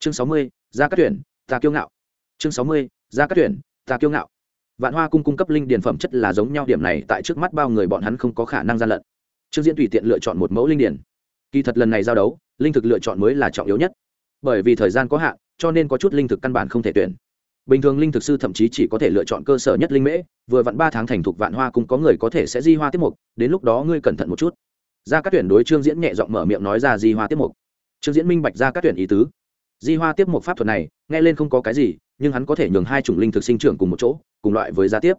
chương sáu mươi ra các tuyển, ta kiêu ngạo. Chương sáu mươi ra các tuyển, ta kiêu ngạo. Vạn hoa cung cung cấp linh điển phẩm chất là giống nhau điểm này, tại trước mắt bao người bọn hắn không có khả năng gian lận. Trương diễn tùy tiện lựa chọn một mẫu linh điển kỳ thật lần này giao đấu, linh thực lựa chọn mới là trọng yếu nhất. Bởi vì thời gian có hạn, cho nên có chút linh thực căn bản không thể tuyển. Bình thường linh thực sư thậm chí chỉ có thể lựa chọn cơ sở nhất linh mễ, vừa vặn ba tháng thành thục vạn hoa cung có người có thể sẽ di hoa tiết mục, đến lúc đó ngươi cẩn thận một chút. Ra các tuyển đối trương diễn nhẹ giọng mở miệng nói ra di hoa tiết mục. Trương diễn minh bạch ra các tuyển ý tứ di hoa tiếp một pháp thuật này, nghe lên không có cái gì, nhưng hắn có thể nhường hai chủng linh thực sinh trưởng cùng một chỗ, cùng loại với giá tiếp.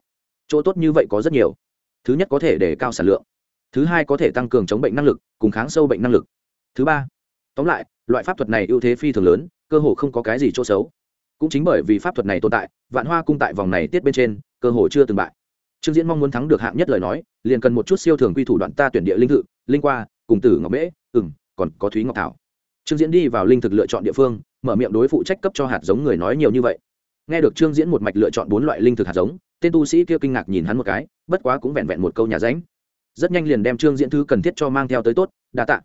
Chỗ tốt như vậy có rất nhiều. Thứ nhất có thể để cao sản lượng. Thứ hai có thể tăng cường chống bệnh năng lực, cùng kháng sâu bệnh năng lực. Thứ ba, tóm lại, loại pháp thuật này ưu thế phi thường lớn, cơ hồ không có cái gì chỗ xấu. Cũng chính bởi vì pháp thuật này tồn tại, vạn hoa cung tại vòng này tiết bên trên, cơ hồ chưa từng bại. Trương diễn mong muốn thắng được hạng nhất lời nói, liền cần một chút siêu thường quy thủ đoạn ta tuyển địa linh thự, linh qua, cùng tử ngọc mễ ừng còn có thúy ngọc thảo. Trương diễn đi vào linh thực lựa chọn địa phương mở miệng đối phụ trách cấp cho hạt giống người nói nhiều như vậy. Nghe được trương diễn một mạch lựa chọn bốn loại linh thực hạt giống, tên tu sĩ kia kinh ngạc nhìn hắn một cái, bất quá cũng vẹn vẹn một câu nhà ránh. Rất nhanh liền đem trương diễn thứ cần thiết cho mang theo tới tốt, đa tạ.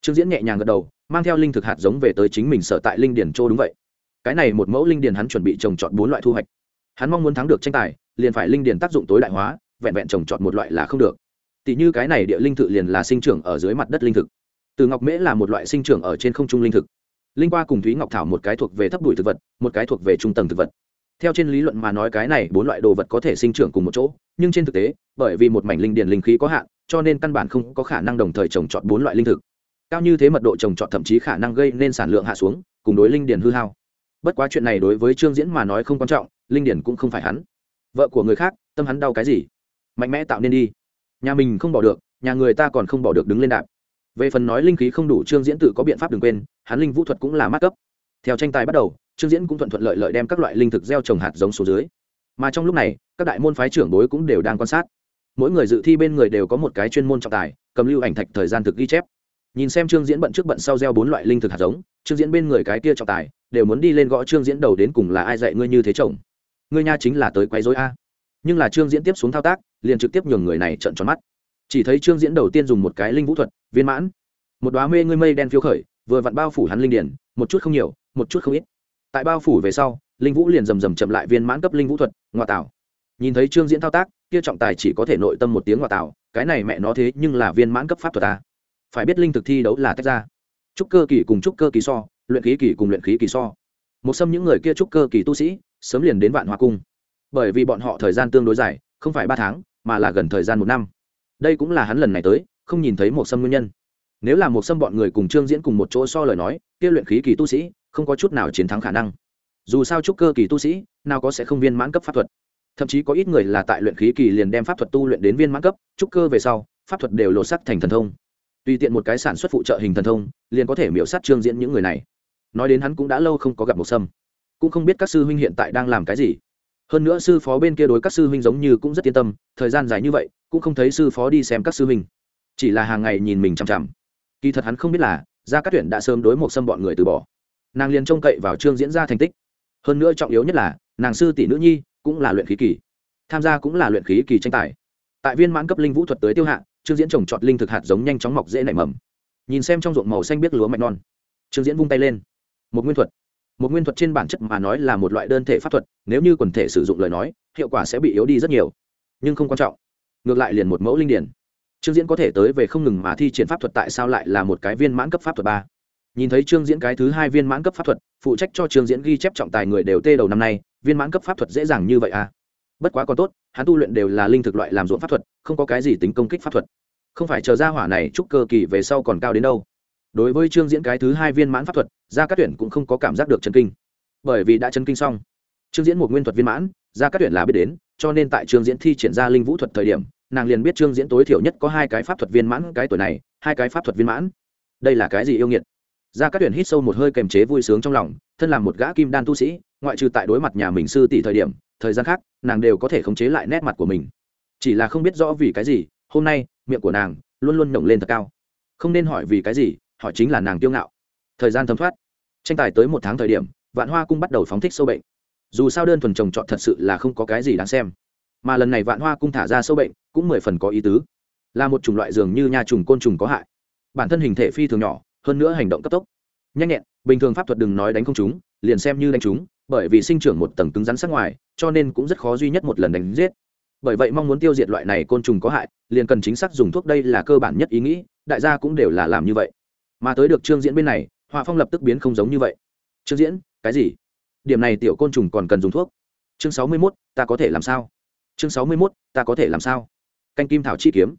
Trương diễn nhẹ nhàng gật đầu, mang theo linh thực hạt giống về tới chính mình sở tại linh điển châu đúng vậy. Cái này một mẫu linh điển hắn chuẩn bị trồng trọt bốn loại thu hoạch. Hắn mong muốn thắng được tranh tài, liền phải linh điển tác dụng tối đại hóa, vẹn vẹn trồng trọt một loại là không được. Tỷ như cái này địa linh thực liền là sinh trưởng ở dưới mặt đất linh thực. Từ ngọc mễ là một loại sinh trưởng ở trên không trung linh thực linh qua cùng thúy ngọc thảo một cái thuộc về thấp đùi thực vật, một cái thuộc về trung tầng thực vật. Theo trên lý luận mà nói cái này bốn loại đồ vật có thể sinh trưởng cùng một chỗ, nhưng trên thực tế, bởi vì một mảnh linh điền linh khí có hạn, cho nên căn bản không có khả năng đồng thời trồng trọt bốn loại linh thực. Cao như thế mật độ trồng trọt thậm chí khả năng gây nên sản lượng hạ xuống, cùng đối linh điền hư hao. Bất quá chuyện này đối với trương diễn mà nói không quan trọng, linh điền cũng không phải hắn. Vợ của người khác, tâm hắn đau cái gì? Mạnh mẽ tạo nên đi. Nhà mình không bỏ được, nhà người ta còn không bỏ được đứng lên đạp về phần nói linh khí không đủ, trương diễn tự có biện pháp đừng quên, hắn linh vũ thuật cũng là mát cấp. Theo tranh tài bắt đầu, trương diễn cũng thuận thuận lợi lợi đem các loại linh thực gieo trồng hạt giống số dưới. Mà trong lúc này, các đại môn phái trưởng bối cũng đều đang quan sát. Mỗi người dự thi bên người đều có một cái chuyên môn trọng tài, cầm lưu ảnh thạch thời gian thực ghi chép. Nhìn xem trương diễn bận trước bận sau gieo bốn loại linh thực hạt giống, trương diễn bên người cái kia trọng tài, đều muốn đi lên gõ trương diễn đầu đến cùng là ai dạy ngươi như thế chồng. Ngươi nha chính là tới quấy dối a. Nhưng là trương diễn tiếp xuống thao tác, liền trực tiếp nhường người này trận tròn mắt chỉ thấy trương diễn đầu tiên dùng một cái linh vũ thuật, viên mãn. Một đoá mê ngươi mây đen phiêu khởi, vừa vặn bao phủ hắn linh điển, một chút không nhiều, một chút không ít. Tại bao phủ về sau, linh vũ liền rầm rầm chậm lại viên mãn cấp linh vũ thuật ngoại tảo. Nhìn thấy trương diễn thao tác, kia trọng tài chỉ có thể nội tâm một tiếng ngoại tảo, cái này mẹ nó thế nhưng là viên mãn cấp pháp thuật ta phải biết linh thực thi đấu là tách ra. Trúc cơ kỳ cùng trúc cơ kỳ so, luyện khí kỳ cùng luyện khí kỳ so. Một xâm những người kia trúc cơ kỳ tu sĩ, sớm liền đến vạn hoa cung. Bởi vì bọn họ thời gian tương đối dài, không phải ba tháng, mà là gần thời gian một năm đây cũng là hắn lần này tới, không nhìn thấy một sâm nguyên nhân. Nếu là một sâm bọn người cùng trương diễn cùng một chỗ so lời nói, kia luyện khí kỳ tu sĩ, không có chút nào chiến thắng khả năng. Dù sao trúc cơ kỳ tu sĩ, nào có sẽ không viên mãn cấp pháp thuật. Thậm chí có ít người là tại luyện khí kỳ liền đem pháp thuật tu luyện đến viên mãn cấp trúc cơ về sau, pháp thuật đều lột sắc thành thần thông. Tùy tiện một cái sản xuất phụ trợ hình thần thông, liền có thể miễu sát trương diễn những người này. Nói đến hắn cũng đã lâu không có gặp một sâm. Cũng không biết các sư huynh hiện tại đang làm cái gì hơn nữa sư phó bên kia đối các sư huynh giống như cũng rất yên tâm, thời gian dài như vậy, cũng không thấy sư phó đi xem các sư huynh. Chỉ là hàng ngày nhìn mình chằm chằm. Kỳ thật hắn không biết là, gia cát tuyển đã sớm đối một xâm bọn người từ bỏ. Nàng liền trông cậy vào trương diễn ra thành tích. Hơn nữa trọng yếu nhất là, nàng sư tỷ nữ nhi cũng là luyện khí kỳ. Tham gia cũng là luyện khí kỳ tranh tài. Tại viên mãn cấp linh vũ thuật tới tiêu hạ, trương diễn trồng trọt linh thực hạt giống nhanh chóng mọc dễ nảy mầm. Nhìn xem trong ruộng màu xanh biết lúa mạch non. Trương diễn vung tay lên. Một nguyên thuật một nguyên thuật trên bản chất mà nói là một loại đơn thể pháp thuật, nếu như quần thể sử dụng lời nói, hiệu quả sẽ bị yếu đi rất nhiều. Nhưng không quan trọng. Ngược lại liền một mẫu linh điển. Trương diễn có thể tới về không ngừng mà thi triển pháp thuật tại sao lại là một cái viên mãn cấp pháp thuật ba? Nhìn thấy trương diễn cái thứ hai viên mãn cấp pháp thuật, phụ trách cho trương diễn ghi chép trọng tài người đều tê đầu năm nay, viên mãn cấp pháp thuật dễ dàng như vậy à? Bất quá còn tốt, hắn tu luyện đều là linh thực loại làm ruộng pháp thuật, không có cái gì tính công kích pháp thuật. Không phải chờ ra hỏa này chúc cơ kỳ về sau còn cao đến đâu đối với trương diễn cái thứ hai viên mãn pháp thuật, gia cát tuyển cũng không có cảm giác được chân kinh. Bởi vì đã chân kinh xong. Trương diễn một nguyên thuật viên mãn, gia cát tuyển là biết đến, cho nên tại trương diễn thi triển ra linh vũ thuật thời điểm, nàng liền biết trương diễn tối thiểu nhất có hai cái pháp thuật viên mãn cái tuổi này, hai cái pháp thuật viên mãn. Đây là cái gì yêu nghiệt? Gia cát tuyển hít sâu một hơi kềm chế vui sướng trong lòng, thân là một gã kim đan tu sĩ, ngoại trừ tại đối mặt nhà mình sư tỷ thời điểm, thời gian khác, nàng đều có thể khống chế lại nét mặt của mình. Chỉ là không biết rõ vì cái gì, hôm nay, miệng của nàng luôn luôn nhổng lên thật cao. Không nên hỏi vì cái gì họ chính là nàng tiêu ngạo. Thời gian thấm thoát. Tranh tài tới một tháng thời điểm, vạn hoa cung bắt đầu phóng thích sâu bệnh. Dù sao đơn thuần trồng trọt thật sự là không có cái gì đáng xem. Mà lần này vạn hoa cung thả ra sâu bệnh, cũng mười phần có ý tứ. Là một chủng loại dường như nha trùng côn trùng có hại. Bản thân hình thể phi thường nhỏ, hơn nữa hành động cấp tốc. Nhanh nhẹn, bình thường pháp thuật đừng nói đánh không chúng liền xem như đánh chúng bởi vì sinh trưởng một tầng cứng rắn sắc ngoài, cho nên cũng rất khó duy nhất một lần đánh giết. Bởi vậy mong muốn tiêu diệt loại này côn trùng có hại, liền cần chính xác dùng thuốc đây là cơ bản nhất ý nghĩ, đại gia cũng đều là làm như vậy mà tới được trương diễn bên này, họa phong lập tức biến không giống như vậy. Trương diễn, cái gì? Điểm này tiểu côn trùng còn cần dùng thuốc. Chương sáu mươi mốt, ta có thể làm sao? Chương sáu mươi mốt, ta có thể làm sao? Canh kim thảo chi kiếm.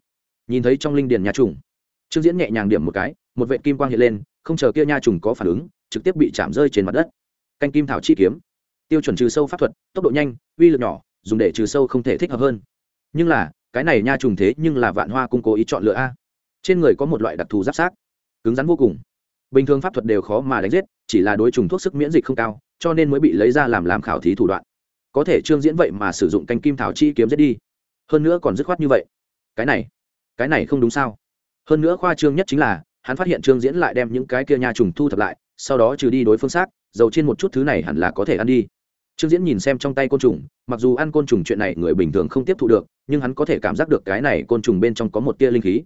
Nhìn thấy trong linh điền nhà trùng. Trương diễn nhẹ nhàng điểm một cái, một vệ kim quang hiện lên, không chờ kia nha trùng có phản ứng, trực tiếp bị chạm rơi trên mặt đất. Canh kim thảo chi kiếm. Tiêu chuẩn trừ sâu pháp thuật, tốc độ nhanh, uy lực nhỏ, dùng để trừ sâu không thể thích hợp hơn. Nhưng là, cái này nha trùng thế nhưng là vạn hoa cung cố ý chọn lựa a. Trên người có một loại đặc thù giáp sát cứng rắn vô cùng. Bình thường pháp thuật đều khó mà đánh giết, chỉ là đối trùng thuốc sức miễn dịch không cao, cho nên mới bị lấy ra làm làm khảo thí thủ đoạn. Có thể trương diễn vậy mà sử dụng canh kim thảo chi kiếm giết đi. Hơn nữa còn dứt khoát như vậy. Cái này cái này không đúng sao? Hơn nữa khoa trương nhất chính là, hắn phát hiện trương diễn lại đem những cái kia nha trùng thu thập lại, sau đó trừ đi đối phương xác, dầu trên một chút thứ này hẳn là có thể ăn đi. Trương diễn nhìn xem trong tay côn trùng, mặc dù ăn côn trùng chuyện này người bình thường không tiếp thu được, nhưng hắn có thể cảm giác được cái này côn trùng bên trong có một tia linh khí.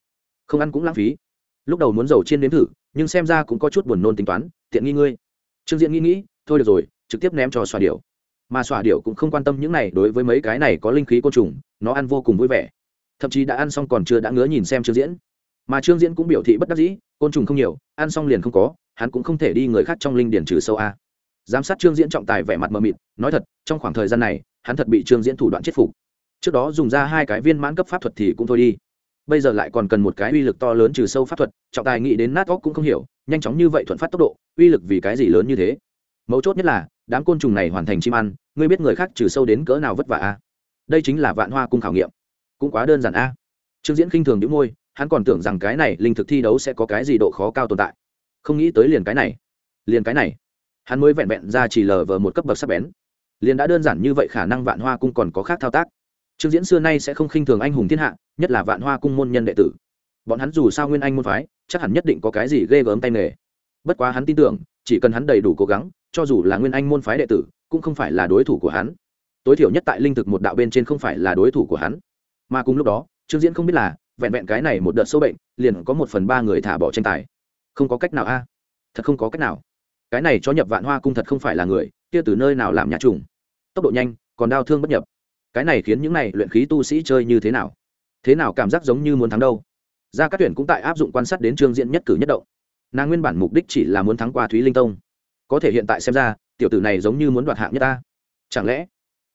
Không ăn cũng lãng phí lúc đầu muốn dầu chiên nếm thử, nhưng xem ra cũng có chút buồn nôn tính toán, tiện nghi ngươi. Trương diễn nghĩ nghĩ, thôi được rồi, trực tiếp ném cho xòa điệu mà xòa điệu cũng không quan tâm những này, đối với mấy cái này có linh khí côn trùng, nó ăn vô cùng vui vẻ. Thậm chí đã ăn xong còn chưa đã ngứa nhìn xem trương diễn. Mà trương diễn cũng biểu thị bất đắc dĩ, côn trùng không nhiều, ăn xong liền không có, hắn cũng không thể đi người khác trong linh điển trừ sâu a. Giám sát trương diễn trọng tài vẻ mặt mờ mịt, nói thật, trong khoảng thời gian này, hắn thật bị trương diễn thủ đoạn chết phục. Trước đó dùng ra hai cái viên mãn cấp pháp thuật thì cũng thôi đi bây giờ lại còn cần một cái uy lực to lớn trừ sâu pháp thuật, trọng tài nghĩ đến nát óc cũng không hiểu, nhanh chóng như vậy thuận phát tốc độ, uy lực vì cái gì lớn như thế? Mấu chốt nhất là, đám côn trùng này hoàn thành chim ăn, ngươi biết người khác trừ sâu đến cỡ nào vất vả a? Đây chính là vạn hoa cung khảo nghiệm. Cũng quá đơn giản a. Trương diễn khinh thường đĩu môi, hắn còn tưởng rằng cái này linh thực thi đấu sẽ có cái gì độ khó cao tồn tại. Không nghĩ tới liền cái này. Liền cái này. Hắn mới vẹn vẹn ra chỉ lờ vờ một cấp bậc sắc bén. Liền đã đơn giản như vậy khả năng vạn hoa cung còn có khác thao tác trương diễn xưa nay sẽ không khinh thường anh hùng thiên hạ, nhất là vạn hoa cung môn nhân đệ tử. Bọn hắn dù sao nguyên anh môn phái, chắc hẳn nhất định có cái gì ghê gớm tay nghề. Bất quá hắn tin tưởng, chỉ cần hắn đầy đủ cố gắng, cho dù là nguyên anh môn phái đệ tử, cũng không phải là đối thủ của hắn. Tối thiểu nhất tại linh thực một đạo bên trên không phải là đối thủ của hắn. Mà cùng lúc đó, trương diễn không biết là, vẹn vẹn cái này một đợt sâu bệnh, liền có một phần ba người thả bỏ tranh tài. Không có cách nào a. Thật không có cách nào. Cái này cho nhập vạn hoa cung thật không phải là người, kia từ nơi nào làm nhà trùng. Tốc độ nhanh, còn đau thương bất nhập cái này khiến những này luyện khí tu sĩ chơi như thế nào? Thế nào cảm giác giống như muốn thắng đâu? Ra các tuyển cũng tại áp dụng quan sát đến trương diễn nhất cử nhất động. Nàng nguyên bản mục đích chỉ là muốn thắng qua thúy linh tông. Có thể hiện tại xem ra, tiểu tử này giống như muốn đoạt hạng nhất ta. Chẳng lẽ,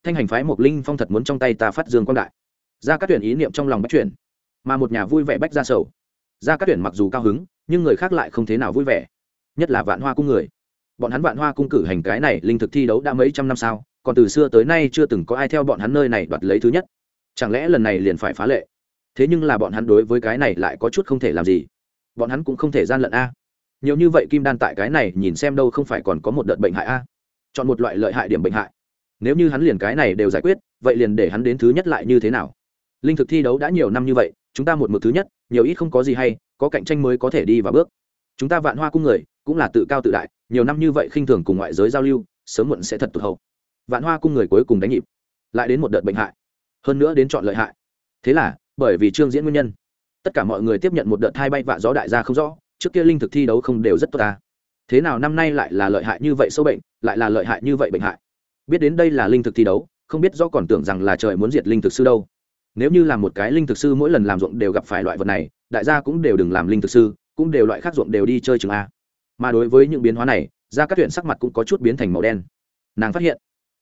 thanh hành phái mộc linh phong thật muốn trong tay ta phát dương quang đại? Ra các tuyển ý niệm trong lòng bách chuyển. Mà một nhà vui vẻ bách ra sầu. Ra các tuyển mặc dù cao hứng, nhưng người khác lại không thế nào vui vẻ. Nhất là vạn hoa cung người. Bọn hắn vạn hoa cung cử hành cái này linh thực thi đấu đã mấy trăm năm sao? Còn từ xưa tới nay chưa từng có ai theo bọn hắn nơi này đoạt lấy thứ nhất. Chẳng lẽ lần này liền phải phá lệ? Thế nhưng là bọn hắn đối với cái này lại có chút không thể làm gì. Bọn hắn cũng không thể gian lận a. Nhiều như vậy kim đan tại cái này nhìn xem đâu không phải còn có một đợt bệnh hại a. Chọn một loại lợi hại điểm bệnh hại. Nếu như hắn liền cái này đều giải quyết, vậy liền để hắn đến thứ nhất lại như thế nào? Linh thực thi đấu đã nhiều năm như vậy, chúng ta một mực thứ nhất, nhiều ít không có gì hay, có cạnh tranh mới có thể đi và bước. Chúng ta vạn hoa cung người, cũng là tự cao tự đại, nhiều năm như vậy khinh thường cùng ngoại giới giao lưu, sớm muộn sẽ thật tụt hậu vạn hoa cung người cuối cùng đánh nhịp, lại đến một đợt bệnh hại, hơn nữa đến chọn lợi hại. Thế là, bởi vì trương diễn nguyên nhân, tất cả mọi người tiếp nhận một đợt hai bay vạ gió đại gia không rõ, trước kia linh thực thi đấu không đều rất tốt ta. Thế nào năm nay lại là lợi hại như vậy sâu bệnh, lại là lợi hại như vậy bệnh hại? Biết đến đây là linh thực thi đấu, không biết do còn tưởng rằng là trời muốn diệt linh thực sư đâu. Nếu như là một cái linh thực sư mỗi lần làm ruộng đều gặp phải loại vật này, đại gia cũng đều đừng làm linh thực sư, cũng đều loại khác ruộng đều đi chơi trường a. Mà đối với những biến hóa này ra các tuyển sắc mặt cũng có chút biến thành màu đen. Nàng phát hiện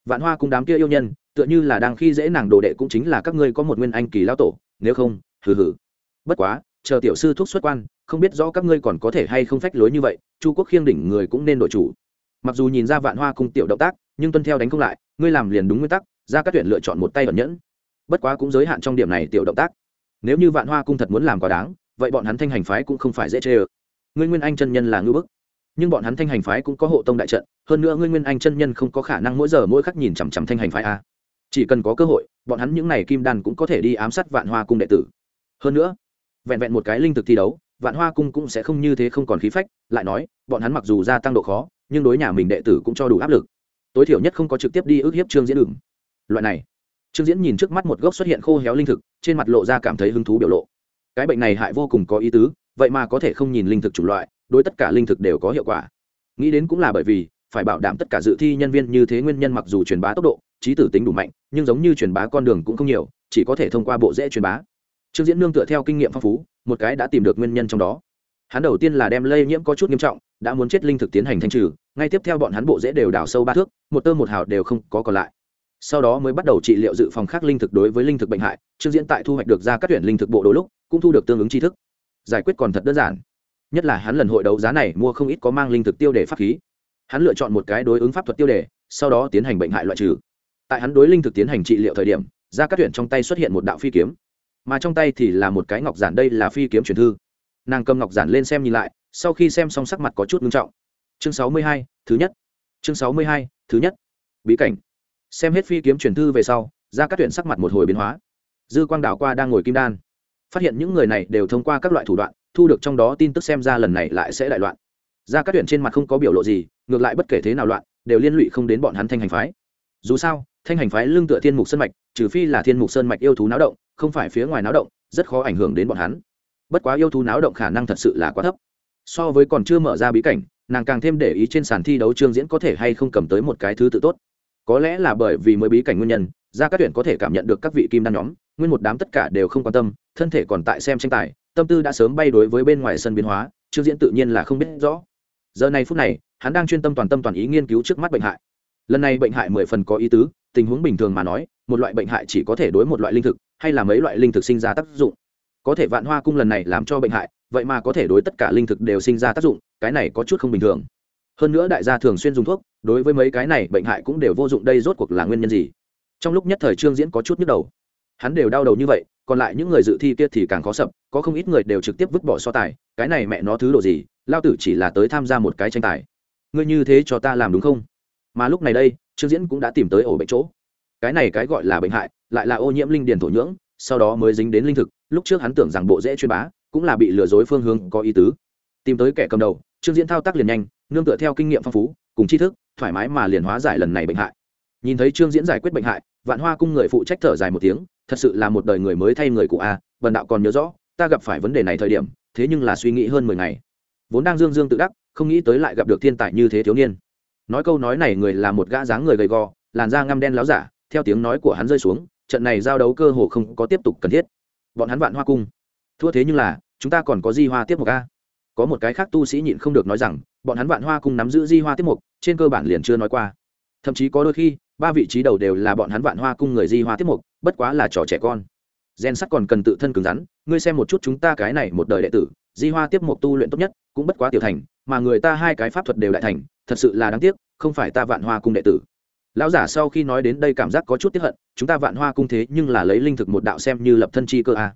vạn hoa cung đám kia yêu nhân, tựa như là đang khi dễ nàng đồ đệ cũng chính là các ngươi có một nguyên anh kỳ lao tổ, nếu không, hừ hừ. Bất quá, chờ tiểu sư thuốc xuất quan, không biết rõ các ngươi còn có thể hay không phách lối như vậy, chu quốc khiêng đỉnh người cũng nên đội chủ. Mặc dù nhìn ra vạn hoa cung tiểu động tác, nhưng tuân theo đánh không lại, ngươi làm liền đúng nguyên tắc, ra các tuyển lựa chọn một tay ẩn nhẫn. Bất quá cũng giới hạn trong điểm này tiểu động tác. Nếu như vạn hoa cung thật muốn làm quá đáng, vậy bọn hắn thanh hành phái cũng không phải dễ chê ơ. Ngươi nguyên anh chân nhân là ngưỡng bức nhưng bọn hắn thanh hành phái cũng có hộ tông đại trận, hơn nữa ngươi nguyên anh chân nhân không có khả năng mỗi giờ mỗi khắc nhìn chằm chằm thanh hành phái a chỉ cần có cơ hội, bọn hắn những n à y kim đan cũng có thể đi ám sát vạn hoa cung đệ tử. Hơn nữa, vẹn vẹn một cái linh thực thi đấu, vạn hoa cung cũng sẽ không như thế không còn khí phách, lại nói, bọn hắn mặc dù gia tăng độ khó, nhưng đối nhà mình đệ tử cũng cho đủ áp lực. Tối thiểu nhất không có trực tiếp đi ước hiếp trương diễn đường. Loại này, trương diễn nhìn trước mắt một gốc xuất hiện khô héo linh thực, trên mặt lộ ra cảm thấy hứng thú biểu lộ. Cái bệnh này hại vô cùng có ý tứ, vậy mà có thể không nhìn linh thực chủng loại đối tất cả linh thực đều có hiệu quả. Nghĩ đến cũng là bởi vì, phải bảo đảm tất cả dự thi nhân viên như thế nguyên nhân mặc dù truyền bá tốc độ, trí tử tính đủ mạnh, nhưng giống như truyền bá con đường cũng không nhiều, chỉ có thể thông qua bộ dễ truyền bá. Trương diễn nương tựa theo kinh nghiệm phong phú, một cái đã tìm được nguyên nhân trong đó. Hắn đầu tiên là đem lây nhiễm có chút nghiêm trọng, đã muốn chết linh thực tiến hành thanh trừ, ngay tiếp theo bọn hắn bộ dễ đều đào sâu ba thước, một tơ một hào đều không có còn lại. Sau đó mới bắt đầu trị liệu dự phòng khác linh thực đối với linh thực bệnh hại, trương diễn tại thu hoạch được ra các tuyển linh thực bộ đôi lúc, cũng thu được tương ứng tri thức. Giải quyết còn thật đơn giản nhất là hắn lần hội đấu giá này mua không ít có mang linh thực tiêu đề pháp khí. Hắn lựa chọn một cái đối ứng pháp thuật tiêu đề, sau đó tiến hành bệnh hại loại trừ. Tại hắn đối linh thực tiến hành trị liệu thời điểm ra các tuyển trong tay xuất hiện một đạo phi kiếm. Mà trong tay thì là một cái ngọc giản, đây là phi kiếm truyền thư. Nàng cầm ngọc giản lên xem nhìn lại, sau khi xem xong sắc mặt có chút nghiêm trọng. Chương sáu mươi hai, thứ nhất. Chương sáu mươi hai, thứ nhất. Bí cảnh. Xem hết phi kiếm truyền thư về sau ra các tuyển sắc mặt một hồi biến hóa. Dư quang đảo qua đang ngồi kim đan. Phát hiện những người này đều thông qua các loại thủ đoạn thu được trong đó tin tức xem ra lần này lại sẽ đại loạn. Ra các tuyển trên mặt không có biểu lộ gì, ngược lại bất kể thế nào loạn, đều liên lụy không đến bọn hắn thanh hành phái. Dù sao, thanh hành phái lương tựa thiên mục sơn mạch, trừ phi là thiên mục sơn mạch yêu thú náo động, không phải phía ngoài náo động, rất khó ảnh hưởng đến bọn hắn. Bất quá yêu thú náo động khả năng thật sự là quá thấp. So với còn chưa mở ra bí cảnh, nàng càng thêm để ý trên sàn thi đấu trương diễn có thể hay không cầm tới một cái thứ tự tốt. Có lẽ là bởi vì mới bí cảnh nguyên nhân ra các tuyển có thể cảm nhận được các vị kim đan nhóm, nguyên một đám tất cả đều không quan tâm thân thể còn tại xem tranh tài, tâm tư đã sớm bay đối với bên ngoài sân biến hóa, trương diễn tự nhiên là không biết rõ. Giờ này phút này, hắn đang chuyên tâm toàn tâm toàn ý nghiên cứu trước mắt bệnh hại. Lần này bệnh hại mười phần có ý tứ, tình huống bình thường mà nói, một loại bệnh hại chỉ có thể đối một loại linh thực, hay là mấy loại linh thực sinh ra tác dụng. Có thể vạn hoa cung lần này làm cho bệnh hại, vậy mà có thể đối tất cả linh thực đều sinh ra tác dụng, cái này có chút không bình thường. Hơn nữa đại gia thường xuyên dùng thuốc, đối với mấy cái này bệnh hại cũng đều vô dụng, đây rốt cuộc là nguyên nhân gì? Trong lúc nhất thời trương diễn có chút nhức đầu. Hắn đều đau đầu như vậy còn lại những người dự thi kia thì càng khó sập, có không ít người đều trực tiếp vứt bỏ so tài, cái này mẹ nó thứ đồ gì, lao tử chỉ là tới tham gia một cái tranh tài. Ngươi như thế cho ta làm đúng không? Mà lúc này đây, trương diễn cũng đã tìm tới ổ bệnh chỗ. Cái này cái gọi là bệnh hại, lại là ô nhiễm linh điền thổ nhưỡng, sau đó mới dính đến linh thực, lúc trước hắn tưởng rằng bộ dễ chuyên bá, cũng là bị lừa dối phương hướng có ý tứ. Tìm tới kẻ cầm đầu, trương diễn thao tác liền nhanh, nương tựa theo kinh nghiệm phong phú, cùng tri thức, thoải mái mà liền hóa giải lần này bệnh hại. Nhìn thấy trương diễn giải quyết bệnh hại, vạn hoa cung người phụ trách thở dài một tiếng thật sự là một đời người mới thay người cụ a vần đạo còn nhớ rõ, ta gặp phải vấn đề này thời điểm, thế nhưng là suy nghĩ hơn mười ngày. Vốn đang dương dương tự đắc, không nghĩ tới lại gặp được thiên tài như thế thiếu niên. Nói câu nói này người là một gã dáng người gầy gò, làn da ngăm đen láo giả, theo tiếng nói của hắn rơi xuống, trận này giao đấu cơ hồ không có tiếp tục cần thiết. Bọn hắn vạn hoa cung. Thua thế nhưng là, chúng ta còn có di hoa tiếp một a. Có một cái khác tu sĩ nhịn không được nói rằng, bọn hắn vạn hoa cung nắm giữ di hoa tiếp mục trên cơ bản liền chưa nói qua thậm chí có đôi khi, ba vị trí đầu đều là bọn hắn vạn hoa cung người di hoa tiếp mục, bất quá là trò trẻ con. Gen sắt còn cần tự thân cứng rắn, ngươi xem một chút chúng ta cái này một đời đệ tử, di hoa tiếp mục tu luyện tốt nhất, cũng bất quá tiểu thành, mà người ta hai cái pháp thuật đều đại thành, thật sự là đáng tiếc, không phải ta vạn hoa cung đệ tử. Lão giả sau khi nói đến đây cảm giác có chút tiếp hận, chúng ta vạn hoa cung thế nhưng là lấy linh thực một đạo xem như lập thân chi cơ a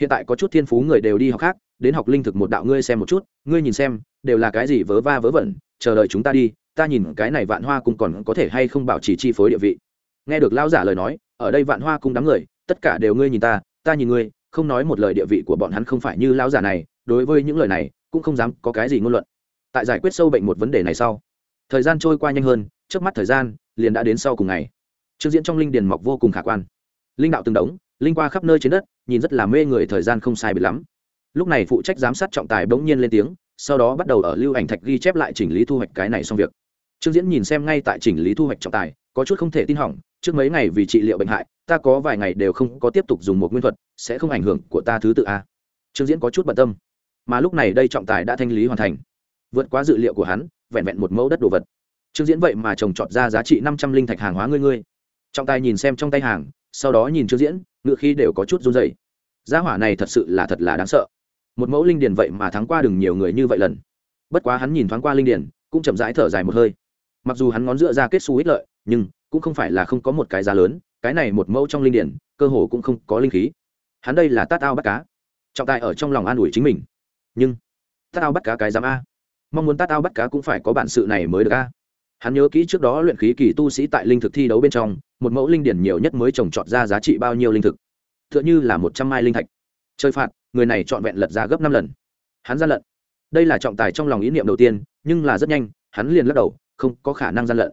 hiện tại có chút thiên phú người đều đi học khác, đến học linh thực một đạo ngươi xem một chút, ngươi nhìn xem, đều là cái gì vớ va vớ vẩn, chờ đợi chúng ta đi ta nhìn cái này vạn hoa cung còn có thể hay không bảo trì chi phối địa vị. Nghe được lão giả lời nói, ở đây vạn hoa cung đám người, tất cả đều ngươi nhìn ta ta nhìn ngươi, không nói một lời địa vị của bọn hắn không phải như lão giả này, đối với những lời này, cũng không dám có cái gì ngôn luận. Tại giải quyết sâu bệnh một vấn đề này sau, thời gian trôi qua nhanh hơn, trước mắt thời gian liền đã đến sau cùng ngày. Trương diễn trong linh điền mọc vô cùng khả quan. Linh đạo từng đống, linh qua khắp nơi trên đất, nhìn rất là mê người, thời gian không sai biệt lắm. Lúc này phụ trách giám sát trọng tài bỗng nhiên lên tiếng, sau đó bắt đầu ở lưu ảnh thạch ghi chép lại chỉnh lý thu hoạch cái này xong việc trương diễn nhìn xem ngay tại chỉnh lý thu hoạch trọng tài, có chút không thể tin hỏng, trước mấy ngày vì trị liệu bệnh hại, ta có vài ngày đều không có tiếp tục dùng một nguyên thuật, sẽ không ảnh hưởng của ta thứ tự a. Trương diễn có chút bận tâm. Mà lúc này đây trọng tài đã thanh lý hoàn thành. Vượt quá dự liệu của hắn, vẹn vẹn một mẫu đất đồ vật. Trương diễn vậy mà trồng trọt ra giá trị năm trăm linh thạch hàng hóa ngươi ngươi. Trọng tài nhìn xem trong tay hàng, sau đó nhìn trương diễn, ngựa khi đều có chút run dày giá hỏa này thật sự là thật là đáng sợ. Một mẫu linh điền vậy mà thắng qua đừng nhiều người như vậy lần. Bất quá hắn nhìn thoáng qua linh điền, cũng chậm rãi thở dài một hơi mặc dù hắn ngón dựa ra kết xu ích lợi nhưng cũng không phải là không có một cái giá lớn cái này một mẫu trong linh điển, cơ hồ cũng không có linh khí. Hắn đây là tát ao bắt cá. Trọng tài ở trong lòng an ủi chính mình. Nhưng tát ao bắt cá cái dám a. Mong muốn tát ao bắt cá cũng phải có bản sự này mới được a. Hắn nhớ kỹ trước đó luyện khí kỳ tu sĩ tại linh thực thi đấu bên trong một mẫu linh điển nhiều nhất mới trồng trọt ra giá trị bao nhiêu linh thực? T h ư ợ n h ư là một trăm mai linh thạch. Chơi phạt người này trọn vẹn lật ra gấp năm lần. Hắn gian lận. Đây là trọng tài trong lòng ý niệm đầu tiên nhưng là rất nhanh hắn liền lắc đầu không có khả năng gian lận.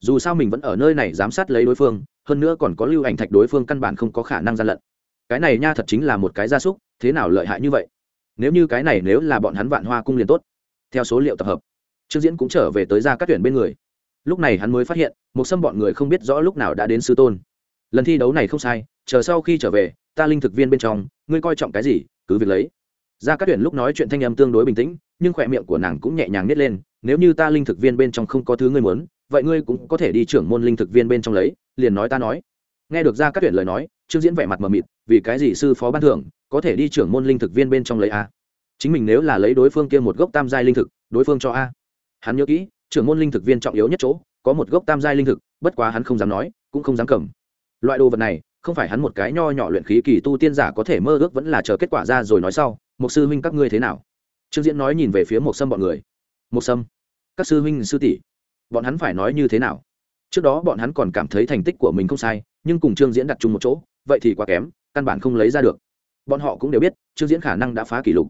Dù sao mình vẫn ở nơi này giám sát lấy đối phương, hơn nữa còn có lưu ảnh thạch đối phương căn bản không có khả năng gian lận. Cái này nha thật chính là một cái gia súc, thế nào lợi hại như vậy? Nếu như cái này nếu là bọn hắn vạn hoa cung liền tốt. Theo số liệu tập hợp, trương diễn cũng trở về tới ra các tuyển bên người. Lúc này hắn mới phát hiện, một xâm bọn người không biết rõ lúc nào đã đến sư tôn. Lần thi đấu này không sai, chờ sau khi trở về, ta linh thực viên bên trong, ngươi coi trọng cái gì, cứ việc lấy. Ra các tuyển lúc nói chuyện thanh âm tương đối bình tĩnh, nhưng khỏe miệng của nàng cũng nhẹ nhàng nít lên nếu như ta linh thực viên bên trong không có thứ ngươi muốn, vậy ngươi cũng có thể đi trưởng môn linh thực viên bên trong lấy, liền nói ta nói. Nghe được ra các tuyển lời nói, trương diễn vẻ mặt mờ mịt, vì cái gì sư phó ban thưởng có thể đi trưởng môn linh thực viên bên trong lấy a? Chính mình nếu là lấy đối phương kia một gốc tam giai linh thực, đối phương cho a. Hắn nhớ kỹ, trưởng môn linh thực viên trọng yếu nhất chỗ, có một gốc tam giai linh thực, bất quá hắn không dám nói, cũng không dám cầm. Loại đồ vật này, không phải hắn một cái nho nhỏ luyện khí kỳ tu tiên giả có thể mơ ước vẫn là chờ kết quả ra rồi nói sau. Mục sư huynh các ngươi thế nào? Trương diễn nói nhìn về phía một sâm bọn người một sâm. Các sư huynh, sư tỷ, bọn hắn phải nói như thế nào? Trước đó bọn hắn còn cảm thấy thành tích của mình không sai, nhưng cùng trương diễn đặt chung một chỗ, vậy thì quá kém, căn bản không lấy ra được. Bọn họ cũng đều biết, trương diễn khả năng đã phá kỷ lục.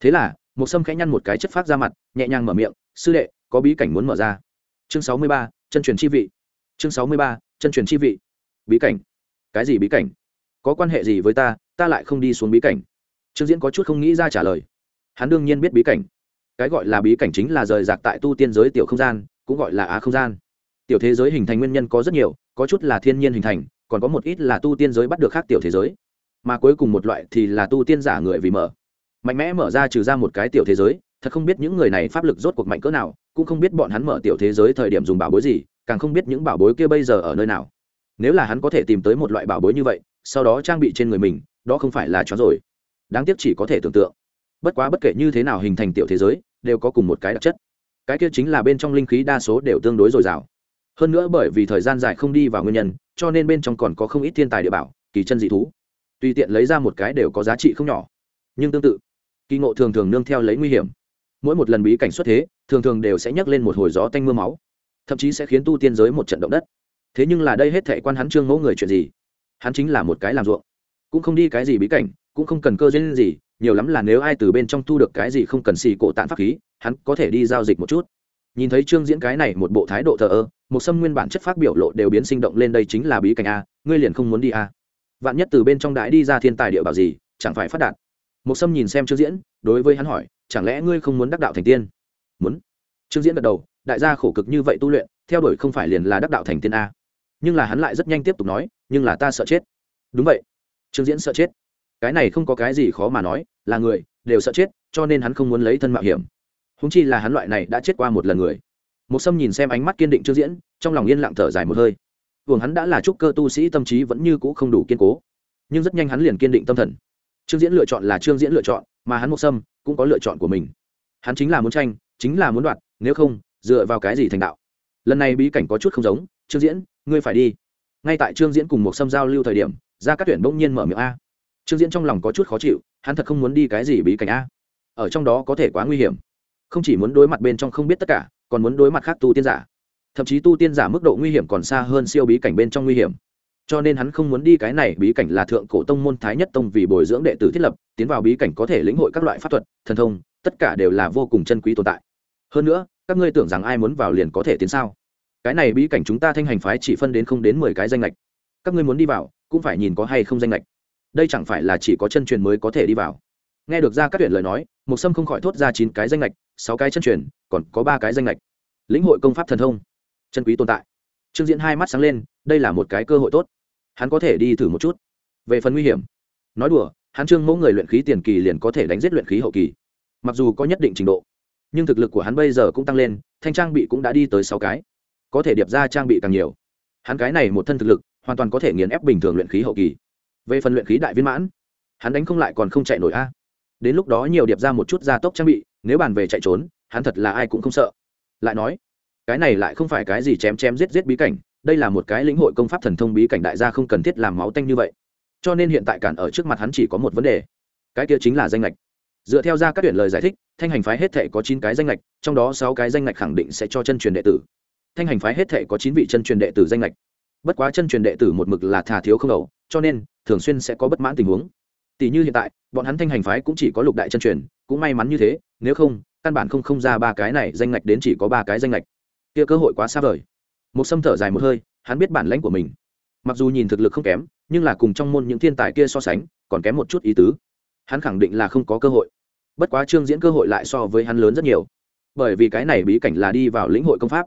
Thế là, một sâm khẽ nhăn một cái chất phát ra mặt, nhẹ nhàng mở miệng, sư đệ, có bí cảnh muốn mở ra. Chương sáu mươi ba, chân truyền chi vị. Chương sáu mươi ba, chân truyền chi vị. Bí cảnh. Cái gì bí cảnh? Có quan hệ gì với ta? Ta lại không đi xuống bí cảnh. Trương diễn có chút không nghĩ ra trả lời. Hắn đương nhiên biết bí cảnh cái gọi là bí cảnh chính là rời rạc tại tu tiên giới tiểu không gian, cũng gọi là á không gian. Tiểu thế giới hình thành nguyên nhân có rất nhiều, có chút là thiên nhiên hình thành, còn có một ít là tu tiên giới bắt được khác tiểu thế giới. Mà cuối cùng một loại thì là tu tiên giả người vì mở. Mạnh mẽ mở ra trừ ra một cái tiểu thế giới, thật không biết những người này pháp lực rốt cuộc mạnh cỡ nào, cũng không biết bọn hắn mở tiểu thế giới thời điểm dùng bảo bối gì, càng không biết những bảo bối kia bây giờ ở nơi nào. Nếu là hắn có thể tìm tới một loại bảo bối như vậy, sau đó trang bị trên người mình, đó không phải là chó rồi. Đáng tiếc chỉ có thể tưởng tượng. Bất quá bất kể như thế nào hình thành tiểu thế giới đều có cùng một cái đặc chất. Cái kia chính là bên trong linh khí đa số đều tương đối dồi dào. Hơn nữa bởi vì thời gian dài không đi vào nguyên nhân, cho nên bên trong còn có không ít thiên tài địa bảo, kỳ chân dị thú. Tùy tiện lấy ra một cái đều có giá trị không nhỏ, nhưng tương tự, kỳ ngộ thường thường nương theo lấy nguy hiểm. Mỗi một lần bí cảnh xuất thế, thường thường đều sẽ nhắc lên một hồi gió tanh m ư a máu, thậm chí sẽ khiến tu tiên giới một trận động đất. Thế nhưng là đây hết thệ quan hắn trương mẫu người chuyện gì? Hắn chính là một cái làm ruộng, cũng không đi cái gì bí cảnh, cũng không cần cơ duyên gì nhiều lắm là nếu ai từ bên trong thu được cái gì không cần xì cổ tạn pháp khí, hắn có thể đi giao dịch một chút. Nhìn thấy trương diễn cái này một bộ thái độ thờ ơ, một sâm nguyên bản chất phát biểu lộ đều biến sinh động lên đây chính là bí cảnh a, ngươi liền không muốn đi a. Vạn nhất từ bên trong đãi đi ra thiên tài địa bảo gì, chẳng phải phát đạt. Một sâm nhìn xem trương diễn, đối với hắn hỏi, chẳng lẽ ngươi không muốn đắc đạo thành tiên? Muốn. Trương diễn gật đầu, đại gia khổ cực như vậy tu luyện, theo đuổi không phải liền là đắc đạo thành tiên a. Nhưng là hắn lại rất nhanh tiếp tục nói, nhưng là ta sợ chết. Đúng vậy. Trương diễn sợ chết. Cái này không có cái gì khó mà nói là người, đều sợ chết, cho nên hắn không muốn lấy thân mạo hiểm. Húng chi là hắn loại này đã chết qua một lần người. Một sâm nhìn xem ánh mắt kiên định trương diễn, trong lòng yên lặng thở dài một hơi. Hưởng hắn đã là trúc cơ tu sĩ, tâm trí vẫn như cũ không đủ kiên cố. Nhưng rất nhanh hắn liền kiên định tâm thần. Trương diễn lựa chọn là trương diễn lựa chọn, mà hắn một sâm cũng có lựa chọn của mình. Hắn chính là muốn tranh, chính là muốn đoạt, nếu không, dựa vào cái gì thành đạo? Lần này bí cảnh có chút không giống, trương diễn, ngươi phải đi. Ngay tại trương diễn cùng một sâm giao lưu thời điểm ra các tuyển bỗng nhiên mở miệng a. Trương diễn trong lòng có chút khó chịu hắn thật không muốn đi cái gì bí cảnh a. Ở trong đó có thể quá nguy hiểm. Không chỉ muốn đối mặt bên trong không biết tất cả, còn muốn đối mặt khác tu tiên giả. Thậm chí tu tiên giả mức độ nguy hiểm còn xa hơn siêu bí cảnh bên trong nguy hiểm. Cho nên hắn không muốn đi cái này bí cảnh là thượng cổ tông môn thái nhất tông vì bồi dưỡng đệ tử thiết lập, tiến vào bí cảnh có thể lĩnh hội các loại pháp thuật, thần thông, tất cả đều là vô cùng chân quý tồn tại. Hơn nữa, các ngươi tưởng rằng ai muốn vào liền có thể tiến sao? Cái này bí cảnh chúng ta thanh hành phái chỉ phân đến không đến mười cái danh lệch các ngươi muốn đi vào, cũng phải nhìn có hay không danh lệch đây chẳng phải là chỉ có chân truyền mới có thể đi vào. Nghe được ra các tuyển lời nói một sâm không khỏi thốt ra chín cái danh lệch sáu cái chân truyền, còn có ba cái danh lệch lĩnh hội công pháp thần thông, chân quý tồn tại. Trương diễn hai mắt sáng lên, đây là một cái cơ hội tốt. Hắn có thể đi thử một chút. Về phần nguy hiểm, nói đùa, hắn trương mẫu người luyện khí tiền kỳ liền có thể đánh giết luyện khí hậu kỳ. Mặc dù có nhất định trình độ, nhưng thực lực của hắn bây giờ cũng tăng lên, thanh trang bị cũng đã đi tới sáu cái. Có thể điệp ra trang bị càng nhiều. Hắn cái này một thân thực lực, hoàn toàn có thể nghiền ép bình thường luyện khí hậu kỳ về phần luyện khí đại viên mãn, hắn đánh không lại còn không chạy nổi a. Đến lúc đó nhiều điệp ra một chút gia tốc trang bị, nếu bàn về chạy trốn, hắn thật là ai cũng không sợ. Lại nói, cái này lại không phải cái gì chém chém giết giết bí cảnh, đây là một cái lĩnh hội công pháp thần thông bí cảnh đại gia không cần thiết làm máu tanh như vậy. Cho nên hiện tại cản ở trước mặt hắn chỉ có một vấn đề. Cái kia chính là danh lệch. Dựa theo ra các tuyển lời giải thích, thanh hành phái hết thể có chín cái danh lệch, trong đó sáu cái danh lệch khẳng định sẽ cho chân truyền đệ tử. Thanh hành phái hết thể có chín vị chân truyền đệ tử danh lệch. Bất quá chân truyền đệ tử một mực là thà thiếu không đầu cho nên, thường xuyên sẽ có bất mãn tình huống. Tỷ như hiện tại, bọn hắn thanh hành phái cũng chỉ có lục đại chân truyền, cũng may mắn như thế, nếu không, căn bản không không ra ba cái này danh ngạch đến chỉ có ba cái danh ngạch. Kia cơ hội quá xa vời. Một sâm thở dài một hơi, hắn biết bản lãnh của mình. Mặc dù nhìn thực lực không kém, nhưng là cùng trong môn những thiên tài kia so sánh, còn kém một chút ý tứ. Hắn khẳng định là không có cơ hội. Bất quá trương diễn cơ hội lại so với hắn lớn rất nhiều. Bởi vì cái này bí cảnh là đi vào lĩnh hội công pháp,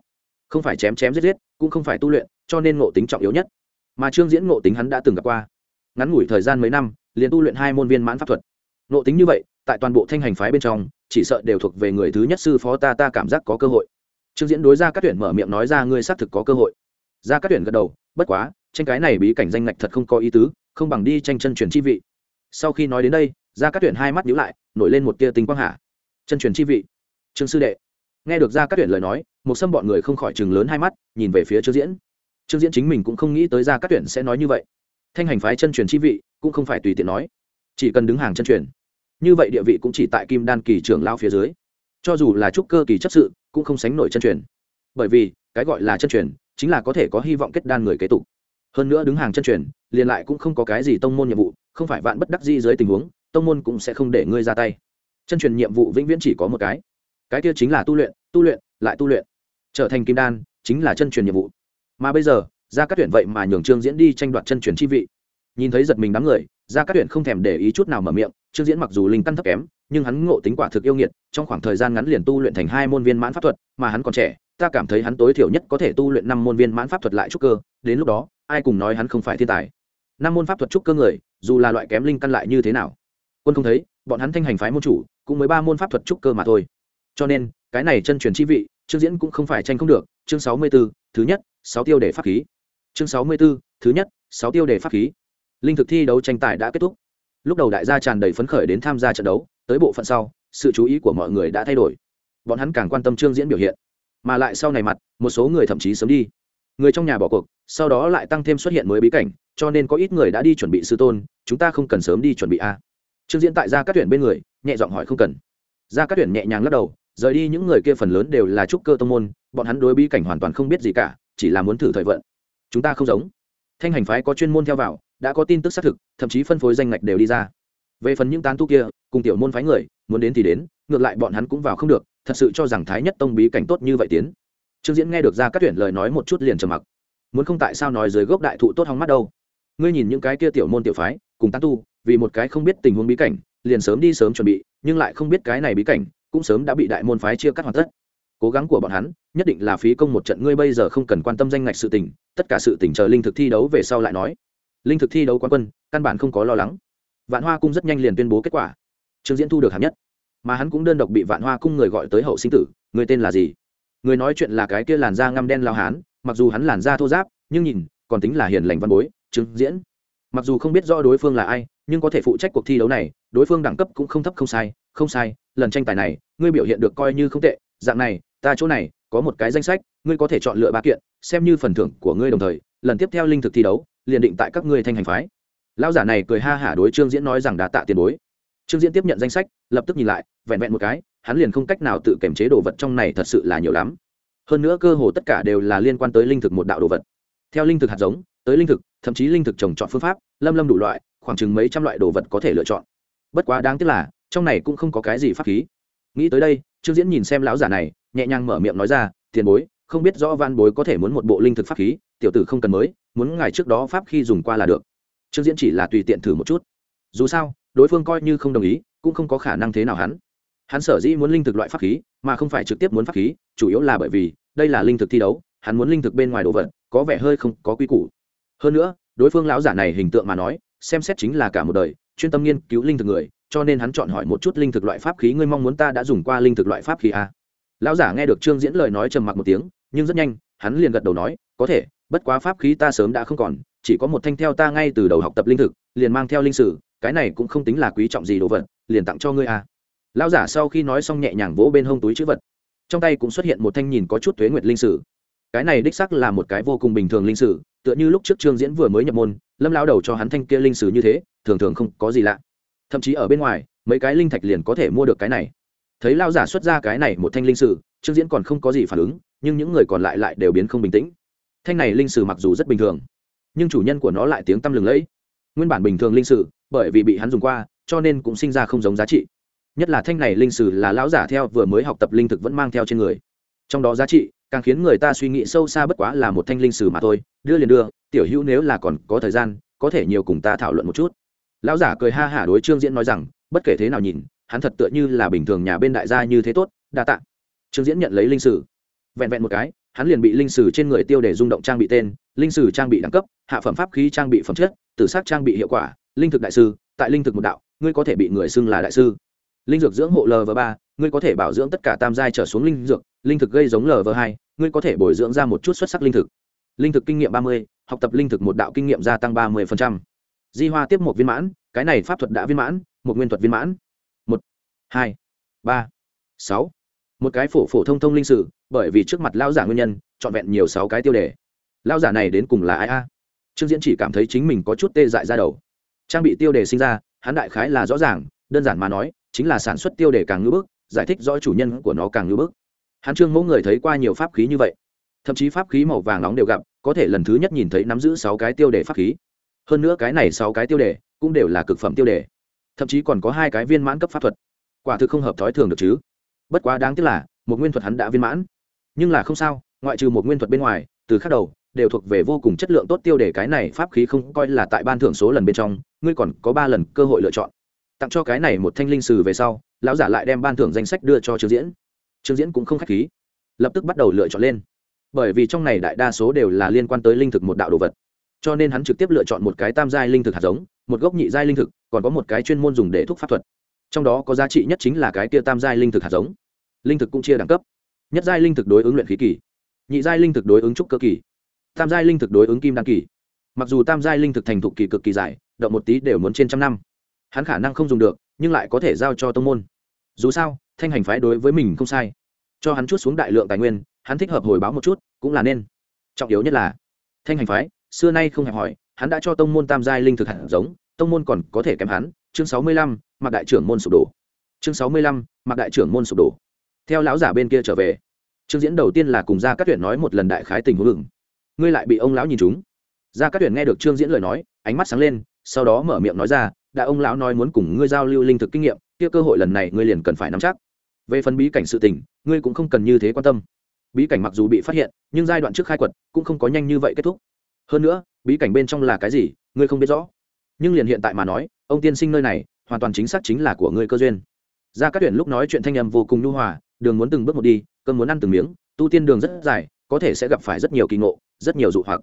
không phải chém chém giết giết, cũng không phải tu luyện, cho nên ngộ tính trọng yếu nhất mà trương diễn ngộ tính hắn đã từng gặp qua. Ngắn ngủi thời gian mấy năm, liền tu luyện hai môn viên mãn pháp thuật. Ngộ tính như vậy, tại toàn bộ thanh hành phái bên trong, chỉ sợ đều thuộc về người thứ nhất sư phó ta ta cảm giác có cơ hội. Trương diễn đối ra các tuyển mở miệng nói ra ngươi xác thực có cơ hội. Ra các tuyển gật đầu, bất quá, tranh cái này bí cảnh danh ngạch thật không có ý tứ, không bằng đi tranh chân truyền chi vị. Sau khi nói đến đây ra các tuyển hai mắt nhíu lại, nổi lên một tia tình quang hạ. Chân truyền chi vị. Trương sư đệ. Nghe được ra các tuyển lời nói một xâm bọn người không khỏi chừng lớn hai mắt, nhìn về phía trương diễn trương diễn chính mình cũng không nghĩ tới ra các tuyển sẽ nói như vậy. Thanh hành phái chân truyền chi vị, cũng không phải tùy tiện nói. Chỉ cần đứng hàng chân truyền. Như vậy địa vị cũng chỉ tại kim đan kỳ trưởng lao phía dưới. Cho dù là trúc cơ kỳ chấp sự, cũng không sánh nổi chân truyền. Bởi vì, cái gọi là chân truyền, chính là có thể có hy vọng kết đan người kế tục. Hơn nữa đứng hàng chân truyền, liền lại cũng không có cái gì tông môn nhiệm vụ, không phải vạn bất đắc di dưới tình huống, tông môn cũng sẽ không để ngươi ra tay. Chân truyền nhiệm vụ vĩnh viễn chỉ có một cái. Cái kia chính là tu luyện tu luyện, lại tu luyện. Trở thành kim đan, chính là chân truyền nhiệm vụ mà bây giờ ra các tuyển vậy mà nhường trương diễn đi tranh đoạt chân truyền chi vị. Nhìn thấy giật mình đám người ra các tuyển không thèm để ý chút nào mở miệng. Trương diễn mặc dù linh căn thấp kém, nhưng hắn ngộ tính quả thực yêu nghiệt, trong khoảng thời gian ngắn liền tu luyện thành hai môn viên mãn pháp thuật, mà hắn còn trẻ, ta cảm thấy hắn tối thiểu nhất có thể tu luyện năm môn viên mãn pháp thuật lại trúc cơ, đến lúc đó, ai cùng nói hắn không phải thiên tài. Năm môn pháp thuật trúc cơ người, dù là loại kém linh căn lại như thế nào? Quân không thấy, bọn hắn thanh hành phái môn chủ, cũng mới ba môn pháp thuật trúc cơ mà thôi. Cho nên, cái này chân truyền chi vị, trương diễn cũng không phải tranh không được. Chương sáu mươi b ố thứ nhất sáu tiêu đề pháp khí. Chương sáu mươi b ố thứ nhất, sáu tiêu đề pháp khí. Linh thực thi đấu tranh tài đã kết thúc. Lúc đầu đại gia tràn đầy phấn khởi đến tham gia trận đấu, tới bộ phận sau, sự chú ý của mọi người đã thay đổi. Bọn hắn càng quan tâm trương diễn biểu hiện. Mà lại sau này mặt, một số người thậm chí sớm đi. Người trong nhà bỏ cuộc, sau đó lại tăng thêm xuất hiện mới bí cảnh, cho nên có ít người đã đi chuẩn bị sư tôn, chúng ta không cần sớm đi chuẩn bị a. Trương diễn tại gia các tuyển bên người, nhẹ giọng hỏi không cần. Gia các tuyển nhẹ nhàng lắc đầu, rời đi những người kia phần lớn đều là trúc cơ tông môn, bọn hắn đối bí cảnh hoàn toàn không biết gì cả chỉ là muốn thử thời vận. Chúng ta không giống. Thanh hành phái có chuyên môn theo vào, đã có tin tức xác thực, thậm chí phân phối danh ngạch đều đi ra. Về phần những tán tu kia, cùng tiểu môn phái người, muốn đến thì đến, ngược lại bọn hắn cũng vào không được, thật sự cho rằng thái nhất tông bí cảnh tốt như vậy tiến. Trương diễn nghe được ra các tuyển lời nói một chút liền trầm mặc. Muốn không tại sao nói dưới gốc đại thụ tốt hóng mắt đâu? Ngươi nhìn những cái kia tiểu môn tiểu phái, cùng tán tu, vì một cái không biết tình huống bí cảnh, liền sớm đi sớm chuẩn bị, nhưng lại không biết cái này bí cảnh, cũng sớm đã bị đại môn phái chia cắt hoàn tất cố gắng của bọn hắn, nhất định là phí công một trận. Ngươi bây giờ không cần quan tâm danh ngạch sự tình, tất cả sự tình chờ linh thực thi đấu về sau lại nói. Linh thực thi đấu quán quân, căn bản không có lo lắng. Vạn hoa cung rất nhanh liền tuyên bố kết quả. Trương diễn thu được hạng nhất. Mà hắn cũng đơn độc bị vạn hoa cung người gọi tới hậu sinh tử. Người tên là gì? Người nói chuyện là cái kia làn da ngăm đen lao hán, mặc dù hắn làn da thô giáp nhưng nhìn, còn tính là hiền lành văn bối, trương diễn. Mặc dù không biết rõ đối phương là ai, nhưng có thể phụ trách cuộc thi đấu này, đối phương đẳng cấp cũng không thấp không sai không sai, lần tranh tài này, ngươi biểu hiện được coi như không tệ, dạng này ta chỗ này, có một cái danh sách, ngươi có thể chọn lựa ba kiện, xem như phần thưởng của ngươi đồng thời, lần tiếp theo linh thực thi đấu, liền định tại các ngươi thanh hành phái. Lão giả này cười ha hả đối trương diễn nói rằng đã tạ tiền bối. Trương diễn tiếp nhận danh sách, lập tức nhìn lại, vẹn vẹn một cái, hắn liền không cách nào tự kiểm chế đồ vật trong này thật sự là nhiều lắm. Hơn nữa cơ hồ tất cả đều là liên quan tới linh thực một đạo đồ vật. Theo linh thực hạt giống, tới linh thực, thậm chí linh thực trồng chọn phương pháp, lâm lâm đủ loại, khoảng chừng mấy trăm loại đồ vật có thể lựa chọn. Bất quá đáng tiếc là, trong này cũng không có cái gì pháp khí. Nghĩ tới đây, trương diễn nhìn xem lão giả này nhẹ nhàng mở miệng nói ra, tiền bối, không biết rõ van bối có thể muốn một bộ linh thực pháp khí, tiểu tử không cần mới, muốn ngài trước đó pháp khi dùng qua là được. Trương diễn chỉ là tùy tiện thử một chút. Dù sao, đối phương coi như không đồng ý, cũng không có khả năng thế nào hắn. Hắn sở dĩ muốn linh thực loại pháp khí, mà không phải trực tiếp muốn pháp khí, chủ yếu là bởi vì, đây là linh thực thi đấu, hắn muốn linh thực bên ngoài đồ vật, có vẻ hơi không có quy củ. Hơn nữa, đối phương lão giả này hình tượng mà nói, xem xét chính là cả một đời, chuyên tâm nghiên cứu linh thực người, cho nên hắn chọn hỏi một chút linh thực loại pháp khí ngươi mong muốn ta đã dùng qua linh thực loại pháp khí à? Lão giả nghe được trương diễn lời nói trầm mặc một tiếng, nhưng rất nhanh, hắn liền gật đầu nói, có thể, bất quá pháp khí ta sớm đã không còn, chỉ có một thanh theo ta ngay từ đầu học tập linh thực, liền mang theo linh sử, cái này cũng không tính là quý trọng gì đồ vật, liền tặng cho ngươi à. lão giả sau khi nói xong nhẹ nhàng vỗ bên hông túi chữ vật. Trong tay cũng xuất hiện một thanh nhìn có chút thuế nguyệt linh sử. Cái này đích sắc là một cái vô cùng bình thường linh sử, tựa như lúc trước trương diễn vừa mới nhập môn, lâm lao đầu cho hắn thanh kia linh sử như thế, thường thường không có gì lạ. Thậm chí ở bên ngoài, mấy cái linh thạch liền có thể mua được cái này thấy lao giả xuất ra cái này một thanh linh sử, trương diễn còn không có gì phản ứng, nhưng những người còn lại lại đều biến không bình tĩnh. Thanh này linh sử mặc dù rất bình thường, nhưng chủ nhân của nó lại tiếng tăm lừng lẫy. Nguyên bản bình thường linh sử, bởi vì bị hắn dùng qua, cho nên cũng sinh ra không giống giá trị. Nhất là thanh này linh sử là lão giả theo vừa mới học tập linh thực vẫn mang theo trên người. Trong đó giá trị, càng khiến người ta suy nghĩ sâu xa bất quá là một thanh linh sử mà thôi, đưa liền đưa, tiểu hữu nếu là còn có thời gian, có thể nhiều cùng ta thảo luận một chút. Lão giả cười ha hả đối trương diễn nói rằng, bất kể thế nào nhìn hắn thật tựa như là bình thường nhà bên đại gia như thế tốt, đa tạ. Trương diễn nhận lấy linh sử. Vẹn vẹn một cái, hắn liền bị linh sử trên người tiêu để rung động trang bị tên, linh sử trang bị đẳng cấp, hạ phẩm pháp khí trang bị phẩm chất, tử sắc trang bị hiệu quả, linh thực đại sư, tại linh thực một đạo, ngươi có thể bị người xưng là đại sư. Linh dược dưỡng hộ lv ba, ngươi có thể bảo dưỡng tất cả tam giai trở xuống linh dược, linh thực gây giống lv hai, ngươi có thể bồi dưỡng ra một chút xuất sắc linh thực. Linh thực kinh nghiệm ba mươi, học tập linh thực một đạo kinh nghiệm gia tăng ba mươi di hoa tiếp một viên mãn, cái này pháp thuật đã viên mãn, một nguyên thuật viên mãn hai, ba, sáu. Một cái phổ phổ thông thông linh sử, bởi vì trước mặt lao giả nguyên nhân, trọn vẹn nhiều sáu cái tiêu đề. Lao giả này đến cùng là ai a? Trương diễn chỉ cảm thấy chính mình có chút tê dại ra đầu. Trang bị tiêu đề sinh ra, hắn đại khái là rõ ràng, đơn giản mà nói, chính là sản xuất tiêu đề càng ngữ bức, giải thích rõ chủ nhân của nó càng ngữ bức. Hắn trương mẫu người thấy qua nhiều pháp khí như vậy. Thậm chí pháp khí màu vàng nóng đều gặp, có thể lần thứ nhất nhìn thấy nắm giữ sáu cái tiêu đề pháp khí. Hơn nữa cái này sáu cái tiêu đề, cũng đều là cực phẩm tiêu đề. Thậm chí còn có hai cái viên mãn cấp pháp thuật quả thực không hợp thói thường được chứ. Bất quá đáng tiếc là, một nguyên thuật hắn đã viên mãn. Nhưng là không sao, ngoại trừ một nguyên thuật bên ngoài, từ khắc đầu, đều thuộc về vô cùng chất lượng tốt tiêu để cái này pháp khí không coi là tại ban thưởng số lần bên trong, ngươi còn có ba lần cơ hội lựa chọn. Tặng cho cái này một thanh linh sử về sau, lão giả lại đem ban thưởng danh sách đưa cho trương diễn. Trương diễn cũng không k h á c h khí, lập tức bắt đầu lựa chọn lên. Bởi vì trong này đại đa số đều là liên quan tới linh thực một đạo đồ vật. Cho nên hắn trực tiếp lựa chọn một cái tam giai linh thực hạt giống, một gốc nhị giai linh thực, còn có một cái chuyên môn dùng để thuốc pháp thuật trong đó có giá trị nhất chính là cái tia tam giai linh thực hạt giống. Linh thực cũng chia đẳng cấp. Nhất giai linh thực đối ứng luyện khí kỳ. Nhị giai linh thực đối ứng trúc cơ kỳ. Tam giai linh thực đối ứng kim đăng kỳ. Mặc dù tam giai linh thực thành thục kỳ cực kỳ dài, động một tí đều muốn trên trăm năm. Hắn khả năng không dùng được, nhưng lại có thể giao cho tông môn. Dù sao, thanh hành phái đối với mình không sai. Cho hắn chút xuống đại lượng tài nguyên, hắn thích hợp hồi báo một chút, cũng là nên. Trọng yếu nhất là, thanh hành phái, xưa nay không hẹp hỏi, hắn đã cho tông môn tam giai linh thực hạt giống, tông môn còn có thể kém hắn chương sáu mươi lăm mặc đại trưởng môn sụp đổ. Chương sáu mươi lăm mặc đại trưởng môn sụp đổ. Theo lão giả bên kia trở về chương diễn đầu tiên là cùng gia cát tuyển nói một lần đại khái tình huống ngừng ngươi lại bị ông lão nhìn chúng gia cát tuyển nghe được trương diễn lời nói, ánh mắt sáng lên, sau đó mở miệng nói ra, đã ông lão nói muốn cùng ngươi giao lưu linh thực kinh nghiệm, kia cơ hội lần này ngươi liền cần phải nắm chắc. Về phần bí cảnh sự tình, ngươi cũng không cần như thế quan tâm. Bí cảnh mặc dù bị phát hiện, nhưng giai đoạn trước khai quật cũng không có nhanh như vậy kết thúc. Hơn nữa, bí cảnh bên trong là cái gì, ngươi không biết rõ. Nhưng liền hiện tại mà nói ông tiên sinh nơi này, hoàn toàn chính xác chính là của ngươi cơ duyên. Ra các tuyển lúc nói chuyện thanh âm vô cùng nhu hòa, đường muốn từng bước một đi cơn muốn ăn từng miếng, tu tiên đường rất dài, có thể sẽ gặp phải rất nhiều kỳ ngộ, rất nhiều dụ hoặc.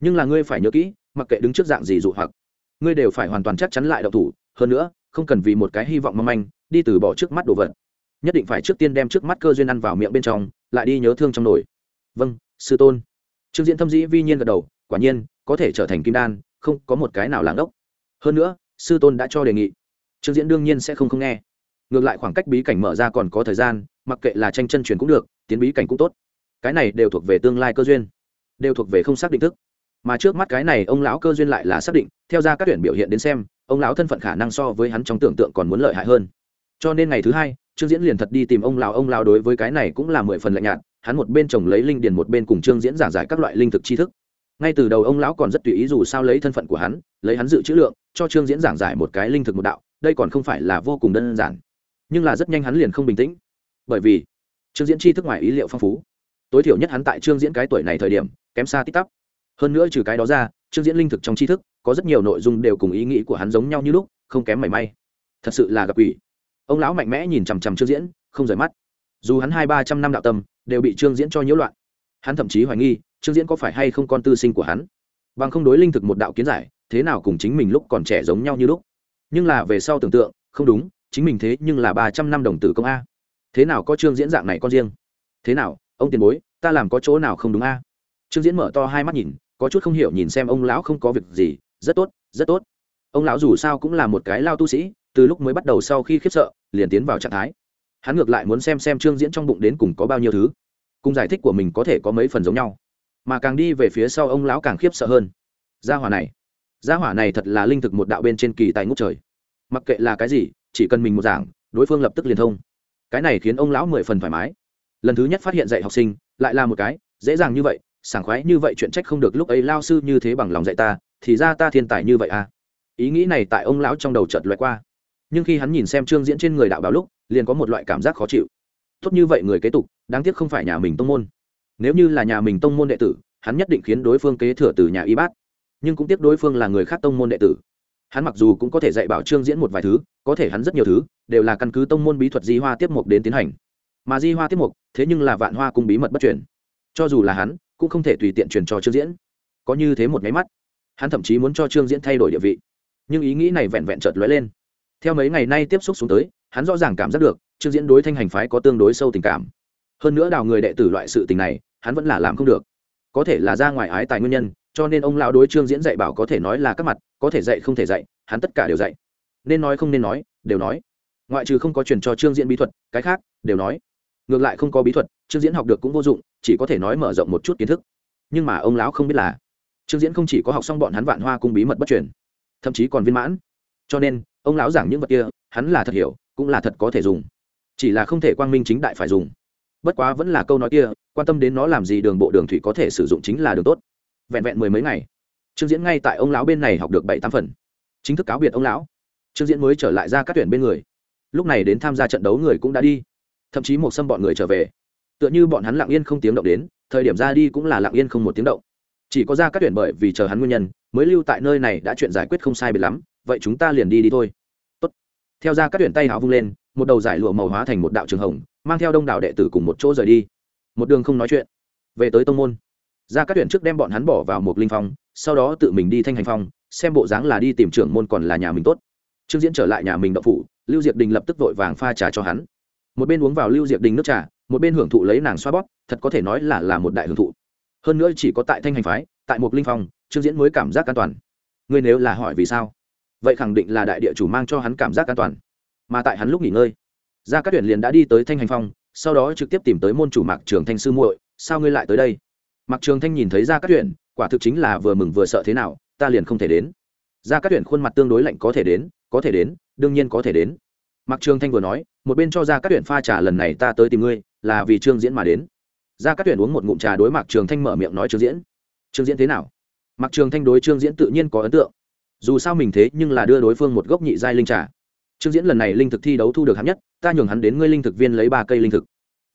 Nhưng là ngươi phải nhớ kỹ, mặc kệ đứng trước dạng gì dụ hoặc, ngươi đều phải hoàn toàn chắc chắn lại đậu thủ. Hơn nữa, không cần vì một cái hy vọng mong manh, đi từ bỏ trước mắt đồ vật. Nhất định phải trước tiên đem trước mắt cơ duyên ăn vào miệng bên trong, lại đi nhớ thương trong nồi. Vâng sư tôn. Trương diễn thâm dĩ vi nhiên gật đầu, quả nhiên, có thể trở thành kim đan, không có một cái nào làng ốc hơn nữa sư tôn đã cho đề nghị. Trương diễn đương nhiên sẽ không không nghe. Ngược lại khoảng cách bí cảnh mở ra còn có thời gian, mặc kệ là tranh chân truyền cũng được, tiến bí cảnh cũng tốt. Cái này đều thuộc về tương lai cơ duyên, đều thuộc về không xác định thức. Mà trước mắt cái này, ông lão cơ duyên lại là xác định, theo ra các tuyển biểu hiện đến xem, ông lão thân phận khả năng so với hắn trong tưởng tượng còn muốn lợi hại hơn. Cho nên ngày thứ hai, trương diễn liền thật đi tìm ông lão ông lão đối với cái này cũng là mười phần lạnh nhạt, hắn một bên trồng lấy linh điền, một bên cùng trương diễn giảng giải các loại linh thực tri thức ngay từ đầu ông lão còn rất tùy ý dù sao lấy thân phận của hắn, lấy hắn dự trữ lượng, cho trương diễn giảng giải một cái linh thực một đạo, đây còn không phải là vô cùng đơn giản. Nhưng là rất nhanh hắn liền không bình tĩnh. Bởi vì, trương diễn tri thức ngoài ý liệu phong phú. Tối thiểu nhất hắn tại trương diễn cái tuổi này thời điểm, kém xa tích tắp. Hơn nữa trừ cái đó ra, trương diễn linh thực trong tri thức, có rất nhiều nội dung đều cùng ý nghĩ của hắn giống nhau như lúc, không kém mảy may. Thật sự là gặp ủy ông lão mạnh mẽ nhìn chằm chằm trương diễn, không rời mắt. Dù hắn hai ba trăm năm đạo tâm, đều bị trương diễn cho nhiễu loạn. Hắn thậm chí hoài nghi trương diễn có phải hay không con tư sinh của hắn? Bằng không đối linh thực một đạo kiến giải, thế nào cùng chính mình lúc còn trẻ giống nhau như lúc? Nhưng là về sau tưởng tượng, không đúng, chính mình thế nhưng là ba trăm năm đồng tử công a. Thế nào có trương diễn dạng này con riêng? Thế nào, ông tiền bối, ta làm có chỗ nào không đúng a? Trương diễn mở to hai mắt nhìn, có chút không hiểu nhìn xem ông lão không có việc gì, rất tốt rất tốt. Ông lão dù sao cũng là một cái lao tu sĩ, từ lúc mới bắt đầu sau khi khiếp sợ, liền tiến vào trạng thái. Hắn ngược lại muốn xem xem trương diễn trong bụng đến cùng có bao nhiêu thứ. Cùng giải thích của mình có thể có mấy phần giống nhau mà càng đi về phía sau ông lão càng khiếp sợ hơn. Gia hỏa này, gia hỏa này thật là linh thực một đạo bên trên kỳ tài ngút trời. Mặc kệ là cái gì, chỉ cần mình một giảng, đối phương lập tức liền thông. Cái này khiến ông lão mười phần thoải mái. Lần thứ nhất phát hiện dạy học sinh, lại là một cái, dễ dàng như vậy, sảng khoái như vậy chuyện trách không được lúc ấy lao sư như thế bằng lòng dạy ta, thì ra ta thiên tài như vậy à? Ý nghĩ này tại ông lão trong đầu chợt loại qua. Nhưng khi hắn nhìn xem trương diễn trên người đạo báo lúc, liền có một loại cảm giác khó chịu. Tốt như vậy người kế tục, đáng tiếc không phải nhà mình tông môn nếu như là nhà mình tông môn đệ tử, hắn nhất định khiến đối phương kế thừa từ nhà y bát. Nhưng cũng tiếc đối phương là người khác tông môn đệ tử. Hắn mặc dù cũng có thể dạy bảo trương diễn một vài thứ, có thể hắn rất nhiều thứ, đều là căn cứ tông môn bí thuật di hoa tiếp mục đến tiến hành. Mà di hoa tiếp mục, thế nhưng là vạn hoa cung bí mật bất truyền. Cho dù là hắn, cũng không thể tùy tiện truyền cho trương diễn. Có như thế một nháy mắt, hắn thậm chí muốn cho trương diễn thay đổi địa vị. Nhưng ý nghĩ này vẹn vẹn chợt lóe lên. Theo mấy ngày nay tiếp xúc xuống tới, hắn rõ ràng cảm giác được trương diễn đối thanh hành phái có tương đối sâu tình cảm hơn nữa đào người đệ tử loại sự tình này, hắn vẫn là làm không được. Có thể là ra ngoài ái tài nguyên nhân, cho nên ông lão đối trương diễn dạy bảo có thể nói là các mặt, có thể dạy không thể dạy, hắn tất cả đều dạy. Nên nói không nên nói, đều nói. Ngoại trừ không có truyền cho trương diễn bí thuật, cái khác, đều nói. Ngược lại không có bí thuật, trương diễn học được cũng vô dụng, chỉ có thể nói mở rộng một chút kiến thức. Nhưng mà ông lão không biết là, trương diễn không chỉ có học xong bọn hắn vạn hoa cung bí mật bất truyền, thậm chí còn viên mãn. Cho nên, ông lão giảng những vật kia, hắn là thật hiểu, cũng là thật có thể dùng. Chỉ là không thể quang minh chính đại phải dùng bất quá vẫn là câu nói kia, quan tâm đến nó làm gì đường bộ đường thủy có thể sử dụng chính là đường tốt. Vẹn vẹn mười mấy ngày. Trương diễn ngay tại ông lão bên này học được bảy tám phần. Chính thức cáo biệt ông lão. Trương diễn mới trở lại ra các tuyển bên người. Lúc này đến tham gia trận đấu người cũng đã đi. Thậm chí một xâm bọn người trở về. Tựa như bọn hắn lặng yên không tiếng động đến, thời điểm ra đi cũng là lặng yên không một tiếng động. Chỉ có ra các tuyển bởi vì chờ hắn nguyên nhân, mới lưu tại nơi này đã chuyện giải quyết không sai biệt lắm, vậy chúng ta liền đi đi thôi. Tốt. theo ra các tuyển tay háo vung lên một đầu giải lụa màu hóa thành một đạo trường hồng, mang theo đông đảo đệ tử cùng một chỗ rời đi. Một đường không nói chuyện. Về tới tông môn ra các tuyển trước đem bọn hắn bỏ vào một linh phong, sau đó tự mình đi thanh hành phong, xem bộ dáng là đi tìm trưởng môn còn là nhà mình tốt. Trương diễn trở lại nhà mình đậu phụ lưu diệp đình lập tức vội vàng pha trà cho hắn. Một bên uống vào lưu diệp đình nước trà, một bên hưởng thụ lấy nàng xoa bóp, thật có thể nói là là một đại hưởng thụ. Hơn nữa chỉ có tại thanh hành phái, tại một linh phong, trương diễn mới cảm giác an toàn. Ngươi nếu là hỏi vì sao, vậy khẳng định là đại địa chủ mang cho hắn cảm giác an toàn mà tại hắn lúc nghỉ ngơi. Gia các tuyển liền đã đi tới thanh hành phong, sau đó trực tiếp tìm tới môn chủ mạc trường thanh sư muội, sao ngươi lại tới đây? Mạc trường thanh nhìn thấy gia các tuyển quả thực chính là vừa mừng vừa sợ thế nào, ta liền không thể đến. Gia các tuyển khuôn mặt tương đối lạnh, có thể đến, có thể đến, đương nhiên có thể đến. Mạc trường thanh vừa nói, một bên cho gia các tuyển pha trà lần này ta tới tìm ngươi, là vì trương diễn mà đến. Gia các tuyển uống một ngụm trà đối mạc trường thanh mở miệng nói, trương diễn trương diễn thế nào? Mạc trường thanh đối trương diễn tự nhiên có ấn tượng. Dù sao mình thế nhưng là đưa đối phương một gốc nhị giai linh trà trương diễn lần này linh thực thi đấu thu được hạng nhất, ta nhường hắn đến ngươi linh thực viên lấy ba cây linh thực.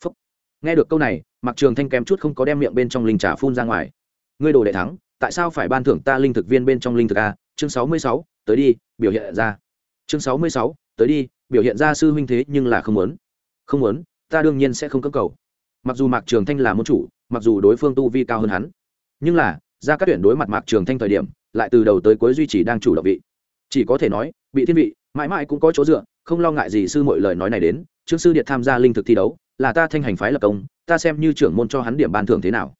Phúc. nghe được câu này mặc trường thanh kém chút không có đem miệng bên trong linh trà phun ra ngoài. Ngươi đồ đệ thắng, tại sao phải ban thưởng ta linh thực viên bên trong linh thực a chương sáu mươi sáu, tới đi, biểu hiện ra. Chương sáu mươi sáu, tới đi, biểu hiện ra sư huynh thế nhưng là không muốn. Không muốn, ta đương nhiên sẽ không cấp cầu. Mặc dù mạc trường thanh là môn chủ, mặc dù đối phương tu vi cao hơn hắn, nhưng là, ra các tuyển đối mặt mạc trường thanh thời điểm, lại từ đầu tới cuối duy trì đang chủ động vị. Chỉ có thể nói bị thiên vị mãi mãi cũng có chỗ dựa, không lo ngại gì sư mọi lời nói này đến, trương sư điện tham gia linh thực thi đấu, là ta thanh hành phái lập công, ta xem như trưởng môn cho hắn điểm ban thưởng thế nào.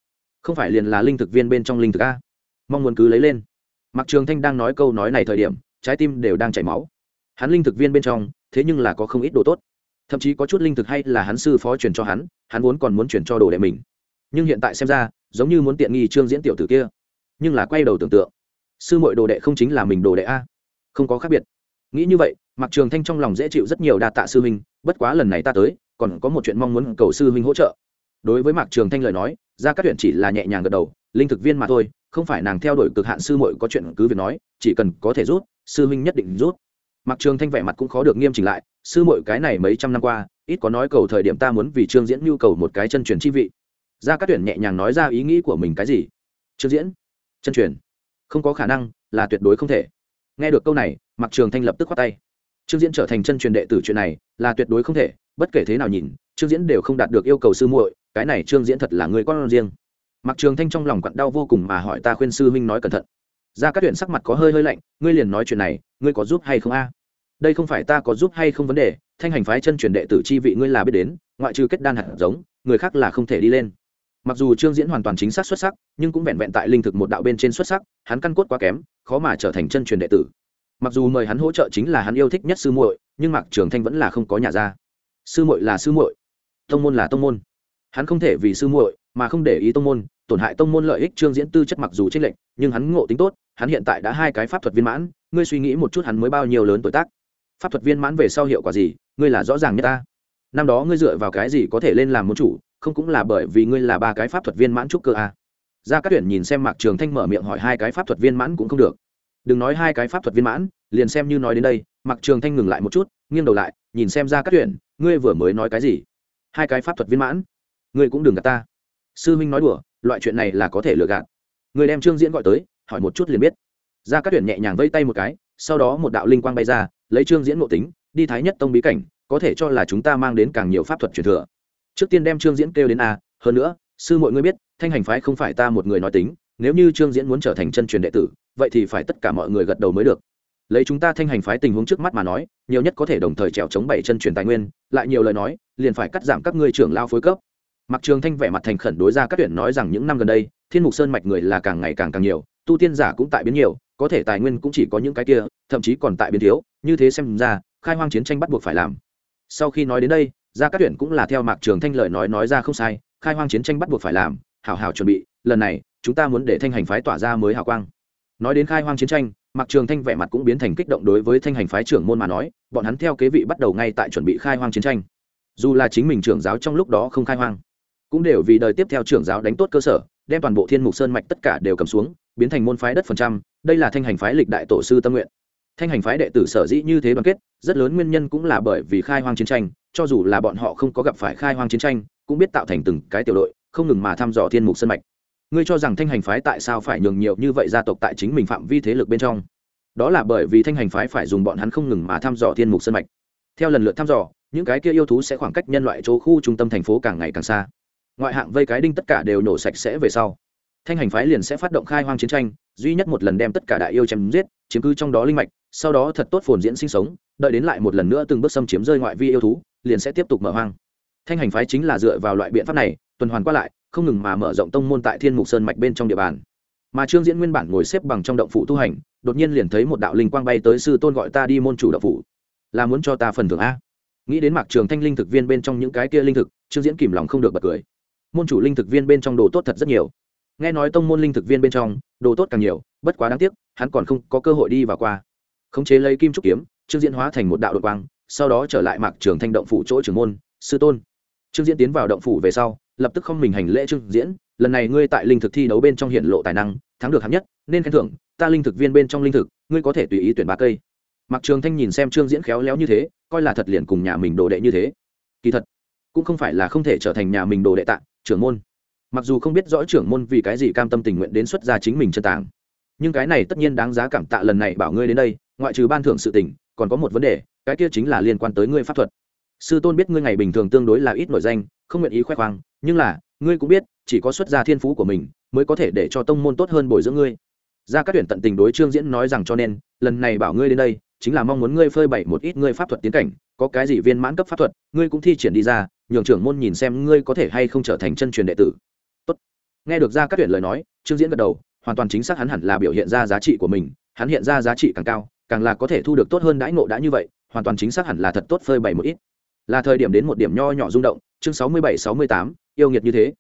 Không phải liền là linh thực viên bên trong linh thực a? Mong muốn cứ lấy lên. Mặc trường thanh đang nói câu nói này thời điểm, trái tim đều đang chảy máu. Hắn linh thực viên bên trong, thế nhưng là có không ít đồ tốt. Thậm chí có chút linh thực hay là hắn sư phó truyền cho hắn hắn vốn còn muốn chuyển cho đồ đệ mình. Nhưng hiện tại xem ra, giống như muốn tiện nghi trương diễn tiểu tử kia. Nhưng là quay đầu tưởng tượng, sư mội đồ đệ không chính là mình đồ đệ a? Không có khác biệt nghĩ như vậy mặc trường thanh trong lòng dễ chịu rất nhiều đa tạ sư huynh, bất quá lần này ta tới, còn có một chuyện mong muốn cầu sư huynh hỗ trợ. Đối với mạc trường thanh lời nói ra các chuyện chỉ là nhẹ nhàng gật đầu, linh thực viên mà thôi, không phải nàng theo đuổi cực hạn sư muội có chuyện cứ việc nói, chỉ cần có thể rút, sư huynh nhất định rút. Mạc trường thanh vẻ mặt cũng khó được nghiêm chỉnh lại, sư muội cái này mấy trăm năm qua, ít có nói cầu thời điểm ta muốn vì trương diễn nhu cầu một cái chân truyền chi vị. Ra các tuyển nhẹ nhàng nói ra ý nghĩ của mình cái gì? Trương diễn, chân truyền, không có khả năng là tuyệt đối không thể. Nghe được câu này mặc trường thanh lập tức khoát tay. Trương diễn trở thành chân truyền đệ tử chuyện này là tuyệt đối không thể, bất kể thế nào nhìn, trương diễn đều không đạt được yêu cầu sư muội, cái này trương diễn thật là người con riêng. Mặc trường thanh trong lòng quặn đau vô cùng mà hỏi ta khuyên sư huynh nói cẩn thận. Ra các tuyển sắc mặt có hơi hơi lạnh, ngươi liền nói chuyện này, ngươi có giúp hay không a? Đây không phải ta có giúp hay không vấn đề, thanh hành phái chân truyền đệ tử chi vị ngươi là biết đến, ngoại trừ kết đan hạt giống, người khác là không thể đi lên. Mặc dù trương diễn hoàn toàn chính xác xuất sắc, nhưng cũng vẹn vẹn tại linh thực một đạo bên trên xuất sắc, hắn căn cốt quá kém, khó mà trở thành chân truyền đệ tử mặc dù mời hắn hỗ trợ chính là hắn yêu thích nhất sư muội, nhưng mạc trường thanh vẫn là không có nhà ra. Sư muội là sư muội, tông môn là tông môn. Hắn không thể vì sư muội mà không để ý tông môn, tổn hại tông môn lợi ích trương diễn tư chất mặc dù tranh lệch, nhưng hắn ngộ tính tốt, hắn hiện tại đã hai cái pháp thuật viên mãn, ngươi suy nghĩ một chút hắn mới bao nhiêu lớn tuổi tác. Pháp thuật viên mãn về sau hiệu quả gì, ngươi là rõ ràng nhất ta. Năm đó ngươi dựa vào cái gì có thể lên làm môn chủ, không cũng là bởi vì ngươi là ba cái pháp thuật viên mãn trúc cơ à. ra các tuyển nhìn xem mạc trường thanh mở miệng hỏi hai cái pháp thuật viên mãn cũng không được đừng nói hai cái pháp thuật viên mãn, liền xem như nói đến đây mặc trường thanh ngừng lại một chút, nghiêng đầu lại, nhìn xem ra các tuyển ngươi vừa mới nói cái gì? Hai cái pháp thuật viên mãn, ngươi cũng đừng gạt ta. Sư minh nói đùa, loại chuyện này là có thể lừa gạt. Người đem trương diễn gọi tới, hỏi một chút liền biết. Ra các tuyển nhẹ nhàng vây tay một cái, sau đó một đạo linh quang bay ra, lấy trương diễn ngộ tính, đi thái nhất tông bí cảnh, có thể cho là chúng ta mang đến càng nhiều pháp thuật truyền thừa. Trước tiên đem trương diễn kêu đến a, hơn nữa, sư mọi người biết, thanh hành phái không phải ta một người nói tính nếu như trương diễn muốn trở thành chân truyền đệ tử, vậy thì phải tất cả mọi người gật đầu mới được. Lấy chúng ta thanh hành phái tình huống trước mắt mà nói, nhiều nhất có thể đồng thời trèo chống bảy chân truyền tài nguyên, lại nhiều lời nói, liền phải cắt giảm các ngươi trưởng lao phối cấp. Mặc trường thanh vẻ mặt thành khẩn đối ra các tuyển nói rằng những năm gần đây, thiên mục sơn mạch người là càng ngày càng càng nhiều, tu tiên giả cũng tại biến nhiều, có thể tài nguyên cũng chỉ có những cái kia, thậm chí còn tại biến thiếu, như thế xem ra, khai hoang chiến tranh bắt buộc phải làm. Sau khi nói đến đây, ra các tuyển cũng là theo mạc trường thanh lời nói nói ra không sai, khai hoang chiến tranh bắt buộc phải làm, hảo hảo chuẩn bị, lần này chúng ta muốn để thanh hành phái tỏa ra mới hào quang. Nói đến khai hoang chiến tranh mặc trường thanh vẻ mặt cũng biến thành kích động đối với thanh hành phái trưởng môn mà nói, bọn hắn theo kế vị bắt đầu ngay tại chuẩn bị khai hoang chiến tranh. Dù là chính mình trưởng giáo trong lúc đó không khai hoang, cũng đều vì đời tiếp theo trưởng giáo đánh tốt cơ sở, đem toàn bộ thiên mục sơn mạch tất cả đều cầm xuống, biến thành môn phái đất phần trăm, đây là thanh hành phái lịch đại tổ sư tâm nguyện. Thanh hành phái đệ tử sở dĩ như thế đoàn kết, rất lớn nguyên nhân cũng là bởi vì khai hoang chiến tranh, cho dù là bọn họ không có gặp phải khai hoang chiến tranh, cũng biết tạo thành từng cái tiểu đội, không ngừng mà thăm dò thiên mục sơn mạch ngươi cho rằng thanh hành phái tại sao phải nhường nhiều như vậy gia tộc tại chính mình phạm vi thế lực bên trong? Đó là bởi vì thanh hành phái phải dùng bọn hắn không ngừng mà thăm dò thiên mục sân mạch. Theo lần lượt thăm dò, những cái kia yêu thú sẽ khoảng cách nhân loại chỗ khu trung tâm thành phố càng ngày càng xa. Ngoại hạng vây cái đinh tất cả đều nổ sạch sẽ về sau. Thanh hành phái liền sẽ phát động khai hoang chiến tranh, duy nhất một lần đem tất cả đại yêu chém giết, chiếm cứ trong đó linh mạch, sau đó thật tốt phồn diễn sinh sống, đợi đến lại một lần nữa từng bước xâm chiếm rơi ngoại vi yêu thú, liền sẽ tiếp tục mở hoang. Thanh hành phái chính là dựa vào loại biện pháp này, tuần hoàn qua lại không ngừng mà mở rộng tông môn tại thiên mục sơn mạch bên trong địa bàn. Mà trương diễn nguyên bản ngồi xếp bằng trong động phủ tu hành, đột nhiên liền thấy một đạo linh quang bay tới sư tôn gọi ta đi môn chủ động phủ. Là muốn cho ta phần thưởng a? Nghĩ đến mạc trường thanh linh thực viên bên trong những cái kia linh thực, trương diễn kìm lòng không được bật cười. Môn chủ linh thực viên bên trong đồ tốt thật rất nhiều. Nghe nói tông môn linh thực viên bên trong, đồ tốt càng nhiều, bất quá đáng tiếc, hắn còn không có cơ hội đi vào qua. Khống chế lấy kim trúc kiếm, trương diễn hóa thành một đạo đội quang, sau đó trở lại mạc trường thanh động phủ chỗ trưởng môn, sư tôn. Trương diễn tiến vào động phủ về sau lập tức không mình hành lễ trương diễn, lần này ngươi tại linh thực thi đấu bên trong hiện lộ tài năng, thắng được hạng nhất, nên khen thưởng, ta linh thực viên bên trong linh thực, ngươi có thể tùy ý tuyển ba cây. Mặc trường thanh nhìn xem trương diễn khéo léo như thế, coi là thật liền cùng nhà mình đồ đệ như thế. Kỳ thật, cũng không phải là không thể trở thành nhà mình đồ đệ tạ, trưởng môn. Mặc dù không biết rõ trưởng môn vì cái gì cam tâm tình nguyện đến xuất ra chính mình chân tàng, nhưng cái này tất nhiên đáng giá cảm tạ lần này bảo ngươi đến đây, ngoại trừ ban thưởng sự tình, còn có một vấn đề, cái kia chính là liên quan tới ngươi pháp thuật. Sư tôn biết ngươi ngày bình thường tương đối là ít nổi danh, không nguyện ý khoe khoang nhưng là, ngươi cũng biết, chỉ có xuất gia thiên phú của mình mới có thể để cho tông môn tốt hơn bồi dưỡng ngươi. Ra các tuyển tận tình đối trương diễn nói rằng cho nên, lần này bảo ngươi đến đây, chính là mong muốn ngươi phơi bày một ít ngươi pháp thuật tiến cảnh, có cái gì viên mãn cấp pháp thuật, ngươi cũng thi triển đi ra, nhường trưởng môn nhìn xem ngươi có thể hay không trở thành chân truyền đệ tử. Tốt. nghe được ra các tuyển lời nói, trương diễn gật đầu, hoàn toàn chính xác hắn hẳn là biểu hiện ra giá trị của mình, hắn hiện ra giá trị càng cao, càng là có thể thu được tốt hơn đãi ngộ đã như vậy, hoàn toàn chính xác hẳn là thật tốt phơi bày một ít là thời điểm đến một điểm nho nhỏ rung động, chương sáu mươi bảy sáu mươi tám, yêu nghiệt như thế.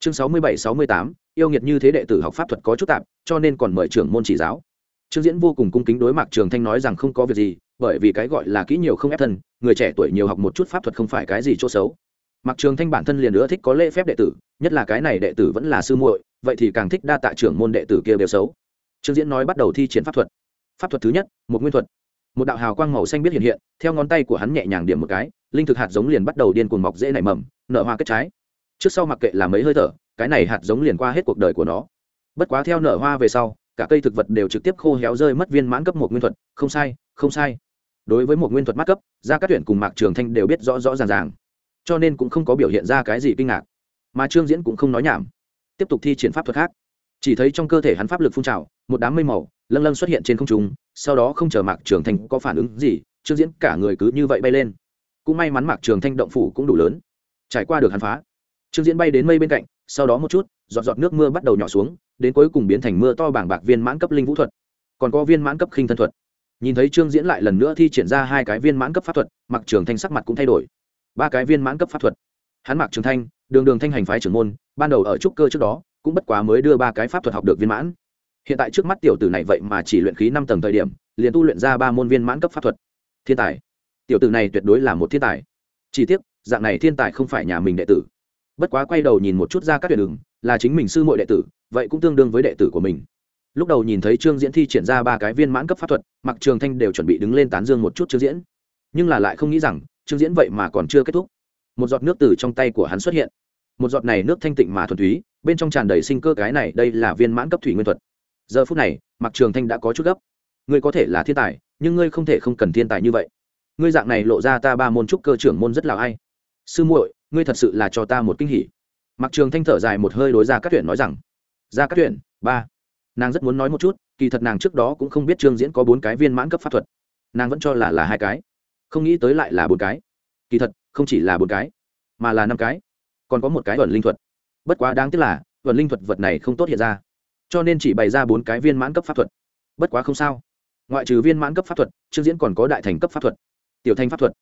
Chương sáu mươi bảy sáu mươi tám, yêu nghiệt như thế đệ tử học pháp thuật có chút tạp, cho nên còn mời trưởng môn chỉ giáo. Trương diễn vô cùng cung kính đối mặt trường thanh nói rằng không có việc gì, bởi vì cái gọi là kỹ nhiều không ép thân, người trẻ tuổi nhiều học một chút pháp thuật không phải cái gì chỗ xấu. Mặc trường thanh bản thân liền nữa thích có lễ phép đệ tử, nhất là cái này đệ tử vẫn là sư muội, vậy thì càng thích đa tạ trưởng môn đệ tử kia đều xấu. Trương diễn nói bắt đầu thi triển pháp thuật. Pháp thuật thứ nhất, một nguyên thuật. Một đạo hào quang màu xanh biết hiện hiện, theo ngón tay của hắn nhẹ nhàng điểm một cái linh thực hạt giống liền bắt đầu điên cuồng mọc dễ nảy mầm, nở hoa kết trái. Trước sau mặc kệ là mấy hơi thở, cái này hạt giống liền qua hết cuộc đời của nó. Bất quá theo nở hoa về sau, cả cây thực vật đều trực tiếp khô héo rơi mất viên mãn cấp một nguyên thuật. Không sai không sai. Đối với một nguyên thuật mát cấp, gia các tuyển cùng mạc trường thanh đều biết rõ rõ ràng ràng, cho nên cũng không có biểu hiện ra cái gì kinh ngạc. Mà trương diễn cũng không nói nhảm, tiếp tục thi triển pháp thuật khác. Chỉ thấy trong cơ thể hắn pháp lực phun trào, một đám mây màu, lâng lâng xuất hiện trên không trung, sau đó không chờ mạc trường thanh có phản ứng gì, trương diễn cả người cứ như vậy bay lên cũng may mắn mạc trường thanh động phủ cũng đủ lớn. Trải qua được hắn phá, trương diễn bay đến mây bên cạnh, sau đó một chút, giọt giọt nước mưa bắt đầu nhỏ xuống, đến cuối cùng biến thành mưa to bảng bạc viên mãn cấp linh vũ thuật. Còn có viên mãn cấp khinh thân thuật. Nhìn thấy trương diễn lại lần nữa thi triển ra hai cái viên mãn cấp pháp thuật mặc trường thanh sắc mặt cũng thay đổi. Ba cái viên mãn cấp pháp thuật. Hắn mặc trường thanh, đường đường thanh hành phái trưởng môn, ban đầu ở trúc cơ trước đó, cũng bất quá mới đưa ba cái pháp thuật học được viên mãn. Hiện tại trước mắt tiểu tử này vậy mà chỉ luyện khí năm tầng thời điểm, liền tu luyện ra ba môn viên mãn cấp pháp thuật. Thiên tài tiểu tử này tuyệt đối là một thiên tài. Chỉ tiếc, dạng này thiên tài không phải nhà mình đệ tử. Bất quá quay đầu nhìn một chút ra các tuyển đường, là chính mình sư muội đệ tử, vậy cũng tương đương với đệ tử của mình. Lúc đầu nhìn thấy trương diễn thi triển ra ba cái viên mãn cấp pháp thuật mặc trường thanh đều chuẩn bị đứng lên tán dương một chút trương diễn. Nhưng là lại không nghĩ rằng, trương diễn vậy mà còn chưa kết thúc. Một giọt nước từ trong tay của hắn xuất hiện. Một giọt này nước thanh tịnh mà thuần túy, bên trong tràn đầy sinh cơ cái này, đây là viên mãn cấp thủy nguyên thuật. Giờ phút này mặc trường thanh đã có chút gấp. Ngươi có thể là thiên tài, nhưng ngươi không thể không cần thiên tài như vậy ngươi dạng này lộ ra ta ba môn trúc cơ trưởng môn rất là ai sư muội, ngươi thật sự là cho ta một kinh hỉ. Mặc trường thanh thở dài một hơi đối ra các tuyển nói rằng ra các tuyển, ba. Nàng rất muốn nói một chút, kỳ thật nàng trước đó cũng không biết trương diễn có bốn cái viên mãn cấp pháp thuật. Nàng vẫn cho là là hai cái, không nghĩ tới lại là bốn cái. Kỳ thật, không chỉ là bốn cái, mà là năm cái. Còn có một cái ẩn linh thuật. Bất quá đáng tiếc là ẩn linh thuật vật này không tốt hiện ra, cho nên chỉ bày ra bốn cái viên mãn cấp pháp thuật. Bất quá không sao. Ngoại trừ viên mãn cấp pháp thuật, trương diễn còn có đại thành cấp pháp thuật tiểu Thanh pháp thuật,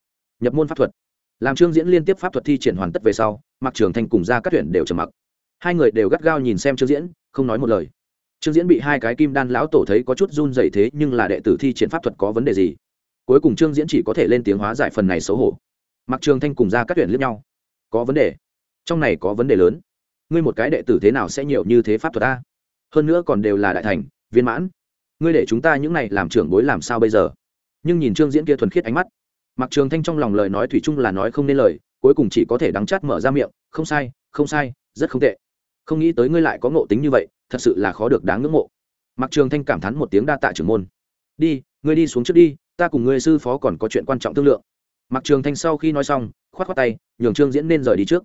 nhập môn pháp thuật. Làm trương diễn liên tiếp pháp thuật thi triển hoàn tất về sau mặc trường Thanh cùng ra các tuyển đều trầm mặc. Hai người đều gắt gao nhìn xem trương diễn, không nói một lời. Trương diễn bị hai cái kim đan lão tổ thấy có chút run dày thế nhưng là đệ tử thi triển pháp thuật có vấn đề gì? Cuối cùng trương diễn chỉ có thể lên tiếng hóa giải phần này xấu hổ. Mặc trường thanh cùng ra các tuyển liếc nhau. Có vấn đề? Trong này có vấn đề lớn. Ngươi một cái đệ tử thế nào sẽ nhiều như thế pháp thuật ta hơn nữa còn đều là đại thành, viên mãn. Ngươi để chúng ta những này làm trưởng bối làm sao bây giờ? Nhưng nhìn trương diễn kia thuần khiết ánh mắt mặc trường thanh trong lòng lời nói thủy chung là nói không nên lời, cuối cùng chỉ có thể đắng chát mở ra miệng, không sai không sai, rất không tệ. Không nghĩ tới ngươi lại có ngộ tính như vậy, thật sự là khó được đáng ngưỡng mộ. Mặc trường thanh cảm thán một tiếng đa tạ trưởng môn. Đi, ngươi đi xuống trước đi, ta cùng ngươi sư phó còn có chuyện quan trọng thương lượng. Mặc trường thanh sau khi nói xong k h o á t k h o á tay, nhường trương diễn nên rời đi trước.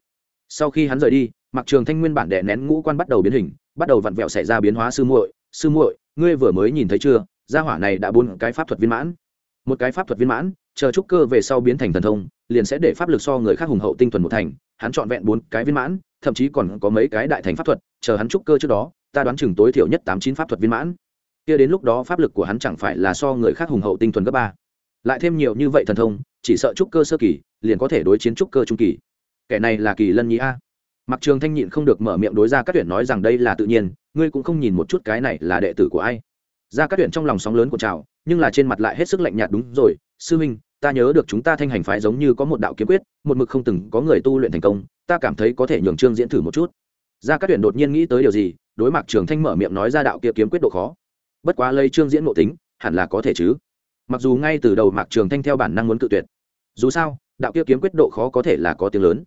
Sau khi hắn rời đi mặc trường thanh nguyên bản đẻ nén ngũ quan bắt đầu biến hình, bắt đầu vặn vẹo xảy ra biến hóa sư muội sư muội, ngươi vừa mới nhìn thấy chưa? Gia hỏa này đã bốn cái pháp thuật viên mãn. Một cái pháp thuật viên mãn chờ trúc cơ về sau biến thành thần thông, liền sẽ để pháp lực so người khác hùng hậu tinh thuần một thành, hắn trọn vẹn bốn cái viên mãn, thậm chí còn có mấy cái đại thành pháp thuật, chờ hắn trúc cơ trước đó, ta đoán chừng tối thiểu nhất tám chín pháp thuật viên mãn. Kia đến lúc đó pháp lực của hắn chẳng phải là so người khác hùng hậu tinh thuần cấp ba. Lại thêm nhiều như vậy thần thông, chỉ sợ trúc cơ sơ kỳ, liền có thể đối chiến trúc cơ trung kỳ. Kẻ này là kỳ lân nhĩ a. Mặc trường thanh nhịn không được mở miệng đối ra các tuyển nói rằng đây là tự nhiên, ngươi cũng không nhìn một chút cái này là đệ tử của ai. Ra các tuyển trong lòng sóng lớn của trào, nhưng là trên mặt lại hết sức lạnh nhạt, đúng rồi, sư minh ta nhớ được chúng ta thanh hành phái giống như có một đạo kiếm quyết, một mực không từng có người tu luyện thành công, ta cảm thấy có thể nhường trương diễn thử một chút. Ra các tuyển đột nhiên nghĩ tới điều gì, đối mặt trường thanh mở miệng nói ra đạo kia kiếm quyết độ khó. Bất quá lây trương diễn ngộ tính, hẳn là có thể chứ. Mặc dù ngay từ đầu mạc trường thanh theo bản năng muốn cự tuyệt, dù sao, đạo kia kiếm quyết độ khó có thể là có tiếng lớn.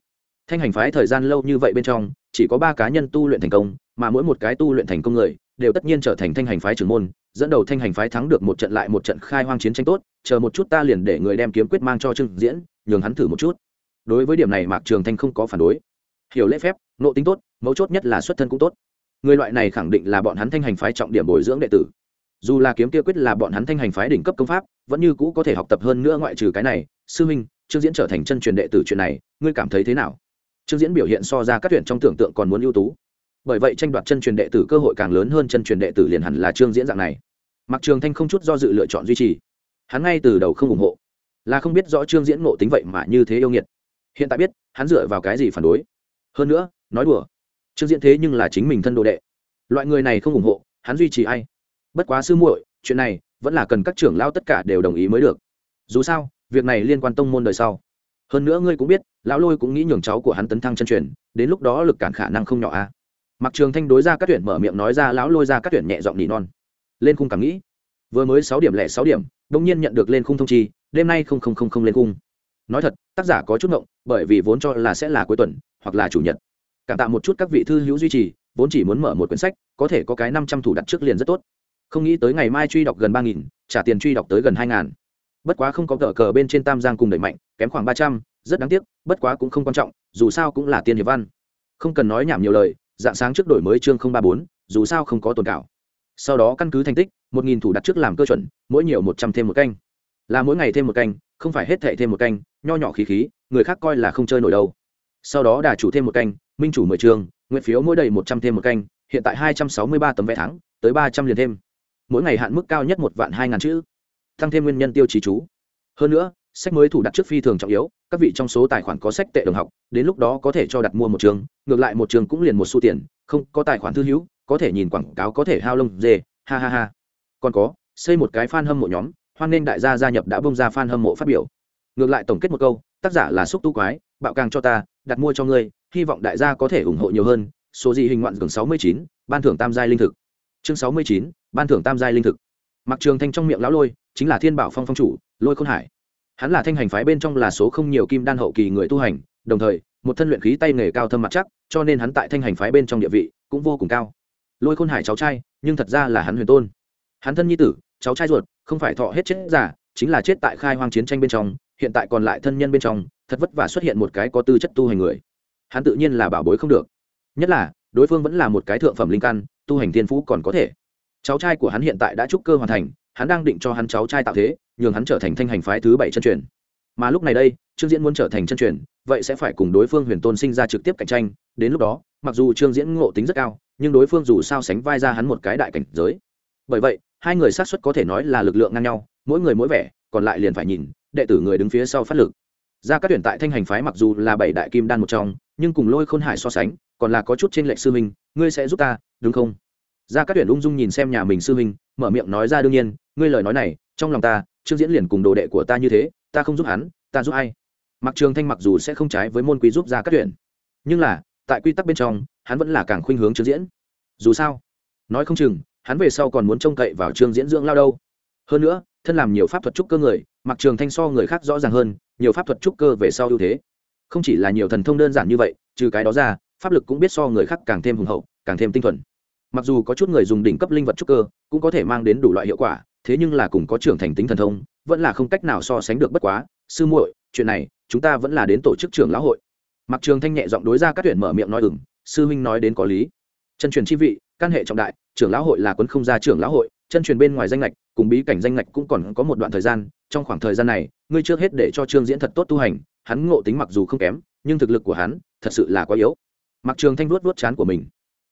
Thanh hành phái thời gian lâu như vậy bên trong, chỉ có ba cá nhân tu luyện thành công, mà mỗi một cái tu luyện thành công người đều tất nhiên trở thành thanh hành phái trưởng môn, dẫn đầu thanh hành phái thắng được một trận lại một trận khai hoang chiến tranh tốt, chờ một chút ta liền để người đem kiếm quyết mang cho trương diễn, nhường hắn thử một chút. Đối với điểm này mạc trường thanh không có phản đối. Hiểu lễ phép, nộ tính tốt, mấu chốt nhất là xuất thân cũng tốt. Người loại này khẳng định là bọn hắn thanh hành phái trọng điểm bồi dưỡng đệ tử. Dù là kiếm kia quyết là bọn hắn thanh hành phái đỉnh cấp công pháp, vẫn như cũ có thể học tập hơn nữa ngoại trừ cái này. Sư huynh trương diễn trở thành chân truyền đệ tử chuyện này, ngươi cảm thấy thế nào? Trương diễn biểu hiện so ra các tuyển trong tưởng tượng còn muốn ưu tú bởi vậy tranh đoạt chân truyền đệ tử, cơ hội càng lớn hơn chân truyền đệ tử liền hẳn là trương diễn dạng này. Mặc trường thanh không chút do dự lựa chọn duy trì. Hắn ngay từ đầu không ủng hộ, là không biết rõ trương diễn ngộ tính vậy mà như thế yêu nghiệt. Hiện tại biết, hắn dựa vào cái gì phản đối. Hơn nữa, nói đùa, trương diễn thế nhưng là chính mình thân đồ đệ. Loại người này không ủng hộ, hắn duy trì ai? Bất quá sư muội, chuyện này vẫn là cần các trưởng lao tất cả đều đồng ý mới được. Dù sao, việc này liên quan tông môn đời sau. Hơn nữa ngươi cũng biết, lão lôi cũng nghĩ nhường cháu của hắn tấn thăng chân truyền, đến lúc đó lực cản khả năng không nhỏ a à mặc trường thanh đối ra các tuyển mở miệng nói ra, lão lôi ra các tuyển nhẹ giọng nỉ non. Lên khung cảm nghĩ. Vừa mới sáu điểm lẻ sáu điểm đông nhiên nhận được lên khung thông chi, đêm nay không không không không lên khung. Nói thật, tác giả có chút ngộng, bởi vì vốn cho là sẽ là cuối tuần, hoặc là chủ nhật. Cảm tạ một chút các vị thư hữu duy trì, vốn chỉ muốn mở một quyển sách, có thể có cái năm trăm thủ đặt trước liền rất tốt. Không nghĩ tới ngày mai truy đọc gần ba nghìn, trả tiền truy đọc tới gần hai ngàn. Bất quá không có cờ cờ bên trên tam giang cùng đẩy mạnh, kém khoảng ba trăm, rất đáng tiếc, bất quá cũng không quan trọng, dù sao cũng là tiên hiệp văn. Không cần nói nhảm nhiều lời dạng sáng trước đổi mới chương ba bốn, dù sao không có tồn cảo. Sau đó căn cứ thành tích, một nghìn thủ đặt trước làm cơ chuẩn, mỗi nhiều một trăm thêm một canh. Là mỗi ngày thêm một canh, không phải hết thệ thêm một canh, nho nhỏ khí khí, người khác coi là không chơi nổi đâu. Sau đó đà chủ thêm một canh, minh chủ mười trường nguyện phiếu mỗi đầy một trăm thêm một canh, hiện tại hai trăm sáu mươi ba tấm vé thắng, tới ba trăm liền thêm. Mỗi ngày hạn mức cao nhất một vạn hai ngàn chữ. Tăng thêm nguyên nhân tiêu chí chú. Hơn nữa sách mới thủ đặt trước phi thường trọng yếu, các vị trong số tài khoản có sách tệ đồng học, đến lúc đó có thể cho đặt mua một trường, ngược lại một trường cũng liền một xu tiền, không, có tài khoản thư hữu, có thể nhìn quảng cáo, có thể hao lông dê, ha ha ha. Còn có, xây một cái fan hâm mộ nhóm, hoan nên đại gia gia nhập đã bông ra fan hâm mộ phát biểu. Ngược lại tổng kết một câu, tác giả là xúc tu quái, bạo càng cho ta, đặt mua cho ngươi, hy vọng đại gia có thể ủng hộ nhiều hơn. Số gì hình ngoạn gần sáu mươi chín, ban thưởng tam giai linh thực. Chương sáu mươi chín, ban thưởng tam giai linh thực. Mặc trường thanh trong miệng lão lôi, chính là thiên bảo phong phong chủ, lôi khôn hải hắn là thanh hành phái bên trong là số không nhiều kim đan hậu kỳ người tu hành, đồng thời, một thân luyện khí tay nghề cao thâm mặt chắc, cho nên hắn tại thanh hành phái bên trong địa vị cũng vô cùng cao. Lôi khôn hải cháu trai, nhưng thật ra là hắn huyền tôn. Hắn thân nhi tử, cháu trai ruột, không phải thọ hết chết giả chính là chết tại khai hoang chiến tranh bên trong, hiện tại còn lại thân nhân bên trong, thật vất vả xuất hiện một cái có tư chất tu hành người. Hắn tự nhiên là bảo bối không được. Nhất là, đối phương vẫn là một cái thượng phẩm linh căn, tu hành thiên phú còn có thể. Cháu trai của hắn hiện tại đã trúc cơ hoàn thành, hắn đang định cho hắn cháu trai tạo thế nhường hắn trở thành thanh hành phái thứ bảy chân truyền. Mà lúc này đây, trương diễn muốn trở thành chân truyền, vậy sẽ phải cùng đối phương huyền tôn sinh ra trực tiếp cạnh tranh. Đến lúc đó, mặc dù trương diễn ngộ tính rất cao, nhưng đối phương dù sao sánh vai ra hắn một cái đại cảnh giới. Bởi vậy, hai người sát xuất có thể nói là lực lượng ngang nhau, mỗi người mỗi vẻ, còn lại liền phải nhìn, đệ tử người đứng phía sau phát lực. Ra các tuyển tại thanh hành phái mặc dù là bảy đại kim đan một trong, nhưng cùng lôi khôn hải so sánh, còn là có chút trên lệnh sư minh ngươi sẽ giúp ta, đúng không? Ra các tuyển ung dung nhìn xem nhà mình sư minh mở miệng nói ra đương nhiên, ngươi lời nói này, trong lòng ta trương diễn liền cùng đồ đệ của ta như thế, ta không giúp hắn, ta giúp ai? Mặc trường thanh mặc dù sẽ không trái với môn quý giúp ra các tuyển, nhưng là, tại quy tắc bên trong, hắn vẫn là càng khuynh hướng trương diễn. Dù sao, nói không chừng, hắn về sau còn muốn trông cậy vào trương diễn dưỡng lao đâu. Hơn nữa, thân làm nhiều pháp thuật trúc cơ người, mặc trường thanh so người khác rõ ràng hơn, nhiều pháp thuật trúc cơ về sau ưu thế. Không chỉ là nhiều thần thông đơn giản như vậy, trừ cái đó ra, pháp lực cũng biết so người khác càng thêm hùng hậu, càng thêm tinh thuần. Mặc dù có chút người dùng đỉnh cấp linh vật trúc cơ, cũng có thể mang đến đủ loại hiệu quả thế nhưng là cùng có trưởng thành tính thần thông, vẫn là không cách nào so sánh được bất quá. Sư muội, chuyện này, chúng ta vẫn là đến tổ chức trưởng lão hội. Mặc trường thanh nhẹ giọng đối ra các tuyển mở miệng nói ừng sư huynh nói đến có lý. Chân truyền chi vị, căn hệ trọng đại, trưởng lão hội là quân không gia trưởng lão hội, chân truyền bên ngoài danh lệch cùng bí cảnh danh lệch cũng còn có một đoạn thời gian, trong khoảng thời gian này, ngươi trước hết để cho trương diễn thật tốt tu hành, hắn ngộ tính mặc dù không kém, nhưng thực lực của hắn thật sự là quá yếu. Mặc trường thanh vuốt vuốt chán của mình.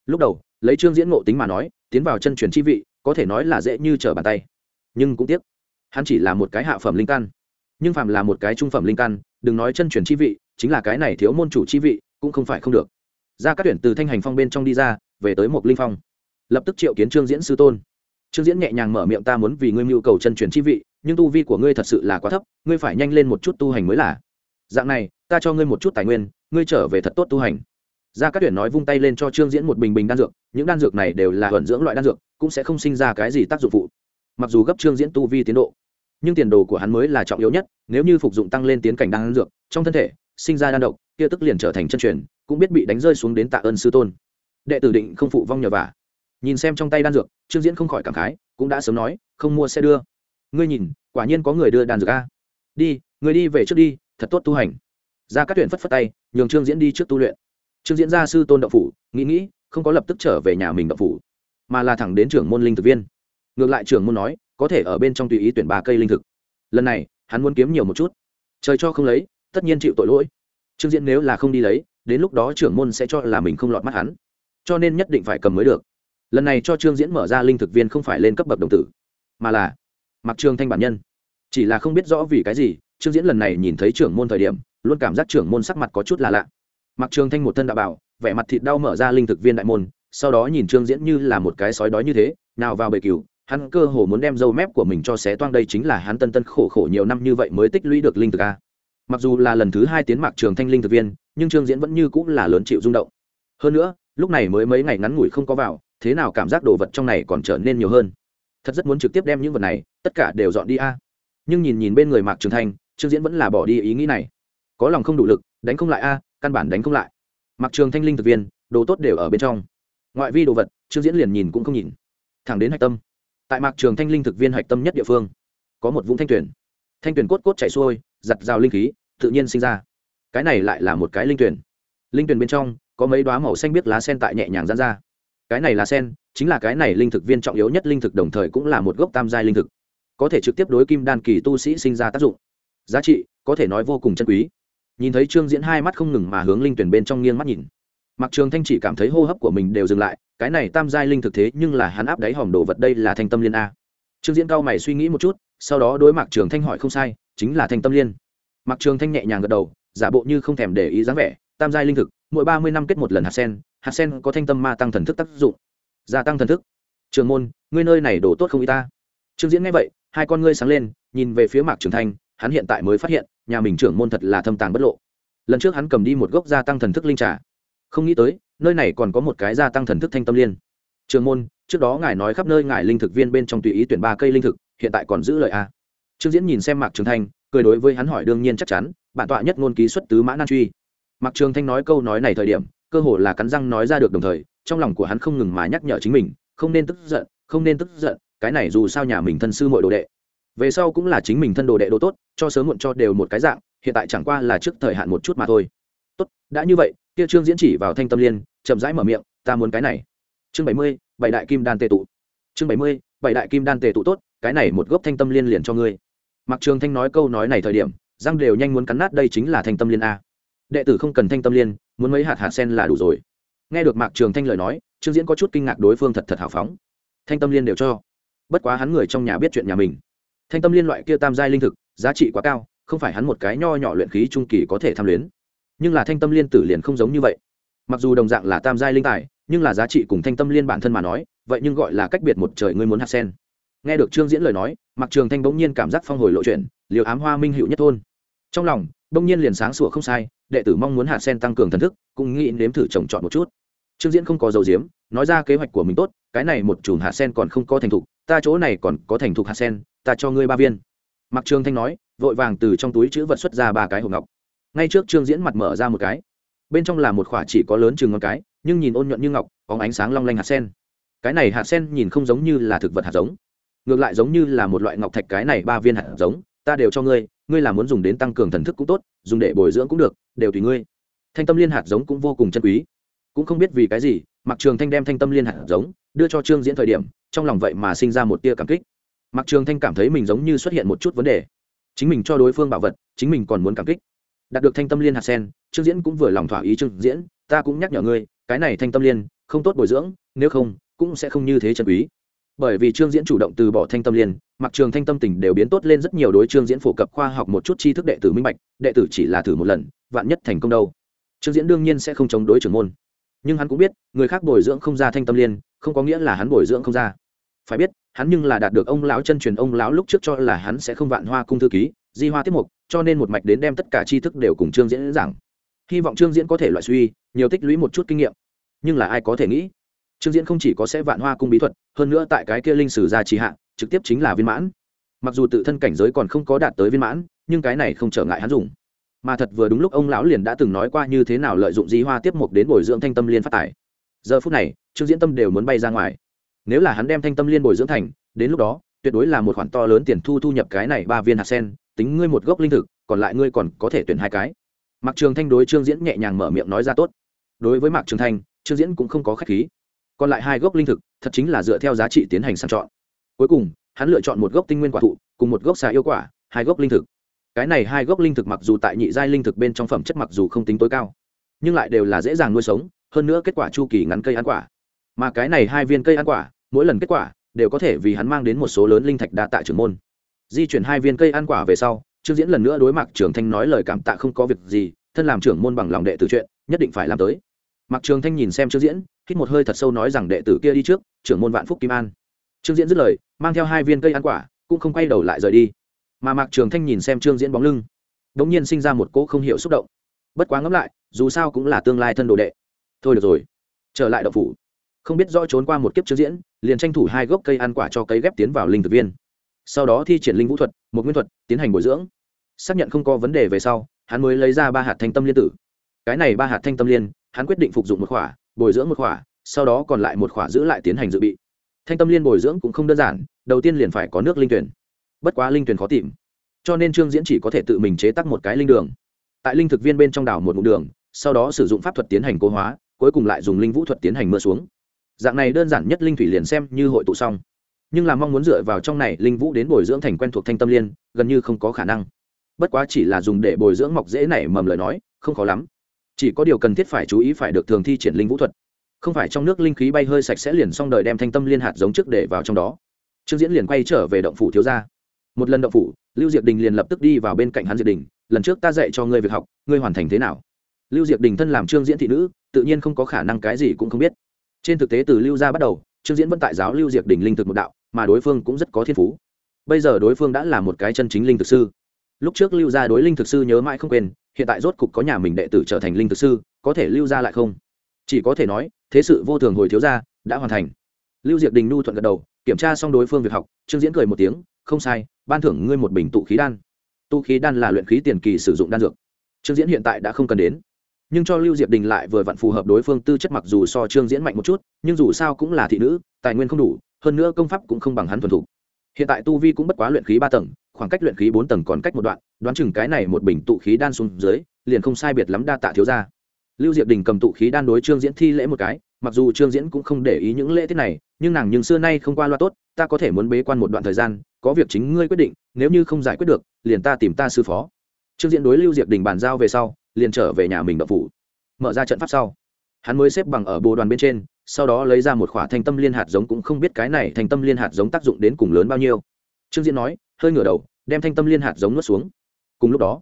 Lúc đầu, lấy trương diễn ngộ tính mà nói, tiến vào chân truyền chi vị, có thể nói là dễ như trở bàn tay nhưng cũng tiếc. Hắn chỉ là một cái hạ phẩm linh căn. Nhưng phạm là một cái trung phẩm linh căn, đừng nói chân truyền chi vị, chính là cái này thiếu môn chủ chi vị, cũng không phải không được. Ra các tuyển từ thanh hành phong bên trong đi ra, về tới một linh phong. Lập tức triệu kiến trương diễn sư tôn. Trương diễn nhẹ nhàng mở miệng, ta muốn vì ngươi mưu cầu chân truyền chi vị, nhưng tu vi của ngươi thật sự là quá thấp, ngươi phải nhanh lên một chút tu hành mới là. Dạng này, ta cho ngươi một chút tài nguyên, ngươi trở về thật tốt tu hành. Ra các tuyển nói vung tay lên cho trương diễn một bình bình đan dược, những đan dược này đều là vận dưỡng loại đan dược, cũng sẽ không sinh ra cái gì tác dụng phụ mặc dù gấp trương diễn tu vi tiến độ, nhưng tiền đồ của hắn mới là trọng yếu nhất, nếu như phục dụng tăng lên tiến cảnh đan dược, trong thân thể, sinh ra đan độc, kia tức liền trở thành chân truyền, cũng biết bị đánh rơi xuống đến tạ ơn sư tôn. Đệ tử định không phụ vong nhờ vả. Nhìn xem trong tay đan dược, trương diễn không khỏi cảm khái, cũng đã sớm nói, không mua xe đưa. Ngươi nhìn, quả nhiên có người đưa đan dược a. Đi người đi về trước đi, thật tốt tu hành. Ra các tuyển phất phất tay, nhường trương diễn đi trước tu luyện. Trương diễn gia sư tôn đạo phủ, nghĩ nghĩ, không có lập tức trở về nhà mình đạo phủ, mà là thẳng đến trưởng môn linh thực viên ngược lại trưởng môn nói, có thể ở bên trong tùy ý tuyển ba cây linh thực. Lần này, hắn muốn kiếm nhiều một chút. Trời cho không lấy, tất nhiên chịu tội lỗi. Trương diễn nếu là không đi lấy, đến lúc đó trưởng môn sẽ cho là mình không lọt mắt hắn. Cho nên nhất định phải cầm mới được. Lần này cho trương diễn mở ra linh thực viên không phải lên cấp bậc đồng tử, mà là mặc trương thanh bản nhân. Chỉ là không biết rõ vì cái gì, trương diễn lần này nhìn thấy trưởng môn thời điểm, luôn cảm giác trưởng môn sắc mặt có chút là lạ. Mặc trương thanh một thân đạo bảo, vẻ mặt thịt đau mở ra linh thực viên đại môn, sau đó nhìn trương diễn như là một cái sói đói như thế, nào vào bề cừu hắn cơ hồ muốn đem dâu mép của mình cho xé toang đây chính là hắn tân tân khổ khổ nhiều năm như vậy mới tích lũy được linh thực a. Mặc dù là lần thứ hai tiến mạc trường thanh linh thực viên, nhưng trương diễn vẫn như cũng là lớn chịu rung động. Hơn nữa, lúc này mới mấy ngày ngắn ngủi không có vào, thế nào cảm giác đồ vật trong này còn trở nên nhiều hơn? Thật rất muốn trực tiếp đem những vật này, tất cả đều dọn đi a. Nhưng nhìn nhìn bên người mạc trường thanh, trương diễn vẫn là bỏ đi ý nghĩ này. Có lòng không đủ lực, đánh không lại a, căn bản đánh không lại. Mạc trường thanh linh thực viên, đồ tốt đều ở bên trong. Ngoại vi đồ vật, trương diễn liền nhìn cũng không nhìn. Thẳng đến hạch tâm tại mạc trường thanh linh thực viên hạch tâm nhất địa phương, có một vũng thanh tuyển. Thanh tuyển cốt cốt chảy xuôi, giặt rào linh khí, tự nhiên sinh ra. Cái này lại là một cái linh tuyển. Linh tuyển bên trong, có mấy đoá màu xanh biếc lá sen tại nhẹ nhàng dán ra. Cái này là sen, chính là cái này linh thực viên trọng yếu nhất linh thực, đồng thời cũng là một gốc tam giai linh thực. Có thể trực tiếp đối kim đan kỳ tu sĩ sinh ra tác dụng. Giá trị, có thể nói vô cùng chân quý. Nhìn thấy trương diễn hai mắt không ngừng mà hướng linh tuyển bên trong nghiêng mắt nhìn. Mặc trường thanh chỉ cảm thấy hô hấp của mình đều dừng lại cái này tam giai linh thực thế nhưng là hắn áp đáy hòm đồ vật đây là thanh tâm liên a. Trương diễn cao mày suy nghĩ một chút, sau đó đối mặt trường thanh hỏi không sai, chính là thanh tâm liên. Mặc trường thanh nhẹ nhàng gật đầu, giả bộ như không thèm để ý dáng vẻ, tam giai linh thực, mỗi ba mươi năm kết một lần hạt sen hạt sen có thanh tâm ma tăng thần thức tác dụng. Gia tăng thần thức. Trường môn, ngươi nơi này đổ tốt không y ta? Trương diễn nghe vậy, hai con ngươi sáng lên, nhìn về phía mạc trường thanh, hắn hiện tại mới phát hiện, nhà mình trưởng môn thật là thâm tàng bất lộ. Lần trước hắn cầm đi một gốc gia tăng thần thức linh trà. Không nghĩ tới nơi này còn có một cái gia tăng thần thức thanh tâm liên. Trường môn, trước đó ngài nói khắp nơi ngài linh thực viên bên trong tùy ý tuyển ba cây linh thực, hiện tại còn giữ lời a. Trương diễn nhìn xem mạc trường thanh, cười đối với hắn hỏi đương nhiên chắc chắn, bản tọa nhất ngôn ký xuất tứ mã nan truy. Mạc trường thanh nói câu nói này thời điểm, cơ hồ là cắn răng nói ra được đồng thời, trong lòng của hắn không ngừng mà nhắc nhở chính mình, không nên tức giận, không nên tức giận, cái này dù sao nhà mình thân sư mọi đồ đệ. Về sau cũng là chính mình thân đồ đệ đồ tốt, cho sớm muộn cho đều một cái dạng, hiện tại chẳng qua là trước thời hạn một chút mà thôi. Tốt, đã như vậy kia trương diễn chỉ vào thanh tâm liên, chậm rãi mở miệng, ta muốn cái này. Chương bảy mươi, bảy đại kim đan tề tụ. Chương bảy mươi, bảy đại kim đan tề tụ tốt, cái này một gốc thanh tâm liên liền cho ngươi. Mặc trường thanh nói câu nói này thời điểm, răng đều nhanh muốn cắn nát, đây chính là thanh tâm liên a. Đệ tử không cần thanh tâm liên, muốn mấy hạt hạt sen là đủ rồi. Nghe được mạc trường thanh lời nói, trương diễn có chút kinh ngạc đối phương thật thật hào phóng. Thanh tâm liên đều cho. Bất quá hắn người trong nhà biết chuyện nhà mình. Thanh tâm liên loại kia tam giai linh thực, giá trị quá cao, không phải hắn một cái nho nhỏ luyện khí trung kỳ có thể tham luyến nhưng là thanh tâm liên tử liền không giống như vậy. Mặc dù đồng dạng là tam giai linh tài, nhưng là giá trị cùng thanh tâm liên bản thân mà nói, vậy nhưng gọi là cách biệt một trời ngươi muốn hạt sen. Nghe được trương diễn lời nói mặc trường thanh bỗng nhiên cảm giác phong hồi lộ chuyện liều ám hoa minh hữu nhất thôn. Trong lòng, bỗng nhiên liền sáng sủa không sai, đệ tử mong muốn hạt sen tăng cường thần thức, cũng nghĩ nếm thử trồng trọt một chút. Trương diễn không có dầu diếm nói ra kế hoạch của mình tốt, cái này một chùm hạt sen còn không có thành thục, ta chỗ này còn có thành thục hạt sen, ta cho ngươi ba viên. Mặc trường thanh nói, vội vàng từ trong túi chữ vật xuất ra ba cái hộp ngọc ngay trước trương diễn mặt mở ra một cái. Bên trong là một khoả chỉ có lớn chừng ngón cái, nhưng nhìn ôn nhuận như ngọc có ánh sáng long lanh hạt sen. Cái này hạt sen nhìn không giống như là thực vật hạt giống. Ngược lại giống như là một loại ngọc thạch cái này ba viên hạt giống, ta đều cho ngươi ngươi là muốn dùng đến tăng cường thần thức cũng tốt, dùng để bồi dưỡng cũng được, đều tùy ngươi. Thanh tâm liên hạt giống cũng vô cùng chân quý. Cũng không biết vì cái gì mặc trường thanh đem thanh tâm liên hạt giống đưa cho trương diễn thời điểm, trong lòng vậy mà sinh ra một tia cảm kích. Mặc trường thanh cảm thấy mình giống như xuất hiện một chút vấn đề. Chính mình cho đối phương bảo vật, chính mình còn muốn cảm kích đạt được thanh tâm liên hạt sen, trương diễn cũng vừa lòng thỏa ý trương diễn, ta cũng nhắc nhở ngươi, cái này thanh tâm liên, không tốt bồi dưỡng, nếu không, cũng sẽ không như thế chân quý. Bởi vì trương diễn chủ động từ bỏ thanh tâm liên, mặc trường thanh tâm tình đều biến tốt lên rất nhiều đối trương diễn phổ cập khoa học một chút tri thức đệ tử minh bạch, đệ tử chỉ là thử một lần, vạn nhất thành công đâu. Trương diễn đương nhiên sẽ không chống đối trưởng môn. Nhưng hắn cũng biết, người khác bồi dưỡng không ra thanh tâm liên, không có nghĩa là hắn bồi dưỡng không ra. Phải biết, hắn nhưng là đạt được ông lão chân truyền, ông lão lúc trước cho là hắn sẽ không vạn hoa cung thư ký di hoa tiếp mục, cho nên một mạch đến đem tất cả tri thức đều cùng trương diễn giảng. Hy vọng trương diễn có thể loại suy, nhiều tích lũy một chút kinh nghiệm. Nhưng là ai có thể nghĩ, trương diễn không chỉ có sẽ vạn hoa cung bí thuật, hơn nữa tại cái kia linh sử gia trì hạ, trực tiếp chính là viên mãn. Mặc dù tự thân cảnh giới còn không có đạt tới viên mãn, nhưng cái này không trở ngại hắn dùng. Mà thật vừa đúng lúc ông lão liền đã từng nói qua như thế nào lợi dụng di hoa tiếp mục đến bồi dưỡng thanh tâm liên phát tài. Giờ phút này, trương diễn tâm đều muốn bay ra ngoài. Nếu là hắn đem thanh tâm liên bồi dưỡng thành, đến lúc đó, tuyệt đối là một khoản to lớn tiền thu thu nhập cái này ba viên hạt sen tính ngươi một gốc linh thực, còn lại ngươi còn có thể tuyển hai cái. Mạc trường thanh đối trương diễn nhẹ nhàng mở miệng nói ra tốt. Đối với mạc trường thanh, trương diễn cũng không có khách khí. Còn lại hai gốc linh thực, thật chính là dựa theo giá trị tiến hành sàng chọn. Cuối cùng, hắn lựa chọn một gốc tinh nguyên quả thụ, cùng một gốc xà yêu quả, hai gốc linh thực. Cái này hai gốc linh thực mặc dù tại nhị giai linh thực bên trong phẩm chất mặc dù không tính tối cao, nhưng lại đều là dễ dàng nuôi sống, hơn nữa kết quả chu kỳ ngắn cây ăn quả. Mà cái này hai viên cây ăn quả, mỗi lần kết quả đều có thể vì hắn mang đến một số lớn linh thạch đa tạ trưởng môn di chuyển hai viên cây ăn quả về sau, trương diễn lần nữa đối mặt trường thanh nói lời cảm tạ không có việc gì, thân làm trưởng môn bằng lòng đệ tử chuyện, nhất định phải làm tới. Mặc trường thanh nhìn xem trương diễn, hít một hơi thật sâu nói rằng đệ tử kia đi trước, trưởng môn vạn phúc kim an. Trương diễn dứt lời, mang theo hai viên cây ăn quả, cũng không quay đầu lại rời đi. Mà mạc trường thanh nhìn xem trương diễn bóng lưng đ ỗ n g nhiên sinh ra một cỗ không hiểu xúc động. Bất quá ngẫm lại, dù sao cũng là tương lai thân đồ đệ. Thôi được rồi, trở lại đậu phủ. Không biết rõ trốn qua một kiếp trương diễn, liền tranh thủ hai gốc cây ăn quả cho cây ghép tiến vào linh thực viên sau đó thi triển linh vũ thuật, một nguyên thuật, tiến hành bồi dưỡng. Xác nhận không có vấn đề về sau, hắn mới lấy ra ba hạt thanh tâm liên tử. Cái này ba hạt thanh tâm liên, hắn quyết định phục dụng một khỏa, bồi dưỡng một khỏa, sau đó còn lại một khỏa giữ lại tiến hành dự bị. Thanh tâm liên bồi dưỡng cũng không đơn giản, đầu tiên liền phải có nước linh tuyển. Bất quá linh tuyển khó tìm, cho nên trương diễn chỉ có thể tự mình chế tắc một cái linh đường. Tại linh thực viên bên trong đảo một mục đường, sau đó sử dụng pháp thuật tiến hành cố hóa, cuối cùng lại dùng linh vũ thuật tiến hành mưa xuống. Dạng này đơn giản nhất linh thủy liền xem như hội tụ xong nhưng là mong muốn dựa vào trong này linh vũ đến bồi dưỡng thành quen thuộc thanh tâm liên, gần như không có khả năng. Bất quá chỉ là dùng để bồi dưỡng mọc dễ nảy mầm lời nói, không khó lắm. Chỉ có điều cần thiết phải chú ý phải được thường thi triển linh vũ thuật. Không phải trong nước linh khí bay hơi sạch sẽ liền xong đời đem thanh tâm liên hạt giống trước để vào trong đó. Trương diễn liền quay trở về động phủ thiếu gia. Một lần động phủ, lưu diệp đình liền lập tức đi vào bên cạnh hắn diệp đình, lần trước ta dạy cho ngươi việc học, ngươi hoàn thành thế nào? Lưu diệp đình thân làm trương diễn thị nữ, tự nhiên không có khả năng cái gì cũng không biết. Trên thực tế từ lưu gia bắt đầu, trương diễn vẫn tại giáo lưu diệp đình linh thực một đạo mà đối phương cũng rất có thiên phú. Bây giờ đối phương đã là một cái chân chính linh thực sư. Lúc trước lưu gia đối linh thực sư nhớ mãi không quên, hiện tại rốt cục có nhà mình đệ tử trở thành linh thực sư, có thể lưu gia lại không? Chỉ có thể nói, thế sự vô thường hồi thiếu gia đã hoàn thành. Lưu diệp đình nu thuận gật đầu, kiểm tra xong đối phương việc học, trương diễn cười một tiếng, không sai, ban thưởng ngươi một bình tụ khí đan. Tụ khí đan là luyện khí tiền kỳ sử dụng đan dược. Trương diễn hiện tại đã không cần đến. Nhưng cho lưu diệp đình lại vừa vặn phù hợp đối phương tư chất mặc dù so trương diễn mạnh một chút, nhưng dù sao cũng là thị nữ, tài nguyên không đủ hơn nữa công pháp cũng không bằng hắn thuần thủ hiện tại tu vi cũng bất quá luyện khí ba tầng, khoảng cách luyện khí bốn tầng còn cách một đoạn, đoán chừng cái này một bình tụ khí đan xuống dưới, liền không sai biệt lắm đa tạ thiếu ra lưu diệp đình cầm tụ khí đan đối trương diễn thi lễ một cái, mặc dù trương diễn cũng không để ý những lễ tiết này, nhưng nàng nhưng xưa nay không qua loa tốt, ta có thể muốn bế quan một đoạn thời gian, có việc chính ngươi quyết định, nếu như không giải quyết được, liền ta tìm ta sư phó. Trương diễn đối lưu diệp đình bàn giao về sau, liền trở về nhà mình đậu phủ. Mở ra trận pháp sau, hắn mới xếp bằng ở bồ đoàn bên trên sau đó lấy ra một khỏa thanh tâm liên hạt giống cũng không biết cái này thanh tâm liên hạt giống tác dụng đến cùng lớn bao nhiêu. Trương diễn nói, hơi ngửa đầu, đem thanh tâm liên hạt giống nuốt xuống. Cùng lúc đó,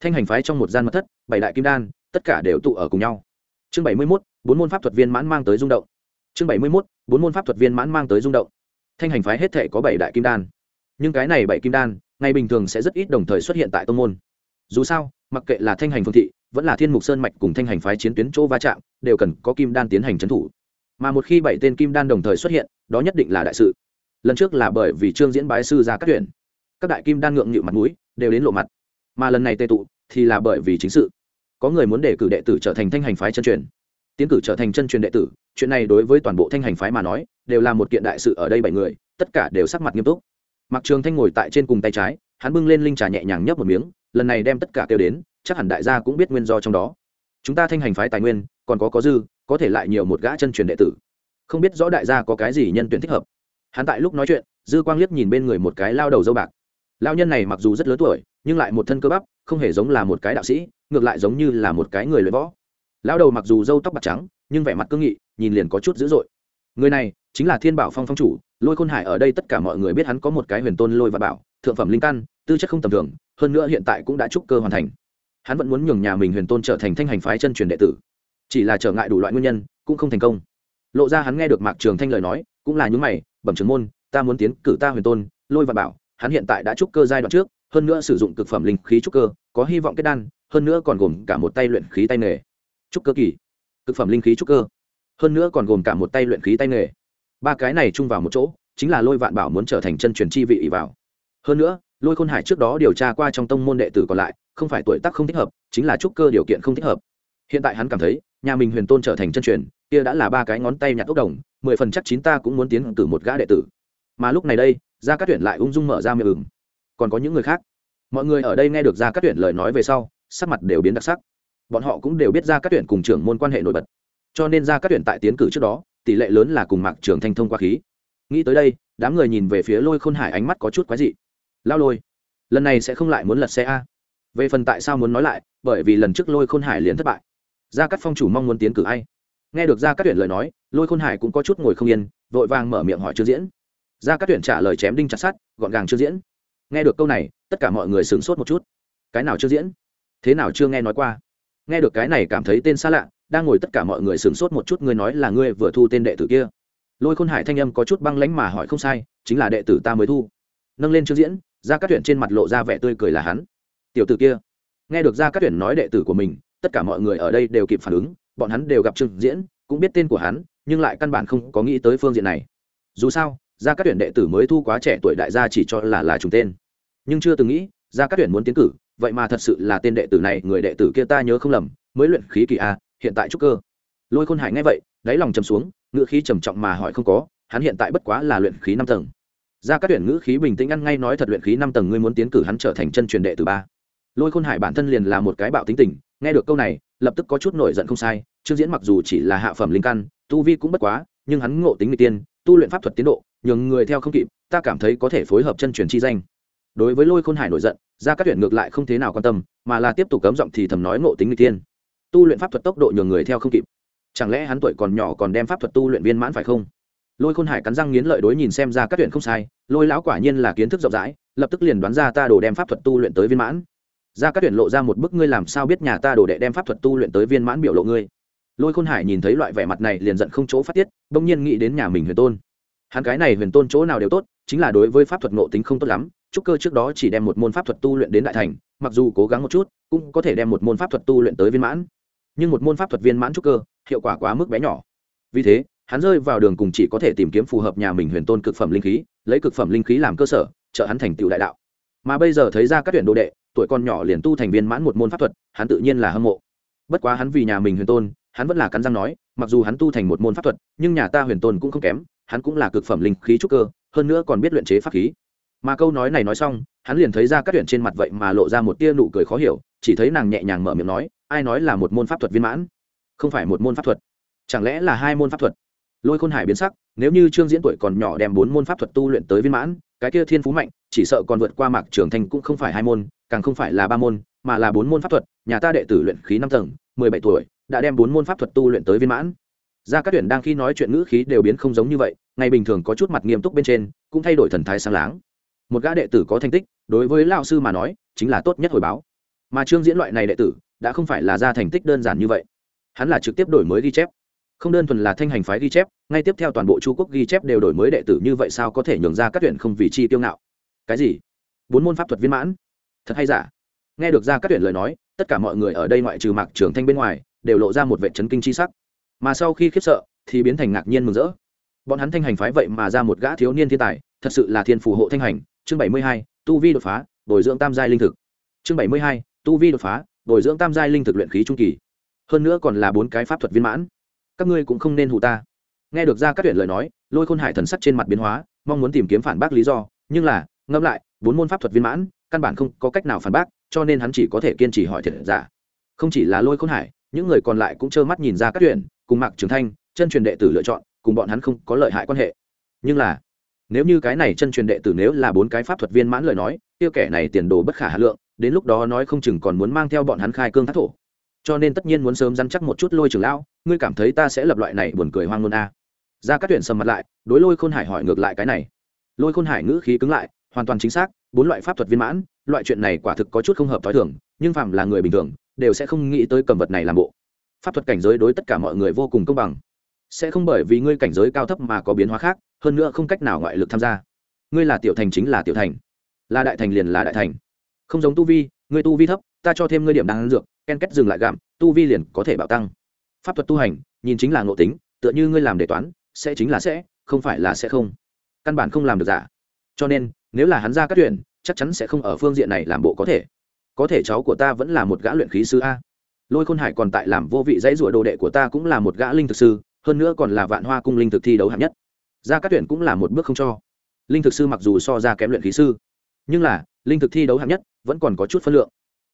thanh hành phái trong một gian mật thất, bảy đại kim đan, tất cả đều tụ ở cùng nhau. Chương bảy mươi mốt, bốn môn pháp thuật viên mãn mang tới rung động. Chương bảy mươi mốt, bốn môn pháp thuật viên mãn mang tới rung động. Thanh hành phái hết thể có bảy đại kim đan. Nhưng cái này bảy kim đan, ngày bình thường sẽ rất ít đồng thời xuất hiện tại tông môn. Dù sao, mặc kệ là thanh hành phương thị, vẫn là thiên mục sơn mạch cùng thanh hành phái chiến tuyến chỗ va chạm, đều cần có kim đan tiến hành trấn thủ mà một khi bảy tên kim đan đồng thời xuất hiện, đó nhất định là đại sự. Lần trước là bởi vì trương diễn bái sư ra các tuyển. Các đại kim đan ngượng nghịu mặt mũi, đều đến lộ mặt. Mà lần này tê tụ, thì là bởi vì chính sự. Có người muốn đề cử đệ tử trở thành thanh hành phái chân truyền. Tiến cử trở thành chân truyền đệ tử, chuyện này đối với toàn bộ thanh hành phái mà nói, đều là một kiện đại sự ở đây bảy người, tất cả đều sắc mặt nghiêm túc. Mặc trường thanh ngồi tại trên cùng tay trái, hắn bưng lên linh trà nhẹ nhàng nhấp một miếng, lần này đem tất cả kêu đến, chắc hẳn đại gia cũng biết nguyên do trong đó. Chúng ta thanh hành phái tài nguyên, còn có có dư có thể lại nhiều một gã chân truyền đệ tử. Không biết rõ đại gia có cái gì nhân tuyển thích hợp. Hắn tại lúc nói chuyện, dư quang liếc nhìn bên người một cái lao đầu dâu bạc. Lao nhân này mặc dù rất lớn tuổi, nhưng lại một thân cơ bắp, không hề giống là một cái đạo sĩ, ngược lại giống như là một cái người luyện võ. Lao đầu mặc dù dâu tóc bạc trắng, nhưng vẻ mặt cương nghị, nhìn liền có chút dữ dội. Người này chính là thiên bảo phong phong chủ, lôi khôn hải ở đây tất cả mọi người biết hắn có một cái huyền tôn lôi và bảo, thượng phẩm linh căn, tư chất không tầm thường, hơn nữa hiện tại cũng đã trúc cơ hoàn thành. Hắn vẫn muốn nhường nhà mình huyền tôn trở thành thanh hành phái chân truyền đệ tử chỉ là trở ngại đủ loại nguyên nhân, cũng không thành công. Lộ ra hắn nghe được mạc trường thanh lời nói, cũng là những mày, bẩm trường môn, ta muốn tiến cử ta huyền tôn, lôi và bảo, hắn hiện tại đã trúc cơ giai đoạn trước, hơn nữa sử dụng cực phẩm linh khí trúc cơ, có hy vọng kết đan, hơn nữa còn gồm cả một tay luyện khí tay nghề. Trúc cơ kỳ. Cực phẩm linh khí trúc cơ. Hơn nữa còn gồm cả một tay luyện khí tay nghề. Ba cái này chung vào một chỗ, chính là lôi vạn bảo muốn trở thành chân truyền chi vị ỷ vào. Hơn nữa, lôi khôn hải trước đó điều tra qua trong tông môn đệ tử còn lại, không phải tuổi tác không thích hợp, chính là trúc cơ điều kiện không thích hợp hiện tại hắn cảm thấy, nhà mình huyền tôn trở thành chân truyền, kia đã là ba cái ngón tay nhặt ốc đồng, mười phần chắc chín ta cũng muốn tiến cử một gã đệ tử. Mà lúc này đây, gia cát tuyển lại ung dung mở ra miệng ừng còn có những người khác? Mọi người ở đây nghe được gia cát tuyển lời nói về sau, sắc mặt đều biến đặc sắc. Bọn họ cũng đều biết gia cát tuyển cùng trưởng môn quan hệ nổi bật. Cho nên gia cát tuyển tại tiến cử trước đó, tỷ lệ lớn là cùng mạc trường thanh thông qua khí. Nghĩ tới đây, đám người nhìn về phía lôi khôn hải ánh mắt có chút quái dị. Lao lôi, lần này sẽ không lại muốn lật xe a. Về phần tại sao muốn nói lại, bởi vì lần trước lôi khôn hải liền thất bại gia cát phong chủ mong muốn tiến cử ai? Nghe được gia cát tuyển lời nói, lôi khôn hải cũng có chút ngồi không yên, vội vàng mở miệng hỏi trương diễn. Gia cát tuyển trả lời chém đinh chặt sát gọn gàng trương diễn. Nghe được câu này, tất cả mọi người sửng sốt một chút. Cái nào trương diễn? Thế nào chưa nghe nói qua? Nghe được cái này cảm thấy tên xa lạ, đang ngồi tất cả mọi người sửng sốt một chút ngươi nói là ngươi vừa thu tên đệ tử kia. Lôi khôn hải thanh âm có chút băng lánh mà hỏi không sai, chính là đệ tử ta mới thu. Nâng lên trương diễn ra các tuyển trên mặt lộ ra vẻ tươi cười là hắn. Tiểu tử kia. Nghe được ra các tuyển nói đệ tử của mình tất cả mọi người ở đây đều kịp phản ứng, bọn hắn đều gặp trương diễn, cũng biết tên của hắn, nhưng lại căn bản không có nghĩ tới phương diện này. Dù sao ra các tuyển đệ tử mới thu quá trẻ tuổi đại gia chỉ cho là là trùng tên. Nhưng chưa từng nghĩ ra các tuyển muốn tiến cử, vậy mà thật sự là tên đệ tử này, người đệ tử kia ta nhớ không lầm, mới luyện khí kỳ a, hiện tại trúc cơ. Lôi khôn hải nghe vậy, đáy lòng trầm xuống ngựa khí trầm trọng mà hỏi không có, hắn hiện tại bất quá là luyện khí năm tầng. Ra các tuyển ngữ khí bình tĩnh ăn ngay nói thật luyện khí năm tầng, ngươi muốn tiến cử hắn trở thành chân truyền đệ tử ba. Lôi khôn hải bản thân liền là một cái bạo tính tình nghe được câu này, lập tức có chút nổi giận không sai, trương diễn mặc dù chỉ là hạ phẩm linh căn, tu vi cũng bất quá, nhưng hắn ngộ tính người tiên, tu luyện pháp thuật tiến độ, nhường người theo không kịp, ta cảm thấy có thể phối hợp chân truyền chi danh. Đối với lôi khôn hải nổi giận ra các tuyển ngược lại không thế nào quan tâm, mà là tiếp tục cấm giọng thì thầm nói ngộ tính người tiên. Tu luyện pháp thuật tốc độ nhường người theo không kịp. Chẳng lẽ hắn tuổi còn nhỏ còn đem pháp thuật tu luyện viên mãn phải không? Lôi khôn hải cắn răng nghiến lợi đối nhìn xem ra các tuyển không sai, lôi lão quả nhiên là kiến thức rộng rãi, lập tức liền đoán ra ta đồ đem pháp thuật tu luyện tới viên mãn ra các tuyển lộ ra một bức ngươi làm sao biết nhà ta đồ đệ đem pháp thuật tu luyện tới viên mãn biểu lộ ngươi. Lôi khôn hải nhìn thấy loại vẻ mặt này liền giận không chỗ phát tiết, bỗng nhiên nghĩ đến nhà mình huyền tôn. Hắn cái này huyền tôn chỗ nào đều tốt, chính là đối với pháp thuật ngộ tính không tốt lắm trúc cơ trước đó chỉ đem một môn pháp thuật tu luyện đến đại thành, mặc dù cố gắng một chút, cũng có thể đem một môn pháp thuật tu luyện tới viên mãn. Nhưng một môn pháp thuật viên mãn trúc cơ, hiệu quả quá mức bé nhỏ. Vì thế, hắn rơi vào đường cùng chỉ có thể tìm kiếm phù hợp nhà mình huyền tôn cực phẩm linh khí, lấy cực phẩm linh khí làm cơ sở, trợ hắn thành tựu đại đạo mà bây giờ thấy ra các tuyển đồ đệ, tuổi con nhỏ liền tu thành viên mãn một môn pháp thuật, hắn tự nhiên là hâm mộ. Bất quá hắn vì nhà mình huyền tôn, hắn vẫn là cắn răng nói, mặc dù hắn tu thành một môn pháp thuật, nhưng nhà ta huyền tôn cũng không kém, hắn cũng là cực phẩm linh khí trúc cơ, hơn nữa còn biết luyện chế pháp khí. Mà câu nói này nói xong, hắn liền thấy ra các tuyển trên mặt vậy mà lộ ra một tia nụ cười khó hiểu, chỉ thấy nàng nhẹ nhàng mở miệng nói, ai nói là một môn pháp thuật viên mãn? Không phải một môn pháp thuật. Chẳng lẽ là hai môn pháp thuật? Lôi khôn hải biến sắc, nếu như trương diễn tuổi còn nhỏ đem bốn môn pháp thuật tu luyện tới viên mãn, cái kia thiên phú mạnh chỉ sợ còn vượt qua mạc trưởng thành cũng không phải hai môn, càng không phải là ba môn, mà là bốn môn pháp thuật, nhà ta đệ tử luyện khí năm tầng, mười bảy tuổi, đã đem bốn môn pháp thuật tu luyện tới viên mãn. Gia các tuyển đang khi nói chuyện ngữ khí đều biến không giống như vậy, ngày bình thường có chút mặt nghiêm túc bên trên, cũng thay đổi thần thái sáng láng. Một gã đệ tử có thành tích, đối với lao sư mà nói, chính là tốt nhất hồi báo. Mà trương diễn loại này đệ tử, đã không phải là ra thành tích đơn giản như vậy. Hắn là trực tiếp đổi mới ghi chép. Không đơn thuần là thanh hành phái ghi chép, ngay tiếp theo toàn bộ chu quốc ghi chép đều đổi mới đệ tử như vậy sao có thể nhường ra các tuyển không vì chi tiêu ngạo? Cái gì? Bốn môn pháp thuật viên mãn? Thật hay giả? Nghe được ra các tuyển lời nói, tất cả mọi người ở đây ngoại trừ mạc trưởng thanh bên ngoài, đều lộ ra một vệ chấn kinh chi sắc. Mà sau khi khiếp sợ, thì biến thành ngạc nhiên mừng rỡ. Bọn hắn thanh hành phái vậy mà ra một gã thiếu niên thiên tài, thật sự là thiên phù hộ thanh hành. Chương bảy mươi hai, tu vi đột phá, bồi dưỡng tam giai linh thực. Chương bảy mươi hai, tu vi đột phá, bồi dưỡng tam giai linh thực luyện khí trung kỳ. Hơn nữa còn là bốn cái pháp thuật viên mãn. Các ngươi cũng không nên hụ ta. Nghe được ra các tuyển lời nói, lôi khôn hải thần sắc trên mặt biến hóa, mong muốn tìm kiếm phản bác lý do, nhưng là ngẫm lại, bốn môn pháp thuật viên mãn, căn bản không có cách nào phản bác, cho nên hắn chỉ có thể kiên trì hỏi thiệt giả. Không chỉ là lôi khôn hải, những người còn lại cũng trơ mắt nhìn ra các tuyển cùng mạc trường thanh, chân truyền đệ tử lựa chọn, cùng bọn hắn không có lợi hại quan hệ. Nhưng là, nếu như cái này chân truyền đệ tử nếu là bốn cái pháp thuật viên mãn lời nói tiêu kẻ này tiền đồ bất khả hà lượng, đến lúc đó nói không chừng còn muốn mang theo bọn hắn khai cương thác thổ. Cho nên tất nhiên muốn sớm dăn chắc một chút lôi trường lão, ngươi cảm thấy ta sẽ lập loại này buồn cười hoang ngôn a? Ra các tuyển sầm mặt lại, đối lôi khôn hải hỏi ngược lại cái này. Lôi khôn hải ngữ khí cứng lại hoàn toàn chính xác, bốn loại pháp thuật viên mãn, loại chuyện này quả thực có chút không hợp t h o i thường, nhưng phạm là người bình thường, đều sẽ không nghĩ tới cầm vật này làm bộ. Pháp thuật cảnh giới đối tất cả mọi người vô cùng công bằng. Sẽ không bởi vì ngươi cảnh giới cao thấp mà có biến hóa khác, hơn nữa không cách nào ngoại lực tham gia. Ngươi là tiểu thành chính là tiểu thành. Là đại thành liền là đại thành. Không giống tu vi, ngươi tu vi thấp, ta cho thêm ngươi điểm đáng dược, ken kết dừng lại gạm tu vi liền có thể bạo tăng. Pháp thuật tu hành, nhìn chính là ngộ tính, tựa như ngươi làm đề toán, sẽ chính là sẽ, không phải là sẽ không. Căn bản không làm được giả cho nên, nếu là hắn ra các tuyển, chắc chắn sẽ không ở phương diện này làm bộ có thể. Có thể cháu của ta vẫn là một gã luyện khí sư a. Lôi khôn hải còn tại làm vô vị dãy rủa đồ đệ của ta cũng là một gã linh thực sư, hơn nữa còn là vạn hoa cung linh thực thi đấu hạng nhất. Ra các tuyển cũng là một bước không cho. Linh thực sư mặc dù so ra kém luyện khí sư, nhưng là, linh thực thi đấu hạng nhất vẫn còn có chút phân lượng.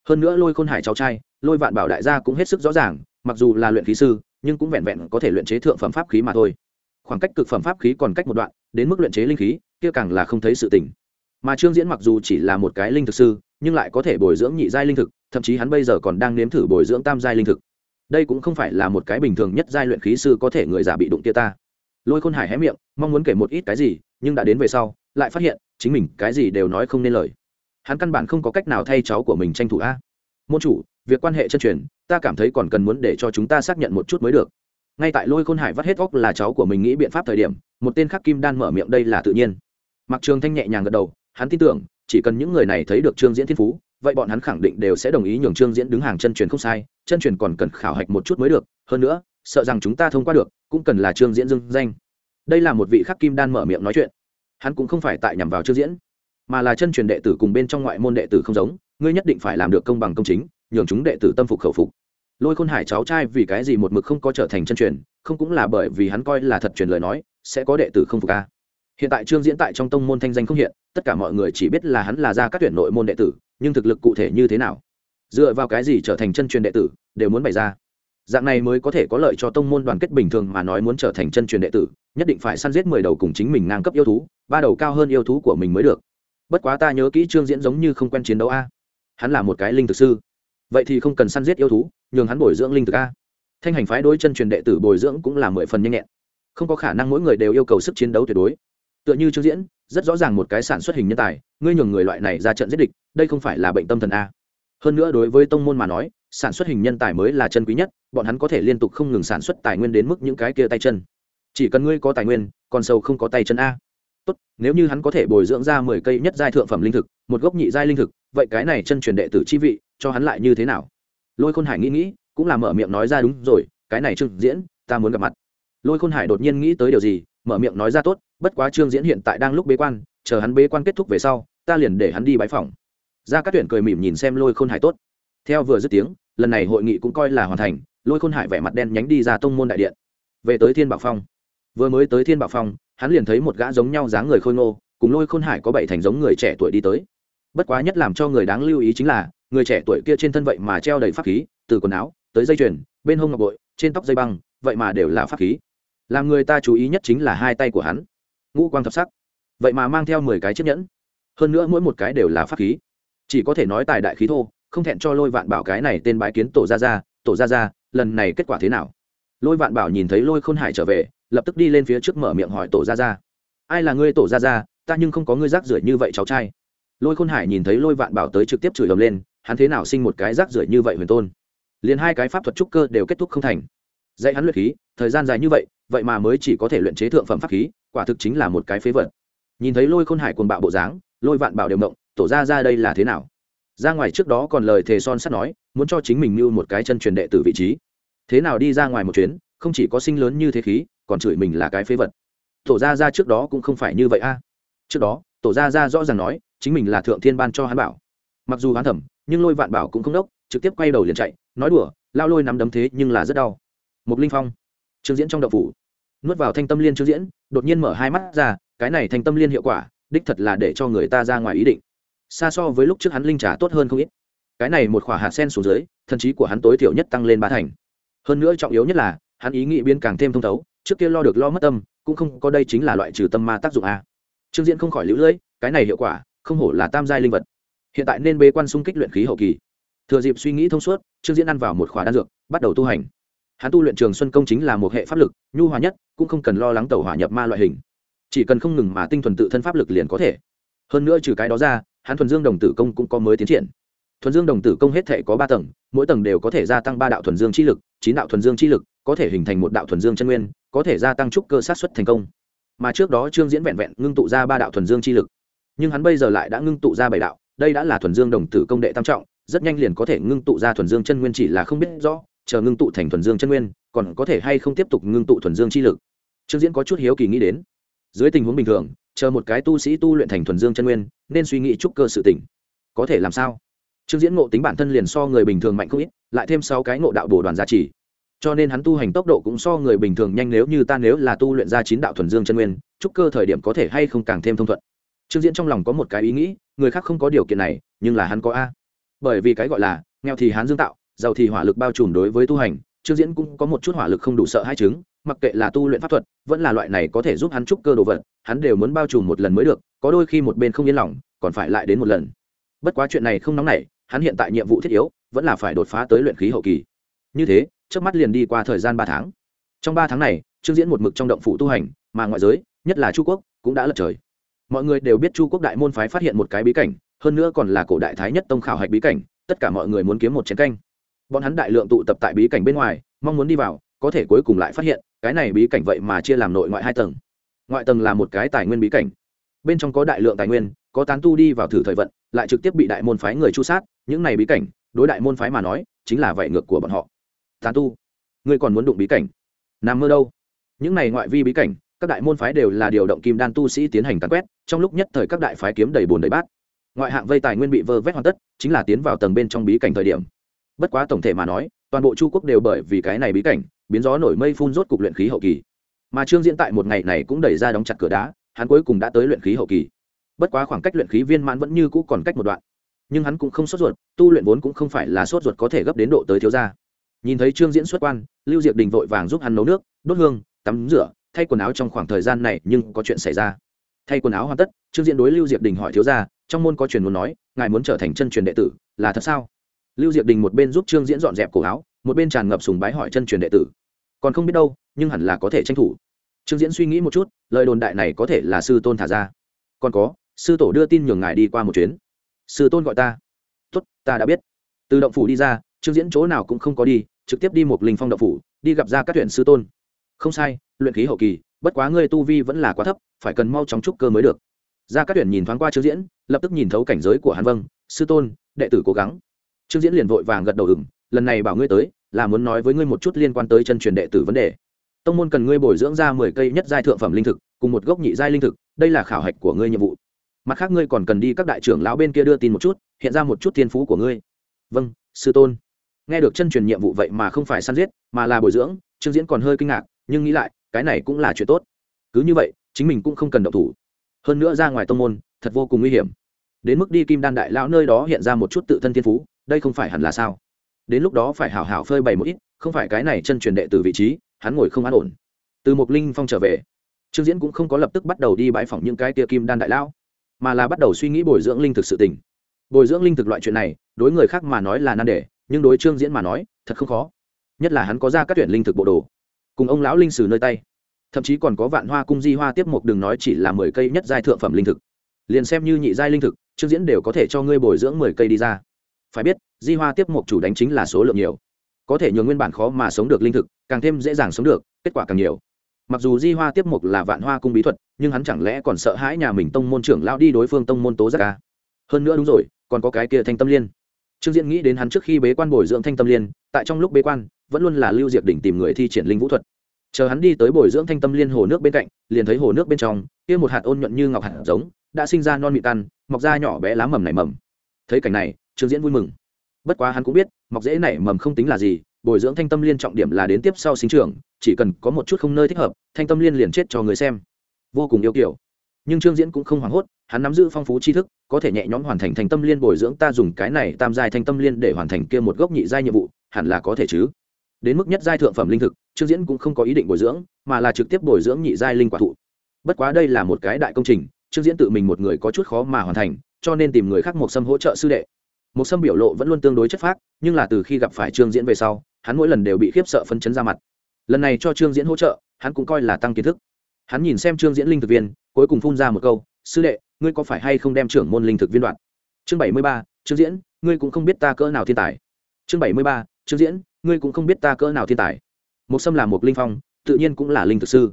Hơn nữa lôi khôn hải cháu trai, lôi vạn bảo đại gia cũng hết sức rõ ràng, mặc dù là luyện khí sư, nhưng cũng vẹn vẹn có thể luyện chế thượng phẩm pháp khí mà thôi. Khoảng cách cực phẩm pháp khí còn cách một đoạn, đến mức luyện chế linh khí kia càng là không thấy sự tỉnh mà trương diễn mặc dù chỉ là một cái linh thực sư, nhưng lại có thể bồi dưỡng nhị giai linh thực, thậm chí hắn bây giờ còn đang nếm thử bồi dưỡng tam giai linh thực. Đây cũng không phải là một cái bình thường nhất giai luyện khí sư có thể người già bị đụng kia ta. Lôi khôn hải hé miệng, mong muốn kể một ít cái gì, nhưng đã đến về sau, lại phát hiện, chính mình cái gì đều nói không nên lời. Hắn căn bản không có cách nào thay cháu của mình tranh thủ a. Môn chủ, việc quan hệ chân truyền, ta cảm thấy còn cần muốn để cho chúng ta xác nhận một chút mới được. Ngay tại lôi khôn hải vắt hết óc là cháu của mình nghĩ biện pháp thời điểm, một tên khắc kim đan mở miệng đây là tự nhiên mặc trường thanh nhẹ nhàng gật đầu, hắn tin tưởng, chỉ cần những người này thấy được trương diễn thiên phú, vậy bọn hắn khẳng định đều sẽ đồng ý nhường trương diễn đứng hàng chân truyền không sai, chân truyền còn cần khảo hạch một chút mới được, hơn nữa, sợ rằng chúng ta thông qua được, cũng cần là trương diễn dưng danh. Đây là một vị khắc kim đan mở miệng nói chuyện. Hắn cũng không phải tại nhằm vào trương diễn, mà là chân truyền đệ tử cùng bên trong ngoại môn đệ tử không giống, ngươi nhất định phải làm được công bằng công chính, nhường chúng đệ tử tâm phục khẩu phục. Lôi khôn hải cháu trai vì cái gì một mực không có trở thành chân truyền, không cũng là bởi vì hắn coi là thật truyền lời nói, sẽ có đệ tử không phục a hiện tại trương diễn tại trong tông môn thanh danh không hiện, tất cả mọi người chỉ biết là hắn là ra các tuyển nội môn đệ tử, nhưng thực lực cụ thể như thế nào? Dựa vào cái gì trở thành chân truyền đệ tử, đều muốn bày ra. Dạng này mới có thể có lợi cho tông môn đoàn kết bình thường mà nói muốn trở thành chân truyền đệ tử, nhất định phải săn giết mười đầu cùng chính mình ngang cấp yêu thú, ba đầu cao hơn yêu thú của mình mới được. Bất quá ta nhớ kỹ trương diễn giống như không quen chiến đấu a. Hắn là một cái linh thực sư. Vậy thì không cần săn giết yêu thú, nhường hắn bồi dưỡng linh thực a. Thanh hành phái đối chân truyền đệ tử bồi dưỡng cũng là mười phần nhanh nhẹn. Không có khả năng mỗi người đều yêu cầu sức chiến đấu tuyệt đối tựa như trương diễn, rất rõ ràng một cái sản xuất hình nhân tài, ngươi nhường người loại này ra trận giết địch, đây không phải là bệnh tâm thần a. Hơn nữa đối với tông môn mà nói, sản xuất hình nhân tài mới là chân quý nhất, bọn hắn có thể liên tục không ngừng sản xuất tài nguyên đến mức những cái kia tay chân. Chỉ cần ngươi có tài nguyên, còn sâu không có tay chân a. Tốt, nếu như hắn có thể bồi dưỡng ra mười cây nhất giai thượng phẩm linh thực, một gốc nhị giai linh thực, vậy cái này chân truyền đệ tử chi vị, cho hắn lại như thế nào? Lôi khôn hải nghĩ nghĩ, cũng là mở miệng nói ra đúng rồi, cái này trương diễn, ta muốn gặp mặt. Lôi khôn hải đột nhiên nghĩ tới điều gì, mở miệng nói ra tốt bất quá trương diễn hiện tại đang lúc bế quan, chờ hắn bế quan kết thúc về sau, ta liền để hắn đi bãi phòng ra các tuyển cười mỉm nhìn xem lôi khôn hải tốt. Theo vừa dứt tiếng, lần này hội nghị cũng coi là hoàn thành, lôi khôn hải vẻ mặt đen nhánh đi ra tông môn đại điện. Về tới thiên bảo phong. Vừa mới tới thiên bảo phong, hắn liền thấy một gã giống nhau dáng người khôi ngô, cùng lôi khôn hải có bảy thành giống người trẻ tuổi đi tới. Bất quá nhất làm cho người đáng lưu ý chính là, người trẻ tuổi kia trên thân vậy mà treo đầy pháp khí, từ quần áo, tới dây chuyền, bên hông ngọc bội, trên tóc dây băng, vậy mà đều là pháp khí. Làm người ta chú ý nhất chính là hai tay của hắn ngũ quang thập sắc. Vậy mà mang theo mười cái chiếc nhẫn. Hơn nữa mỗi một cái đều là pháp khí. Chỉ có thể nói tài đại khí thô, không thẹn cho lôi vạn bảo cái này tên bái kiến tổ ra ra tổ ra ra lần này kết quả thế nào? Lôi vạn bảo nhìn thấy lôi khôn hải trở về, lập tức đi lên phía trước mở miệng hỏi tổ ra ra ai là ngươi tổ ra ra ta nhưng không có ngươi rác rưởi như vậy cháu trai. Lôi khôn hải nhìn thấy lôi vạn bảo tới trực tiếp chửi ầm lên, hắn thế nào sinh một cái rác rưởi như vậy huyền tôn? Liền hai cái pháp thuật trúc cơ đều kết thúc không thành. Dạy hắn luyện khí, thời gian dài như vậy vậy mà mới chỉ có thể luyện chế thượng phẩm pháp khí quả thực chính là một cái phế vật. Nhìn thấy lôi khôn hải cuồng bạo bộ dáng, lôi vạn bảo đều động, tổ ra ra đây là thế nào? Ra ngoài trước đó còn lời thề son sắt nói, muốn cho chính mình mưu một cái chân truyền đệ tử vị trí. Thế nào đi ra ngoài một chuyến, không chỉ có sinh lớn như thế khí, còn chửi mình là cái phế vật. Tổ ra ra trước đó cũng không phải như vậy a. Trước đó, tổ ra ra rõ ràng nói, chính mình là thượng thiên ban cho hắn bảo. Mặc dù hắn thẩm nhưng lôi vạn bảo cũng không đốc, trực tiếp quay đầu liền chạy, nói đùa, lao lôi nắm đấm thế nhưng là rất đau. Mục linh phong, trương diễn trong đậu phủ nuốt vào thanh tâm liên trương diễn, đột nhiên mở hai mắt ra, cái này thanh tâm liên hiệu quả, đích thật là để cho người ta ra ngoài ý định. Xa so với lúc trước hắn linh trả tốt hơn không ít. Cái này một khỏa hạt sen xuống dưới, thần trí của hắn tối thiểu nhất tăng lên ba thành. Hơn nữa trọng yếu nhất là, hắn ý nghĩ biến càng thêm thông thấu, trước kia lo được lo mất tâm, cũng không có đây chính là loại trừ tâm ma tác dụng a. Trương diễn không khỏi lũ lưỡi cái này hiệu quả, không hổ là tam giai linh vật. Hiện tại nên bê quan xung kích luyện khí hậu kỳ. Thừa dịp suy nghĩ thông suốt trương diễn ăn vào một khỏa đan dược, bắt đầu tu hành hắn tu luyện trường xuân công chính là một hệ pháp lực, nhu hòa nhất, cũng không cần lo lắng tàu hỏa nhập ma loại hình. Chỉ cần không ngừng mà tinh thuần tự thân pháp lực liền có thể. Hơn nữa trừ cái đó ra, hắn thuần dương đồng tử công cũng có mới tiến triển. Thuần dương đồng tử công hết thể có ba tầng, mỗi tầng đều có thể gia tăng ba đạo thuần dương chi lực, chín đạo thuần dương chi lực, có thể hình thành một đạo thuần dương chân nguyên, có thể gia tăng trúc cơ sát xuất thành công. Mà trước đó trương diễn vẹn vẹn ngưng tụ ra ba đạo thuần dương chi lực. Nhưng hắn bây giờ lại đã ngưng tụ ra bảy đạo, đây đã là thuần dương đồng tử công đệ tam trọng, rất nhanh liền có thể ngưng tụ ra thuần dương chân nguyên chỉ là không biết rõ chờ ngưng tụ thành thuần dương chân nguyên, còn có thể hay không tiếp tục ngưng tụ thuần dương chi lực? Trương diễn có chút hiếu kỳ nghĩ đến. Dưới tình huống bình thường, chờ một cái tu sĩ tu luyện thành thuần dương chân nguyên, nên suy nghĩ trúc cơ sự tỉnh có thể làm sao? Trương diễn ngộ tính bản thân liền so người bình thường mạnh không ít, lại thêm sáu cái ngộ đạo bổ đoàn giá trị cho nên hắn tu hành tốc độ cũng so người bình thường nhanh nếu như ta nếu là tu luyện ra chín đạo thuần dương chân nguyên trúc cơ thời điểm có thể hay không càng thêm thông thuận. Trương diễn trong lòng có một cái ý nghĩ, người khác không có điều kiện này, nhưng là hắn có a. Bởi vì cái gọi là, nghèo thì hắn dương tạo giàu thì hỏa lực bao trùm đối với tu hành, trương diễn cũng có một chút hỏa lực không đủ sợ hai chứng, mặc kệ là tu luyện pháp thuật, vẫn là loại này có thể giúp hắn trúc cơ đồ vật, hắn đều muốn bao trùm một lần mới được, có đôi khi một bên không yên lòng, còn phải lại đến một lần. Bất quá chuyện này không nóng nảy, hắn hiện tại nhiệm vụ thiết yếu, vẫn là phải đột phá tới luyện khí hậu kỳ. Như thế trước mắt liền đi qua thời gian ba tháng. Trong ba tháng này, trương diễn một mực trong động phủ tu hành, mà ngoại giới, nhất là chu quốc, cũng đã lật trời. Mọi người đều biết chu quốc đại môn phái phát hiện một cái bí cảnh, hơn nữa còn là cổ đại thái nhất tông khảo hạch bí cảnh, tất cả mọi người muốn kiếm một chiến canh bọn hắn đại lượng tụ tập tại bí cảnh bên ngoài, mong muốn đi vào, có thể cuối cùng lại phát hiện, cái này bí cảnh vậy mà chia làm nội ngoại hai tầng. Ngoại tầng là một cái tài nguyên bí cảnh. Bên trong có đại lượng tài nguyên, có tán tu đi vào thử thời vận, lại trực tiếp bị đại môn phái người chu sát, những này bí cảnh, đối đại môn phái mà nói, chính là vậy ngược của bọn họ. Tán tu, ngươi còn muốn đụng bí cảnh? Nằm mơ đâu? Những này ngoại vi bí cảnh, các đại môn phái đều là điều động kim đan tu sĩ tiến hành tán quét, trong lúc nhất thời các đại phái kiếm đầy bồn đầy bát. Ngoại hạng vây tài nguyên bị vơ vét hoàn tất, chính là tiến vào tầng bên trong bí cảnh thời điểm bất quá tổng thể mà nói, toàn bộ chu quốc đều bởi vì cái này bí cảnh, biến gió nổi mây phun rốt cục luyện khí hậu kỳ. Mà trương diễn tại một ngày này cũng đẩy ra đóng chặt cửa đá, hắn cuối cùng đã tới luyện khí hậu kỳ. Bất quá khoảng cách luyện khí viên mãn vẫn như cũ còn cách một đoạn. Nhưng hắn cũng không sốt ruột, tu luyện vốn cũng không phải là sốt ruột có thể gấp đến độ tới thiếu gia. Nhìn thấy trương diễn xuất quan, lưu diệp đình vội vàng giúp hắn nấu nước, đốt hương, tắm rửa, thay quần áo trong khoảng thời gian này nhưng có chuyện xảy ra. Thay quần áo hoàn tất, trương diễn đối lưu diệp đình hỏi thiếu gia, trong môn có truyền muốn nói, ngài muốn trở thành chân truyền đệ tử, là thật sao? Lưu diệp đình một bên giúp trương diễn dọn dẹp cổ áo, một bên tràn ngập sùng bái hỏi chân truyền đệ tử. Còn không biết đâu, nhưng hẳn là có thể tranh thủ. Trương diễn suy nghĩ một chút, lời đồn đại này có thể là sư tôn thả ra. Còn có, sư tổ đưa tin nhường ngài đi qua một chuyến. Sư tôn gọi ta. Tốt, ta đã biết. Từ động phủ đi ra, trương diễn chỗ nào cũng không có đi, trực tiếp đi một linh phong động phủ, đi gặp ra các tuyển sư tôn. Không sai, luyện khí hậu kỳ, bất quá ngươi tu vi vẫn là quá thấp, phải cần mau chóng trúc cơ mới được. Ra các tuyển nhìn thoáng qua trương diễn, lập tức nhìn thấu cảnh giới của hắn vâng sư tôn, đệ tử cố gắng trương diễn liền vội vàng gật đầu ừng lần này bảo ngươi tới, là muốn nói với ngươi một chút liên quan tới chân truyền đệ tử vấn đề. Tông môn cần ngươi bồi dưỡng ra mười cây nhất giai thượng phẩm linh thực, cùng một gốc nhị giai linh thực, đây là khảo hạch của ngươi nhiệm vụ. Mặt khác ngươi còn cần đi các đại trưởng lão bên kia đưa tin một chút, hiện ra một chút thiên phú của ngươi. Vâng sư tôn. Nghe được chân truyền nhiệm vụ vậy mà không phải săn giết, mà là bồi dưỡng, trương diễn còn hơi kinh ngạc, nhưng nghĩ lại, cái này cũng là chuyện tốt. Cứ như vậy, chính mình cũng không cần động thủ. Hơn nữa ra ngoài tông môn, thật vô cùng nguy hiểm. Đến mức đi kim đan đại lão nơi đó hiện ra một chút tự thân thiên phú đây không phải hẳn là sao? Đến lúc đó phải hảo hảo phơi bày một ít không phải cái này chân truyền đệ từ vị trí hắn ngồi không an ổn. Từ một linh phong trở về trương diễn cũng không có lập tức bắt đầu đi bãi phỏng những cái tia kim đan đại lão mà là bắt đầu suy nghĩ bồi dưỡng linh thực sự tình, bồi dưỡng linh thực loại chuyện này đối người khác mà nói là nan đề nhưng đối trương diễn mà nói thật không khó. Nhất là hắn có ra các tuyển linh thực bộ đồ. Cùng ông lão linh sử nơi tay. Thậm chí còn có vạn hoa cung di hoa tiếp một đường nói chỉ là mười cây nhất giai thượng phẩm linh thực. Liền xem như nhị giai linh thực trương diễn đều có thể cho ngươi bồi dưỡng mười cây đi ra phải biết di hoa tiếp mục chủ đánh chính là số lượng nhiều. Có thể nhường nguyên bản khó mà sống được linh thực càng thêm dễ dàng sống được kết quả càng nhiều. Mặc dù di hoa tiếp mục là vạn hoa cung bí thuật nhưng hắn chẳng lẽ còn sợ hãi nhà mình tông môn trưởng lao đi đối phương tông môn tố giác ca hơn nữa đúng rồi còn có cái kia thanh tâm liên. Trương diễn nghĩ đến hắn trước khi bế quan bồi dưỡng thanh tâm liên tại trong lúc bế quan vẫn luôn là lưu diệp đỉnh tìm người thi triển linh vũ thuật. Chờ hắn đi tới bồi dưỡng thanh tâm liên hồ nước bên cạnh liền thấy hồ nước bên trong kia một hạt ôn nhuận như ngọc hạt giống đã sinh ra non mị tan, mọc ra nhỏ bé lá mầm nảy mầm. Thấy cảnh này trương diễn vui mừng. Bất quá hắn cũng biết, mọc dễ nảy mầm không tính là gì, bồi dưỡng thanh tâm liên trọng điểm là đến tiếp sau sinh trưởng, chỉ cần có một chút không nơi thích hợp, thanh tâm liên liền chết cho người xem. Vô cùng yêu kiểu nhưng trương diễn cũng không hoảng hốt, hắn nắm giữ phong phú tri thức, có thể nhẹ nhõm hoàn thành thanh tâm liên bồi dưỡng ta dùng cái này tam giai thanh tâm liên để hoàn thành kia một gốc nhị giai nhiệm vụ, hẳn là có thể chứ. Đến mức nhất giai thượng phẩm linh thực, trương diễn cũng không có ý định bồi dưỡng, mà là trực tiếp bồi dưỡng nhị giai linh quả thụ. Bất quá đây là một cái đại công trình, trương diễn tự mình một người có chút khó mà hoàn thành, cho nên tìm người khác một sâm hỗ trợ sư đệ một sâm biểu lộ vẫn luôn tương đối chất phác, nhưng là từ khi gặp phải trương diễn về sau, hắn mỗi lần đều bị khiếp sợ phân chấn ra mặt. Lần này cho trương diễn hỗ trợ, hắn cũng coi là tăng kiến thức. Hắn nhìn xem trương diễn linh thực viên, cuối cùng phun ra một câu, sư đệ, ngươi có phải hay không đem trưởng môn linh thực viên đoạn chương bảy mươi ba, trương diễn, ngươi cũng không biết ta cỡ nào thiên tài. Chương bảy mươi ba, trương diễn, ngươi cũng không biết ta cỡ nào thiên tài. Một sâm là một linh phong, tự nhiên cũng là linh thực sư.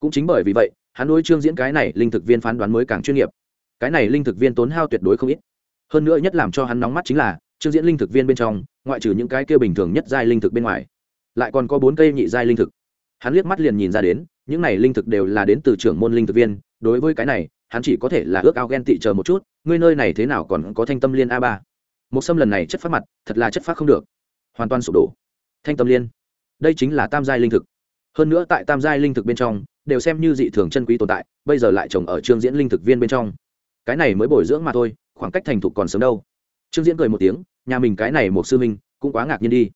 Cũng chính bởi vì vậy, hắn đối trương diễn cái này linh thực viên phán đoán mới càng chuyên nghiệp. Cái này linh thực viên tốn hao tuyệt đối không ít hơn nữa nhất làm cho hắn nóng mắt chính là, trương diễn linh thực viên bên trong, ngoại trừ những cái kia bình thường nhất giai linh thực bên ngoài, lại còn có bốn cây nhị giai linh thực. Hắn liếc mắt liền nhìn ra đến, những này linh thực đều là đến từ trưởng môn linh thực viên, đối với cái này, hắn chỉ có thể là ước ao ghen tị chờ một chút, ngươi nơi này thế nào còn có thanh tâm liên a ba? Một xâm lần này chất phát mặt, thật là chất phát không được. Hoàn toàn sụp đổ. Thanh tâm liên, đây chính là tam giai linh thực. Hơn nữa tại tam giai linh thực bên trong, đều xem như dị thường chân quý tồn tại, bây giờ lại trồng ở trương diễn linh thực viên bên trong. Cái này mới bồi dưỡng mà thôi khoảng cách thành thục còn sớm đâu. Trương diễn cười một tiếng, nhà mình cái này một sư minh, cũng quá ngạc nhiên đi.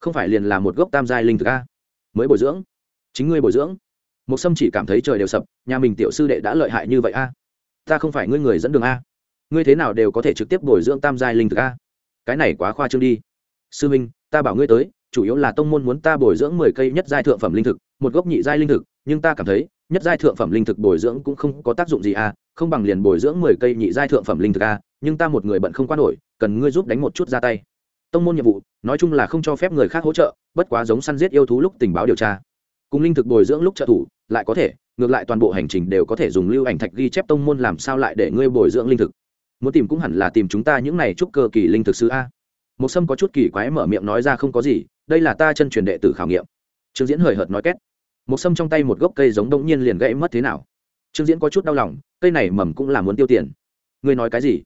Không phải liền là một gốc tam giai linh thực a? Mới bồi dưỡng. Chính ngươi bồi dưỡng. Một sâm chỉ cảm thấy trời đều sập, nhà mình tiểu sư đệ đã lợi hại như vậy a? Ta không phải ngươi người dẫn đường a? Ngươi thế nào đều có thể trực tiếp bồi dưỡng tam giai linh thực a? Cái này quá khoa trương đi. Sư minh, ta bảo ngươi tới, chủ yếu là tông môn muốn ta bồi dưỡng mười cây nhất giai thượng phẩm linh thực, một gốc nhị giai linh thực, nhưng ta cảm thấy, nhất giai thượng phẩm linh thực bồi dưỡng cũng không có tác dụng gì a không bằng liền bồi dưỡng mười cây nhị giai thượng phẩm linh thực a, nhưng ta một người bận không qua nổi, cần ngươi giúp đánh một chút ra tay. Tông môn nhiệm vụ, nói chung là không cho phép người khác hỗ trợ, bất quá giống săn giết yêu thú lúc tình báo điều tra. Cùng linh thực bồi dưỡng lúc trợ thủ, lại có thể, ngược lại toàn bộ hành trình đều có thể dùng lưu ảnh thạch ghi chép tông môn làm sao lại để ngươi bồi dưỡng linh thực. Muốn tìm cũng hẳn là tìm chúng ta những này trúc cơ kỳ linh thực sư a. Một sâm có chút kỳ quái mở miệng nói ra không có gì, đây là ta chân truyền đệ tử khảo nghiệm. Trương diễn hời hợt nói két. Một sâm trong tay một gốc cây giống đông nhiên liền gãy mất thế nào? Trương diễn có chút đau lòng, cây này mầm cũng là muốn tiêu tiền. Ngươi nói cái gì?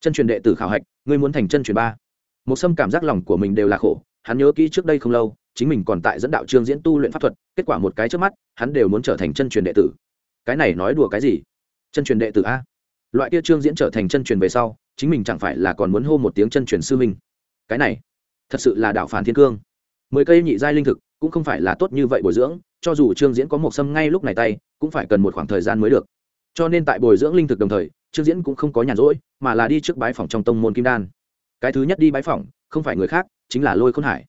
Chân truyền đệ tử khảo hạch, ngươi muốn thành chân truyền ba. Một sâm cảm giác lòng của mình đều là khổ, hắn nhớ kỹ trước đây không lâu, chính mình còn tại dẫn đạo trương diễn tu luyện pháp thuật, kết quả một cái trước mắt, hắn đều muốn trở thành chân truyền đệ tử. Cái này nói đùa cái gì? Chân truyền đệ tử a? Loại kia trương diễn trở thành chân truyền về sau, chính mình chẳng phải là còn muốn hô một tiếng chân truyền sư minh cái này, thật sự là đạo phản thiên cương. Mười cây nhị giai linh thực, cũng không phải là tốt như vậy bồi dưỡng cho dù trương diễn có một sâm ngay lúc này tay, cũng phải cần một khoảng thời gian mới được. Cho nên tại bồi dưỡng linh thực đồng thời, trương diễn cũng không có nhàn rỗi, mà là đi trước bái phòng trong tông môn kim đan. Cái thứ nhất đi bái phòng không phải người khác, chính là lôi khôn hải.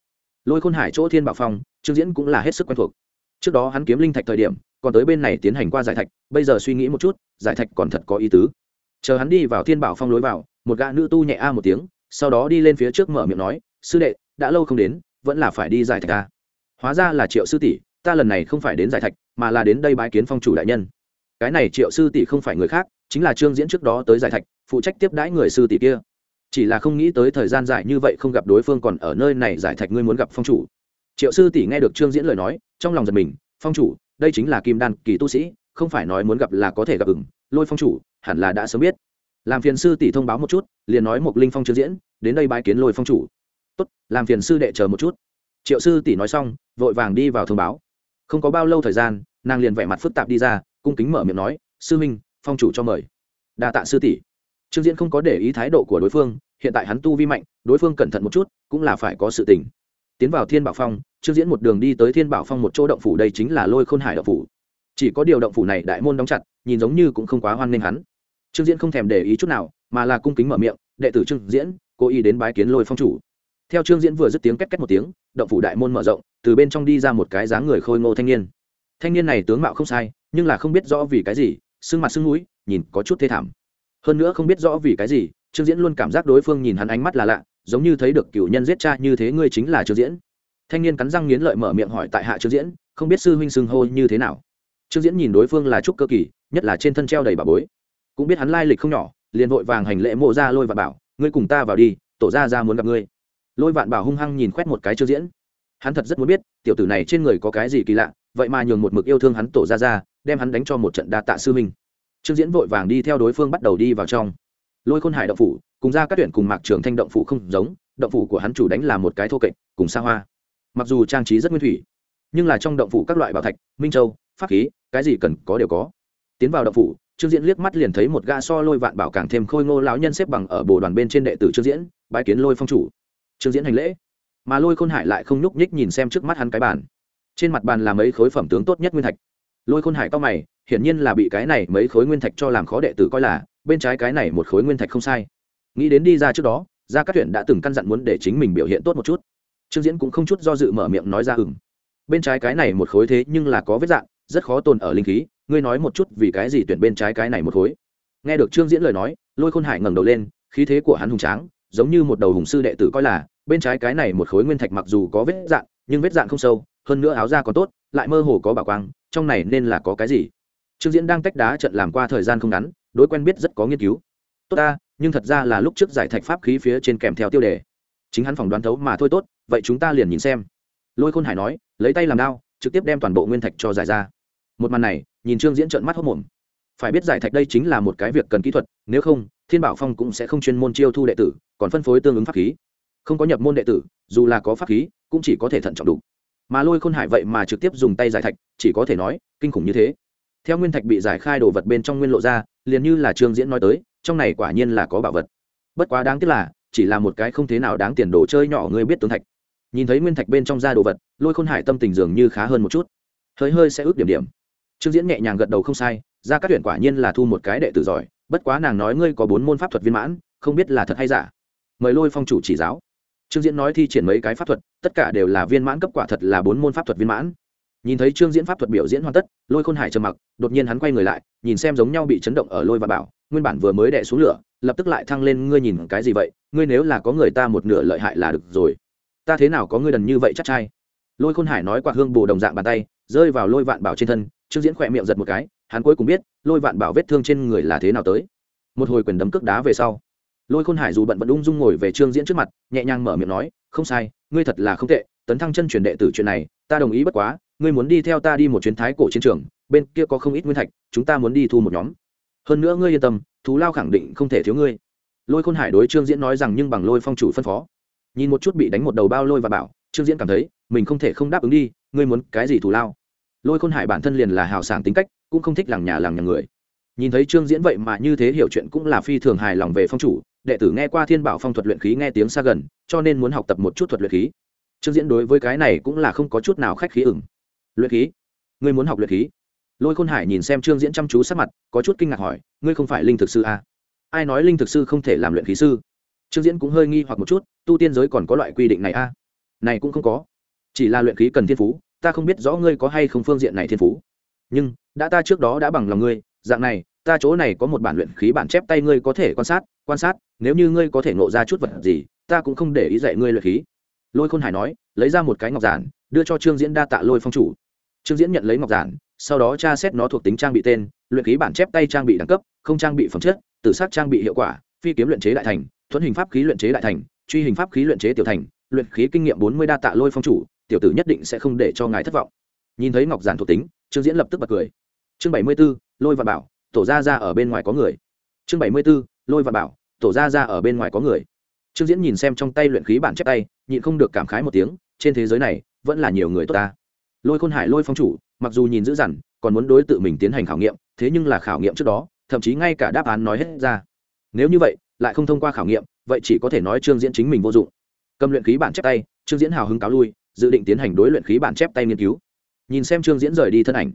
Lôi khôn hải chỗ thiên bảo phong, trương diễn cũng là hết sức quen thuộc. Trước đó hắn kiếm linh thạch thời điểm, còn tới bên này tiến hành qua giải thạch, bây giờ suy nghĩ một chút, giải thạch còn thật có ý tứ. Chờ hắn đi vào thiên bảo phong lối vào, một gã nữ tu nhẹ a một tiếng, sau đó đi lên phía trước mở miệng nói, sư đệ, đã lâu không đến, vẫn là phải đi giải thạch a. Hóa ra là triệu sư tỷ ta lần này không phải đến giải thạch, mà là đến đây bái kiến phong chủ đại nhân. Cái này triệu sư tỷ không phải người khác, chính là trương diễn trước đó tới giải thạch, phụ trách tiếp đãi người sư tỷ kia. Chỉ là không nghĩ tới thời gian dài như vậy không gặp đối phương còn ở nơi này giải thạch ngươi muốn gặp phong chủ. Triệu sư tỷ nghe được trương diễn lời nói, trong lòng giật mình, phong chủ, đây chính là kim đan kỳ tu sĩ, không phải nói muốn gặp là có thể gặp ừng lôi phong chủ, hẳn là đã sớm biết. Làm phiền sư tỷ thông báo một chút, liền nói một linh phong trương diễn, đến đây bái kiến lôi phong chủ. Tốt, làm phiền sư đệ chờ một chút. Triệu sư tỷ nói xong, vội vàng đi vào thông báo không có bao lâu thời gian, nàng liền vẻ mặt phức tạp đi ra, cung kính mở miệng nói, sư minh, phong chủ cho mời. Đa tạ sư tỷ. Trương diễn không có để ý thái độ của đối phương, hiện tại hắn tu vi mạnh, đối phương cẩn thận một chút, cũng là phải có sự tình. Tiến vào thiên bảo phong, trương diễn một đường đi tới thiên bảo phong một chỗ động phủ đây chính là lôi khôn hải động phủ. Chỉ có điều động phủ này đại môn đóng chặt, nhìn giống như cũng không quá hoan nghênh hắn. Trương diễn không thèm để ý chút nào, mà là cung kính mở miệng, đệ tử trương diễn, cố ý đến bái kiến lôi phong chủ theo trương diễn vừa dứt tiếng két két một tiếng, động phủ đại môn mở rộng, từ bên trong đi ra một cái dáng người khôi ngô thanh niên. Thanh niên này tướng mạo không sai, nhưng là không biết rõ vì cái gì, sưng mặt sưng mũi, nhìn có chút thê thảm. Hơn nữa không biết rõ vì cái gì, trương diễn luôn cảm giác đối phương nhìn hắn ánh mắt là lạ, giống như thấy được cựu nhân giết cha như thế ngươi chính là trương diễn. Thanh niên cắn răng nghiến lợi mở miệng hỏi tại hạ trương diễn, không biết sư huynh xưng hô như thế nào. Trương diễn nhìn đối phương là trúc cơ kỳ, nhất là trên thân treo đầy bà bối. Cũng biết hắn lai lịch không nhỏ, liền vội vàng hành lễ mộ ra lôi và bảo, ngươi cùng ta vào đi, tổ ra ra muốn gặp ngươi lôi vạn bảo hung hăng nhìn quét một cái trương diễn. Hắn thật rất muốn biết, tiểu tử này trên người có cái gì kỳ lạ, vậy mà nhường một mực yêu thương hắn tổ ra ra, đem hắn đánh cho một trận đa tạ sư minh trương diễn vội vàng đi theo đối phương bắt đầu đi vào trong. Lôi khôn hải động phủ, cùng ra các tuyển cùng mạc trường thanh động phủ không giống, động phủ của hắn chủ đánh là một cái thô kệch, cùng xa hoa. Mặc dù trang trí rất nguyên thủy, nhưng là trong động phủ các loại bảo thạch, minh châu, pháp khí, cái gì cần có đều có. Tiến vào động phủ, trương diễn liếc mắt liền thấy một gã so lôi vạn bảo càng thêm khôi ngô lão nhân xếp bằng ở bồ đoàn bên trên đệ tử trương diễn, bái kiến lôi phong chủ trương diễn hành lễ. Mà lôi khôn hải lại không nhúc nhích nhìn xem trước mắt hắn cái bàn. Trên mặt bàn là mấy khối phẩm tướng tốt nhất nguyên thạch. Lôi khôn hải cao mày, hiển nhiên là bị cái này mấy khối nguyên thạch cho làm khó đệ tử coi là, bên trái cái này một khối nguyên thạch không sai. Nghĩ đến đi ra trước đó ra các chuyện đã từng căn dặn muốn để chính mình biểu hiện tốt một chút. Trương diễn cũng không chút do dự mở miệng nói ra ừng bên trái cái này một khối thế nhưng là có vết dạng, rất khó tồn ở linh khí, ngươi nói một chút vì cái gì tuyển bên trái cái này một khối. Nghe được trương diễn lời nói, lôi khôn hải ngẩng đầu lên, khí thế của hắn hùng tráng, giống như một đầu hùng sư đệ tử coi là bên trái cái này một khối nguyên thạch mặc dù có vết dạn, nhưng vết dạn không sâu, hơn nữa áo da còn tốt, lại mơ hồ có bảo quang, trong này nên là có cái gì? Trương diễn đang tách đá trận làm qua thời gian không ngắn, đối quen biết rất có nghiên cứu. Tốt ta, nhưng thật ra là lúc trước giải thạch pháp khí phía trên kèm theo tiêu đề. Chính hắn phỏng đoán thấu mà thôi tốt, vậy chúng ta liền nhìn xem. Lôi khôn hải nói, lấy tay làm đao, trực tiếp đem toàn bộ nguyên thạch cho giải ra. Một màn này, nhìn trương diễn trợn mắt hốc mồm. Phải biết giải thạch đây chính là một cái việc cần kỹ thuật, nếu không, thiên bảo phong cũng sẽ không chuyên môn chiêu thu đệ tử, còn phân phối tương ứng pháp khí không có nhập môn đệ tử, dù là có pháp khí, cũng chỉ có thể thận trọng đủ. Mà lôi khôn hải vậy mà trực tiếp dùng tay giải thạch, chỉ có thể nói, kinh khủng như thế. Theo nguyên thạch bị giải khai đồ vật bên trong nguyên lộ ra, liền như là trương diễn nói tới, trong này quả nhiên là có bảo vật. Bất quá đáng tiếc là, chỉ là một cái không thế nào đáng tiền đồ chơi nhỏ ngươi biết tướng thạch. Nhìn thấy nguyên thạch bên trong ra đồ vật, lôi khôn hải tâm tình dường như khá hơn một chút. Hơi hơi sẽ ước điểm điểm. Trương diễn nhẹ nhàng gật đầu không sai, ra các tuyển quả nhiên là thu một cái đệ tử giỏi, bất quá nàng nói ngươi có bốn môn pháp thuật viên mãn, không biết là thật hay giả. Mời lôi phong chủ chỉ giáo trương diễn nói thi triển mấy cái pháp thuật, tất cả đều là viên mãn cấp, quả thật là bốn môn pháp thuật viên mãn. Nhìn thấy trương diễn pháp thuật biểu diễn hoàn tất, lôi khôn hải trầm mặc, đột nhiên hắn quay người lại, nhìn xem giống nhau bị chấn động ở lôi và bảo, nguyên bản vừa mới đẻ xuống lửa, lập tức lại thăng lên, ngươi nhìn cái gì vậy? Ngươi nếu là có người ta một nửa lợi hại là được rồi. Ta thế nào có ngươi đần như vậy chắc chai lôi khôn hải nói quạt hương bồ đồng dạng bàn tay, rơi vào lôi vạn bảo trên thân, trương diễn khỏe miệng giật một cái, hắn cuối cùng biết, lôi vạn bảo vết thương trên người là thế nào tới. Một hồi quyền đấm cước đá về sau lôi khôn hải dù bận vẫn ung dung ngồi về trương diễn trước mặt, nhẹ nhàng mở miệng nói, không sai, ngươi thật là không tệ, tấn thăng chân truyền đệ tử chuyện này, ta đồng ý bất quá, ngươi muốn đi theo ta đi một chuyến thái cổ chiến trường, bên kia có không ít nguyên thạch, chúng ta muốn đi thu một nhóm. Hơn nữa ngươi yên tâm thú lao khẳng định không thể thiếu ngươi. Lôi khôn hải đối trương diễn nói rằng nhưng bằng lôi phong chủ phân phó. Nhìn một chút bị đánh một đầu bao lôi và bảo, trương diễn cảm thấy, mình không thể không đáp ứng đi, ngươi muốn cái gì thù lao? Lôi khôn hải bản thân liền là hào sảng tính cách, cũng không thích làng nhà làng nhà người. Nhìn thấy trương diễn vậy mà như thế hiểu chuyện cũng là phi thường hài lòng về phong chủ đệ tử nghe qua thiên bảo phong thuật luyện khí nghe tiếng xa gần, cho nên muốn học tập một chút thuật luyện khí. Trương diễn đối với cái này cũng là không có chút nào khách khí ửng. Luyện khí? Ngươi muốn học luyện khí? Lôi khôn hải nhìn xem trương diễn chăm chú sát mặt, có chút kinh ngạc hỏi, ngươi không phải linh thực sư à? ai nói linh thực sư không thể làm luyện khí sư? Trương diễn cũng hơi nghi hoặc một chút, tu tiên giới còn có loại quy định này à? này cũng không có. Chỉ là luyện khí cần thiên phú, ta không biết rõ ngươi có hay không phương diện này thiên phú. Nhưng, đã ta trước đó đã bằng lòng ngươi, dạng này ta chỗ này có một bản luyện khí bản chép tay ngươi có thể quan sát quan sát, nếu như ngươi có thể ngộ ra chút vật gì, ta cũng không để ý dạy ngươi luyện khí. Lôi khôn hải nói, lấy ra một cái ngọc giản, đưa cho trương diễn đa tạ lôi phong chủ. Trương diễn nhận lấy ngọc giản, sau đó tra xét nó thuộc tính trang bị tên, luyện khí bản chép tay trang bị đẳng cấp, không trang bị phẩm chất tự sát trang bị hiệu quả, phi kiếm luyện chế đại thành, thuẫn hình pháp khí luyện chế đại thành, truy hình pháp khí luyện chế tiểu thành, luyện khí kinh nghiệm bốn mươi đa tạ lôi phong chủ, tiểu tử nhất định sẽ không để cho ngài thất vọng. Nhìn thấy ngọc giản thuộc tính, trương diễn lập tức bật cười. Chương bảy mươi b ố lôi và bảo tổ ra ra ở bên ngoài có người. Chương bảy mươi b ố lôi và bảo, tổ ra ra ở bên ngoài có người. Trương diễn nhìn xem trong tay luyện khí bản chép tay, nhịn không được cảm khái một tiếng, trên thế giới này, vẫn là nhiều người tốt ta. Lôi khôn hải, lôi phong chủ, mặc dù nhìn dữ dằn, còn muốn đối tự mình tiến hành khảo nghiệm, thế nhưng là khảo nghiệm trước đó, thậm chí ngay cả đáp án nói hết ra. Nếu như vậy, lại không thông qua khảo nghiệm, vậy chỉ có thể nói trương diễn chính mình vô dụng. Cầm luyện khí bản chép tay, trương diễn hào hứng cáo lui, dự định tiến hành đối luyện khí bản chép tay nghiên cứu. Nhìn xem trương diễn rời đi thân ảnh,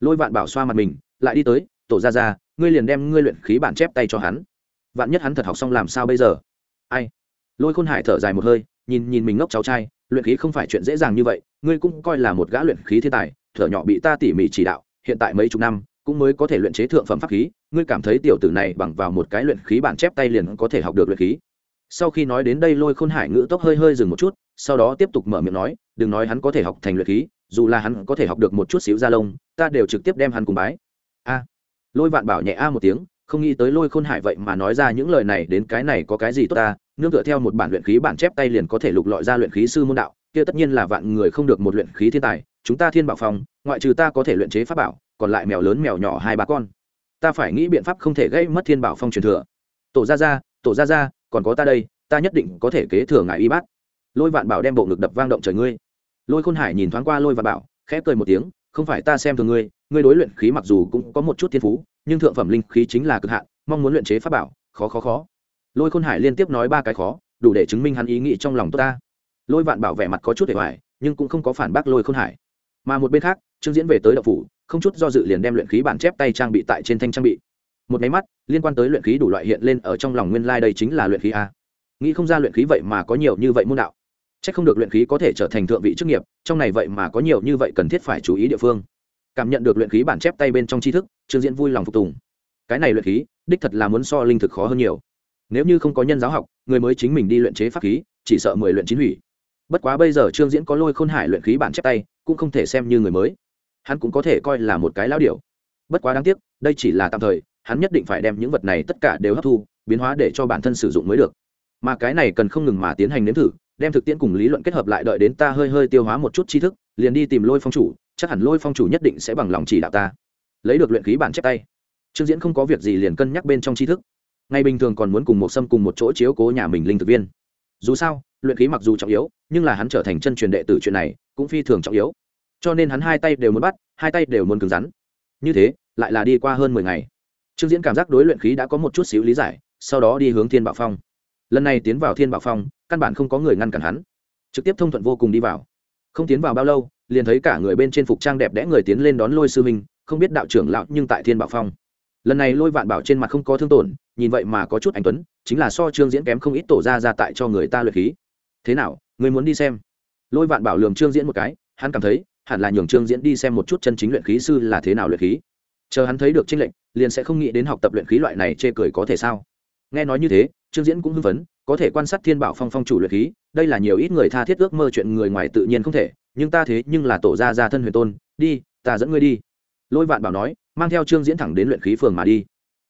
lôi vạn bảo xoa mặt mình, lại đi tới tổ ra ra ngươi liền đem ngươi luyện khí bản chép tay cho hắn. Vạn nhất hắn thật học xong làm sao bây giờ? Ai? Lôi khôn hải thở dài một hơi, nhìn nhìn mình ngốc cháu trai, luyện khí không phải chuyện dễ dàng như vậy, ngươi cũng coi là một gã luyện khí thiên tài, thở nhỏ bị ta tỉ mỉ chỉ đạo, hiện tại mấy chục năm, cũng mới có thể luyện chế thượng phẩm pháp khí, ngươi cảm thấy tiểu tử này bằng vào một cái luyện khí bản chép tay liền có thể học được luyện khí. Sau khi nói đến đây lôi khôn hải ngữ tốc hơi hơi dừng một chút, sau đó tiếp tục mở miệng nói, đừng nói hắn có thể học thành luyện khí, dù là hắn có thể học được một chút xíu da lông, ta đều trực tiếp đem hắn cùng bái. A lôi vạn bảo nhẹ a một tiếng, không nghĩ tới lôi khôn hải vậy mà nói ra những lời này, đến cái này có cái gì tốt ta? Nương tựa theo một bản luyện khí bản chép tay liền có thể lục lọi ra luyện khí sư môn đạo, kia tất nhiên là vạn người không được một luyện khí thiên tài, chúng ta thiên bảo phòng, ngoại trừ ta có thể luyện chế pháp bảo, còn lại mèo lớn mèo nhỏ hai ba con. Ta phải nghĩ biện pháp không thể gây mất thiên bảo phong truyền thừa. Tổ ra ra tổ ra ra còn có ta đây, ta nhất định có thể kế thừa ngài y bát. Lôi vạn bảo đem bộ ngực đập vang động trời ngươi. Lôi khôn hải nhìn thoáng qua lôi vạn bảo, khẽ cười một tiếng, không phải ta xem thường ngươi ngươi đối luyện khí mặc dù cũng có một chút thiên phú, nhưng thượng phẩm linh khí chính là cực hạn, mong muốn luyện chế pháp bảo, khó khó khó. Lôi khôn hải liên tiếp nói ba cái khó, đủ để chứng minh hắn ý nghĩ trong lòng tốt ta. Lôi vạn bảo vẻ mặt có chút để hoài, nhưng cũng không có phản bác lôi khôn hải. Mà một bên khác, trương diễn về tới đậu phủ, không chút do dự liền đem luyện khí bản chép tay trang bị tại trên thanh trang bị. Một máy mắt, liên quan tới luyện khí đủ loại hiện lên ở trong lòng nguyên lai、like、đây chính là luyện khí a. Nghĩ không ra luyện khí vậy mà có nhiều như vậy môn đạo. C h ắ c không được luyện khí có thể trở thành thượng vị chức nghiệp, trong này vậy mà có nhiều như vậy cần thiết phải chú ý địa phương cảm nhận được luyện khí bản chép tay bên trong tri thức, trương diễn vui lòng phục tùng. Cái này luyện khí, đích thật là muốn so linh thực khó hơn nhiều. Nếu như không có nhân giáo học, người mới chính mình đi luyện chế pháp khí, chỉ sợ mười luyện chín hủy. Bất quá bây giờ trương diễn có lôi khôn hải luyện khí bản chép tay, cũng không thể xem như người mới. Hắn cũng có thể coi là một cái lão điểu. Bất quá đáng tiếc, đây chỉ là tạm thời, hắn nhất định phải đem những vật này tất cả đều hấp thu, biến hóa để cho bản thân sử dụng mới được. Mà cái này cần không ngừng mà tiến hành nếm thử, đem thực tiễn cùng lý luận kết hợp lại đợi đến ta hơi hơi tiêu hóa một chút tri thức, liền đi tìm lôi phong chủ chắc hẳn lôi phong chủ nhất định sẽ bằng lòng chỉ đạo ta. Lấy được luyện khí bản chép tay. Trương diễn không có việc gì liền cân nhắc bên trong tri thức. Ngày bình thường còn muốn cùng một sâm cùng một chỗ chiếu cố nhà mình linh thực viên. Dù sao, luyện khí mặc dù trọng yếu, nhưng là hắn trở thành chân truyền đệ tử chuyện này cũng phi thường trọng yếu. Cho nên hắn hai tay đều muốn bắt, hai tay đều muốn cứng rắn. Như thế, lại là đi qua hơn mười ngày. Trương diễn cảm giác đối luyện khí đã có một chút xíu lý giải, sau đó đi hướng thiên bảo phong. Lần này tiến vào thiên bảo phong, căn bản không có người ngăn cản hắn. Trực tiếp thông thuận vô cùng đi vào. Không tiến vào bao lâu liền thấy cả người bên trên phục trang đẹp đẽ người tiến lên đón lôi sư minh, không biết đạo trưởng lão nhưng tại thiên bảo phong. Lần này lôi vạn bảo trên mặt không có thương tổn, nhìn vậy mà có chút anh tuấn, chính là so trương diễn kém không ít tổ ra ra tại cho người ta luyện khí. Thế nào, người muốn đi xem? Lôi vạn bảo lường trương diễn một cái, hắn cảm thấy, hẳn là nhường trương diễn đi xem một chút chân chính luyện khí sư là thế nào luyện khí. Chờ hắn thấy được tranh lệnh liền sẽ không nghĩ đến học tập luyện khí loại này chê cười có thể sao? Nghe nói như thế, trương diễn cũng hưng phấn, có thể quan sát thiên bảo phong phong chủ luyện khí, đây là nhiều ít người tha thiết ước mơ chuyện người ngoài tự nhiên không thể nhưng ta thế nhưng là tổ gia gia thân huyền tôn, đi, ta dẫn ngươi đi. Lôi vạn bảo nói, mang theo trương diễn thẳng đến luyện khí phường mà đi.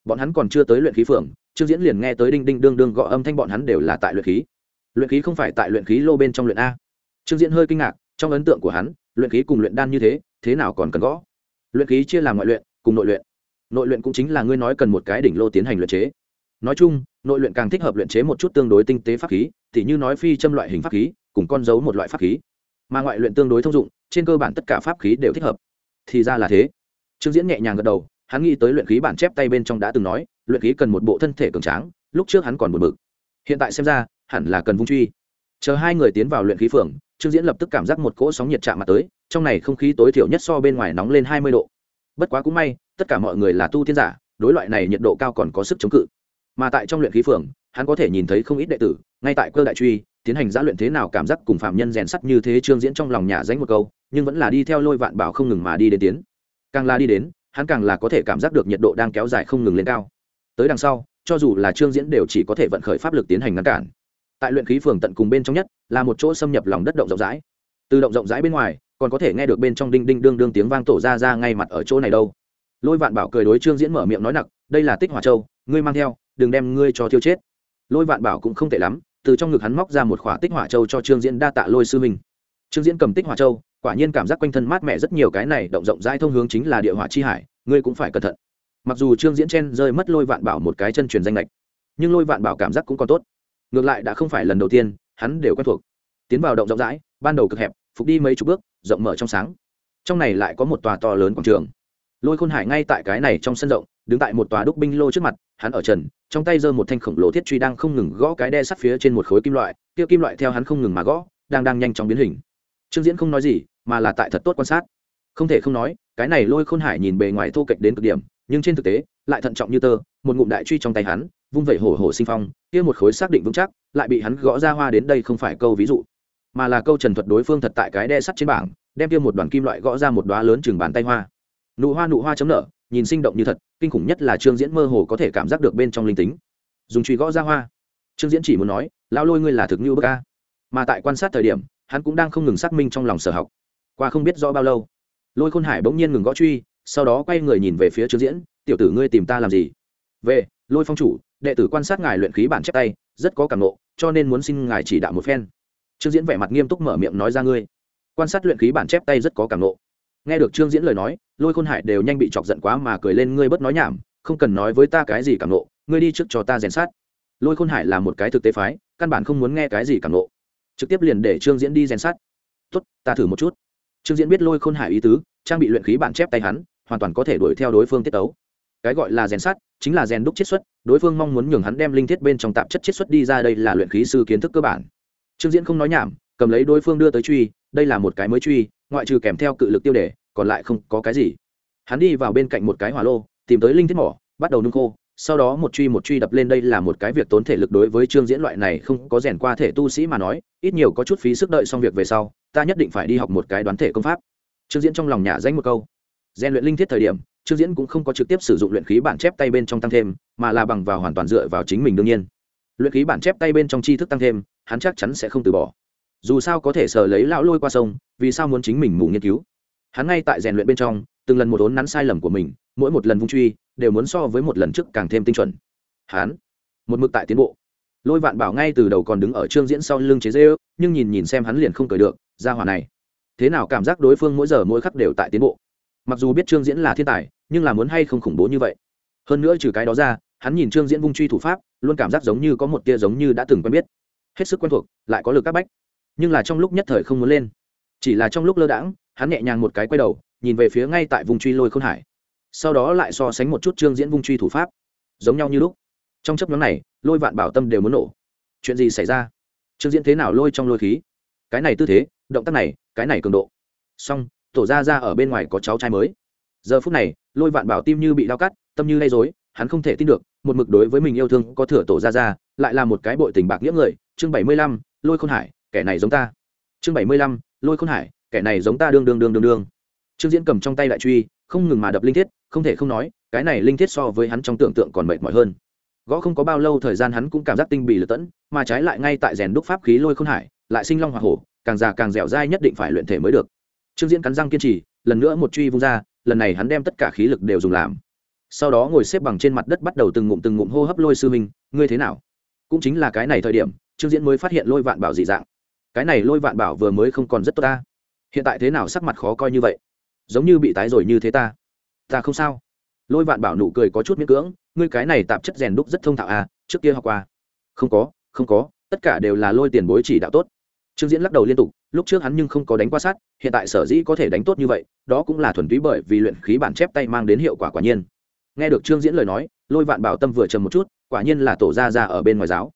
Bọn hắn còn chưa tới luyện khí phường, trương diễn liền nghe tới đinh đinh đương đương gõ âm thanh bọn hắn đều là tại luyện khí. Luyện khí không phải tại luyện khí lô bên trong luyện a. Trương diễn hơi kinh ngạc, trong ấn tượng của hắn, luyện khí cùng luyện đan như thế thế nào còn cần gõ? Luyện khí chia làm ngoại luyện, cùng nội luyện. Nội luyện cũng chính là ngươi nói cần một cái đỉnh lô tiến hành luyện chế. Nói chung, nội luyện càng thích hợp luyện chế một chút tương đối tinh tế pháp khí thì như nói phi châm loại hình pháp khí, cùng con dấu một loại pháp khí mà ngoại luyện tương đối thông dụng, trên cơ bản tất cả pháp khí đều thích hợp. Thì ra là thế. Trương diễn nhẹ nhàng gật đầu, hắn nghĩ tới luyện khí bản chép tay bên trong đã từng nói, luyện khí cần một bộ thân thể cường tráng, lúc trước hắn còn buồn bực. Hiện tại xem ra, hẳn là cần vung truy. Chờ hai người tiến vào luyện khí phường, trương diễn lập tức cảm giác một cỗ sóng nhiệt chạm mặt tới, trong này không khí tối thiểu nhất so bên ngoài nóng lên hai mươi độ. Bất quá cũng may, tất cả mọi người là tu tiên giả, đối loại này nhiệt độ cao còn có sức chống cự. Mà tại trong luyện khí phường, hắn có thể nhìn thấy không ít đệ tử, ngay tại cơ đại truy tiến hành giã luyện thế nào cảm giác cùng phạm nhân rèn sắt như thế trương diễn trong lòng nhà dánh một câu, nhưng vẫn là đi theo lôi vạn bảo không ngừng mà đi đến tiến. Càng là đi đến, hắn càng là có thể cảm giác được nhiệt độ đang kéo dài không ngừng lên cao. Tới đằng sau, cho dù là trương diễn đều chỉ có thể vận khởi pháp lực tiến hành ngăn cản. Tại luyện khí phường tận cùng bên trong nhất, là một chỗ xâm nhập lòng đất động rộng rãi. Từ động rộng rãi bên ngoài, còn có thể nghe được bên trong đinh đinh đương đương tiếng vang tổ ra ra ngay mặt ở chỗ này đâu. Lôi vạn bảo cười đối trương diễn mở miệng nói nặc, đây là tích hỏa châu, ngươi mang theo, đừng đem ngươi cho thiêu chết. Lôi vạn bảo cũng không tệ lắm từ trong ngực hắn móc ra một khỏa tích hỏa châu cho trương diễn đa tạ lôi sư minh trương diễn cầm tích hỏa châu, quả nhiên cảm giác quanh thân mát mẻ rất nhiều, cái này động rộng rãi thông hướng chính là địa hỏa chi hải, ngươi cũng phải cẩn thận. Mặc dù trương diễn chen rơi mất lôi vạn bảo một cái chân truyền danh lệch nhưng lôi vạn bảo cảm giác cũng còn tốt. Ngược lại đã không phải lần đầu tiên, hắn đều quen thuộc. Tiến vào động rộng rãi, ban đầu cực hẹp, phục đi mấy chục bước, rộng mở trong sáng. Trong này lại có một tòa to lớn quảng trường. Lôi khôn hải ngay tại cái này trong sân rộng đứng tại một tòa đúc binh lô trước mặt, hắn ở trần, trong tay giơ một thanh khổng lồ thiết truy đang không ngừng gõ cái đe sắt phía trên một khối kim loại, kia kim loại theo hắn không ngừng mà gõ, đang đang nhanh chóng biến hình. Trương diễn không nói gì, mà là tại thật tốt quan sát. Không thể không nói, cái này lôi khôn hải nhìn bề ngoài thô kệch đến cực điểm, nhưng trên thực tế, lại thận trọng như tơ, một ngụm đại truy trong tay hắn, vung vẩy hổ hổ sinh phong, kia một khối xác định vững chắc, lại bị hắn gõ ra hoa đến đây không phải câu ví dụ, mà là câu trần thuật đối phương thật tại cái đe sắt trên bảng, đem kia một đoàn kim loại gõ ra một đóa lớn chừng bàn tay hoa. Nụ hoa nụ hoa chấm nở, nhìn sinh động như thật kinh khủng nhất là trương diễn mơ hồ có thể cảm giác được bên trong linh tính. Dùng truy gõ ra hoa. Trương diễn chỉ muốn nói lao lôi ngươi là thực như bức a. Mà tại quan sát thời điểm, hắn cũng đang không ngừng xác minh trong lòng sở học. Qua không biết rõ bao lâu, lôi khôn hải bỗng nhiên ngừng gõ truy, sau đó quay người nhìn về phía trương diễn, tiểu tử ngươi tìm ta làm gì? Về, lôi phong chủ, đệ tử quan sát ngài luyện khí bản chép tay, rất có cảm nộ cho nên muốn xin ngài chỉ đạo một phen. Trương diễn vẻ mặt nghiêm túc mở miệng nói ra, ngươi quan sát luyện khí bản chép tay rất có cảm nộ nghe được trương diễn lời nói, lôi khôn hải đều nhanh bị chọc giận quá mà cười lên, ngươi bất nói nhảm, không cần nói với ta cái gì cảm nộ, ngươi đi trước cho ta rèn sát. Lôi khôn hải là một cái thực tế phái, căn bản không muốn nghe cái gì cảm nộ. Trực tiếp liền để trương diễn đi rèn sát. Tốt, ta thử một chút. Trương diễn biết lôi khôn hải ý tứ, trang bị luyện khí bản chép tay hắn, hoàn toàn có thể đuổi theo đối phương tiết tấu. Cái gọi là rèn sát, chính là rèn đúc chiết xuất, đối phương mong muốn nhường hắn đem linh thiết bên trong tạp chất chiết xuất đi ra, đây là luyện khí sư kiến thức cơ bản. Trương diễn không nói nhảm, cầm lấy đối phương đưa tới truy, đây là một cái mới truy ngoại trừ kèm theo cự lực tiêu đề, còn lại không có cái gì. Hắn đi vào bên cạnh một cái hỏa lô, tìm tới linh thiết mỏ, bắt đầu nung khô, sau đó một truy một truy đập lên đây là một cái việc tốn thể lực đối với trương diễn loại này không có rèn qua thể tu sĩ mà nói, ít nhiều có chút phí sức đợi xong việc về sau, ta nhất định phải đi học một cái đoán thể công pháp. Trương diễn trong lòng nhả danh một câu. Rèn luyện linh thiết thời điểm, trương diễn cũng không có trực tiếp sử dụng luyện khí bản chép tay bên trong tăng thêm, mà là bằng vào hoàn toàn dựa vào chính mình đương nhiên. Luyện khí bản chép tay bên trong tri thức tăng thêm, hắn chắc chắn sẽ không từ bỏ dù sao có thể sờ lấy lão lôi qua sông, vì sao muốn chính mình mù nghiên cứu? Hắn ngay tại rèn luyện bên trong, từng lần một ốn nắn sai lầm của mình, mỗi một lần vung truy, đều muốn so với một lần trước càng thêm tinh chuẩn. Hắn, một mực tại tiến bộ. Lôi vạn bảo ngay từ đầu còn đứng ở trương diễn sau lưng chế dê ước nhưng nhìn nhìn xem hắn liền không cười được, ra hòa này. Thế nào cảm giác đối phương mỗi giờ mỗi khắc đều tại tiến bộ? Mặc dù biết trương diễn là thiên tài, nhưng là muốn hay không khủng bố như vậy? Hơn nữa trừ cái đó ra, hắn nhìn trương diễn vung truy thủ pháp, luôn cảm giác giống như có một tia giống như đã từng quen biết. Hết sức quen thuộc, lại có lực các bách nhưng là trong lúc nhất thời không muốn lên. Chỉ là trong lúc lơ đãng, hắn nhẹ nhàng một cái quay đầu, nhìn về phía ngay tại vùng truy lôi khôn hải. Sau đó lại so sánh một chút trương diễn vung truy thủ pháp. Giống nhau như lúc. Trong chấp nhóm này, lôi vạn bảo tâm đều muốn nổ. Chuyện gì xảy ra? Trương diễn thế nào lôi trong lôi khí? Cái này tư thế, động tác này, cái này cường độ. Xong, tổ ra ra ở bên ngoài có cháu trai mới. Giờ phút này, lôi vạn bảo tim như bị đau cắt, tâm như lay dối hắn không thể tin được, một mực đối với mình yêu thương có thừa tổ ra ra, lại là một cái bội tình bạc nghĩa người. Chương bảy mươi lăm, lôi khôn hải kẻ này giống ta. Chương bảy mươi lăm, lôi khôn hải, kẻ này giống ta đương đương đương đương đương. Trương diễn cầm trong tay đại truy, không ngừng mà đập linh thiết, không thể không nói, cái này linh thiết so với hắn trong tưởng tượng còn mệt mỏi hơn. Gõ không có bao lâu thời gian hắn cũng cảm giác tinh bị lật tẫn, mà trái lại ngay tại rèn đúc pháp khí lôi khôn hải, lại sinh long hoa hổ, càng già càng dẻo dai nhất định phải luyện thể mới được. Trương diễn cắn răng kiên trì, lần nữa một truy vung ra, lần này hắn đem tất cả khí lực đều dùng làm. Sau đó ngồi xếp bằng trên mặt đất bắt đầu từng ngụm từng ngụm hô hấp lôi sư minh, ngươi thế nào? Cũng chính là cái này thời điểm, trương diễn mới phát hiện lôi vạn bảo dị dạng cái này lôi vạn bảo vừa mới không còn rất tốt ta. Hiện tại thế nào sắc mặt khó coi như vậy? Giống như bị tái rồi như thế ta. Ta không sao. Lôi vạn bảo nụ cười có chút miễn cưỡng, ngươi cái này tạp chất rèn đúc rất thông thạo à trước kia học qua. Không có không có, tất cả đều là lôi tiền bối chỉ đạo tốt. Trương diễn lắc đầu liên tục, lúc trước hắn nhưng không có đánh qua sát, hiện tại sở dĩ có thể đánh tốt như vậy, đó cũng là thuần túy bởi vì luyện khí bản chép tay mang đến hiệu quả quả nhiên. Nghe được trương diễn lời nói, lôi vạn bảo tâm vừa trầm một chút, quả nhiên là tổ ra ra ở bên ngoài giáo.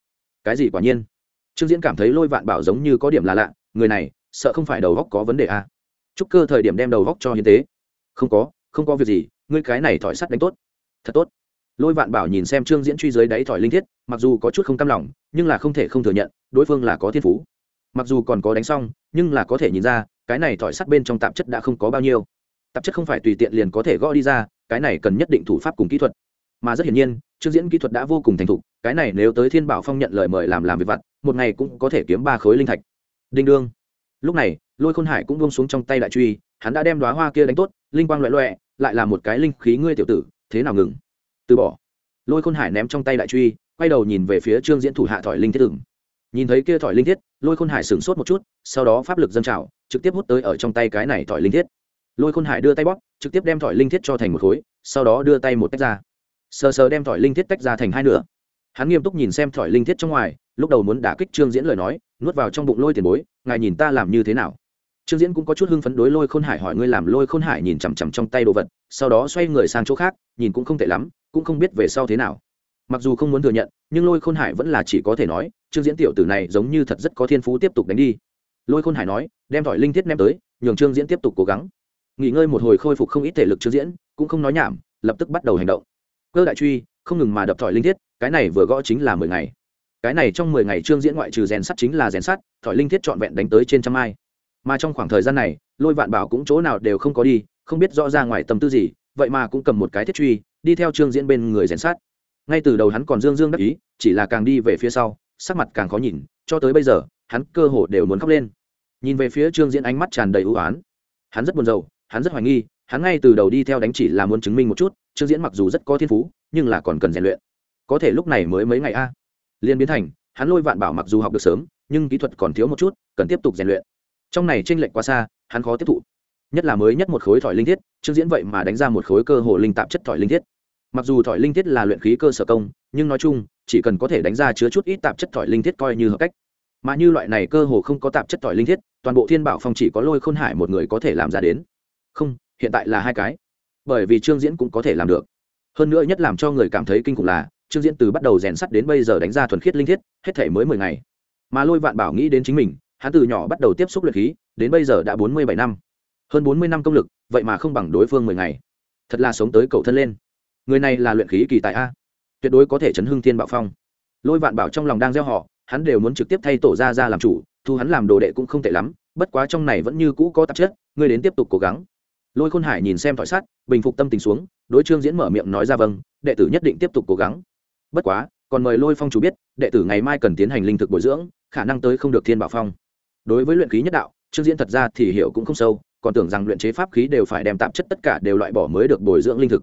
Cái gì quả nhiên? Trương diễn cảm thấy lôi vạn bảo giống như có điểm là lạ, người này, sợ không phải đầu góc có vấn đề à. chúc cơ thời điểm đem đầu góc cho hiến tế. Không có không có việc gì, ngươi cái này thỏi sắt đánh tốt. Thật tốt. Lôi vạn bảo nhìn xem trương diễn truy dưới đáy thỏi linh thiết, mặc dù có chút không cam lòng, nhưng là không thể không thừa nhận, đối phương là có thiên phú. Mặc dù còn có đánh xong, nhưng là có thể nhìn ra, cái này thỏi sắt bên trong tạp chất đã không có bao nhiêu. Tạp chất không phải tùy tiện liền có thể gõ đi ra, cái này cần nhất định thủ pháp cùng kỹ thuật. Mà rất hiển nhiên trương diễn kỹ thuật đã vô cùng thành thục, cái này nếu tới thiên bảo phong nhận lời mời làm làm việc vặt, một ngày cũng có thể kiếm ba khối linh thạch. Đinh đương. Lúc này, lôi khôn hải cũng buông xuống trong tay đại truy, hắn đã đem đoá hoa kia đánh tốt, linh quang loẹ loẹ lại là một cái linh khí ngươi tiểu tử, thế nào ngừng? Từ bỏ. Lôi khôn hải ném trong tay đại truy, quay đầu nhìn về phía trương diễn thủ hạ thỏi linh thiết tưởng nhìn thấy kia thỏi linh thiết, lôi khôn hải sửng sốt một chút, sau đó pháp lực dâng trào, trực tiếp hút tới ở trong tay cái này thỏi linh thiết. Lôi khôn hải đưa tay bóp, trực tiếp đem thỏi linh thiết cho thành một khối, sau đó đưa tay một tách ra sờ sờ đem thỏi linh thiết tách ra thành hai nửa. Hắn nghiêm túc nhìn xem thỏi linh thiết trong ngoài, lúc đầu muốn đả kích trương diễn lời nói, nuốt vào trong bụng lôi tiền bối, ngài nhìn ta làm như thế nào? Trương diễn cũng có chút hưng phấn đối lôi khôn hải hỏi, ngươi làm lôi khôn hải nhìn chằm chằm trong tay đồ vật, sau đó xoay người sang chỗ khác, nhìn cũng không tệ lắm, cũng không biết về sau thế nào. Mặc dù không muốn thừa nhận, nhưng lôi khôn hải vẫn là chỉ có thể nói, trương diễn tiểu tử này giống như thật rất có thiên phú tiếp tục đánh đi. Lôi khôn hải nói, đem thỏi linh thiết ném tới, nhường trương diễn tiếp tục cố gắng. Nghỉ ngơi một hồi khôi phục không ít thể lực trương diễn, cũng không nói nhảm, lập tức bắt đầu hành động cơ đại truy, không ngừng mà đập thỏi linh thiết, cái này vừa gõ chính là mười ngày. Cái này trong mười ngày trương diễn ngoại trừ rèn sắt chính là rèn sắt, thỏi linh thiết trọn vẹn đánh tới trên trăm mai. Mà trong khoảng thời gian này, lôi vạn bảo cũng chỗ nào đều không có đi, không biết rõ ra ngoài tâm tư gì, vậy mà cũng cầm một cái thiết truy, đi theo trương diễn bên người rèn sát ngay từ đầu hắn còn dương dương đắc ý, chỉ là càng đi về phía sau, sắc mặt càng khó nhìn, cho tới bây giờ, hắn cơ hồ đều muốn khóc lên. Nhìn về phía trương diễn ánh mắt tràn đầy ưu á hắn rất buồn rầu, hắn rất hoài nghi hắn ngay từ đầu đi theo đánh chỉ là muốn chứng minh một chút, trương diễn mặc dù rất có thiên phú, nhưng là còn cần rèn luyện. Có thể lúc này mới mấy ngày a. Liên biến thành, hắn lôi vạn bảo mặc dù học được sớm, nhưng kỹ thuật còn thiếu một chút, cần tiếp tục rèn luyện. Trong này tranh lệch quá xa, hắn khó tiếp thụ. Nhất là mới nhất một khối thỏi linh thiết, trương diễn vậy mà đánh ra một khối cơ hồ linh tạp chất thỏi linh thiết. Mặc dù thỏi linh thiết là luyện khí cơ sở công, nhưng nói chung, chỉ cần có thể đánh ra chứa chút ít tạp chất thỏi linh thiết coi như hợp cách. Mà như loại này cơ hồ không có tạp chất thỏi linh thiết, toàn bộ thiên bảo phong chỉ có lôi khôn hải một người có thể làm ra đến. Không hiện tại là hai cái. Bởi vì trương diễn cũng có thể làm được. Hơn nữa nhất làm cho người cảm thấy kinh khủng là, trương diễn từ bắt đầu rèn sắt đến bây giờ đánh ra thuần khiết linh thiết, hết thể mới mười ngày. Mà lôi vạn bảo nghĩ đến chính mình, hắn từ nhỏ bắt đầu tiếp xúc luyện khí, đến bây giờ đã bốn mươi bảy năm. Hơn bốn mươi năm công lực, vậy mà không bằng đối phương mười ngày. Thật là sống tới cầu thân lên. Người này là luyện khí kỳ tại a. Tuyệt đối có thể chấn hưng thiên bảo phong. Lôi vạn bảo trong lòng đang gieo họ, hắn đều muốn trực tiếp thay tổ ra ra làm chủ, thu hắn làm đồ đệ cũng không tệ lắm, bất quá trong này vẫn như cũ có tạp chất, ngươi đến tiếp tục cố gắng lôi khôn hải nhìn xem thỏi sát bình phục tâm tình xuống, đối trương diễn mở miệng nói ra vâng đệ tử nhất định tiếp tục cố gắng. Bất quá, còn mời lôi phong chủ biết, đệ tử ngày mai cần tiến hành linh thực bồi dưỡng, khả năng tới không được thiên bảo phong. Đối với luyện khí nhất đạo, trương diễn thật ra thì hiểu cũng không sâu, còn tưởng rằng luyện chế pháp khí đều phải đem tạp chất tất cả đều loại bỏ mới được bồi dưỡng linh thực.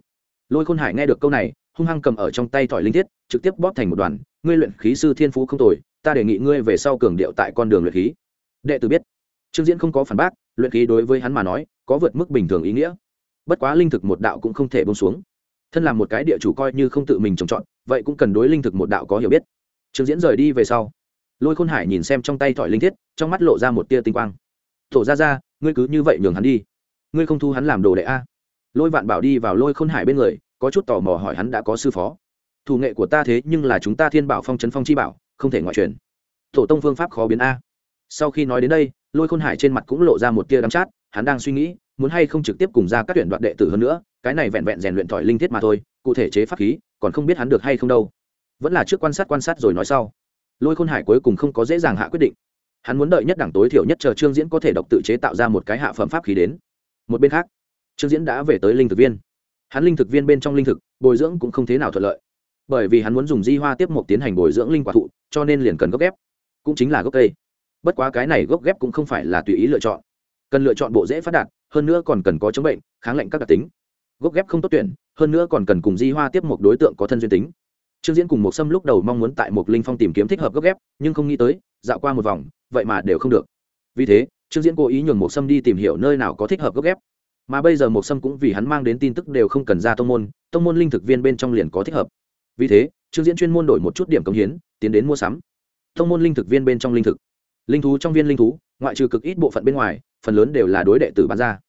Lôi khôn hải nghe được câu này, hung hăng cầm ở trong tay thỏi linh thiết, trực tiếp bóp thành một đoàn, ngươi luyện khí sư thiên phú không tồi, ta đề nghị ngươi về sau cường điệu tại con đường luyện khí. Đệ tử biết trương diễn không có phản bác, luyện khí đối với hắn mà nói, có vượt mức bình thường ý nghĩa. Bất quá linh thực một đạo cũng không thể bông xuống. Thân làm một cái địa chủ coi như không tự mình trồng trọt, vậy cũng cần đối linh thực một đạo có hiểu biết. Trương diễn rời đi về sau, lôi khôn hải nhìn xem trong tay thỏi linh thiết, trong mắt lộ ra một tia tinh quang. Thổ ra ra ngươi cứ như vậy nhường hắn đi. Ngươi không thu hắn làm đồ đệ a? Lôi vạn bảo đi vào lôi khôn hải bên người, có chút tò mò hỏi hắn đã có sư phó. Thủ nghệ của ta thế nhưng là chúng ta thiên bảo phong trấn phong chi bảo, không thể ngoại truyền. Tổ tông phương pháp khó biến a. Sau khi nói đến đây lôi khôn hải trên mặt cũng lộ ra một tia đắm chát, hắn đang suy nghĩ, muốn hay không trực tiếp cùng ra các tuyển đoạn đệ tử hơn nữa, cái này vẹn vẹn rèn luyện thỏi linh thiết mà thôi, cụ thể chế pháp khí, còn không biết hắn được hay không đâu. Vẫn là trước quan sát quan sát rồi nói sau. Lôi khôn hải cuối cùng không có dễ dàng hạ quyết định. Hắn muốn đợi nhất đẳng tối thiểu nhất chờ trương diễn có thể độc tự chế tạo ra một cái hạ phẩm pháp khí đến. Một bên khác, trương diễn đã về tới linh thực viên. Hắn linh thực viên bên trong linh thực, bồi dưỡng cũng không thế nào thuận lợi. Bởi vì hắn muốn dùng di hoa tiếp mục tiến hành bồi dưỡng linh quả thụ, cho nên liền cần gốc ghép. Cũng chính là gốc cây bất quá cái này gốc ghép cũng không phải là tùy ý lựa chọn. Cần lựa chọn bộ dễ phát đạt, hơn nữa còn cần có chống bệnh, kháng lệnh các đặc tính. Gốc ghép không tốt tuyển, hơn nữa còn cần cùng di hoa tiếp một đối tượng có thân duyên tính. Trương diễn cùng một sâm lúc đầu mong muốn tại một linh phong tìm kiếm thích hợp gốc ghép, nhưng không nghĩ tới, dạo qua một vòng, vậy mà đều không được. Vì thế, trương diễn cố ý nhường một sâm đi tìm hiểu nơi nào có thích hợp gốc ghép. Mà bây giờ một sâm cũng vì hắn mang đến tin tức đều không cần ra tông môn tông môn linh thực viên bên trong liền có thích hợp. Vì thế, trương diễn chuyên môn đổi một chút điểm công hiến, tiến đến mua sắm. Tông môn linh thực viên bên trong linh thực linh thú trong viên linh thú, ngoại trừ cực ít bộ phận bên ngoài, phần lớn đều là đối đệ tử bán ra.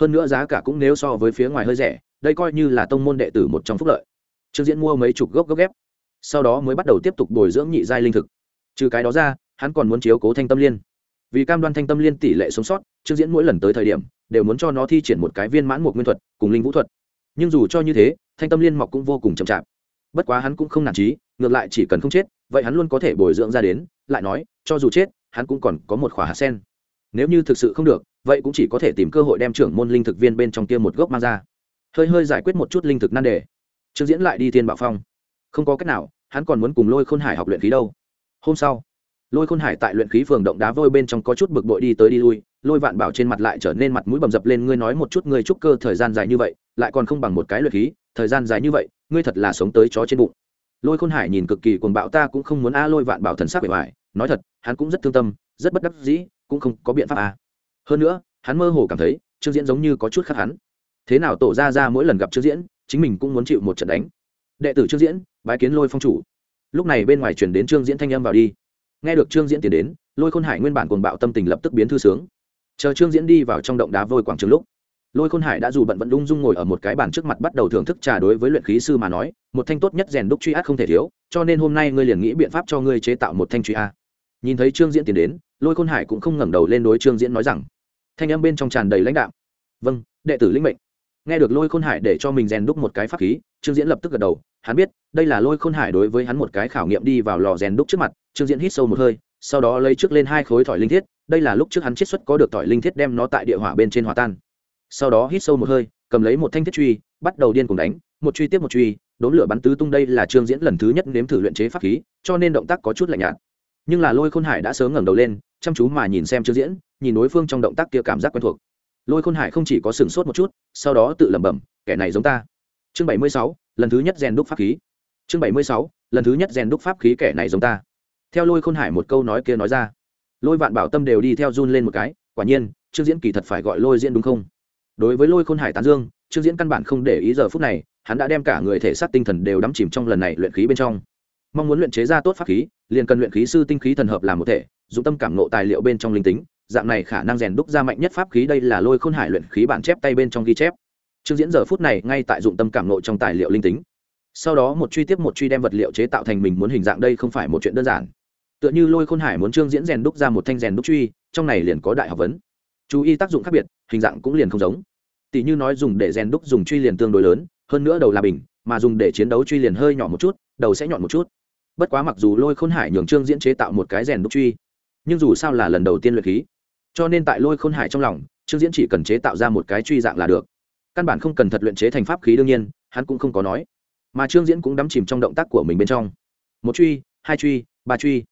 Hơn nữa giá cả cũng nếu so với phía ngoài hơi rẻ, đây coi như là tông môn đệ tử một trong phúc lợi. Trương diễn mua mấy chục gốc gốc ghép, sau đó mới bắt đầu tiếp tục bồi dưỡng nhị giai linh thực. Trừ cái đó ra, hắn còn muốn chiếu cố thanh tâm liên. Vì cam đoan thanh tâm liên tỷ lệ sống sót, trương diễn mỗi lần tới thời điểm, đều muốn cho nó thi triển một cái viên mãn một nguyên thuật cùng linh vũ thuật. Nhưng dù cho như thế, thanh tâm liên mọc cũng vô cùng chậm chạp. Bất quá hắn cũng không nản trí ngược lại chỉ cần không chết, vậy hắn luôn có thể bồi dưỡng ra đến, lại nói, cho dù chết hắn cũng còn có một khỏa hạt sen. Nếu như thực sự không được, vậy cũng chỉ có thể tìm cơ hội đem trưởng môn linh thực viên bên trong kia một gốc mang ra. Hơi hơi giải quyết một chút linh thực nan đề. Trương diễn lại đi thiên bảo phong. Không có cách nào, hắn còn muốn cùng lôi khôn hải học luyện khí đâu. Hôm sau, lôi khôn hải tại luyện khí phường động đá vôi bên trong có chút bực bội đi tới đi lui, lôi vạn bảo trên mặt lại trở nên mặt mũi bầm dập lên, ngươi nói một chút, ngươi trúc cơ thời gian dài như vậy, lại còn không bằng một cái luyện khí, thời gian dài như vậy, ngươi thật là sống tới chó trên bụng. Lôi khôn hải nhìn cực kỳ cuồng bạo, ta cũng không muốn a, lôi vạn bảo thần sắc bề ngoài nói thật, hắn cũng rất thương tâm, rất bất đắc dĩ, cũng không có biện pháp à? hơn nữa, hắn mơ hồ cảm thấy, trương diễn giống như có chút khác hắn. Thế nào tổ ra ra mỗi lần gặp trương diễn, chính mình cũng muốn chịu một trận đánh. Đệ tử trương diễn, bái kiến lôi phong chủ. Lúc này bên ngoài chuyển đến trương diễn thanh âm vào đi. Nghe được trương diễn tiến đến, lôi khôn hải nguyên bản cuồng bạo tâm tình lập tức biến thư sướng. Chờ trương diễn đi vào trong động đá vôi quảng trường lúc, lôi khôn hải đã dù bận vẫn lung dung ngồi ở một cái bàn trước mặt bắt đầu thưởng thức trà đối với luyện khí sư mà nói, một thanh tốt nhất rèn đúc truy át không thể thiếu, cho nên hôm nay ngươi liền nghĩ biện pháp cho ngươi chế tạo một thanh truy a nhìn thấy trương diễn tiến đến, lôi khôn hải cũng không ngẩng đầu lên đối trương diễn nói rằng, thanh âm bên trong tràn đầy lãnh đạo vâng đệ tử lĩnh mệnh. Nghe được lôi khôn hải để cho mình rèn đúc một cái pháp khí, trương diễn lập tức gật đầu, hắn biết, đây là lôi khôn hải đối với hắn một cái khảo nghiệm đi vào lò rèn đúc trước mặt, trương diễn hít sâu một hơi, sau đó lấy trước lên hai khối thỏi linh thiết, đây là lúc trước hắn chiết xuất có được thỏi linh thiết đem nó tại địa hỏa bên trên hòa tan. Sau đó hít sâu một hơi, cầm lấy một thanh thiết truy, bắt đầu điên cùng đánh, một truy tiếp một truy, đốn lửa bắn tứ tung đây là trương diễn lần thứ nhất nếm thử luyện chế pháp khí, cho nên động tác có chút lạnh nhạt nhưng là lôi khôn hải đã sớm ngẩng đầu lên, chăm chú mà nhìn xem trương diễn, nhìn đối phương trong động tác kia cảm giác quen thuộc. Lôi khôn hải không chỉ có sừng sốt một chút, sau đó tự lẩm bẩm, kẻ này giống ta. Chương bảy mươi sáu, lần thứ nhất rèn đúc pháp khí. Chương bảy mươi sáu, lần thứ nhất rèn đúc pháp khí kẻ này giống ta. Theo lôi khôn hải một câu nói kia nói ra, lôi vạn bảo tâm đều đi theo run lên một cái, quả nhiên, trương diễn kỳ thật phải gọi lôi diễn đúng không? Đối với lôi khôn hải tán dương, trương diễn căn bản không để ý giờ phút này, hắn đã đem cả người thể xác tinh thần đều đắm chìm trong lần này luyện khí bên trong mong muốn luyện chế ra tốt pháp khí, liền cần luyện khí sư tinh khí thần hợp làm một thể dùng tâm cảm nộ tài liệu bên trong linh tính, dạng này khả năng rèn đúc ra mạnh nhất pháp khí đây là lôi khôn hải luyện khí bản chép tay bên trong ghi chép. Trương diễn giờ phút này ngay tại dụng tâm cảm nộ trong tài liệu linh tính. Sau đó một truy tiếp một truy đem vật liệu chế tạo thành mình muốn hình dạng đây không phải một chuyện đơn giản. Tựa như lôi khôn hải muốn trương diễn rèn đúc ra một thanh rèn đúc truy, trong này liền có đại học vấn. Chú ý tác dụng khác biệt, hình dạng cũng liền không giống. Tỷ như nói dùng để rèn đúc dùng truy liền tương đối lớn, hơn nữa đầu là bình, mà dùng để chiến đấu truy liền hơi nhỏ một chút, đầu sẽ nhọn một chút bất quá mặc dù lôi khôn hải nhường trương diễn chế tạo một cái rèn đúc truy, nhưng dù sao là lần đầu tiên luyện khí, cho nên tại lôi khôn hải trong lòng, trương diễn chỉ cần chế tạo ra một cái truy dạng là được. Căn bản không cần thật luyện chế thành pháp khí đương nhiên, hắn cũng không có nói. Mà trương diễn cũng đắm chìm trong động tác của mình bên trong. Một truy, hai truy, ba truy.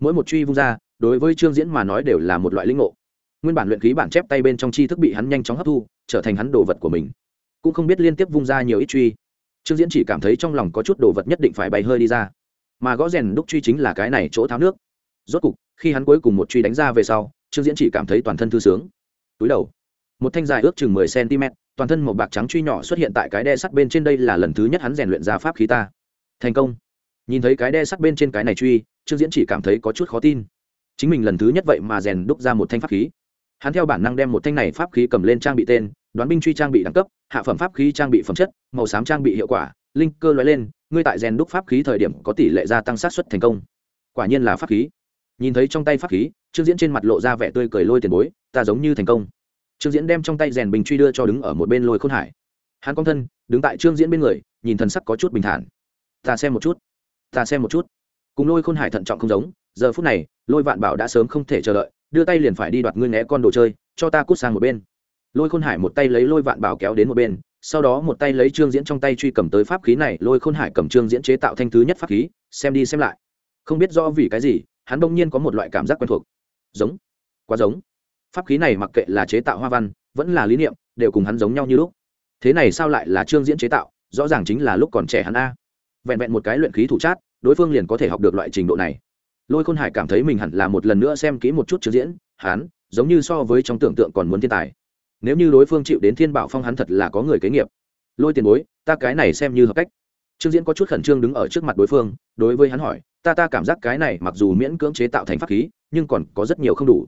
Mỗi một truy vung ra, đối với trương diễn mà nói đều là một loại linh ngộ. Nguyên bản luyện khí bản chép tay bên trong chi thức bị hắn nhanh chóng hấp thu, trở thành hắn đồ vật của mình. Cũng không biết liên tiếp vung ra nhiều ít truy. Trương diễn chỉ cảm thấy trong lòng có chút đồ vật nhất định phải bay hơi đi ra mà gõ rèn đúc truy chính là cái này chỗ tháo nước. Rốt cục, khi hắn cuối cùng một truy đánh ra về sau, trương diễn chỉ cảm thấy toàn thân thư sướng. Túi đầu, một thanh dài ước chừng mười cm toàn thân một bạc trắng truy nhỏ xuất hiện tại cái đe sắt bên trên đây là lần thứ nhất hắn rèn luyện ra pháp khí ta. Thành công. Nhìn thấy cái đe sắt bên trên cái này truy, trương diễn chỉ cảm thấy có chút khó tin. Chính mình lần thứ nhất vậy mà rèn đúc ra một thanh pháp khí. Hắn theo bản năng đem một thanh này pháp khí cầm lên trang bị tên, đoán binh truy trang bị đẳng cấp, hạ phẩm pháp khí trang bị phẩm chất, màu xám trang bị hiệu quả linh cơ nói lên, ngươi tại rèn đúc pháp khí thời điểm có tỷ lệ gia tăng sát xuất thành công. Quả nhiên là pháp khí. Nhìn thấy trong tay pháp khí, trương diễn trên mặt lộ ra vẻ tươi cười lôi tiền bối, ta giống như thành công. Trương diễn đem trong tay rèn bình truy đưa cho đứng ở một bên lôi khôn hải. Hắn công thân, đứng tại trương diễn bên người, nhìn thần sắc có chút bình thản. Ta xem một chút. Ta xem một chút. Cùng lôi khôn hải thận trọng không giống, giờ phút này, lôi vạn bảo đã sớm không thể chờ đợi, đưa tay liền phải đi đoạt ngươi né con đồ chơi, cho ta cút sang một bên. Lôi khôn hải một tay lấy lôi vạn bảo kéo đến một bên sau đó một tay lấy trương diễn trong tay truy cầm tới pháp khí này, lôi khôn hải cầm trương diễn chế tạo thanh thứ nhất pháp khí, xem đi xem lại. Không biết rõ vì cái gì, hắn đông nhiên có một loại cảm giác quen thuộc. Giống. Quá giống. Pháp khí này mặc kệ là chế tạo hoa văn, vẫn là lý niệm, đều cùng hắn giống nhau như lúc. Thế này sao lại là trương diễn chế tạo, rõ ràng chính là lúc còn trẻ hắn a. Vẹn vẹn một cái luyện khí thủ chát, đối phương liền có thể học được loại trình độ này. Lôi khôn hải cảm thấy mình hẳn là một lần nữa xem kỹ một chút trương diễn, hắn, giống như so với trong tưởng tượng còn muốn thiên tài nếu như đối phương chịu đến thiên bảo phong hắn thật là có người kế nghiệp. Lôi tiền bối, ta cái này xem như hợp cách. Trương diễn có chút khẩn trương đứng ở trước mặt đối phương, đối với hắn hỏi, ta ta cảm giác cái này mặc dù miễn cưỡng chế tạo thành pháp khí, nhưng còn có rất nhiều không đủ.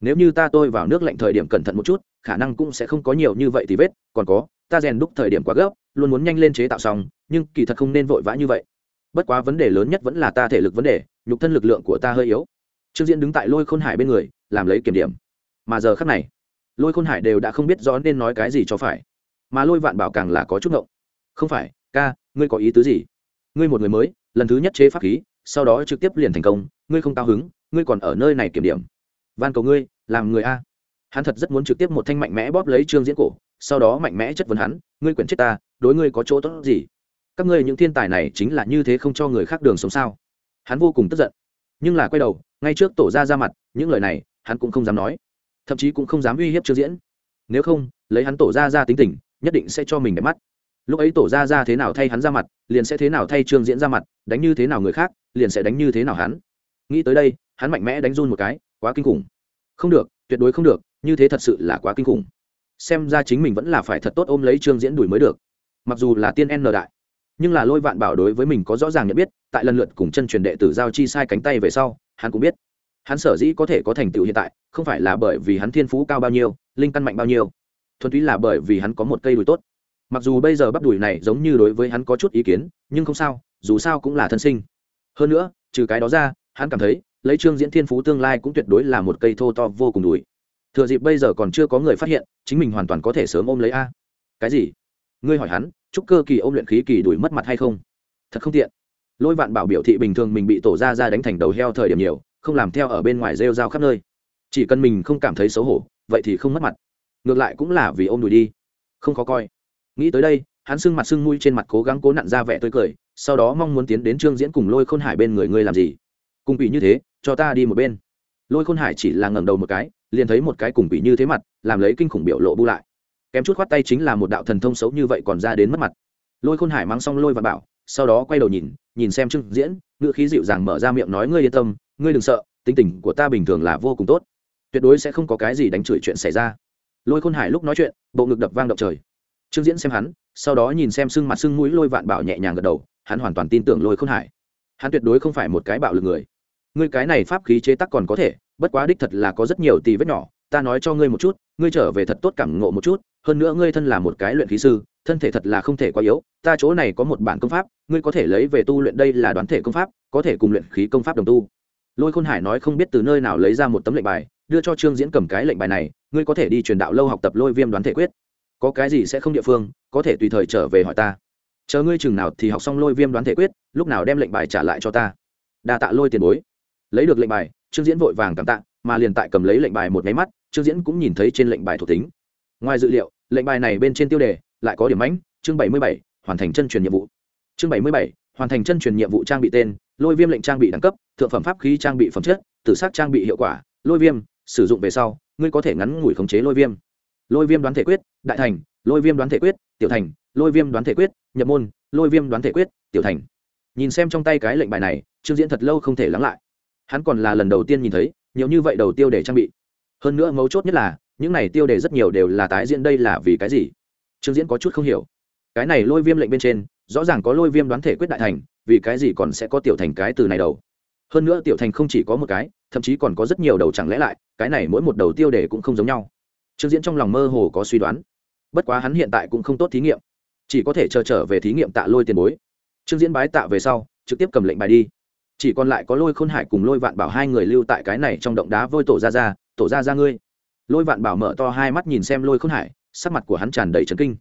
Nếu như ta tôi vào nước lạnh thời điểm cẩn thận một chút, khả năng cũng sẽ không có nhiều như vậy thì vết, còn có, ta rèn đúc thời điểm quá gấp, luôn muốn nhanh lên chế tạo xong, nhưng kỳ thật không nên vội vã như vậy. Bất quá vấn đề lớn nhất vẫn là ta thể lực vấn đề, nhục thân lực lượng của ta hơi yếu. Trương diễn đứng tại lôi khôn hải bên người, làm lấy kiểm điểm. Mà giờ khắc này lôi khôn hải đều đã không biết rõ nên nói cái gì cho phải mà lôi vạn bảo càng là có chút ngộng. Không phải, ca, ngươi có ý tứ gì? Ngươi một người mới, lần thứ nhất chế pháp khí, sau đó trực tiếp liền thành công, ngươi không cao hứng, ngươi còn ở nơi này kiểm điểm. Van cầu ngươi, làm người a. Hắn thật rất muốn trực tiếp một thanh mạnh mẽ bóp lấy trương diễn cổ, sau đó mạnh mẽ chất vấn hắn, ngươi quyển chết ta, đối ngươi có chỗ tốt gì? Các ngươi những thiên tài này chính là như thế không cho người khác đường sống sao? Hắn vô cùng tức giận. Nhưng là quay đầu, ngay trước tổ ra ra mặt, những lời này, hắn cũng không dám nói thậm chí cũng không dám uy hiếp trương diễn. Nếu không, lấy hắn tổ ra ra tính tình, nhất định sẽ cho mình đẹp mắt. Lúc ấy tổ ra ra thế nào thay hắn ra mặt, liền sẽ thế nào thay trương diễn ra mặt, đánh như thế nào người khác, liền sẽ đánh như thế nào hắn. Nghĩ tới đây, hắn mạnh mẽ đánh run một cái, quá kinh khủng. Không được, tuyệt đối không được, như thế thật sự là quá kinh khủng. Xem ra chính mình vẫn là phải thật tốt ôm lấy trương diễn đuổi mới được. Mặc dù là tiên n đại, nhưng là lôi vạn bảo đối với mình có rõ ràng nhận biết, tại lần lượt cùng chân truyền đệ tử giao chi sai cánh tay về sau, hắn cũng biết hắn sở dĩ có thể có thành tựu hiện tại, không phải là bởi vì hắn thiên phú cao bao nhiêu, linh căn mạnh bao nhiêu. Thuần túy là bởi vì hắn có một cây đùi tốt. Mặc dù bây giờ bắp đùi này giống như đối với hắn có chút ý kiến, nhưng không sao, dù sao cũng là thân sinh. Hơn nữa, trừ cái đó ra, hắn cảm thấy, lấy trương diễn thiên phú tương lai cũng tuyệt đối là một cây thô to vô cùng đùi. Thừa dịp bây giờ còn chưa có người phát hiện, chính mình hoàn toàn có thể sớm ôm lấy a. Cái gì? Ngươi hỏi hắn, chúc cơ kỳ ôm luyện khí kỳ đuổi mất mặt hay không? Thật không tiện. Lôi vạn bảo biểu thị bình thường mình bị tổ ra ra đánh thành đầu heo thời điểm nhiều không làm theo ở bên ngoài rêu rao khắp nơi. Chỉ cần mình không cảm thấy xấu hổ, vậy thì không mất mặt. Ngược lại cũng là vì ôm đùi đi. Không khó coi. Nghĩ tới đây, hắn sưng mặt sưng mũi trên mặt cố gắng cố nặn ra vẻ tươi cười, sau đó mong muốn tiến đến trương diễn cùng lôi khôn hải bên người ngươi làm gì? Cùng quỷ như thế, cho ta đi một bên. Lôi khôn hải chỉ là ngẩng đầu một cái, liền thấy một cái cùng quỷ như thế mặt, làm lấy kinh khủng biểu lộ bu lại. Kém chút khoát tay chính là một đạo thần thông xấu như vậy còn ra đến mất mặt. Lôi khôn hải mang xong lôi và bảo, sau đó quay đầu nhìn nhìn xem trương diễn, ngựa khí dịu dàng mở ra miệng nói, ngươi yên tâm ngươi đừng sợ, tính tình của ta bình thường là vô cùng tốt. Tuyệt đối sẽ không có cái gì đánh chửi chuyện xảy ra. Lôi khôn hải lúc nói chuyện, bộ ngực đập vang động trời. Trương diễn xem hắn, sau đó nhìn xem sưng mặt sưng mũi lôi vạn bảo nhẹ nhàng gật đầu, hắn hoàn toàn tin tưởng lôi khôn hải. Hắn tuyệt đối không phải một cái bạo lực người. Ngươi cái này pháp khí chế tắc còn có thể, bất quá đích thật là có rất nhiều tì vết nhỏ, ta nói cho ngươi một chút, ngươi trở về thật tốt cảm ngộ một chút, hơn nữa ngươi thân là một cái luyện khí sư, thân thể thật là không thể quá yếu, ta chỗ này có một bản công pháp, ngươi có thể lấy về tu luyện đây là đoán thể công pháp, có thể cùng luyện khí công pháp đồng tu lôi khôn hải nói không biết từ nơi nào lấy ra một tấm lệnh bài, đưa cho trương diễn cầm cái lệnh bài này, ngươi có thể đi truyền đạo lâu học tập lôi viêm đoán thể quyết. Có cái gì sẽ không địa phương, có thể tùy thời trở về hỏi ta. Chờ ngươi chừng nào thì học xong lôi viêm đoán thể quyết, lúc nào đem lệnh bài trả lại cho ta. Đa tạ lôi tiền bối. Lấy được lệnh bài, trương diễn vội vàng cảm tạ, mà liền tại cầm lấy lệnh bài một nháy mắt, trương diễn cũng nhìn thấy trên lệnh bài thuộc tính. Ngoài dự liệu, lệnh bài này bên trên tiêu đề lại có điểm mãnh, chương bảy mươi bảy, hoàn thành chân truyền nhiệm vụ. Chương bảy mươi bảy hoàn thành chân truyền nhiệm vụ trang bị tên, lôi viêm lệnh trang bị đẳng cấp, thượng phẩm pháp khí trang bị phẩm chất, tử sát trang bị hiệu quả, lôi viêm, sử dụng về sau, ngươi có thể ngắn ngủi khống chế lôi viêm. Lôi viêm đoán thể quyết, đại thành, lôi viêm đoán thể quyết, tiểu thành, lôi viêm đoán thể quyết, nhập môn, lôi viêm đoán thể quyết, tiểu thành. Nhìn xem trong tay cái lệnh bài này, trương diễn thật lâu không thể lắng lại. Hắn còn là lần đầu tiên nhìn thấy, nhiều như vậy đầu tiêu để trang bị. Hơn nữa mấu chốt nhất là, những này tiêu đề rất nhiều đều là tái diễn đây là vì cái gì? Trương diễn có chút không hiểu. Cái này lôi viêm lệnh bên trên rõ ràng có lôi viêm đoán thể quyết đại thành, vì cái gì còn sẽ có tiểu thành cái từ này đầu hơn nữa tiểu thành không chỉ có một cái, thậm chí còn có rất nhiều đầu chẳng lẽ lại, cái này mỗi một đầu tiêu đề cũng không giống nhau. Trương diễn trong lòng mơ hồ có suy đoán. Bất quá hắn hiện tại cũng không tốt thí nghiệm. Chỉ có thể chờ trở về thí nghiệm tạ lôi tiền bối. Trương diễn bái tạ về sau, trực tiếp cầm lệnh bài đi. Chỉ còn lại có lôi khôn hải cùng lôi vạn bảo hai người lưu tại cái này trong động đá vôi tổ ra ra, tổ ra ra ngươi. Lôi vạn bảo mở to hai mắt nhìn xem lôi khôn hải, sắc mặt của hắn tràn đầy trấn kinh.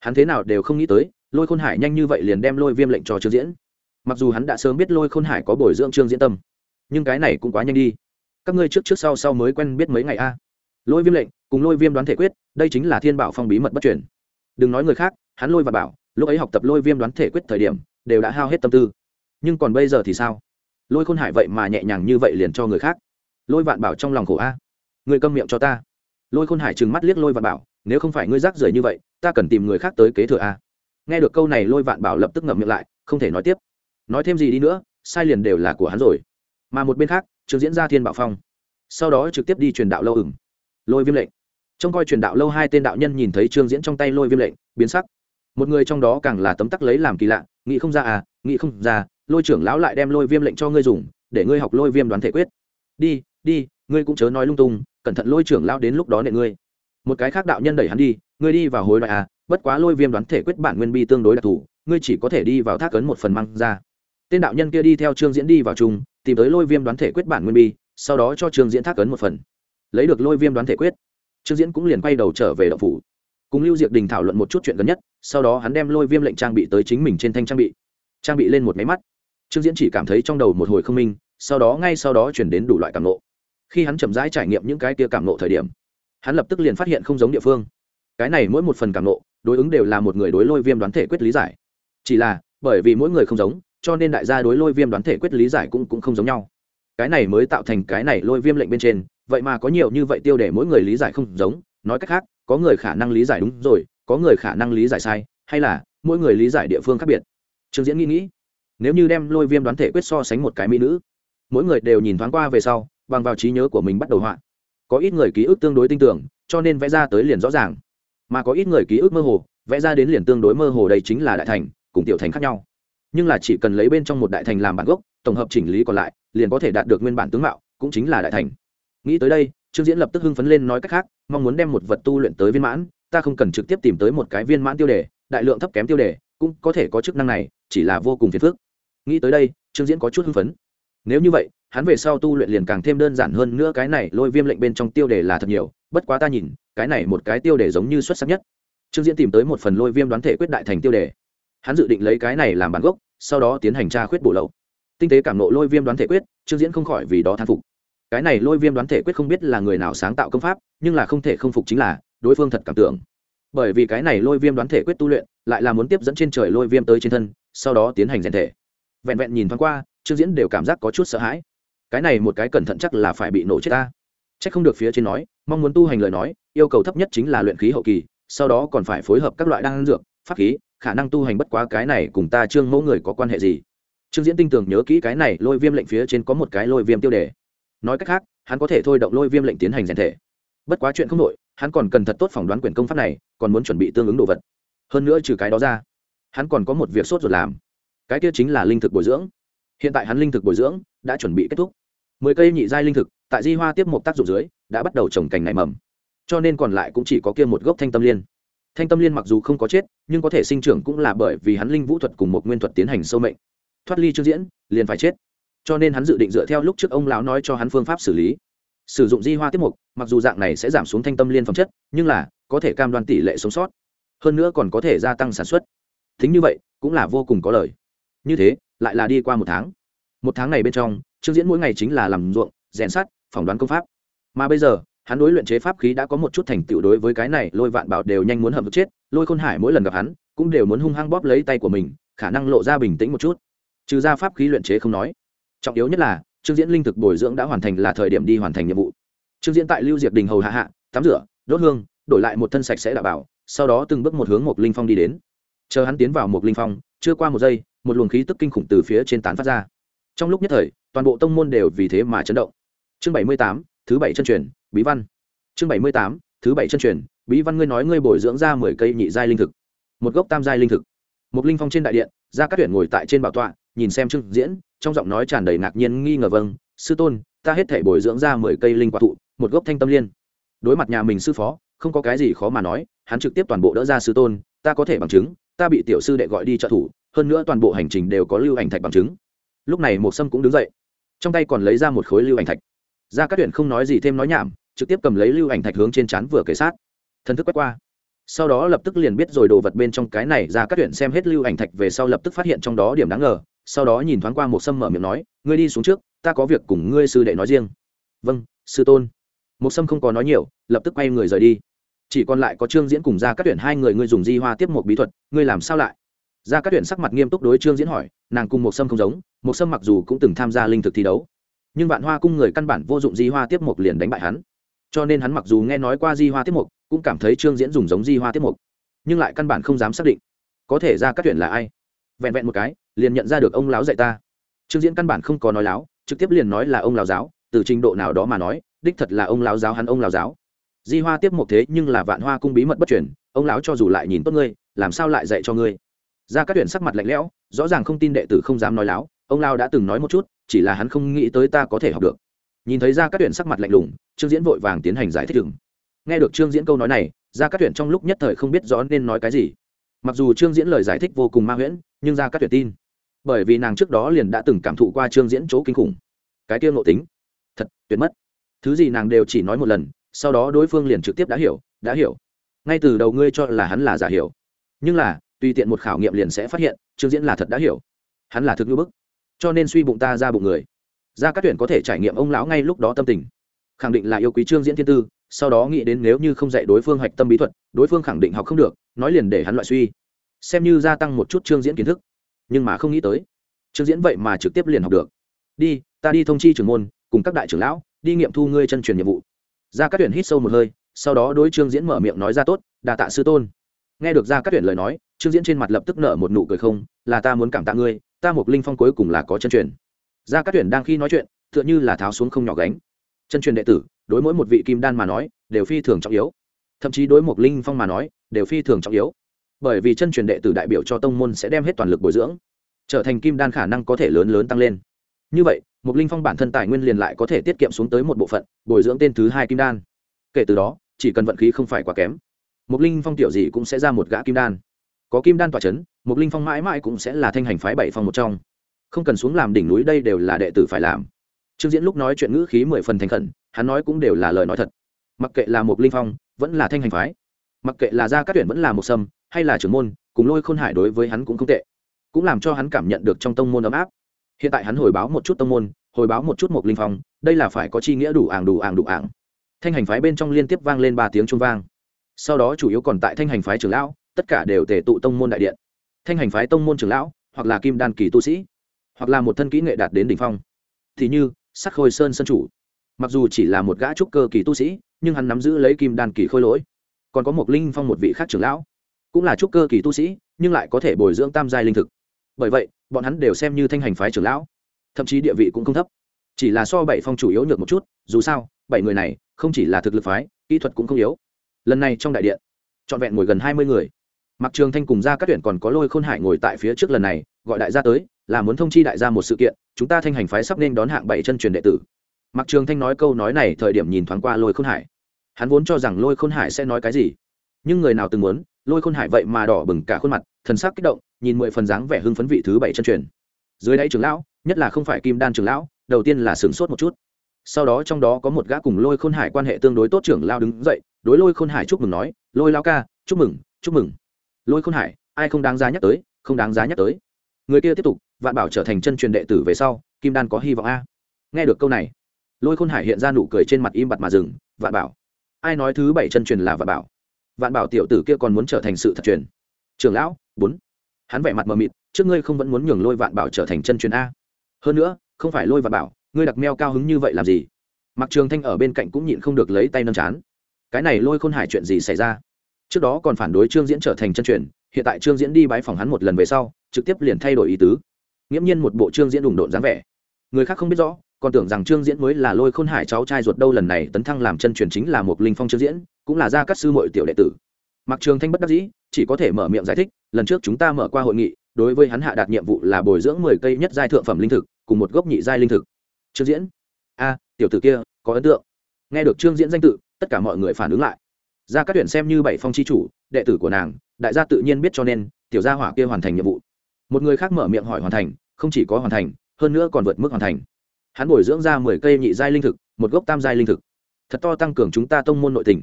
Hắn thế nào đều không nghĩ tới lôi khôn hải nhanh như vậy liền đem lôi viêm lệnh cho trương diễn mặc dù hắn đã sớm biết lôi khôn hải có bồi dưỡng trương diễn tâm nhưng cái này cũng quá nhanh đi các ngươi trước trước sau sau mới quen biết mấy ngày a lôi viêm lệnh cùng lôi viêm đoán thể quyết đây chính là thiên bảo phong bí mật bất chuyển. đừng nói người khác hắn lôi và bảo lúc ấy học tập lôi viêm đoán thể quyết thời điểm đều đã hao hết tâm tư nhưng còn bây giờ thì sao lôi khôn hải vậy mà nhẹ nhàng như vậy liền cho người khác lôi vạn bảo trong lòng khổ a người câm miệng cho ta lôi khôn hải trừng mắt liếc lôi vạn bảo nếu không phải ngươi rác rưởi như vậy ta cần tìm người khác tới kế thừa a nghe được câu này lôi vạn bảo lập tức ngậm miệng lại, không thể nói tiếp. Nói thêm gì đi nữa, sai liền đều là của hắn rồi. Mà một bên khác trường diễn ra thiên bảo phong. Sau đó trực tiếp đi truyền đạo lâu ửng. Lôi viêm lệnh. Trông coi truyền đạo lâu hai tên đạo nhân nhìn thấy trương diễn trong tay lôi viêm lệnh, biến sắc. Một người trong đó càng là tấm tắc lấy làm kỳ lạ, nghĩ không ra à nghĩ không ra, lôi trưởng lão lại đem lôi viêm lệnh cho ngươi dùng, để ngươi học lôi viêm đoán thể quyết. Đi đi, ngươi cũng chớ nói lung tung, cẩn thận lôi trưởng lão đến lúc đó nệ ngươi. Một cái khác đạo nhân đẩy hắn đi, ngươi đi vào hối đoại à bất quá lôi viêm đoán thể quyết bản nguyên bi tương đối đặc thù, ngươi chỉ có thể đi vào thác ấn một phần mang ra. Tên đạo nhân kia đi theo trương diễn đi vào chung, tìm tới lôi viêm đoán thể quyết bản nguyên bi, sau đó cho trương diễn thác ấn một phần. Lấy được lôi viêm đoán thể quyết, trương diễn cũng liền quay đầu trở về đậu phủ. Cùng lưu diệp đình thảo luận một chút chuyện gần nhất, sau đó hắn đem lôi viêm lệnh trang bị tới chính mình trên thanh trang bị. Trang bị lên một máy mắt. Trương diễn chỉ cảm thấy trong đầu một hồi không minh, sau đó ngay sau đó chuyển đến đủ loại cảm nộ. Khi hắn chậm rãi trải nghiệm những cái tia cảm nộ thời điểm, hắn lập tức liền phát hiện không giống địa phương. Cái này mỗi một phần cảm nộ đối ứng đều là một người đối lôi viêm đoán thể quyết lý giải. Chỉ là bởi vì mỗi người không giống cho nên đại gia đối lôi viêm đoán thể quyết lý giải cũng, cũng không giống nhau. Cái này mới tạo thành cái này lôi viêm lệnh bên trên vậy mà có nhiều như vậy tiêu để mỗi người lý giải không giống nói cách khác có người khả năng lý giải đúng rồi có người khả năng lý giải sai hay là mỗi người lý giải địa phương khác biệt. Trương diễn nghĩ nghĩ nếu như đem lôi viêm đoán thể quyết so sánh một cái mỹ nữ mỗi người đều nhìn thoáng qua về sau bằng vào trí nhớ của mình bắt đầu họa. Có ít người ký ức tương đối tin tưởng cho nên vẽ ra tới liền rõ ràng mà có ít người ký ức mơ hồ, vẽ ra đến liền tương đối mơ hồ đây chính là đại thành, cùng tiểu thành khác nhau. Nhưng là chỉ cần lấy bên trong một đại thành làm bản gốc, tổng hợp chỉnh lý còn lại, liền có thể đạt được nguyên bản tướng mạo, cũng chính là đại thành. Nghĩ tới đây, trương diễn lập tức hưng phấn lên nói cách khác, mong muốn đem một vật tu luyện tới viên mãn, ta không cần trực tiếp tìm tới một cái viên mãn tiêu đề, đại lượng thấp kém tiêu đề, cũng có thể có chức năng này, chỉ là vô cùng phiền phức. Nghĩ tới đây, trương diễn có chút hưng phấn. Nếu như vậy, hắn về sau tu luyện liền càng thêm đơn giản hơn nữa, cái này lôi viêm lệnh bên trong tiêu đề là thật nhiều, bất quá ta nhìn cái này một cái tiêu đề giống như xuất sắc nhất. Trương diễn tìm tới một phần lôi viêm đoán thể quyết đại thành tiêu đề. Hắn dự định lấy cái này làm bản gốc, sau đó tiến hành tra khuyết bổ lậu. Tinh tế cảm nộ lôi viêm đoán thể quyết, trương diễn không khỏi vì đó thán phục. Cái này lôi viêm đoán thể quyết không biết là người nào sáng tạo công pháp, nhưng là không thể không phục chính là, đối phương thật cảm tưởng. Bởi vì cái này lôi viêm đoán thể quyết tu luyện, lại là muốn tiếp dẫn trên trời lôi viêm tới trên thân, sau đó tiến hành rèn thể. Vẹn vẹn nhìn thoáng qua, trương diễn đều cảm giác có chút sợ hãi. Cái này một cái cẩn thận chắc là phải bị nổ chết ta. C h ắ c không được phía trên nói, mong muốn tu hành lời nói yêu cầu thấp nhất chính là luyện khí hậu kỳ, sau đó còn phải phối hợp các loại đan dược, pháp khí, khả năng tu hành bất quá cái này cùng ta trương mẫu người có quan hệ gì? Trương diễn tinh tường nhớ kỹ cái này, lôi viêm lệnh phía trên có một cái lôi viêm tiêu đề. Nói cách khác, hắn có thể thôi động lôi viêm lệnh tiến hành rèn thể. Bất quá chuyện không đội hắn còn cần thật tốt phỏng đoán quyền công pháp này, còn muốn chuẩn bị tương ứng đồ vật. Hơn nữa trừ cái đó ra, hắn còn có một việc sốt ruột làm. Cái kia chính là linh thực bồi dưỡng. Hiện tại hắn linh thực bồi dưỡng đã chuẩn bị kết thúc. Mười cây nhị giai linh thực, tại di hoa tiếp một tác dụng dưới, đã bắt đầu trồng cành nảy mầm cho nên còn lại cũng chỉ có kia một gốc thanh tâm liên. Thanh tâm liên mặc dù không có chết, nhưng có thể sinh trưởng cũng là bởi vì hắn linh vũ thuật cùng một nguyên thuật tiến hành sâu mệnh. Thoát ly chưa diễn, liền phải chết. Cho nên hắn dự định dựa theo lúc trước ông lão nói cho hắn phương pháp xử lý. Sử dụng di hoa tiếp mục, mặc dù dạng này sẽ giảm xuống thanh tâm liên phẩm chất, nhưng là, có thể cam đoan tỷ lệ sống sót. Hơn nữa còn có thể gia tăng sản xuất. Thính như vậy, cũng là vô cùng có lời như thế, lại là đi qua một tháng. Một tháng này bên trong trương diễn mỗi ngày chính là làm ruộng, rèn sát phỏng đoán công pháp. Mà bây giờ hắn đối luyện chế pháp khí đã có một chút thành tựu đối với cái này, lôi vạn bảo đều nhanh muốn hầm chết, lôi khôn hải mỗi lần gặp hắn, cũng đều muốn hung hăng bóp lấy tay của mình, khả năng lộ ra bình tĩnh một chút. Trừ ra pháp khí luyện chế không nói. Trọng yếu nhất là, trương diễn linh thực bồi dưỡng đã hoàn thành là thời điểm đi hoàn thành nhiệm vụ. Trương diễn tại lưu diệp đình hầu hạ hạ, tắm rửa, đốt hương, đổi lại một thân sạch sẽ đảm bảo, sau đó từng bước một hướng một linh phong đi đến. Chờ hắn tiến vào một linh phong, chưa qua một giây, một luồng khí tức kinh khủng từ phía trên tán phát ra. Trong lúc nhất thời, toàn bộ tông môn đều vì thế mà chấn động. Chương bảy mươi tám, thứ bảy chân truyền bí văn. Chương bảy mươi tám, thứ bảy chân truyền, bí văn ngươi nói ngươi bồi dưỡng ra mười cây nhị giai linh thực. Một gốc tam giai linh thực. Một linh phong trên đại điện ra các tuyển ngồi tại trên bảo tọa, nhìn xem trương diễn, trong giọng nói tràn đầy ngạc nhiên, nghi ngờ vâng sư tôn, ta hết thể bồi dưỡng ra mười cây linh quả thụ, một gốc thanh tâm liên. Đối mặt nhà mình sư phó, không có cái gì khó mà nói, hắn trực tiếp toàn bộ đỡ ra sư tôn, ta có thể bằng chứng, ta bị tiểu sư đệ gọi đi trợ thủ, hơn nữa toàn bộ hành trình đều có lưu ảnh thạch bằng chứng. Lúc này một sâm cũng đứng dậy, trong tay còn lấy ra một khối lưu ảnh thạch. Ra các tuyển không nói gì thêm nói nhảm trực tiếp cầm lấy lưu ảnh thạch hướng trên chán vừa kể sát. Thân thức quét qua. Sau đó lập tức liền biết rồi đồ vật bên trong cái này ra các tuyển xem hết lưu ảnh thạch về sau lập tức phát hiện trong đó điểm đáng ngờ. Sau đó nhìn thoáng qua một sâm mở miệng nói, ngươi đi xuống trước, ta có việc cùng ngươi sư đệ nói riêng. Vâng sư tôn. Một sâm không có nói nhiều, lập tức quay người rời đi. Chỉ còn lại có trương diễn cùng ra các tuyển hai người, ngươi dùng di hoa tiếp một bí thuật, ngươi làm sao lại? Ra các tuyển sắc mặt nghiêm túc đối trương diễn hỏi, nàng cùng một sâm không giống, một sâm mặc dù cũng từng tham gia linh thực thi đấu, nhưng vạn hoa cung người căn bản vô dụng di hoa tiếp một liền đánh bại hắn cho nên hắn mặc dù nghe nói qua di hoa Tiết Mục, cũng cảm thấy trương diễn dùng giống di hoa Tiết Mục. Nhưng lại căn bản không dám xác định, có thể ra các tuyển là ai. Vẹn vẹn một cái, liền nhận ra được ông lão dạy ta. Trương diễn căn bản không có nói láo, trực tiếp liền nói là ông lão giáo, từ trình độ nào đó mà nói, đích thật là ông lão giáo hắn ông lão giáo. Di hoa tiếp một thế nhưng là vạn hoa cung bí mật bất truyền, ông lão cho dù lại nhìn tốt ngươi, làm sao lại dạy cho ngươi? Ra các tuyển sắc mặt lạnh lẽo, rõ ràng không tin đệ tử không dám nói láo, ông lão đã từng nói một chút, chỉ là hắn không nghĩ tới ta có thể học được nhìn thấy ra các tuyển sắc mặt lạnh lùng, trương diễn vội vàng tiến hành giải thích đừng nghe được trương diễn câu nói này ra các tuyển trong lúc nhất thời không biết rõ nên nói cái gì. Mặc dù trương diễn lời giải thích vô cùng ma huyễn, nhưng ra các tuyển tin. Bởi vì nàng trước đó liền đã từng cảm thụ qua trương diễn chỗ kinh khủng. Cái tiêu ngộ tính, thật tuyệt mất. Thứ gì nàng đều chỉ nói một lần, sau đó đối phương liền trực tiếp đã hiểu đã hiểu. Ngay từ đầu ngươi cho là hắn là giả hiểu. Nhưng là, tùy tiện một khảo nghiệm liền sẽ phát hiện, trương diễn là thật đã hiểu. Hắn là thực ngữ bức. Cho nên suy bụng ta ra bụng người ra các tuyển có thể trải nghiệm ông lão ngay lúc đó tâm tình. Khẳng định là yêu quý trương diễn thiên tư, sau đó nghĩ đến nếu như không dạy đối phương hạch tâm bí thuật, đối phương khẳng định học không được, nói liền để hắn loại suy. Xem như gia tăng một chút trương diễn kiến thức. Nhưng mà không nghĩ tới, trương diễn vậy mà trực tiếp liền học được. Đi, ta đi thông chi trưởng môn, cùng các đại trưởng lão, đi nghiệm thu ngươi chân truyền nhiệm vụ. Ra các tuyển hít sâu một hơi, sau đó đối trương diễn mở miệng nói ra tốt đà tạ sư tôn. Nghe được ra các tuyển lời nói, trương diễn trên mặt lập tức nở một nụ cười không, là ta muốn cảm tạ ngươi, ta một linh phong cuối cùng là có chân truyền ra các tuyển đang khi nói chuyện, tựa như là tháo xuống không nhỏ gánh. Chân truyền đệ tử, đối mỗi một vị kim đan mà nói, đều phi thường trọng yếu. Thậm chí đối một linh phong mà nói, đều phi thường trọng yếu. Bởi vì chân truyền đệ tử đại biểu cho tông môn sẽ đem hết toàn lực bồi dưỡng, trở thành kim đan khả năng có thể lớn lớn tăng lên. Như vậy một linh phong bản thân tài nguyên liền lại có thể tiết kiệm xuống tới một bộ phận, bồi dưỡng tên thứ hai kim đan. Kể từ đó, chỉ cần vận khí không phải quá kém một linh phong tiểu gì cũng sẽ ra một gã kim đan. Có kim đan tỏa c h ấ n một linh phong mãi mãi cũng sẽ là thanh hành phái bảy phong một trong không cần xuống làm đỉnh núi đây đều là đệ tử phải làm. Trương diễn lúc nói chuyện ngữ khí mười phần thành khẩn, hắn nói cũng đều là lời nói thật. Mặc kệ là một linh phong, vẫn là thanh hành phái, mặc kệ là gia các tuyển vẫn là một sâm, hay là trưởng môn, cùng lôi khôn hải đối với hắn cũng không tệ, cũng làm cho hắn cảm nhận được trong tông môn ấm áp. Hiện tại hắn hồi báo một chút tông môn, hồi báo một chút một linh phong, đây là phải có chi nghĩa đủ ảng đủ ảng đủ ảng. Thanh hành phái bên trong liên tiếp vang lên ba tiếng trung vang. Sau đó chủ yếu còn tại thanh hành phái trưởng lão, tất cả đều tề tụ tông môn đại điện. Thanh hành phái tông môn trưởng lão, hoặc là kim đan kỳ tu sĩ hoặc là một thân kỹ nghệ đạt đến đỉnh phong. Thì như, sắc khôi sơn sơn chủ. Mặc dù chỉ là một gã trúc cơ kỳ tu sĩ, nhưng hắn nắm giữ lấy kim đan kỳ khôi lỗi. Còn có một linh phong một vị khác trưởng lão. Cũng là trúc cơ kỳ tu sĩ, nhưng lại có thể bồi dưỡng tam giai linh thực. Bởi vậy, bọn hắn đều xem như thanh hành phái trưởng lão. Thậm chí địa vị cũng không thấp. Chỉ là so bảy phong chủ yếu nhược một chút, dù sao, bảy người này không chỉ là thực lực phái, kỹ thuật cũng không yếu. Lần này trong đại điện, trọn vẹn ngồi gần hai mươi người. Mặc trường thanh cùng ra các tuyển còn có lôi khôn hải ngồi tại phía trước lần này, gọi đại gia tới là muốn thông chi đại gia một sự kiện, chúng ta thanh hành phái sắp nên đón hạng bảy chân truyền đệ tử. Mặc trường thanh nói câu nói này thời điểm nhìn thoáng qua lôi khôn hải. Hắn vốn cho rằng lôi khôn hải sẽ nói cái gì. Nhưng người nào từng muốn, lôi khôn hải vậy mà đỏ bừng cả khuôn mặt, thần sắc kích động, nhìn mười phần dáng vẻ hưng phấn vị thứ bảy chân truyền. Dưới đáy trưởng lão, nhất là không phải kim đan trưởng lão, đầu tiên là sửng sốt một chút. Sau đó trong đó có một gã cùng lôi khôn hải quan hệ tương đối tốt trưởng lao đứng dậy, đối lôi khôn hải chúc mừng nói, lôi lao ca, chúc mừng chúc mừng. Lôi khôn hải, ai không đáng giá nhắc tới, không đáng giá nhắc tới. Người kia tiếp tục vạn bảo trở thành chân truyền đệ tử về sau, kim đan có hy vọng a? Nghe được câu này, lôi khôn hải hiện ra nụ cười trên mặt im bặt mà dừng, vạn bảo? Ai nói thứ bảy chân truyền là vạn bảo? Vạn bảo tiểu tử kia còn muốn trở thành sự thật truyền? Trường lão, bốn. Hắn vẻ mặt mờ mịt, trước ngươi không vẫn muốn nhường lôi vạn bảo trở thành chân truyền a? Hơn nữa, không phải lôi vạn bảo, ngươi đặc meo cao hứng như vậy làm gì? Mặc trường thanh ở bên cạnh cũng nhịn không được lấy tay nâng chán. Cái này lôi khôn hải chuyện gì xảy ra? Trước đó còn phản đối trương diễn trở thành chân truyền, hiện tại trương diễn đi bái phòng hắn một lần về sau, trực tiếp liền thay đổi ý tứ nghiễm nhiên một bộ trương diễn đùng độn dáng vẻ. Người khác không biết rõ, còn tưởng rằng trương diễn mới là lôi khôn hải cháu trai ruột đâu lần này tấn thăng làm chân truyền chính là một linh phong trương diễn, cũng là gia cát sư mội tiểu đệ tử. Mặc trường thanh bất đắc dĩ, chỉ có thể mở miệng giải thích, lần trước chúng ta mở qua hội nghị, đối với hắn hạ đạt nhiệm vụ là bồi dưỡng mười cây nhất giai thượng phẩm linh thực, cùng một gốc nhị giai linh thực. Trương diễn? A, tiểu tử kia, có ấn tượng. Nghe được trương diễn danh tự, tất cả mọi người phản ứng lại. Ra các tuyển xem như bảy phong chi chủ, đệ tử của nàng, đại gia tự nhiên biết cho nên, tiểu gia hỏa kia hoàn thành nhiệm vụ một người khác mở miệng hỏi hoàn thành, không chỉ có hoàn thành, hơn nữa còn vượt mức hoàn thành. Hắn bồi dưỡng ra mười cây nhị giai linh thực, một gốc tam giai linh thực. Thật to tăng cường chúng ta tông môn nội tình.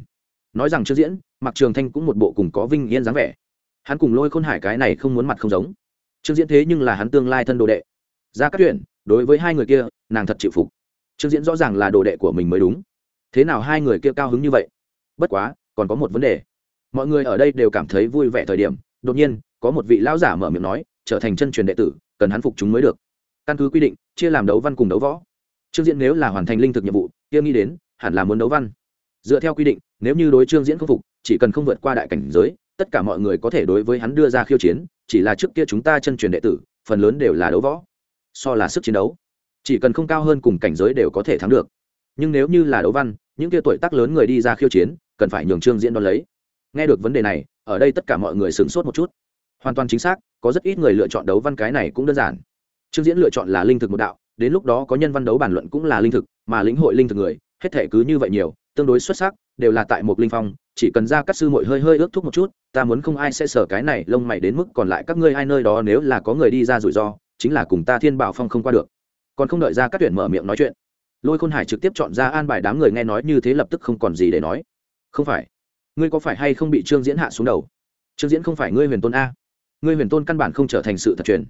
Nói rằng chưa diễn mặc trường thanh cũng một bộ cùng có vinh yên dáng vẻ. Hắn cùng lôi khôn hải cái này không muốn mặt không giống. Trương diễn thế nhưng là hắn tương lai thân đồ đệ. Ra các chuyện, đối với hai người kia, nàng thật chịu phục. Trương diễn rõ ràng là đồ đệ của mình mới đúng. Thế nào hai người kia cao hứng như vậy? Bất quá, còn có một vấn đề. Mọi người ở đây đều cảm thấy vui vẻ thời điểm. Đột nhiên, có một vị lão giả mở miệng nói trở thành chân truyền đệ tử, cần hắn phục chúng mới được. Căn cứ quy định, chia làm đấu văn cùng đấu võ. Trương diễn nếu là hoàn thành linh thực nhiệm vụ, kia nghĩ đến, hẳn là muốn đấu văn. Dựa theo quy định, nếu như đối trương diễn không phục, chỉ cần không vượt qua đại cảnh giới, tất cả mọi người có thể đối với hắn đưa ra khiêu chiến, chỉ là trước kia chúng ta chân truyền đệ tử, phần lớn đều là đấu võ. So là sức chiến đấu. Chỉ cần không cao hơn cùng cảnh giới đều có thể thắng được. Nhưng nếu như là đấu văn, những kia tuổi tác lớn người đi ra khiêu chiến, cần phải nhường trương diễn đón lấy. Nghe được vấn đề này, ở đây tất cả mọi người sửng sốt một chút hoàn toàn chính xác, có rất ít người lựa chọn đấu văn cái này cũng đơn giản. Trương diễn lựa chọn là linh thực một đạo, đến lúc đó có nhân văn đấu bản luận cũng là linh thực, mà lĩnh hội linh thực người, hết thể cứ như vậy nhiều, tương đối xuất sắc, đều là tại một linh phong, chỉ cần ra các sư muội hơi hơi ước thúc một chút, ta muốn không ai sẽ sở cái này lông mày đến mức còn lại các ngươi hai nơi đó nếu là có người đi ra rủi ro, chính là cùng ta thiên bảo phong không qua được. Còn không đợi ra các tuyển mở miệng nói chuyện, lôi khôn hải trực tiếp chọn ra an bài đám người nghe nói như thế lập tức không còn gì để nói. Không phải, ngươi có phải hay không bị trương diễn hạ xuống đầu? Trương diễn không phải ngươi huyền tôn a ngươi huyền tôn căn bản không trở thành sự thật truyền.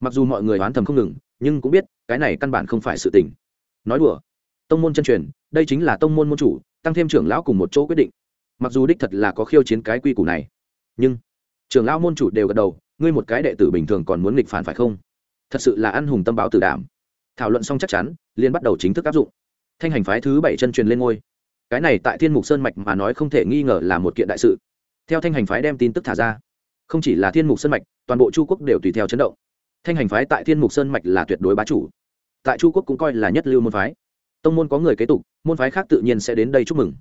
Mặc dù mọi người oán thầm không ngừng, nhưng cũng biết, cái này căn bản không phải sự tình. Nói đùa. Tông môn chân truyền, đây chính là tông môn môn chủ, tăng thêm trưởng lão cùng một chỗ quyết định. Mặc dù đích thật là có khiêu chiến cái quy củ này, nhưng trưởng lão môn chủ đều gật đầu, ngươi một cái đệ tử bình thường còn muốn nghịch phản phải không? Thật sự là ăn hùng tâm báo tử đảm. Thảo luận xong chắc chắn liên bắt đầu chính thức áp dụng. Thanh hành phái thứ bảy chân truyền lên ngôi. Cái này tại thiên mục sơn mạch mà nói không thể nghi ngờ là một kiện đại sự. Theo thanh hành phái đem tin tức thả ra không chỉ là thiên mục sơn mạch, toàn bộ chu quốc đều tùy theo chấn động. Thanh hành phái tại thiên mục sơn mạch là tuyệt đối bá chủ. Tại chu quốc cũng coi là nhất lưu môn phái. Tông môn có người kế tục, môn phái khác tự nhiên sẽ đến đây chúc mừng.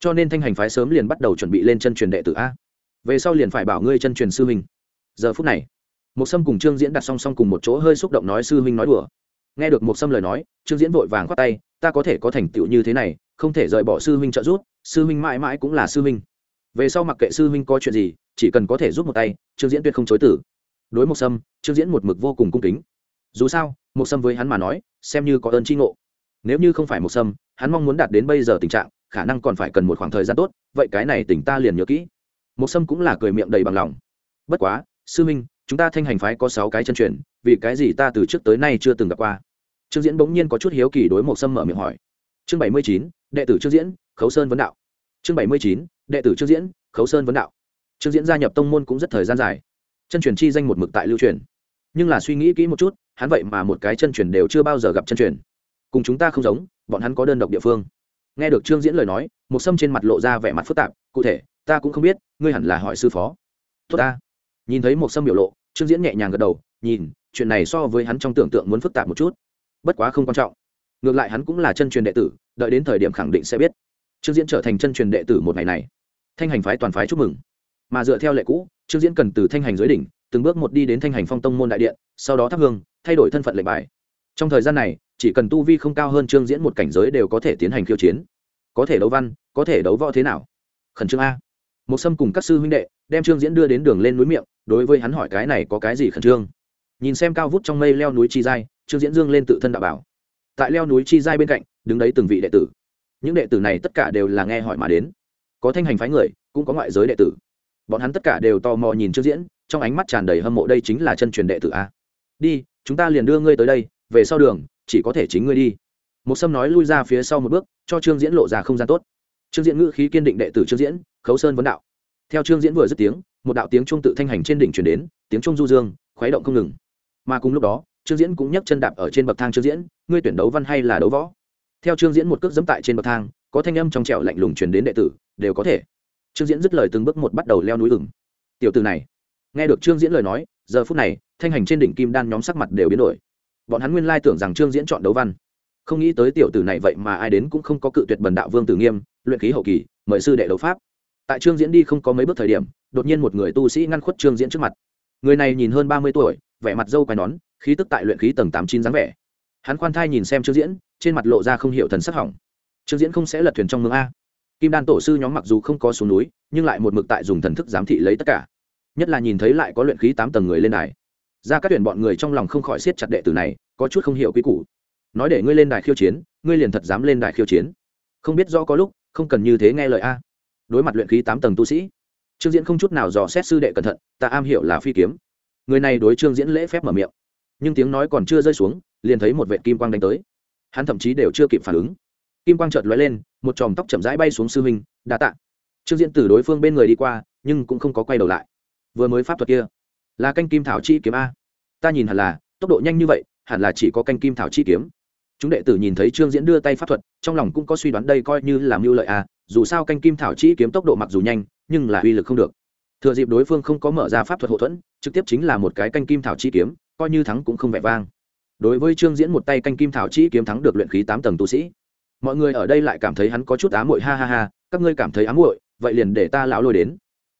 Cho nên thanh hành phái sớm liền bắt đầu chuẩn bị lên chân truyền đệ tử a. Về sau liền phải bảo ngươi chân truyền sư huynh. Giờ phút này một sâm cùng trương diễn đặt song song cùng một chỗ hơi xúc động nói sư huynh nói đùa. Nghe được một Sâm lời nói, trương diễn vội vàng khoát tay, ta có thể có thành tựu như thế này, không thể rời bỏ sư huynh trợ giúp, sư huynh mãi mãi cũng là sư huynh về sau mặc kệ sư huynh có chuyện gì, chỉ cần có thể giúp một tay, trương diễn tuyệt không chối tử đối một sâm, trương diễn một mực vô cùng cung kính. Dù sao một sâm với hắn mà nói, xem như có ơn tri ngộ. Nếu như không phải một sâm, hắn mong muốn đạt đến bây giờ tình trạng, khả năng còn phải cần một khoảng thời gian tốt, vậy cái này tỉnh ta liền nhớ kỹ. Một sâm cũng là cười miệng đầy bằng lòng. Bất quá, sư minh chúng ta thanh hành phái có sáu cái chân truyền, vì cái gì ta từ trước tới nay chưa từng gặp qua? Trương diễn bỗng nhiên có chút hiếu kỳ đối một sâm mở miệng hỏi. Chương bảy mươi chín, đệ tử trương diễn, khấu sơn vấn đạo. Chương bảy mươi chín đệ tử trương diễn, khấu sơn vấn đạo. Trương diễn gia nhập tông môn cũng rất thời gian dài. Chân truyền chi danh một mực tại lưu truyền. Nhưng là suy nghĩ kỹ một chút, hắn vậy mà một cái chân truyền đều chưa bao giờ gặp chân truyền. Cùng chúng ta không giống, bọn hắn có đơn độc địa phương. Nghe được trương diễn lời nói, một sâm trên mặt lộ ra vẻ mặt phức tạp, cụ thể, ta cũng không biết, ngươi hẳn là hỏi sư phó. Tốt ta. Nhìn thấy một sâm biểu lộ, trương diễn nhẹ nhàng gật đầu, nhìn, chuyện này so với hắn trong tưởng tượng muốn phức tạp một chút. Bất quá không quan trọng. Ngược lại hắn cũng là chân truyền đệ tử, đợi đến thời điểm khẳng định sẽ biết trương diễn trở thành chân truyền đệ tử một ngày này. Thanh hành phái toàn phái chúc mừng. Mà dựa theo lệ cũ, trương diễn cần từ thanh hành dưới đỉnh, từng bước một đi đến thanh hành phong tông môn đại điện, sau đó thắp hương, thay đổi thân phận lệnh bài. Trong thời gian này, chỉ cần tu vi không cao hơn trương diễn một cảnh giới đều có thể tiến hành khiêu chiến. Có thể đấu văn, có thể đấu võ thế nào? Khẩn trương a. Một sâm cùng các sư huynh đệ đem trương diễn đưa đến đường lên núi miệng, đối với hắn hỏi cái này có cái gì khẩn trương? Nhìn xem cao vút trong mây leo núi chi giai, trương diễn dương lên tự thân đạo bảo. Tại leo núi chi giai bên cạnh, đứng đấy từng vị đệ tử những đệ tử này tất cả đều là nghe hỏi mà đến. Có thanh hành phái người, cũng có ngoại giới đệ tử. Bọn hắn tất cả đều tò mò nhìn trương diễn, trong ánh mắt tràn đầy hâm mộ đây chính là chân truyền đệ tử a. Đi, chúng ta liền đưa ngươi tới đây, về sau đường, chỉ có thể chính ngươi đi. Một sâm nói lui ra phía sau một bước, cho trương diễn lộ ra không gian tốt. Trương diễn ngữ khí kiên định đệ tử trương diễn, khấu sơn vấn đạo. Theo trương diễn vừa dứt tiếng, một đạo tiếng trung tự thanh hành trên đỉnh chuyển đến, tiếng trung du dương, khuấy động không ngừng. Mà cùng lúc đó, trương diễn cũng nhấc chân đạp ở trên bậc thang trương diễn, ngươi tuyển đấu văn hay là đấu võ? Theo trương diễn một cước dẫm tại trên bậc thang, có thanh âm trong trẻo lạnh lùng truyền đến đệ tử, đều có thể. Trương diễn dứt lời từng bước một bắt đầu leo núi ửng. Tiểu từ này. Nghe được trương diễn lời nói, giờ phút này, thanh hành trên đỉnh kim đan nhóm sắc mặt đều biến đổi. Bọn hắn nguyên lai tưởng rằng trương diễn chọn đấu văn. Không nghĩ tới tiểu tử này vậy mà ai đến cũng không có cự tuyệt bần đạo vương tử nghiêm, luyện khí hậu kỳ, mời sư đệ đấu pháp. Tại trương diễn đi không có mấy bước thời điểm, đột nhiên một người tu sĩ ngăn khuất trương diễn trước mặt. Người này nhìn hơn ba mươi tuổi, vẻ mặt dâu quai nón, khí tức tại luyện khí tầng tám chín dáng vẻ. Hắn khoan thai nhìn xem trương diễn trên mặt lộ ra không hiểu thần sắc hỏng. Trương diễn không sẽ lật thuyền trong mương a. Kim đan tổ sư nhóm mặc dù không có xuống núi, nhưng lại một mực tại dùng thần thức giám thị lấy tất cả. Nhất là nhìn thấy lại có luyện khí tám tầng người lên đài. Ra các tuyển bọn người trong lòng không khỏi siết chặt đệ tử này, có chút không hiểu quy củ. Nói để ngươi lên đài khiêu chiến, ngươi liền thật dám lên đài khiêu chiến. Không biết rõ có lúc, không cần như thế nghe lời a. Đối mặt luyện khí tám tầng tu sĩ, trương diễn không chút nào dò xét sư đệ cẩn thận, ta am hiểu là phi kiếm. Người này đối trương diễn lễ phép mở miệng. Nhưng tiếng nói còn chưa rơi xuống, liền thấy một vệ kim quang đánh tới hắn thậm chí đều chưa kịp phản ứng. Kim quang chợt lóe lên, một chòm tóc chậm rãi bay xuống sư huynh, đa tạ. Trương diễn từ đối phương bên người đi qua, nhưng cũng không có quay đầu lại. Vừa mới pháp thuật kia, là canh kim thảo chi kiếm a. Ta nhìn hẳn là, tốc độ nhanh như vậy, hẳn là chỉ có canh kim thảo chi kiếm. Chúng đệ tử nhìn thấy trương diễn đưa tay pháp thuật, trong lòng cũng có suy đoán đây coi như là mưu lợi a, dù sao canh kim thảo chi kiếm tốc độ mặc dù nhanh, nhưng là uy lực không được. Thừa dịp đối phương không có mở ra pháp thuật hậu thuẫn, trực tiếp chính là một cái canh kim thảo chi kiếm, coi như thắng cũng không vẻ vang đối với trương diễn một tay canh kim thảo chi kiếm thắng được luyện khí tám tầng tu sĩ. Mọi người ở đây lại cảm thấy hắn có chút ám muội, ha ha ha, các ngươi cảm thấy ám muội, vậy liền để ta lão lôi đến.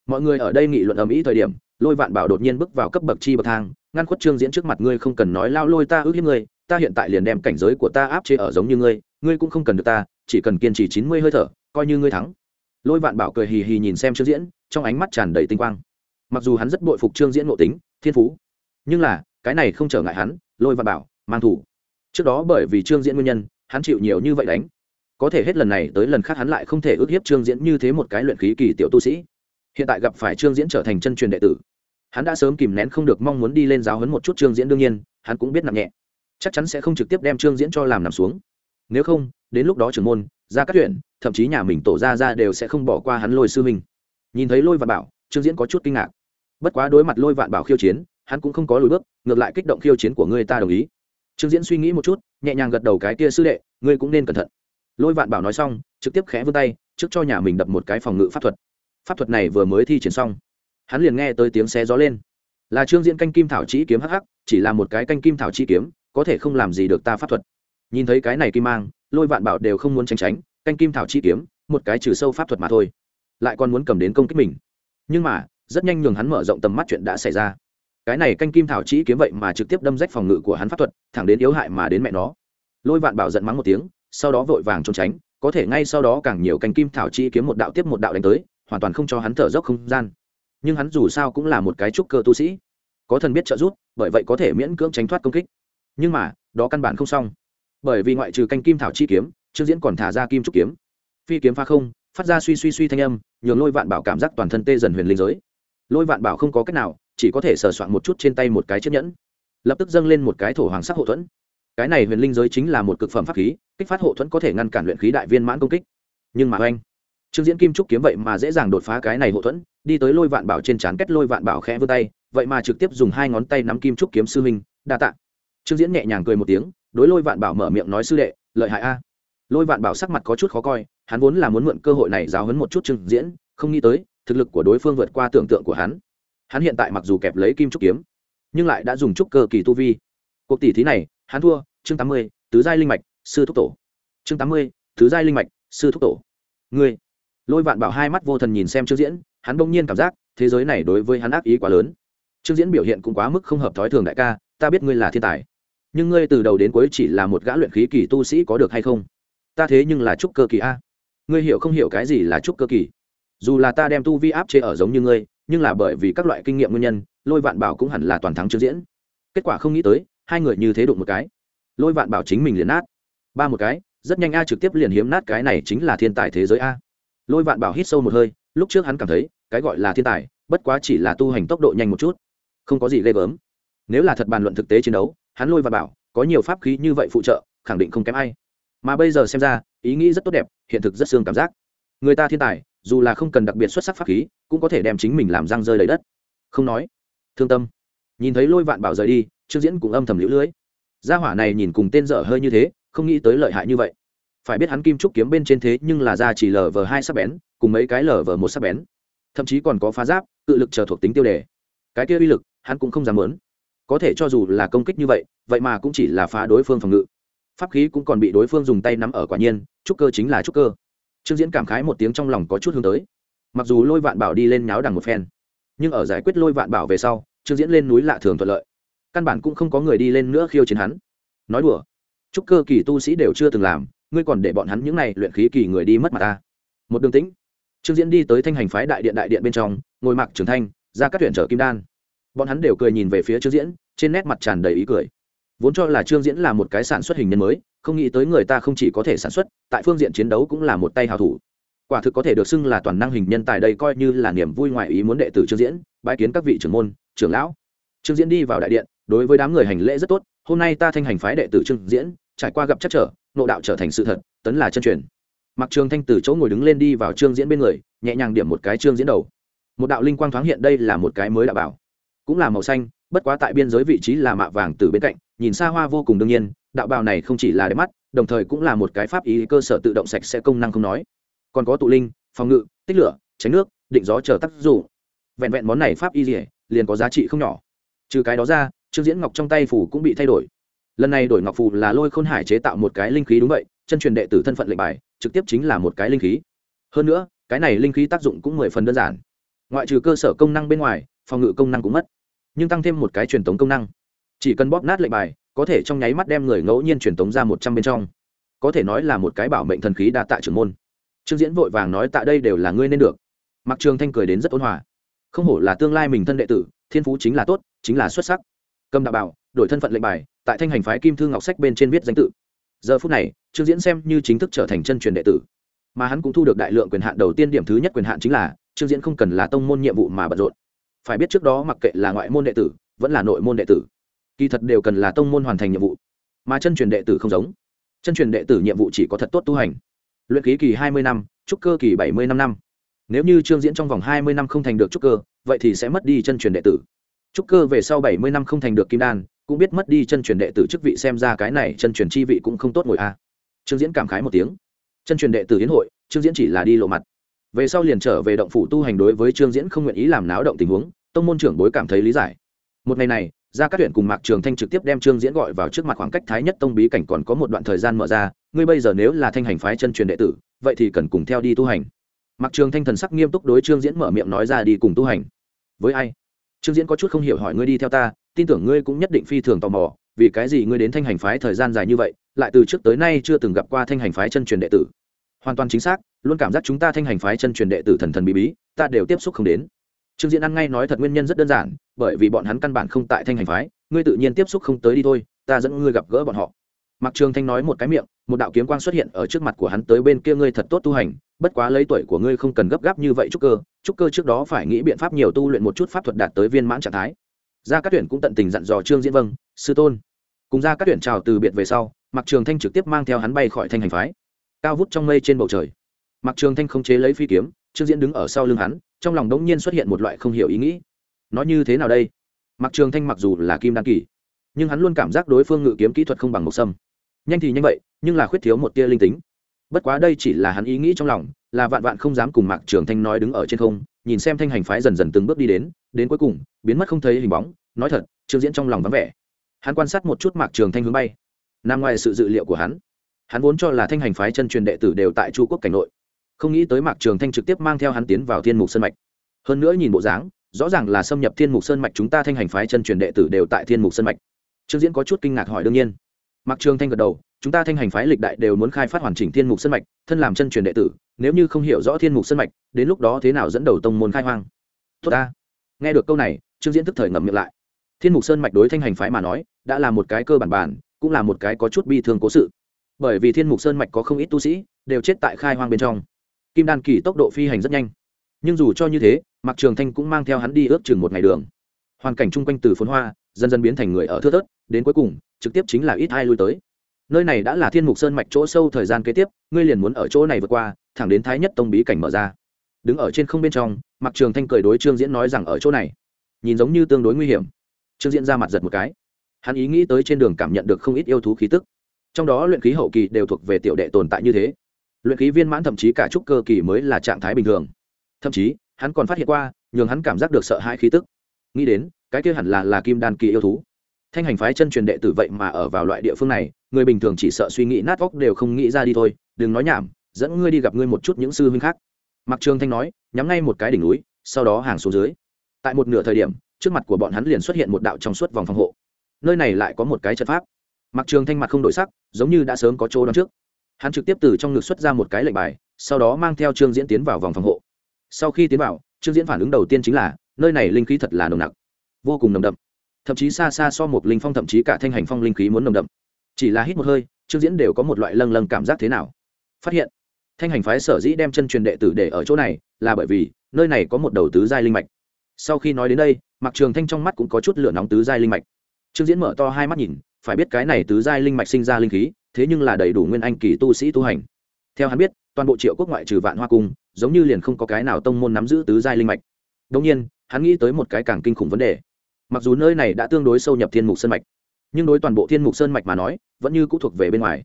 Mọi người ở đây nghị luận ầm ĩ thời điểm, lôi vạn bảo đột nhiên bước vào cấp bậc chi bậc thang, ngăn khuất trương diễn trước mặt, ngươi không cần nói lao lôi ta ước hiếp ngươi, ta hiện tại liền đem cảnh giới của ta áp chế ở giống như ngươi ngươi cũng không cần được ta, chỉ cần kiên trì chín mươi hơi thở, coi như ngươi thắng. Lôi vạn bảo cười hì hì nhìn xem trương diễn, trong ánh mắt tràn đầy tinh quang. Mặc dù hắn rất bội phục trương diễn ngộ tính, thiên phú, nhưng là, cái này không trở ngại hắn lôi vạn bảo, mang thủ. Trước đó bởi vì trương diễn nguyên nhân, hắn chịu nhiều như vậy đánh. Có thể hết lần này tới lần khác hắn lại không thể ước hiếp trương diễn như thế một cái luyện khí kỳ tiểu tu sĩ. Hiện tại gặp phải trương diễn trở thành chân truyền đệ tử. Hắn đã sớm kìm nén không được mong muốn đi lên giáo hấn một chút trương diễn đương nhiên, hắn cũng biết nặng nhẹ. Chắc chắn sẽ không trực tiếp đem trương diễn cho làm nằm xuống. Nếu không, đến lúc đó trưởng môn ra các chuyện thậm chí nhà mình tổ ra ra đều sẽ không bỏ qua hắn lôi sư mình nhìn thấy lôi vạn bảo, trương diễn có chút kinh ngạc. Bất quá đối mặt lôi vạn bảo khiêu chiến hắn cũng không có lùi bước, ngược lại kích động khiêu chiến của ngươi ta đồng ý. Trương diễn suy nghĩ một chút, nhẹ nhàng gật đầu cái kia sư đệ, ngươi cũng nên cẩn thận. Lôi vạn bảo nói xong, trực tiếp khẽ vươn tay, trước cho nhà mình đập một cái phòng ngự pháp thuật. Pháp thuật này vừa mới thi triển xong, hắn liền nghe tới tiếng xe gió lên. Là trương diễn canh kim thảo trí kiếm hắc hắc, chỉ là một cái canh kim thảo trí kiếm, có thể không làm gì được ta pháp thuật. Nhìn thấy cái này kim mang, lôi vạn bảo đều không muốn tránh tránh, canh kim thảo chi kiếm, một cái trừ sâu pháp thuật mà thôi. Lại còn muốn cầm đến công kích mình. Nhưng mà, rất nhanh nhường hắn mở rộng tầm mắt chuyện đã xảy ra cái này canh kim thảo chỉ kiếm vậy mà trực tiếp đâm rách phòng ngự của hắn pháp thuật, thẳng đến yếu hại mà đến mẹ nó. Lôi vạn bảo giận mắng một tiếng, sau đó vội vàng trốn tránh, có thể ngay sau đó càng nhiều canh kim thảo chỉ kiếm một đạo tiếp một đạo đánh tới, hoàn toàn không cho hắn thở dốc không gian. Nhưng hắn dù sao cũng là một cái trúc cơ tu sĩ, có thần biết trợ giúp, bởi vậy có thể miễn cưỡng tránh thoát công kích. Nhưng mà, đó căn bản không xong. Bởi vì ngoại trừ canh kim thảo chi kiếm, trương diễn còn thả ra kim trúc kiếm. Phi kiếm pha không, phát ra suy suy suy thanh âm, nhường lôi vạn bảo cảm giác toàn thân tê dần huyền linh giới. Lôi vạn bảo không có cách nào chỉ có thể sờ soạn một chút trên tay một cái chiếc nhẫn. Lập tức dâng lên một cái thổ hoàng sắc hộ thuẫn. Cái này huyền linh giới chính là một cực phẩm pháp khí, kích phát hộ thuẫn có thể ngăn cản luyện khí đại viên mãn công kích. Nhưng mà oanh, trương diễn kim trúc kiếm vậy mà dễ dàng đột phá cái này hộ thuẫn, đi tới lôi vạn bảo trên trán kết lôi vạn bảo khẽ vươn tay, vậy mà trực tiếp dùng hai ngón tay nắm kim trúc kiếm sư minh đa tạ. Trương diễn nhẹ nhàng cười một tiếng, đối lôi vạn bảo mở miệng nói sư đệ, lợi hại a. Lôi vạn bảo sắc mặt có chút khó coi, hắn vốn là muốn mượn cơ hội này giáo hấn một chút trương diễn, không nghĩ tới, thực lực của đối phương vượt qua tưởng tượng của hắn hắn hiện tại mặc dù kẹp lấy kim trúc kiếm, nhưng lại đã dùng trúc cơ kỳ tu vi. Cuộc tỷ thí này, hắn thua, chương tám mươi, tứ giai linh mạch, sư thúc tổ. Chương tám mươi, tứ giai linh mạch, sư thúc tổ. Ngươi. Lôi vạn bảo hai mắt vô thần nhìn xem trương diễn, hắn bỗng nhiên cảm giác, thế giới này đối với hắn ác ý quá lớn. Trương diễn biểu hiện cũng quá mức không hợp thói thường đại ca, ta biết ngươi là thiên tài. Nhưng ngươi từ đầu đến cuối chỉ là một gã luyện khí kỳ tu sĩ có được hay không? Ta thế nhưng là trúc cơ kỳ a. Ngươi hiểu không hiểu cái gì là trúc cơ kỳ? Dù là ta đem tu vi áp chế ở giống như ngươi nhưng là bởi vì các loại kinh nghiệm nguyên nhân, lôi vạn bảo cũng hẳn là toàn thắng trước diễn. Kết quả không nghĩ tới, hai người như thế đụng một cái. Lôi vạn bảo chính mình liền nát. Ba một cái, rất nhanh a trực tiếp liền hiếm nát cái này chính là thiên tài thế giới a. Lôi vạn bảo hít sâu một hơi, lúc trước hắn cảm thấy, cái gọi là thiên tài, bất quá chỉ là tu hành tốc độ nhanh một chút. Không có gì ghê gớm. Nếu là thật bàn luận thực tế chiến đấu, hắn lôi vạn bảo, có nhiều pháp khí như vậy phụ trợ, khẳng định không kém ai. Mà bây giờ xem ra, ý nghĩ rất tốt đẹp, hiện thực rất xương cảm giác. Người ta thiên tài, dù là không cần đặc biệt xuất sắc pháp khí cũng có thể đem chính mình làm răng rơi đầy đất. Không nói. Thương tâm. Nhìn thấy lôi vạn bảo rời đi, trương diễn cũng âm thầm lũ lưới. Gia hỏa này nhìn cùng tên dở hơi như thế, không nghĩ tới lợi hại như vậy. Phải biết hắn kim trúc kiếm bên trên thế nhưng là ra chỉ lờ vờ hai sắc bén, cùng mấy cái lờ vờ một sắc bén. Thậm chí còn có phá giáp tự lực chờ thuộc tính tiêu đề. Cái kia uy lực, hắn cũng không dám lớn có thể cho dù là công kích như vậy vậy mà cũng chỉ là phá đối phương phòng ngự. Pháp khí cũng còn bị đối phương dùng tay nắm ở quả nhiên, trúc cơ chính là trúc cơ. Trương diễn cảm khái một tiếng trong lòng có chút hướng tới mặc dù lôi vạn bảo đi lên nháo đằng một phen, nhưng ở giải quyết lôi vạn bảo về sau, trương diễn lên núi lạ thường thuận lợi. Căn bản cũng không có người đi lên nữa khiêu chiến hắn. Nói đùa, chúc cơ kỳ tu sĩ đều chưa từng làm, ngươi còn để bọn hắn những này luyện khí kỳ người đi mất mặt ta. Một đường tĩnh, trương diễn đi tới thanh hành phái đại điện đại điện bên trong, ngồi mặc trường thanh, ra các tuyển trở kim đan. Bọn hắn đều cười nhìn về phía trương diễn, trên nét mặt tràn đầy ý cười. Vốn cho là trương diễn là một cái sản xuất hình nhân mới, không nghĩ tới người ta không chỉ có thể sản xuất, tại phương diện chiến đấu cũng là một tay hào thủ quả thực có thể được xưng là toàn năng hình nhân tài đây coi như là niềm vui ngoại ý muốn đệ tử trương diễn bãi kiến các vị trưởng môn, trưởng lão. Trương diễn đi vào đại điện, đối với đám người hành lễ rất tốt, hôm nay ta thanh hành phái đệ tử trương diễn, trải qua gặp chắc trở, nộ đạo trở thành sự thật, tấn là chân truyền. Mặc trường thanh từ chỗ ngồi đứng lên đi vào trương diễn bên người, nhẹ nhàng điểm một cái trương diễn đầu. Một đạo linh quang thoáng hiện đây là một cái mới đạo bảo, cũng là màu xanh, bất quá tại biên giới vị trí là mạ vàng từ bên cạnh, nhìn xa hoa vô cùng đương nhiên, đạo bào này không chỉ là đẹp mắt, đồng thời cũng là một cái pháp ý, cơ sở tự động sạch sẽ công năng không nói còn có tụ linh, phòng ngự, tích lửa, tránh nước, định gió chờ tác dụng. Vẹn vẹn món này pháp y dỉa liền có giá trị không nhỏ. Trừ cái đó ra, trương diễn ngọc trong tay phủ cũng bị thay đổi. Lần này đổi ngọc phù là lôi khôn hải chế tạo một cái linh khí đúng vậy, chân truyền đệ tử thân phận lệnh bài, trực tiếp chính là một cái linh khí. Hơn nữa, cái này linh khí tác dụng cũng mười phần đơn giản. Ngoại trừ cơ sở công năng bên ngoài, phòng ngự công năng cũng mất. Nhưng tăng thêm một cái truyền tống công năng. Chỉ cần bóp nát lệnh bài, có thể trong nháy mắt đem người ngẫu nhiên truyền tống ra một trăm bên trong. Có thể nói là một cái bảo mệnh thần khí đa tạ trưởng môn trương diễn vội vàng nói tại đây đều là ngươi nên được. Mặc trường thanh cười đến rất ôn hòa. Không hổ là tương lai mình thân đệ tử, thiên phú chính là tốt, chính là xuất sắc. Cầm đạo bảo, đổi thân phận lệnh bài, tại thanh hành phái kim thư ngọc sách bên trên viết danh tự. Giờ phút này, trương diễn xem như chính thức trở thành chân truyền đệ tử. Mà hắn cũng thu được đại lượng quyền hạn, đầu tiên điểm thứ nhất quyền hạn chính là, trương diễn không cần là tông môn nhiệm vụ mà bận rộn. Phải biết trước đó mặc kệ là ngoại môn đệ tử, vẫn là nội môn đệ tử. Kỳ thật đều cần là tông môn hoàn thành nhiệm vụ. Mà chân truyền đệ tử không giống. Chân truyền đệ tử nhiệm vụ chỉ có thật tốt tu hành luyện ký kỳ hai mươi năm, trúc cơ kỳ bảy mươi năm năm. Nếu như trương diễn trong vòng hai mươi năm không thành được trúc cơ, vậy thì sẽ mất đi chân truyền đệ tử. Trúc cơ về sau bảy mươi năm không thành được kim đan, cũng biết mất đi chân truyền đệ tử chức vị xem ra cái này chân truyền chi vị cũng không tốt ngồi a. Trương diễn cảm khái một tiếng. Chân truyền đệ tử hiến hội, trương diễn chỉ là đi lộ mặt. Về sau liền trở về động phủ tu hành đối với trương diễn không nguyện ý làm náo động tình huống, tông môn trưởng bối cảm thấy lý giải. Một ngày này ra các huyện cùng mạc trường thanh trực tiếp đem trương diễn gọi vào trước mặt khoảng cách thái nhất tông bí cảnh còn có một đoạn thời gian mở ra, ngươi bây giờ nếu là thanh hành phái chân truyền đệ tử, vậy thì cần cùng theo đi tu hành. Mạc trường thanh thần sắc nghiêm túc đối trương diễn mở miệng nói ra đi cùng tu hành. Với ai? Trương diễn có chút không hiểu hỏi ngươi đi theo ta, tin tưởng ngươi cũng nhất định phi thường tò mò, vì cái gì ngươi đến thanh hành phái thời gian dài như vậy, lại từ trước tới nay chưa từng gặp qua thanh hành phái chân truyền đệ tử? Hoàn toàn chính xác, luôn cảm giác chúng ta thanh hành phái chân truyền đệ tử thần thần bí bí, ta đều tiếp xúc không đến. Trương diễn ăn ngay nói thật nguyên nhân rất đơn giản bởi vì bọn hắn căn bản không tại thanh hành phái, ngươi tự nhiên tiếp xúc không tới đi thôi, ta dẫn ngươi gặp gỡ bọn họ. Mặc trường thanh nói một cái miệng, một đạo kiếm quang xuất hiện ở trước mặt của hắn tới bên kia ngươi thật tốt tu hành, bất quá lấy tuổi của ngươi không cần gấp gáp như vậy trúc cơ trúc cơ trước đó phải nghĩ biện pháp nhiều tu luyện một chút pháp thuật đạt tới viên mãn trạng thái. Gia các tuyển cũng tận tình dặn dò trương diễn vâng sư tôn. Cùng gia các tuyển chào từ biệt về sau mặc trường thanh trực tiếp mang theo hắn bay khỏi thanh hành phái. Cao vút trong mây trên bầu trời. Mặc trường thanh không chế lấy phi kiếm, trương diễn đứng ở sau lưng hắn, trong lòng đống nhiên xuất hiện một loại không hiểu ý nghĩ nói như thế nào đây? Mặc trường thanh mặc dù là kim đan kỳ, nhưng hắn luôn cảm giác đối phương ngự kiếm kỹ thuật không bằng một sâm. Nhanh thì nhanh vậy, nhưng là khuyết thiếu một tia linh tính. Bất quá đây chỉ là hắn ý nghĩ trong lòng, là vạn vạn không dám cùng mạc trường thanh nói đứng ở trên không, nhìn xem thanh hành phái dần dần từng bước đi đến đến cuối cùng, biến mất không thấy hình bóng. Nói thật, trương diễn trong lòng vắng vẻ. Hắn quan sát một chút mạc trường thanh hướng bay. Nằm ngoài sự dự liệu của hắn hắn vốn cho là thanh hành phái chân truyền đệ tử đều tại chu quốc cảnh nội. Không nghĩ tới mạc trường thanh trực tiếp mang theo hắn tiến vào thiên mục sơn mạch. Hơn nữa nhìn bộ dáng rõ ràng là xâm nhập thiên mục sơn mạch chúng ta thanh hành phái chân truyền đệ tử đều tại thiên mục sơn mạch. Trương diễn có chút kinh ngạc hỏi đương nhiên. Mặc trường thanh gật đầu, chúng ta thanh hành phái lịch đại đều muốn khai phát hoàn chỉnh thiên mục sơn mạch, thân làm chân truyền đệ tử, nếu như không hiểu rõ thiên mục sơn mạch, đến lúc đó thế nào dẫn đầu tông môn khai hoang? Tốt ta. Nghe được câu này, trương diễn tức thời ngậm miệng lại. Thiên mục sơn mạch đối thanh hành phái mà nói, đã là một cái cơ bản bản, cũng là một cái có chút bi thương cố sự. Bởi vì thiên mục sơn mạch có không ít tu sĩ, đều chết tại khai hoang bên trong. Kim đan kỳ tốc độ phi hành rất nhanh. Nhưng dù cho như thế mạc trường thanh cũng mang theo hắn đi ước chừng một ngày đường. Hoàn cảnh chung quanh từ phốn hoa, dần dần biến thành người ở thưa thớt, đến cuối cùng, trực tiếp chính là ít ai lui tới. Nơi này đã là thiên mục sơn mạch chỗ sâu thời gian kế tiếp, ngươi liền muốn ở chỗ này vượt qua, thẳng đến thái nhất tông bí cảnh mở ra. Đứng ở trên không bên trong mặc trường thanh cười đối trương diễn nói rằng ở chỗ này, nhìn giống như tương đối nguy hiểm. Trương diễn ra mặt giật một cái. Hắn ý nghĩ tới trên đường cảm nhận được không ít yêu thú khí tức. Trong đó luyện khí hậu kỳ đều thuộc về tiểu đệ tồn tại như thế. Luyện khí viên mãn thậm chí cả trúc cơ kỳ mới là trạng thái bình thường. Thậm chí hắn còn phát hiện qua, nhường hắn cảm giác được sợ hãi khí tức. Nghĩ đến, cái kia hẳn là là kim đan kỳ yêu thú. Thanh hành phái chân truyền đệ tử vậy mà ở vào loại địa phương này, người bình thường chỉ sợ suy nghĩ nát óc đều không nghĩ ra đi thôi, đừng nói nhảm, dẫn ngươi đi gặp ngươi một chút những sư huynh khác. Mặc trường thanh nói, nhắm ngay một cái đỉnh núi, sau đó hàng xuống dưới. Tại một nửa thời điểm, trước mặt của bọn hắn liền xuất hiện một đạo trong suốt vòng phòng hộ. Nơi này lại có một cái trận pháp. Mặc trường thanh mặt không đổi sắc, giống như đã sớm có chỗ đón trước. Hắn trực tiếp từ trong ngực xuất ra một cái lệnh bài, sau đó mang theo trương diễn tiến vào vòng phòng hộ sau khi tiến vào, trương diễn phản ứng đầu tiên chính là, nơi này linh khí thật là nồng nặc, vô cùng nồng đậm. Thậm chí xa xa so một linh phong, thậm chí cả thanh hành phong linh khí muốn nồng đậm. Chỉ là hít một hơi, trương diễn đều có một loại lâng lâng cảm giác thế nào. Phát hiện, thanh hành phái sở dĩ đem chân truyền đệ tử để ở chỗ này, là bởi vì, nơi này có một đầu tứ giai linh mạch. Sau khi nói đến đây mặc trường thanh trong mắt cũng có chút lửa nóng tứ giai linh mạch. Trương diễn mở to hai mắt nhìn, phải biết cái này tứ giai linh mạch sinh ra linh khí, thế nhưng là đầy đủ nguyên anh kỳ tu sĩ tu hành. Theo hắn biết, toàn bộ triệu quốc ngoại trừ vạn hoa cung giống như liền không có cái nào tông môn nắm giữ tứ giai linh mạch. Đông nhiên, hắn nghĩ tới một cái càng kinh khủng vấn đề. Mặc dù nơi này đã tương đối sâu nhập thiên mục sơn mạch, nhưng đối toàn bộ thiên mục sơn mạch mà nói, vẫn như cũ thuộc về bên ngoài.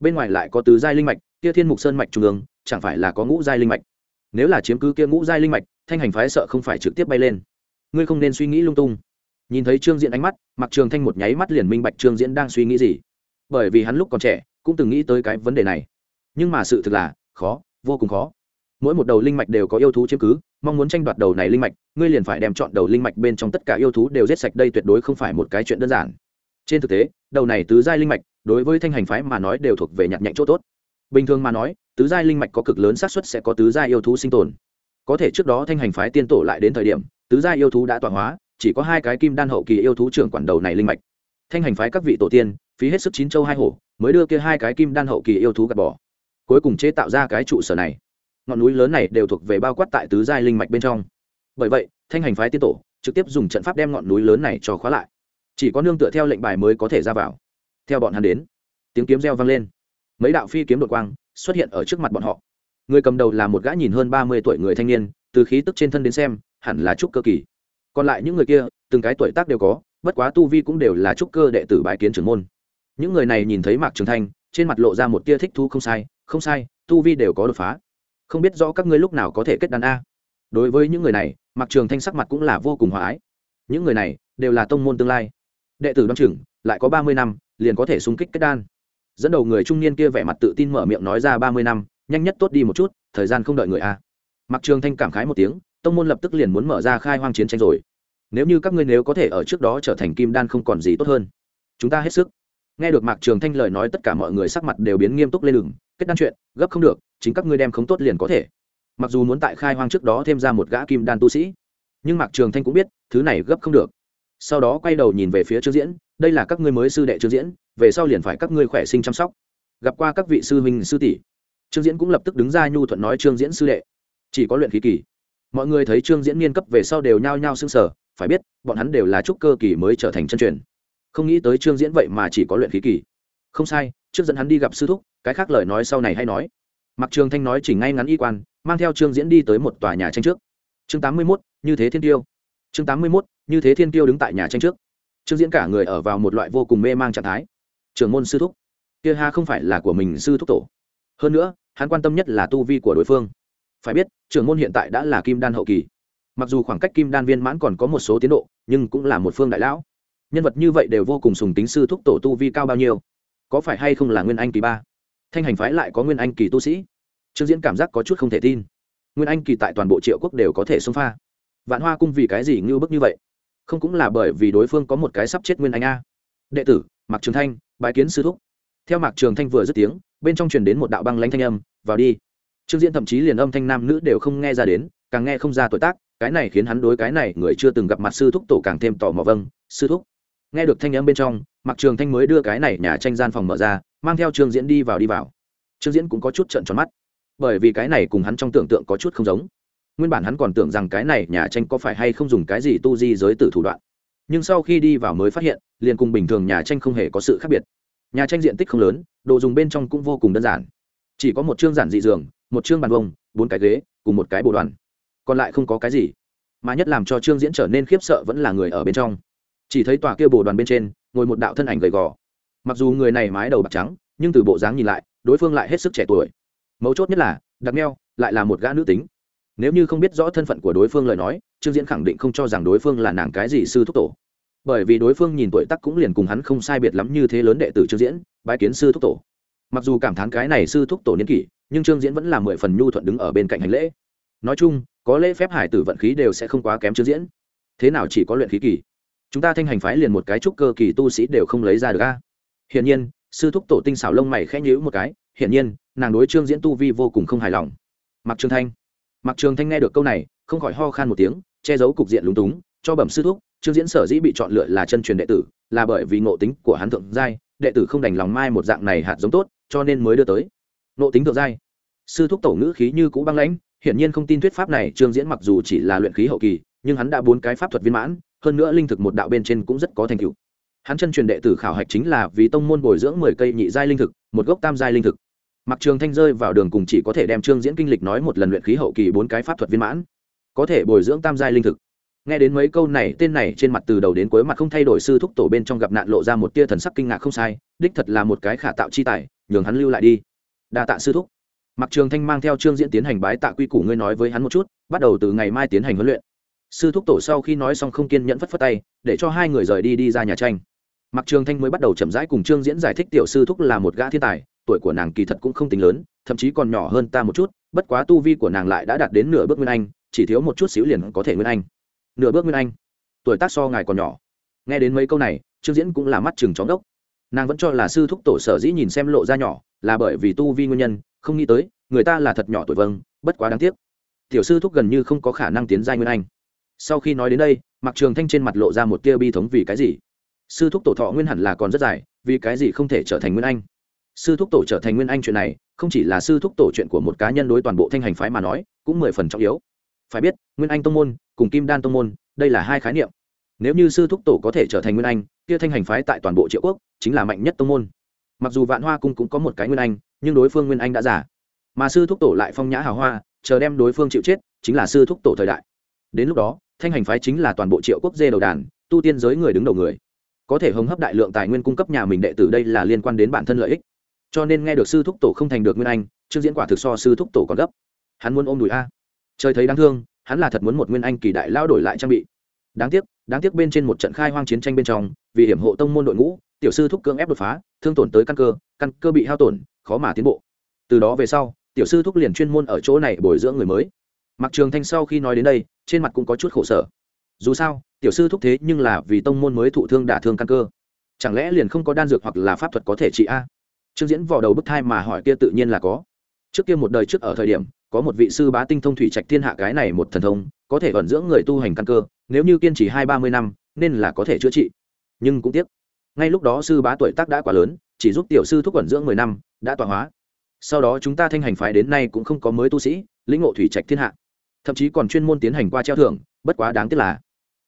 Bên ngoài lại có tứ giai linh mạch, kia thiên mục sơn mạch trung ương, chẳng phải là có ngũ giai linh mạch? Nếu là chiếm cứ kia ngũ giai linh mạch, thanh hành phái sợ không phải trực tiếp bay lên. Ngươi không nên suy nghĩ lung tung. Nhìn thấy trương diễn ánh mắt mặc trường thanh một nháy mắt liền minh bạch trương diễn đang suy nghĩ gì. Bởi vì hắn lúc còn trẻ, cũng từng nghĩ tới cái vấn đề này. Nhưng mà sự thực là, khó, vô cùng khó mỗi một đầu linh mạch đều có yêu thú chiếm cứ, mong muốn tranh đoạt đầu này linh mạch, ngươi liền phải đem chọn đầu linh mạch bên trong tất cả yêu thú đều giết sạch, đây tuyệt đối không phải một cái chuyện đơn giản. Trên thực tế, đầu này tứ giai linh mạch, đối với thanh hành phái mà nói đều thuộc về nhặt nhạnh chỗ tốt. Bình thường mà nói, tứ giai linh mạch có cực lớn xác suất sẽ có tứ giai yêu thú sinh tồn. Có thể trước đó thanh hành phái tiên tổ lại đến thời điểm, tứ giai yêu thú đã tọa hóa, chỉ có hai cái kim đan hậu kỳ yêu thú trưởng quản đầu này linh mạch. Thanh hành phái các vị tổ tiên, phí hết sức chín châu hai hổ, mới đưa kia hai cái kim đan hậu kỳ yêu thú gạt bỏ. Cuối cùng chế tạo ra cái trụ sở này ngọn núi lớn này đều thuộc về bao quát tại tứ giai linh mạch bên trong. Bởi vậy, thanh hành phái tiên tổ trực tiếp dùng trận pháp đem ngọn núi lớn này cho khóa lại. Chỉ có nương tựa theo lệnh bài mới có thể ra vào. Theo bọn hắn đến, tiếng kiếm reo vang lên. Mấy đạo phi kiếm đột quang xuất hiện ở trước mặt bọn họ. Người cầm đầu là một gã nhìn hơn ba mươi tuổi người thanh niên, từ khí tức trên thân đến xem, hẳn là trúc cơ kỳ. Còn lại những người kia, từng cái tuổi tác đều có, bất quá tu vi cũng đều là trúc cơ đệ tử bái kiến trưởng môn. Những người này nhìn thấy mạc trường thanh, trên mặt lộ ra một tia thích thu không sai không sai, tu vi đều có đột phá không biết rõ các ngươi lúc nào có thể kết đàn a. Đối với những người này mặc trường thanh sắc mặt cũng là vô cùng hòa ái. Những người này đều là tông môn tương lai. Đệ tử đoan trưởng lại có ba mươi năm, liền có thể xung kích kết đan. Dẫn đầu người trung niên kia vẻ mặt tự tin mở miệng nói ra ba mươi năm, nhanh nhất tốt đi một chút, thời gian không đợi người a. Mặc trường thanh cảm khái một tiếng, tông môn lập tức liền muốn mở ra khai hoang chiến tranh rồi. Nếu như các ngươi nếu có thể ở trước đó trở thành kim đan không còn gì tốt hơn. Chúng ta hết sức. Nghe được mạc trường thanh lời nói, tất cả mọi người sắc mặt đều biến nghiêm túc lên đường. Kết đan chuyện, gấp không được chính các ngươi đem không tốt liền có thể. Mặc dù muốn tại khai hoang trước đó thêm ra một gã kim đan tu sĩ, nhưng mạc trường thanh cũng biết, thứ này gấp không được. Sau đó quay đầu nhìn về phía trương diễn, đây là các ngươi mới sư đệ trương diễn, về sau liền phải các ngươi khỏe sinh chăm sóc. Gặp qua các vị sư huynh sư tỷ. Trương diễn cũng lập tức đứng ra nhu thuận nói trương diễn sư đệ. Chỉ có luyện khí kỳ. Mọi người thấy trương diễn niên cấp về sau đều nhao nhao xưng sở phải biết, bọn hắn đều là trúc cơ kỳ mới trở thành chân truyền. Không nghĩ tới trương diễn vậy mà chỉ có luyện khí kỳ. Không sai, trước dẫn hắn đi gặp sư thúc, cái khác lời nói sau này hay nói mặc trường thanh nói chỉ ngay ngắn y quan, mang theo trương diễn đi tới một tòa nhà tranh trước. Chương tám mươi mốt, như thế thiên tiêu. Chương tám mươi mốt, như thế thiên tiêu đứng tại nhà tranh trước. Trương diễn cả người ở vào một loại vô cùng mê mang trạng thái. Trường môn sư thúc. Kia ha không phải là của mình sư thúc tổ. Hơn nữa, hắn quan tâm nhất là tu vi của đối phương. Phải biết, trường môn hiện tại đã là kim đan hậu kỳ. Mặc dù khoảng cách kim đan viên mãn còn có một số tiến độ, nhưng cũng là một phương đại lão. Nhân vật như vậy đều vô cùng sùng tính sư thúc tổ tu vi cao bao nhiêu. Có phải hay không là nguyên anh kỳ ba? Thanh hành phái lại có nguyên anh kỳ tu sĩ. Trương diễn cảm giác có chút không thể tin. Nguyên anh kỳ tại toàn bộ triệu quốc đều có thể xông pha. Vạn hoa cung vì cái gì ngưu bức như vậy? Không cũng là bởi vì đối phương có một cái sắp chết nguyên anh a. Đệ tử, mạc trường thanh, bái kiến sư thúc. Theo mạc trường thanh vừa dứt tiếng, bên trong truyền đến một đạo băng lanh thanh âm, vào đi. Trương diễn thậm chí liền âm thanh nam nữ đều không nghe ra đến, càng nghe không ra tuổi tác, cái này khiến hắn đối cái này người chưa từng gặp mặt sư thúc tổ càng thêm tò mò vâng sư thúc. Nghe được thanh âm bên trong, mạc trường thanh mới đưa cái này nhà tranh gian phòng mở ra mang theo trương diễn đi vào đi vào. Trương diễn cũng có chút trận tròn mắt. Bởi vì cái này cùng hắn trong tưởng tượng có chút không giống. Nguyên bản hắn còn tưởng rằng cái này nhà tranh có phải hay không dùng cái gì tu di giới tử thủ đoạn. Nhưng sau khi đi vào mới phát hiện, liền cùng bình thường nhà tranh không hề có sự khác biệt. Nhà tranh diện tích không lớn, đồ dùng bên trong cũng vô cùng đơn giản. Chỉ có một chương giản dị giường, một chương bàn vông, bốn cái ghế, cùng một cái bộ đoàn. Còn lại không có cái gì. Mà nhất làm cho trương diễn trở nên khiếp sợ vẫn là người ở bên trong. Chỉ thấy tòa kia bồ đoàn bên trên, ngồi một đạo thân ảnh gầy gò mặc dù người này mái đầu bạc trắng, nhưng từ bộ dáng nhìn lại, đối phương lại hết sức trẻ tuổi. Mấu chốt nhất là, đặc neo lại là một gã nữ tính. Nếu như không biết rõ thân phận của đối phương lời nói, trương diễn khẳng định không cho rằng đối phương là nàng cái gì sư thúc tổ. Bởi vì đối phương nhìn tuổi tắc cũng liền cùng hắn không sai biệt lắm như thế lớn đệ tử trương diễn, bái kiến sư thúc tổ. Mặc dù cảm thán cái này sư thúc tổ niên kỷ, nhưng trương diễn vẫn là mười phần nhu thuận đứng ở bên cạnh hành lễ. Nói chung, có lễ phép hải tử vận khí đều sẽ không quá kém trương diễn. Thế nào chỉ có luyện khí kỳ? Chúng ta thanh hành phái liền một cái trúc cơ kỳ tu sĩ đều không lấy ra được a hiển nhiên, sư thúc tổ tinh xảo lông mày khẽ nhíu một cái, hiển nhiên, nàng đối trương diễn tu vi vô cùng không hài lòng. Mặc trường thanh. Mặc trường thanh nghe được câu này, không khỏi ho khan một tiếng, che giấu cục diện lúng túng, cho bẩm sư thúc, trương diễn sở dĩ bị chọn lựa là chân truyền đệ tử, là bởi vì ngộ tính của hắn thượng giai, đệ tử không đành lòng mai một dạng này hạt giống tốt, cho nên mới đưa tới. Ngộ tính thượng giai. Sư thúc tổ ngữ khí như cũ băng lãnh, hiển nhiên không tin thuyết pháp này, trương diễn mặc dù chỉ là luyện khí hậu kỳ, nhưng hắn đã bốn cái pháp thuật viên mãn, hơn nữa linh thực một đạo bên trên cũng rất có thành tựu hắn chân truyền đệ tử khảo hạch chính là vì tông môn bồi dưỡng mười cây nhị giai linh thực, một gốc tam giai linh thực. Mặc trường thanh rơi vào đường cùng chỉ có thể đem trương diễn kinh lịch nói một lần luyện khí hậu kỳ bốn cái pháp thuật viên mãn. Có thể bồi dưỡng tam giai linh thực. Nghe đến mấy câu này, tên này trên mặt từ đầu đến cuối mặt không thay đổi, sư thúc tổ bên trong gặp nạn lộ ra một tia thần sắc kinh ngạc không sai, đích thật là một cái khả tạo chi tài, nhường hắn lưu lại đi. Đa tạ sư thúc. Mặc trường thanh mang theo trương diễn tiến hành bái tạ quy củ, ngươi nói với hắn một chút, bắt đầu từ ngày mai tiến hành huấn luyện. Sư thúc tổ sau khi nói xong không kiên nhẫn phất phất tay, để cho hai người rời đi đi ra nhà tranh mặc trường thanh mới bắt đầu chậm rãi cùng trương diễn giải thích tiểu sư thúc là một gã thiên tài, tuổi của nàng kỳ thật cũng không tính lớn, thậm chí còn nhỏ hơn ta một chút, bất quá tu vi của nàng lại đã đạt đến nửa bước nguyên anh, chỉ thiếu một chút xíu liền có thể nguyên anh. Nửa bước nguyên anh? Tuổi tác so ngài còn nhỏ. Nghe đến mấy câu này, trương diễn cũng là mắt chừng chóng đốc nàng vẫn cho là sư thúc tổ sở dĩ nhìn xem lộ ra nhỏ, là bởi vì tu vi nguyên nhân, không nghĩ tới, người ta là thật nhỏ tuổi vâng bất quá đáng tiếc. Tiểu sư thúc gần như không có khả năng tiến giai nguyên anh. Sau khi nói đến đây, mặc trường thanh trên mặt lộ ra một tia bi thống vì cái gì? Sư thúc tổ thọ nguyên hẳn là còn rất dài, vì cái gì không thể trở thành nguyên anh? Sư thúc tổ trở thành nguyên anh chuyện này, không chỉ là sư thúc tổ chuyện của một cá nhân đối toàn bộ thanh hành phái mà nói, cũng mười phần trọng yếu. Phải biết, nguyên anh tông môn, cùng kim đan tông môn, đây là hai khái niệm. Nếu như sư thúc tổ có thể trở thành nguyên anh, kia thanh hành phái tại toàn bộ triệu quốc, chính là mạnh nhất tông môn. Mặc dù vạn hoa cung cũng có một cái nguyên anh, nhưng đối phương nguyên anh đã giả mà sư thúc tổ lại phong nhã hào hoa, chờ đem đối phương chịu chết, chính là sư thúc tổ thời đại. Đến lúc đó, thanh hành phái chính là toàn bộ triệu quốc dê đầu đàn, tu tiên giới người đứng đầu người có thể hồng hấp đại lượng tài nguyên cung cấp nhà mình đệ tử đây là liên quan đến bản thân lợi ích. Cho nên nghe được sư thúc tổ không thành được nguyên anh trước diễn quả thực so sư thúc tổ còn gấp. Hắn muốn ôm đùi a. Trời thấy đáng thương, hắn là thật muốn một nguyên anh kỳ đại lao đổi lại trang bị. Đáng tiếc đáng tiếc bên trên một trận khai hoang chiến tranh bên trong, vì hiểm hộ tông môn đội ngũ, tiểu sư thúc cưỡng ép đột phá, thương tổn tới căn cơ căn cơ bị hao tổn, khó mà tiến bộ. Từ đó về sau, tiểu sư thúc liền chuyên môn ở chỗ này bồi dưỡng người mới. Mặc trường thanh sau khi nói đến đây, trên mặt cũng có chút khổ sở. Dù sao tiểu sư thúc thế nhưng là vì tông môn mới thụ thương đả thương căn cơ. Chẳng lẽ liền không có đan dược hoặc là pháp thuật có thể trị a? Trương diễn vò đầu bức thai mà hỏi kia tự nhiên là có. Trước kia một đời trước ở thời điểm, có một vị sư bá tinh thông thủy trạch thiên hạ cái này một thần thông, có thể vận dưỡng người tu hành căn cơ, nếu như kiên trì hai ba mươi năm, nên là có thể chữa trị. Nhưng cũng tiếc, ngay lúc đó sư bá tuổi tác đã quá lớn, chỉ giúp tiểu sư thúc vận dưỡng mười năm, đã tọa hóa. Sau đó chúng ta thanh hành phái đến nay cũng không có mới tu sĩ, lĩnh ngộ thủy trạch thiên hạ. Thậm chí còn chuyên môn tiến hành qua treo thưởng, bất quá đáng tiếc là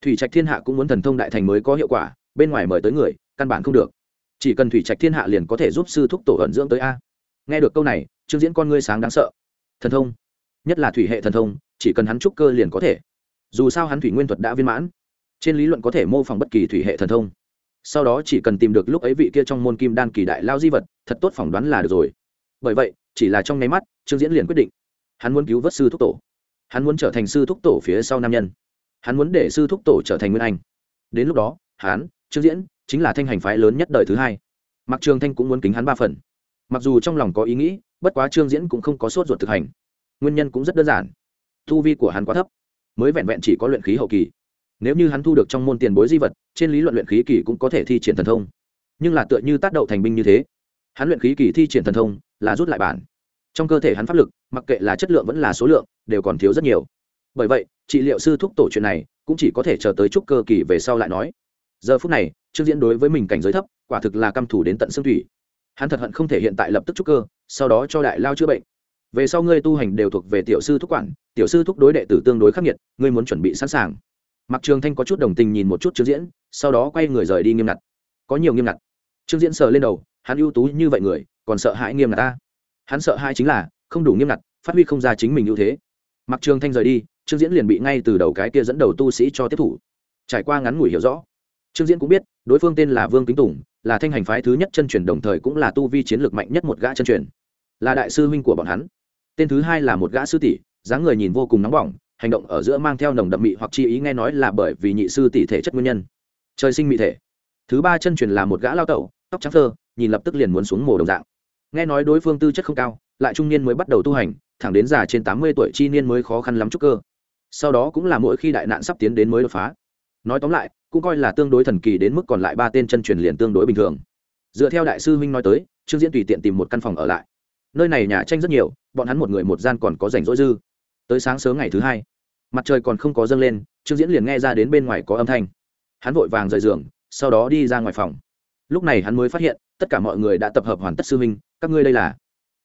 thủy trạch thiên hạ cũng muốn thần thông đại thành mới có hiệu quả, bên ngoài mời tới người, căn bản không được. Chỉ cần thủy trạch thiên hạ liền có thể giúp sư thúc tổ ẩn dưỡng tới a. Nghe được câu này, trương diễn con ngươi sáng đáng sợ. Thần thông? Nhất là thủy hệ thần thông, chỉ cần hắn trúc cơ liền có thể. Dù sao hắn thủy nguyên thuật đã viên mãn. Trên lý luận có thể mô phỏng bất kỳ thủy hệ thần thông. Sau đó chỉ cần tìm được lúc ấy vị kia trong môn kim đan kỳ đại lao di vật, thật tốt phỏng đoán là được rồi. Bởi vậy, chỉ là trong nháy mắt, trương diễn liền quyết định. Hắn muốn cứu vớt sư thúc tổ. Hắn muốn trở thành sư thúc tổ phía sau nam nhân hắn muốn để sư thúc tổ trở thành nguyên anh. Đến lúc đó, hắn, trương diễn, chính là thanh hành phái lớn nhất đời thứ hai. Mặc trường thanh cũng muốn kính hắn ba phần. Mặc dù trong lòng có ý nghĩ, bất quá trương diễn cũng không có sốt ruột thực hành. Nguyên nhân cũng rất đơn giản. Thu vi của hắn quá thấp, mới vẹn vẹn chỉ có luyện khí hậu kỳ. Nếu như hắn thu được trong môn tiền bối di vật, trên lý luận luyện khí kỳ cũng có thể thi triển thần thông. Nhưng là tựa như tác động thành binh như thế, hắn luyện khí kỳ thi triển thần thông là rút lại bản. Trong cơ thể hắn pháp lực, mặc kệ là chất lượng vẫn là số lượng, đều còn thiếu rất nhiều bởi vậy, trị liệu sư thúc tổ chuyện này cũng chỉ có thể chờ tới chúc cơ kỳ về sau lại nói. Giờ phút này, trương diễn đối với mình cảnh giới thấp, quả thực là căm thủ đến tận xương thủy. Hắn thật hận không thể hiện tại lập tức chúc cơ, sau đó cho đại lao chữa bệnh. Về sau ngươi tu hành đều thuộc về tiểu sư thúc quản, tiểu sư thúc đối đệ tử tương đối khắc nghiệt, ngươi muốn chuẩn bị sẵn sàng. Mặc trường thanh có chút đồng tình nhìn một chút trương diễn, sau đó quay người rời đi nghiêm ngặt. Có nhiều nghiêm ngặt. Trương diễn sờ lên đầu, hắn ưu tú như vậy người, còn sợ hãi nghiêm ngặt ta. Hắn sợ hãi chính là, không đủ nghiêm ngặt, phát huy không ra chính mình ưu thế. Mặc trường thanh rời đi trương diễn liền bị ngay từ đầu cái kia dẫn đầu tu sĩ cho tiếp thủ. Trải qua ngắn ngủi hiểu rõ, trương diễn cũng biết, đối phương tên là vương kính tùng, là thanh hành phái thứ nhất chân truyền đồng thời cũng là tu vi chiến lược mạnh nhất một gã chân truyền. Là đại sư huynh của bọn hắn. Tên thứ hai là một gã sư tỷ, dáng người nhìn vô cùng nóng bỏng, hành động ở giữa mang theo nồng đậm mị hoặc chi ý nghe nói là bởi vì nhị sư tỷ thể chất nguyên nhân. Trời sinh mị thể. Thứ ba chân truyền là một gã lao tẩu, tóc trắng thơ, nhìn lập tức liền muốn xuống mồ đồng dạng. Nghe nói đối phương tư chất không cao, lại trung niên mới bắt đầu tu hành, thẳng đến già trên tám mươi tuổi chi niên mới khó khăn lắm chút cơ sau đó cũng là mỗi khi đại nạn sắp tiến đến mới đột phá. Nói tóm lại, cũng coi là tương đối thần kỳ đến mức còn lại ba tên chân truyền liền tương đối bình thường. Dựa theo đại sư huynh nói tới, trương diễn tùy tiện tìm một căn phòng ở lại. Nơi này nhà tranh rất nhiều, bọn hắn một người một gian còn có rảnh rỗi dư. Tới sáng sớm ngày thứ hai, mặt trời còn không có dâng lên, trương diễn liền nghe ra đến bên ngoài có âm thanh. Hắn vội vàng rời giường, sau đó đi ra ngoài phòng. Lúc này hắn mới phát hiện, tất cả mọi người đã tập hợp hoàn tất sư huynh, các ngươi đây là?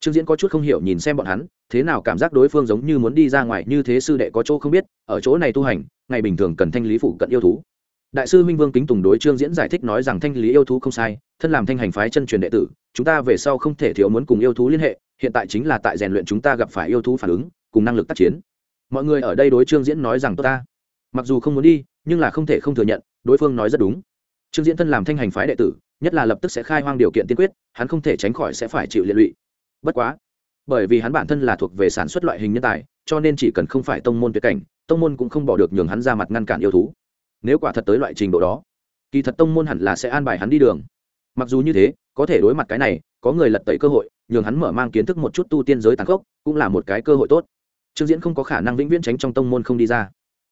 Trương diễn có chút không hiểu nhìn xem bọn hắn, thế nào cảm giác đối phương giống như muốn đi ra ngoài như thế sư đệ có chỗ không biết, ở chỗ này tu hành, ngày bình thường cần thanh lý phụ cận yêu thú. Đại sư minh vương kính tùng đối trương diễn giải thích nói rằng thanh lý yêu thú không sai, thân làm thanh hành phái chân truyền đệ tử, chúng ta về sau không thể thiếu muốn cùng yêu thú liên hệ, hiện tại chính là tại rèn luyện chúng ta gặp phải yêu thú phản ứng, cùng năng lực tác chiến. Mọi người ở đây đối trương diễn nói rằng tốt ta. Mặc dù không muốn đi, nhưng là không thể không thừa nhận, đối phương nói rất đúng. Trương diễn thân làm thanh hành phái đệ tử, nhất là lập tức sẽ khai hoang điều kiện tiên quyết, hắn không thể tránh khỏi sẽ phải chịu liệt lụy bất quá, bởi vì hắn bản thân là thuộc về sản xuất loại hình nhân tài, cho nên chỉ cần không phải tông môn tuyệt cảnh, tông môn cũng không bỏ được nhường hắn ra mặt ngăn cản yêu thú. Nếu quả thật tới loại trình độ đó, kỳ thật tông môn hẳn là sẽ an bài hắn đi đường. Mặc dù như thế, có thể đối mặt cái này, có người lật tẩy cơ hội, nhường hắn mở mang kiến thức một chút tu tiên giới tàn khốc, cũng là một cái cơ hội tốt. Trương diễn không có khả năng vĩnh viễn tránh trong tông môn không đi ra.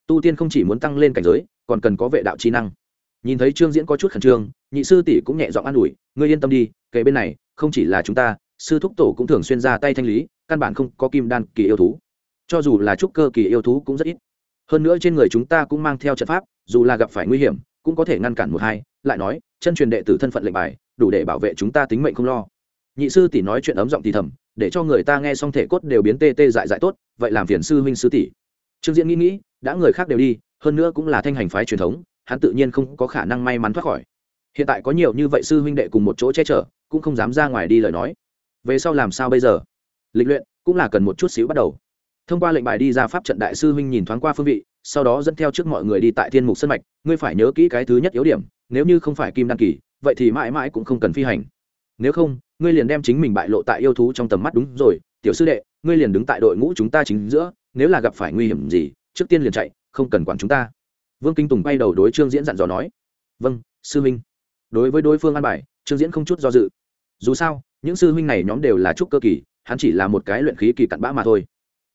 Tu tiên không chỉ muốn tăng lên cảnh giới, còn cần có vệ đạo trí năng. Nhìn thấy trương diễn có chút khẩn trương, nhị sư tỷ cũng nhẹ giọng an ủi, ngươi yên tâm đi kể bên này, không chỉ là chúng ta sư thúc tổ cũng thường xuyên ra tay thanh lý, căn bản không có kim đan kỳ yêu thú. Cho dù là trúc cơ kỳ yêu thú cũng rất ít. Hơn nữa trên người chúng ta cũng mang theo trận pháp, dù là gặp phải nguy hiểm, cũng có thể ngăn cản một hai, lại nói, chân truyền đệ tử thân phận lệnh bài, đủ để bảo vệ chúng ta tính mệnh không lo. Nhị sư tỷ nói chuyện ấm giọng thì thầm, để cho người ta nghe xong thể cốt đều biến tê tê dại dại tốt, vậy làm phiền sư huynh sư tỷ. Trương diễn nghĩ nghĩ, đã người khác đều đi, hơn nữa cũng là thanh hành phái truyền thống, hắn tự nhiên không có khả năng may mắn thoát khỏi. Hiện tại có nhiều như vậy sư huynh đệ cùng một chỗ che chở, cũng không dám ra ngoài đi lời nói về sau làm sao bây giờ? Lịch luyện cũng là cần một chút xíu bắt đầu. Thông qua lệnh bài đi ra pháp trận đại sư huynh nhìn thoáng qua phương vị, sau đó dẫn theo trước mọi người đi tại thiên mục sân mạch, ngươi phải nhớ kỹ cái thứ nhất yếu điểm, nếu như không phải kim đăng kỳ, vậy thì mãi mãi cũng không cần phi hành. Nếu không, ngươi liền đem chính mình bại lộ tại yêu thú trong tầm mắt đúng rồi, tiểu sư đệ, ngươi liền đứng tại đội ngũ chúng ta chính giữa, nếu là gặp phải nguy hiểm gì, trước tiên liền chạy, không cần quản chúng ta. Vương kinh tùng bay đầu đối trương diễn dặn dò nói. Vâng sư huynh. Đối với đối phương an bài, trương diễn không chút do dự. Dù sao những sư huynh này nhóm đều là trúc cơ kỳ, hắn chỉ là một cái luyện khí kỳ cặn bã mà thôi.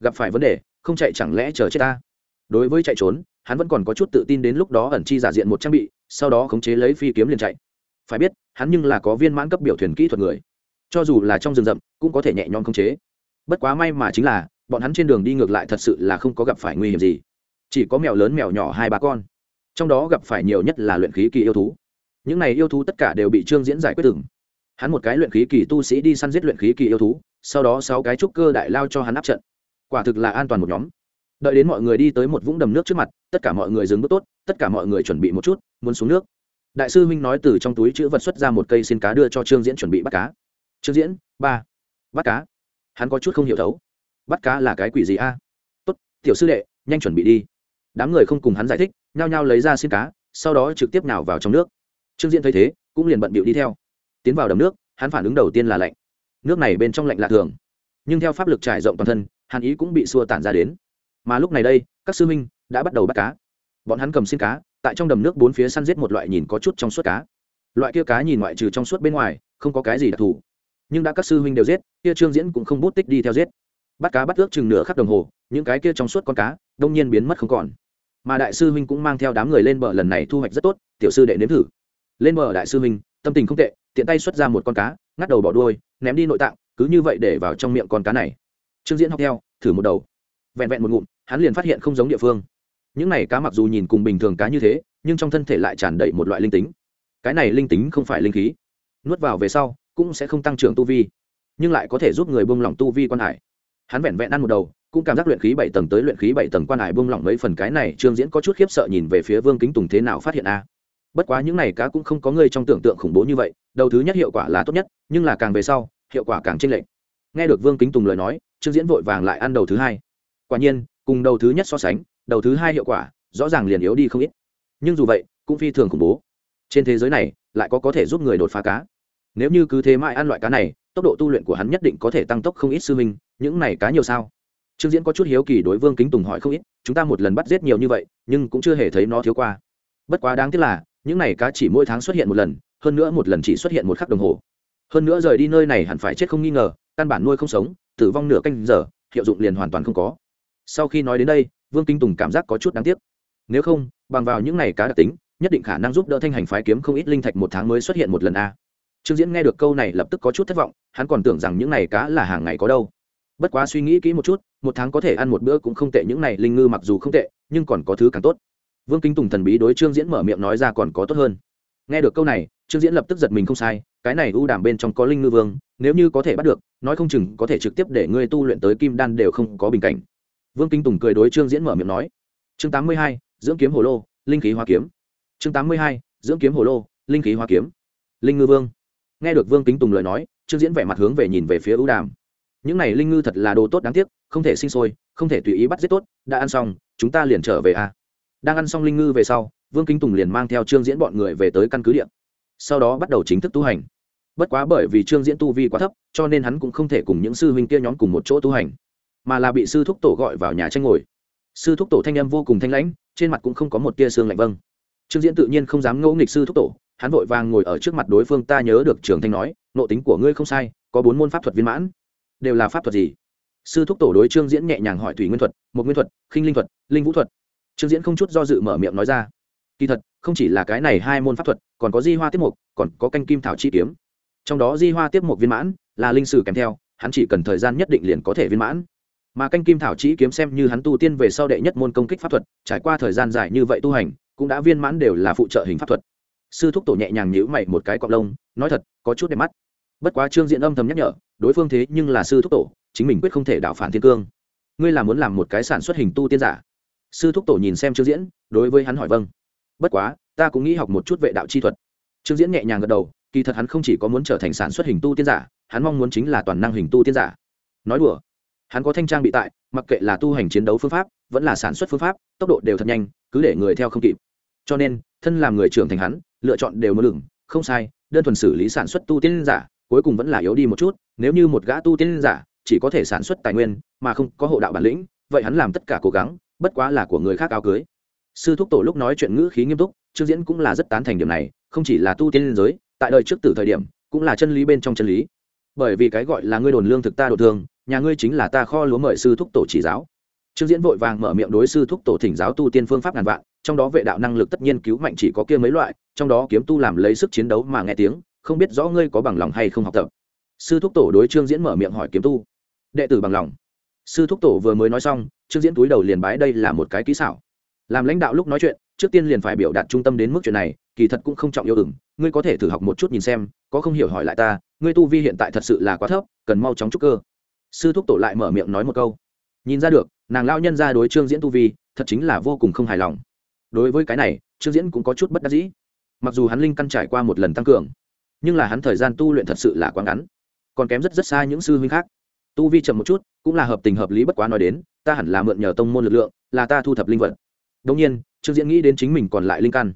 Gặp phải vấn đề, không chạy chẳng lẽ chờ chết ta? Đối với chạy trốn, hắn vẫn còn có chút tự tin đến lúc đó ẩn chi giả diện một trang bị, sau đó khống chế lấy phi kiếm liền chạy. Phải biết, hắn nhưng là có viên mãn cấp biểu thuyền kỹ thuật người. Cho dù là trong rừng rậm, cũng có thể nhẹ nhõm khống chế. Bất quá may mà chính là, bọn hắn trên đường đi ngược lại thật sự là không có gặp phải nguy hiểm gì. Chỉ có mèo lớn mèo nhỏ hai ba con. Trong đó gặp phải nhiều nhất là luyện khí kỳ yêu thú. Những này yêu thú tất cả đều bị trương diễn giải quyết từng hắn một cái luyện khí kỳ tu sĩ đi săn giết luyện khí kỳ yêu thú, sau đó sáu cái trúc cơ đại lao cho hắn áp trận. Quả thực là an toàn một nhóm. Đợi đến mọi người đi tới một vũng đầm nước trước mặt, tất cả mọi người dừng bước tốt, tất cả mọi người chuẩn bị một chút, muốn xuống nước. Đại sư huynh nói từ trong túi chữ vật xuất ra một cây xin cá đưa cho trương diễn chuẩn bị bắt cá. Trương diễn, ba, bắt cá. Hắn có chút không hiểu thấu. Bắt cá là cái quỷ gì a? Tốt, tiểu sư đệ, nhanh chuẩn bị đi. Đám người không cùng hắn giải thích, nhao nhao lấy ra xin cá, sau đó trực tiếp nào vào trong nước. Trương diễn thấy thế, cũng liền bận bịu đi theo tiến vào đầm nước, hắn phản ứng đầu tiên là lạnh. Nước này bên trong lạnh lạ thường. Nhưng theo pháp lực trải rộng toàn thân, hàn ý cũng bị xua tản ra đến. Mà lúc này đây, các sư minh đã bắt đầu bắt cá. Bọn hắn cầm xin cá, tại trong đầm nước bốn phía săn giết một loại nhìn có chút trong suốt cá. Loại kia cá nhìn ngoại trừ trong suốt bên ngoài, không có cái gì đặc thù. Nhưng đã các sư huynh đều giết, kia trương diễn cũng không bút tích đi theo giết. Bắt cá bắt ước chừng nửa khắc đồng hồ, những cái kia trong suốt con cá, đông nhiên biến mất không còn. Mà đại sư huynh cũng mang theo đám người lên bờ lần này thu hoạch rất tốt, tiểu sư đệ nếm thử. Lên bờ đại sư huynh, tâm tình không tệ tiện tay xuất ra một con cá, ngắt đầu bỏ đuôi, ném đi nội tạng, cứ như vậy để vào trong miệng con cá này. Trương diễn học theo, thử một đầu. Vẹn vẹn một ngụm, hắn liền phát hiện không giống địa phương. Những này cá mặc dù nhìn cùng bình thường cá như thế, nhưng trong thân thể lại tràn đầy một loại linh tính. Cái này linh tính không phải linh khí. Nuốt vào về sau, cũng sẽ không tăng trưởng tu vi, nhưng lại có thể giúp người buông lỏng tu vi quan hải. Hắn vẹn vẹn ăn một đầu, cũng cảm giác luyện khí bảy tầng tới luyện khí bảy tầng quan hải buông lỏng mấy phần. Cái này trương diễn có chút khiếp sợ nhìn về phía vương kính tùng thế nào phát hiện a? Bất quá những này cá cũng không có người trong tưởng tượng khủng bố như vậy, đầu thứ nhất hiệu quả là tốt nhất, nhưng là càng về sau, hiệu quả càng chênh lệch. Nghe được vương kính tùng lời nói, trương diễn vội vàng lại ăn đầu thứ hai. Quả nhiên, cùng đầu thứ nhất so sánh, đầu thứ hai hiệu quả, rõ ràng liền yếu đi không ít. Nhưng dù vậy, cũng phi thường khủng bố. Trên thế giới này, lại có có thể giúp người đột phá cá. Nếu như cứ thế mãi ăn loại cá này, tốc độ tu luyện của hắn nhất định có thể tăng tốc không ít sư minh những này cá nhiều sao? Trương diễn có chút hiếu kỳ đối vương kính tùng hỏi không ít, chúng ta một lần bắt giết nhiều như vậy, nhưng cũng chưa hề thấy nó thiếu qua. Bất quá đáng tiếc là những này cá chỉ mỗi tháng xuất hiện một lần, hơn nữa một lần chỉ xuất hiện một khắc đồng hồ. Hơn nữa rời đi nơi này hẳn phải chết không nghi ngờ, căn bản nuôi không sống, tử vong nửa canh giờ, hiệu dụng liền hoàn toàn không có. Sau khi nói đến đây, vương kinh tùng cảm giác có chút đáng tiếc. Nếu không, bằng vào những này cá đặc tính, nhất định khả năng giúp đỡ thanh hành phái kiếm không ít linh thạch một tháng mới xuất hiện một lần a. Trương diễn nghe được câu này lập tức có chút thất vọng, hắn còn tưởng rằng những này cá là hàng ngày có đâu. Bất quá suy nghĩ kỹ một chút, một tháng có thể ăn một bữa cũng không tệ, những này linh ngư mặc dù không tệ, nhưng còn có thứ càng tốt vương kinh tùng thần bí đối trương diễn mở miệng nói ra còn có tốt hơn. Nghe được câu này, trương diễn lập tức giật mình không sai, cái này ưu đàm bên trong có linh ngư vương, nếu như có thể bắt được, nói không chừng có thể trực tiếp để ngươi tu luyện tới kim đan đều không có bình cảnh. Vương kinh tùng cười đối trương diễn mở miệng nói. Chương tám mươi hai, dưỡng kiếm hồ lô, linh khí hoa kiếm. Chương tám mươi hai, dưỡng kiếm hồ lô, linh khí hoa kiếm. Linh ngư vương. Nghe được vương kính tùng lời nói, trương diễn vẻ mặt hướng về nhìn về phía ưu đàm. Những này linh ngư thật là đồ tốt đáng tiếc, không thể sinh sôi, không thể tùy ý bắt giết tốt, đã ăn xong, chúng ta liền trở về a đang ăn xong linh ngư về sau, vương kính tùng liền mang theo trương diễn bọn người về tới căn cứ điện sau đó bắt đầu chính thức tu hành. Bất quá bởi vì trương diễn tu vi quá thấp, cho nên hắn cũng không thể cùng những sư huynh kia nhóm cùng một chỗ tu hành, mà là bị sư thúc tổ gọi vào nhà tranh ngồi. Sư thúc tổ thanh âm vô cùng thanh lãnh, trên mặt cũng không có một tia xương lạnh vâng. Trương diễn tự nhiên không dám ngẫu nghịch sư thúc tổ, hắn vội vàng ngồi ở trước mặt đối phương ta nhớ được trường thanh nói nộ tính của ngươi không sai, có bốn môn pháp thuật viên mãn. Đều là pháp thuật gì? Sư thúc tổ đối trương diễn nhẹ nhàng hỏi thủy nguyên thuật, một nguyên thuật, khinh linh thuật, linh vũ thuật trương diễn không chút do dự mở miệng nói ra. Kỳ thật, không chỉ là cái này hai môn pháp thuật, còn có di hoa tiếp mục, còn có canh kim thảo chi kiếm. Trong đó di hoa tiếp mục viên mãn, là linh sử kèm theo, hắn chỉ cần thời gian nhất định liền có thể viên mãn. Mà canh kim thảo Chi kiếm xem như hắn tu tiên về sau đệ nhất môn công kích pháp thuật, trải qua thời gian dài như vậy tu hành, cũng đã viên mãn đều là phụ trợ hình pháp thuật. Sư thúc tổ nhẹ nhàng nhữ mày một cái cọc lông, nói thật, có chút đẹp mắt. Bất quá trương diễn âm thầm nhắc nhở, đối phương thế nhưng là sư thúc tổ, chính mình quyết không thể đảo phản thiên cương. Ngươi là muốn làm một cái sản xuất hình tu tiên giả sư thúc tổ nhìn xem trương diễn, đối với hắn hỏi vâng bất quá, ta cũng nghĩ học một chút vệ đạo chi thuật. Trương diễn nhẹ nhàng gật đầu, kỳ thật hắn không chỉ có muốn trở thành sản xuất hình tu tiên giả, hắn mong muốn chính là toàn năng hình tu tiên giả. Nói đùa, hắn có thanh trang bị tại, mặc kệ là tu hành chiến đấu phương pháp, vẫn là sản xuất phương pháp, tốc độ đều thật nhanh, cứ để người theo không kịp. Cho nên, thân làm người trưởng thành hắn, lựa chọn đều mơ lửng, không sai, đơn thuần xử lý sản xuất tu tiên giả, cuối cùng vẫn là yếu đi một chút, nếu như một gã tu tiên giả chỉ có thể sản xuất tài nguyên, mà không có hộ đạo bản lĩnh, vậy hắn làm tất cả cố gắng bất quá là của người khác áo cưới. Sư thúc tổ lúc nói chuyện ngữ khí nghiêm túc, trương diễn cũng là rất tán thành điểm này, không chỉ là tu tiên liên giới, tại đời trước từ thời điểm, cũng là chân lý bên trong chân lý. Bởi vì cái gọi là ngươi đồn lương thực ta đột thương, nhà ngươi chính là ta kho lúa mời sư thúc tổ chỉ giáo. Trương diễn vội vàng mở miệng đối sư thúc tổ thỉnh giáo tu tiên phương pháp ngàn vạn, trong đó vệ đạo năng lực tất nhiên cứu mạnh chỉ có kia mấy loại, trong đó kiếm tu làm lấy sức chiến đấu mà nghe tiếng, không biết rõ ngươi có bằng lòng hay không học tập. Sư thúc tổ đối trương diễn mở miệng hỏi kiếm tu. Đệ tử bằng lòng sư thúc tổ vừa mới nói xong, trương diễn túi đầu liền bái đây là một cái kỹ xảo. Làm lãnh đạo lúc nói chuyện, trước tiên liền phải biểu đạt trung tâm đến mức chuyện này, kỳ thật cũng không trọng yêu ửng ngươi có thể thử học một chút nhìn xem, có không hiểu hỏi lại ta, ngươi tu vi hiện tại thật sự là quá thấp, cần mau chóng trúc cơ. Sư thúc tổ lại mở miệng nói một câu. Nhìn ra được, nàng lao nhân ra đối trương diễn tu vi, thật chính là vô cùng không hài lòng. Đối với cái này, trương diễn cũng có chút bất đắc dĩ. Mặc dù hắn linh căn trải qua một lần tăng cường, nhưng là hắn thời gian tu luyện thật sự là quá ngắn. Còn kém rất rất xa những sư huynh khác tu vi chậm một chút, cũng là hợp tình hợp lý bất quá nói đến, ta hẳn là mượn nhờ tông môn lực lượng, là ta thu thập linh vật. Đông nhiên, trương diễn nghĩ đến chính mình còn lại linh căn.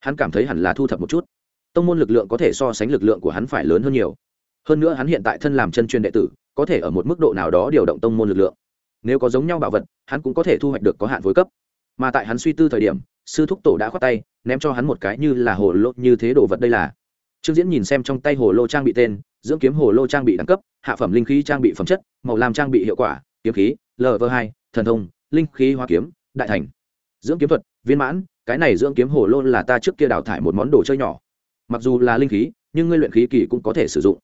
Hắn cảm thấy hẳn là thu thập một chút. Tông môn lực lượng có thể so sánh lực lượng của hắn phải lớn hơn nhiều. Hơn nữa hắn hiện tại thân làm chân truyền đệ tử, có thể ở một mức độ nào đó điều động tông môn lực lượng. Nếu có giống nhau bảo vật, hắn cũng có thể thu hoạch được có hạn phối cấp. Mà tại hắn suy tư thời điểm, sư thúc tổ đã khoát tay, ném cho hắn một cái như là hồ lô, như thế đồ vật đây là. Trương diễn nhìn xem trong tay hồ lô trang bị tên dưỡng kiếm hồ lô trang bị đẳng cấp, hạ phẩm linh khí trang bị phẩm chất, màu làm trang bị hiệu quả, kiếm khí lv hai, thần thông, linh khí hoa kiếm, đại thành. Dưỡng kiếm thuật, viên mãn, cái này dưỡng kiếm hồ lô là ta trước kia đào thải một món đồ chơi nhỏ. Mặc dù là linh khí, nhưng ngươi luyện khí kỳ cũng có thể sử dụng.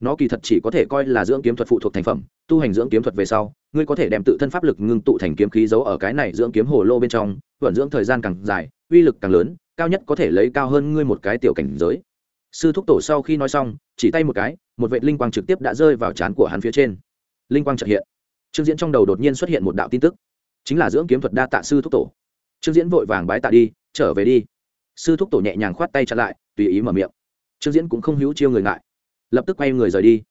Nó kỳ thật chỉ có thể coi là dưỡng kiếm thuật phụ thuộc thành phẩm, tu hành dưỡng kiếm thuật về sau, ngươi có thể đem tự thân pháp lực ngưng tụ thành kiếm khí giấu ở cái này dưỡng kiếm hồ lô bên trong, vận dưỡng thời gian càng dài, uy lực càng lớn, cao nhất có thể lấy cao hơn ngươi một cái tiểu cảnh giới sư thúc tổ sau khi nói xong, chỉ tay một cái, một vệ linh quang trực tiếp đã rơi vào trán của hắn phía trên. Linh quang trợ hiện. Trương diễn trong đầu đột nhiên xuất hiện một đạo tin tức. Chính là dưỡng kiếm thuật đa tạ sư thúc tổ. Trương diễn vội vàng bái tạ đi, trở về đi. Sư thúc tổ nhẹ nhàng khoát tay chặn lại, tùy ý mở miệng. Trương diễn cũng không hữu chiêu người ngại. Lập tức quay người rời đi.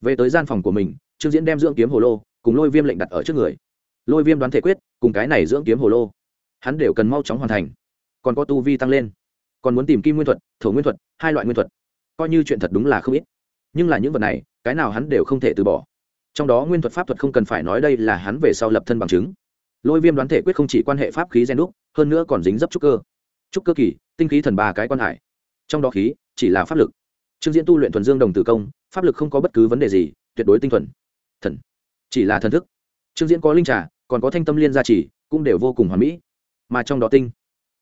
Về tới gian phòng của mình, trương diễn đem dưỡng kiếm hồ lô cùng lôi viêm lệnh đặt ở trước người. Lôi viêm đoán thể quyết, cùng cái này dưỡng kiếm hồ lô, hắn đều cần mau chóng hoàn thành. Còn có tu vi tăng lên còn muốn tìm kim nguyên thuật, thổ nguyên thuật, hai loại nguyên thuật. Coi như chuyện thật đúng là không ít. Nhưng là những vật này, cái nào hắn đều không thể từ bỏ. Trong đó nguyên thuật pháp thuật không cần phải nói đây là hắn về sau lập thân bằng chứng. Lôi viêm đoán thể quyết không chỉ quan hệ pháp khí gen đúc, hơn nữa còn dính dấp trúc cơ. Trúc cơ kỳ, tinh khí thần ba cái quan hải. Trong đó khí, chỉ là pháp lực. Trương diễn tu luyện thuần dương đồng tử công, pháp lực không có bất cứ vấn đề gì, tuyệt đối tinh thuần. Thần, chỉ là thần thức. Trương diễn có linh trà, còn có thanh tâm liên gia trì, cũng đều vô cùng hoàn mỹ. Mà trong đó tinh,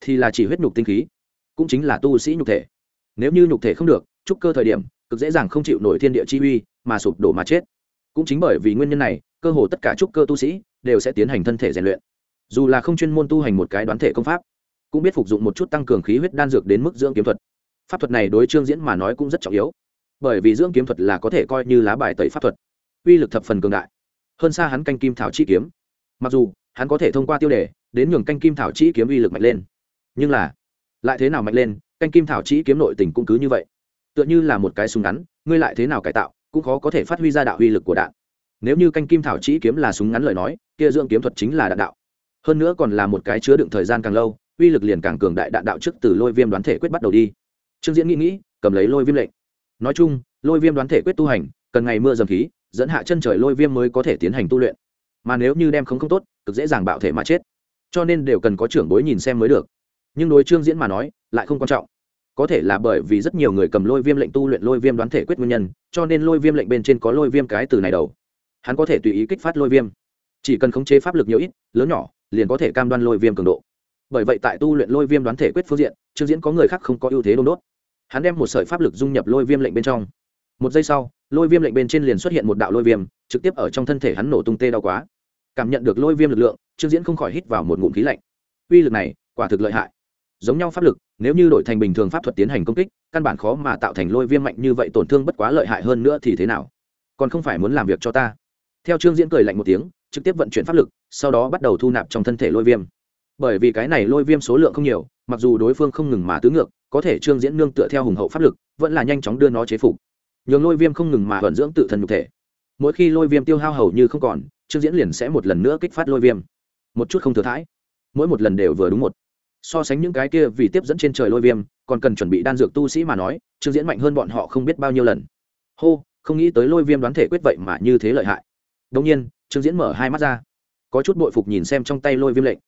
thì là chỉ huyết nhục tinh khí cũng chính là tu sĩ nhục thể. Nếu như nhục thể không được, trúc cơ thời điểm, cực dễ dàng không chịu nổi thiên địa chi uy, mà sụp đổ mà chết. Cũng chính bởi vì nguyên nhân này, cơ hồ tất cả trúc cơ tu sĩ đều sẽ tiến hành thân thể rèn luyện. Dù là không chuyên môn tu hành một cái đoán thể công pháp, cũng biết phục dụng một chút tăng cường khí huyết đan dược đến mức dưỡng kiếm thuật. Pháp thuật này đối trương diễn mà nói cũng rất trọng yếu, bởi vì dưỡng kiếm thuật là có thể coi như lá bài tẩy pháp thuật, uy lực thập phần cường đại. Hơn xa hắn canh kim thảo chi kiếm. Mặc dù, hắn có thể thông qua tiêu đề, đến nhường canh kim thảo chi kiếm uy lực mạnh lên, nhưng là lại thế nào mạnh lên, canh kim thảo chỉ kiếm nội tình cũng cứ như vậy. Tựa như là một cái súng ngắn, ngươi lại thế nào cải tạo, cũng khó có thể phát huy ra đạo uy lực của đạn. Nếu như canh kim thảo chỉ kiếm là súng ngắn lời nói, kia dưỡng kiếm thuật chính là đạn đạo. Hơn nữa còn là một cái chứa đựng thời gian càng lâu, uy lực liền càng cường đại đạn đạo trước từ lôi viêm đoán thể quyết bắt đầu đi. Trương diễn nghĩ nghĩ, cầm lấy lôi viêm lệnh. Nói chung, lôi viêm đoán thể quyết tu hành, cần ngày mưa dầm khí, dẫn hạ chân trời lôi viêm mới có thể tiến hành tu luyện. Mà nếu như đem không không tốt, cực dễ dàng bạo thể mà chết. Cho nên đều cần có trưởng bối nhìn xem mới được nhưng đối trương diễn mà nói, lại không quan trọng. Có thể là bởi vì rất nhiều người cầm lôi viêm lệnh tu luyện lôi viêm đoán thể quyết nguyên nhân, cho nên lôi viêm lệnh bên trên có lôi viêm cái từ này đầu. Hắn có thể tùy ý kích phát lôi viêm. Chỉ cần khống chế pháp lực nhiều ít, lớn nhỏ, liền có thể cam đoan lôi viêm cường độ. Bởi vậy tại tu luyện lôi viêm đoán thể quyết phương diện, trương diễn có người khác không có ưu thế đôn đốt. Hắn đem một sợi pháp lực dung nhập lôi viêm lệnh bên trong. Một giây sau, lôi viêm lệnh bên trên liền xuất hiện một đạo lôi viêm, trực tiếp ở trong thân thể hắn nổ tung tê đau quá. Cảm nhận được lôi viêm lực lượng, trương diễn không khỏi hít vào một ngụm khí lạnh. Uy lực này, quả thực lợi hại giống nhau pháp lực, nếu như đổi thành bình thường pháp thuật tiến hành công kích, căn bản khó mà tạo thành lôi viêm mạnh như vậy, tổn thương bất quá lợi hại hơn nữa thì thế nào? Còn không phải muốn làm việc cho ta. Theo trương diễn cười lạnh một tiếng, trực tiếp vận chuyển pháp lực, sau đó bắt đầu thu nạp trong thân thể lôi viêm. Bởi vì cái này lôi viêm số lượng không nhiều, mặc dù đối phương không ngừng mà tứ ngược, có thể trương diễn nương tựa theo hùng hậu pháp lực, vẫn là nhanh chóng đưa nó chế phục. Nhường lôi viêm không ngừng mà vận dưỡng tự thân nhục thể. Mỗi khi lôi viêm tiêu hao hầu như không còn, trương diễn liền sẽ một lần nữa kích phát lôi viêm. Một chút không thừa thãi. Mỗi một lần đều vừa đúng một so sánh những cái kia vì tiếp dẫn trên trời lôi viêm, còn cần chuẩn bị đan dược tu sĩ mà nói, trương diễn mạnh hơn bọn họ không biết bao nhiêu lần. Hô, không nghĩ tới lôi viêm đoán thể quyết vậy mà như thế lợi hại. Đông nhiên, trương diễn mở hai mắt ra. Có chút bội phục nhìn xem trong tay lôi viêm lệnh.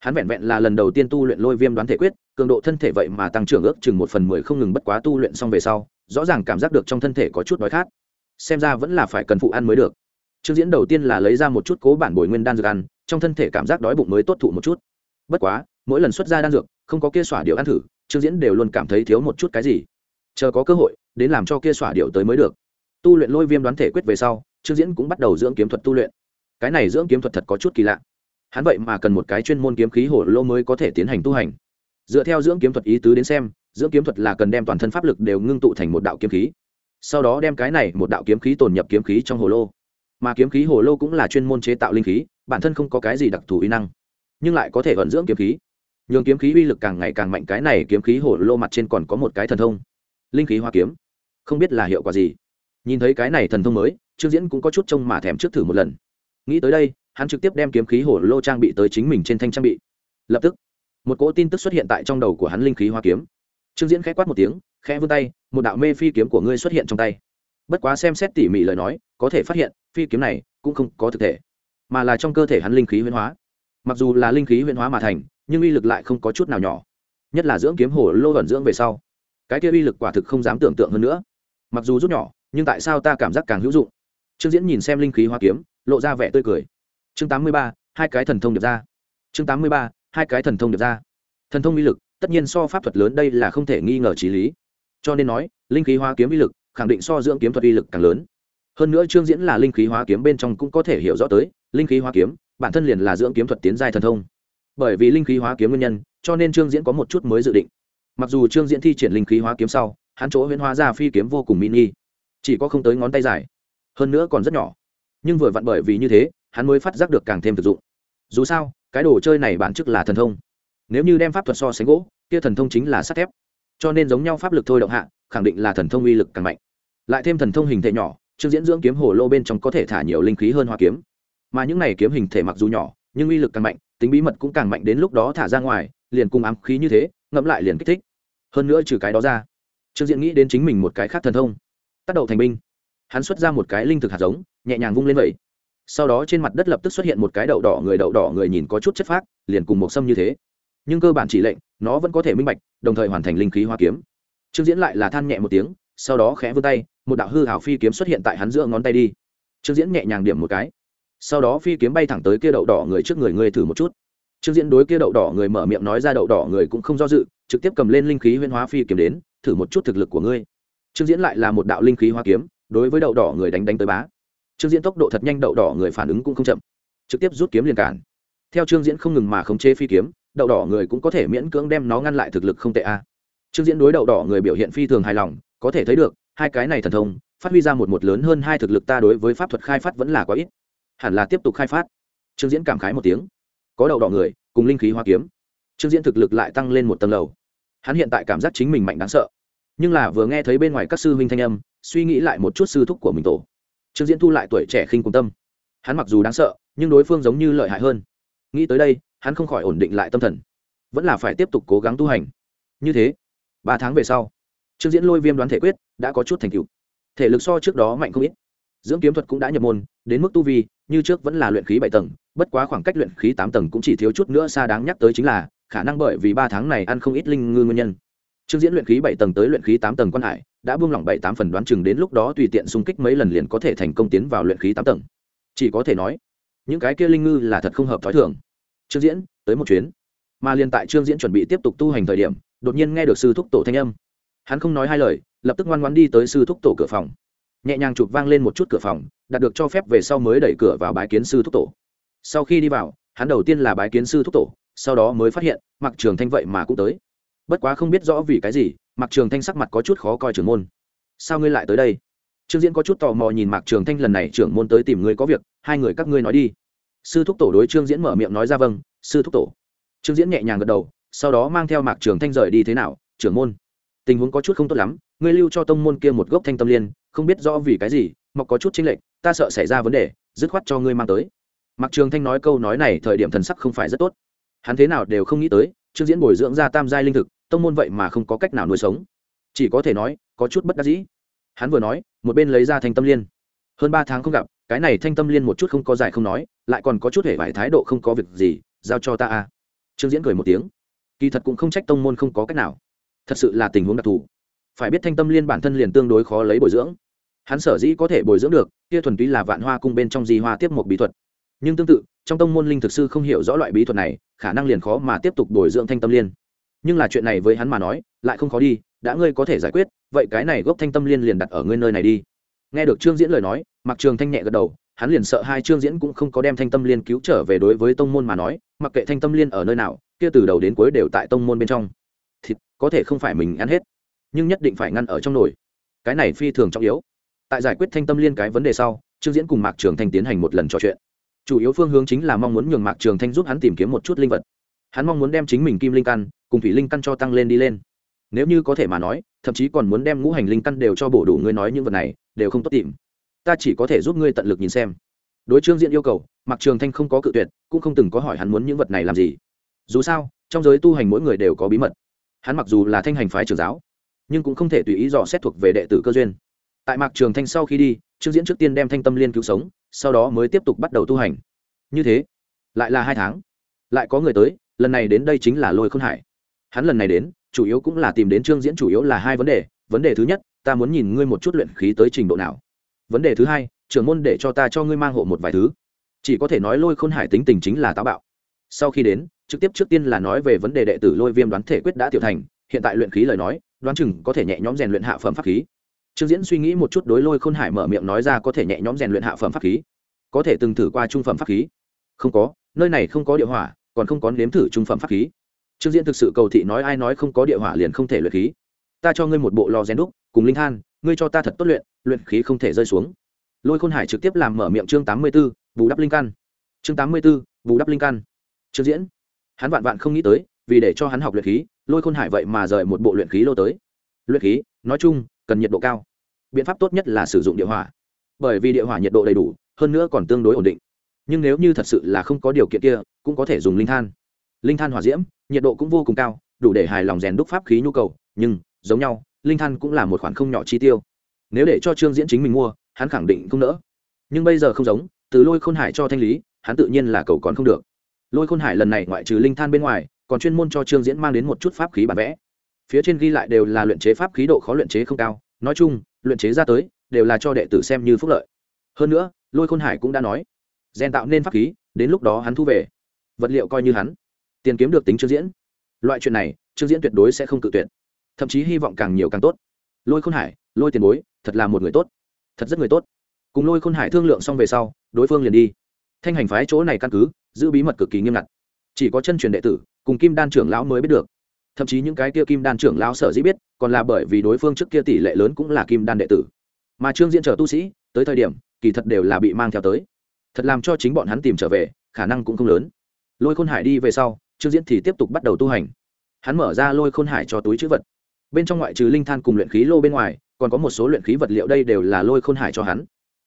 Hắn vẹn vẹn là lần đầu tiên tu luyện lôi viêm đoán thể quyết, cường độ thân thể vậy mà tăng trưởng ước chừng một phần mười không ngừng bất quá tu luyện xong về sau, rõ ràng cảm giác được trong thân thể có chút đói khát. Xem ra vẫn là phải cần phụ ăn mới được. Trương diễn đầu tiên là lấy ra một chút cố bản bồi nguyên đan dược ăn, trong thân thể cảm giác đói bụng mới tốt thụ một chút. Bất quá mỗi lần xuất ra đan dược, không có kia xỏa điệu ăn thử, trương diễn đều luôn cảm thấy thiếu một chút cái gì. Chờ có cơ hội, đến làm cho kia xỏa điệu tới mới được. Tu luyện lôi viêm đoán thể quyết về sau, trương diễn cũng bắt đầu dưỡng kiếm thuật tu luyện. Cái này dưỡng kiếm thuật thật có chút kỳ lạ. Hắn vậy mà cần một cái chuyên môn kiếm khí hổ lô mới có thể tiến hành tu hành. Dựa theo dưỡng kiếm thuật ý tứ đến xem, dưỡng kiếm thuật là cần đem toàn thân pháp lực đều ngưng tụ thành một đạo kiếm khí. Sau đó đem cái này một đạo kiếm khí tồn nhập kiếm khí trong hồ lô. Mà kiếm khí hồ lô cũng là chuyên môn chế tạo linh khí, bản thân không có cái gì đặc thù ý năng, nhưng lại có thể vận dưỡng kiếm khí nhường kiếm khí uy lực càng ngày càng mạnh, cái này kiếm khí hổ lô mặt trên còn có một cái thần thông. Linh khí hoa kiếm. Không biết là hiệu quả gì. Nhìn thấy cái này thần thông mới, trương diễn cũng có chút trông mà thèm trước thử một lần. Nghĩ tới đây, hắn trực tiếp đem kiếm khí hổ lô trang bị tới chính mình trên thanh trang bị. Lập tức, một cỗ tin tức xuất hiện tại trong đầu của hắn linh khí hoa kiếm. Trương diễn k h ẽ quát một tiếng, khẽ vươn tay, một đạo mê phi kiếm của ngươi xuất hiện trong tay. Bất quá xem xét tỉ mỉ lời nói, có thể phát hiện, phi kiếm này cũng không có thực thể, mà là trong cơ thể hắn linh khí huyễn hóa. Mặc dù là linh khí huyễn hóa mà thành nhưng uy lực lại không có chút nào nhỏ, nhất là dưỡng kiếm hồ lô vẩn dưỡng về sau. Cái kia uy lực quả thực không dám tưởng tượng hơn nữa. Mặc dù rút nhỏ, nhưng tại sao ta cảm giác càng hữu dụng? Trương diễn nhìn xem linh khí hoa kiếm, lộ ra vẻ tươi cười. Chương tám mươi ba, hai cái thần thông được ra. Chương tám mươi ba, hai cái thần thông được ra. Thần thông uy lực, tất nhiên so pháp thuật lớn đây là không thể nghi ngờ trí lý. Cho nên nói, linh khí hóa kiếm uy lực, khẳng định so dưỡng kiếm thuật uy lực càng lớn. Hơn nữa trương diễn là linh khí hóa kiếm bên trong cũng có thể hiểu rõ tới, linh khí hóa kiếm, bản thân liền là dưỡng kiếm thuật tiến giai thần thông bởi vì linh khí hóa kiếm nguyên nhân, cho nên trương diễn có một chút mới dự định. Mặc dù trương diễn thi triển linh khí hóa kiếm sau, hắn chỗ huyễn hóa ra phi kiếm vô cùng mini, chỉ có không tới ngón tay dài, hơn nữa còn rất nhỏ. Nhưng vừa vặn bởi vì như thế, hắn mới phát giác được càng thêm thực dụng. Dù sao, cái đồ chơi này bản chức là thần thông. Nếu như đem pháp thuật so sánh gỗ, kia thần thông chính là sắt thép. Cho nên giống nhau pháp lực thôi động hạ, khẳng định là thần thông uy lực càng mạnh. Lại thêm thần thông hình thể nhỏ, trương diễn dưỡng kiếm hồ lô bên trong có thể thả nhiều linh khí hơn hoa kiếm. Mà những này kiếm hình thể mặc dù nhỏ, nhưng uy lực càng mạnh tính bí mật cũng càng mạnh đến lúc đó thả ra ngoài, liền cùng ám khí như thế, ngẫm lại liền kích thích. Hơn nữa trừ cái đó ra, trương diễn nghĩ đến chính mình một cái khác thần thông. Tác động thành binh. Hắn xuất ra một cái linh thực hạt giống, nhẹ nhàng vung lên vậy. Sau đó trên mặt đất lập tức xuất hiện một cái đậu đỏ người, đậu đỏ người nhìn có chút chất phác, liền cùng một sâm như thế. Nhưng cơ bản chỉ lệnh, nó vẫn có thể minh bạch, đồng thời hoàn thành linh khí hoa kiếm. Trương diễn lại là than nhẹ một tiếng, sau đó khẽ vươn tay, một đạo hư hảo phi kiếm xuất hiện tại hắn giữa ngón tay đi. Trương diễn nhẹ nhàng điểm một cái sau đó phi kiếm bay thẳng tới kia đậu đỏ người trước người ngươi thử một chút. Trương diễn đối kia đậu đỏ người mở miệng nói ra đậu đỏ người cũng không do dự, trực tiếp cầm lên linh khí huyên hóa phi kiếm đến, thử một chút thực lực của ngươi. Trương diễn lại là một đạo linh khí hoa kiếm, đối với đậu đỏ người đánh đánh tới bá. Trương diễn tốc độ thật nhanh, đậu đỏ người phản ứng cũng không chậm, trực tiếp rút kiếm liền cản. Theo trương diễn không ngừng mà khống chế phi kiếm, đậu đỏ người cũng có thể miễn cưỡng đem nó ngăn lại thực lực không tệ a. À. Trương diễn đối đậu đỏ người biểu hiện phi thường hài lòng, có thể thấy được, hai cái này thần thông, phát huy ra một một lớn hơn hai thực lực ta đối với pháp thuật khai phát vẫn là quá ít hẳn là tiếp tục khai phát. Trương diễn cảm khái một tiếng. Có đậu đỏ người, cùng linh khí hoa kiếm. Trương diễn thực lực lại tăng lên một tầng lầu. Hắn hiện tại cảm giác chính mình mạnh đáng sợ. Nhưng là vừa nghe thấy bên ngoài các sư huynh thanh âm, suy nghĩ lại một chút sư thúc của mình tổ. Trương diễn thu lại tuổi trẻ khinh cùng tâm. Hắn mặc dù đáng sợ, nhưng đối phương giống như lợi hại hơn. Nghĩ tới đây, hắn không khỏi ổn định lại tâm thần. Vẫn là phải tiếp tục cố gắng tu hành. Như thế, ba tháng về sau, trương diễn lôi viêm đoán thể quyết, đã có chút thành tựu. Thể lực so trước đó mạnh không ít. Dưỡng kiếm thuật cũng đã nhập môn, đến mức tu vi như trước vẫn là luyện khí bảy tầng, bất quá khoảng cách luyện khí tám tầng cũng chỉ thiếu chút nữa xa đáng nhắc tới chính là, khả năng bởi vì ba tháng này ăn không ít linh ngư nguyên nhân. Trương diễn luyện khí bảy tầng tới luyện khí tám tầng quan hải, đã buông lỏng bảy tám phần đoán chừng đến lúc đó tùy tiện xung kích mấy lần liền có thể thành công tiến vào luyện khí tám tầng. Chỉ có thể nói, những cái kia linh ngư là thật không hợp thói thường. Trương diễn, tới một chuyến. Mà liền tại trương diễn chuẩn bị tiếp tục tu hành thời điểm, đột nhiên nghe được sư thúc tổ thanh âm. Hắn không nói hai lời, lập tức ngoan ngoãn đi tới sư thúc tổ cửa phòng. Nhẹ nhàng chụp vang lên một chút cửa phòng đạt được cho phép về sau mới đẩy cửa vào bái kiến sư thúc tổ. Sau khi đi vào, hắn đầu tiên là bái kiến sư thúc tổ, sau đó mới phát hiện mặc trường thanh vậy mà cũng tới. Bất quá không biết rõ vì cái gì mặc trường thanh sắc mặt có chút khó coi trưởng môn. Sao ngươi lại tới đây? Trương diễn có chút tò mò nhìn mạc trường thanh lần này trưởng môn tới tìm ngươi có việc, hai người các ngươi nói đi. Sư thúc tổ đối trương diễn mở miệng nói ra vâng sư thúc tổ. Trương diễn nhẹ nhàng gật đầu, sau đó mang theo mạc trường thanh rời đi thế nào, trưởng môn. Tình huống có chút không tốt lắm, ngươi lưu cho tông môn kia một gốc thanh tâm liên, không biết rõ vì cái gì mọc có chút chênh lệch ta sợ xảy ra vấn đề, dứt khoát cho ngươi mang tới. Mặc trường thanh nói câu nói này thời điểm thần sắc không phải rất tốt. Hắn thế nào đều không nghĩ tới, trương diễn bồi dưỡng ra tam giai linh thực, tông môn vậy mà không có cách nào nuôi sống. Chỉ có thể nói, có chút bất đắc dĩ. Hắn vừa nói, một bên lấy ra thanh tâm liên. Hơn ba tháng không gặp, cái này thanh tâm liên một chút không có dài không nói, lại còn có chút hề vải thái độ không có việc gì, giao cho ta a. Trương diễn cười một tiếng. Kỳ thật cũng không trách tông môn không có cách nào. Thật sự là tình huống đặc thù. Phải biết thanh tâm liên bản thân liền tương đối khó lấy bồi dưỡng hắn sở dĩ có thể bồi dưỡng được, kia thuần túy là vạn hoa cung bên trong di hoa tiếp một bí thuật. Nhưng tương tự, trong tông môn linh thực sư không hiểu rõ loại bí thuật này, khả năng liền khó mà tiếp tục bồi dưỡng thanh tâm liên. Nhưng là chuyện này với hắn mà nói, lại không khó đi, đã ngươi có thể giải quyết, vậy cái này gốc thanh tâm liên liền đặt ở ngươi nơi này đi. Nghe được trương diễn lời nói mặc trường thanh nhẹ gật đầu, hắn liền sợ hai trương diễn cũng không có đem thanh tâm liên cứu trở về đối với tông môn mà nói, mặc kệ thanh tâm liên ở nơi nào, kia từ đầu đến cuối đều tại tông môn bên trong. Thịt, có thể không phải mình ăn hết, nhưng nhất định phải ngăn ở trong nồi. Cái này phi thường trọng yếu tại giải quyết thanh tâm liên cái vấn đề sau, trương diễn cùng mạc trường thanh tiến hành một lần trò chuyện. Chủ yếu phương hướng chính là mong muốn nhường mạc trường thanh giúp hắn tìm kiếm một chút linh vật. Hắn mong muốn đem chính mình kim linh căn cùng thủy linh căn cho tăng lên đi lên. Nếu như có thể mà nói, thậm chí còn muốn đem ngũ hành linh căn đều cho bổ đủ, ngươi nói những vật này đều không tốt tìm. Ta chỉ có thể giúp ngươi tận lực nhìn xem. Đối trương diễn yêu cầu, mạc trường thanh không có cự tuyệt, cũng không từng có hỏi hắn muốn những vật này làm gì. Dù sao, trong giới tu hành mỗi người đều có bí mật. Hắn mặc dù là thanh hành phái trường giáo, nhưng cũng không thể tùy ý dò xét thuộc về đệ tử cơ duyên tại mạc trường thanh sau khi đi, trương diễn trước tiên đem thanh tâm liên cứu sống, sau đó mới tiếp tục bắt đầu tu hành. Như thế, lại là hai tháng. Lại có người tới, lần này đến đây chính là lôi khôn hải. Hắn lần này đến, chủ yếu cũng là tìm đến trương diễn chủ yếu là hai vấn đề. Vấn đề thứ nhất, ta muốn nhìn ngươi một chút luyện khí tới trình độ nào. Vấn đề thứ hai, trưởng môn để cho ta cho ngươi mang hộ một vài thứ. Chỉ có thể nói lôi khôn hải tính tình chính là táo bạo. Sau khi đến, trực tiếp trước tiên là nói về vấn đề đệ tử lôi viêm đoán thể quyết đã tiểu thành. Hiện tại luyện khí lời nói, đoán chừng có thể nhẹ nhõm rèn luyện hạ phẩm pháp khí trương diễn suy nghĩ một chút đối lôi khôn hải mở miệng nói ra có thể nhẹ nhõm rèn luyện hạ phẩm pháp khí, có thể từng thử qua trung phẩm pháp khí. Không có, nơi này không có địa hỏa, còn không có nếm thử trung phẩm pháp khí. Trương diễn thực sự cầu thị nói ai nói không có địa hỏa liền không thể luyện khí. Ta cho ngươi một bộ lò rèn đúc, cùng linh than, ngươi cho ta thật tốt luyện luyện khí không thể rơi xuống. Lôi khôn hải trực tiếp làm mở miệng chương tám mươi b ố bù đắp linh căn. Chương tám mươi b ố bù đắp linh căn. Trương diễn, hắn vạn vạn không nghĩ tới, vì để cho hắn học luyện khí, lôi khôn hải vậy mà rời một bộ luyện khí lô tới. Luyện khí, nói chung cần nhiệt độ cao. Biện pháp tốt nhất là sử dụng địa hỏa. Bởi vì địa hỏa nhiệt độ đầy đủ, hơn nữa còn tương đối ổn định. Nhưng nếu như thật sự là không có điều kiện kia, cũng có thể dùng linh than. Linh than hỏa diễm, nhiệt độ cũng vô cùng cao, đủ để hài lòng rèn đúc pháp khí nhu cầu, nhưng, giống nhau, linh than cũng là một khoản không nhỏ chi tiêu. Nếu để cho trương diễn chính mình mua, hắn khẳng định không nỡ. Nhưng bây giờ không giống, từ lôi khôn hải cho thanh lý, hắn tự nhiên là cầu còn không được. Lôi khôn hải lần này ngoại trừ linh than bên ngoài, còn chuyên môn cho trương diễn mang đến một chút pháp khí bản vẽ phía trên ghi lại đều là luyện chế pháp khí độ khó luyện chế không cao, nói chung, luyện chế ra tới, đều là cho đệ tử xem như phúc lợi. Hơn nữa, lôi khôn hải cũng đã nói, rèn tạo nên pháp khí, đến lúc đó hắn thu về. Vật liệu coi như hắn. Tiền kiếm được tính trương diễn. Loại chuyện này, trương diễn tuyệt đối sẽ không cự tuyệt. Thậm chí hy vọng càng nhiều càng tốt. Lôi khôn hải, lôi tiền bối, thật là một người tốt. Thật rất người tốt. Cùng lôi khôn hải thương lượng xong về sau, đối phương liền đi. Thanh hành phái chỗ này căn cứ, giữ bí mật cực kỳ nghiêm ngặt. Chỉ có chân truyền đệ tử, cùng kim đan trưởng lão mới biết được thậm chí những cái kia kim đan trưởng lão sở dĩ biết, còn là bởi vì đối phương trước kia tỷ lệ lớn cũng là kim đan đệ tử. Mà trương diễn trở tu sĩ, tới thời điểm, kỳ thật đều là bị mang theo tới. Thật làm cho chính bọn hắn tìm trở về, khả năng cũng không lớn. Lôi khôn hải đi về sau, trương diễn thì tiếp tục bắt đầu tu hành. Hắn mở ra lôi khôn hải cho túi chữ vật. Bên trong ngoại trừ linh than cùng luyện khí lô bên ngoài, còn có một số luyện khí vật liệu đây đều là lôi khôn hải cho hắn.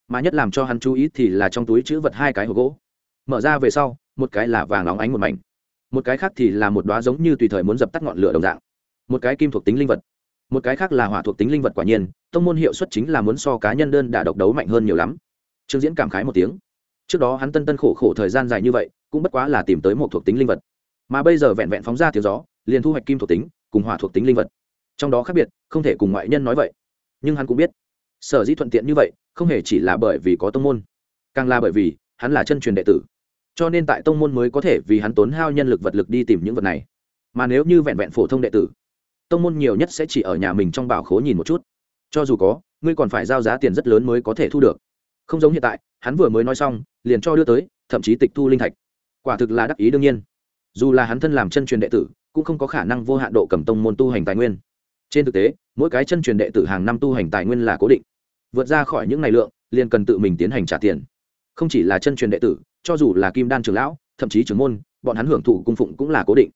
Mà nhất làm cho hắn chú ý thì là trong túi chữ vật hai cái hộp gỗ. Mở ra về sau, một cái là vàng óng ánh một mảnh một cái khác thì là một đoá giống như tùy thời muốn dập tắt ngọn lửa đồng dạng. Một cái kim thuộc tính linh vật. Một cái khác là hỏa thuộc tính linh vật quả nhiên, tông môn hiệu suất chính là muốn so cá nhân đơn đả độc đấu mạnh hơn nhiều lắm. Trương diễn cảm khái một tiếng. Trước đó hắn tân tân khổ khổ thời gian dài như vậy, cũng bất quá là tìm tới một thuộc tính linh vật. Mà bây giờ vẹn vẹn phóng ra tiếng gió, liền thu hoạch kim thuộc tính, cùng hỏa thuộc tính linh vật. Trong đó khác biệt, không thể cùng ngoại nhân nói vậy. Nhưng hắn cũng biết, sở dĩ thuận tiện như vậy, không hề chỉ là bởi vì có tông môn. Càng là bởi vì, hắn là chân truyền đệ tử cho nên tại tông môn mới có thể vì hắn tốn hao nhân lực vật lực đi tìm những vật này. Mà nếu như vẹn vẹn phổ thông đệ tử, tông môn nhiều nhất sẽ chỉ ở nhà mình trong bảo khố nhìn một chút. Cho dù có, ngươi còn phải giao giá tiền rất lớn mới có thể thu được. Không giống hiện tại, hắn vừa mới nói xong, liền cho đưa tới, thậm chí tịch thu linh thạch. Quả thực là đắc ý đương nhiên. Dù là hắn thân làm chân truyền đệ tử, cũng không có khả năng vô hạn độ cầm tông môn tu hành tài nguyên. Trên thực tế, mỗi cái chân truyền đệ tử hàng năm tu hành tài nguyên là cố định. Vượt ra khỏi những ngày lượng, liền cần tự mình tiến hành trả tiền không chỉ là chân truyền đệ tử, cho dù là kim đan trường lão, thậm chí trưởng môn, bọn hắn hưởng thụ cung phụng cũng là cố định.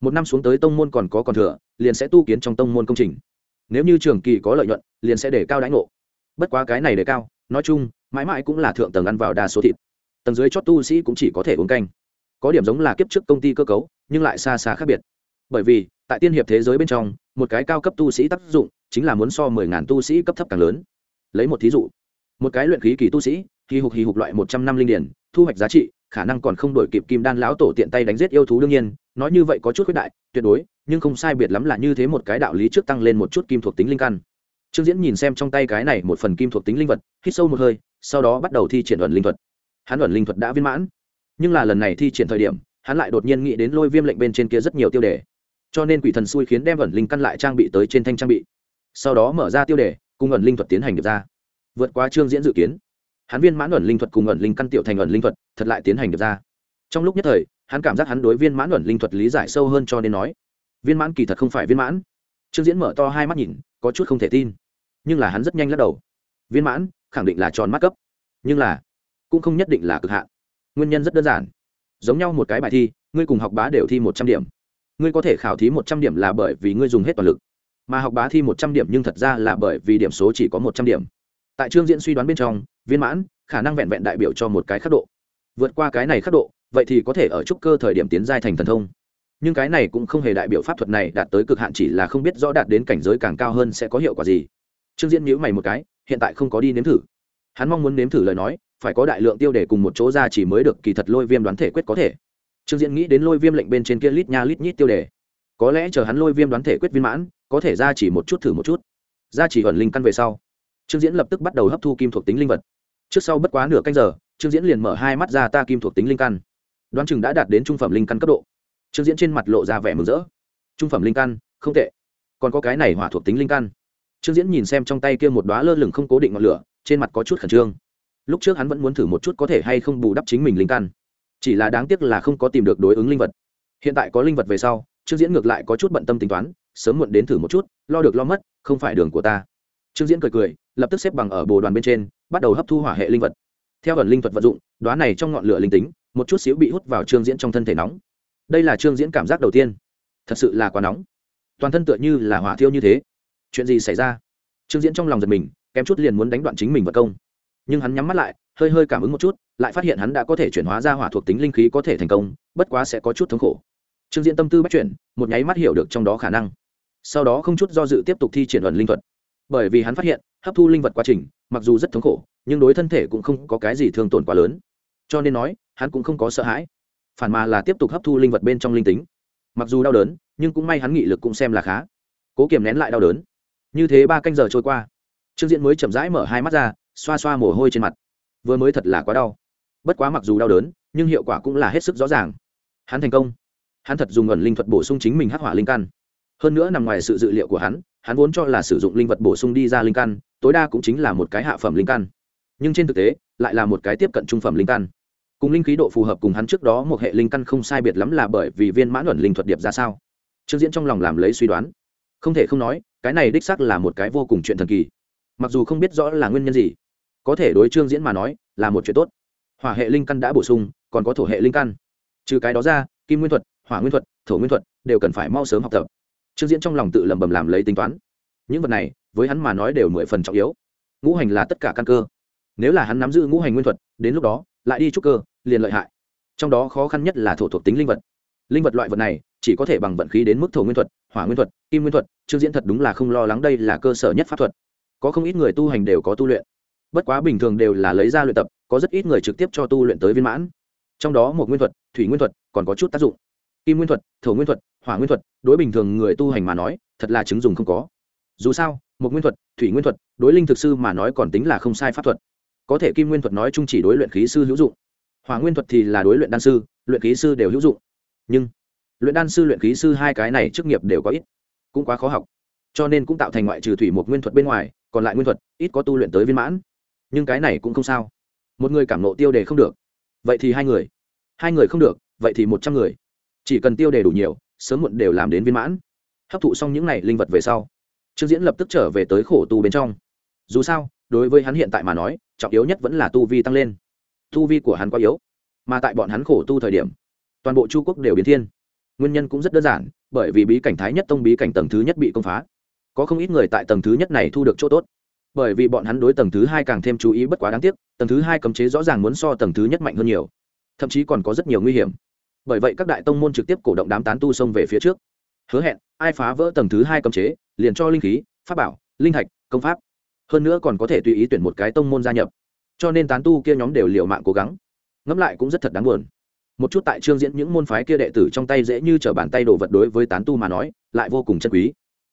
Một năm xuống tới tông môn còn có còn thừa, liền sẽ tu kiến trong tông môn công trình. Nếu như trường kỳ có lợi nhuận, liền sẽ để cao đãi ngộ. Bất quá cái này để cao, nói chung, mãi mãi cũng là thượng tầng ăn vào đa số thịt. Tầng dưới chót tu sĩ cũng chỉ có thể uống canh. Có điểm giống là kiếp trước công ty cơ cấu, nhưng lại xa xa khác biệt. Bởi vì, tại tiên hiệp thế giới bên trong, một cái cao cấp tu sĩ tác dụng chính là muốn so mười ngàn tu sĩ cấp thấp càng lớn. Lấy một thí dụ, một cái luyện khí kỳ tu sĩ hì hục hì hục loại một trăm năm linh điển thu hoạch giá trị, khả năng còn không đổi kịp kim đan lão tổ tiện tay đánh giết yêu thú đương nhiên, nói như vậy có chút khuyết đại, tuyệt đối, nhưng không sai biệt lắm là như thế một cái đạo lý trước tăng lên một chút kim thuộc tính linh căn. Trương diễn nhìn xem trong tay cái này một phần kim thuộc tính linh vật, hít sâu một hơi, sau đó bắt đầu thi triển ẩn linh thuật. Hắn ẩn linh thuật đã viên mãn, nhưng là lần này thi triển thời điểm, hắn lại đột nhiên nghĩ đến lôi viêm lệnh bên trên kia rất nhiều tiêu đề. Cho nên quỷ thần xui khiến đem ẩn linh căn lại trang bị tới trên thanh trang bị. Sau đó mở ra tiêu đề, cùng ẩn linh thuật tiến hành được ra vượt qua trương diễn dự kiến hắn viên mãn ẩn linh thuật cùng ẩn linh căn tiểu thành ẩn linh thuật, thật lại tiến hành được ra. Trong lúc nhất thời, hắn cảm giác hắn đối viên mãn ẩn linh thuật lý giải sâu hơn cho nên nói, viên mãn kỳ thật không phải viên mãn. Trương diễn mở to hai mắt nhìn, có chút không thể tin. Nhưng là hắn rất nhanh lắc đầu. Viên mãn, khẳng định là tròn mắt cấp. Nhưng là, cũng không nhất định là cực hạn. Nguyên nhân rất đơn giản. Giống nhau một cái bài thi, ngươi cùng học bá đều thi một trăm điểm. Ngươi có thể khảo thí một trăm điểm là bởi vì ngươi dùng hết toàn lực. Mà học bá thi một trăm điểm nhưng thật ra là bởi vì điểm số chỉ có một trăm điểm. Tại trương diễn suy đoán bên trong viên mãn, khả năng vẹn vẹn đại biểu cho một cái khắc độ. Vượt qua cái này khắc độ, vậy thì có thể ở trúc cơ thời điểm tiến giai thành thần thông. Nhưng cái này cũng không hề đại biểu pháp thuật này đạt tới cực hạn, chỉ là không biết rõ đạt đến cảnh giới càng cao hơn sẽ có hiệu quả gì. Trương diễn nhíu mày một cái, hiện tại không có đi nếm thử. Hắn mong muốn nếm thử lời nói, phải có đại lượng tiêu để cùng một chỗ ra chỉ mới được, kỳ thật lôi viêm đoán thể quyết có thể. Trương diễn nghĩ đến lôi viêm lệnh bên trên kia lít nha lít nhít tiêu đề. Có lẽ chờ hắn lôi viêm đoán thể quyết viên mãn, có thể ra chỉ một chút thử một chút. Ra chỉ ẩn linh căn về sau, trương diễn lập tức bắt đầu hấp thu kim thuộc tính linh vật trước sau bất quá nửa canh giờ, trương diễn liền mở hai mắt ra ta kim thuộc tính linh căn. Đoán chừng đã đạt đến trung phẩm linh căn cấp độ. Trương diễn trên mặt lộ ra vẻ mừng rỡ. Trung phẩm linh căn, không tệ. Còn có cái này hỏa thuộc tính linh căn. Trương diễn nhìn xem trong tay kia một đoá lơ lửng không cố định ngọn lửa, trên mặt có chút khẩn trương. Lúc trước hắn vẫn muốn thử một chút có thể hay không bù đắp chính mình linh căn. Chỉ là đáng tiếc là không có tìm được đối ứng linh vật. Hiện tại có linh vật về sau, trương diễn ngược lại có chút bận tâm tính toán, sớm muộn đến thử một chút, lo được lo mất, không phải đường của ta. Trương diễn cười cười lập tức xếp bằng ở bồ đoàn bên trên, bắt đầu hấp thu hỏa hệ linh vật. Theo ẩn linh thuật vận dụng đoá này trong ngọn lửa linh tính, một chút xíu bị hút vào trương diễn trong thân thể nóng. Đây là trương diễn cảm giác đầu tiên. Thật sự là quá nóng. Toàn thân tựa như là hỏa thiêu như thế. Chuyện gì xảy ra? Trương diễn trong lòng giật mình, kém chút liền muốn đánh đoạn chính mình vật công. Nhưng hắn nhắm mắt lại, hơi hơi cảm ứng một chút, lại phát hiện hắn đã có thể chuyển hóa ra hỏa thuộc tính linh khí có thể thành công, bất quá sẽ có chút thống khổ. Trương diễn tâm tư bắt chuyển, một nháy mắt hiểu được trong đó khả năng. Sau đó không chút do dự tiếp tục thi triển ẩn linh thuật bởi vì hắn phát hiện, hấp thu linh vật quá trình, mặc dù rất thống khổ, nhưng đối thân thể cũng không có cái gì thương tổn quá lớn. Cho nên nói, hắn cũng không có sợ hãi, phản mà là tiếp tục hấp thu linh vật bên trong linh tính. Mặc dù đau đớn, nhưng cũng may hắn nghị lực cũng xem là khá. Cố kiềm nén lại đau đớn. Như thế ba canh giờ trôi qua, trương diễn mới chậm rãi mở hai mắt ra, xoa xoa mồ hôi trên mặt. Vừa mới thật là quá đau. Bất quá mặc dù đau đớn, nhưng hiệu quả cũng là hết sức rõ ràng. Hắn thành công. Hắn thật dùng ẩn linh thuật bổ sung chính mình hắc hỏa linh căn. Hơn nữa nằm ngoài sự dự liệu của hắn hắn vốn cho là sử dụng linh vật bổ sung đi ra linh căn, tối đa cũng chính là một cái hạ phẩm linh căn. Nhưng trên thực tế, lại là một cái tiếp cận trung phẩm linh căn. Cùng linh khí độ phù hợp cùng hắn trước đó một hệ linh căn không sai biệt lắm là bởi vì viên mãn luận linh thuật điệp ra sao. Trương diễn trong lòng làm lấy suy đoán. Không thể không nói, cái này đích xác là một cái vô cùng chuyện thần kỳ. Mặc dù không biết rõ là nguyên nhân gì, có thể đối trương diễn mà nói, là một chuyện tốt. Hỏa hệ linh căn đã bổ sung, còn có thổ hệ linh căn. Trừ cái đó ra, kim nguyên thuật, hỏa nguyên thuật, thổ nguyên thuật đều cần phải mau sớm học tập trương diễn trong lòng tự lẩm bẩm làm lấy tính toán. Những vật này, với hắn mà nói đều mười phần trọng yếu. Ngũ hành là tất cả căn cơ. Nếu là hắn nắm giữ ngũ hành nguyên thuật, đến lúc đó, lại đi trúc cơ, liền lợi hại. Trong đó khó khăn nhất là thổ thuộc tính linh vật. Linh vật loại vật này, chỉ có thể bằng vận khí đến mức thổ nguyên thuật, hỏa nguyên thuật, kim nguyên thuật, trương diễn thật đúng là không lo lắng đây là cơ sở nhất pháp thuật. Có không ít người tu hành đều có tu luyện. Bất quá bình thường đều là lấy ra luyện tập, có rất ít người trực tiếp cho tu luyện tới viên mãn. Trong đó một nguyên thuật, thủy nguyên thuật còn có chút tác dụng. Kim nguyên thuật, thổ nguyên thuật hỏa nguyên thuật, đối bình thường người tu hành mà nói, thật là chứng dùng không có. Dù sao, một nguyên thuật, thủy nguyên thuật, đối linh thực sư mà nói còn tính là không sai pháp thuật. Có thể kim nguyên thuật nói chung chỉ đối luyện khí sư hữu dụng. Hỏa nguyên thuật thì là đối luyện đan sư, luyện khí sư đều hữu dụng. Nhưng, luyện đan sư, luyện khí sư hai cái này chức nghiệp đều có ít, cũng quá khó học. Cho nên cũng tạo thành ngoại trừ thủy một nguyên thuật bên ngoài, còn lại nguyên thuật, ít có tu luyện tới viên mãn. Nhưng cái này cũng không sao. Một người cảm nộ tiêu đề không được, vậy thì hai người. Hai người không được, vậy thì một trăm người. Chỉ cần tiêu đề đủ nhiều sớm muộn đều làm đến viên mãn. Hấp thụ xong những n à y linh vật về sau, trương diễn lập tức trở về tới khổ tu bên trong. Dù sao, đối với hắn hiện tại mà nói, trọng yếu nhất vẫn là tu vi tăng lên. Tu vi của hắn quá yếu, mà tại bọn hắn khổ tu thời điểm, toàn bộ chu quốc đều biến thiên. Nguyên nhân cũng rất đơn giản, bởi vì bí cảnh thái nhất tông bí cảnh tầng thứ nhất bị công phá. Có không ít người tại tầng thứ nhất này thu được chỗ tốt. Bởi vì bọn hắn đối tầng thứ hai càng thêm chú ý bất quá đáng tiếc, tầng thứ hai cấm chế rõ ràng muốn so tầng thứ nhất mạnh hơn nhiều. Thậm chí còn có rất nhiều nguy hiểm bởi vậy các đại tông môn trực tiếp cổ động đám tán tu xông về phía trước. Hứa hẹn, ai phá vỡ tầng thứ hai cấm chế, liền cho linh khí, pháp bảo, linh thạch, công pháp. Hơn nữa còn có thể tùy ý tuyển một cái tông môn gia nhập. Cho nên tán tu kia nhóm đều liều mạng cố gắng. Ngẫm lại cũng rất thật đáng buồn. Một chút tại trương diễn những môn phái kia đệ tử trong tay dễ như t r ở bàn tay đồ vật đối với tán tu mà nói, lại vô cùng chân quý.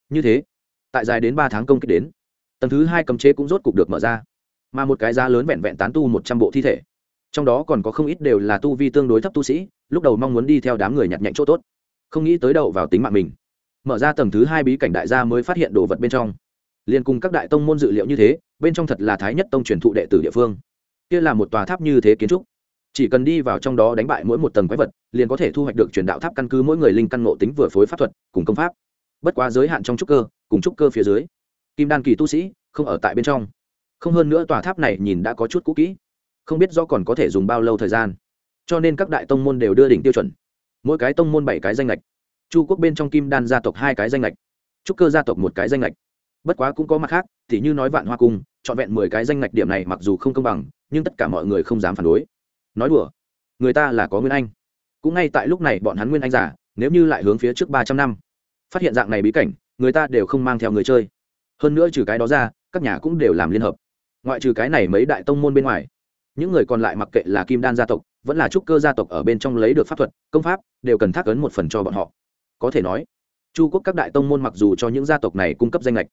Như thế, tại dài đến ba tháng công kích đến, tầng thứ hai cấm chế cũng rốt cục được mở ra. Mà một cái giá lớn vẹn vẹn tán tu một trăm bộ thi thể trong đó còn có không ít đều là tu vi tương đối thấp tu sĩ, lúc đầu mong muốn đi theo đám người nhặt nhạnh chỗ tốt, không nghĩ tới đầu vào tính mạng mình. Mở ra tầng thứ hai bí cảnh đại gia mới phát hiện đồ vật bên trong. Liên cùng các đại tông môn dự liệu như thế, bên trong thật là thái nhất tông truyền thụ đệ tử địa phương. Kia là một tòa tháp như thế kiến trúc. Chỉ cần đi vào trong đó đánh bại mỗi một tầng quái vật, liền có thể thu hoạch được truyền đạo tháp căn cứ mỗi người linh căn ngộ tính vừa phối pháp thuật, cùng công pháp. Bất quá giới hạn trong trúc cơ, cùng trúc cơ phía dưới, kim đan kỳ tu sĩ không ở tại bên trong. Không hơn nữa tòa tháp này nhìn đã có chút cũ kỹ không biết do còn có thể dùng bao lâu thời gian. Cho nên các đại tông môn đều đưa đỉnh tiêu chuẩn. Mỗi cái tông môn bảy cái danh lệch chu quốc bên trong kim đan gia tộc hai cái danh lệch trúc cơ gia tộc một cái danh lệch bất quá cũng có mặt khác, thì như nói vạn hoa cung, trọn vẹn mười cái danh lệch điểm này mặc dù không công bằng, nhưng tất cả mọi người không dám phản đối. Nói đùa, người ta là có nguyên anh. Cũng ngay tại lúc này bọn hắn nguyên anh giả, nếu như lại hướng phía trước ba trăm năm, phát hiện dạng này bí cảnh, người ta đều không mang theo người chơi. Hơn nữa trừ cái đó ra, các nhà cũng đều làm liên hợp. Ngoại trừ cái này mấy đại tông môn bên ngoài những người còn lại mặc kệ là kim đan gia tộc, vẫn là trúc cơ gia tộc ở bên trong lấy được pháp thuật, công pháp, đều cần thác ấn một phần cho bọn họ. Có thể nói, chu quốc các đại tông môn mặc dù cho những gia tộc này cung cấp danh lệch,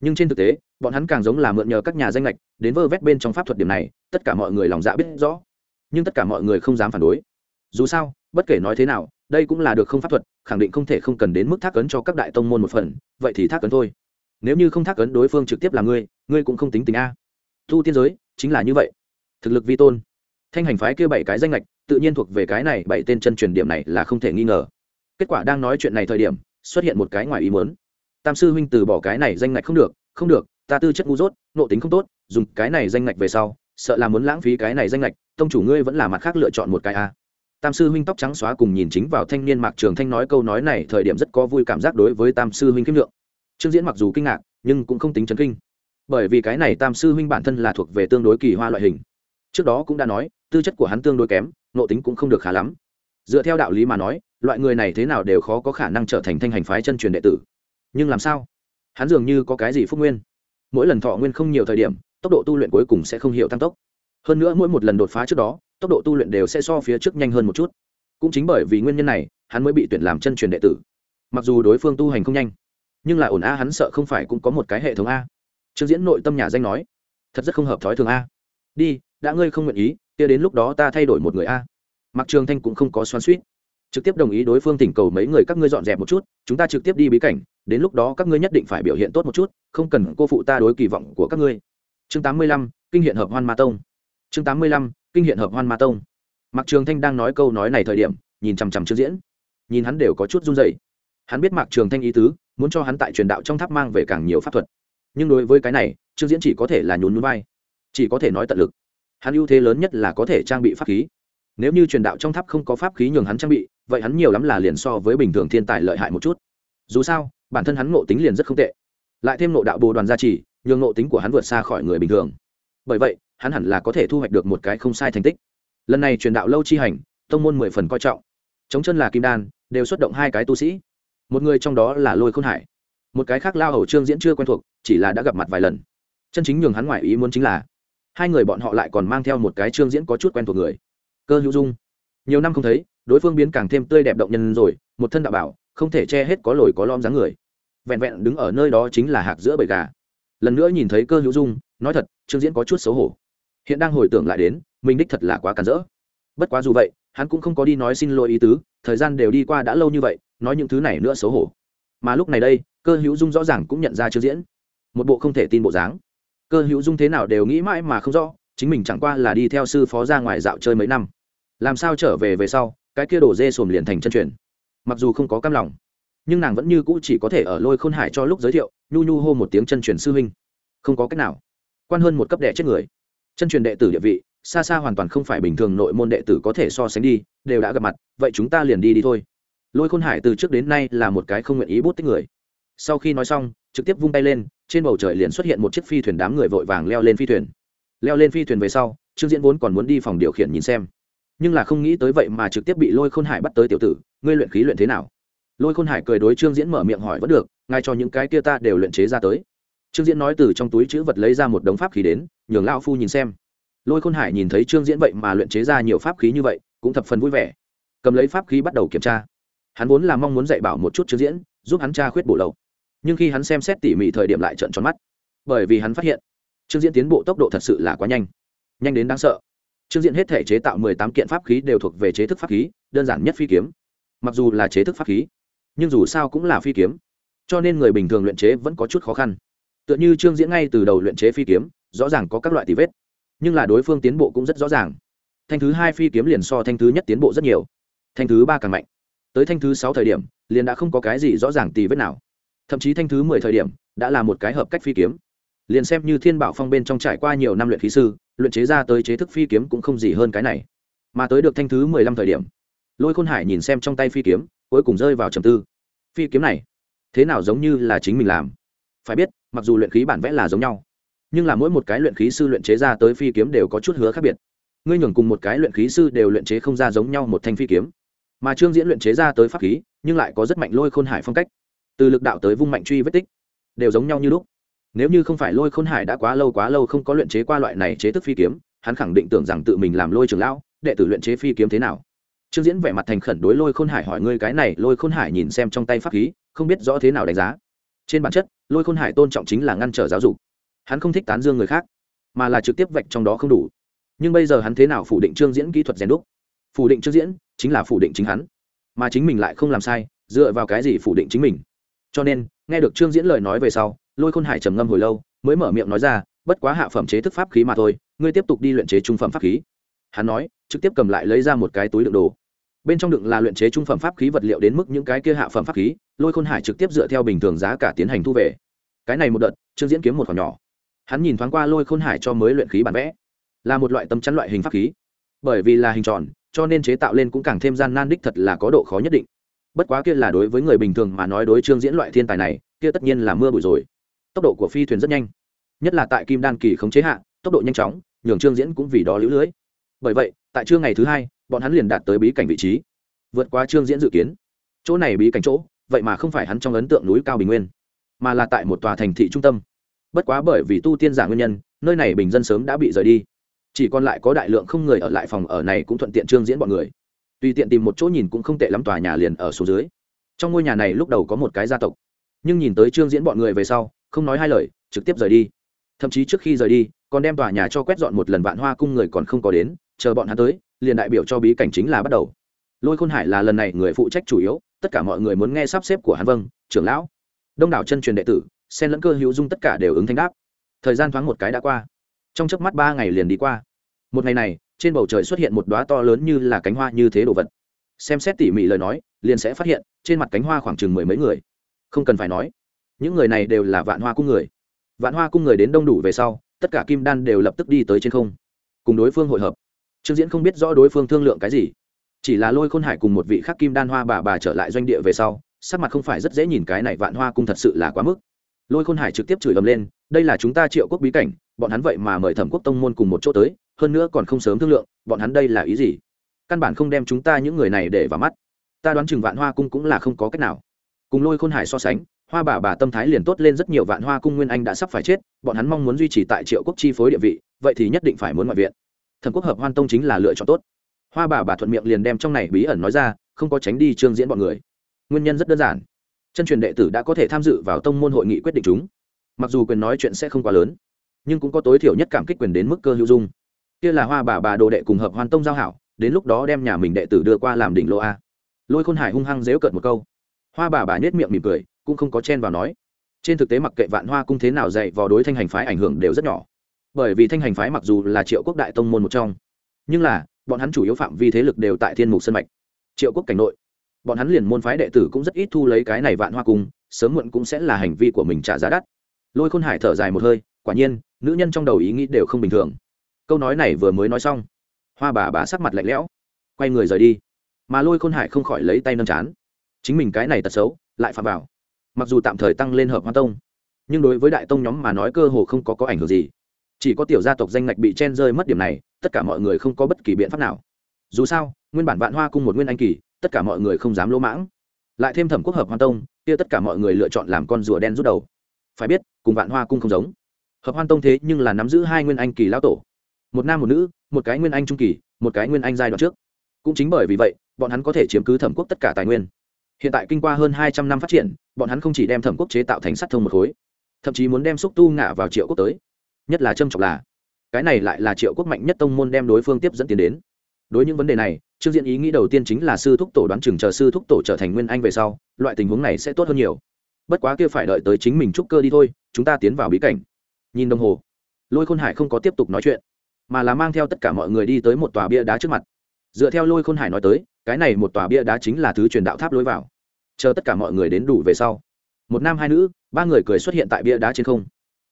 nhưng trên thực tế, bọn hắn càng giống là mượn nhờ các nhà danh lệch đến vơ vét bên trong pháp thuật điểm này, tất cả mọi người lòng dạ biết rõ. Nhưng tất cả mọi người không dám phản đối. Dù sao, bất kể nói thế nào, đây cũng là được không pháp thuật, khẳng định không thể không cần đến mức thác ấn cho các đại tông môn một phần, vậy thì thác ấn thôi. Nếu như không thác ấn đối phương trực tiếp là ngươi ngươi cũng không tính tình a. Thu tiên giới, chính là như vậy thực lực vi tôn. Thanh hành phái kia bảy cái danh lệch tự nhiên thuộc về cái này bảy tên chân truyền điểm này là không thể nghi ngờ. Kết quả đang nói chuyện này thời điểm, xuất hiện một cái ngoài ý muốn. Tam sư huynh từ bỏ cái này danh lệch không được không được, ta tư chất ngu dốt, nộ tính không tốt, dùng cái này danh lệch về sau, sợ là muốn lãng phí cái này danh lệch tông chủ ngươi vẫn là mặt khác lựa chọn một cái a. Tam sư huynh tóc trắng xóa cùng nhìn chính vào thanh niên mạc trường thanh nói câu nói này thời điểm rất có vui cảm giác đối với tam sư huynh kiếm lượng. Trương diễn mặc dù kinh ngạc, nhưng cũng không tính chấn kinh. Bởi vì cái này tam sư huynh bản thân là thuộc về tương đối kỳ hoa loại hình trước đó cũng đã nói, tư chất của hắn tương đối kém nộ tính cũng không được khá lắm. Dựa theo đạo lý mà nói, loại người này thế nào đều khó có khả năng trở thành thanh hành phái chân truyền đệ tử. Nhưng làm sao? Hắn dường như có cái gì phúc nguyên. Mỗi lần thọ nguyên không nhiều thời điểm, tốc độ tu luyện cuối cùng sẽ không hiểu tăng tốc. Hơn nữa mỗi một lần đột phá trước đó, tốc độ tu luyện đều sẽ so phía trước nhanh hơn một chút. Cũng chính bởi vì nguyên nhân này, hắn mới bị tuyển làm chân truyền đệ tử. Mặc dù đối phương tu hành không nhanh, nhưng là ổn a, hắn sợ không phải cũng có một cái hệ thống a. Trương diễn nội tâm nhà danh nói, thật rất không hợp thói thường a. Đi đã ngươi không nguyện ý, kia đến lúc đó ta thay đổi một người a. Mặc trường thanh cũng không có xoan suýt trực tiếp đồng ý đối phương thỉnh cầu mấy người các ngươi dọn dẹp một chút, chúng ta trực tiếp đi bí cảnh, đến lúc đó các ngươi nhất định phải biểu hiện tốt một chút, không cần cô phụ ta đối kỳ vọng của các ngươi. Chương tám mươi lăm, kinh hiện hợp hoan ma tông. Chương tám mươi lăm, kinh hiện hợp hoan ma tông. Mặc trường thanh đang nói câu nói này thời điểm, nhìn chằm chằm chưa diễn. Nhìn hắn đều có chút run dậy hắn biết mạc trường thanh ý tứ, muốn cho hắn tại truyền đạo trong tháp mang về càng nhiều pháp thuật. Nhưng đối với cái này, trương diễn chỉ có thể là nhún núi vai, chỉ có thể nói tận lực hắn ưu thế lớn nhất là có thể trang bị pháp khí. Nếu như truyền đạo trong tháp không có pháp khí nhường hắn trang bị, vậy hắn nhiều lắm là liền so với bình thường thiên tài lợi hại một chút. Dù sao, bản thân hắn ngộ tính liền rất không tệ. Lại thêm ngộ đạo bồ đoàn gia trì, nhường ngộ tính của hắn vượt xa khỏi người bình thường. Bởi vậy, hắn hẳn là có thể thu hoạch được một cái không sai thành tích. Lần này truyền đạo lâu chi hành, tông môn mười phần coi trọng. Chống chân là kim đan, đều xuất động hai cái tu sĩ. Một người trong đó là lôi khôn hải. Một cái khác lao hầu trương diễn chưa quen thuộc, chỉ là đã gặp mặt vài lần. Chân chính nhường hắn ngoại ý muốn chính là hai người bọn họ lại còn mang theo một cái trương diễn có chút quen thuộc người. Cơ hữu dung. Nhiều năm không thấy, đối phương biến càng thêm tươi đẹp động nhân rồi, một thân đạo bảo, không thể che hết có lồi có lom dáng người. Vẹn vẹn đứng ở nơi đó chính là hạc giữa bầy gà. Lần nữa nhìn thấy cơ hữu dung, nói thật, trương diễn có chút xấu hổ. Hiện đang hồi tưởng lại đến, mình đích thật là quá cản rỡ. Bất quá dù vậy, hắn cũng không có đi nói xin lỗi ý tứ, thời gian đều đi qua đã lâu như vậy, nói những thứ này nữa xấu hổ. Mà lúc này đây, cơ hữu dung rõ ràng cũng nhận ra trương diễn. Một bộ không thể tin bộ dáng cơ hữu dung thế nào đều nghĩ mãi mà không rõ, chính mình chẳng qua là đi theo sư phó ra ngoài dạo chơi mấy năm. Làm sao trở về về sau, cái kia đổ dê xồm liền thành chân truyền. Mặc dù không có cam lòng, nhưng nàng vẫn như cũ chỉ có thể ở lôi khôn hải cho lúc giới thiệu, nhu nhu hô một tiếng chân truyền sư huynh. Không có cách nào. Quan hơn một cấp đệ chết người. Chân truyền đệ tử địa vị, xa xa hoàn toàn không phải bình thường nội môn đệ tử có thể so sánh đi, đều đã gặp mặt, vậy chúng ta liền đi đi thôi. Lôi khôn hải từ trước đến nay là một cái không nguyện ý bút tích người. Sau khi nói xong, trực tiếp vung tay lên trên bầu trời liền xuất hiện một chiếc phi thuyền đám người vội vàng leo lên phi thuyền. Leo lên phi thuyền về sau, trương diễn vốn còn muốn đi phòng điều khiển nhìn xem. Nhưng là không nghĩ tới vậy mà trực tiếp bị lôi khôn hải bắt tới tiểu tử, ngươi luyện khí luyện thế nào? Lôi khôn hải cười đối trương diễn mở miệng hỏi vẫn được ngay cho những cái kia ta đều luyện chế ra tới. Trương diễn nói từ trong túi chữ vật lấy ra một đống pháp khí đến, nhường lao phu nhìn xem. Lôi khôn hải nhìn thấy trương diễn vậy mà luyện chế ra nhiều pháp khí như vậy, cũng thập phần vui vẻ. Cầm lấy pháp khí bắt đầu kiểm tra. Hắn vốn là mong muốn dạy bảo một chút trương diễn, giúp hắn tra khuyết bổ lậu nhưng khi hắn xem xét tỉ mỉ thời điểm lại trợn tròn mắt. Bởi vì hắn phát hiện, trương diễn tiến bộ tốc độ thật sự là quá nhanh. Nhanh đến đáng sợ. Trương diễn hết thể chế tạo mười tám kiện pháp khí đều thuộc về chế thức pháp khí, đơn giản nhất phi kiếm. Mặc dù là chế thức pháp khí, nhưng dù sao cũng là phi kiếm. Cho nên người bình thường luyện chế vẫn có chút khó khăn. Tựa như trương diễn ngay từ đầu luyện chế phi kiếm, rõ ràng có các loại tì vết. Nhưng là đối phương tiến bộ cũng rất rõ ràng. Thanh thứ hai phi kiếm liền so thanh thứ nhất tiến bộ rất nhiều. Thanh thứ ba càng mạnh. Tới thanh thứ sáu thời điểm, liền đã không có cái gì rõ ràng tì vết nào thậm chí thanh thứ mười thời điểm, đã là một cái hợp cách phi kiếm. Liền xem như thiên bảo phong bên trong trải qua nhiều năm luyện khí sư, luyện chế ra tới chế thức phi kiếm cũng không gì hơn cái này. Mà tới được thanh thứ mười lăm thời điểm, lôi khôn hải nhìn xem trong tay phi kiếm, cuối cùng rơi vào trầm tư. Phi kiếm này, thế nào giống như là chính mình làm? Phải biết, mặc dù luyện khí bản vẽ là giống nhau, nhưng là mỗi một cái luyện khí sư luyện chế ra tới phi kiếm đều có chút hứa khác biệt. Ngươi nhường cùng một cái luyện khí sư đều luyện chế không ra giống nhau một thanh phi kiếm. Mà trương diễn luyện chế ra tới pháp khí, nhưng lại có rất mạnh lôi khôn hải phong cách từ lực đạo tới vung mạnh truy vết tích, đều giống nhau như lúc. Nếu như không phải lôi khôn hải đã quá lâu quá lâu không có luyện chế qua loại này chế thức phi kiếm, hắn khẳng định tưởng rằng tự mình làm lôi trường lão, đệ tử luyện chế phi kiếm thế nào. Trương diễn vẻ mặt thành khẩn đối lôi khôn hải hỏi ngươi cái này, lôi khôn hải nhìn xem trong tay pháp khí, không biết rõ thế nào đánh giá. Trên bản chất, lôi khôn hải tôn trọng chính là ngăn trở giáo dục. Hắn không thích tán dương người khác, mà là trực tiếp vạch trong đó không đủ. Nhưng bây giờ hắn thế nào phủ định trương diễn kỹ thuật rèn đúc? Phủ định trương diễn chính là phủ định chính hắn, mà chính mình lại không làm sai, dựa vào cái gì phủ định chính mình? Cho nên, nghe được trương diễn lời nói về sau, lôi khôn hải trầm ngâm hồi lâu, mới mở miệng nói ra, bất quá hạ phẩm chế thức pháp khí mà thôi, ngươi tiếp tục đi luyện chế trung phẩm pháp khí. Hắn nói, trực tiếp cầm lại lấy ra một cái túi đựng đồ. Bên trong đựng là luyện chế trung phẩm pháp khí vật liệu đến mức những cái kia hạ phẩm pháp khí, lôi khôn hải trực tiếp dựa theo bình thường giá cả tiến hành thu về. Cái này một đợt, trương diễn kiếm một khoản nhỏ. Hắn nhìn thoáng qua lôi khôn hải cho mới luyện khí bản vẽ. Là một loại tấm chắn loại hình pháp khí. Bởi vì là hình tròn, cho nên chế tạo lên cũng càng thêm gian nan đích thật là có độ khó nhất định bất quá kia là đối với người bình thường mà nói đối trương diễn loại thiên tài này, kia tất nhiên là mưa bụi rồi. Tốc độ của phi thuyền rất nhanh. Nhất là tại kim đan kỳ khống chế hạ, tốc độ nhanh chóng, nhường trương diễn cũng vì đó lũ lưới. Bởi vậy, tại trưa ngày thứ hai, bọn hắn liền đạt tới bí cảnh vị trí. Vượt qua trương diễn dự kiến. Chỗ này bí cảnh chỗ, vậy mà không phải hắn trong ấn tượng núi cao bình nguyên, mà là tại một tòa thành thị trung tâm. Bất quá bởi vì tu tiên giả nguyên nhân, nơi này bình dân sớm đã bị rời đi. Chỉ còn lại có đại lượng không người ở lại phòng ở này cũng thuận tiện trương diễn bọn người tùy tiện tìm một chỗ nhìn cũng không tệ lắm, tòa nhà liền ở số dưới. Trong ngôi nhà này lúc đầu có một cái gia tộc. Nhưng nhìn tới trương diễn bọn người về sau, không nói hai lời, trực tiếp rời đi. Thậm chí trước khi rời đi, còn đem tòa nhà cho quét dọn một lần vạn hoa cung người còn không có đến, chờ bọn hắn tới, liền đại biểu cho bí cảnh chính là bắt đầu. Lôi khôn hải là lần này người phụ trách chủ yếu, tất cả mọi người muốn nghe sắp xếp của hắn vâng trưởng lão. Đông đảo chân truyền đệ tử xen lẫn cơ hữu dung tất cả đều ứng thanh đáp. Thời gian thoáng một cái đã qua. Trong chớp mắt ba ngày liền đi qua. Một ngày này trên bầu trời xuất hiện một đóa to lớn như là cánh hoa như thế đồ vật. Xem xét tỉ mỉ lời nói, liền sẽ phát hiện, trên mặt cánh hoa khoảng chừng mười mấy người. Không cần phải nói, những người này đều là vạn hoa cung người. Vạn hoa cung người đến đông đủ về sau, tất cả kim đan đều lập tức đi tới trên không. Cùng đối phương hội hợp. Trương diễn không biết rõ đối phương thương lượng cái gì. Chỉ là lôi khôn hải cùng một vị khắc kim đan hoa bà bà trở lại doanh địa về sau, sắc mặt không phải rất dễ nhìn cái này vạn hoa cung thật sự là quá mức. Lôi khôn hải trực tiếp chửi ầm lên, đây là chúng ta triệu quốc bí cảnh, bọn hắn vậy mà mời thẩm quốc tông môn cùng một chỗ tới hơn nữa còn không sớm thương lượng, bọn hắn đây là ý gì? Căn bản không đem chúng ta những người này để vào mắt. Ta đoán chừng vạn hoa cung cũng là không có cách nào. Cùng lôi khôn hải so sánh, hoa bà bà tâm thái liền tốt lên rất nhiều vạn hoa cung nguyên anh đã sắp phải chết, bọn hắn mong muốn duy trì tại triệu quốc chi phối địa vị, vậy thì nhất định phải muốn ngoại viện. Thần quốc hợp hoan tông chính là lựa chọn tốt. Hoa bà bà thuận miệng liền đem trong này bí ẩn nói ra, không có tránh đi trương diễn bọn người. Nguyên nhân rất đơn giản. Chân truyền đệ tử đã có thể tham dự vào tông môn hội nghị quyết định chúng. Mặc dù quyền nói chuyện sẽ không quá lớn, nhưng cũng có tối thiểu nhất cảm kích quyền đến mức cơ hữu dung kia là hoa bà bà đồ đệ cùng hợp hoan tông giao hảo, đến lúc đó đem nhà mình đệ tử đưa qua làm đỉnh lô a. Lôi khôn hải hung hăng dếu cợt một câu. Hoa bà bà nhét miệng mỉm cười, cũng không có chen vào nói. Trên thực tế mặc kệ vạn hoa cung thế nào dạy vào đối thanh hành phái ảnh hưởng đều rất nhỏ. Bởi vì thanh hành phái mặc dù là triệu quốc đại tông môn một trong, nhưng là, bọn hắn chủ yếu phạm vi thế lực đều tại thiên mục sân mạch. Triệu quốc cảnh nội, bọn hắn liền môn phái đệ tử cũng rất ít thu lấy cái này vạn hoa cung, sớm muộn cũng sẽ là hành vi của mình trả giá đắt. Lôi khôn hải thở dài một hơi, quả nhiên, nữ nhân trong đầu ý nghĩ đều không bình thường câu nói này vừa mới nói xong, hoa bà bà sắc mặt lạnh lẽo, quay người rời đi. Mà lôi khôn hải không khỏi lấy tay nâng chán. Chính mình cái này tật xấu, lại phạm vào. Mặc dù tạm thời tăng lên hợp hoa tông, nhưng đối với đại tông nhóm mà nói cơ hồ không có có ảnh hưởng gì. Chỉ có tiểu gia tộc danh ngạch bị chen rơi mất điểm này, tất cả mọi người không có bất kỳ biện pháp nào. Dù sao, nguyên bản vạn hoa cung một nguyên anh kỳ, tất cả mọi người không dám lỗ mãng. Lại thêm thẩm quốc hợp hoa tông, kia tất cả mọi người lựa chọn làm con rùa đen rút đầu. Phải biết, cùng vạn hoa cung không giống. Hợp hoan tông thế nhưng là nắm giữ hai nguyên anh kỳ lao tổ một nam một nữ, một cái nguyên anh trung kỳ, một cái nguyên anh giai đoạn trước. Cũng chính bởi vì vậy, bọn hắn có thể chiếm cứ thẩm quốc tất cả tài nguyên. Hiện tại kinh qua hơn hai trăm năm phát triển, bọn hắn không chỉ đem thẩm quốc chế tạo thành sắt thông một khối, thậm chí muốn đem xúc tu ngả vào triệu quốc tới. Nhất là trâm trọng là, cái này lại là triệu quốc mạnh nhất tông môn đem đối phương tiếp dẫn tiến đến. Đối những vấn đề này, trương diện ý nghĩ đầu tiên chính là sư thúc tổ đoán chừng chờ sư thúc tổ trở thành nguyên anh về sau, loại tình huống này sẽ tốt hơn nhiều. Bất quá kia phải đợi tới chính mình trúc cơ đi thôi, chúng ta tiến vào bí cảnh. Nhìn đồng hồ, lôi khôn hải không có tiếp tục nói chuyện mà là mang theo tất cả mọi người đi tới một tòa bia đá trước mặt. Dựa theo lôi khôn hải nói tới, cái này một tòa bia đá chính là thứ truyền đạo tháp lối vào. Chờ tất cả mọi người đến đủ về sau, một nam hai nữ, ba người cười xuất hiện tại bia đá trên không.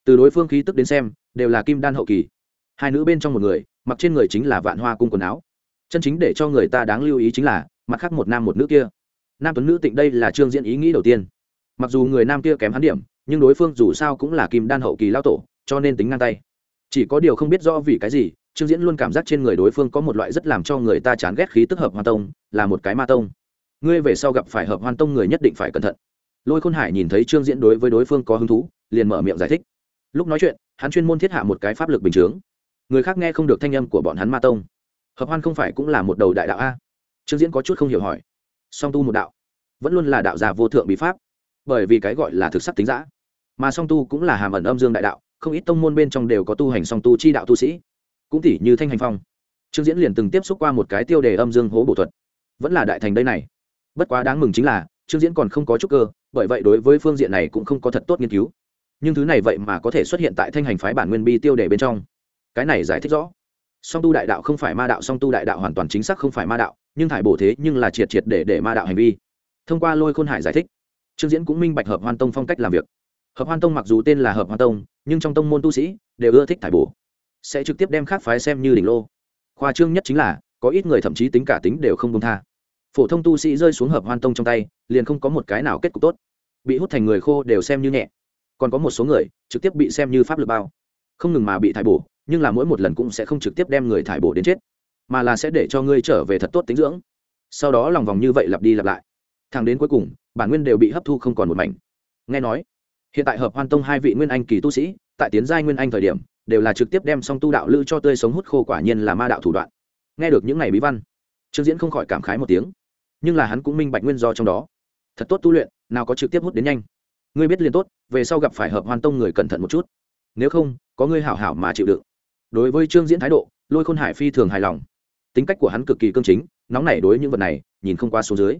Từ đối phương khí tức đến xem, đều là kim đan hậu kỳ. Hai nữ bên trong một người, mặc trên người chính là vạn hoa cung quần áo. Chân chính để cho người ta đáng lưu ý chính là, mặt khác một nam một nữ kia. Nam tuấn nữ tịnh đây là trương diễn ý nghĩ đầu tiên. Mặc dù người nam kia kém hắn điểm, nhưng đối phương dù sao cũng là kim đan hậu kỳ lao tổ, cho nên tính ngang tay chỉ có điều không biết rõ vì cái gì, trương diễn luôn cảm giác trên người đối phương có một loại rất làm cho người ta chán ghét khí tức hợp hoan tông, là một cái ma tông. Ngươi về sau gặp phải hợp hoan tông người nhất định phải cẩn thận. Lôi khôn hải nhìn thấy trương diễn đối với đối phương có hứng thú, liền mở miệng giải thích. Lúc nói chuyện, hắn chuyên môn thiết hạ một cái pháp lực bình chướng. Người khác nghe không được thanh âm của bọn hắn ma tông. Hợp hoan không phải cũng là một đầu đại đạo a? Trương diễn có chút không hiểu hỏi. Song tu một đạo, vẫn luôn là đạo già vô thượng bí pháp, bởi vì cái gọi là thực sắc tính giã mà song tu cũng là hàm ẩn âm dương đại đạo không ít tông môn bên trong đều có tu hành song tu chi đạo tu sĩ. Cũng tỷ như thanh hành phong. Trương diễn liền từng tiếp xúc qua một cái tiêu đề âm dương hố bổ thuật. Vẫn là đại thành đây này. Bất quá đáng mừng chính là, trương diễn còn không có chút cơ, bởi vậy đối với phương diện này cũng không có thật tốt nghiên cứu. Nhưng thứ này vậy mà có thể xuất hiện tại thanh hành phái bản nguyên bi tiêu đề bên trong. Cái này giải thích rõ. Song tu đại đạo không phải ma đạo, song tu đại đạo hoàn toàn chính xác không phải ma đạo, nhưng thải bổ thế nhưng là triệt triệt để để ma đạo hành vi. Thông qua lôi khôn hải giải thích, trương diễn cũng minh bạch hợp hoan tông phong cách làm việc. Hợp hoan tông mặc dù tên là hợp hoan tông nhưng trong tông môn tu sĩ đều ưa thích thải bổ. Sẽ trực tiếp đem khác phái xem như đỉnh lô. Khoa trương nhất chính là, có ít người thậm chí tính cả tính đều không công tha. Phổ thông tu sĩ rơi xuống hợp hoan tông trong tay, liền không có một cái nào kết cục tốt. Bị hút thành người khô đều xem như nhẹ. Còn có một số người, trực tiếp bị xem như pháp lực bao. Không ngừng mà bị thải bổ, nhưng là mỗi một lần cũng sẽ không trực tiếp đem người thải bổ đến chết, mà là sẽ để cho ngươi trở về thật tốt tính dưỡng. Sau đó lòng vòng như vậy lặp đi lặp lại. Thằng đến cuối cùng, bản nguyên đều bị hấp thu không còn một mảnh. Nghe nói hiện tại hợp hoan tông hai vị nguyên anh kỳ tu sĩ, tại tiến giai nguyên anh thời điểm, đều là trực tiếp đem song tu đạo lữ cho tươi sống hút khô quả nhiên là ma đạo thủ đoạn. Nghe được những ngày bí văn, trương diễn không khỏi cảm khái một tiếng. Nhưng là hắn cũng minh bạch nguyên do trong đó. Thật tốt tu luyện, nào có trực tiếp hút đến nhanh. Ngươi biết liền tốt, về sau gặp phải hợp hoan tông người cẩn thận một chút. Nếu không, có ngươi hảo hảo mà chịu đựng. Đối với trương diễn thái độ, lôi khôn hải phi thường hài lòng. Tính cách của hắn cực kỳ cương chính, nóng nảy đối những vật này, nhìn không qua số dưới.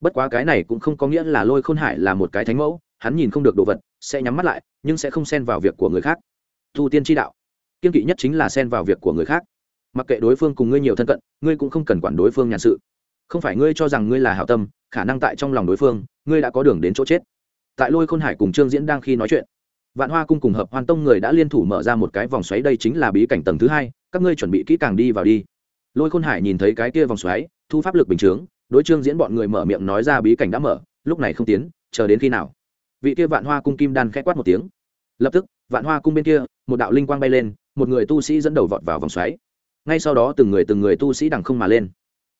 Bất quá cái này cũng không có nghĩa là lôi khôn hải là một cái thánh mẫu, hắn nhìn không được đồ vật sẽ nhắm mắt lại, nhưng sẽ không xen vào việc của người khác. Thu tiên tri đạo. Kiên kỵ nhất chính là xen vào việc của người khác. Mặc kệ đối phương cùng ngươi nhiều thân cận, ngươi cũng không cần quản đối phương nhàn sự. Không phải ngươi cho rằng ngươi là hảo tâm, khả năng tại trong lòng đối phương, ngươi đã có đường đến chỗ chết. Tại lôi khôn hải cùng trương diễn đang khi nói chuyện, vạn hoa cung cùng hợp hoan tông người đã liên thủ mở ra một cái vòng xoáy, đây chính là bí cảnh tầng thứ hai, các ngươi chuẩn bị kỹ càng đi vào đi. Lôi khôn hải nhìn thấy cái kia vòng xoáy, thu pháp lực bình chướng, đối trương diễn bọn người mở miệng nói ra bí cảnh đã mở, lúc này không tiến, chờ đến khi nào? Vị kia vạn hoa cung kim đan khẽ quát một tiếng. Lập tức, vạn hoa cung bên kia, một đạo linh quang bay lên, một người tu sĩ dẫn đầu vọt vào vòng xoáy. Ngay sau đó từng người từng người tu sĩ đằng không mà lên.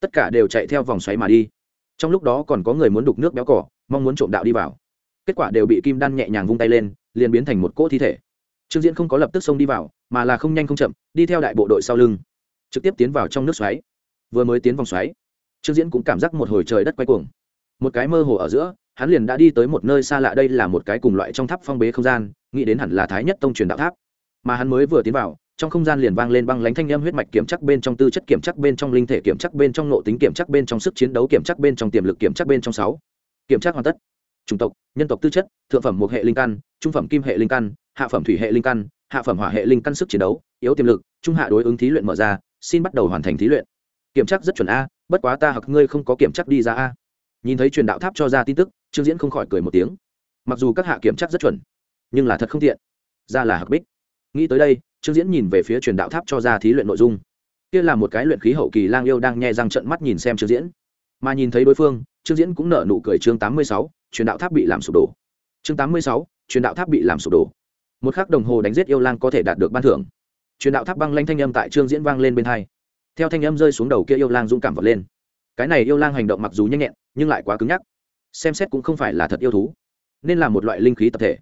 Tất cả đều chạy theo vòng xoáy mà đi. Trong lúc đó còn có người muốn đục nước béo cỏ, mong muốn trộm đạo đi vào. Kết quả đều bị kim đan nhẹ nhàng vung tay lên, liền biến thành một cỗ thi thể. Trương diễn không có lập tức xông đi vào, mà là không nhanh không chậm, đi theo đại bộ đội sau lưng, trực tiếp tiến vào trong nước xoáy. Vừa mới tiến vòng xoáy, trương diễn cũng cảm giác một hồi trời đất quay cuồng. Một cái mơ hồ ở giữa hắn liền đã đi tới một nơi xa lạ đây là một cái cùng loại trong tháp phong bế không gian, nghĩ đến hẳn là thái nhất tông truyền đạo tháp. Mà hắn mới vừa tiến vào, trong không gian liền vang lên băng lánh thanh âm huyết mạch kiểm chắc bên trong tư chất kiểm chắc bên trong linh thể kiểm chắc bên trong nộ tính kiểm chắc bên trong sức chiến đấu kiểm chắc bên trong tiềm lực kiểm chắc bên trong sáu. Kiểm tra hoàn tất. Chủng tộc, nhân tộc tư chất, thượng phẩm một hệ linh căn, trung phẩm kim hệ linh căn, hạ phẩm thủy hệ linh căn, hạ phẩm hỏa hệ linh căn sức chiến đấu, yếu tiềm lực, trung hạ đối ứng thí luyện mở ra, xin bắt đầu hoàn thành thí luyện. Kiểm tra rất chuẩn a, bất quá ta hoặc ngươi không có kiểm tra đi ra a. Nhìn thấy truyền đạo tháp cho ra tin tức trương diễn không khỏi cười một tiếng. Mặc dù các hạ kiểm chắc rất chuẩn, nhưng là thật không tiện. Ra là hạc bích. Nghĩ tới đây, trương diễn nhìn về phía truyền đạo tháp cho ra thí luyện nội dung. Kia là một cái luyện khí hậu kỳ lang yêu đang nghe răng trận mắt nhìn xem trương diễn. Mà nhìn thấy đối phương, trương diễn cũng nở nụ cười chương tám mươi sáu, truyền đạo tháp bị làm sụp đổ. Chương tám mươi sáu, truyền đạo tháp bị làm sụp đổ. Một khắc đồng hồ đánh giết yêu lang có thể đạt được ban thưởng. Truyền đạo tháp băng lanh thanh âm tại trương diễn vang lên bên hai. Theo thanh âm rơi xuống đầu kia yêu lang dũng cảm vọt lên. Cái này yêu lang hành động mặc dù nhanh nhẹn, nhưng lại quá cứng nhắc xem xét cũng không phải là thật yêu thú, nên là một loại linh khí tập thể.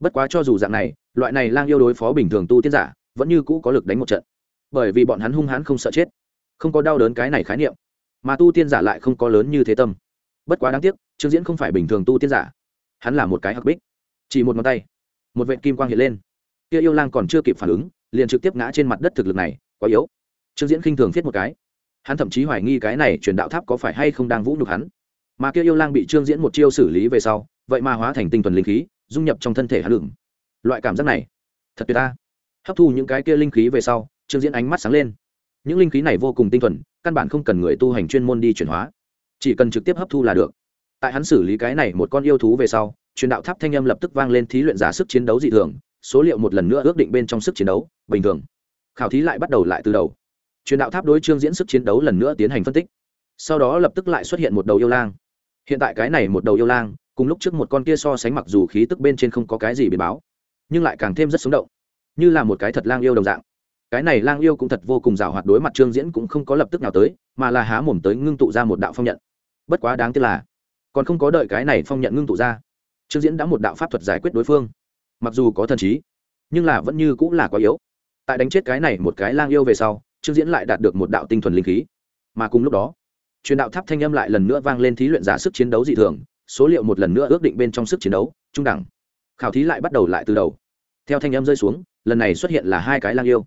Bất quá cho dù dạng này, loại này lang yêu đối phó bình thường tu tiên giả, vẫn như cũ có lực đánh một trận. Bởi vì bọn hắn hung hãn không sợ chết, không có đau đớn cái này khái niệm, mà tu tiên giả lại không có lớn như thế tâm. Bất quá đáng tiếc, trương diễn không phải bình thường tu tiên giả. Hắn là một cái hắc bích. Chỉ một ngón tay, một vệ kim quang hiện lên. Kia yêu lang còn chưa kịp phản ứng, liền trực tiếp ngã trên mặt đất thực lực này, quá yếu. Trương diễn khinh thường viết một cái. Hắn thậm chí hoài nghi cái này truyền đạo tháp có phải hay không đang vũ nhục hắn mà kia yêu lang bị trương diễn một chiêu xử lý về sau, vậy mà hóa thành tinh thuần linh khí, dung nhập trong thân thể hắn đựng loại cảm giác này, thật tuyệt ta. Hấp thu những cái kia linh khí về sau, trương diễn ánh mắt sáng lên. Những linh khí này vô cùng tinh thuần, căn bản không cần người tu hành chuyên môn đi chuyển hóa. Chỉ cần trực tiếp hấp thu là được. Tại hắn xử lý cái này một con yêu thú về sau, truyền đạo tháp thanh âm lập tức vang lên thí luyện giả sức chiến đấu dị thường, số liệu một lần nữa ước định bên trong sức chiến đấu, bình thường. Khảo thí lại bắt đầu lại từ đầu. Truyền đạo tháp đối trương diễn sức chiến đấu lần nữa tiến hành phân tích. Sau đó lập tức lại xuất hiện một đầu yêu lang hiện tại cái này một đầu yêu lang, cùng lúc trước một con kia so sánh mặc dù khí tức bên trên không có cái gì biến báo, nhưng lại càng thêm rất sống động. Như là một cái thật lang yêu đồng dạng. Cái này lang yêu cũng thật vô cùng rào hoạt đối mặt trương diễn cũng không có lập tức nào tới, mà là há mồm tới ngưng tụ ra một đạo phong nhận. Bất quá đáng tiếc là, còn không có đợi cái này phong nhận ngưng tụ ra, trương diễn đã một đạo pháp thuật giải quyết đối phương. Mặc dù có thần trí, nhưng là vẫn như cũng là quá yếu. Tại đánh chết cái này một cái lang yêu về sau, trương diễn lại đạt được một đạo tinh thuần linh khí. Mà cùng lúc đó truyền đạo tháp thanh âm lại lần nữa vang lên thí luyện giả sức chiến đấu dị thường, số liệu một lần nữa ước định bên trong sức chiến đấu, trung đẳng. Khảo thí lại bắt đầu lại từ đầu. Theo thanh âm rơi xuống, lần này xuất hiện là hai cái lang yêu.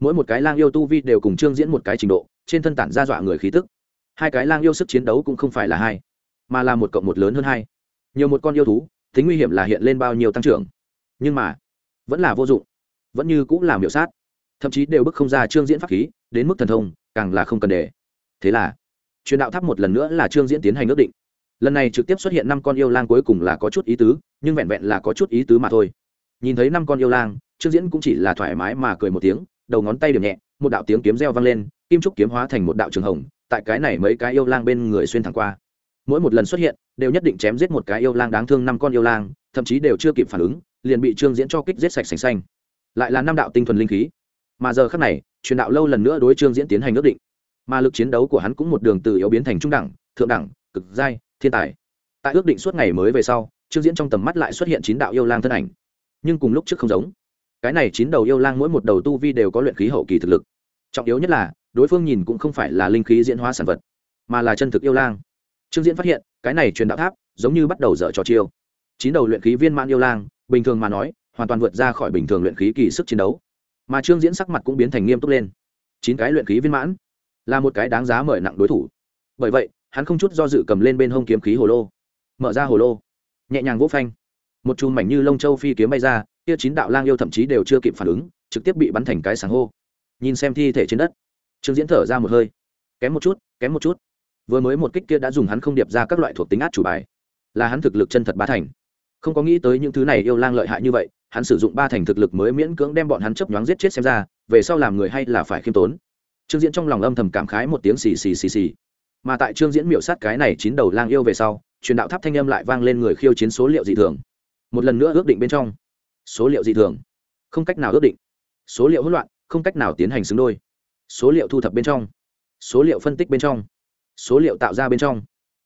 Mỗi một cái lang yêu tu vi đều cùng trương diễn một cái trình độ, trên thân tản ra dọa người khí tức. Hai cái lang yêu sức chiến đấu cũng không phải là hai, mà là một cộng một lớn hơn hai. Nhiều một con yêu thú, tính nguy hiểm là hiện lên bao nhiêu tăng trưởng. Nhưng mà, vẫn là vô dụng, vẫn như cũng là miểu sát. Thậm chí đều bức không ra trương diễn pháp khí, đến mức thần thông, càng là không cần để. Thế là truyền đạo tháp một lần nữa là trương diễn tiến hành ước định. Lần này trực tiếp xuất hiện năm con yêu lang cuối cùng là có chút ý tứ, nhưng vẹn vẹn là có chút ý tứ mà thôi. Nhìn thấy năm con yêu lang, trương diễn cũng chỉ là thoải mái mà cười một tiếng, đầu ngón tay điểm nhẹ, một đạo tiếng kiếm reo vang lên, kim trúc kiếm hóa thành một đạo trường hồng, tại cái này mấy cái yêu lang bên người xuyên thẳng qua. Mỗi một lần xuất hiện, đều nhất định chém giết một cái yêu lang đáng thương năm con yêu lang, thậm chí đều chưa kịp phản ứng, liền bị trương diễn cho kích giết sạch sành xanh. Lại là năm đạo tinh thuần linh khí. Mà giờ khác này, truyền đạo lâu lần nữa đối trương diễn tiến hành ước định mà lực chiến đấu của hắn cũng một đường từ yếu biến thành trung đẳng, thượng đẳng, cực giai, thiên tài. Tại ước định suốt ngày mới về sau, trương diễn trong tầm mắt lại xuất hiện chín đạo yêu lang thân ảnh. Nhưng cùng lúc trước không giống. Cái này chín đầu yêu lang mỗi một đầu tu vi đều có luyện khí hậu kỳ thực lực. Trọng yếu nhất là, đối phương nhìn cũng không phải là linh khí diễn hóa sản vật, mà là chân thực yêu lang. Trương diễn phát hiện, cái này truyền đạo tháp giống như bắt đầu dở trò chiêu. Chín đầu luyện khí viên mãn yêu lang, bình thường mà nói, hoàn toàn vượt ra khỏi bình thường luyện khí kỳ sức chiến đấu. Mà trương diễn sắc mặt cũng biến thành nghiêm túc lên. Chín cái luyện khí viên mãn là một cái đáng giá mời nặng đối thủ. Bởi vậy, hắn không chút do dự cầm lên bên hông kiếm khí hồ lô. Mở ra hồ lô. Nhẹ nhàng vỗ phanh. Một chùm mảnh như lông châu phi kiếm bay ra, kia chín đạo lang yêu thậm chí đều chưa kịp phản ứng, trực tiếp bị bắn thành cái sáng hô. Nhìn xem thi thể trên đất. Trương diễn thở ra một hơi. Kém một chút, kém một chút. Vừa mới một kích kia đã dùng hắn không điệp ra các loại thuộc tính át chủ bài. Là hắn thực lực chân thật ba thành. Không có nghĩ tới những thứ này yêu lang lợi hại như vậy, hắn sử dụng ba thành thực lực mới miễn cưỡng đem bọn hắn chấp nhoáng giết chết xem ra, về sau làm người hay là phải khiêm tốn trương diễn trong lòng âm thầm cảm khái một tiếng xì xì xì xì. Mà tại trương diễn miểu sát cái này chín đầu lang yêu về sau, truyền đạo tháp thanh âm lại vang lên người khiêu chiến số liệu dị thường. Một lần nữa ước định bên trong. Số liệu dị thường. Không cách nào ước định. Số liệu hỗn loạn, không cách nào tiến hành xứng đôi. Số liệu thu thập bên trong. Số liệu phân tích bên trong. Số liệu tạo ra bên trong.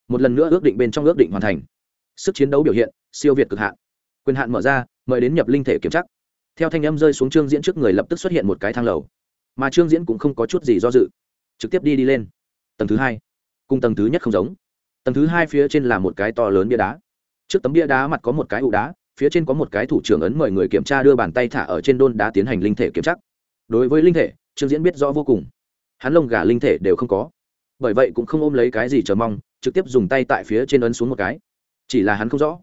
Một lần nữa ước định bên trong ước định hoàn thành. Sức chiến đấu biểu hiện, siêu việt cực hạn. Quyền hạn mở ra, mời đến nhập linh thể kiểm chắc theo thanh âm rơi xuống trương diễn trước người lập tức xuất hiện một cái thang lầu mà trương diễn cũng không có chút gì do dự trực tiếp đi đi lên tầng thứ hai cùng tầng thứ nhất không giống tầng thứ hai phía trên là một cái to lớn bia đá trước tấm bia đá mặt có một cái ụ đá phía trên có một cái thủ trưởng ấn mời người kiểm tra đưa bàn tay thả ở trên đôn đá tiến hành linh thể kiểm tra đối với linh thể trương diễn biết rõ vô cùng hắn lông gà linh thể đều không có bởi vậy cũng không ôm lấy cái gì chờ mong trực tiếp dùng tay tại phía trên ấn xuống một cái chỉ là hắn không rõ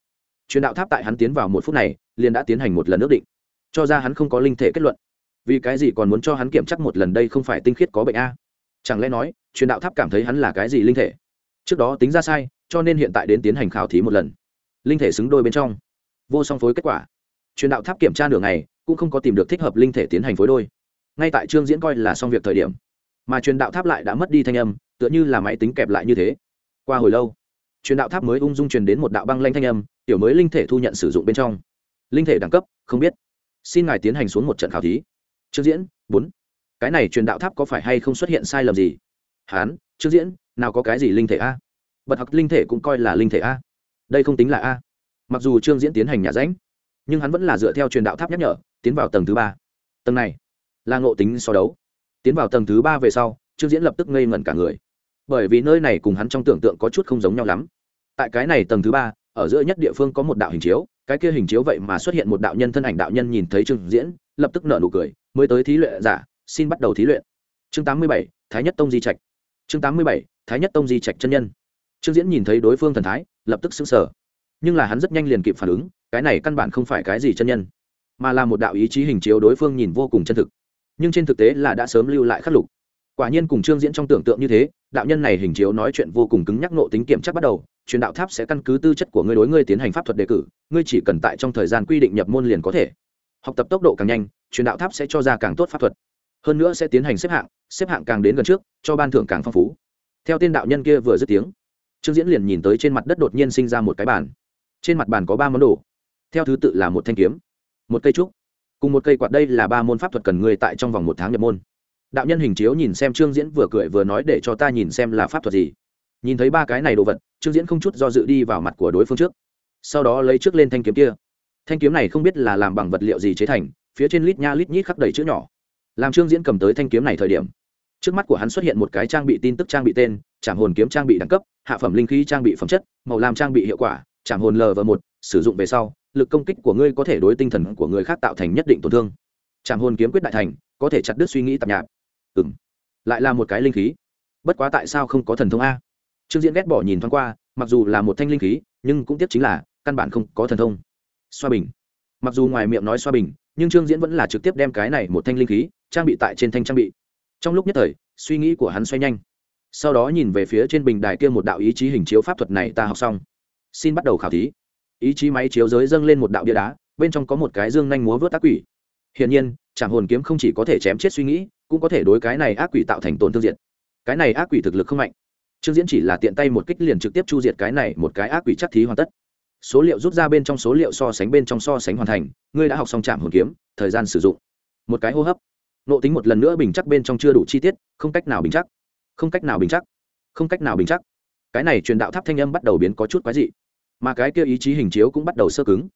truyền đạo tháp tại hắn tiến vào một phút này liền đã tiến hành một lần ước định cho ra hắn không có linh thể kết luận vì cái gì còn muốn cho hắn kiểm chắc một lần đây không phải tinh khiết có bệnh a? Chẳng lẽ nói, truyền đạo tháp cảm thấy hắn là cái gì linh thể? Trước đó tính ra sai, cho nên hiện tại đến tiến hành khảo thí một lần. Linh thể xứng đôi bên trong. Vô song phối kết quả. Truyền đạo tháp kiểm tra nửa ngày, cũng không có tìm được thích hợp linh thể tiến hành phối đôi. Ngay tại trương diễn coi là xong việc thời điểm, mà truyền đạo tháp lại đã mất đi thanh âm, tựa như là máy tính kẹp lại như thế. Qua hồi lâu, truyền đạo tháp mới ung dung truyền đến một đạo băng lanh thanh âm, tiểu mới linh thể thu nhận sử dụng bên trong. Linh thể đẳng cấp, không biết. Xin ngài tiến hành xuống một trận khảo thí trương diễn, bốn. Cái này truyền đạo tháp có phải hay không xuất hiện sai lầm gì? Hán, trương diễn, nào có cái gì linh thể a? Bật học linh thể cũng coi là linh thể a. Đây không tính là a. Mặc dù trương diễn tiến hành nhà ránh nhưng hắn vẫn là dựa theo truyền đạo tháp nhắc nhở, tiến vào tầng thứ ba. Tầng này là ngộ tính so đấu. Tiến vào tầng thứ ba về sau, trương diễn lập tức ngây ngẩn cả người. Bởi vì nơi này cùng hắn trong tưởng tượng có chút không giống nhau lắm. Tại cái này tầng thứ ba, ở giữa nhất địa phương có một đạo hình chiếu cái kia hình chiếu vậy mà xuất hiện một đạo nhân thân ảnh đạo nhân nhìn thấy trương diễn, lập tức nở nụ cười, mới tới thí luyện giả xin bắt đầu thí luyện. Chương tám mươi bảy, thái nhất tông di trạch. Chương tám mươi bảy, thái nhất tông di trạch chân nhân. Trương diễn nhìn thấy đối phương thần thái, lập tức xứng sở nhưng là hắn rất nhanh liền kịp phản ứng, cái này căn bản không phải cái gì chân nhân, mà là một đạo ý chí hình chiếu đối phương nhìn vô cùng chân thực. Nhưng trên thực tế là đã sớm lưu lại khắc lục quả nhiên cùng trương diễn trong tưởng tượng như thế, đạo nhân này hình chiếu nói chuyện vô cùng cứng nhắc nộ tính kiểm chắc bắt đầu, truyền đạo tháp sẽ căn cứ tư chất của ngươi đối ngươi tiến hành pháp thuật đề cử, ngươi chỉ cần tại trong thời gian quy định nhập môn liền có thể. Học tập tốc độ càng nhanh, truyền đạo tháp sẽ cho ra càng tốt pháp thuật. Hơn nữa sẽ tiến hành xếp hạng xếp hạng càng đến gần trước, cho ban thưởng càng phong phú. Theo tên đạo nhân kia vừa dứt tiếng, trương diễn liền nhìn tới trên mặt đất đột nhiên sinh ra một cái bàn. Trên mặt bàn có ba món đồ. Theo thứ tự là một thanh kiếm, một cây trúc. Cùng một cây quạt đây là ba môn pháp thuật cần ngươi tại trong vòng một tháng nhập môn đạo nhân hình chiếu nhìn xem trương diễn vừa cười vừa nói để cho ta nhìn xem là pháp thuật gì. Nhìn thấy ba cái này đồ vật, trương diễn không chút do dự đi vào mặt của đối phương trước. Sau đó lấy trước lên thanh kiếm kia. Thanh kiếm này không biết là làm bằng vật liệu gì chế thành, phía trên lít nha lít nhít khắc đầy chữ nhỏ. Làm trương diễn cầm tới thanh kiếm này thời điểm, trước mắt của hắn xuất hiện một cái trang bị tin tức trang bị tên, trảm hồn kiếm trang bị đẳng cấp, hạ phẩm linh khí trang bị phẩm chất, màu làm trang bị hiệu quả, trảm hồn lv một, sử dụng về sau, lực công kích của ngươi có thể đối tinh thần của người khác tạo thành nhất định tổn thương. Trảm hồn kiếm quyết đại thành, có thể chặt đứt suy nghĩ tạp nhạp ừng lại là một cái linh khí. Bất quá tại sao không có thần thông a? Trương diễn ghét bỏ nhìn thoáng qua, mặc dù là một thanh linh khí, nhưng cũng tiếp chính là, căn bản không có thần thông. Xoa bình. Mặc dù ngoài miệng nói xoa bình, nhưng trương diễn vẫn là trực tiếp đem cái này một thanh linh khí, trang bị tại trên thanh trang bị. Trong lúc nhất thời, suy nghĩ của hắn xoay nhanh. Sau đó nhìn về phía trên bình đài kia một đạo ý chí hình chiếu pháp thuật này ta học xong. Xin bắt đầu khảo thí. Ý chí máy chiếu giới dâng lên một đạo bia đá, bên trong có một cái dương nhanh múa vớt tác quỷ. Hiển nhiên, trảm hồn kiếm không chỉ có thể chém chết suy nghĩ cũng có thể đối cái này ác quỷ tạo thành tổn thương diệt. Cái này ác quỷ thực lực không mạnh. Trương diễn chỉ là tiện tay một kích liền trực tiếp chu diệt cái này một cái ác quỷ chắc thí hoàn tất. Số liệu rút ra bên trong số liệu so sánh bên trong so sánh hoàn thành, ngươi đã học xong trạm hồn kiếm, thời gian sử dụng. Một cái hô hấp. Nộ tính một lần nữa bình chắc bên trong chưa đủ chi tiết, không cách nào bình chắc. Không cách nào bình chắc. Không cách nào bình chắc. Cái này truyền đạo tháp thanh âm bắt đầu biến có chút quái dị. Mà cái kia ý chí hình chiếu cũng bắt đầu sơ cứng.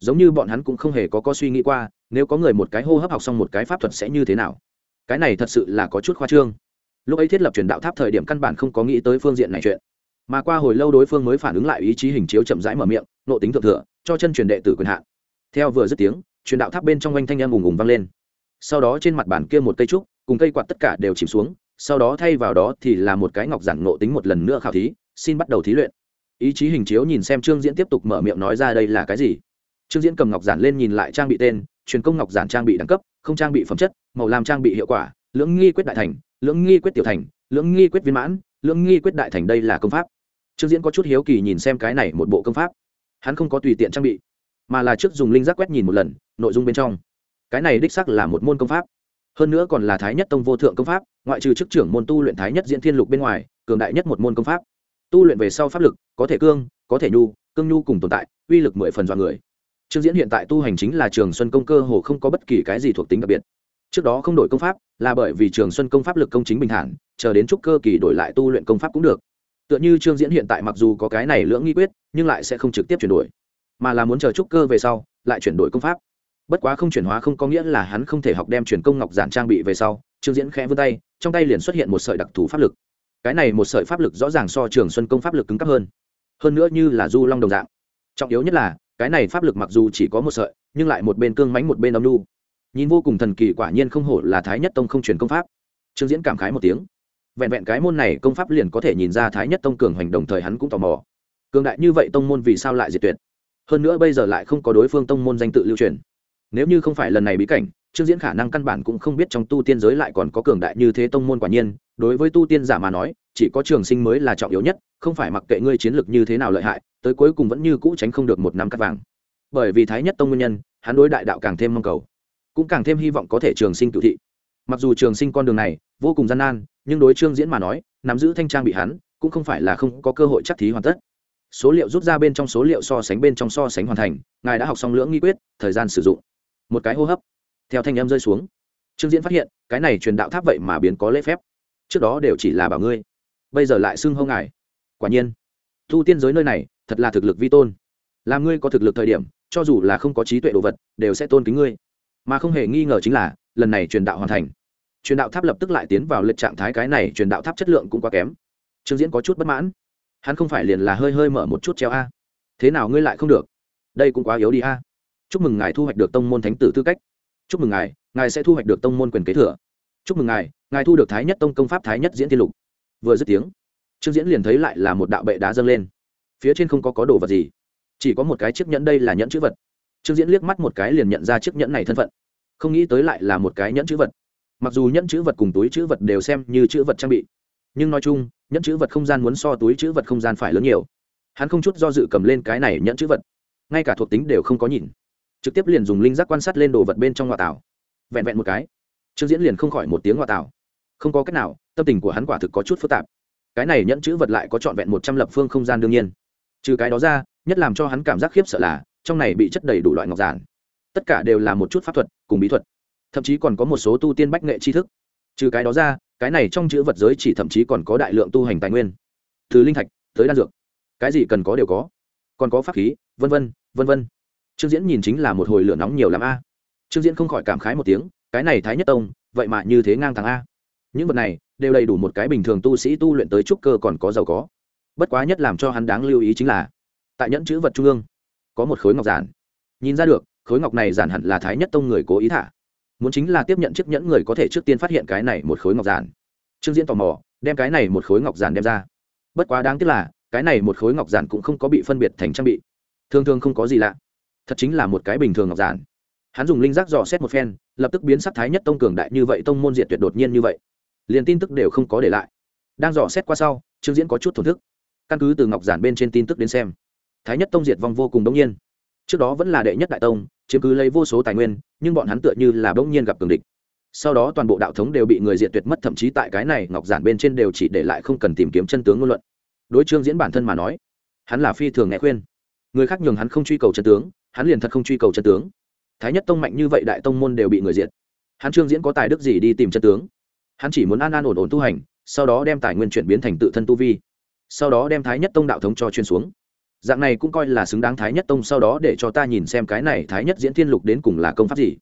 Giống như bọn hắn cũng không hề có có suy nghĩ qua, nếu có người một cái hô hấp học xong một cái pháp thuật sẽ như thế nào cái này thật sự là có chút khoa trương. Lúc ấy thiết lập truyền đạo tháp thời điểm căn bản không có nghĩ tới phương diện này chuyện. Mà qua hồi lâu đối phương mới phản ứng lại ý chí hình chiếu chậm rãi mở miệng, nộ tính thượng thừa, cho chân truyền đệ tử quyền hạn. Theo vừa dứt tiếng, truyền đạo tháp bên trong oanh thanh em ùng ùng vang lên. Sau đó trên mặt bàn kia một cây trúc, cùng cây quạt tất cả đều chìm xuống, sau đó thay vào đó thì là một cái ngọc giản nộ tính một lần nữa khảo thí, xin bắt đầu thí luyện. Ý chí hình chiếu nhìn xem trương diễn tiếp tục mở miệng nói ra đây là cái gì. Trương diễn cầm ngọc giản lên nhìn lại trang bị tên, truyền công ngọc giản trang bị đẳng cấp không trang bị phẩm chất, màu làm trang bị hiệu quả, lưỡng nghi quyết đại thành, lưỡng nghi quyết tiểu thành, lưỡng nghi quyết viên mãn, lưỡng nghi quyết đại thành đây là công pháp. Trương diễn có chút hiếu kỳ nhìn xem cái này một bộ công pháp. Hắn không có tùy tiện trang bị, mà là trước dùng linh giác quét nhìn một lần, nội dung bên trong. Cái này đích sắc là một môn công pháp. Hơn nữa còn là thái nhất tông vô thượng công pháp, ngoại trừ chức trưởng môn tu luyện thái nhất diễn thiên lục bên ngoài, cường đại nhất một môn công pháp. Tu luyện về sau pháp lực, có thể cương, có thể nhu, cương nhu cùng tồn tại, uy lực mười phần dọa người trương diễn hiện tại tu hành chính là trường xuân công cơ hồ không có bất kỳ cái gì thuộc tính đặc biệt. Trước đó không đổi công pháp, là bởi vì trường xuân công pháp lực công chính bình thản, chờ đến trúc cơ kỳ đổi lại tu luyện công pháp cũng được. Tựa như trương diễn hiện tại mặc dù có cái này lưỡng nghi quyết, nhưng lại sẽ không trực tiếp chuyển đổi, mà là muốn chờ trúc cơ về sau, lại chuyển đổi công pháp. Bất quá không chuyển hóa không có nghĩa là hắn không thể học đem chuyển công ngọc giản trang bị về sau, trương diễn khẽ vươn tay, trong tay liền xuất hiện một sợi đặc thù pháp lực. Cái này một sợi pháp lực rõ ràng so trường xuân công pháp lực cứng cấp hơn hơn nữa như là du long đồng dạng. Trọng yếu nhất là cái này pháp lực mặc dù chỉ có một sợi nhưng lại một bên cương mánh một bên âm lưu, nhìn vô cùng thần kỳ quả nhiên không hổ là thái nhất tông không truyền công pháp. Trương diễn cảm khái một tiếng. Vẹn vẹn cái môn này công pháp liền có thể nhìn ra thái nhất tông cường hoành đồng thời hắn cũng tò mò. Cường đại như vậy tông môn vì sao lại diệt tuyệt? Hơn nữa bây giờ lại không có đối phương tông môn danh tự lưu truyền. Nếu như không phải lần này bí cảnh trương diễn khả năng căn bản cũng không biết trong tu tiên giới lại còn có cường đại như thế tông môn quả nhiên. Đối với tu tiên giả mà nói chỉ có trường sinh mới là trọng yếu nhất, không phải mặc kệ ngươi chiến lược như thế nào lợi hại, tới cuối cùng vẫn như cũ tránh không được một năm cắt vàng. Bởi vì thái nhất tông nguyên nhân, hắn đối đại đạo càng thêm mong cầu, cũng càng thêm hy vọng có thể trường sinh cựu thị. Mặc dù trường sinh con đường này vô cùng gian nan, nhưng đối trương diễn mà nói, nắm giữ thanh trang bị hắn, cũng không phải là không có cơ hội chắc thí hoàn tất. Số liệu rút ra bên trong số liệu so sánh bên trong so sánh hoàn thành, ngài đã học xong lưỡng nghi quyết, thời gian sử dụng. Một cái hô hấp. Theo thanh em rơi xuống, trương diễn phát hiện, cái này truyền đạo tháp vậy mà biến có lễ phép. Trước đó đều chỉ là bảo ngươi bây giờ lại xưng hâu ngài. Quả nhiên, thu tiên giới nơi này thật là thực lực vi tôn. Làm ngươi có thực lực thời điểm, cho dù là không có trí tuệ đồ vật, đều sẽ tôn kính ngươi. Mà không hề nghi ngờ chính là, lần này truyền đạo hoàn thành. Truyền đạo tháp lập tức lại tiến vào lệch trạng thái cái này truyền đạo tháp chất lượng cũng quá kém. Trương diễn có chút bất mãn. Hắn không phải liền là hơi hơi mở một chút treo a. Thế nào ngươi lại không được? Đây cũng quá yếu đi a. Chúc mừng ngài thu hoạch được tông môn thánh tử tư cách. Chúc mừng ngài ngài sẽ thu hoạch được tông môn quyền kế thừa. Chúc mừng ngài ngài thu được thái nhất tông công pháp thái nhất diễn tiên lục vừa dứt tiếng, trương diễn liền thấy lại là một đạo bệ đá dâng lên. Phía trên không có có đồ vật gì, chỉ có một cái chiếc nhẫn đây là nhẫn chữ vật. Trương diễn liếc mắt một cái liền nhận ra chiếc nhẫn này thân phận, không nghĩ tới lại là một cái nhẫn chữ vật. Mặc dù nhẫn chữ vật cùng túi chữ vật đều xem như chữ vật trang bị, nhưng nói chung, nhẫn chữ vật không gian muốn so túi chữ vật không gian phải lớn nhiều. Hắn không chút do dự cầm lên cái này nhẫn chữ vật, ngay cả thuộc tính đều không có nhìn. Trực tiếp liền dùng linh giác quan sát lên đồ vật bên trong ngoại tảo. Vẹn vẹn một cái, trương diễn liền không khỏi một tiếng ngoại tảo không có cách nào, tâm tình của hắn quả thực có chút phức tạp. Cái này nhẫn chữ vật lại có trọn vẹn một trăm lập phương không gian đương nhiên. Trừ cái đó ra, nhất làm cho hắn cảm giác khiếp sợ là, trong này bị chất đầy đủ loại ngọc giản. Tất cả đều là một chút pháp thuật cùng bí thuật. Thậm chí còn có một số tu tiên bách nghệ tri thức. Trừ cái đó ra, cái này trong chữ vật giới chỉ thậm chí còn có đại lượng tu hành tài nguyên. Từ linh thạch tới đan dược. Cái gì cần có đều có. Còn có pháp khí, vân vân vân vân. Trương diễn nhìn chính là một hồi lửa nóng nhiều l a. Trương diễn không khỏi cảm khái một tiếng, cái này thái nhất tông, vậy mà như thế ngang thằng a những vật này đều đầy đủ một cái bình thường tu sĩ tu luyện tới trúc cơ còn có giàu có. Bất quá nhất làm cho hắn đáng lưu ý chính là, tại nhẫn chữ vật trung ương, có một khối ngọc giản. Nhìn ra được, khối ngọc này giản hẳn là thái nhất tông người cố ý thả. Muốn chính là tiếp nhận chiếc nhẫn người có thể trước tiên phát hiện cái này một khối ngọc giản. Trương diễn tò mò, đem cái này một khối ngọc giản đem ra. Bất quá đáng tiếc là, cái này một khối ngọc giản cũng không có bị phân biệt thành trang bị. Thường thường không có gì lạ. Thật chính là một cái bình thường ngọc giản. Hắn dùng linh giác dò xét một phen, lập tức biến sắc thái nhất tông cường đại như vậy, tông môn diệt tuyệt đột nhiên như vậy liền tin tức đều không có để lại. Đang dò xét qua sau, trương diễn có chút thổn thức. Căn cứ từ ngọc giản bên trên tin tức đến xem, thái nhất tông diệt vong vô cùng đông nhiên. Trước đó vẫn là đệ nhất đại tông, chiếm cứ lấy vô số tài nguyên, nhưng bọn hắn tựa như là bỗng nhiên gặp cường địch. Sau đó toàn bộ đạo thống đều bị người diệt tuyệt mất, thậm chí tại cái này ngọc giản bên trên đều chỉ để lại không cần tìm kiếm chân tướng ngôn luận. Đối trương diễn bản thân mà nói, hắn là phi thường nghe khuyên. Người khác nhường hắn không truy cầu chân tướng, hắn liền thật không truy cầu chân tướng. Thái nhất tông mạnh như vậy, đại tông môn đều bị người diệt. Hắn trương diễn có tài đức gì đi tìm chân tướng? Hắn chỉ muốn an an ổn ổn tu hành, sau đó đem tài nguyên chuyển biến thành tự thân tu vi, sau đó đem thái nhất tông đạo thống cho chuyên xuống. Dạng này cũng coi là xứng đáng thái nhất tông sau đó để cho ta nhìn xem cái này thái nhất diễn thiên lục đến cùng là công pháp gì.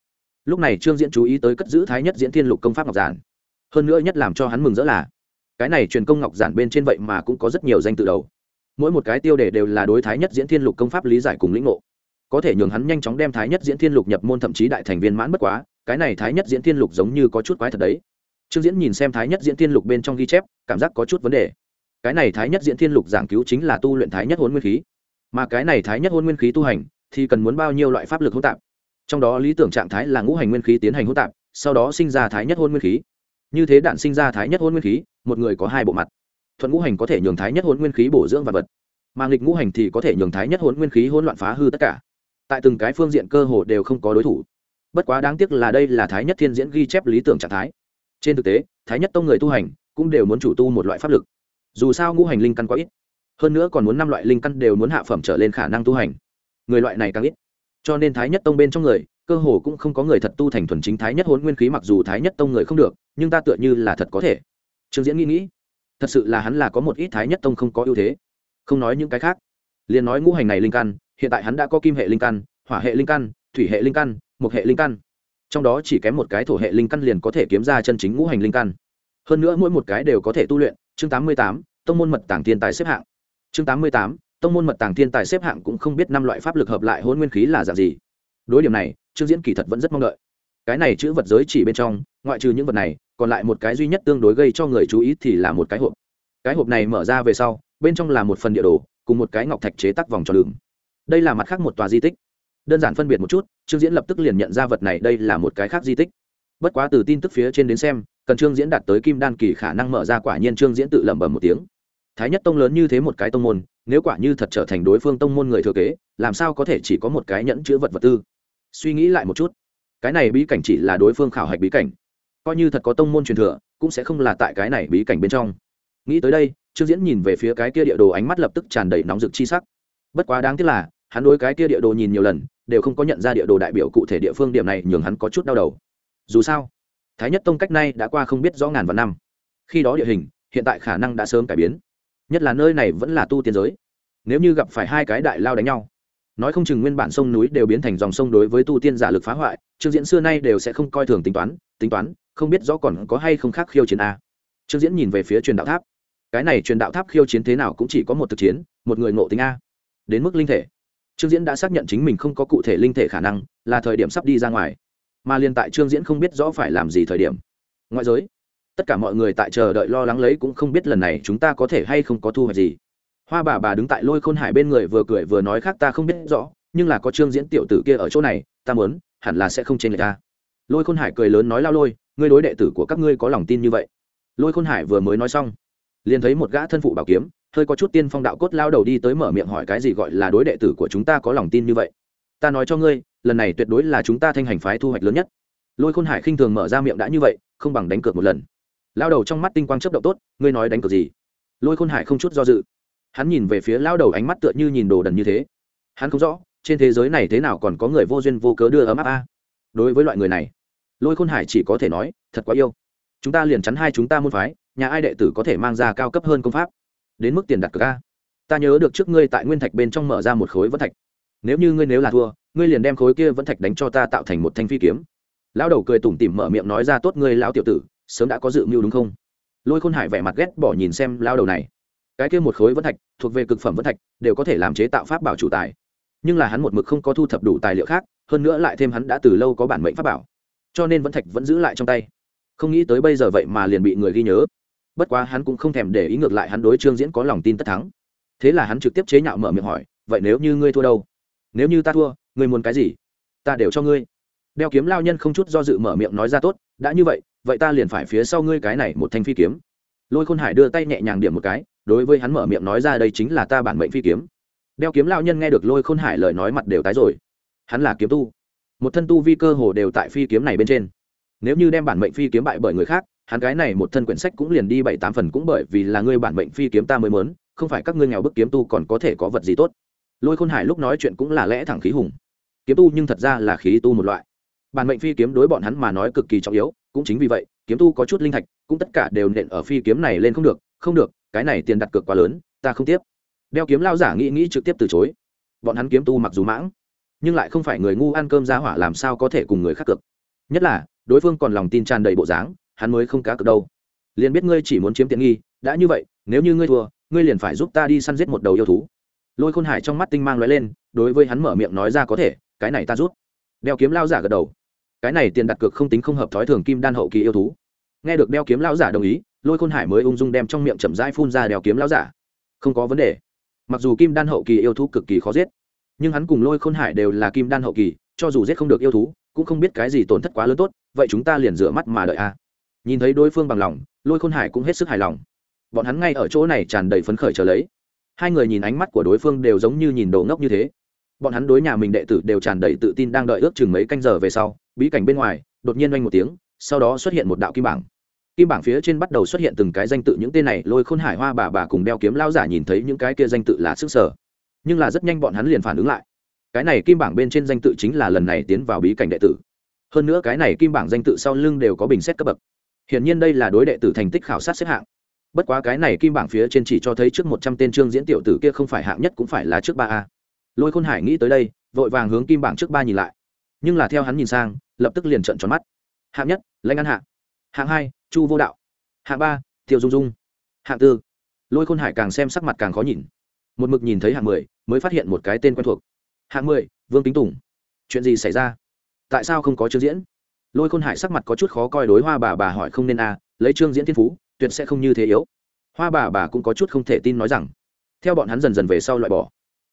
Lúc này trương diễn chú ý tới cất giữ thái nhất diễn thiên lục công pháp ngọc giản. Hơn nữa nhất làm cho hắn mừng rỡ là, cái này truyền công ngọc giản bên trên vậy mà cũng có rất nhiều danh tự đầu. Mỗi một cái tiêu đề đều là đối thái nhất diễn thiên lục công pháp lý giải cùng lĩnh ngộ. Có thể nhường hắn nhanh chóng đem thái nhất diễn thiên lục nhập môn thậm chí đại thành viên mãn bất quá, cái này thái nhất diễn thiên lục giống như có chút quái thật đấy trương diễn nhìn xem thái nhất diễn thiên lục bên trong ghi chép, cảm giác có chút vấn đề. Cái này thái nhất diễn thiên lục giảng cứu chính là tu luyện thái nhất hôn nguyên khí. Mà cái này thái nhất hôn nguyên khí tu hành, thì cần muốn bao nhiêu loại pháp lực hỗn tạp? Trong đó lý tưởng trạng thái là ngũ hành nguyên khí tiến hành hỗn tạp, sau đó sinh ra thái nhất hôn nguyên khí. Như thế đạn sinh ra thái nhất hôn nguyên khí, một người có hai bộ mặt. Thuận ngũ hành có thể nhường thái nhất hôn nguyên khí bổ dưỡng vật vật, mà nghịch ngũ hành thì có thể nhường thái nhất hôn nguyên khí hỗn loạn phá hư tất cả. Tại từng cái phương diện cơ hồ đều không có đối thủ. Bất quá đáng tiếc là đây là thái nhất thiên diễn ghi chép lý tưởng trạng thái trên thực tế, thái nhất tông người tu hành cũng đều muốn chủ tu một loại pháp lực. Dù sao ngũ hành linh căn quá ít, hơn nữa còn muốn năm loại linh căn đều muốn hạ phẩm trở lên khả năng tu hành. Người loại này càng ít. Cho nên thái nhất tông bên trong người, cơ hồ cũng không có người thật tu thành thuần chính thái nhất hôn nguyên khí mặc dù thái nhất tông người không được, nhưng ta tựa như là thật có thể. Trương diễn nghĩ nghĩ, thật sự là hắn là có một ít thái nhất tông không có ưu thế. Không nói những cái khác, liền nói ngũ hành này linh căn, hiện tại hắn đã có kim hệ linh căn, hỏa hệ linh căn, thủy hệ linh căn một hệ linh căn trong đó chỉ kém một cái thổ hệ linh căn liền có thể kiếm ra chân chính ngũ hành linh căn. Hơn nữa mỗi một cái đều có thể tu luyện. Chương tám mươi tám, tông môn mật tàng thiên tài xếp hạng. Chương tám mươi tám, tông môn mật tàng thiên tài xếp hạng cũng không biết năm loại pháp lực hợp lại hôn nguyên khí là dạng gì. Đối điểm này, trương diễn kỳ thật vẫn rất mong đợi. Cái này chữ vật giới chỉ bên trong, ngoại trừ những vật này, còn lại một cái duy nhất tương đối gây cho người chú ý thì là một cái hộp. Cái hộp này mở ra về sau, bên trong là một phần địa đồ, cùng một cái ngọc thạch chế tắc vòng tròn đường. Đây là mặt khác một tòa di tích đơn giản phân biệt một chút, trương diễn lập tức liền nhận ra vật này đây là một cái khác di tích. Bất quá từ tin tức phía trên đến xem, cần trương diễn đạt tới kim đan kỳ khả năng mở ra quả nhiên trương diễn tự lẩm bẩm một tiếng. Thái nhất tông lớn như thế một cái tông môn, nếu quả như thật trở thành đối phương tông môn người thừa kế, làm sao có thể chỉ có một cái nhẫn chữ vật vật tư? Suy nghĩ lại một chút, cái này bí cảnh chỉ là đối phương khảo hạch bí cảnh. Coi như thật có tông môn truyền thừa, cũng sẽ không là tại cái này bí cảnh bên trong. Nghĩ tới đây, trương diễn nhìn về phía cái kia địa đồ ánh mắt lập tức tràn đầy nóng rực chi sắc. Bất quá đáng tiếc là, hắn đối cái kia địa đồ nhìn nhiều lần đều không có nhận ra địa đồ đại biểu cụ thể địa phương điểm này, nhường hắn có chút đau đầu. Dù sao, thái nhất tông cách nay đã qua không biết rõ ngàn vạn năm. Khi đó địa hình, hiện tại khả năng đã sớm cải biến. Nhất là nơi này vẫn là tu tiên giới. Nếu như gặp phải hai cái đại lao đánh nhau, nói không chừng nguyên bản sông núi đều biến thành dòng sông đối với tu tiên giả lực phá hoại, trương diễn xưa nay đều sẽ không coi thường tính toán tính toán, không biết rõ còn có hay không khác khiêu chiến a. Trương diễn nhìn về phía truyền đạo tháp. Cái này truyền đạo tháp khiêu chiến thế nào cũng chỉ có một thực chiến, một người ngộ tính a. Đến mức linh thể trương diễn đã xác nhận chính mình không có cụ thể linh thể khả năng, là thời điểm sắp đi ra ngoài. Mà liên tại trương diễn không biết rõ phải làm gì thời điểm. Ngoại giới, tất cả mọi người tại chờ đợi lo lắng lấy cũng không biết lần này chúng ta có thể hay không có thu hoạch gì. Hoa bà bà đứng tại lôi khôn hải bên người vừa cười vừa nói khác ta không biết rõ, nhưng là có trương diễn tiểu tử kia ở chỗ này, ta muốn, hẳn là sẽ không trên người ta. Lôi khôn hải cười lớn nói lao lôi, ngươi đối đệ tử của các ngươi có lòng tin như vậy. Lôi khôn hải vừa mới nói xong, liền thấy một gã thân phụ bảo kiếm hơi có chút tiên phong đạo cốt lao đầu đi tới mở miệng hỏi cái gì gọi là đối đệ tử của chúng ta có lòng tin như vậy. Ta nói cho ngươi, lần này tuyệt đối là chúng ta thanh hành phái thu hoạch lớn nhất. Lôi khôn hải khinh thường mở ra miệng đã như vậy, không bằng đánh cược một lần. Lao đầu trong mắt tinh quang chấp động tốt, ngươi nói đánh cược gì? Lôi khôn hải không chút do dự. Hắn nhìn về phía lao đầu ánh mắt tựa như nhìn đồ đần như thế. Hắn không rõ, trên thế giới này thế nào còn có người vô duyên vô cớ đưa ấm áp a? Đối với loại người này, lôi khôn hải chỉ có thể nói, thật quá yêu. Chúng ta liền chắn hai chúng ta môn phái, nhà ai đệ tử có thể mang ra cao cấp hơn công pháp? Đến mức tiền đặt cược a. Ta nhớ được trước ngươi tại nguyên thạch bên trong mở ra một khối vẫn thạch. Nếu như ngươi nếu là thua, ngươi liền đem khối kia vẫn thạch đánh cho ta tạo thành một thanh phi kiếm. Lão đầu cười tủm tỉm mở miệng nói ra tốt ngươi lão tiểu tử, sớm đã có dự mưu đúng không? Lôi khôn hải vẻ mặt ghét bỏ nhìn xem lao đầu này. Cái kia một khối vẫn thạch, thuộc về cực phẩm vẫn thạch, đều có thể làm chế tạo pháp bảo chủ tài. Nhưng là hắn một mực không có thu thập đủ tài liệu khác, hơn nữa lại thêm hắn đã từ lâu có bản mệnh pháp bảo. Cho nên vẫn thạch vẫn giữ lại trong tay. Không nghĩ tới bây giờ vậy mà liền bị người ghi nhớ bất quá hắn cũng không thèm để ý ngược lại hắn đối trương diễn có lòng tin tất thắng. Thế là hắn trực tiếp chế nhạo mở miệng hỏi, vậy nếu như ngươi thua đâu? Nếu như ta thua, ngươi muốn cái gì? Ta đều cho ngươi. Đeo kiếm lao nhân không chút do dự mở miệng nói ra, tốt, đã như vậy vậy ta liền phải phía sau ngươi cái này một thanh phi kiếm. Lôi khôn hải đưa tay nhẹ nhàng điểm một cái, đối với hắn mở miệng nói ra, đây chính là ta bản mệnh phi kiếm. Đeo kiếm lao nhân nghe được lôi khôn hải lời nói mặt đều tái rồi. Hắn là kiếm tu. Một thân tu vi cơ hồ đều tại phi kiếm này bên trên. Nếu như đem bản mệnh phi kiếm bại bởi người khác hắn cái này một thân quyển sách cũng liền đi bảy tám phần cũng bởi vì là ngươi bản mệnh phi kiếm ta mới mớn không phải các ngươi nghèo bức kiếm tu còn có thể có vật gì tốt. Lôi khôn hải lúc nói chuyện cũng là lẽ thẳng khí hùng. Kiếm tu nhưng thật ra là khí tu một loại. Bản mệnh phi kiếm đối bọn hắn mà nói cực kỳ trọng yếu, cũng chính vì vậy, kiếm tu có chút linh thạch, cũng tất cả đều nện ở phi kiếm này lên không được không được, cái này tiền đặt cược quá lớn, ta không tiếp. Đeo kiếm lao giả nghĩ nghĩ trực tiếp từ chối. Bọn hắn kiếm tu mặc dù mãng, nhưng lại không phải người ngu ăn cơm ra hỏa làm sao có thể cùng người khác cược. Nhất là, đối phương còn lòng tin tràn đầy bộ dáng hắn mới không cá cược đâu. Liền biết ngươi chỉ muốn chiếm tiện nghi, đã như vậy, nếu như ngươi thua, ngươi liền phải giúp ta đi săn giết một đầu yêu thú. Lôi khôn hải trong mắt tinh mang l lên, đối với hắn mở miệng nói ra có thể, cái này ta rút. Đeo kiếm lao giả gật đầu. Cái này tiền đặt cược không tính không hợp thói thường kim đan hậu kỳ yêu thú. Nghe được đeo kiếm lao giả đồng ý, lôi khôn hải mới ung dung đem trong miệng chậm rãi phun ra đeo kiếm lao giả. Không có vấn đề. Mặc dù kim đan hậu kỳ yêu thú cực kỳ khó giết, nhưng hắn cùng lôi khôn hải đều là kim đan hậu kỳ, cho dù giết không được yêu thú, cũng không biết cái gì tổn thất quá lớn tốt, vậy chúng ta liền rửa mắt mà đợi a nhìn thấy đối phương bằng lòng, lôi khôn hải cũng hết sức hài lòng. Bọn hắn ngay ở chỗ này tràn đầy phấn khởi trở lấy. Hai người nhìn ánh mắt của đối phương đều giống như nhìn đồ ngốc như thế. Bọn hắn đối nhà mình đệ tử đều tràn đầy tự tin đang đợi ước chừng mấy canh giờ về sau, bí cảnh bên ngoài, đột nhiên oanh một tiếng, sau đó xuất hiện một đạo kim bảng. Kim bảng phía trên bắt đầu xuất hiện từng cái danh tự, những tên này, lôi khôn hải, hoa bà bà cùng đeo kiếm lao giả nhìn thấy những cái kia danh tự là sức sở. Nhưng là rất nhanh bọn hắn liền phản ứng lại. Cái này kim bảng bên trên danh tự chính là lần này tiến vào bí cảnh đệ tử. Hơn nữa cái này kim bảng danh tự sau lưng đều có bình xét cấp bậc hiển nhiên đây là đối đệ tử thành tích khảo sát xếp hạng. Bất quá cái này kim bảng phía trên chỉ cho thấy trước một trăm tên trương diễn tiểu tử kia không phải hạng nhất cũng phải là trước ba a. Lôi khôn hải nghĩ tới đây, vội vàng hướng kim bảng trước ba nhìn lại. Nhưng là theo hắn nhìn sang, lập tức liền trận tròn mắt. Hạng nhất, lãnh ăn hạ. Hạng hai, chu vô đạo. Hạng ba, tiêu dung dung. Hạng tư, lôi khôn hải càng xem sắc mặt càng khó nhìn. Một mực nhìn thấy hạng mười, mới phát hiện một cái tên quen thuộc. Hạng mười, vương kính tùng. Chuyện gì xảy ra? Tại sao không có chương diễn? Lôi khôn hải sắc mặt có chút khó coi đối hoa bà bà hỏi không nên a à, lấy trương diễn thiên phú, tuyệt sẽ không như thế yếu. Hoa bà bà cũng có chút không thể tin nói rằng, theo bọn hắn dần dần về sau loại bỏ.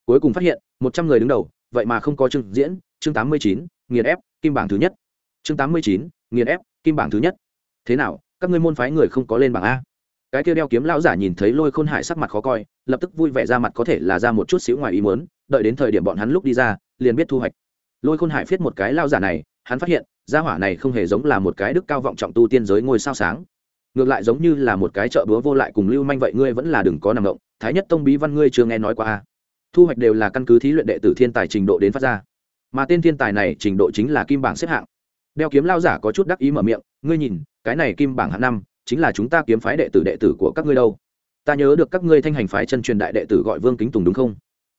Cuối cùng phát hiện, một trăm người đứng đầu, vậy mà không có trương diễn, chương tám mươi chín, nghiền ép, kim bảng thứ nhất. Chương tám mươi chín, nghiền ép, kim bảng thứ nhất. Thế nào, các ngươi môn phái người không có lên bảng a? Cái kia đeo kiếm lão giả nhìn thấy lôi khôn hải sắc mặt khó coi, lập tức vui vẻ ra mặt có thể là ra một chút xíu ngoài ý muốn, đợi đến thời điểm bọn hắn lúc đi ra, liền biết thu hoạch. Lôi khôn hải viết một cái lao giả này, hắn phát hiện gia hỏa này không hề giống là một cái đức cao vọng trọng tu tiên giới ngôi sao sáng. Ngược lại giống như là một cái chợ búa vô lại cùng lưu manh vậy, ngươi vẫn là đừng có nằm động, thái nhất tông bí văn ngươi chưa nghe nói qua thu hoạch đều là căn cứ thí luyện đệ tử thiên tài trình độ đến phát ra. Mà tên thiên tài này trình độ chính là kim bảng xếp hạng. Đeo kiếm lao giả có chút đắc ý mở miệng, ngươi nhìn, cái này kim bảng hạng năm, chính là chúng ta kiếm phái đệ tử đệ tử của các ngươi đâu. Ta nhớ được các ngươi thanh hành phái chân truyền đại đệ tử gọi vương kính tùng đúng không?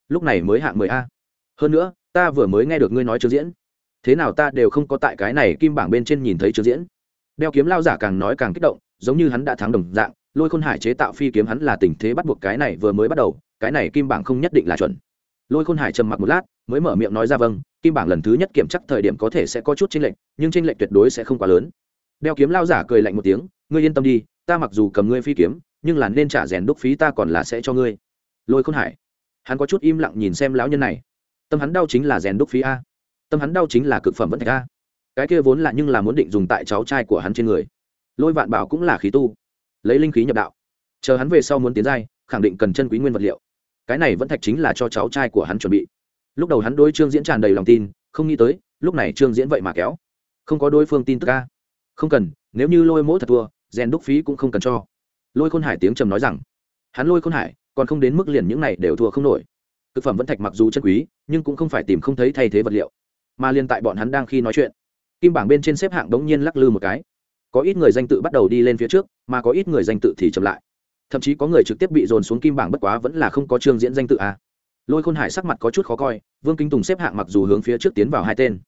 Lúc này mới hạng mười a. Hơn nữa, ta vừa mới nghe được ngươi nói trước diễn thế nào ta đều không có tại cái này kim bảng bên trên nhìn thấy trường diễn. Đeo kiếm lao giả càng nói càng kích động, giống như hắn đã thắng đồng dạng, lôi khôn hải chế tạo phi kiếm hắn là tình thế bắt buộc cái này vừa mới bắt đầu, cái này kim bảng không nhất định là chuẩn. Lôi khôn hải trầm mặc một lát, mới mở miệng nói ra vâng kim bảng lần thứ nhất kiểm chắc thời điểm có thể sẽ có chút tranh lệch, nhưng tranh lệch tuyệt đối sẽ không quá lớn. Đeo kiếm lao giả cười lạnh một tiếng, ngươi yên tâm đi, ta mặc dù cầm ngươi phi kiếm, nhưng là nên trả rèn đúc phí ta còn là sẽ cho ngươi. Lôi khôn hải, hắn có chút im lặng nhìn xem lão nhân này. Tâm hắn đau chính là rèn đúc phí a tâm hắn đau chính là cực phẩm vẫn thạch a. Cái kia vốn là nhưng là muốn định dùng tại cháu trai của hắn trên người. Lôi vạn bảo cũng là khí tu, lấy linh khí nhập đạo. Chờ hắn về sau muốn tiến giai, khẳng định cần chân quý nguyên vật liệu. Cái này vẫn thạch chính là cho cháu trai của hắn chuẩn bị. Lúc đầu hắn đối trương diễn tràn đầy lòng tin, không nghĩ tới, lúc này trương diễn vậy mà kéo. Không có đối phương tin tức ca không cần, nếu như lôi mỗi thật thua, rèn đúc phí cũng không cần cho. Lôi khôn hải tiếng trầm nói rằng, hắn lôi khôn hải, còn không đến mức liền những này đều thua không nổi. Thực phẩm vẫn thạch mặc dù chân quý, nhưng cũng không phải tìm không thấy thay thế vật liệu mà liên tại bọn hắn đang khi nói chuyện. Kim bảng bên trên xếp hạng đống nhiên lắc lư một cái. Có ít người danh tự bắt đầu đi lên phía trước, mà có ít người danh tự thì chậm lại. Thậm chí có người trực tiếp bị dồn xuống kim bảng bất quá vẫn là không có chương diễn danh tự à. lôi khôn hải sắc mặt có chút khó coi, vương kính tùng xếp hạng mặc dù hướng phía trước tiến vào hai tên,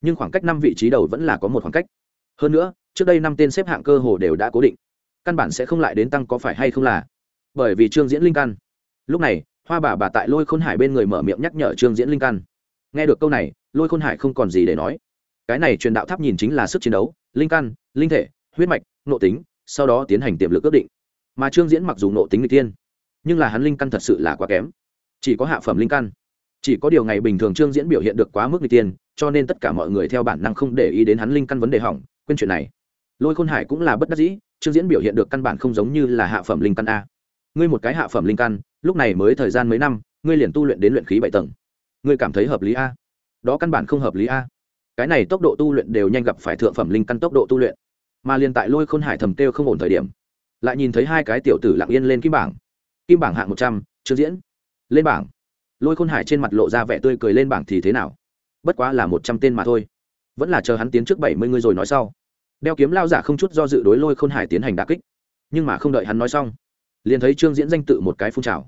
nhưng khoảng cách năm vị trí đầu vẫn là có một khoảng cách. Hơn nữa, trước đây năm tên xếp hạng cơ hồ đều đã cố định. Căn bản sẽ không lại đến tăng có phải hay không là. Bởi vì trương diễn linh căn. Lúc này, hoa bà bà tại lôi khôn hải bên người mở miệng nhắc nhở trương diễn linh căn. Nghe được câu này lôi khôn hải không còn gì để nói. Cái này truyền đạo tháp nhìn chính là sức chiến đấu, linh căn, linh thể, huyết mạch nộ tính, sau đó tiến hành tiềm lực ước định. Mà trương diễn mặc dù nộ tính n g tiên nhưng là hắn linh căn thật sự là quá kém. Chỉ có hạ phẩm linh căn. Chỉ có điều ngày bình thường trương diễn biểu hiện được quá mức n g tiên cho nên tất cả mọi người theo bản năng không để ý đến hắn linh căn vấn đề hỏng, quên chuyện này. Lôi khôn hải cũng là bất đắc dĩ, trương diễn biểu hiện được căn bản không giống như là hạ phẩm linh căn a. Ngươi một cái hạ phẩm linh căn, lúc này mới thời gian mấy năm, ngươi liền tu luyện đến luyện khí bảy tầng. Ngươi cảm thấy hợp lý a? Đó căn bản không hợp lý a. Cái này tốc độ tu luyện đều nhanh gặp phải thượng phẩm linh căn tốc độ tu luyện. Mà liền tại lôi khôn hải thầm kêu không ổn thời điểm, lại nhìn thấy hai cái tiểu tử lặng yên lên kim bảng. Kim bảng hạng một trăm, trương diễn. Lên bảng. Lôi khôn hải trên mặt lộ ra vẻ tươi cười lên bảng thì thế nào? Bất quá là một trăm tên mà thôi. Vẫn là chờ hắn tiến trước bảy mươi người rồi nói sau. Đeo kiếm lao giả không chút do dự đối lôi khôn hải tiến hành đà kích. Nhưng mà không đợi hắn nói xong, liền thấy trương diễn danh tự một cái phun trào.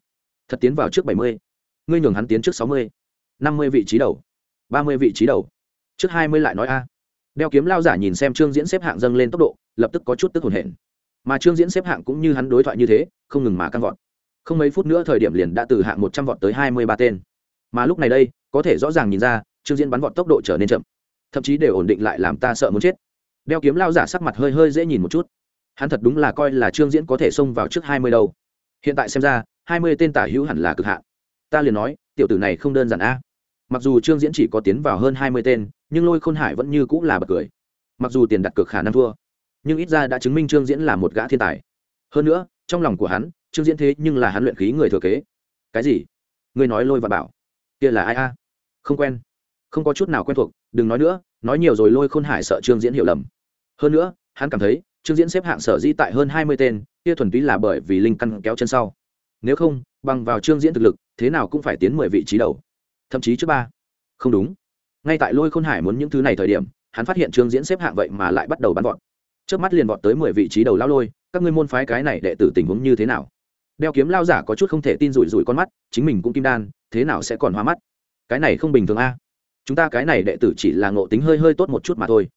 Thật tiến vào trước bảy mươi, ngươi nhường hắn tiến trước sáu mươi, năm mươi vị trí đầu ba mươi vị trí đầu. Trước hai mươi lại nói a. Đeo kiếm lao giả nhìn xem trương diễn xếp hạng dâng lên tốc độ, lập tức có chút tức hồn hển. Mà trương diễn xếp hạng cũng như hắn đối thoại như thế, không ngừng mà căng vọt. Không mấy phút nữa thời điểm liền đã từ hạng một trăm vọt tới hai mươi ba tên. Mà lúc này đây, có thể rõ ràng nhìn ra, trương diễn bắn vọt tốc độ trở nên chậm. Thậm chí đều ổn định lại làm ta sợ muốn chết. Đeo kiếm lao giả sắc mặt hơi hơi dễ nhìn một chút. Hắn thật đúng là coi là trương diễn có thể xông vào trước hai mươi đâu. Hiện tại xem ra, hai mươi tên tả hữu hẳn là cực hạn. Ta liền nói, tiểu tử này không đơn giản a mặc dù trương diễn chỉ có tiến vào hơn hai mươi tên, nhưng lôi khôn hải vẫn như cũng là bật cười. Mặc dù tiền đặt cược khả năng thua, nhưng ít ra đã chứng minh trương diễn là một gã thiên tài. Hơn nữa, trong lòng của hắn, trương diễn thế nhưng là hắn luyện khí người thừa kế. Cái gì? Ngươi nói lôi và bảo? Kia là ai a? Không quen. Không có chút nào quen thuộc, đừng nói nữa, nói nhiều rồi lôi khôn hải sợ trương diễn hiểu lầm. Hơn nữa, hắn cảm thấy, trương diễn xếp hạng sở di tại hơn hai mươi tên, kia thuần túy là bởi vì linh căn kéo chân sau. Nếu không, bằng vào trương diễn thực lực, thế nào cũng phải tiến mười vị trí đầu thậm chí trước ba. Không đúng. Ngay tại lôi khôn hải muốn những thứ này thời điểm, hắn phát hiện trương diễn xếp hạng vậy mà lại bắt đầu bắn vọt. Trước mắt liền vọt tới mười vị trí đầu lao lôi, các ngươi môn phái cái này đệ tử tình huống như thế nào? Đeo kiếm lao giả có chút không thể tin rủi rủi con mắt, chính mình cũng kim đan, thế nào sẽ còn hoa mắt? Cái này không bình thường a. Chúng ta cái này đệ tử chỉ là ngộ tính hơi hơi tốt một chút mà thôi.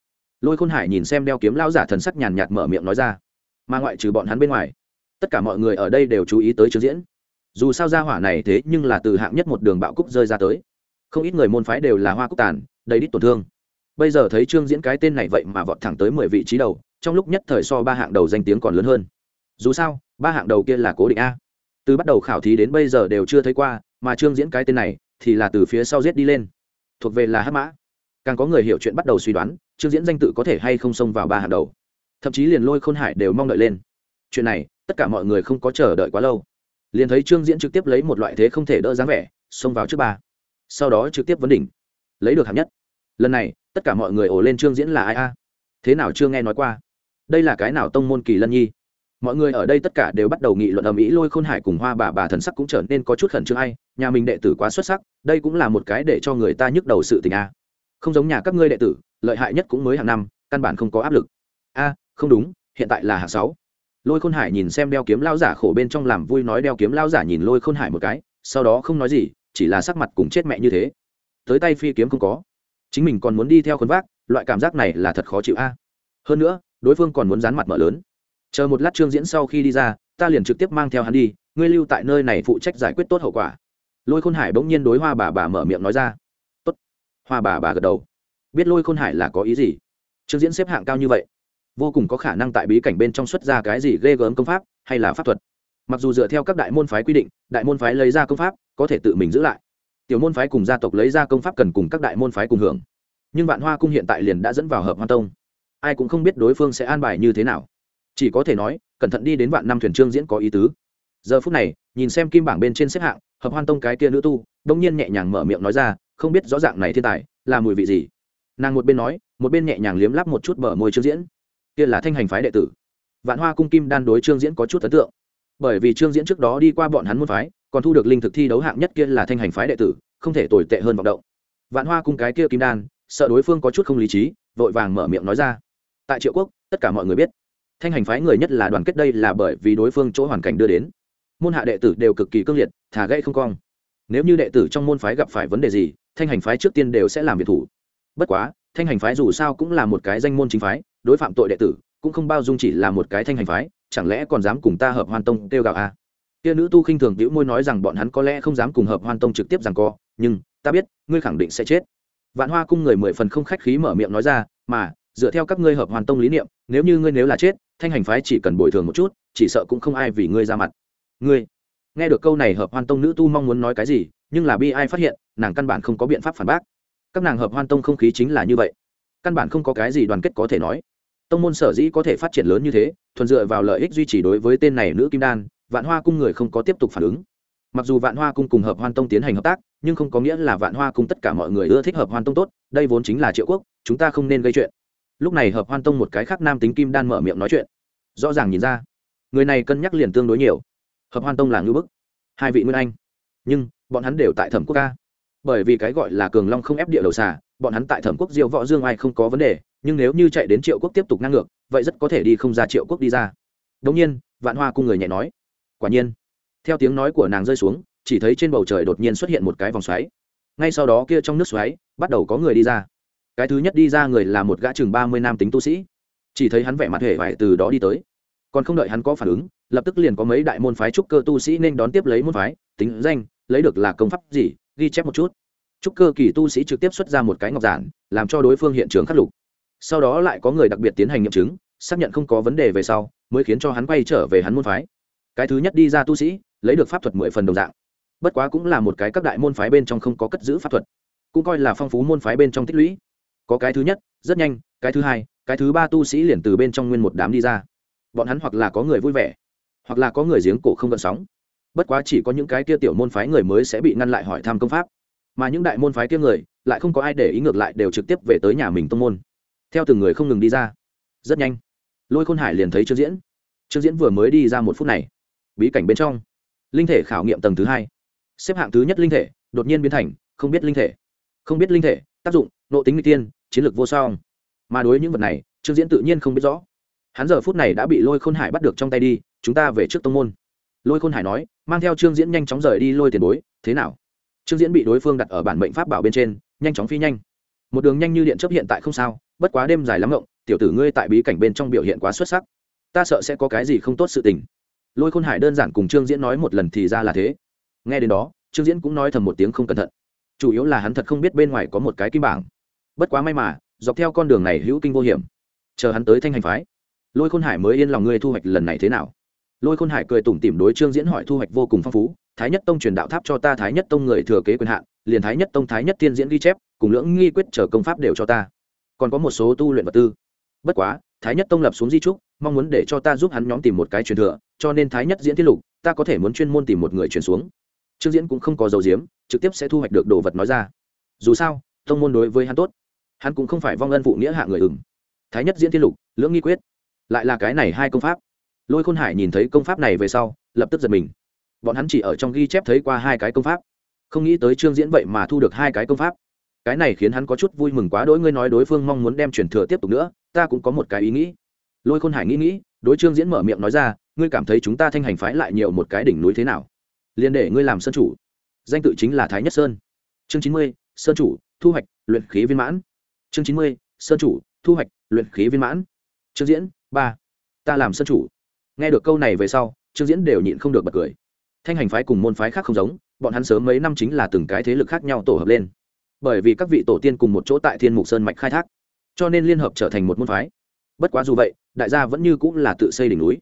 Lôi khôn hải nhìn xem đeo kiếm lao giả thần sắc nhàn nhạt mở miệng nói ra. Mà ngoại trừ bọn hắn bên ngoài, tất cả mọi người ở đây đều chú ý tới trương diễn dù sao ra hỏa này thế nhưng là từ hạng nhất một đường bạo cúc rơi ra tới. Không ít người môn phái đều là hoa cúc tàn, đầy đít tổn thương. Bây giờ thấy trương diễn cái tên này vậy mà vọt thẳng tới mười vị trí đầu, trong lúc nhất thời so ba hạng đầu danh tiếng còn lớn hơn. Dù sao, ba hạng đầu kia là cố định a. Từ bắt đầu khảo thí đến bây giờ đều chưa thấy qua, mà trương diễn cái tên này thì là từ phía sau giết đi lên. Thuộc về là hát mã. Càng có người hiểu chuyện bắt đầu suy đoán, trương diễn danh tự có thể hay không xông vào ba hạng đầu. Thậm chí liền lôi khôn hải đều mong đợi lên. Chuyện này, tất cả mọi người không có chờ đợi quá lâu liền thấy trương diễn trực tiếp lấy một loại thế không thể đỡ dáng vẻ, xông vào trước ba. Sau đó trực tiếp vấn đỉnh. Lấy được hạng nhất. Lần này, tất cả mọi người ổ lên trương diễn là ai a? Thế nào chưa nghe nói qua? Đây là cái nào tông môn kỳ lân nhi? Mọi người ở đây tất cả đều bắt đầu nghị luận ầm ĩ lôi khôn hải cùng hoa bà bà thần sắc cũng trở nên có chút khẩn trương ai. Nhà mình đệ tử quá xuất sắc, đây cũng là một cái để cho người ta nhức đầu sự tình a. Không giống nhà các ngươi đệ tử, lợi hại nhất cũng mới hàng năm, căn bản không có áp lực. A, không đúng, hiện tại là hạng sáu lôi khôn hải nhìn xem đeo kiếm lao giả khổ bên trong làm vui nói đeo kiếm lao giả nhìn lôi khôn hải một cái, sau đó không nói gì, chỉ là sắc mặt cùng chết mẹ như thế. Tới tay phi kiếm không có. Chính mình còn muốn đi theo khuôn vác, loại cảm giác này là thật khó chịu a. Hơn nữa, đối phương còn muốn dán mặt mở lớn. Chờ một lát trương diễn sau khi đi ra, ta liền trực tiếp mang theo hắn đi, ngươi lưu tại nơi này phụ trách giải quyết tốt hậu quả. Lôi khôn hải bỗng nhiên đối hoa bà bà mở miệng nói ra. Tốt. Hoa bà bà gật đầu. Biết lôi khôn hải là có ý gì? Trương diễn xếp hạng cao như vậy vô cùng có khả năng tại bí cảnh bên trong xuất ra cái gì ghê gớm công pháp hay là pháp thuật. Mặc dù dựa theo các đại môn phái quy định, đại môn phái lấy ra công pháp, có thể tự mình giữ lại. Tiểu môn phái cùng gia tộc lấy ra công pháp cần cùng các đại môn phái cùng hưởng. Nhưng vạn hoa cung hiện tại liền đã dẫn vào hợp hoa tông. Ai cũng không biết đối phương sẽ an bài như thế nào. Chỉ có thể nói, cẩn thận đi đến vạn năm thuyền trương diễn có ý tứ. Giờ phút này, nhìn xem kim bảng bên trên xếp hạng, hợp hoan tông cái kia nữ tu đông nhiên nhẹ nhàng mở miệng nói ra, không biết rõ ràng này thiên tài, là mùi vị gì? Nàng một bên nói, một bên nhẹ nhàng liếm lắp một chút bờ môi trương diễn kia là thanh hành phái đệ tử. Vạn hoa cung kim đan đối trương diễn có chút ấn tượng. Bởi vì trương diễn trước đó đi qua bọn hắn môn phái, còn thu được linh thực thi đấu hạng nhất kia là thanh hành phái đệ tử, không thể tồi tệ hơn vọng động. Vạn hoa cung cái kia kim đan, sợ đối phương có chút không lý trí, vội vàng mở miệng nói ra. Tại triệu quốc, tất cả mọi người biết, thanh hành phái người nhất là đoàn kết đây là bởi vì đối phương chỗ hoàn cảnh đưa đến. Môn hạ đệ tử đều cực kỳ cương liệt thả gây không cong. Nếu như đệ tử trong môn phái gặp phải vấn đề gì, thanh hành phái trước tiên đều sẽ làm việc thủ. Bất quá, thanh hành phái dù sao cũng là một cái danh môn chính phái đối phạm tội đệ tử, cũng không bao dung chỉ là một cái thanh hành phái, chẳng lẽ còn dám cùng ta hợp hoan tông kêu gạo a à? kia nữ tu khinh thường đĩu môi nói rằng bọn hắn có lẽ không dám cùng hợp hoan tông trực tiếp rằng co, nhưng, ta biết, ngươi khẳng định sẽ chết. Vạn hoa cung người mười phần không khách khí mở miệng nói ra, mà, dựa theo các ngươi hợp hoàn tông lý niệm, nếu như ngươi nếu là chết, thanh hành phái chỉ cần bồi thường một chút, chỉ sợ cũng không ai vì ngươi ra mặt. Ngươi, nghe được câu này hợp hoan tông nữ tu mong muốn nói cái gì, nhưng là bi ai phát hiện, nàng căn bản không có biện pháp phản bác. Các nàng hợp hoan tông không khí chính là như vậy. Căn bản không có cái gì đoàn kết có thể nói tông môn sở dĩ có thể phát triển lớn như thế, thuần dựa vào lợi ích duy trì đối với tên này nữ kim đan, vạn hoa cung người không có tiếp tục phản ứng. Mặc dù vạn hoa cung cùng hợp hoan tông tiến hành hợp tác, nhưng không có nghĩa là vạn hoa cung tất cả mọi người ưa thích hợp hoan tông tốt, đây vốn chính là triệu quốc, chúng ta không nên gây chuyện. Lúc này hợp hoan tông một cái khác nam tính kim đan mở miệng nói chuyện. Rõ ràng nhìn ra, người này cân nhắc liền tương đối nhiều. Hợp hoan tông là ngư bức. Hai vị nguyên anh. Nhưng, bọn hắn đều tại thẩm quốc ca bởi vì cái gọi là cường long không ép địa đầu xà, bọn hắn tại thẩm quốc diêu võ dương ai không có vấn đề nhưng nếu như chạy đến triệu quốc tiếp tục ngang ngược, vậy rất có thể đi không ra triệu quốc đi ra. Đống nhiên, vạn hoa cung người nhẹ nói, quả nhiên. Theo tiếng nói của nàng rơi xuống, chỉ thấy trên bầu trời đột nhiên xuất hiện một cái vòng xoáy. Ngay sau đó kia trong nước xoáy bắt đầu có người đi ra. Cái thứ nhất đi ra người là một gã chừng ba mươi nam tính tu sĩ. Chỉ thấy hắn vẻ mặt hề vải từ đó đi tới. Còn không đợi hắn có phản ứng, lập tức liền có mấy đại môn phái trúc cơ tu sĩ nên đón tiếp lấy môn phái, tính danh, lấy được là công pháp gì, ghi chép một chút. Trúc cơ kỳ tu sĩ trực tiếp xuất ra một cái ngọc giản, làm cho đối phương hiện trường khắc lục sau đó lại có người đặc biệt tiến hành nghiệm chứng, xác nhận không có vấn đề về sau, mới khiến cho hắn quay trở về hắn môn phái. Cái thứ nhất đi ra tu sĩ, lấy được pháp thuật mười phần đồng dạng. Bất quá cũng là một cái các đại môn phái bên trong không có cất giữ pháp thuật. Cũng coi là phong phú môn phái bên trong tích lũy. Có cái thứ nhất, rất nhanh, cái thứ hai, cái thứ ba tu sĩ liền từ bên trong nguyên một đám đi ra. Bọn hắn hoặc là có người vui vẻ, hoặc là có người giếng cổ không gợn sóng. Bất quá chỉ có những cái kia tiểu môn phái người mới sẽ bị ngăn lại hỏi thăm công pháp. Mà những đại môn phái kia người, lại không có ai để ý ngược lại đều trực tiếp về tới nhà mình tông môn theo từng người không ngừng đi ra. Rất nhanh, lôi khôn hải liền thấy trương diễn. Trương diễn vừa mới đi ra một phút này, bí cảnh bên trong, linh thể khảo nghiệm tầng thứ hai, xếp hạng thứ nhất linh thể đột nhiên biến thành không biết linh thể. Không biết linh thể, tác dụng nộ tính n tiên, chiến lược vô song. Mà đối những vật này, trương diễn tự nhiên không biết rõ. Hắn giờ phút này đã bị lôi khôn hải bắt được trong tay đi, chúng ta về trước tông môn. Lôi khôn hải nói, mang theo trương diễn nhanh chóng rời đi lôi tiền bối, thế nào? Trương diễn bị đối phương đặt ở bản mệnh pháp bảo bên trên, nhanh chóng phi nhanh. Một đường nhanh như điện chấp hiện tại không sao bất quá đêm dài lắm ngộng, tiểu tử ngươi tại bí cảnh bên trong biểu hiện quá xuất sắc. Ta sợ sẽ có cái gì không tốt sự tình. Lôi khôn hải đơn giản cùng trương diễn nói một lần thì ra là thế. Nghe đến đó, trương diễn cũng nói thầm một tiếng không cẩn thận. Chủ yếu là hắn thật không biết bên ngoài có một cái kim bảng. Bất quá may mà, dọc theo con đường này hữu kinh vô hiểm. Chờ hắn tới thanh hành phái, lôi khôn hải mới yên lòng ngươi thu hoạch lần này thế nào. Lôi khôn hải cười tủm tỉm đối trương diễn hỏi thu hoạch vô cùng phong phú, thái nhất tông truyền đạo tháp cho ta thái nhất tông người thừa kế quyền hạn, liền thái nhất tông thái nhất tiên diễn ghi chép, cùng lưỡng nghi quyết trở công pháp đều cho ta còn có một số tu luyện vật tư. Bất quá, thái nhất tông lập xuống di trúc, mong muốn để cho ta giúp hắn nhóm tìm một cái truyền thừa, cho nên thái nhất diễn tiết lục, ta có thể muốn chuyên môn tìm một người truyền xuống. Trương diễn cũng không có dầu diếm trực tiếp sẽ thu hoạch được đồ vật nói ra. Dù sao, tông môn đối với hắn tốt, hắn cũng không phải vong ân phụ nghĩa hạ người ừng thái nhất diễn tiết lục, lưỡng nghi quyết. Lại là cái này hai công pháp. Lôi khôn hải nhìn thấy công pháp này về sau, lập tức giật mình. Bọn hắn chỉ ở trong ghi chép thấy qua hai cái công pháp. Không nghĩ tới trương diễn vậy mà thu được hai cái công pháp cái này khiến hắn có chút vui mừng quá đỗi ngươi nói đối phương mong muốn đem truyền thừa tiếp tục nữa, ta cũng có một cái ý nghĩ. Lôi khôn hải nghĩ nghĩ, đối trương diễn mở miệng nói ra, ngươi cảm thấy chúng ta thanh hành phái lại nhiều một cái đỉnh núi thế nào? Liền để ngươi làm sơn chủ. Danh tự chính là thái nhất sơn. Chương chín mươi, sơn chủ, thu hoạch, luyện khí viên mãn. Chương chín mươi, sơn chủ, thu hoạch, luyện khí viên mãn. Trương diễn, ba, ta làm sơn chủ. Nghe được câu này về sau, trương diễn đều nhịn không được bật cười. Thanh hành phái cùng môn phái khác không giống, bọn hắn sớm mấy năm chính là từng cái thế lực khác nhau tổ hợp lên bởi vì các vị tổ tiên cùng một chỗ tại thiên mục sơn mạch khai thác, cho nên liên hợp trở thành một môn phái. Bất quá dù vậy, đại gia vẫn như cũng là tự xây đỉnh núi.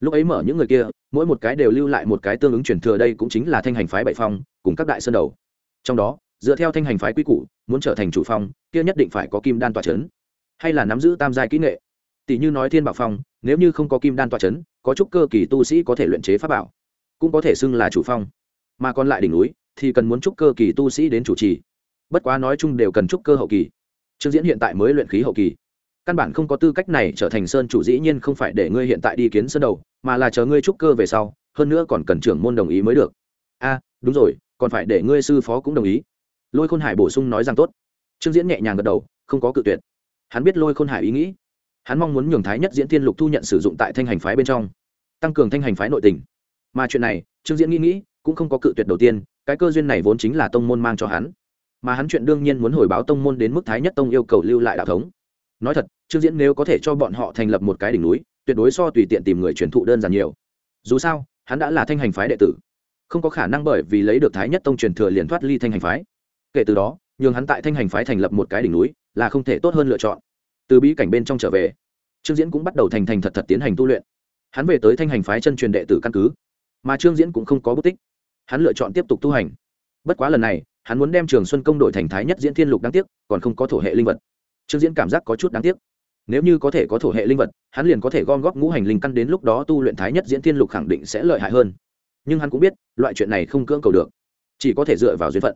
Lúc ấy mở những người kia, mỗi một cái đều lưu lại một cái tương ứng truyền thừa đây cũng chính là thanh hành phái bảy phong, cùng các đại sơn đầu. Trong đó, dựa theo thanh hành phái quy củ, muốn trở thành chủ phong, kia nhất định phải có kim đan tòa c h ấ n hay là nắm giữ tam giai kỹ nghệ. Tỷ như nói thiên bảo phong, nếu như không có kim đan tòa c h ấ n có chút cơ kỳ tu sĩ có thể luyện chế pháp bảo, cũng có thể xưng là chủ phong. Mà còn lại đỉnh núi, thì cần muốn trúc cơ kỳ tu sĩ đến chủ trì bất quá nói chung đều cần trúc cơ hậu kỳ. Trương diễn hiện tại mới luyện khí hậu kỳ. Căn bản không có tư cách này trở thành sơn chủ dĩ nhiên không phải để ngươi hiện tại đi kiến sơn đầu, mà là chờ ngươi trúc cơ về sau, hơn nữa còn cần trưởng môn đồng ý mới được. A, đúng rồi, còn phải để ngươi sư phó cũng đồng ý. Lôi khôn hải bổ sung nói rằng tốt. Trương diễn nhẹ nhàng gật đầu, không có cự tuyệt. Hắn biết lôi khôn hải ý nghĩ. Hắn mong muốn nhường thái nhất diễn tiên lục thu nhận sử dụng tại thanh hành phái bên trong, tăng cường thanh hành phái nội tình. Mà chuyện này, trương diễn nghĩ nghĩ, cũng không có cự tuyệt đầu tiên, cái cơ duyên này vốn chính là tông môn mang cho hắn mà hắn chuyện đương nhiên muốn hồi báo tông môn đến mức thái nhất tông yêu cầu lưu lại đạo thống. Nói thật, trương diễn nếu có thể cho bọn họ thành lập một cái đỉnh núi, tuyệt đối so tùy tiện tìm người truyền thụ đơn giản nhiều. Dù sao, hắn đã là thanh hành phái đệ tử. Không có khả năng bởi vì lấy được thái nhất tông truyền thừa liền thoát ly thanh hành phái. Kể từ đó, nhường hắn tại thanh hành phái thành lập một cái đỉnh núi là không thể tốt hơn lựa chọn. Từ bí cảnh bên trong trở về, trương diễn cũng bắt đầu thành thành thật thật tiến hành tu luyện. Hắn về tới thanh hành phái chân truyền đệ tử căn cứ, mà trương diễn cũng không có bút tích. Hắn lựa chọn tiếp tục tu hành. Bất quá lần này hắn muốn đem trường xuân công đổi thành thái nhất diễn thiên lục đáng tiếc, còn không có thổ hệ linh vật. Trương diễn cảm giác có chút đáng tiếc. Nếu như có thể có thổ hệ linh vật, hắn liền có thể gom góp ngũ hành linh căn đến lúc đó tu luyện thái nhất diễn thiên lục khẳng định sẽ lợi hại hơn. Nhưng hắn cũng biết, loại chuyện này không cưỡng cầu được. Chỉ có thể dựa vào duyên phận.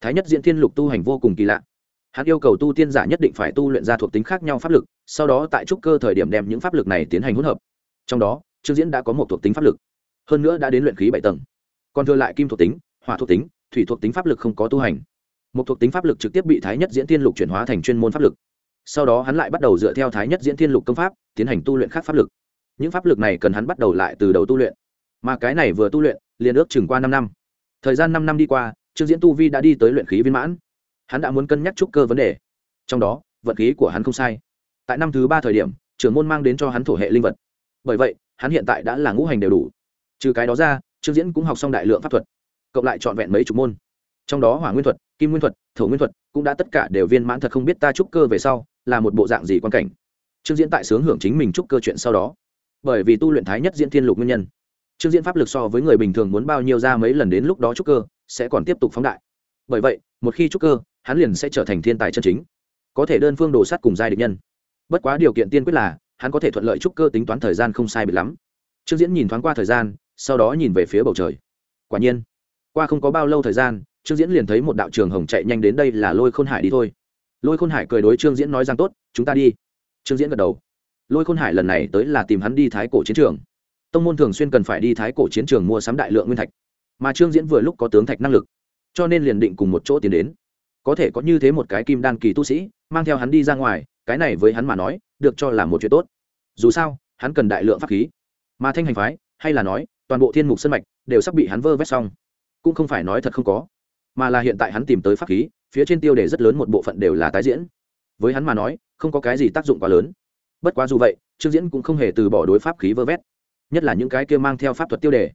Thái nhất diễn thiên lục tu hành vô cùng kỳ lạ. Hắn yêu cầu tu tiên giả nhất định phải tu luyện ra thuộc tính khác nhau pháp lực, sau đó tại trúc cơ thời điểm đem những pháp lực này tiến hành hỗn hợp. Trong đó, trương diễn đã có một thuộc tính pháp lực. Hơn nữa đã đến luyện khí bảy tầng. Còn thừa lại kim thuộc tính, hỏa thuộc tính thủy thuộc tính pháp lực không có tu hành. Một thuộc tính pháp lực trực tiếp bị thái nhất diễn thiên lục chuyển hóa thành chuyên môn pháp lực. Sau đó hắn lại bắt đầu dựa theo thái nhất diễn thiên lục công pháp, tiến hành tu luyện khác pháp lực. Những pháp lực này cần hắn bắt đầu lại từ đầu tu luyện. Mà cái này vừa tu luyện, liền ước chừng qua năm năm. Thời gian năm năm đi qua, trương diễn tu vi đã đi tới luyện khí viên mãn. Hắn đã muốn cân nhắc trúc cơ vấn đề. Trong đó vận khí của hắn không sai. Tại năm thứ ba thời điểm, trưởng môn mang đến cho hắn thổ hệ linh vật. Bởi vậy, hắn hiện tại đã là ngũ hành đều đủ. Trừ cái đó ra, trương diễn cũng học xong đại lượng pháp thuật cộng lại trọn vẹn mấy chục môn. Trong đó hỏa nguyên thuật, kim nguyên thuật, thổ nguyên thuật cũng đã tất cả đều viên mãn thật không biết ta trúc cơ về sau là một bộ dạng gì quan cảnh. Trương diễn tại sướng hưởng chính mình trúc cơ chuyện sau đó, bởi vì tu luyện thái nhất diễn thiên lục nguyên nhân, trương diễn pháp lực so với người bình thường muốn bao nhiêu ra mấy lần đến lúc đó trúc cơ sẽ còn tiếp tục phóng đại. Bởi vậy, một khi trúc cơ, hắn liền sẽ trở thành thiên tài chân chính, có thể đơn phương đồ sát cùng giai địch nhân. Bất quá điều kiện tiên quyết là, hắn có thể thuận lợi trúc cơ tính toán thời gian không sai biệt lắm. Trương diễn nhìn thoáng qua thời gian, sau đó nhìn về phía bầu trời. Quả nhiên qua không có bao lâu thời gian, trương diễn liền thấy một đạo trường hồng chạy nhanh đến đây là lôi khôn hải đi thôi. Lôi khôn hải cười đối trương diễn nói rằng, tốt, chúng ta đi. Trương diễn gật đầu. Lôi khôn hải lần này tới là tìm hắn đi thái cổ chiến trường. Tông môn thường xuyên cần phải đi thái cổ chiến trường mua sắm đại lượng nguyên thạch. Mà trương diễn vừa lúc có tướng thạch năng lực, cho nên liền định cùng một chỗ tiến đến. Có thể có như thế một cái kim đan kỳ tu sĩ, mang theo hắn đi ra ngoài, cái này với hắn mà nói, được cho là một chuyện tốt. Dù sao, hắn cần đại lượng pháp khí. Mà thanh hành phái, hay là nói, toàn bộ thiên mục sân mạch, đều sắp bị hắn vơ vét xong cũng không phải nói thật không có, mà là hiện tại hắn tìm tới pháp khí, phía trên tiêu đề rất lớn một bộ phận đều là tái diễn. Với hắn mà nói, không có cái gì tác dụng quá lớn. Bất quá dù vậy, trương diễn cũng không hề từ bỏ đối pháp khí vơ vét, nhất là những cái kia mang theo pháp thuật tiêu đề.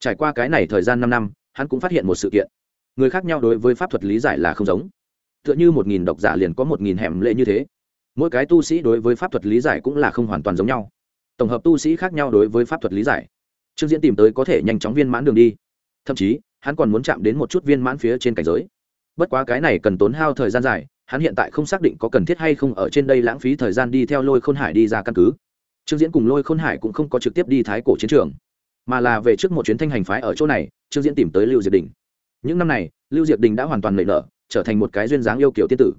Trải qua cái này thời gian năm năm, hắn cũng phát hiện một sự kiện. Người khác nhau đối với pháp thuật lý giải là không giống. Tựa như một nghìn độc giả liền có một nghìn hẻm lệ như thế. Mỗi cái tu sĩ đối với pháp thuật lý giải cũng là không hoàn toàn giống nhau. Tổng hợp tu sĩ khác nhau đối với pháp thuật lý giải, trương diễn tìm tới có thể nhanh chóng viên mãn đường đi. Thậm chí hắn còn muốn chạm đến một chút viên mãn phía trên cảnh giới. Bất quá cái này cần tốn hao thời gian dài, hắn hiện tại không xác định có cần thiết hay không ở trên đây lãng phí thời gian đi theo lôi khôn hải đi ra căn cứ. Trương diễn cùng lôi khôn hải cũng không có trực tiếp đi thái cổ chiến trường, mà là về trước một chuyến thanh hành phái ở chỗ này, trương diễn tìm tới lưu diệp đình. Những năm này, lưu diệp đình đã hoàn toàn lệ nở, trở thành một cái duyên dáng yêu kiểu tiên tử.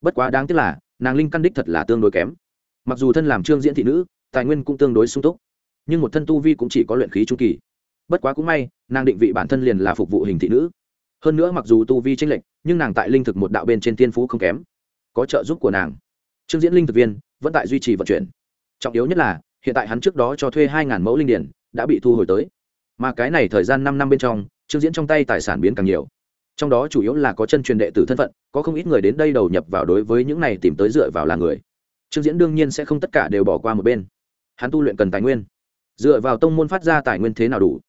Bất quá đáng tiếc là, nàng linh căn đích thật là tương đối kém. Mặc dù thân làm trương diễn thị nữ, tài nguyên cũng tương đối sung túc, nhưng một thân tu vi cũng chỉ có luyện khí trung kỳ bất quá cũng may, nàng định vị bản thân liền là phục vụ hình thị nữ. Hơn nữa mặc dù tu vi tranh lệch, nhưng nàng tại linh thực một đạo bên trên tiên phú không kém. Có trợ giúp của nàng. Trương diễn linh thực viên vẫn tại duy trì vận chuyển. Trọng yếu nhất là, hiện tại hắn trước đó cho thuê hai mẫu linh điển, đã bị thu hồi tới. Mà cái này thời gian năm năm bên trong, trương diễn trong tay tài sản biến càng nhiều. Trong đó chủ yếu là có chân truyền đệ tử thân phận, có không ít người đến đây đầu nhập vào đối với những này tìm tới dựa vào là người. Trương diễn đương nhiên sẽ không tất cả đều bỏ qua một bên. Hắn tu luyện cần tài nguyên. Dựa vào tông môn phát ra tài nguyên thế nào đủ?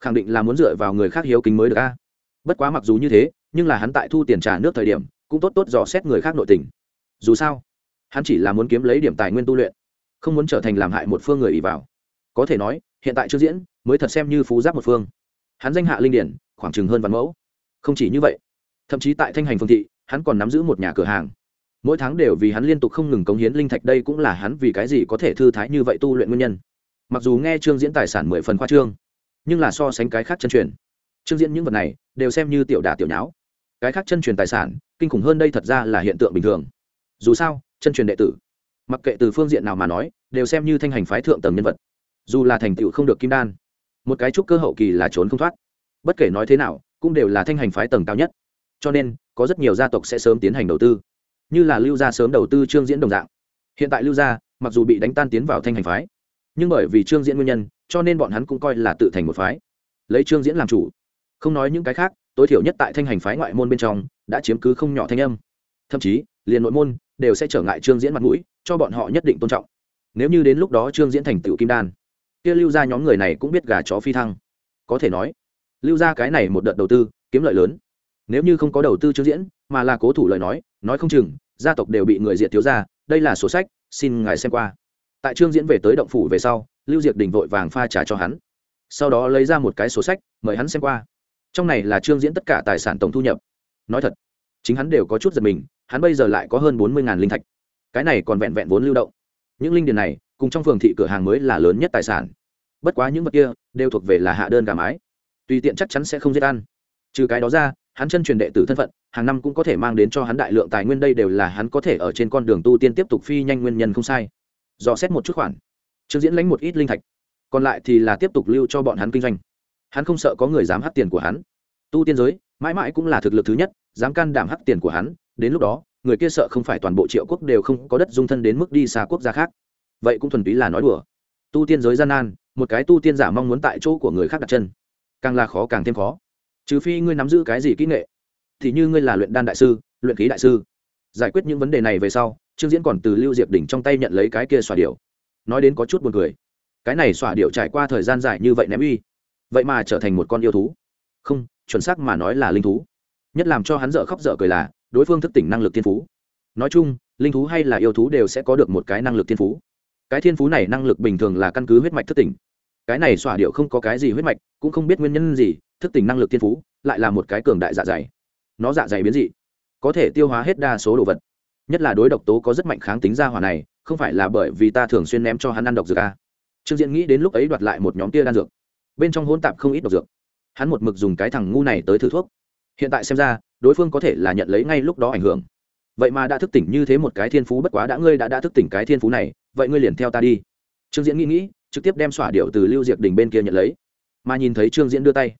Khẳng định là muốn dựa vào người khác hiếu kính mới được a. Bất quá mặc dù như thế, nhưng là hắn tại thu tiền trả nước thời điểm, cũng tốt tốt dò xét người khác nội tình. Dù sao, hắn chỉ là muốn kiếm lấy điểm tài nguyên tu luyện, không muốn trở thành làm hại một phương người ỉ vào. Có thể nói, hiện tại chưa diễn, mới thật xem như phú giáp một phương. Hắn danh hạ linh điển, khoảng chừng hơn vạn mẫu. Không chỉ như vậy, thậm chí tại thanh hành phương thị, hắn còn nắm giữ một nhà cửa hàng. Mỗi tháng đều vì hắn liên tục không ngừng cống hiến linh thạch, đây cũng là hắn vì cái gì có thể thư thái như vậy tu luyện nguyên nhân. Mặc dù nghe trương diễn tài sản mười phần khoa trương nhưng là so sánh cái khác chân truyền. Trương diễn những vật này đều xem như tiểu đà tiểu nháo. Cái khác chân truyền tài sản, kinh khủng hơn đây thật ra là hiện tượng bình thường. Dù sao, chân truyền đệ tử, mặc kệ từ phương diện nào mà nói, đều xem như thanh hành phái thượng tầng nhân vật. Dù là thành tựu không được kim đan, một cái trúc cơ hậu kỳ là trốn không thoát. Bất kể nói thế nào, cũng đều là thanh hành phái tầng cao nhất. Cho nên, có rất nhiều gia tộc sẽ sớm tiến hành đầu tư, như là lưu gia sớm đầu tư trương diễn đồng dạng. Hiện tại lưu gia, mặc dù bị đánh tan tiến vào thanh hành phái, nhưng bởi vì trương diễn nguyên nhân cho nên bọn hắn cũng coi là tự thành một phái. Lấy trương diễn làm chủ. Không nói những cái khác, tối thiểu nhất tại thanh hành phái ngoại môn bên trong, đã chiếm cứ không nhỏ thanh âm. Thậm chí, liền nội môn, đều sẽ trở ngại trương diễn mặt mũi, cho bọn họ nhất định tôn trọng. Nếu như đến lúc đó trương diễn thành tựu kim đan, kia lưu ra nhóm người này cũng biết gà chó phi thăng. Có thể nói, lưu ra cái này một đợt đầu tư, kiếm lợi lớn. Nếu như không có đầu tư trương diễn, mà là cố thủ lời nói nói không chừng, gia tộc đều bị người diệt thiếu ra đây là sổ sách, xin ngài xem qua. Tại trương diễn về tới động phủ về sau lưu diệt đình vội vàng pha trả cho hắn. Sau đó lấy ra một cái sổ sách, mời hắn xem qua. Trong này là trương diễn tất cả tài sản tổng thu nhập. Nói thật, chính hắn đều có chút giật mình, hắn bây giờ lại có hơn bốn mươi linh thạch. Cái này còn vẹn vẹn vốn lưu động. Những linh điền này, cùng trong phường thị cửa hàng mới là lớn nhất tài sản. Bất quá những vật kia, đều thuộc về là hạ đơn cả mái. Tùy tiện chắc chắn sẽ không giết ăn. Trừ cái đó ra, hắn chân truyền đệ tử thân phận, hàng năm cũng có thể mang đến cho hắn đại lượng tài nguyên, đây đều là hắn có thể ở trên con đường tu tiên tiếp tục phi nhanh nguyên nhân không sai. Dò xét một chút khoản trương diễn lãnh một ít linh thạch, còn lại thì là tiếp tục lưu cho bọn hắn kinh doanh. Hắn không sợ có người dám hắt tiền của hắn. Tu tiên giới, mãi mãi cũng là thực lực thứ nhất, dám can đảm hắt tiền của hắn, đến lúc đó, người kia sợ không phải toàn bộ triệu quốc đều không có đất dung thân đến mức đi xa quốc gia khác. Vậy cũng thuần túy là nói đùa. Tu tiên giới gian nan, một cái tu tiên giả mong muốn tại chỗ của người khác đặt chân, càng là khó càng thêm khó. Trừ phi ngươi nắm giữ cái gì kỹ nghệ, thì như ngươi là luyện đan đại sư, luyện khí đại sư. Giải quyết những vấn đề này về sau, trương diễn còn từ lưu diệp đỉnh trong tay nhận lấy cái kia xòa điều nói đến có chút buồn cười. Cái này xỏa điệu trải qua thời gian dài như vậy ném uy, vậy mà trở thành một con yêu thú. Không, chuẩn xác mà nói là linh thú. Nhất làm cho hắn dở khóc dở cười là, đối phương thức tỉnh năng lực thiên phú. Nói chung, linh thú hay là yêu thú đều sẽ có được một cái năng lực thiên phú. Cái thiên phú này năng lực bình thường là căn cứ huyết mạch thức tỉnh. Cái này xỏa điệu không có cái gì huyết mạch, cũng không biết nguyên nhân gì, thức tỉnh năng lực thiên phú lại là một cái cường đại dạ dày. Nó dạ dày biến dị, có thể tiêu hóa hết đa số đồ vật. Nhất là đối độc tố có rất mạnh kháng tính ra hỏa này không phải là bởi vì ta thường xuyên ném cho hắn ăn độc dược a trương diễn nghĩ đến lúc ấy đoạt lại một nhóm tia đan dược. Bên trong hỗn tạp không ít độc dược. Hắn một mực dùng cái thằng ngu này tới thử thuốc. Hiện tại xem ra, đối phương có thể là nhận lấy ngay lúc đó ảnh hưởng. Vậy mà đã thức tỉnh như thế một cái thiên phú bất quá đã ngươi đã đã thức tỉnh cái thiên phú này, vậy ngươi liền theo ta đi. Trương diễn nghĩ nghĩ, trực tiếp đem xỏa điệu từ lưu diệc đình bên kia nhận lấy. Mà nhìn thấy trương diễn đưa tay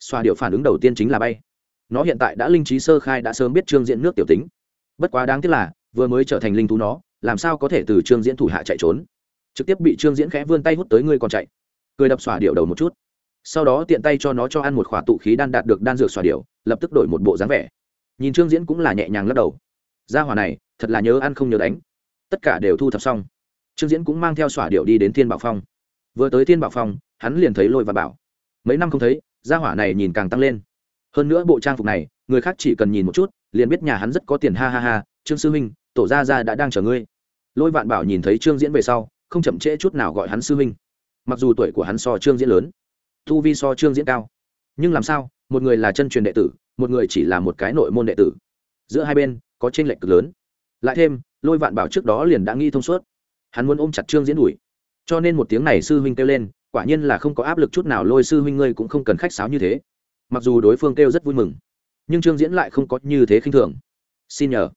xoa điệu phản ứng đầu tiên chính là bay. Nó hiện tại đã linh trí sơ khai đã sớm biết trương diễn nước tiểu tính. Bất quá đáng tiếc là, vừa mới trở thành linh thú nó làm sao có thể từ trương diễn thủ hạ chạy trốn? Trực tiếp bị trương diễn khẽ vươn tay hút tới ngươi còn chạy. Cười đập xỏa điệu đầu một chút. Sau đó tiện tay cho nó cho ăn một khỏa tụ khí đan đạt được đan dược xỏa điệu lập tức đổi một bộ dáng vẻ. Nhìn trương diễn cũng là nhẹ nhàng lắc đầu. Gia hỏa này, thật là nhớ ăn không nhớ đánh. Tất cả đều thu thập xong. Trương diễn cũng mang theo xỏa điệu đi đến thiên bảo phong. Vừa tới thiên bảo phong, hắn liền thấy lôi và bảo. Mấy năm không thấy, gia hỏa này nhìn càng tăng lên. Hơn nữa bộ trang phục này, người khác chỉ cần nhìn một chút, liền biết nhà hắn rất có tiền, ha ha ha, trương sư huynh tổ gia gia đã đang chờ ngươi. Lôi vạn bảo nhìn thấy trương diễn về sau, không chậm trễ chút nào gọi hắn sư huynh. Mặc dù tuổi của hắn so trương diễn lớn thu vi so trương diễn cao, nhưng làm sao, một người là chân truyền đệ tử, một người chỉ là một cái nội môn đệ tử. Giữa hai bên, có tranh lệch cực lớn. Lại thêm, lôi vạn bảo trước đó liền đã nghi thông suốt. Hắn muốn ôm chặt trương diễn đuổi. Cho nên một tiếng này sư huynh kêu lên, quả nhiên là không có áp lực chút nào lôi sư huynh ngươi cũng không cần khách sáo như thế. Mặc dù đối phương kêu rất vui mừng, nhưng trương diễn lại không có như thế khinh thường. Xin nhờ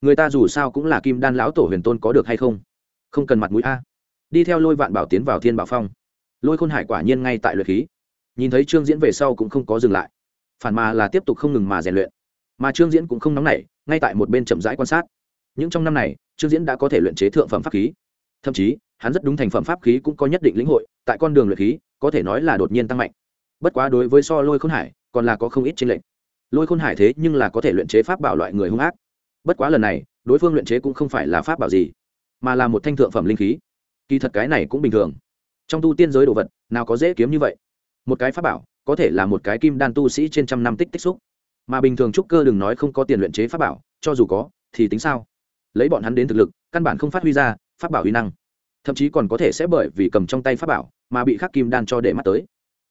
người ta dù sao cũng là kim đan lão tổ huyền tôn có được hay không? Không cần mặt mũi a. Đi theo lôi vạn bảo tiến vào thiên bảo phong. Lôi khôn hải quả nhiên ngay tại luyện khí. Nhìn thấy trương diễn về sau cũng không có dừng lại. Phản mà là tiếp tục không ngừng mà rèn luyện. Mà trương diễn cũng không nóng nảy, ngay tại một bên chậm rãi quan sát. Những trong năm này, trương diễn đã có thể luyện chế thượng phẩm pháp khí. Thậm chí, hắn rất đúng thành phẩm pháp khí cũng có nhất định lĩnh hội, tại con đường luyện khí, có thể nói là đột nhiên tăng mạnh. Bất quá đối với so lôi khôn hải, còn là có không ít tranh lệch. Lôi khôn hải thế nhưng là có thể luyện chế pháp bảo loại người hung ác bất quá lần này, đối phương luyện chế cũng không phải là pháp bảo gì, mà là một thanh thượng phẩm linh khí. Kỳ thật cái này cũng bình thường. Trong tu tiên giới đồ vật, nào có dễ kiếm như vậy. Một cái pháp bảo, có thể là một cái kim đan tu sĩ trên trăm năm tích tích xúc. Mà bình thường trúc cơ đừng nói không có tiền luyện chế pháp bảo, cho dù có, thì tính sao? Lấy bọn hắn đến thực lực, căn bản không phát huy ra pháp bảo uy năng. Thậm chí còn có thể sẽ bởi vì cầm trong tay pháp bảo, mà bị khắc kim đan cho để mắt tới.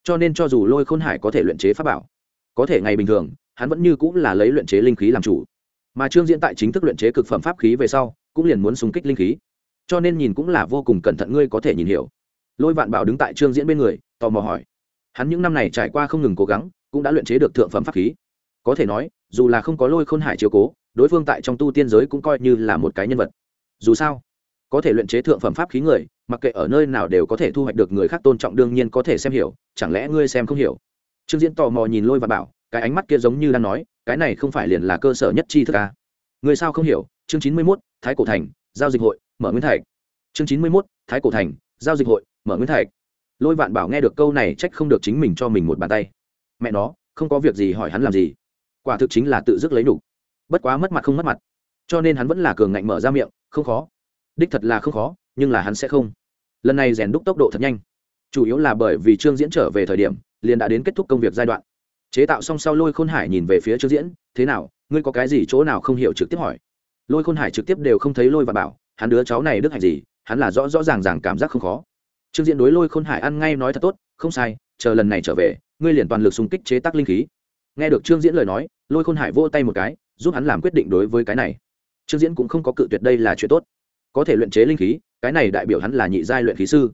Cho nên cho dù lôi khôn hải có thể luyện chế pháp bảo, có thể ngày bình thường, hắn vẫn như cũng là lấy luyện chế linh khí làm chủ mà trương diễn tại chính thức luyện chế cực phẩm pháp khí về sau, cũng liền muốn xung kích linh khí. Cho nên nhìn cũng là vô cùng cẩn thận, ngươi có thể nhìn hiểu. Lôi vạn bảo đứng tại trương diễn bên người, tò mò hỏi. Hắn những năm này trải qua không ngừng cố gắng, cũng đã luyện chế được thượng phẩm pháp khí. Có thể nói, dù là không có lôi khôn hải chiếu cố, đối phương tại trong tu tiên giới cũng coi như là một cái nhân vật. Dù sao, có thể luyện chế thượng phẩm pháp khí người, mặc kệ ở nơi nào đều có thể thu hoạch được người khác tôn trọng, đương nhiên có thể xem hiểu, chẳng lẽ ngươi xem không hiểu? Trương diễn tò mò nhìn lôi và bảo, cái ánh mắt kia giống như đang nói cái này không phải liền là cơ sở nhất chi thức à. người sao không hiểu? Chương chín mươi mốt, thái cổ thành, giao dịch hội, mở nguyên thạch. Chương chín mươi mốt, thái cổ thành, giao dịch hội, mở nguyên thạch. Lôi vạn bảo nghe được câu này trách không được chính mình cho mình một bàn tay. Mẹ nó, không có việc gì hỏi hắn làm gì. Quả thực chính là tự dứt lấy đủ bất quá mất mặt không mất mặt. Cho nên hắn vẫn là cường ngạnh mở ra miệng, không khó. Đích thật là không khó, nhưng là hắn sẽ không. Lần này rèn đúc tốc độ thật nhanh. Chủ yếu là bởi vì trương diễn trở về thời điểm, liền đã đến kết thúc công việc giai đoạn chế tạo xong sau lôi khôn hải nhìn về phía trương diễn, thế nào, ngươi có cái gì chỗ nào không hiểu trực tiếp hỏi? Lôi khôn hải trực tiếp đều không thấy lôi và bảo, hắn đứa cháu này đức hạnh gì, hắn là rõ rõ ràng ràng cảm giác không khó. Trương diễn đối lôi khôn hải ăn ngay nói thật tốt, không sai, chờ lần này trở về, ngươi liền toàn lực xung kích chế tác linh khí. Nghe được trương diễn lời nói, lôi khôn hải vô tay một cái, giúp hắn làm quyết định đối với cái này. Trương diễn cũng không có cự tuyệt đây là chuyện tốt. Có thể luyện chế linh khí, cái này đại biểu hắn là nhị giai luyện khí sư.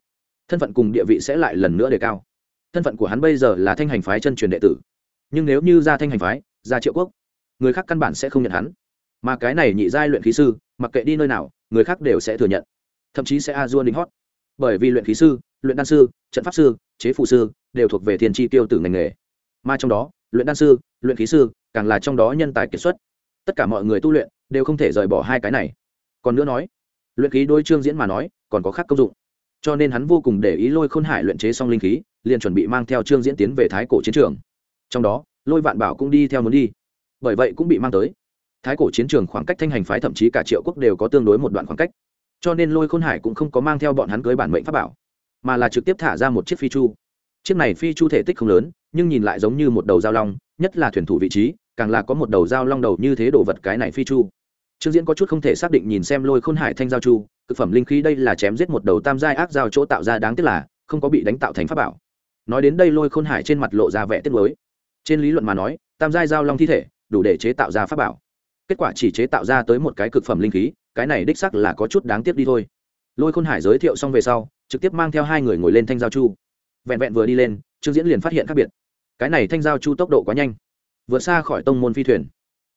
Thân phận cùng địa vị sẽ lại lần nữa đề cao. Thân phận của hắn bây giờ là thanh hành phái chân truyền đệ tử nhưng nếu như ra thanh hành phái ra triệu quốc, người khác căn bản sẽ không nhận hắn. Mà cái này nhị giai luyện khí sư, mặc kệ đi nơi nào, người khác đều sẽ thừa nhận. Thậm chí sẽ a dua đính hót. Bởi vì luyện khí sư, luyện đan sư, trận pháp sư, chế phụ sư đều thuộc về thiên tri tiêu tử ngành nghề. Mà trong đó, luyện đan sư, luyện khí sư càng là trong đó nhân tài kiệt xuất. Tất cả mọi người tu luyện đều không thể rời bỏ hai cái này. Còn nữa nói, luyện khí đôi trương diễn mà nói, còn có khác công dụng. Cho nên hắn vô cùng để ý lôi khôn hải luyện chế xong linh khí, liền chuẩn bị mang theo trương diễn tiến về thái cổ chiến trường trong đó, lôi vạn bảo cũng đi theo muốn đi. Bởi vậy cũng bị mang tới. Thái cổ chiến trường khoảng cách thanh hành phái thậm chí cả triệu quốc đều có tương đối một đoạn khoảng cách. Cho nên lôi khôn hải cũng không có mang theo bọn hắn cưới bản mệnh pháp bảo, mà là trực tiếp thả ra một chiếc phi chu. Chiếc này phi chu thể tích không lớn, nhưng nhìn lại giống như một đầu dao long, nhất là thuyền thủ vị trí, càng là có một đầu dao long đầu như thế đồ vật cái này phi chu. Trương diễn có chút không thể xác định nhìn xem lôi khôn hải thanh giao chu thực phẩm linh khí đây là chém giết một đầu tam giai ác giao chỗ tạo ra đáng tiếc là không có bị đánh tạo thành pháp bảo. Nói đến đây lôi khôn hải trên mặt lộ ra vẻ tiếc lối trên lý luận mà nói, tam giai giao long thi thể, đủ để chế tạo ra pháp bảo. Kết quả chỉ chế tạo ra tới một cái cực phẩm linh khí, cái này đích sắc là có chút đáng tiếc đi thôi. Lôi khôn hải giới thiệu xong về sau, trực tiếp mang theo hai người ngồi lên thanh giao chu. Vẹn vẹn vừa đi lên, trương diễn liền phát hiện khác biệt. Cái này thanh giao chu tốc độ quá nhanh, vượt xa khỏi tông môn phi thuyền.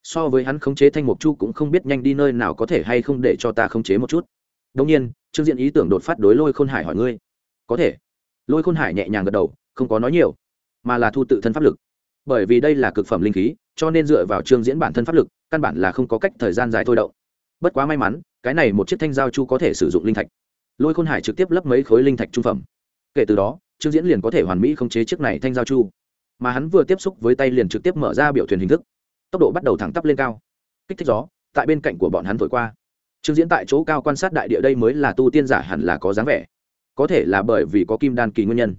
So với hắn khống chế thanh mục chu cũng không biết nhanh đi nơi nào có thể hay không để cho ta khống chế một chút. Đông nhiên, trương diễn ý tưởng đột phát đối lôi khôn hải hỏi ngươi. Có thể. Lôi khôn hải nhẹ nhàng gật đầu, không có nói nhiều, mà là thu tự thân pháp lực bởi vì đây là cực phẩm linh khí, cho nên dựa vào trương diễn bản thân pháp lực, căn bản là không có cách thời gian dài thôi đậu bất quá may mắn, cái này một chiếc thanh giao chu có thể sử dụng linh thạch. Lôi khôn hải trực tiếp lấp mấy khối linh thạch trung phẩm. Kể từ đó, trương diễn liền có thể hoàn mỹ khống chế chiếc này thanh giao chu. Mà hắn vừa tiếp xúc với tay liền trực tiếp mở ra biểu thuyền hình thức. Tốc độ bắt đầu thẳng tắp lên cao. Kích thích gió, tại bên cạnh của bọn hắn thổi qua. Trương diễn tại chỗ cao quan sát đại địa đây mới là tu tiên giả hẳn là có dáng vẻ. Có thể là bởi vì có kim đan kỳ nguyên nhân.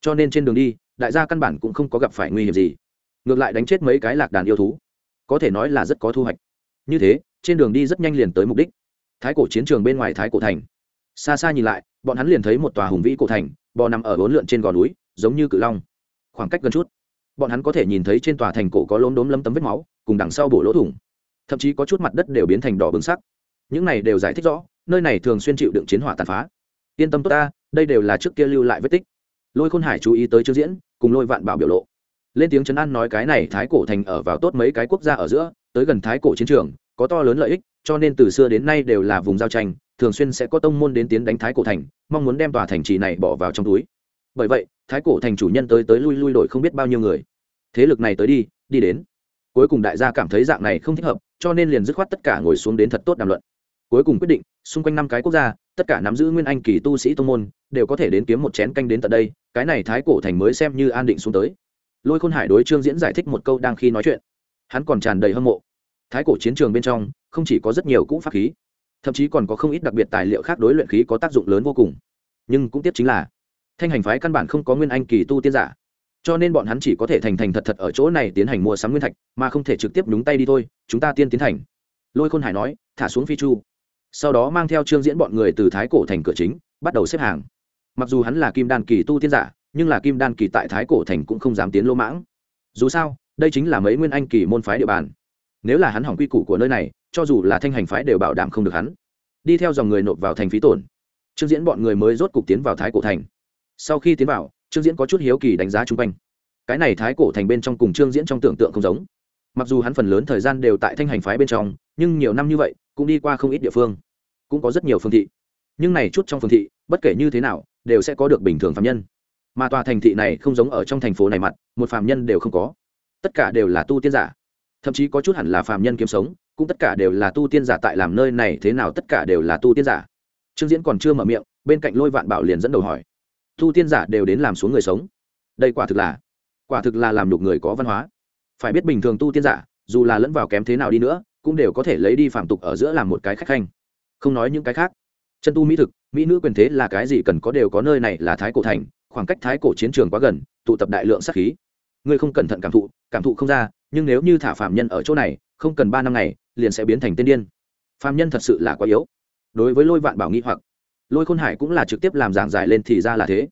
Cho nên trên đường đi, đại gia căn bản cũng không có gặp phải nguy hiểm gì ngược lại đánh chết mấy cái lạc đàn yêu thú. Có thể nói là rất có thu hoạch. Như thế, trên đường đi rất nhanh liền tới mục đích. Thái cổ chiến trường bên ngoài thái cổ thành. Xa xa nhìn lại, bọn hắn liền thấy một tòa hùng vĩ cổ thành, bò nằm ở bốn lượn trên gò núi, giống như cự long. Khoảng cách gần chút, bọn hắn có thể nhìn thấy trên tòa thành cổ có lốm đốm lấm tấm vết máu, cùng đằng sau bổ lỗ thủng. Thậm chí có chút mặt đất đều biến thành đỏ bừng sắc. Những này đều giải thích rõ, nơi này thường xuyên chịu đựng chiến hỏa tàn phá. Yên tâm tốt ta, đây đều là trước kia lưu lại vết tích. Lôi khôn hải chú ý tới chương diễn, cùng lôi vạn bảo biểu lộ lên tiếng chấn an nói cái này thái cổ thành ở vào tốt mấy cái quốc gia ở giữa, tới gần thái cổ chiến trường, có to lớn lợi ích, cho nên từ xưa đến nay đều là vùng giao tranh, thường xuyên sẽ có tông môn đến tiến đánh thái cổ thành, mong muốn đem tòa thành trì này bỏ vào trong túi. Bởi vậy, thái cổ thành chủ nhân tới tới lui lui đổi không biết bao nhiêu người. Thế lực này tới đi đi đến. Cuối cùng đại gia cảm thấy dạng này không thích hợp, cho nên liền dứt khoát tất cả ngồi xuống đến thật tốt đàm luận. Cuối cùng quyết định, xung quanh năm cái quốc gia, tất cả nắm giữ nguyên anh kỳ tu sĩ tô n g môn, đều có thể đến kiếm một chén canh đến tận đây, cái này thái cổ thành mới xem như an định xuống tới lôi khôn hải đối trương diễn giải thích một câu đang khi nói chuyện. Hắn còn tràn đầy hâm mộ. Thái cổ chiến trường bên trong, không chỉ có rất nhiều cũ pháp khí, thậm chí còn có không ít đặc biệt tài liệu khác đối luyện khí có tác dụng lớn vô cùng. Nhưng cũng tiếp chính là, thanh hành phái căn bản không có nguyên anh kỳ tu tiên giả, cho nên bọn hắn chỉ có thể thành thành thật thật ở chỗ này tiến hành mua sắm nguyên thạch, mà không thể trực tiếp đúng tay đi thôi, chúng ta tiên tiến thành lôi khôn hải nói, thả xuống phi chu. Sau đó mang theo trương diễn bọn người từ thái cổ thành cửa chính, bắt đầu xếp hàng. Mặc dù hắn là kim đan kỳ tu tiên giả nhưng là kim đan kỳ tại thái cổ thành cũng không dám tiến lỗ mãng. Dù sao, đây chính là mấy nguyên anh kỳ môn phái địa bàn. Nếu là hắn hỏng quy củ của nơi này, cho dù là thanh hành phái đều bảo đảm không được hắn. Đi theo dòng người nộp vào thành phí tổn. Trương diễn bọn người mới rốt cục tiến vào thái cổ thành. Sau khi tiến vào, trương diễn có chút hiếu kỳ đánh giá chung quanh. Cái này thái cổ thành bên trong cùng trương diễn trong tưởng tượng không giống. Mặc dù hắn phần lớn thời gian đều tại thanh hành phái bên trong, nhưng nhiều năm như vậy, cũng đi qua không ít địa phương. Cũng có rất nhiều phương thị. Nhưng này chút trong phương thị, bất kể như thế nào, đều sẽ có được bình thường phạm nhân mà tòa thành thị này không giống ở trong thành phố này mặt, một phạm nhân đều không có. Tất cả đều là tu tiên giả. Thậm chí có chút hẳn là phạm nhân kiếm sống, cũng tất cả đều là tu tiên giả tại làm nơi này, thế nào tất cả đều là tu tiên giả. Trương diễn còn chưa mở miệng, bên cạnh lôi vạn bảo liền dẫn đầu hỏi. Tu tiên giả đều đến làm xuống người sống. Đây quả thực là, quả thực là làm nhục người có văn hóa. Phải biết bình thường tu tiên giả, dù là lẫn vào kém thế nào đi nữa, cũng đều có thể lấy đi phạm tục ở giữa làm một cái khách khanh. Không nói những cái khác. Chân tu mỹ thực, mỹ nữ quyền thế là cái gì cần có đều có nơi này là thái cổ thành khoảng cách thái cổ chiến trường quá gần, tụ tập đại lượng sát khí. Ngươi không cẩn thận cảm thụ cảm thụ không ra, nhưng nếu như thả phạm nhân ở chỗ này, không cần ba năm ngày, liền sẽ biến thành tên điên. Phạm nhân thật sự là quá yếu. Đối với lôi vạn bảo nghi hoặc, lôi khôn hải cũng là trực tiếp làm giảng giải lên thì ra là thế.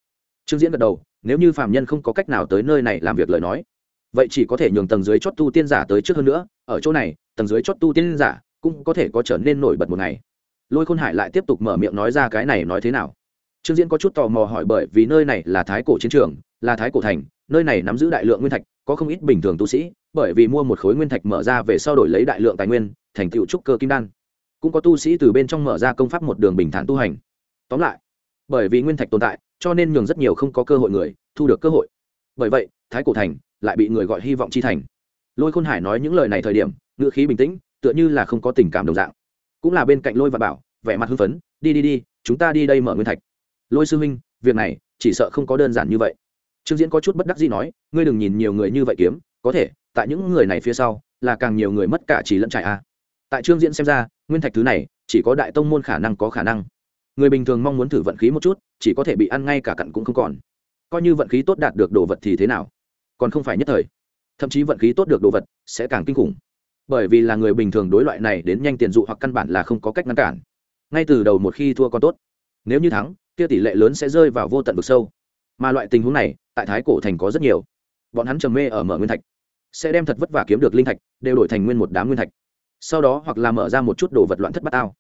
Trương diễn gật đầu, nếu như phạm nhân không có cách nào tới nơi này làm việc lời nói, vậy chỉ có thể nhường tầng dưới chót tu tiên giả tới trước hơn nữa, ở chỗ này, tầng dưới chót tu tiên giả cũng có thể có trở nên nổi bật một ngày. Lôi khôn hải lại tiếp tục mở miệng nói ra cái này nói thế nào trương diễn có chút tò mò hỏi bởi vì nơi này là thái cổ chiến trường, là thái cổ thành, nơi này nắm giữ đại lượng nguyên thạch, có không ít bình thường tu sĩ, bởi vì mua một khối nguyên thạch mở ra về sau đổi lấy đại lượng tài nguyên, thành tựu trúc cơ kim đan. Cũng có tu sĩ từ bên trong mở ra công pháp một đường bình thản tu hành. Tóm lại, bởi vì nguyên thạch tồn tại, cho nên nhường rất nhiều không có cơ hội người thu được cơ hội. Bởi vậy, thái cổ thành lại bị người gọi hy vọng chi thành. Lôi khôn hải nói những lời này thời điểm, ngữ khí bình tĩnh, tựa như là không có tình cảm đồng dạng. Cũng là bên cạnh lôi và bảo, vẻ mặt hưng phấn, đi đi đi, chúng ta đi đây mở nguyên thạch lôi sư huynh, việc này, chỉ sợ không có đơn giản như vậy. Trương diễn có chút bất đắc gì nói, ngươi đừng nhìn nhiều người như vậy kiếm, có thể, tại những người này phía sau, là càng nhiều người mất cả chỉ lẫn trải a. Tại trương diễn xem ra, nguyên thạch thứ này, chỉ có đại tông môn khả năng có khả năng. Người bình thường mong muốn thử vận khí một chút, chỉ có thể bị ăn ngay cả cặn cũng không còn. Coi như vận khí tốt đạt được đồ vật thì thế nào? Còn không phải nhất thời. Thậm chí vận khí tốt được đồ vật, sẽ càng kinh khủng. Bởi vì là người bình thường đối loại này đến nhanh tiền dụ hoặc căn bản là không có cách ngăn cản. Ngay từ đầu một khi thua còn tốt. Nếu như thắng kia tỷ lệ lớn sẽ rơi vào vô tận vực sâu. Mà loại tình huống này, tại thái cổ thành có rất nhiều. Bọn hắn trầm mê ở mở nguyên thạch. Sẽ đem thật vất vả kiếm được linh thạch, đều đổi thành nguyên một đám nguyên thạch. Sau đó hoặc là mở ra một chút đồ vật loạn thất bát ao,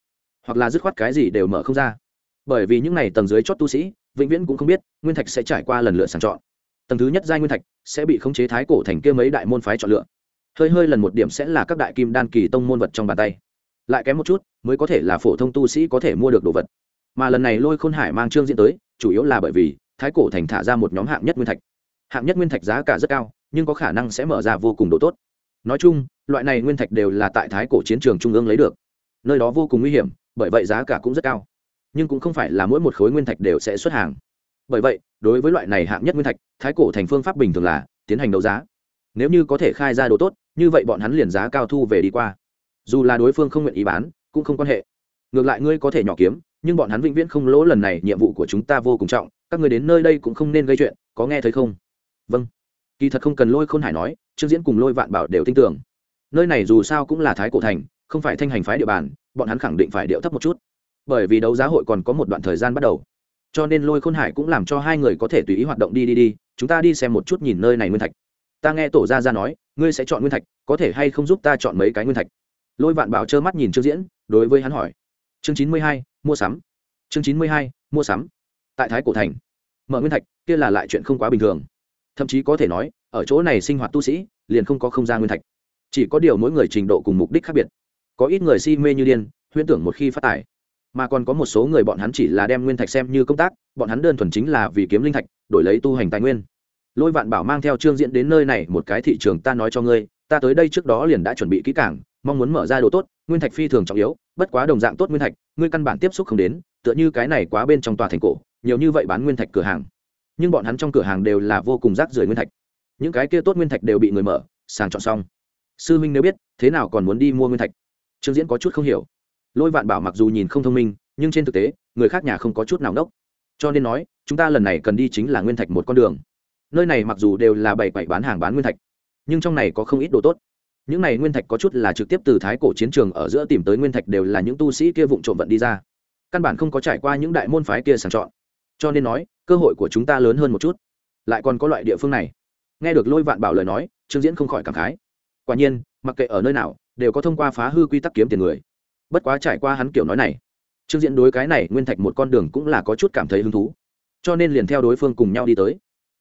hoặc là dứt khoát cái gì đều mở không ra. Bởi vì những n à y tầng dưới chót tu sĩ, vĩnh viễn cũng không biết nguyên thạch sẽ trải qua lần lượt sàng chọn. Tầng thứ nhất giai nguyên thạch sẽ bị khống chế thái cổ thành kia mấy đại môn phái chọn lựa. Hơi hơi lần một điểm sẽ là các đại kim đan kỳ tông môn vật trong bàn tay. Lại kém một chút, mới có thể là phổ thông tu sĩ có thể mua được đồ vật mà lần này lôi khôn hải mang trương diễn tới, chủ yếu là bởi vì thái cổ thành thả ra một nhóm hạng nhất nguyên thạch. Hạng nhất nguyên thạch giá cả rất cao, nhưng có khả năng sẽ mở ra vô cùng độ tốt. Nói chung, loại này nguyên thạch đều là tại thái cổ chiến trường trung ương lấy được. Nơi đó vô cùng nguy hiểm, bởi vậy giá cả cũng rất cao. Nhưng cũng không phải là mỗi một khối nguyên thạch đều sẽ xuất hàng. Bởi vậy, đối với loại này hạng nhất nguyên thạch, thái cổ thành phương pháp bình thường là tiến hành đấu giá. Nếu như có thể khai ra đồ tốt, như vậy bọn hắn liền giá cao thu về đi qua. Dù là đối phương không nguyện ý bán, cũng không quan hệ. Ngược lại ngươi có thể nhỏ kiếm nhưng bọn hắn vĩnh viễn không lỗ lần này, nhiệm vụ của chúng ta vô cùng trọng, các người đến nơi đây cũng không nên gây chuyện, có nghe thấy không? Vâng. Kỳ thật không cần lôi khôn hải nói, trương diễn cùng lôi vạn bảo đều tin tưởng. Nơi này dù sao cũng là thái cổ thành, không phải thanh hành phái địa bàn, bọn hắn khẳng định phải điệu thấp một chút. Bởi vì đấu giá hội còn có một đoạn thời gian bắt đầu. Cho nên lôi khôn hải cũng làm cho hai người có thể tùy ý hoạt động đi đi đi, chúng ta đi xem một chút nhìn nơi này nguyên thạch. Ta nghe tổ gia ra nói, ngươi sẽ chọn nguyên thạch, có thể hay không giúp ta chọn mấy cái nguyên thạch? Lôi vạn bảo trơ mắt nhìn trương diễn, đối với hắn hỏi chương chín mươi hai, mua sắm. Chương chín mươi hai, mua sắm. Tại thái cổ thành. Mở nguyên thạch, kia là lại chuyện không quá bình thường. Thậm chí có thể nói, ở chỗ này sinh hoạt tu sĩ, liền không có không gian nguyên thạch. Chỉ có điều mỗi người trình độ cùng mục đích khác biệt. Có ít người si mê như điên, huyễn tưởng một khi phát tài. Mà còn có một số người bọn hắn chỉ là đem nguyên thạch xem như công tác, bọn hắn đơn thuần chính là vì kiếm linh thạch, đổi lấy tu hành tài nguyên. Lôi vạn bảo mang theo trương diễn đến nơi này một cái thị trường ta nói cho ngươi, ta tới đây trước đó liền đã chuẩn bị kỹ càng, mong muốn mở ra đồ tốt, nguyên thạch phi thường trọng yếu bất quá đồng dạng tốt nguyên thạch, ngươi căn bản tiếp xúc không đến, tựa như cái này quá bên trong tòa thành cổ, nhiều như vậy bán nguyên thạch cửa hàng. Nhưng bọn hắn trong cửa hàng đều là vô cùng rác rưởi nguyên thạch. Những cái kia tốt nguyên thạch đều bị người mở, sàng chọn xong. Sư minh nếu biết, thế nào còn muốn đi mua nguyên thạch? Trương diễn có chút không hiểu. Lôi vạn bảo mặc dù nhìn không thông minh, nhưng trên thực tế, người khác nhà không có chút nào đốc cho nên nói, chúng ta lần này cần đi chính là nguyên thạch một con đường. Nơi này mặc dù đều là bảy bảy bán hàng bán nguyên thạch, nhưng trong này có không ít đồ tốt những này nguyên thạch có chút là trực tiếp từ thái cổ chiến trường ở giữa tìm tới nguyên thạch đều là những tu sĩ kia vụng trộm vận đi ra. Căn bản không có trải qua những đại môn phái kia sàng chọn. Cho nên nói, cơ hội của chúng ta lớn hơn một chút. Lại còn có loại địa phương này. Nghe được lôi vạn bảo lời nói, trương diễn không khỏi cảm khái. Quả nhiên, mặc kệ ở nơi nào, đều có thông qua phá hư quy tắc kiếm tiền người. Bất quá trải qua hắn kiểu nói này, trương diễn đối cái này nguyên thạch một con đường cũng là có chút cảm thấy hứng thú. Cho nên liền theo đối phương cùng nhau đi tới.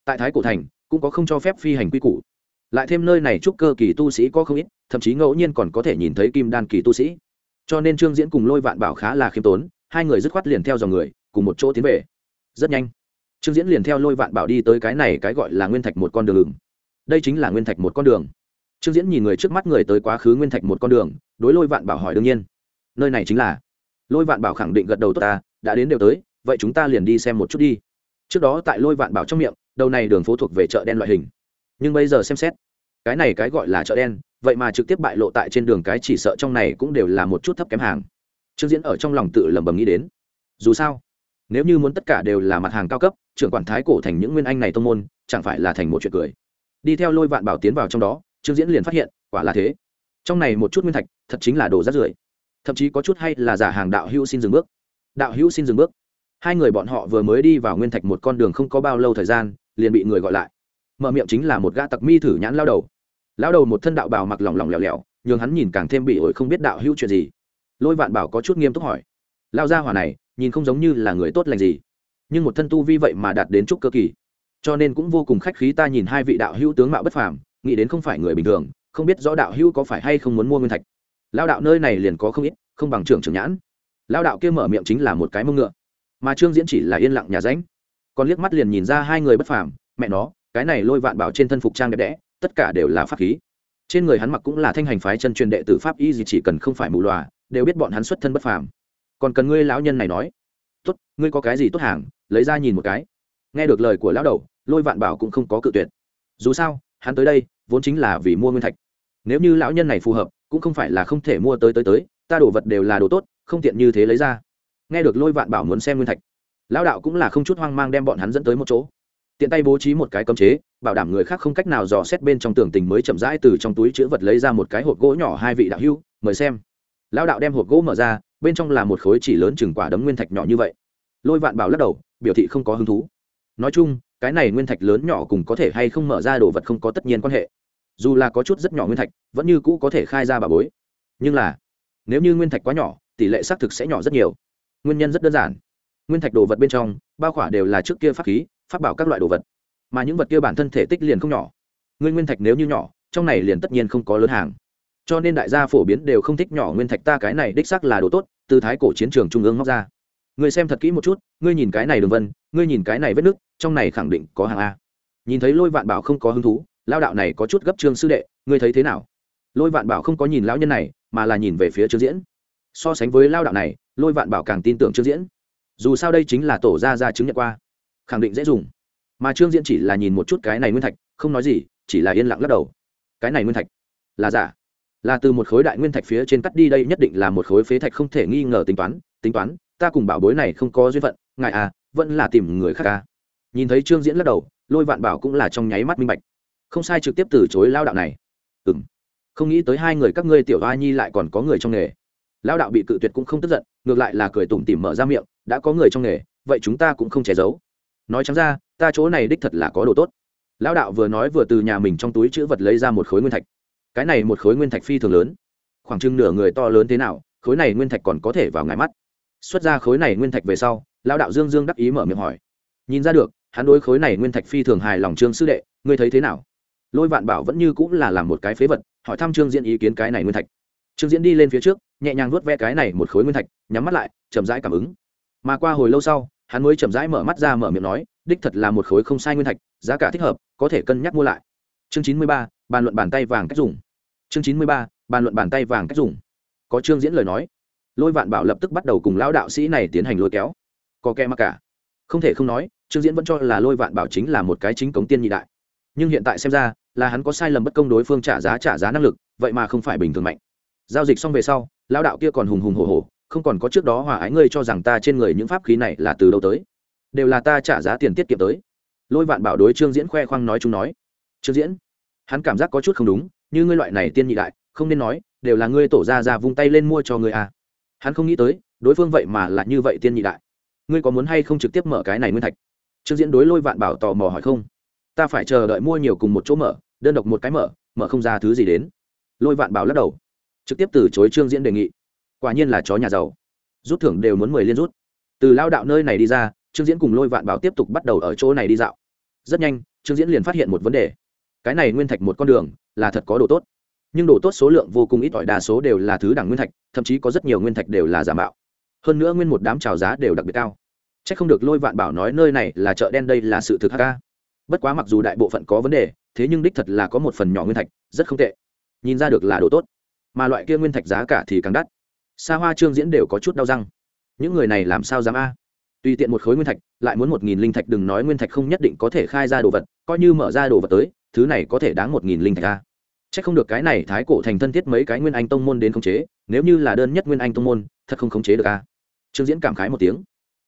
Tại thái cổ thành, cũng có không cho phép phi hành quy củ lại thêm nơi này trúc cơ kỳ tu sĩ có không ít, thậm chí ngẫu nhiên còn có thể nhìn thấy kim đan kỳ tu sĩ. Cho nên trương diễn cùng lôi vạn bảo khá là khiêm tốn, hai người dứt khoát liền theo dòng người, cùng một chỗ tiến về. Rất nhanh, trương diễn liền theo lôi vạn bảo đi tới cái này cái gọi là nguyên thạch một con đường. Đây chính là nguyên thạch một con đường. Trương diễn nhìn người trước mắt người tới quá khứ nguyên thạch một con đường, đối lôi vạn bảo hỏi đương nhiên. Nơi này chính là. Lôi vạn bảo khẳng định gật đầu, tốt ta, đã đến đều tới, vậy chúng ta liền đi xem một chút đi. Trước đó tại lôi vạn bảo trong miệng, đầu này đường phố thuộc về chợ đen loại hình nhưng bây giờ xem xét, cái này cái gọi là chợ đen, vậy mà trực tiếp bại lộ tại trên đường cái chỉ sợ trong này cũng đều là một chút thấp kém hàng. Trương diễn ở trong lòng tự lẩm bẩm nghĩ đến. Dù sao, nếu như muốn tất cả đều là mặt hàng cao cấp, trưởng quản thái cổ thành những nguyên anh này tô môn, chẳng phải là thành một chuyện cười. Đi theo lôi vạn bảo tiến vào trong đó, trương diễn liền phát hiện, quả là thế. Trong này một chút nguyên thạch, thật chính là đồ rát rưởi. Thậm chí có chút hay là giả hàng đạo hữu xin dừng bước. Đạo hữu xin dừng bước. Hai người bọn họ vừa mới đi vào nguyên thạch một con đường không có bao lâu thời gian, liền bị người gọi lại mở miệng chính là một gã tặc mi thử nhãn lao đầu. Lao đầu một thân đạo bào mặc lỏng lỏng lẻo lẻo, nhường hắn nhìn càng thêm bị ổi không biết đạo hữu chuyện gì. Lôi vạn bảo có chút nghiêm túc hỏi. Lao gia hỏa này, nhìn không giống như là người tốt lành gì. Nhưng một thân tu vi vậy mà đạt đến chút cơ kỳ. Cho nên cũng vô cùng khách khí ta nhìn hai vị đạo hữu tướng mạo bất phàm, nghĩ đến không phải người bình thường, không biết rõ đạo hữu có phải hay không muốn mua nguyên thạch. Lao đạo nơi này liền có không ít, không bằng trưởng trưởng nhãn. Lao đạo kia mở miệng chính là một cái mông ngựa. Mà trương diễn chỉ là yên lặng nhà ránh còn liếc mắt liền nhìn ra hai người bất phàm, mẹ nó cái này lôi vạn bảo trên thân phục trang đẹp đẽ, tất cả đều là pháp khí. Trên người hắn mặc cũng là thanh hành phái chân truyền đệ tử pháp y gì chỉ cần không phải mù loà đều biết bọn hắn xuất thân bất phàm. Còn cần ngươi lão nhân này nói. Tốt, ngươi có cái gì tốt hàng, lấy ra nhìn một cái. Nghe được lời của lão đầu, lôi vạn bảo cũng không có cự tuyệt. Dù sao, hắn tới đây, vốn chính là vì mua nguyên thạch. Nếu như lão nhân này phù hợp, cũng không phải là không thể mua tới tới tới, ta đồ vật đều là đồ tốt, không tiện như thế lấy ra. Nghe được lôi vạn bảo muốn xem nguyên thạch, lão đạo cũng là không chút hoang mang đem bọn hắn dẫn tới một chỗ tiện tay bố trí một cái cấm chế, bảo đảm người khác không cách nào dò xét bên trong tường tình mới chậm rãi từ trong túi chữ vật lấy ra một cái hộp gỗ nhỏ hai vị đạo hưu mời xem. Lão đạo đem hộp gỗ mở ra, bên trong là một khối chỉ lớn chừng quả đấm nguyên thạch nhỏ như vậy. Lôi vạn bảo lắc đầu, biểu thị không có hứng thú. Nói chung, cái này nguyên thạch lớn nhỏ cùng có thể hay không mở ra đồ vật không có tất nhiên quan hệ. Dù là có chút rất nhỏ nguyên thạch, vẫn như cũ có thể khai ra bà bối. Nhưng là, nếu như nguyên thạch quá nhỏ, tỷ lệ xác thực sẽ nhỏ rất nhiều. Nguyên nhân rất đơn giản. Nguyên thạch đồ vật bên trong, bao khỏa đều là trước kia pháp khí phát bảo các loại đồ vật. Mà những vật kia bản thân thể tích liền không nhỏ. Nguyên nguyên thạch nếu như nhỏ, trong này liền tất nhiên không có lớn hàng. Cho nên đại gia phổ biến đều không thích nhỏ nguyên thạch ta cái này đích xác là đồ tốt, từ thái cổ chiến trường trung ương móc ra. Người xem thật kỹ một chút, ngươi nhìn cái này đường vân, ngươi nhìn cái này vết nước, trong này khẳng định có hàng a. Nhìn thấy lôi vạn bảo không có hứng thú lao đạo này có chút gấp trương sư đệ, ngươi thấy thế nào? Lôi vạn bảo không có nhìn lão nhân này, mà là nhìn về phía trương diễn. So sánh với lao đạo này, lôi vạn bảo càng tin tưởng trương diễn. Dù sao đây chính là tổ gia ra chứng nhận qua khẳng định dễ dùng. Mà trương diễn chỉ là nhìn một chút cái này nguyên thạch, không nói gì, chỉ là yên lặng lắc đầu. Cái này nguyên thạch? Là giả. Là từ một khối đại nguyên thạch phía trên cắt đi đây nhất định là một khối phế thạch không thể nghi ngờ tính toán. Tính toán, ta cùng bảo bối này không có duyên phận ngại à vẫn là tìm người khác à. nhìn thấy trương diễn lắc đầu, lôi vạn bảo cũng là trong nháy mắt minh bạch. Không sai trực tiếp từ chối lao đạo này. Ừ m không nghĩ tới hai người các ngươi tiểu a nhi lại còn có người trong nghề. Lao đạo bị cự tuyệt cũng không tức giận, ngược lại là cười tủm tỉm mở ra miệng, đã có người trong nghề, vậy chúng ta cũng không che giấu nói chẳng ra, ta chỗ này đích thật là có đồ tốt. Lão đạo vừa nói vừa từ nhà mình trong túi chữ vật lấy ra một khối nguyên thạch. Cái này một khối nguyên thạch phi thường lớn. Khoảng chừng nửa người to lớn thế nào, khối này nguyên thạch còn có thể vào ngài mắt. Xuất ra khối này nguyên thạch về sau, lão đạo dương dương đắc ý mở miệng hỏi. Nhìn ra được, hắn đối khối này nguyên thạch phi thường hài lòng trương sư đệ, ngươi thấy thế nào? Lôi vạn bảo vẫn như cũng là làm một cái phế vật, hỏi thăm trương diễn ý kiến cái này nguyên thạch. Trương diễn đi lên phía trước, nhẹ nhàng vuốt ve cái này một khối nguyên thạch, nhắm mắt lại, chậm rãi cảm ứng. Mà qua hồi lâu sau hắn mới chậm rãi mở mắt ra mở miệng nói, đích thật là một khối không sai nguyên thạch, giá cả thích hợp, có thể cân nhắc mua lại. Chương chín mươi ba, bàn luận bàn tay vàng cách dùng. Chương chín mươi ba, bàn luận bàn tay vàng cách dùng. Có trương diễn lời nói. Lôi vạn bảo lập tức bắt đầu cùng lão đạo sĩ này tiến hành lôi kéo. Có kẻ mặc cả. Không thể không nói, trương diễn vẫn cho là lôi vạn bảo chính là một cái chính cống tiên nhị đại. Nhưng hiện tại xem ra, là hắn có sai lầm bất công đối phương trả giá trả giá năng lực, vậy mà không phải bình thường mạnh. Giao dịch xong về sau, lão đạo kia còn hùng hùng hồ hồ không còn có trước đó hòa ái ngươi cho rằng ta trên người những pháp khí này là từ đâu tới. Đều là ta trả giá tiền tiết kiệm tới. Lôi vạn bảo đối trương diễn khoe khoang nói chúng nói. Trương diễn, hắn cảm giác có chút không đúng, như ngươi loại này tiên nhị đại, không nên nói, đều là ngươi tổ ra ra vung tay lên mua cho ngươi à. hắn không nghĩ tới, đối phương vậy mà là như vậy tiên nhị đại. Ngươi có muốn hay không trực tiếp mở cái này nguyên thạch? Trương diễn đối lôi vạn bảo tò mò hỏi không. Ta phải chờ đợi mua nhiều cùng một chỗ mở, đơn độc một cái mở mở không ra thứ gì đến. Lôi vạn bảo lắc đầu, trực tiếp từ chối trương diễn đề nghị quả nhiên là chó nhà giàu. Rút thưởng đều muốn mười liên rút. Từ lao đạo nơi này đi ra, trương diễn cùng lôi vạn bảo tiếp tục bắt đầu ở chỗ này đi dạo. Rất nhanh, trương diễn liền phát hiện một vấn đề. Cái này nguyên thạch một con đường, là thật có đồ tốt. Nhưng đồ tốt số lượng vô cùng ít ỏi đa số đều là thứ đẳng nguyên thạch, thậm chí có rất nhiều nguyên thạch đều là giả mạo. Hơn nữa nguyên một đám trào giá đều đặc biệt cao. C h ắ c không được lôi vạn bảo nói nơi này là chợ đen đây là sự thực hk bất quá mặc dù đại bộ phận có vấn đề, thế nhưng đích thật là có một phần nhỏ nguyên thạch, rất không tệ. Nhìn ra được là đồ tốt. Mà loại kia nguyên thạch giá cả thì càng đắt xa hoa trương diễn đều có chút đau răng. Những người này làm sao dám a? Tùy tiện một khối nguyên thạch, lại muốn một nghìn linh thạch, đừng nói nguyên thạch không nhất định có thể khai ra đồ vật, coi như mở ra đồ vật tới, thứ này có thể đáng một nghìn linh thạch a. C h ắ c không được cái này thái cổ thành thân thiết mấy cái nguyên anh tông môn đến khống chế, nếu như là đơn nhất nguyên anh tông môn, thật không khống chế được a. Trương diễn cảm khái một tiếng.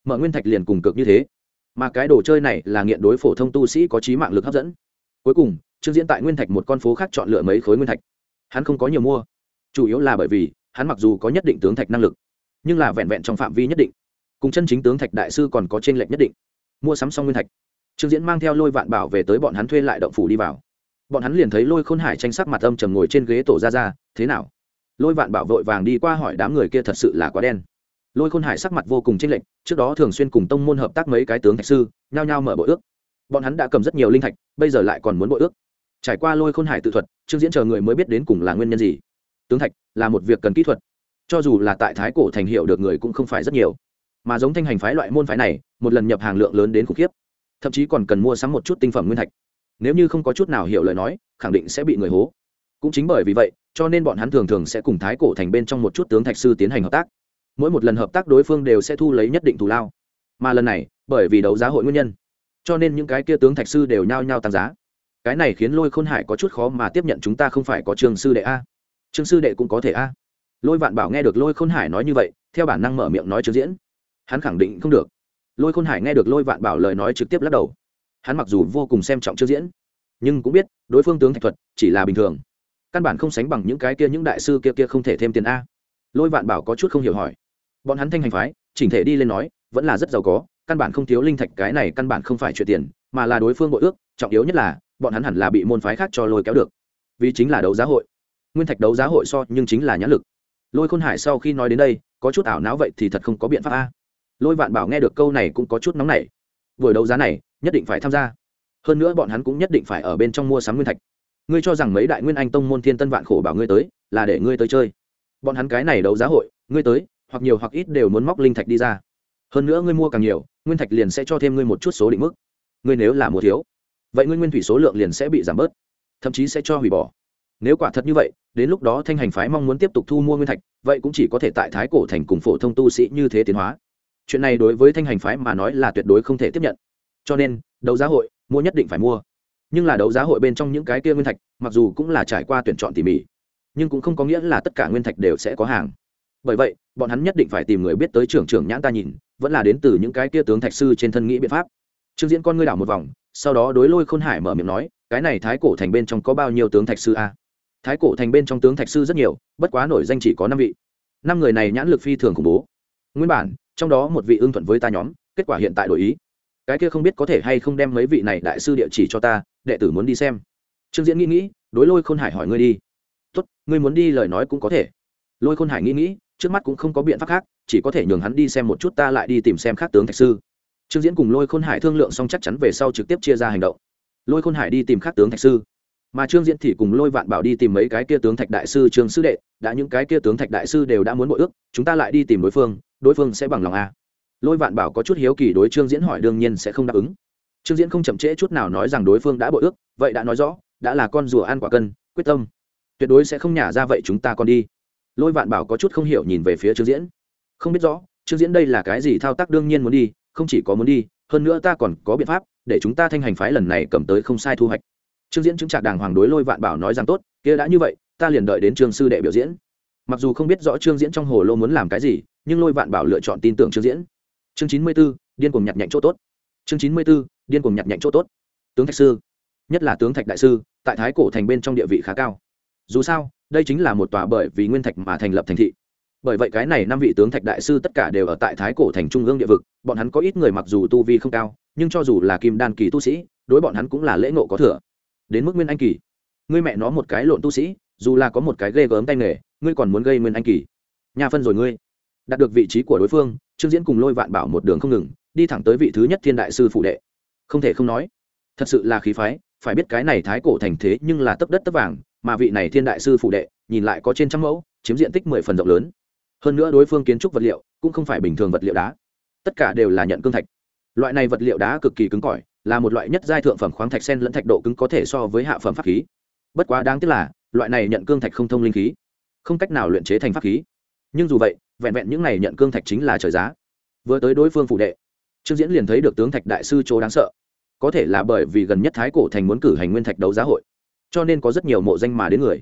Mở nguyên thạch liền cùng cực như thế. Mà cái đồ chơi này là nghiện đối phổ thông tu sĩ có trí mạng lực hấp dẫn. Cuối cùng, trương diễn tại nguyên thạch một con phố khác chọn lựa mấy khối nguyên thạch. Hắn không có nhiều mua. Chủ yếu là bởi vì hắn mặc dù có nhất định tướng thạch năng lực, nhưng là vẹn vẹn trong phạm vi nhất định, cùng chân chính tướng thạch đại sư còn có t r ê n lệch nhất định. Mua sắm xong nguyên thạch, trương diễn mang theo lôi vạn bảo về tới bọn hắn thuê lại động phủ đi vào. Bọn hắn liền thấy lôi khôn hải tranh sắc mặt âm trầm ngồi trên ghế tổ ra ra, thế nào? Lôi vạn bảo vội vàng đi qua hỏi, đám người kia thật sự là quá đen. Lôi khôn hải sắc mặt vô cùng tranh lệch, trước đó thường xuyên cùng tông môn hợp tác mấy cái tướng thạch sư, nhao nhao mở bội ước. Bọn hắn đã cầm rất nhiều linh thạch, bây giờ lại còn muốn bội ước. Trải qua lôi khôn hải tự thuật, trương diễn chờ người mới biết đến cùng là nguyên nhân gì tướng thạch là một việc cần kỹ thuật. Cho dù là tại thái cổ thành hiệu được người cũng không phải rất nhiều. Mà giống thanh hành phái loại môn phái này, một lần nhập hàng lượng lớn đến khủng khiếp. Thậm chí còn cần mua sắm một chút tinh phẩm nguyên thạch. Nếu như không có chút nào hiểu lời nói, khẳng định sẽ bị người hố. Cũng chính bởi vì vậy, cho nên bọn hắn thường thường sẽ cùng thái cổ thành bên trong một chút tướng thạch sư tiến hành hợp tác. Mỗi một lần hợp tác đối phương đều sẽ thu lấy nhất định thù lao. Mà lần này, bởi vì đấu giá hội nguyên nhân, cho nên những cái kia tướng thạch sư đều nhao nhao tăng giá. Cái này khiến lôi khôn hải có chút khó mà tiếp nhận chúng ta không phải có trường sư đệ a trương sư đệ cũng có thể a. Lôi vạn bảo nghe được lôi khôn hải nói như vậy, theo bản năng mở miệng nói trương diễn. Hắn khẳng định không được. Lôi khôn hải nghe được lôi vạn bảo lời nói trực tiếp lắc đầu. Hắn mặc dù vô cùng xem trọng trương diễn, nhưng cũng biết đối phương tướng thạch thuật chỉ là bình thường. Căn bản không sánh bằng những cái kia những đại sư kia kia không thể thêm tiền a. Lôi vạn bảo có chút không hiểu hỏi. Bọn hắn thanh hành phái, chỉnh thể đi lên nói, vẫn là rất giàu có, căn bản không thiếu linh thạch, cái này căn bản không phải chuyện tiền, mà là đối phương bội ước, trọng yếu nhất là, bọn hắn hẳn là bị môn phái khác cho lôi kéo được. Vì chính là đấu giá hội nguyên thạch đấu giá hội so nhưng chính là nhãn lực. Lôi khôn hải sau khi nói đến đây, có chút ảo não vậy thì thật không có biện pháp a. Lôi vạn bảo nghe được câu này cũng có chút nóng nảy. Buổi đấu giá này, nhất định phải tham gia. Hơn nữa bọn hắn cũng nhất định phải ở bên trong mua sắm nguyên thạch. Ngươi cho rằng mấy đại nguyên anh tông môn thiên tân vạn khổ bảo ngươi tới, là để ngươi tới chơi. Bọn hắn cái này đấu giá hội, ngươi tới, hoặc nhiều hoặc ít đều muốn móc linh thạch đi ra. Hơn nữa ngươi mua càng nhiều, nguyên thạch liền sẽ cho thêm ngươi một chút số định mức. Ngươi nếu là mua thiếu, vậy ngươi nguyên thủy số lượng liền sẽ bị giảm bớt, thậm chí sẽ cho hủy bỏ nếu quả thật như vậy, đến lúc đó thanh hành phái mong muốn tiếp tục thu mua nguyên thạch, vậy cũng chỉ có thể tại thái cổ thành cùng phổ thông tu sĩ như thế tiến hóa. Chuyện này đối với thanh hành phái mà nói là tuyệt đối không thể tiếp nhận. Cho nên, đấu giá hội, mua nhất định phải mua. Nhưng là đấu giá hội bên trong những cái kia nguyên thạch, mặc dù cũng là trải qua tuyển chọn tỉ mỉ, nhưng cũng không có nghĩa là tất cả nguyên thạch đều sẽ có hàng. Bởi vậy, bọn hắn nhất định phải tìm người biết tới trưởng trưởng nhãn ta nhìn, vẫn là đến từ những cái kia tướng thạch sư trên thân nghĩ biện pháp. Trương diễn con ngươi đảo một vòng, sau đó đối lôi khôn hải mở miệng nói, cái này thái cổ thành bên trong có bao nhiêu tướng thạch sư a? Thái cổ thành bên trong tướng thạch sư rất nhiều, bất quá nổi danh chỉ có năm vị. Năm người này nhãn lực phi thường khủng bố. Nguyên bản, trong đó một vị ưng thuận với ta nhóm, kết quả hiện tại đổi ý. Cái kia không biết có thể hay không đem mấy vị này đại sư địa chỉ cho ta, đệ tử muốn đi xem. Trương diễn nghĩ nghĩ, đối lôi khôn hải hỏi ngươi đi. Tốt, ngươi muốn đi lời nói cũng có thể. Lôi khôn hải nghĩ nghĩ, trước mắt cũng không có biện pháp khác, chỉ có thể nhường hắn đi xem một chút ta lại đi tìm xem khác tướng thạch sư. Trương diễn cùng lôi khôn hải thương lượng xong chắc chắn về sau trực tiếp chia ra hành động. Lôi khôn hải đi tìm khác tướng thạch sư mà trương diễn thì cùng lôi vạn bảo đi tìm mấy cái kia tướng thạch đại sư, trương sư đệ, đã những cái kia tướng thạch đại sư đều đã muốn bội ước, chúng ta lại đi tìm đối phương đối phương sẽ bằng lòng a lôi vạn bảo có chút hiếu kỳ đối trương diễn hỏi đương nhiên sẽ không đáp ứng. Trương diễn không chậm trễ chút nào nói rằng đối phương đã bội ước, vậy đã nói rõ, đã là con rùa ăn quả cân, quyết tâm. Tuyệt đối sẽ không nhả ra vậy chúng ta còn đi. Lôi vạn bảo có chút không hiểu nhìn về phía trương diễn. Không biết rõ, trương diễn đây là cái gì thao tác đương nhiên muốn đi, không chỉ có muốn đi, hơn nữa ta còn có biện pháp để chúng ta thanh hành phái lần này cầm tới không sai thu hoạch trương diễn chứng trạc đàng hoàng đối lôi vạn bảo nói rằng, tốt, kia đã như vậy, ta liền đợi đến trương sư đệ biểu diễn. Mặc dù không biết rõ trương diễn trong hồ lô muốn làm cái gì, nhưng lôi vạn bảo lựa chọn tin tưởng trương diễn. Chương chín mươi b ố điên cùng nhặt nhạnh chỗ tốt. Chương chín mươi b ố điên cùng nhặt nhạnh chỗ tốt. Tướng thạch sư, nhất là tướng thạch đại sư, tại thái cổ thành bên trong địa vị khá cao. Dù sao, đây chính là một tòa bởi vì nguyên thạch mà thành lập thành thị. Bởi vậy cái này năm vị tướng thạch đại sư tất cả đều ở tại thái cổ thành trung ương địa vực, bọn hắn có ít người mặc dù tu vi không cao, nhưng cho dù là kim đan kỳ tu sĩ, đối bọn hắn cũng là lễ ngộ có thừa đến mức nguyên anh kỳ. Ngươi mẹ nó một cái lộn tu sĩ, dù là có một cái ghê gớm tay nghề, ngươi còn muốn gây nguyên anh kỳ. Nhà phân rồi ngươi. Đạt được vị trí của đối phương, trương diễn cùng lôi vạn bảo một đường không ngừng, đi thẳng tới vị thứ nhất thiên đại sư phụ đệ. Không thể không nói, thật sự là khí phái, phải biết cái này thái cổ thành thế nhưng là tấp đất tấp vàng, mà vị này thiên đại sư phụ đệ, nhìn lại có trên trăm mẫu, chiếm diện tích mười phần rộng lớn. Hơn nữa đối phương kiến trúc vật liệu, cũng không phải bình thường vật liệu đá. Tất cả đều là nhận cương thạch. Loại này vật liệu đá cực kỳ cứng cỏi là một loại nhất giai thượng phẩm khoáng thạch sen lẫn thạch độ cứng có thể so với hạ phẩm pháp khí. Bất quá đáng tiếc là, loại này nhận cương thạch không thông linh khí, không cách nào luyện chế thành pháp khí. Nhưng dù vậy, vẹn vẹn những này nhận cương thạch chính là trời giá. Vừa tới đối phương phụ đệ, trương diễn liền thấy được tướng thạch đại sư chỗ đáng sợ. Có thể là bởi vì gần nhất thái cổ thành muốn cử hành nguyên thạch đấu giá hội, cho nên có rất nhiều mộ danh mà đến người.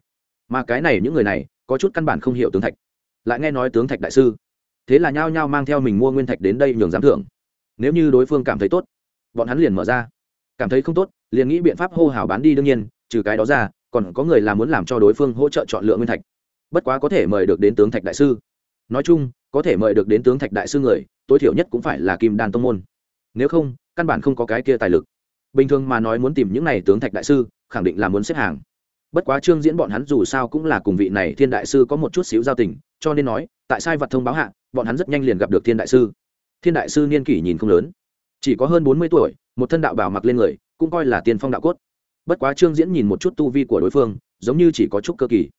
Mà cái này những người này, có chút căn bản không hiểu tướng thạch. Lại nghe nói tướng thạch đại sư, thế là nhao nhao mang theo mình mua nguyên thạch đến đây nhường giám thưởng. Nếu như đối phương cảm thấy tốt bọn hắn liền mở ra. Cảm thấy không tốt, liền nghĩ biện pháp hô hào bán đi đương nhiên, trừ cái đó ra, còn có người là muốn làm cho đối phương hỗ trợ chọn lựa nguyên thạch. Bất quá có thể mời được đến tướng thạch đại sư. Nói chung, có thể mời được đến tướng thạch đại sư người, tối thiểu nhất cũng phải là kim đan tông môn. Nếu không, căn bản không có cái kia tài lực. Bình thường mà nói muốn tìm những này tướng thạch đại sư, khẳng định là muốn xếp hàng. Bất quá trương diễn bọn hắn dù sao cũng là cùng vị này thiên đại sư có một chút xíu giao tình, cho nên nói, tại sai vật thông báo hạ, bọn hắn rất nhanh liền gặp được thiên đại sư. Thiên đại sư niên kỷ nhìn không lớn chỉ có hơn bốn mươi tuổi, một thân đạo bảo mặc lên người, cũng coi là tiên phong đạo cốt. Bất quá trương diễn nhìn một chút tu vi của đối phương, giống như chỉ có chút cơ kỳ.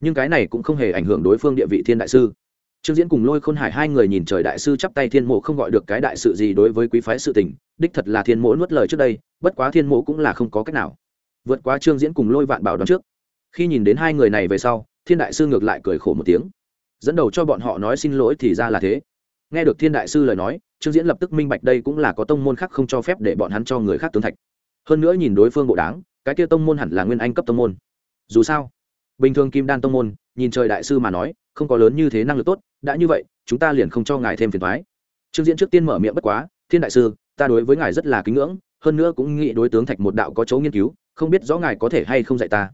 Nhưng cái này cũng không hề ảnh hưởng đối phương địa vị thiên đại sư. Trương diễn cùng lôi khôn hải hai người nhìn trời đại sư chắp tay thiên mộ không gọi được cái đại sự gì đối với quý phái sự tình, đích thật là thiên mộ nuốt lời trước đây, bất quá thiên mộ cũng là không có cách nào. Vượt qua trương diễn cùng lôi vạn bảo đón trước. Khi nhìn đến hai người này về sau, thiên đại sư ngược lại cười khổ một tiếng. Dẫn đầu cho bọn họ nói xin lỗi thì ra là thế. Nghe được thiên đại sư lời nói trương diễn lập tức minh bạch đây cũng là có tông môn khác không cho phép để bọn hắn cho người khác tướng thạch. Hơn nữa nhìn đối phương bộ đáng, cái kia tông môn hẳn là nguyên anh cấp tông môn. Dù sao, bình thường kim đan tông môn, nhìn trời đại sư mà nói, không có lớn như thế năng lực tốt, đã như vậy, chúng ta liền không cho ngài thêm phiền thoái trương diễn trước tiên mở miệng bất quá, thiên đại sư, ta đối với ngài rất là kính ngưỡng, hơn nữa cũng nghĩ đối tướng thạch một đạo có chấu nghiên cứu, không biết rõ ngài có thể hay không dạy ta.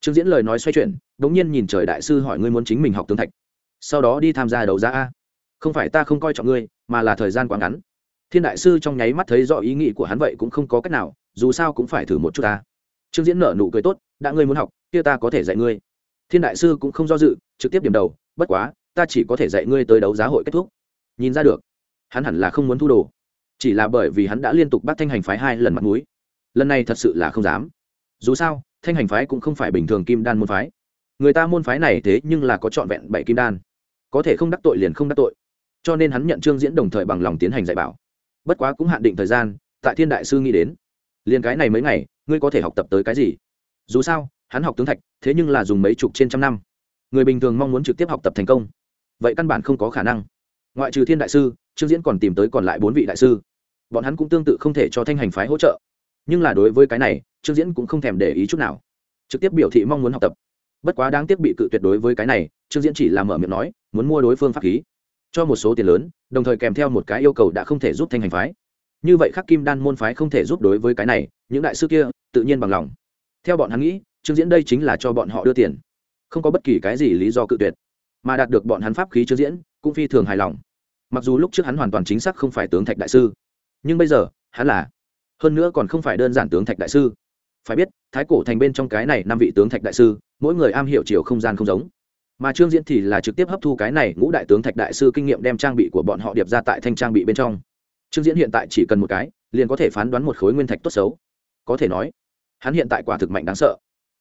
Trương diễn lời nói xoay chuyển đ ỗ n g nhiên nhìn trời đại sư hỏi ngươi muốn chính mình học tướng thạch. Sau đó đi tham gia đấu giá a. Không phải ta không coi trọng ngươi mà là thời gian quá ngắn. Thiên đại sư trong nháy mắt thấy rõ ý nghĩ của hắn vậy cũng không có cách nào, dù sao cũng phải thử một chút ta. Trương diễn nở nụ cười tốt, đã ngươi muốn học, kia ta có thể dạy ngươi. Thiên đại sư cũng không do dự, trực tiếp điểm đầu, bất quá, ta chỉ có thể dạy ngươi tới đấu giá hội kết thúc. Nhìn ra được, hắn hẳn là không muốn thu đồ. Chỉ là bởi vì hắn đã liên tục bắt thanh hành phái hai lần mặt mũi. Lần này thật sự là không dám. Dù sao, thanh hành phái cũng không phải bình thường kim đan môn phái. Người ta môn phái này thế nhưng là có trọn vẹn bảy kim đan. Có thể không đắc tội liền không đắc tội cho nên hắn nhận trương diễn đồng thời bằng lòng tiến hành dạy bảo. Bất quá cũng hạn định thời gian, tại thiên đại sư nghĩ đến, liền cái này mấy ngày, ngươi có thể học tập tới cái gì? Dù sao, hắn học tướng thạch, thế nhưng là dùng mấy chục trên trăm năm. Người bình thường mong muốn trực tiếp học tập thành công. Vậy căn bản không có khả năng. Ngoại trừ thiên đại sư, trương diễn còn tìm tới còn lại bốn vị đại sư. Bọn hắn cũng tương tự không thể cho thanh hành phái hỗ trợ. Nhưng là đối với cái này, trương diễn cũng không thèm để ý chút nào. Trực tiếp biểu thị mong muốn học tập. Bất quá đáng tiếc bị cự tuyệt đối với cái này, trương diễn chỉ làm mở miệng nói, muốn mua đối phương pháp khí cho một số tiền lớn, đồng thời kèm theo một cái yêu cầu đã không thể giúp thanh hành phái. Như vậy khắc kim đan môn phái không thể giúp đối với cái này, những đại sư kia, tự nhiên bằng lòng. Theo bọn hắn nghĩ, trương diễn đây chính là cho bọn họ đưa tiền. Không có bất kỳ cái gì lý do cự tuyệt. Mà đạt được bọn hắn pháp khí trương diễn, cũng phi thường hài lòng. Mặc dù lúc trước hắn hoàn toàn chính xác không phải tướng thạch đại sư, nhưng bây giờ, hắn là, hơn nữa còn không phải đơn giản tướng thạch đại sư. Phải biết, thái cổ thành bên trong cái này năm vị tướng thạch đại sư, mỗi người am hiểu chiều không gian không giống mà trương diễn thì là trực tiếp hấp thu cái này ngũ đại tướng thạch đại sư kinh nghiệm đem trang bị của bọn họ điệp ra tại thanh trang bị bên trong. Trương diễn hiện tại chỉ cần một cái, liền có thể phán đoán một khối nguyên thạch tốt xấu. Có thể nói, hắn hiện tại quả thực mạnh đáng sợ.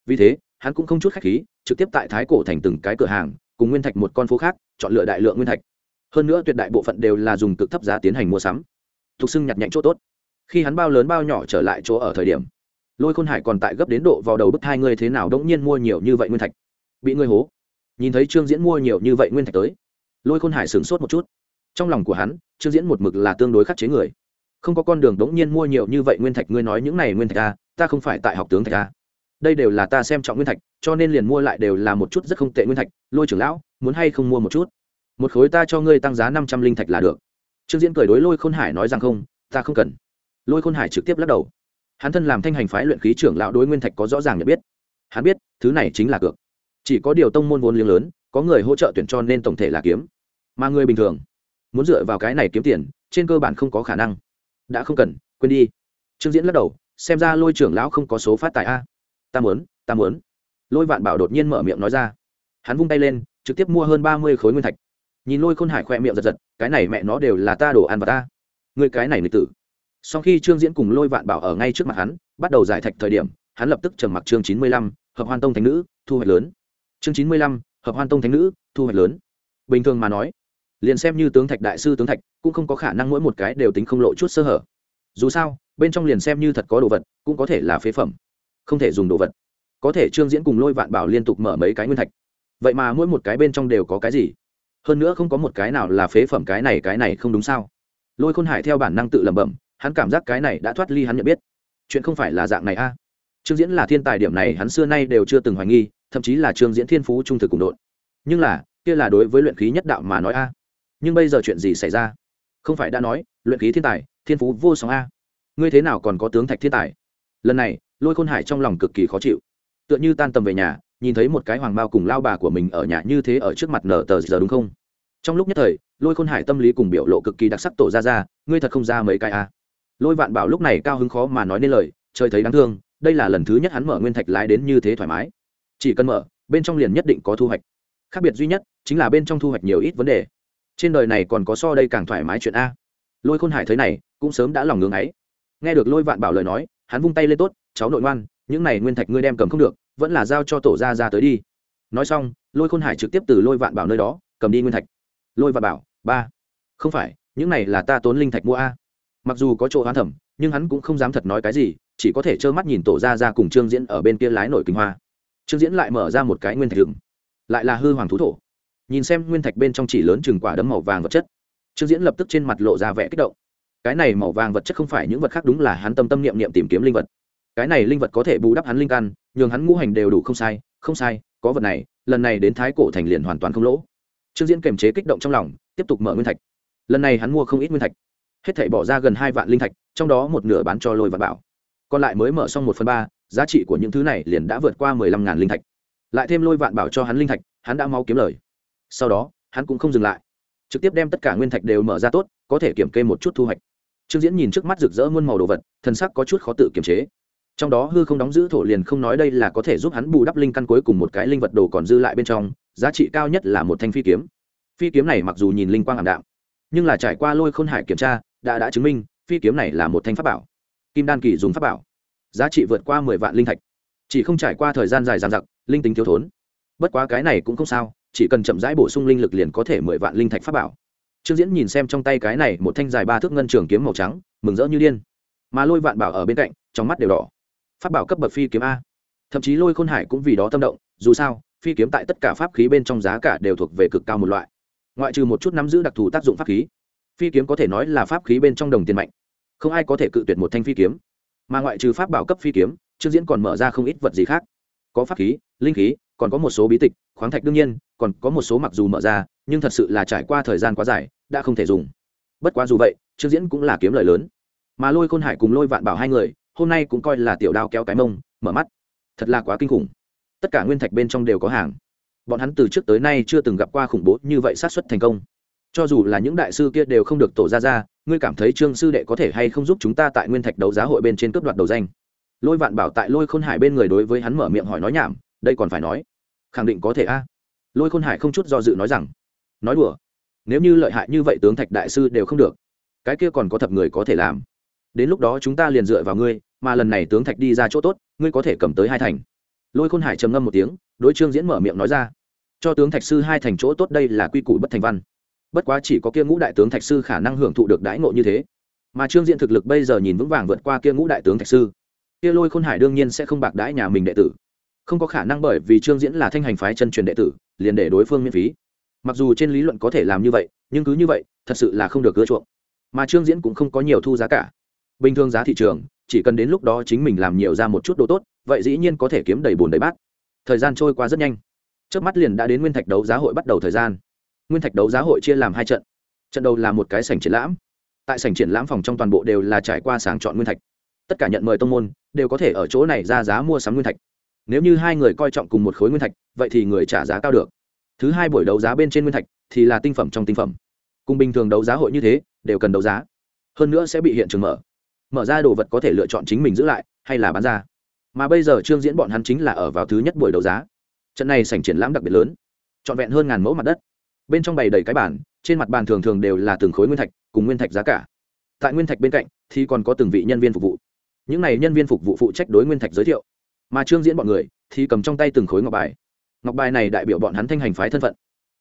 Vì thế, hắn cũng không chút khách khí, trực tiếp tại thái cổ thành từng cái cửa hàng, cùng nguyên thạch một con phố khác, chọn lựa đại lượng nguyên thạch. Hơn nữa tuyệt đại bộ phận đều là dùng cực thấp giá tiến hành mua sắm. Thục xưng nhặt nhạnh chỗ tốt. Khi hắn bao lớn bao nhỏ trở lại chỗ ở thời điểm, lôi khôn hải còn tại gấp đến độ vào đầu bức hai người thế nào đống nhiên mua nhiều như vậy nguyên thạch. Bị ngươi hố nhìn thấy trương diễn mua nhiều như vậy nguyên thạch tới lôi khôn hải sửng sốt một chút trong lòng của hắn trương diễn một mực là tương đối khắc chế người không có con đường đống nhiên mua nhiều như vậy nguyên thạch ngươi nói những này nguyên thạch a ta không phải tại học tướng thạch a đây đều là ta xem trọng nguyên thạch cho nên liền mua lại đều là một chút rất không tệ nguyên thạch lôi trưởng lão muốn hay không mua một chút một khối ta cho ngươi tăng giá năm trăm linh thạch là được trương diễn cười đối lôi khôn hải nói rằng không ta không cần lôi khôn hải trực tiếp lắc đầu hắn thân làm thanh hành phái luyện khí trưởng lão đối nguyên thạch có rõ ràng nhận biết hắn biết thứ này chính là cược chỉ có điều tông môn vốn liếng lớn, có người hỗ trợ tuyển cho nên tổng thể là kiếm. Mà người bình thường, muốn dựa vào cái này kiếm tiền, trên cơ bản không có khả năng. Đã không cần, quên đi. Trương diễn lắc đầu, xem ra lôi trưởng lão không có số phát tài a. Ta muốn ta muốn. Lôi vạn bảo đột nhiên mở miệng nói ra. Hắn vung tay lên, trực tiếp mua hơn ba mươi khối nguyên thạch. Nhìn lôi khôn hải khoe miệng giật giật, cái này mẹ nó đều là ta đồ ăn và ta. Người cái này nghịch tử. Sau khi trương diễn cùng lôi vạn bảo ở ngay trước mặt hắn, bắt đầu giải thạch thời điểm, hắn lập tức trầm mặc chương chín mươi lăm, hợp hoan tông thánh nữ, thu hoạch lớn chương chín mươi lăm, hợp hoan tông thánh nữ, thu hoạch lớn. Bình thường mà nói, liền xem như tướng thạch đại sư tướng thạch, cũng không có khả năng mỗi một cái đều tính không lộ chút sơ hở. Dù sao, bên trong liền xem như thật có đồ vật, cũng có thể là phế phẩm, không thể dùng đồ vật. Có thể trương diễn cùng lôi vạn bảo liên tục mở mấy cái nguyên thạch. Vậy mà mỗi một cái bên trong đều có cái gì? Hơn nữa không có một cái nào là phế phẩm cái này cái này không đúng sao? Lôi khôn hải theo bản năng tự lẩm bẩm, hắn cảm giác cái này đã thoát ly hắn nhận biết. Chuyện không phải là dạng này a. Trương diễn là thiên tài điểm này hắn xưa nay đều chưa từng hoài nghi thậm chí là trương diễn thiên phú trung thực cùng đội nhưng là, kia là đối với luyện khí nhất đạo mà nói a. Nhưng bây giờ chuyện gì xảy ra? Không phải đã nói, luyện khí thiên tài, thiên phú vô song a. Ngươi thế nào còn có tướng thạch thiên tài? Lần này, lôi khôn hải trong lòng cực kỳ khó chịu. Tựa như tan tầm về nhà, nhìn thấy một cái hoàng bao cùng lao bà của mình ở nhà như thế ở trước mặt nở tờ giờ đúng không? Trong lúc nhất thời, lôi khôn hải tâm lý cùng biểu lộ cực kỳ đặc sắc tổ ra ra, ngươi thật không ra mấy cái a. Lôi vạn bảo lúc này cao hứng khó mà nói nên lời, trời thấy đáng thương, đây là lần thứ nhất hắn mở nguyên thạch lái đến như thế thoải mái chỉ cần mở, bên trong liền nhất định có thu hoạch. Khác biệt duy nhất chính là bên trong thu hoạch nhiều ít vấn đề. Trên đời này còn có so đây càng thoải mái chuyện a. Lôi khôn hải thấy này, cũng sớm đã lòng ngưng ấy. Nghe được lôi vạn bảo lời nói, hắn vung tay lên tốt, cháu nội ngoan, những này nguyên thạch ngươi đem cầm không được, vẫn là giao cho tổ ra ra tới đi. Nói xong, lôi khôn hải trực tiếp từ lôi vạn bảo nơi đó, cầm đi nguyên thạch. Lôi vạn bảo, ba. Không phải, những này là ta tốn linh thạch mua a. Mặc dù có chỗ hoán thẩm, nhưng hắn cũng không dám thật nói cái gì, chỉ có thể trơ mắt nhìn tổ ra ra cùng trương diễn ở bên kia lái nổi kinh hoa trương diễn lại mở ra một cái nguyên thạch rừng lại là hư hoàng thú thổ. Nhìn xem nguyên thạch bên trong chỉ lớn chừng quả đấm màu vàng vật chất, trương diễn lập tức trên mặt lộ ra vẻ kích động. Cái này màu vàng vật chất không phải những vật khác đúng là hắn tâm tâm niệm niệm tìm kiếm linh vật. Cái này linh vật có thể bù đắp hắn linh căn, nhường hắn ngũ hành đều đủ không sai không sai, có vật này, lần này đến thái cổ thành liền hoàn toàn không lỗ. Trương diễn kềm chế kích động trong lòng, tiếp tục mở nguyên thạch. Lần này hắn mua không ít nguyên thạch. Hết thảy bỏ ra gần hai vạn linh thạch, trong đó một nửa bán cho lôi và bảo. Còn lại mới mở xong một phần ba giá trị của những thứ này liền đã vượt qua mười lăm ngàn linh thạch. Lại thêm lôi vạn bảo cho hắn linh thạch, hắn đã mau kiếm lời. Sau đó, hắn cũng không dừng lại. Trực tiếp đem tất cả nguyên thạch đều mở ra tốt, có thể kiểm kê một chút thu hoạch. Trương diễn nhìn trước mắt rực rỡ muôn màu đồ vật thân sắc có chút khó tự kiềm chế. Trong đó hư không đóng giữ thổ liền không nói đây là có thể giúp hắn bù đắp linh căn cuối cùng một cái linh vật đồ còn dư lại bên trong, giá trị cao nhất là một thanh phi kiếm. Phi kiếm này mặc dù nhìn linh quang ảm đạm, nhưng là trải qua lôi khôn hải kiểm tra, đã đã chứng minh phi kiếm này là một thanh pháp bảo. Kim đan kỳ dùng pháp bảo giá trị vượt qua mười vạn linh thạch. Chỉ không trải qua thời gian dài dàn giặc linh tính thiếu thốn. Bất quá cái này cũng không sao, chỉ cần chậm rãi bổ sung linh lực liền có thể mười vạn linh thạch pháp bảo. Trương diễn nhìn xem trong tay cái này một thanh dài ba thước ngân trường kiếm màu trắng, mừng rỡ như điên. Mà lôi vạn bảo ở bên cạnh, trong mắt đều đỏ. Pháp bảo cấp bậc phi kiếm a. Thậm chí lôi khôn hải cũng vì đó tâm động, dù sao, phi kiếm tại tất cả pháp khí bên trong giá cả đều thuộc về cực cao một loại. Ngoại trừ một chút nắm giữ đặc thù tác dụng pháp khí, phi kiếm có thể nói là pháp khí bên trong đồng tiền mạnh. Không ai có thể cự tuyệt một thanh phi kiếm mà ngoại trừ pháp bảo cấp phi kiếm, trương diễn còn mở ra không ít vật gì khác. Có pháp khí, linh khí, còn có một số bí tịch, khoáng thạch đương nhiên, còn có một số mặc dù mở ra, nhưng thật sự là trải qua thời gian quá dài, đã không thể dùng. Bất quá dù vậy, trương diễn cũng là kiếm lời lớn. Mà lôi khôn hải cùng lôi vạn bảo hai người, hôm nay cũng coi là tiểu đao kéo cái mông, mở mắt. Thật là quá kinh khủng. Tất cả nguyên thạch bên trong đều có hàng. Bọn hắn từ trước tới nay chưa từng gặp qua khủng bố như vậy sát xuất thành công cho dù là những đại sư kia đều không được tổ ra ra, ngươi cảm thấy trương sư đệ có thể hay không giúp chúng ta tại nguyên thạch đấu giá hội bên trên cướp đoạt đầu danh? Lôi vạn bảo tại lôi khôn hải bên người đối với hắn mở miệng hỏi nói nhảm, đây còn phải nói. Khẳng định có thể a. Lôi khôn hải không chút do dự nói rằng, nói đùa. Nếu như lợi hại như vậy tướng thạch đại sư đều không được, cái kia còn có thập người có thể làm. Đến lúc đó chúng ta liền dựa vào ngươi, mà lần này tướng thạch đi ra chỗ tốt, ngươi có thể cầm tới hai thành. Lôi khôn hải trầm ngâm một tiếng, đối trương diễn mở miệng nói ra, cho tướng thạch sư hai thành chỗ tốt đây là quy củ bất thành văn bất quá chỉ có kia ngũ đại tướng thạch sư khả năng hưởng thụ được đãi ngộ như thế. Mà trương diễn thực lực bây giờ nhìn vững vàng vượt qua kia ngũ đại tướng thạch sư. Kia lôi khôn hải đương nhiên sẽ không bạc đãi nhà mình đệ tử. Không có khả năng bởi vì trương diễn là thanh hành phái chân truyền đệ tử, liền để đối phương miễn phí. Mặc dù trên lý luận có thể làm như vậy, nhưng cứ như vậy, thật sự là không được ưa chuộng. Mà trương diễn cũng không có nhiều thu giá cả. Bình thường giá thị trường, chỉ cần đến lúc đó chính mình làm nhiều ra một chút đồ tốt, vậy dĩ nhiên có thể kiếm đầy bùn đầy bát. Thời gian trôi qua rất nhanh. Trước mắt liền đã đến nguyên thạch đấu giá hội bắt đầu thời gian nguyên thạch đấu giá hội chia làm hai trận. Trận đầu là một cái sảnh triển lãm. Tại sảnh triển lãm phòng trong toàn bộ đều là trải qua sáng chọn nguyên thạch. Tất cả nhận mời tông môn đều có thể ở chỗ này ra giá mua sắm nguyên thạch. Nếu như hai người coi trọng cùng một khối nguyên thạch, vậy thì người trả giá cao được. Thứ hai buổi đấu giá bên trên nguyên thạch thì là tinh phẩm trong tinh phẩm. Cùng bình thường đấu giá hội như thế, đều cần đấu giá. Hơn nữa sẽ bị hiện trường mở. Mở ra đồ vật có thể lựa chọn chính mình giữ lại, hay là bán ra. Mà bây giờ trương diễn bọn hắn chính là ở vào thứ nhất buổi đấu giá. Trận này sảnh triển lãm đặc biệt lớn. Trọn vẹn hơn ngàn mẫu mặt đất bên trong bày đầy cái bản, trên mặt bàn thường thường đều là từng khối nguyên thạch, cùng nguyên thạch giá cả. Tại nguyên thạch bên cạnh, thì còn có từng vị nhân viên phục vụ. Những này nhân viên phục vụ phụ trách đối nguyên thạch giới thiệu. Mà trương diễn bọn người, thì cầm trong tay từng khối ngọc bài. Ngọc bài này đại biểu bọn hắn thanh hành phái thân phận.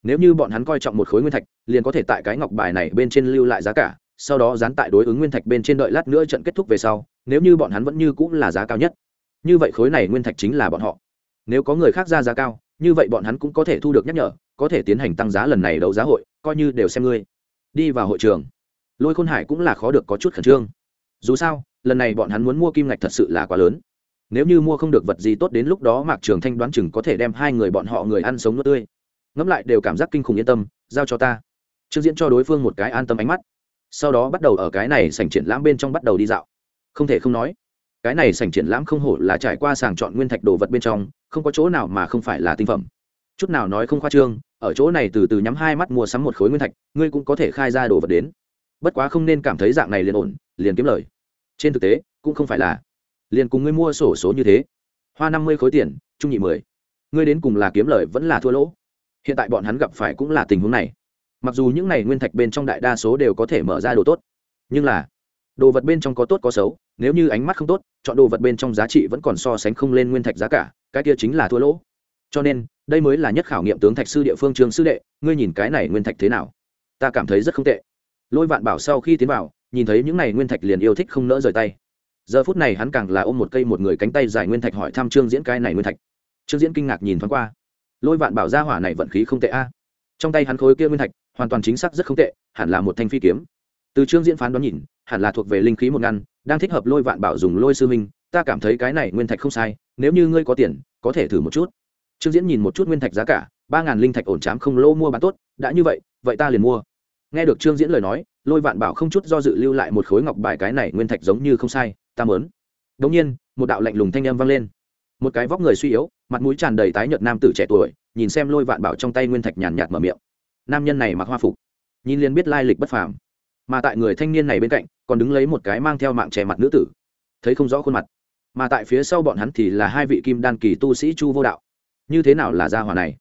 Nếu như bọn hắn coi trọng một khối nguyên thạch, liền có thể tại cái ngọc bài này bên trên lưu lại giá cả, sau đó dán tại đối ứng nguyên thạch bên trên đợi lát nữa trận kết thúc về sau, nếu như bọn hắn vẫn như cũng là giá cao nhất. Như vậy khối này nguyên thạch chính là bọn họ. Nếu có người khác ra giá cao, như vậy bọn hắn cũng có thể thu được nhắc nhở có thể tiến hành tăng giá lần này đấu giá hội, coi như đều xem ngươi. Đi vào hội trường. Lôi khôn hải cũng là khó được có chút khẩn trương. Dù sao, lần này bọn hắn muốn mua kim ngạch thật sự là quá lớn. Nếu như mua không được vật gì tốt đến lúc đó mạc trường thanh đoán chừng có thể đem hai người bọn họ người ăn sống nuốt tươi. Ngẫm lại đều cảm giác kinh khủng yên tâm, giao cho ta. Trương diễn cho đối phương một cái an tâm ánh mắt. Sau đó bắt đầu ở cái này sảnh triển lãm bên trong bắt đầu đi dạo. Không thể không nói, cái này sảnh triển lãm không hổ là trải qua sàng chọn nguyên thạch đồ vật bên trong, không có chỗ nào mà không phải là tinh phẩm. Chút nào nói không khoa trương ở chỗ này từ từ nhắm hai mắt mua sắm một khối nguyên thạch, ngươi cũng có thể khai ra đồ vật đến. Bất quá không nên cảm thấy dạng này liền ổn, liền kiếm lời. Trên thực tế, cũng không phải là liền cùng ngươi mua sổ số như thế. Hoa năm mươi khối tiền trung nhị mười. Ngươi đến cùng là kiếm lời vẫn là thua lỗ. Hiện tại bọn hắn gặp phải cũng là tình huống này. Mặc dù những này nguyên thạch bên trong đại đa số đều có thể mở ra đồ tốt, nhưng là đồ vật bên trong có tốt có xấu, nếu như ánh mắt không tốt, chọn đồ vật bên trong giá trị vẫn còn so sánh không lên nguyên thạch giá cả, cái kia chính là thua lỗ. Cho nên đây mới là nhất khảo nghiệm tướng thạch sư địa phương trường sư đệ, ngươi nhìn cái này nguyên thạch thế nào? Ta cảm thấy rất không tệ. Lôi vạn bảo sau khi tiến vào, nhìn thấy những này nguyên thạch liền yêu thích không nỡ rời tay. Giờ phút này hắn càng là ôm một cây một người cánh tay dài nguyên thạch hỏi thăm trương diễn cái này nguyên thạch. Trương diễn kinh ngạc nhìn thoáng qua. Lôi vạn bảo ra hỏa này vận khí không tệ a. Trong tay hắn khối kia nguyên thạch, hoàn toàn chính xác rất không tệ, hẳn là một thanh phi kiếm. Từ trương diễn phán đoán nhìn, hẳn là thuộc về linh khí một ngăn, đang thích hợp lôi vạn bảo dùng lôi sư minh, ta cảm thấy cái này nguyên thạch không sai, nếu như ngươi có tiền, có thể thử một chút trương diễn nhìn một chút nguyên thạch giá cả, ba ngàn linh thạch ổn chám không lô mua bán tốt, đã như vậy vậy ta liền mua. Nghe được trương diễn lời nói, lôi vạn bảo không chút do dự lưu lại một khối ngọc bài cái này nguyên thạch giống như không sai, ta mớn đống nhiên, một đạo lạnh lùng thanh âm vang lên. Một cái vóc người suy yếu, mặt mũi tràn đầy tái nhợt nam tử trẻ tuổi, nhìn xem lôi vạn bảo trong tay nguyên thạch nhàn nhạt mở miệng. Nam nhân này mặc hoa phục, nhìn liền biết lai lịch bất phàm. Mà tại người thanh niên này bên cạnh, còn đứng lấy một cái mang theo mạng trẻ mặt nữ tử. Thấy không rõ khuôn mặt, mà tại phía sau bọn hắn thì là hai vị kim đan kỳ tu sĩ chu vô đạo như thế nào là gia hòa này?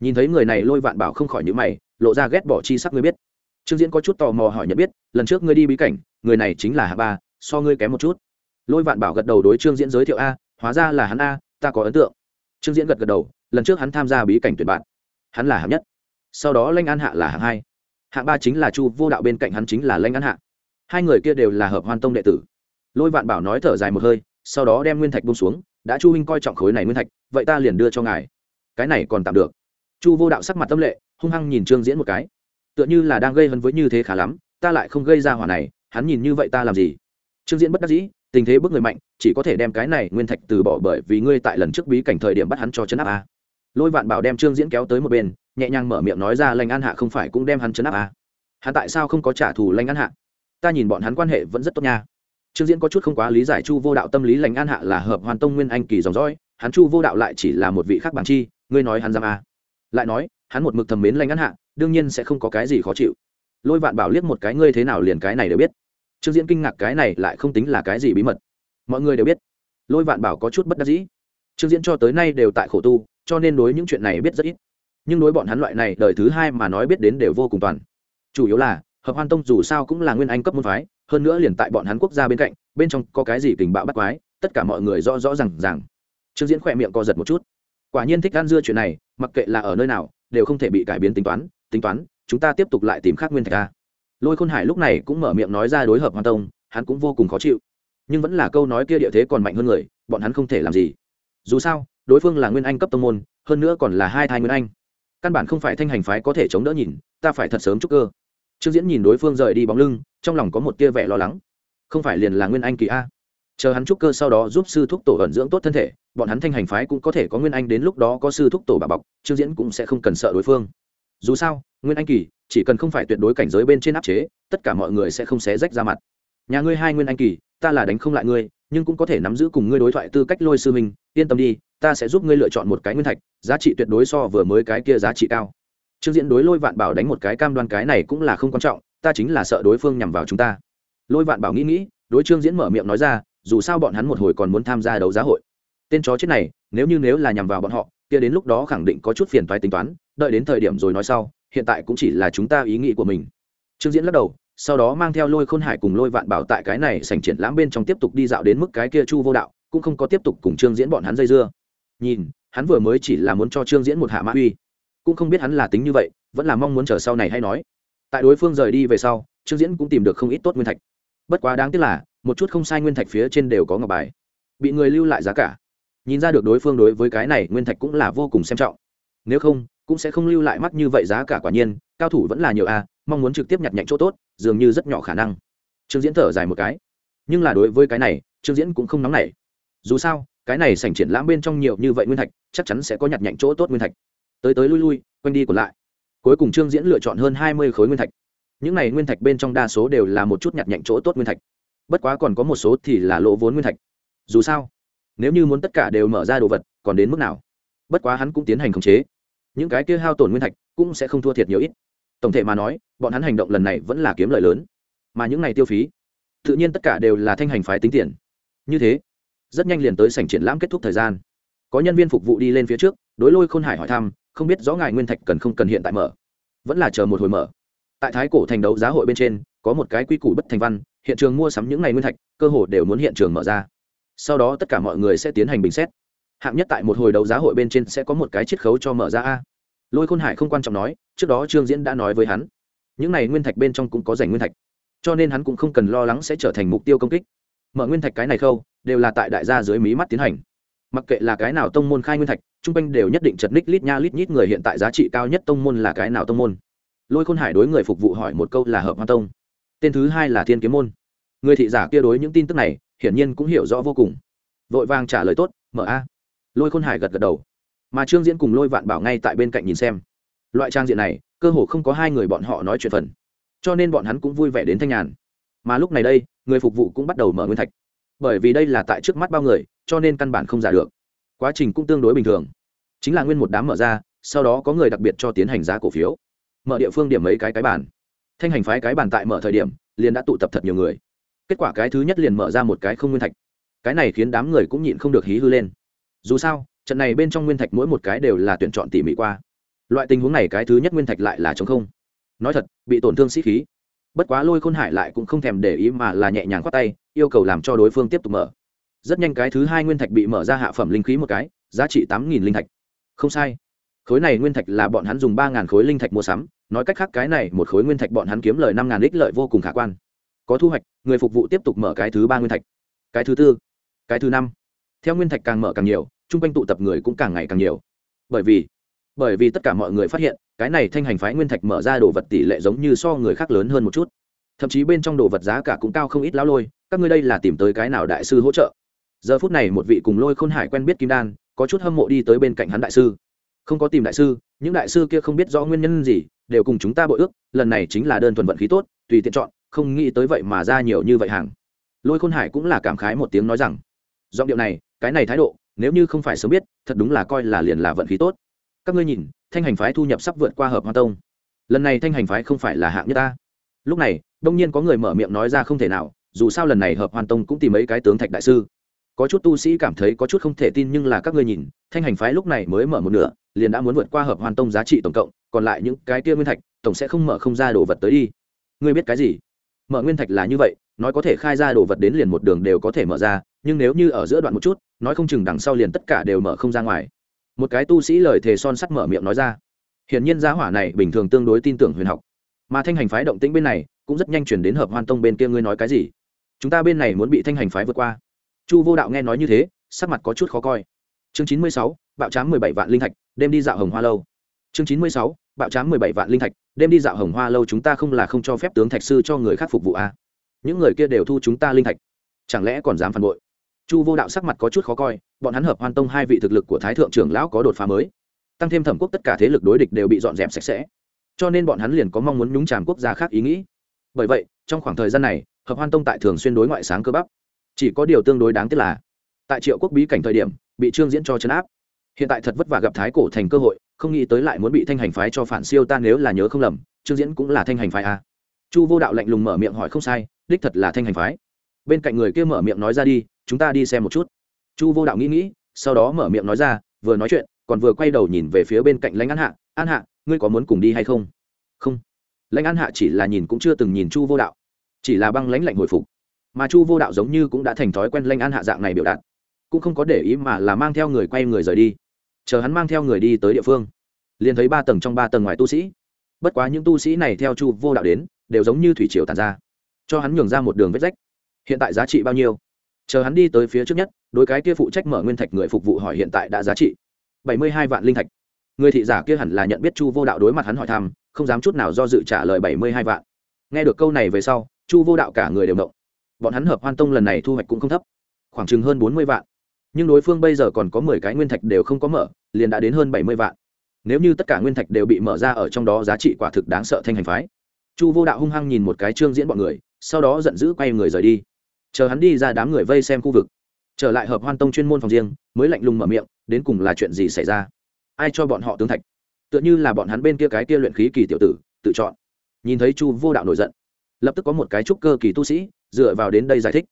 Nhìn thấy người này lôi vạn bảo không khỏi những mày, lộ ra ghét bỏ chi sắc ngươi biết. Trương diễn có chút tò mò hỏi nhận biết, lần trước ngươi đi bí cảnh, người này chính là hạ ba, so ngươi kém một chút. Lôi vạn bảo gật đầu đối trương diễn giới thiệu a, hóa ra là hắn a, ta có ấn tượng. Trương diễn gật gật đầu, lần trước hắn tham gia bí cảnh tuyển bạn. Hắn là hạng nhất. Sau đó lanh an hạ là hạng hai. Hạng ba chính là chu vô đạo bên cạnh hắn chính là lanh an hạ. Hai người kia đều là hợp hoan tông đệ tử. Lôi vạn bảo nói thở dài một hơi, sau đó đem nguyên thạch bông xuống, đã chu huynh coi trọng khối này nguyên thạch vậy ta liền đưa cho ngài. Cái này còn tạm được. Chu vô đạo sắc mặt tâm lệ, hung hăng nhìn trương diễn một cái. Tựa như là đang gây hấn với như thế khá lắm, ta lại không gây ra hỏa này, hắn nhìn như vậy ta làm gì? Trương diễn bất đắc dĩ, tình thế bước người mạnh, chỉ có thể đem cái này nguyên thạch từ bỏ bởi vì ngươi tại lần trước bí cảnh thời điểm bắt hắn cho chấn áp a. Lôi vạn bảo đem trương diễn kéo tới một bên, nhẹ nhàng mở miệng nói ra lanh an hạ không phải cũng đem hắn chấn áp a. Hắn tại sao không có trả thù lanh an hạ? Ta nhìn bọn hắn quan hệ vẫn rất tốt nha. Trương diễn có chút không quá lý giải chu vô đạo tâm lý lanh an hạ là hợp hoàn tông nguyên anh kỳ dòng dõi hắn chu vô đạo lại chỉ là một vị khác bằng chi, ngươi nói hắn dám à? lại nói, hắn một mực thầm mến lanh ngắn hạ, đương nhiên sẽ không có cái gì khó chịu. Lôi vạn bảo liếc một cái ngươi thế nào liền cái này đều biết. Trương diễn kinh ngạc cái này lại không tính là cái gì bí mật. Mọi người đều biết. Lôi vạn bảo có chút bất đắc dĩ. Trương diễn cho tới nay đều tại khổ tu, cho nên đối những chuyện này biết rất ít. Nhưng đối bọn hắn loại này, đời thứ hai mà nói biết đến đều vô cùng toàn. Chủ yếu là, hợp hoan tông dù sao cũng là nguyên anh cấp môn phái, hơn nữa liền tại bọn hắn quốc gia bên cạnh, bên trong có cái gì tình bạo bắt quái, tất cả mọi người rõ rõ r à n g rằng trương diễn khỏe miệng co giật một chút. Quả nhiên thích gan dưa chuyện này, mặc kệ là ở nơi nào, đều không thể bị cải biến tính toán. Tính toán, chúng ta tiếp tục lại tìm khác nguyên thạch a. Lôi khôn hải lúc này cũng mở miệng nói ra đối hợp hoàn tông, hắn cũng vô cùng khó chịu. Nhưng vẫn là câu nói kia địa thế còn mạnh hơn người, bọn hắn không thể làm gì. Dù sao, đối phương là nguyên anh cấp tông môn, hơn nữa còn là hai thai nguyên anh. Căn bản không phải thanh hành phái có thể chống đỡ nhìn, ta phải thật sớm chúc cơ. Trương diễn nhìn đối phương rời đi bóng lưng, trong lòng có một tia vẻ lo lắng. Không phải liền là nguyên anh kỳ a? Chờ hắn chúc cơ sau đó giúp sư thúc tổ ẩn dưỡng tốt thân thể, bọn hắn thanh hành phái cũng có thể có nguyên anh đến lúc đó có sư thúc tổ bà bọc, trương diễn cũng sẽ không cần sợ đối phương. Dù sao, nguyên anh kỳ, chỉ cần không phải tuyệt đối cảnh giới bên trên áp chế, tất cả mọi người sẽ không xé rách ra mặt. Nhà ngươi hai nguyên anh kỳ, ta là đánh không lại ngươi, nhưng cũng có thể nắm giữ cùng ngươi đối thoại tư cách lôi sư mình yên tâm đi, ta sẽ giúp ngươi lựa chọn một cái nguyên thạch, giá trị tuyệt đối so vừa mới cái kia giá trị cao. Trương diễn đối lôi vạn bảo đánh một cái cam đoan cái này cũng là không quan trọng, ta chính là sợ đối phương nhằm vào chúng ta. Lôi vạn bảo nghĩ nghĩ, đối trương diễn mở miệng nói ra dù sao bọn hắn một hồi còn muốn tham gia đấu giá hội. Tên chó chết này, nếu như nếu là nhằm vào bọn họ, kia đến lúc đó khẳng định có chút phiền toái tính toán, đợi đến thời điểm rồi nói sau, hiện tại cũng chỉ là chúng ta ý nghĩ của mình. Trương diễn lắc đầu, sau đó mang theo lôi khôn hải cùng lôi vạn bảo tại cái này sành triển lãm bên trong tiếp tục đi dạo đến mức cái kia chu vô đạo, cũng không có tiếp tục cùng trương diễn bọn hắn dây dưa. Nhìn, hắn vừa mới chỉ là muốn cho trương diễn một hạ mã uy, cũng không biết hắn là tính như vậy, vẫn là mong muốn chờ sau này hay nói. Tại đối phương rời đi về sau, trương diễn cũng tìm được không ít tốt nguyên thạch. Bất quá đáng tiếc là một chút không sai nguyên thạch phía trên đều có ngọc bài. Bị người lưu lại giá cả. Nhìn ra được đối phương đối với cái này nguyên thạch cũng là vô cùng xem trọng. Nếu không, cũng sẽ không lưu lại mắt như vậy giá cả quả nhiên, cao thủ vẫn là nhiều a, mong muốn trực tiếp nhặt nhạnh chỗ tốt, dường như rất nhỏ khả năng. Trương diễn thở dài một cái. Nhưng là đối với cái này, trương diễn cũng không nóng nảy. Dù sao, cái này sảnh triển lãm bên trong nhiều như vậy nguyên thạch, chắc chắn sẽ có nhặt nhạnh chỗ tốt nguyên thạch. Tới tới lui lui, quanh đi còn lại. Cuối cùng trương diễn lựa chọn hơn hai mươi khối nguyên thạch. Những này nguyên thạch bên trong đa số đều là một chút nhặt nhạnh chỗ tốt nguyên thạch bất quá còn có một số thì là lỗ vốn nguyên thạch. Dù sao, nếu như muốn tất cả đều mở ra đồ vật, còn đến mức nào? Bất quá hắn cũng tiến hành khống chế. Những cái kia hao tổn nguyên thạch cũng sẽ không thua thiệt nhiều ít. Tổng thể mà nói, bọn hắn hành động lần này vẫn là kiếm lợi lớn. Mà những này tiêu phí, tự nhiên tất cả đều là thanh hành phái tính tiền. Như thế, rất nhanh liền tới sảnh triển lãm kết thúc thời gian. Có nhân viên phục vụ đi lên phía trước, đối lôi khôn hải hỏi thăm, không biết rõ ngài nguyên thạch cần không cần hiện tại mở. Vẫn là chờ một hồi mở. Tại thái cổ thành đấu giá hội bên trên, có một cái quy củ bất thành văn hiện trường mua sắm những ngày nguyên thạch, cơ hồ đều muốn hiện trường mở ra. Sau đó tất cả mọi người sẽ tiến hành bình xét. Hạng nhất tại một hồi đấu giá hội bên trên sẽ có một cái chiết khấu cho mở ra a. Lôi khôn hải không quan trọng nói, trước đó trương diễn đã nói với hắn, những này nguyên thạch bên trong cũng có giành nguyên thạch. Cho nên hắn cũng không cần lo lắng sẽ trở thành mục tiêu công kích. Mở nguyên thạch cái này khâu, đều là tại đại gia dưới mí mắt tiến hành. Mặc kệ là cái nào tông môn khai nguyên thạch, trung quanh đều nhất định chật ních lít nha lít nhít người hiện tại giá trị cao nhất tông môn là cái nào tông môn. Lôi khôn hải đối người phục vụ hỏi một câu là hợp hoa tông tên thứ hai là thiên kiếm môn. Người thị giả kia đối những tin tức này, hiển nhiên cũng hiểu rõ vô cùng. Vội vàng trả lời tốt, mở a. Lôi khôn hải gật gật đầu. Mà trương diễn cùng lôi vạn bảo ngay tại bên cạnh nhìn xem. Loại trang diện này, cơ hồ không có hai người bọn họ nói chuyện phần. Cho nên bọn hắn cũng vui vẻ đến thanh nhàn. Mà lúc này đây, người phục vụ cũng bắt đầu mở nguyên thạch. Bởi vì đây là tại trước mắt bao người, cho nên căn bản không giả được. Quá trình cũng tương đối bình thường. Chính là nguyên một đám mở ra, sau đó có người đặc biệt cho tiến hành giá cổ phiếu. Mở địa phương điểm mấy cái cái bản thanh hành phái cái bàn tại mở thời điểm, liền đã tụ tập thật nhiều người. Kết quả cái thứ nhất liền mở ra một cái không nguyên thạch. Cái này khiến đám người cũng nhịn không được hí hư lên. Dù sao, trận này bên trong nguyên thạch mỗi một cái đều là tuyển chọn tỉ mỉ qua. Loại tình huống này cái thứ nhất nguyên thạch lại là chống không. Nói thật, bị tổn thương sĩ khí. Bất quá lôi khôn hải lại cũng không thèm để ý mà là nhẹ nhàng khoát tay, yêu cầu làm cho đối phương tiếp tục mở. Rất nhanh cái thứ hai nguyên thạch bị mở ra hạ phẩm linh khí một cái, giá trị tám nghìn linh thạch. Không sai khối này nguyên thạch là bọn hắn dùng ba ngàn khối linh thạch mua sắm, nói cách khác cái này một khối nguyên thạch bọn hắn kiếm lời năm ngàn ích lợi vô cùng khả quan. Có thu hoạch, người phục vụ tiếp tục mở cái thứ ba nguyên thạch. Cái thứ tư, cái thứ năm. Theo nguyên thạch càng mở càng nhiều, chung quanh tụ tập người cũng càng ngày càng nhiều. Bởi vì bởi vì tất cả mọi người phát hiện, cái này thanh hành phái nguyên thạch mở ra đồ vật tỷ lệ giống như so người khác lớn hơn một chút. Thậm chí bên trong đồ vật giá cả cũng cao không ít lão lôi, các ngươi đây là tìm tới cái nào đại sư hỗ trợ? Giờ phút này một vị cùng lôi khôn hải quen biết kim đan, có chút hâm mộ đi tới bên cạnh hắn đại sư không có tìm đại sư, những đại sư kia không biết rõ nguyên nhân gì, đều cùng chúng ta bội ước, lần này chính là đơn thuần vận khí tốt, tùy tiện chọn, không nghĩ tới vậy mà ra nhiều như vậy hàng. Lôi khôn hải cũng là cảm khái một tiếng nói rằng, giọng điệu này, cái này thái độ, nếu như không phải sớm biết, thật đúng là coi là liền là vận khí tốt. Các ngươi nhìn, thanh hành phái thu nhập sắp vượt qua hợp hoa tông. Lần này thanh hành phái không phải là hạng nhất ta. Lúc này, đông nhiên có người mở miệng nói ra không thể nào, dù sao lần này hợp hoàn tông cũng tìm mấy cái tướng thạch đại sư. Có chút tu sĩ cảm thấy có chút không thể tin nhưng là các ngươi nhìn, thanh hành phái lúc này mới mở một nửa liền đã muốn vượt qua hợp hoàn tông giá trị tổng cộng, còn lại những cái kia nguyên thạch, tổng sẽ không mở không ra đồ vật tới đi. Ngươi biết cái gì? Mở nguyên thạch là như vậy, nói có thể khai ra đồ vật đến liền một đường đều có thể mở ra, nhưng nếu như ở giữa đoạn một chút, nói không chừng đằng sau liền tất cả đều mở không ra ngoài. Một cái tu sĩ lời thề son sắt mở miệng nói ra. Hiển nhiên giá hỏa này bình thường tương đối tin tưởng huyền học. Mà thanh hành phái động tĩnh bên này, cũng rất nhanh chuyển đến hợp hoan tông bên kia ngươi nói cái gì? Chúng ta bên này muốn bị thanh hành phái vượt qua. Chu vô đạo nghe nói như thế, sắc mặt có chút khó coi. Chương chín mươi sáu, bạo trám mười bảy vạn linh thạch đêm đi dạo hồng hoa lâu. Chương chín mươi sáu, bạo trám mười bảy vạn linh thạch, đêm đi dạo hồng hoa lâu chúng ta không là không cho phép tướng thạch sư cho người khác phục vụ à. những người kia đều thu chúng ta linh thạch. Chẳng lẽ còn dám phản bội? Chu vô đạo sắc mặt có chút khó coi, bọn hắn hợp hoan tông hai vị thực lực của thái thượng trưởng lão có đột phá mới. Tăng thêm thẩm quốc tất cả thế lực đối địch đều bị dọn dẹp sạch sẽ. Cho nên bọn hắn liền có mong muốn nhúng tràm quốc gia khác ý nghĩ. Bởi vậy, trong khoảng thời gian này, hợp hoan tông tại thường xuyên đối ngoại sáng cơ bắp. Chỉ có điều tương đối đáng tiếc là, tại triệu quốc bí cảnh thời điểm, bị trương diễn cho chấn áp hiện tại thật vất vả gặp thái cổ thành cơ hội, không nghĩ tới lại muốn bị thanh hành phái cho phản siêu ta nếu là nhớ không lầm, trương diễn cũng là thanh hành phái a chu vô đạo lạnh lùng mở miệng hỏi không sai, đích thật là thanh hành phái. Bên cạnh người kia mở miệng nói ra đi, chúng ta đi xem một chút. Chu vô đạo nghĩ nghĩ, sau đó mở miệng nói ra, vừa nói chuyện, còn vừa quay đầu nhìn về phía bên cạnh lãnh an hạ an hạ, ngươi có muốn cùng đi hay không? Không. Lãnh an hạ chỉ là nhìn cũng chưa từng nhìn chu vô đạo, chỉ là băng lãnh lạnh hồi phục. Mà chu vô đạo giống như cũng đã thành thói quen lãnh an hạ dạng này biểu đạt, cũng không có để ý mà là mang theo người quay người rời đi chờ hắn mang theo người đi tới địa phương. Liền thấy ba tầng trong ba tầng ngoài tu sĩ. Bất quá những tu sĩ này theo chu vô đạo đến, đều giống như thủy triều tàn ra. Cho hắn nhường ra một đường vết rách. Hiện tại giá trị bao nhiêu? Chờ hắn đi tới phía trước nhất, đối cái kia phụ trách mở nguyên thạch người phục vụ hỏi hiện tại đã giá trị bảy mươi hai vạn linh thạch. Người thị giả kia hẳn là nhận biết chu vô đạo đối mặt hắn hỏi thăm, không dám chút nào do dự trả lời bảy mươi hai vạn. Nghe được câu này về sau, chu vô đạo cả người đều động. Bọn hắn hợp hoan tông lần này thu hoạch cũng không thấp, khoảng chừng hơn bốn mươi vạn nhưng đối phương bây giờ còn có mười cái nguyên thạch đều không có mở, liền đã đến hơn bảy mươi vạn. Nếu như tất cả nguyên thạch đều bị mở ra ở trong đó, giá trị quả thực đáng sợ thanh hành phái. Chu vô đạo hung hăng nhìn một cái trương diễn bọn người, sau đó giận dữ quay người rời đi. Chờ hắn đi ra đám người vây xem khu vực. Trở lại hợp hoan tông chuyên môn phòng riêng, mới lạnh lùng mở miệng, đến cùng là chuyện gì xảy ra? Ai cho bọn họ tướng thạch? Tựa như là bọn hắn bên kia cái kia luyện khí kỳ tiểu tử, tự chọn. Nhìn thấy chu vô đạo nổi giận, lập tức có một cái trúc cơ kỳ tu sĩ dựa vào đến đây giải thích.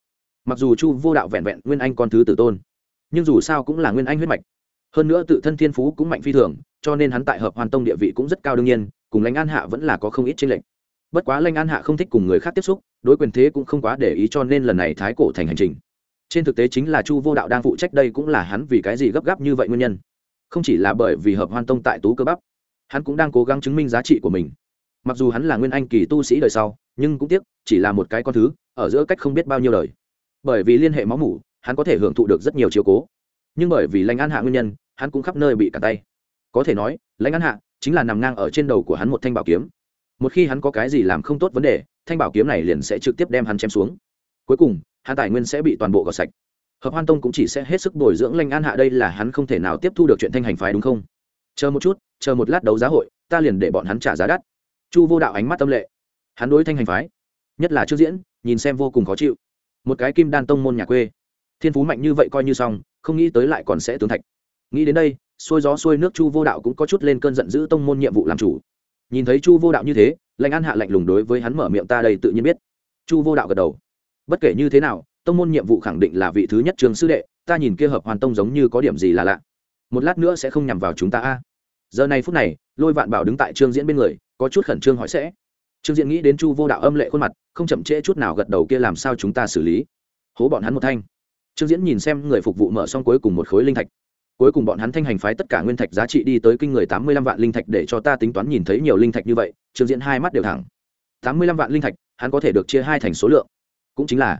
Mặc dù chu vô đạo vẹn vẹn nguyên anh con thứ tử tôn nhưng dù sao cũng là nguyên anh huyết mạch. Hơn nữa tự thân thiên phú cũng mạnh phi thường, cho nên hắn tại hợp hoàn tông địa vị cũng rất cao đương nhiên, cùng lãnh an hạ vẫn là có không ít tranh lệch. Bất quá lãnh an hạ không thích cùng người khác tiếp xúc, đối quyền thế cũng không quá để ý cho nên lần này thái cổ thành hành trình. Trên thực tế chính là chu vô đạo đang phụ trách đây cũng là hắn vì cái gì gấp gáp như vậy nguyên nhân. Không chỉ là bởi vì hợp hoan tông tại tú cơ bắp hắn cũng đang cố gắng chứng minh giá trị của mình. Mặc dù hắn là nguyên anh kỳ tu sĩ đời sau, nhưng cũng tiếc, chỉ là một cái con thứ, ở giữa cách không biết bao nhiêu đời. Bởi vì liên hệ máu mủ hắn có thể hưởng thụ được rất nhiều chiếu cố. Nhưng bởi vì lãnh an hạ nguyên nhân, hắn cũng khắp nơi bị cản tay. Có thể nói, lãnh an hạ chính là nằm ngang ở trên đầu của hắn một thanh bảo kiếm. Một khi hắn có cái gì làm không tốt vấn đề, thanh bảo kiếm này liền sẽ trực tiếp đem hắn chém xuống. Cuối cùng, hắn tài nguyên sẽ bị toàn bộ gọt sạch. Hợp hoan tông cũng chỉ sẽ hết sức bồi dưỡng lanh an hạ đây là hắn không thể nào tiếp thu được chuyện thanh hành phái đúng không? Chờ một chút, chờ một lát đấu giá hội, ta liền để bọn hắn trả giá đắt. Chu vô đạo ánh mắt tâm lệ. Hắn đối thanh hành phái, nhất là trước diễn, nhìn xem vô cùng khó chịu. Một cái kim đan tông môn nhà quê thiên phú mạnh như vậy coi như xong, không nghĩ tới lại còn sẽ tướng thạch. Nghĩ đến đây, xuôi gió xuôi nước chu vô đạo cũng có chút lên cơn giận dữ tông môn nhiệm vụ làm chủ. Nhìn thấy chu vô đạo như thế lạnh an hạ lạnh lùng đối với hắn mở miệng ta đây tự nhiên biết. Chu vô đạo gật đầu. Bất kể như thế nào, tông môn nhiệm vụ khẳng định là vị thứ nhất trường sư đệ, ta nhìn kia hợp hoàn tông giống như có điểm gì là lạ. Một lát nữa sẽ không nhằm vào chúng ta a. Giờ này phút này, lôi vạn bảo đứng tại trương diễn bên người, có chút khẩn trương hỏi sẽ. Trương diễn nghĩ đến chu vô đạo âm lệ khuôn mặt, không chậm trễ chút nào gật đầu kia làm sao chúng ta xử lý. Hố bọn hắn một thanh trương diễn nhìn xem người phục vụ mở xong cuối cùng một khối linh thạch. Cuối cùng bọn hắn thanh hành phái tất cả nguyên thạch giá trị đi tới kinh người tám mươi lăm vạn linh thạch để cho ta tính toán nhìn thấy nhiều linh thạch như vậy, trương diễn hai mắt đều thẳng. tám mươi lăm vạn linh thạch, hắn có thể được chia hai thành số lượng. Cũng chính là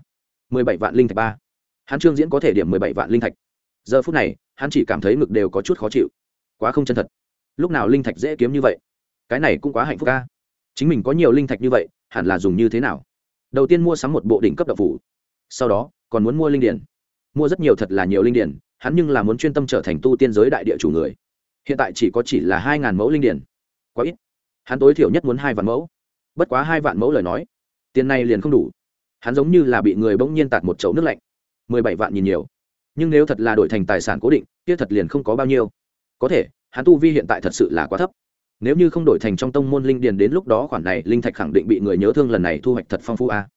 mười bảy vạn linh thạch ba. Hắn trương diễn có thể điểm mười bảy vạn linh thạch. Giờ phút này, hắn chỉ cảm thấy ngực đều có chút khó chịu. Quá không chân thật. Lúc nào linh thạch dễ kiếm như vậy? Cái này cũng quá hạnh phúc ca chính mình có nhiều linh thạch như vậy, hẳn là dùng như thế nào? Đầu tiên mua sắm một bộ đỉnh cấp đậu phủ. Sau đó, còn muốn mua linh điển mua rất nhiều thật là nhiều linh điển, hắn nhưng là muốn chuyên tâm trở thành tu tiên giới đại địa chủ người. Hiện tại chỉ có chỉ là hai ngàn mẫu linh điển. Quá ít. Hắn tối thiểu nhất muốn hai vạn mẫu. Bất quá hai vạn mẫu lời nói, tiền này liền không đủ. Hắn giống như là bị người bỗng nhiên tạt một chậu nước lạnh. Mười bảy vạn nhìn nhiều. Nhưng nếu thật là đổi thành tài sản cố định, kia thật liền không có bao nhiêu. Có thể, hắn tu vi hiện tại thật sự là quá thấp. Nếu như không đổi thành trong tông môn linh điền đến lúc đó khoản này, linh thạch khẳng định bị người nhớ thương lần này thu hoạch thật phong phú a.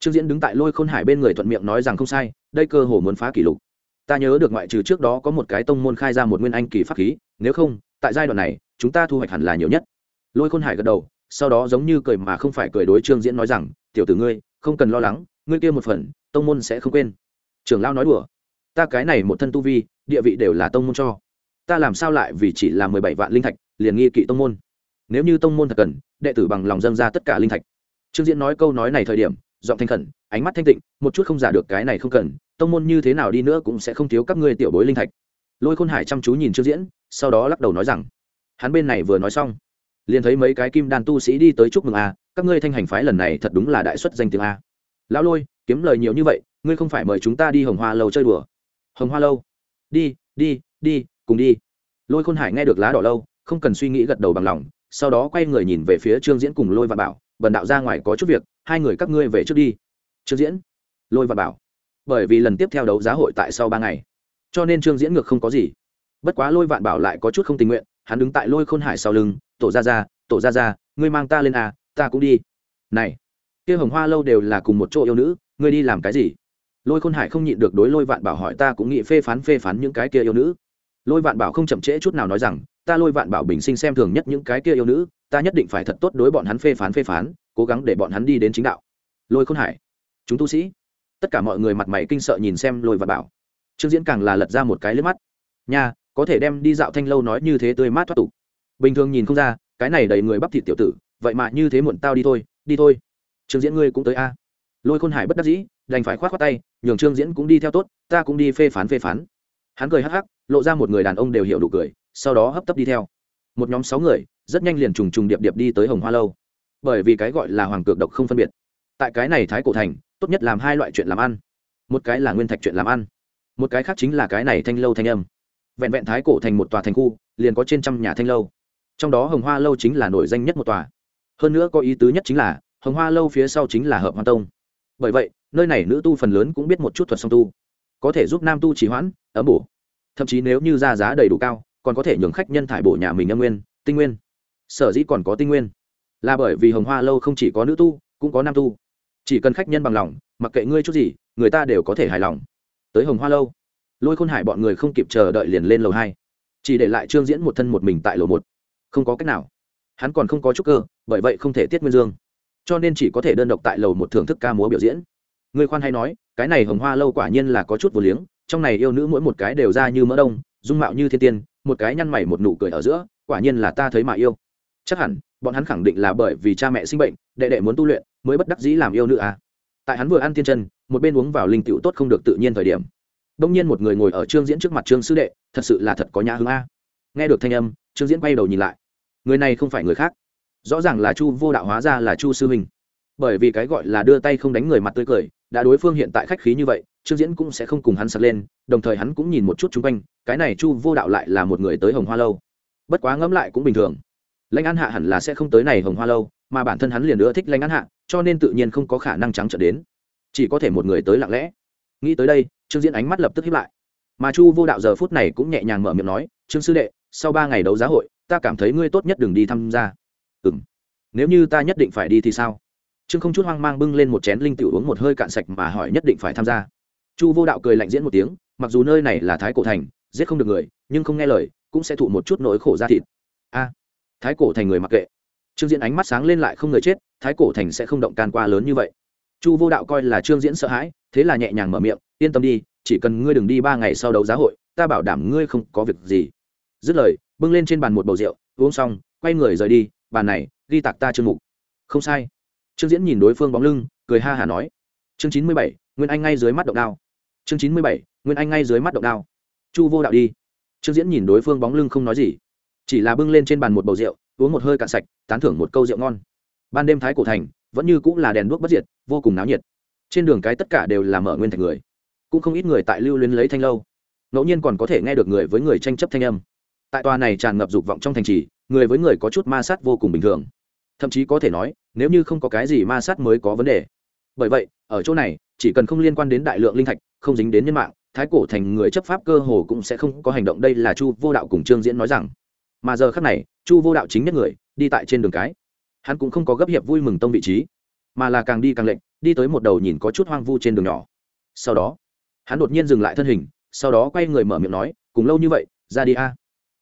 Trương diễn đứng tại lôi khôn hải bên người thuận miệng nói rằng không sai đây cơ hồ muốn phá kỷ lục. Ta nhớ được ngoại trừ trước đó có một cái tông môn khai ra một nguyên anh kỳ pháp khí, nếu không, tại giai đoạn này, chúng ta thu hoạch hẳn là nhiều nhất. Lôi khôn hải gật đầu, sau đó giống như cười mà không phải cười đối trương diễn nói rằng, tiểu tử ngươi, không cần lo lắng, ngươi kia một phần, tông môn sẽ không quên. Trưởng lao nói đùa, ta cái này một thân tu vi, địa vị đều là tông môn cho. Ta làm sao lại vì chỉ là mười bảy vạn linh thạch, liền nghi kỵ tông môn? Nếu như tông môn thật cần, đệ tử bằng lòng dâng ra tất cả linh thạch. Trương diễn nói câu nói này thời điểm giọng thanh khẩn, ánh mắt thanh tịnh, một chút không giả được cái này không cần, tông môn như thế nào đi nữa cũng sẽ không thiếu các ngươi tiểu bối linh thạch. Lôi khôn hải chăm chú nhìn trương diễn, sau đó lắc đầu nói rằng, hắn bên này vừa nói xong, liền thấy mấy cái kim đan tu sĩ đi tới chúc mừng a, các ngươi thanh hành phái lần này thật đúng là đại xuất danh tiếng a. Lão lôi, kiếm lời nhiều như vậy, ngươi không phải mời chúng ta đi hồng hoa lâu chơi đùa. Hồng hoa lâu? Đi đi đi, cùng đi. Lôi khôn hải nghe được lá đỏ lâu, không cần suy nghĩ gật đầu bằng lòng, sau đó quay người nhìn về phía trương diễn cùng lôi và bảo, bần đạo ra ngoài có chút việc hai người các ngươi về trước đi. Trương diễn, lôi và bảo. Bởi vì lần tiếp theo đấu giá hội tại sau ba ngày. Cho nên trương diễn ngược không có gì. Bất quá lôi vạn bảo lại có chút không tình nguyện, hắn đứng tại lôi khôn hải sau lưng, tổ ra ra tổ ra ra ngươi mang ta lên à ta cũng đi. Này, kia hồng hoa lâu đều là cùng một chỗ yêu nữ, ngươi đi làm cái gì? Lôi khôn hải không nhịn được đối lôi vạn bảo hỏi, ta cũng nghĩ phê phán phê phán những cái kia yêu nữ. Lôi vạn bảo không chậm trễ chút nào nói rằng, ta lôi vạn bảo bình sinh xem thường nhất những cái kia yêu nữ, ta nhất định phải thật tốt đối bọn hắn phê phán phê phán cố gắng để bọn hắn đi đến chính đạo. Lôi khôn hải, chúng tu sĩ. Tất cả mọi người mặt mày kinh sợ nhìn xem lôi và bảo. Trương diễn càng là lật ra một cái lướp mắt. Nha, có thể đem đi dạo thanh lâu nói như thế tươi mát thoát tục. Bình thường nhìn không ra, cái này đầy người bắp thịt tiểu tử, vậy mà như thế muộn tao đi thôi đi thôi. Trương diễn ngươi cũng tới a. Lôi khôn hải bất đắc dĩ, đành phải k h o á t khoác tay, nhường trương diễn cũng đi theo tốt, ta cũng đi phê phán phê phán. Hắn cười hắc hắc, lộ ra một người đàn ông đều hiểu đủ cười, sau đó hấp tấp đi theo. Một nhóm sáu người, rất nhanh liền trùng trùng điệp điệp đi tới hồng hoa lâu bởi vì cái gọi là hoàng cược độc không phân biệt. Tại cái này thái cổ thành, tốt nhất làm hai loại chuyện làm ăn. Một cái là nguyên thạch chuyện làm ăn, một cái khác chính là cái này thanh lâu thanh âm. Vẹn vẹn thái cổ thành một tòa thành khu, liền có trên trăm nhà thanh lâu. Trong đó hồng hoa lâu chính là nổi danh nhất một tòa. Hơn nữa có ý tứ nhất chính là, hồng hoa lâu phía sau chính là hợp hoa tông. Bởi vậy, nơi này nữ tu phần lớn cũng biết một chút thuật song tu. Có thể giúp nam tu trì hoãn, ấm bổ. Thậm chí nếu như ra giá đầy đủ cao, còn có thể nhường khách nhân thải bổ nhà mình âm nguyên, tinh nguyên. Sở dĩ còn có tinh nguyên là bởi vì hồng hoa lâu không chỉ có nữ tu, cũng có nam tu. Chỉ cần khách nhân bằng lòng, mặc kệ ngươi chút gì, người ta đều có thể hài lòng. Tới hồng hoa lâu, lôi khôn hải bọn người không kịp chờ đợi liền lên lầu hai. Chỉ để lại trương diễn một thân một mình tại lầu một. Không có cách nào. Hắn còn không có chút cơ, bởi vậy không thể tiết nguyên dương. Cho nên chỉ có thể đơn độc tại lầu một thưởng thức ca múa biểu diễn. Người khoan hay nói, cái này hồng hoa lâu quả nhiên là có chút vô liếng, trong này yêu nữ mỗi một cái đều ra như mỡ đông, dung mạo như thiên tiên, một cái nhăn mày một nụ cười ở giữa, quả nhiên là ta thấy mà yêu chắc hẳn, bọn hắn khẳng định là bởi vì cha mẹ sinh bệnh, đệ đệ muốn tu luyện, mới bất đắc dĩ làm yêu nữ à. Tại hắn vừa ăn tiên chân, một bên uống vào linh tiểu tốt không được tự nhiên thời điểm. Đông nhiên một người ngồi ở trương diễn trước mặt trương sư đệ, thật sự là thật có nhã hứng a. Nghe được thanh âm, trương diễn quay đầu nhìn lại. Người này không phải người khác. Rõ ràng là chu vô đạo hóa ra là chu sư huynh bởi vì cái gọi là đưa tay không đánh người mặt tươi cười, đã đối phương hiện tại khách khí như vậy, trương diễn cũng sẽ không cùng hắn sập lên, đồng thời hắn cũng nhìn một chút chung quanh, cái này chu vô đạo lại là một người tới hồng hoa lâu. Bất quá ngẫm lại cũng bình thường lãnh an hạ hẳn là sẽ không tới này hồng hoa lâu, mà bản thân hắn liền nữa thích lãnh an hạ, cho nên tự nhiên không có khả năng trắng trở đến. Chỉ có thể một người tới lặng lẽ. Nghĩ tới đây, trương diễn ánh mắt lập tức hiếp lại. Mà chu vô đạo giờ phút này cũng nhẹ nhàng mở miệng nói, trương sư đệ, sau ba ngày đấu giá hội, ta cảm thấy ngươi tốt nhất đừng đi tham gia. Ừ m nếu như ta nhất định phải đi thì sao? Trương không chút hoang mang bưng lên một chén linh tiểu uống một hơi cạn sạch mà hỏi nhất định phải tham gia. Chu vô đạo cười lạnh diễn một tiếng, mặc dù nơi này là thái cổ thành, giết không được người, nhưng không nghe lời, cũng sẽ thụ một chút nỗi khổ ra thịt. A thái cổ thành người mặc kệ. Trương diễn ánh mắt sáng lên lại không người chết, thái cổ thành sẽ không động can qua lớn như vậy. Chu vô đạo coi là trương diễn sợ hãi, thế là nhẹ nhàng mở miệng, yên tâm đi, chỉ cần ngươi đừng đi ba ngày sau đấu giá hội, ta bảo đảm ngươi không có việc gì. Dứt lời, bưng lên trên bàn một bầu rượu, uống xong, quay người rời đi, bàn này, ghi tạc ta trương mục. Không sai. Trương diễn nhìn đối phương bóng lưng, cười ha hả nói, chương chín mươi bảy, nguyên anh ngay dưới mắt động đao. Chương chín mươi bảy, nguyên anh ngay dưới mắt động đao. Chu vô đạo đi. Trương diễn nhìn đối phương bóng lưng không nói gì chỉ là bưng lên trên bàn một bầu rượu, uống một hơi cạn sạch, tán thưởng một câu rượu ngon. Ban đêm thái cổ thành, vẫn như cũng là đèn đuốc bất diệt, vô cùng náo nhiệt. Trên đường cái tất cả đều là mở nguyên thành người. Cũng không ít người tại lưu luyến lấy thanh lâu. Ngẫu nhiên còn có thể nghe được người với người tranh chấp thanh âm. Tại tòa này tràn ngập dục vọng trong thành trì, người với người có chút ma sát vô cùng bình thường. Thậm chí có thể nói, nếu như không có cái gì ma sát mới có vấn đề. Bởi vậy, ở chỗ này, chỉ cần không liên quan đến đại lượng linh thạch, không dính đến nhân mạng, thái cổ thành người chấp pháp cơ hồ cũng sẽ không có hành động. Đây là chu vô đạo cùng trương diễn nói rằng mà giờ khác này, chu vô đạo chính nhất người, đi tại trên đường cái. Hắn cũng không có gấp hiệp vui mừng tông vị trí, mà là càng đi càng lệnh đi tới một đầu nhìn có chút hoang vu trên đường nhỏ. Sau đó, hắn đột nhiên dừng lại thân hình, sau đó quay người mở miệng nói, cùng lâu như vậy, ra đi a.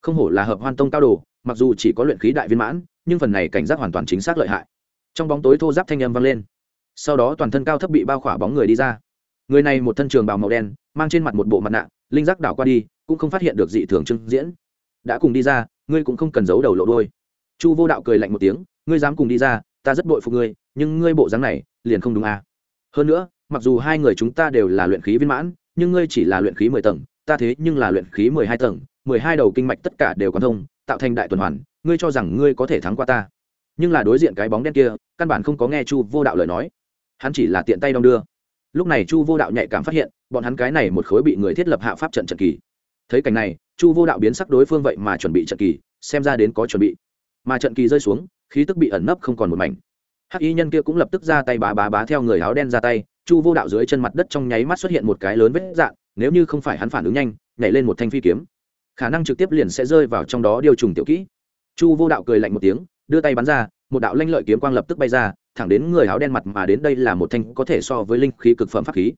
Không hổ là hợp hoan tông cao đồ, mặc dù chỉ có luyện khí đại viên mãn, nhưng phần này cảnh giác hoàn toàn chính xác lợi hại. Trong bóng tối thô giáp thanh âm vang lên. Sau đó toàn thân cao thấp bị bao khỏa bóng người đi ra. Người này một thân trường bào màu đen, mang trên mặt một bộ mặt nạ, linh giác đảo qua đi, cũng không phát hiện được dị thường trưng diễn. Đã cùng đi ra ngươi cũng không cần giấu đầu lộ đôi. Chu vô đạo cười lạnh một tiếng, ngươi dám cùng đi ra, ta rất bội phục ngươi, nhưng ngươi bộ dáng này liền không đúng à. hơn nữa, mặc dù hai người chúng ta đều là luyện khí viên mãn, nhưng ngươi chỉ là luyện khí mười tầng, ta thế nhưng là luyện khí mười hai tầng, mười hai đầu kinh mạch tất cả đều quan thông, tạo thành đại tuần hoàn, ngươi cho rằng ngươi có thể thắng qua ta. Nhưng là đối diện cái bóng đen kia, căn bản không có nghe chu vô đạo lời nói. Hắn chỉ là tiện tay đong đưa. Lúc này chu vô đạo nhạy cảm phát hiện, bọn hắn cái này một khối bị người thiết lập hạ pháp trận trận kỳ. Thấy cảnh này chu vô đạo biến sắc đối phương vậy mà chuẩn bị trận kỳ, xem ra đến có chuẩn bị. Mà trận kỳ rơi xuống, khí tức bị ẩn nấp không còn một mảnh. Hắc y nhân kia cũng lập tức ra tay bá bá bá theo người áo đen ra tay, chu vô đạo dưới chân mặt đất trong nháy mắt xuất hiện một cái lớn vết dạn nếu như không phải hắn phản ứng nhanh, nhảy lên một thanh phi kiếm. Khả năng trực tiếp liền sẽ rơi vào trong đó điều trùng tiểu kỹ. Chu vô đạo cười lạnh một tiếng, đưa tay bắn ra, một đạo lanh lợi kiếm quang lập tức bay ra, thẳng đến người áo đen mặt mà đến đây là một thanh có thể so với linh khí cực phẩm pháp khí.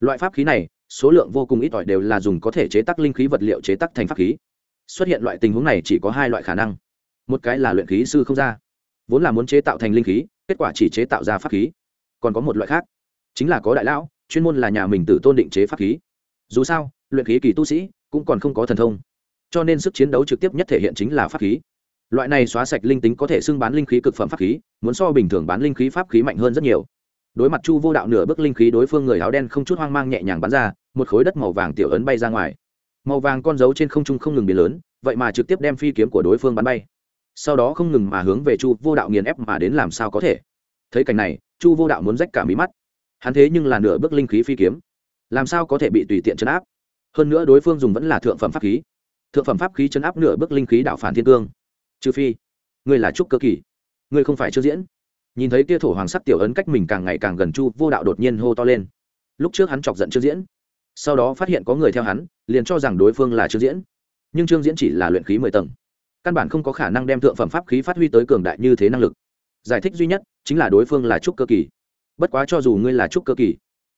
Loại pháp khí này số lượng vô cùng ít ỏi đều là dùng có thể chế tác linh khí vật liệu chế tác thành pháp khí. Xuất hiện loại tình huống này chỉ có hai loại khả năng. Một cái là luyện khí sư không ra, vốn là muốn chế tạo thành linh khí, kết quả chỉ chế tạo ra pháp khí. Còn có một loại khác, chính là có đại lão, chuyên môn là nhà mình tự tôn định chế pháp khí. Dù sao, luyện khí kỳ tu sĩ cũng còn không có thần thông, cho nên sức chiến đấu trực tiếp nhất thể hiện chính là pháp khí. Loại này xóa sạch linh tính có thể xưng bán linh khí cực phẩm pháp khí, muốn so bình thường bán linh khí pháp khí mạnh hơn rất nhiều đối mặt chu vô đạo nửa bước linh khí đối phương người áo đen không chút hoang mang nhẹ nhàng bắn ra, một khối đất màu vàng tiểu ấn bay ra ngoài. Màu vàng con dấu trên không trung không ngừng biến lớn, vậy mà trực tiếp đem phi kiếm của đối phương bắn bay. Sau đó không ngừng mà hướng về chu vô đạo nghiền ép mà đến làm sao có thể. Thấy cảnh này, chu vô đạo muốn rách cả mí mắt. Hắn thế nhưng là nửa bước linh khí phi kiếm. Làm sao có thể bị tùy tiện chấn áp? Hơn nữa đối phương dùng vẫn là thượng phẩm pháp khí. Thượng phẩm pháp khí chấn áp nửa bước linh khí đạo phản thiên cương. Trừ phi, ngươi là trúc cơ kỳ. Ngươi không phải chưa diễn nhìn thấy kia thổ hoàng sắc tiểu ấn cách mình càng ngày càng gần chu vô đạo đột nhiên hô to lên. Lúc trước hắn chọc giận trương diễn, sau đó phát hiện có người theo hắn, liền cho rằng đối phương là trương diễn. Nhưng trương diễn chỉ là luyện khí mười tầng, căn bản không có khả năng đem thượng phẩm pháp khí phát huy tới cường đại như thế năng lực. Giải thích duy nhất chính là đối phương là trúc cơ kỳ. Bất quá cho dù ngươi là trúc cơ kỳ,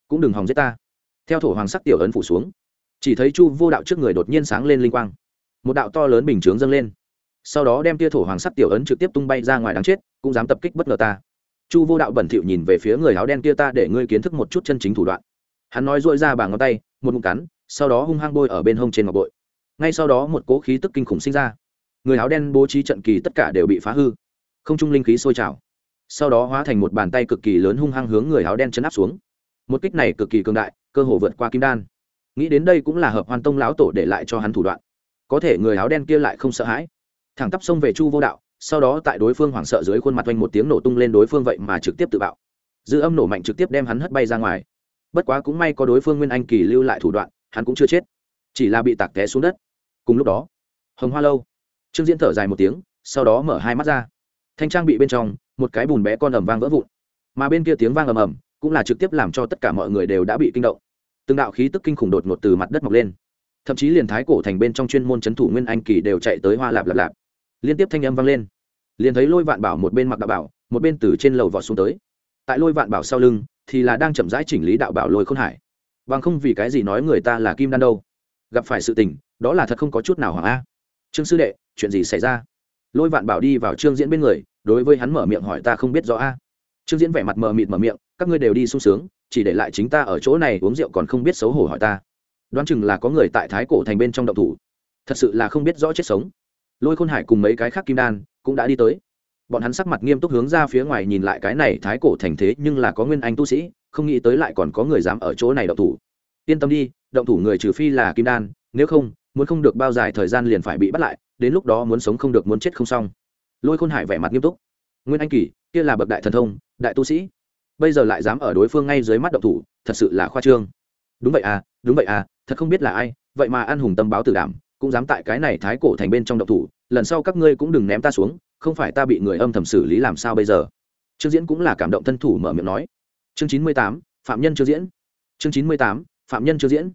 cũng đừng hòng giết ta. Theo thổ hoàng sắc tiểu ấn phủ xuống, chỉ thấy chu vô đạo trước người đột nhiên sáng lên linh quang. Một đạo to lớn bình chướng dâng lên. Sau đó đem tia thổ hoàng sắc tiểu ấn trực tiếp tung bay ra ngoài đáng chết, cũng dám tập kích bất ngờ ta chu vô đạo bẩn thỉu nhìn về phía người áo đen kia ta để ngươi kiến thức một chút chân chính thủ đoạn. Hắn nói dội ra bàn ngón tay, một ngụm cắn, sau đó hung hăng bôi ở bên hông trên ngọc bội. Ngay sau đó một cố khí tức kinh khủng sinh ra. Người áo đen bố trí trận kỳ tất cả đều bị phá hư. Không trung linh khí sôi trào. Sau đó hóa thành một bàn tay cực kỳ lớn hung hăng hướng người áo đen chấn áp xuống. Một kích này cực kỳ cường đại, cơ hồ vượt qua kim đan. Nghĩ đến đây cũng là hợp hoàn tông lão tổ để lại cho hắn thủ đoạn. Có thể người áo đen kia lại không sợ hãi. Thẳng tắp xông về chu vô đạo sau đó tại đối phương hoảng sợ dưới khuôn mặt oanh một tiếng nổ tung lên đối phương vậy mà trực tiếp tự bạo. Dư âm nổ mạnh trực tiếp đem hắn hất bay ra ngoài. Bất quá cũng may có đối phương nguyên anh kỳ lưu lại thủ đoạn, hắn cũng chưa chết, chỉ là bị tạc té xuống đất. Cùng lúc đó, hồng hoa lâu. Trương diễn thở dài một tiếng, sau đó mở hai mắt ra. Thanh trang bị bên trong, một cái bùn bé con ầm vang vỡ vụn. Mà bên kia tiếng vang ầm ầm, cũng là trực tiếp làm cho tất cả mọi người đều đã bị kinh động. Từng đạo khí tức kinh khủng đột ngột từ mặt đất mọc lên. Thậm chí liền thái cổ thành bên trong chuyên môn c h ấ n thủ nguyên anh kỳ đều chạy tới hoa lạp lạp lạp liên tiếp thanh âm vang lên. Liền thấy lôi vạn bảo một bên mặc đạo bảo, một bên từ trên lầu vọt xuống tới. Tại lôi vạn bảo sau lưng, thì là đang chậm rãi chỉnh lý đạo bảo lôi khôn hải. Bằng không vì cái gì nói người ta là kim đan đâu. Gặp phải sự tình, đó là thật không có chút nào hoàng a. Trương sư đệ, chuyện gì xảy ra? Lôi vạn bảo đi vào trương diễn bên người, đối với hắn mở miệng hỏi ta không biết rõ a. Trương diễn vẻ mặt mờ mịt mở miệng, các ngươi đều đi sung sướng, chỉ để lại chính ta ở chỗ này uống rượu còn không biết xấu hổ hỏi ta. Đoán chừng là có người tại thái cổ thành bên trong động thủ. Thật sự là không biết rõ chết sống lôi khôn hải cùng mấy cái khác kim đan cũng đã đi tới. Bọn hắn sắc mặt nghiêm túc hướng ra phía ngoài nhìn lại cái này thái cổ thành thế nhưng là có nguyên anh tu sĩ, không nghĩ tới lại còn có người dám ở chỗ này động thủ. Yên tâm đi, động thủ người trừ phi là kim đan, nếu không, muốn không được bao dài thời gian liền phải bị bắt lại, đến lúc đó muốn sống không được muốn chết không xong. Lôi khôn hải vẻ mặt nghiêm túc. Nguyên anh kỳ, kia là bậc đại thần thông, đại tu sĩ. Bây giờ lại dám ở đối phương ngay dưới mắt động thủ, thật sự là khoa trương. Đúng vậy à đúng vậy à thật không biết là ai, vậy mà an hùng tâm báo tử đảm cũng dám tại cái này thái cổ thành bên trong động thủ, lần sau các ngươi cũng đừng ném ta xuống, không phải ta bị người âm thầm xử lý làm sao bây giờ? Trương diễn cũng là cảm động thân thủ mở miệng nói. Chương chín mươi tám, phạm nhân trương diễn. Chương chín mươi tám, phạm nhân trương diễn.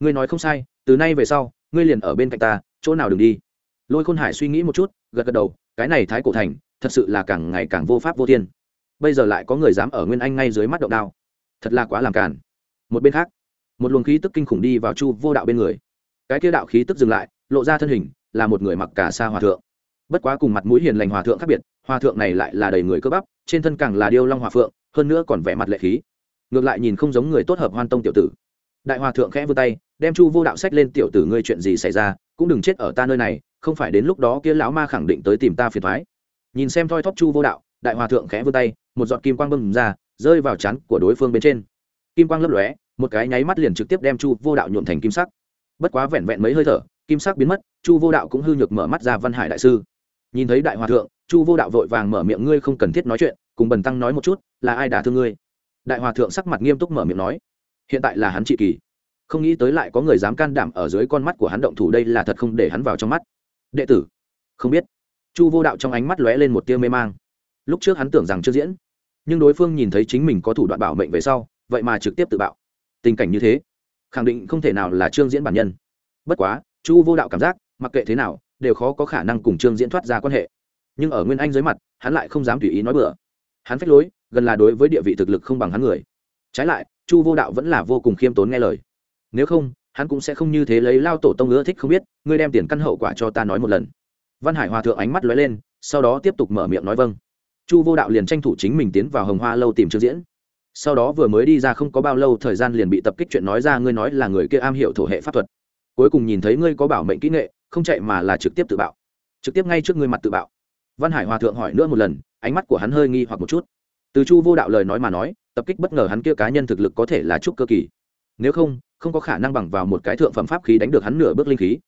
Ngươi nói không sai, từ nay về sau, ngươi liền ở bên cạnh ta, chỗ nào đừng đi. Lôi khôn hải suy nghĩ một chút, gật gật đầu, cái này thái cổ thành, thật sự là càng ngày càng vô pháp vô thiên. Bây giờ lại có người dám ở nguyên anh ngay dưới mắt động đao. Thật là quá làm càn. Một bên khác, một luồng khí tức kinh khủng đi vào chu vô đạo bên người cái kia đạo khí tức dừng lại, lộ ra thân hình, là một người mặc cả sa hòa thượng. Bất quá cùng mặt mũi hiền lành hòa thượng khác biệt, hòa thượng này lại là đầy người cơ bắp, trên thân càng là điêu long hòa phượng, hơn nữa còn vẻ mặt lệ khí. Ngược lại nhìn không giống người tốt hợp hoan tông tiểu tử. Đại hòa thượng khẽ vươn tay, đem chu vô đạo sách lên, tiểu tử ngươi chuyện gì xảy ra, cũng đừng chết ở ta nơi này, không phải đến lúc đó kia lão ma khẳng định tới tìm ta phiền thoái nhìn xem thoi thóp chu vô đạo, đại hòa thượng khẽ vươn tay, một giọt kim quang bưng ra, rơi vào chắn của đối phương bên trên. Kim quang lấp lóe, một cái nháy mắt liền trực tiếp đem chu vô đạo nhuộm thành kim sắc bất quá vẹn vẹn mấy hơi thở, kim sắc biến mất, chu vô đạo cũng hư nhược mở mắt ra văn hải đại sư. Nhìn thấy đại hòa thượng, chu vô đạo vội vàng mở miệng, ngươi không cần thiết nói chuyện, cùng bần tăng nói một chút, là ai đả thương ngươi? Đại hòa thượng sắc mặt nghiêm túc mở miệng nói, hiện tại là hắn trị kỳ, không nghĩ tới lại có người dám can đảm ở dưới con mắt của hắn động thủ, đây là thật không để hắn vào trong mắt. Đệ tử, không biết. Chu vô đạo trong ánh mắt lóe lên một tia mê mang. Lúc trước hắn tưởng rằng chưa diễn, nhưng đối phương nhìn thấy chính mình có thủ đoạn bảo mệnh về sau, vậy mà trực tiếp tự bạo. Tình cảnh như thế khẳng định không thể nào là trương diễn bản nhân. Bất quá, chu vô đạo cảm giác, mặc kệ thế nào, đều khó có khả năng cùng trương diễn thoát ra quan hệ. Nhưng ở nguyên anh dưới mặt, hắn lại không dám tùy ý nói bừa. Hắn phách lối, gần là đối với địa vị thực lực không bằng hắn người. Trái lại, chu vô đạo vẫn là vô cùng khiêm tốn nghe lời. Nếu không, hắn cũng sẽ không như thế lấy lao tổ tông ưa thích không biết, ngươi đem tiền căn hậu quả cho ta nói một lần. Văn hải hòa thượng ánh mắt lóe lên, sau đó tiếp tục mở miệng nói vâng. Chu vô đạo liền tranh thủ chính mình tiến vào hồng hoa lâu tìm trương diễn sau đó vừa mới đi ra không có bao lâu, thời gian liền bị tập kích chuyện nói ra, ngươi nói là người kia am hiểu thổ hệ pháp thuật. Cuối cùng nhìn thấy ngươi có bảo mệnh kỹ nghệ, không chạy mà là trực tiếp tự bạo. Trực tiếp ngay trước ngươi mặt tự bạo. Văn hải hòa thượng hỏi nữa một lần, ánh mắt của hắn hơi nghi hoặc một chút. Từ chu vô đạo lời nói mà nói, tập kích bất ngờ hắn kia cá nhân thực lực có thể là trúc cơ kỳ. Nếu không không có khả năng bằng vào một cái thượng phẩm pháp khí đánh được hắn nửa bước linh khí.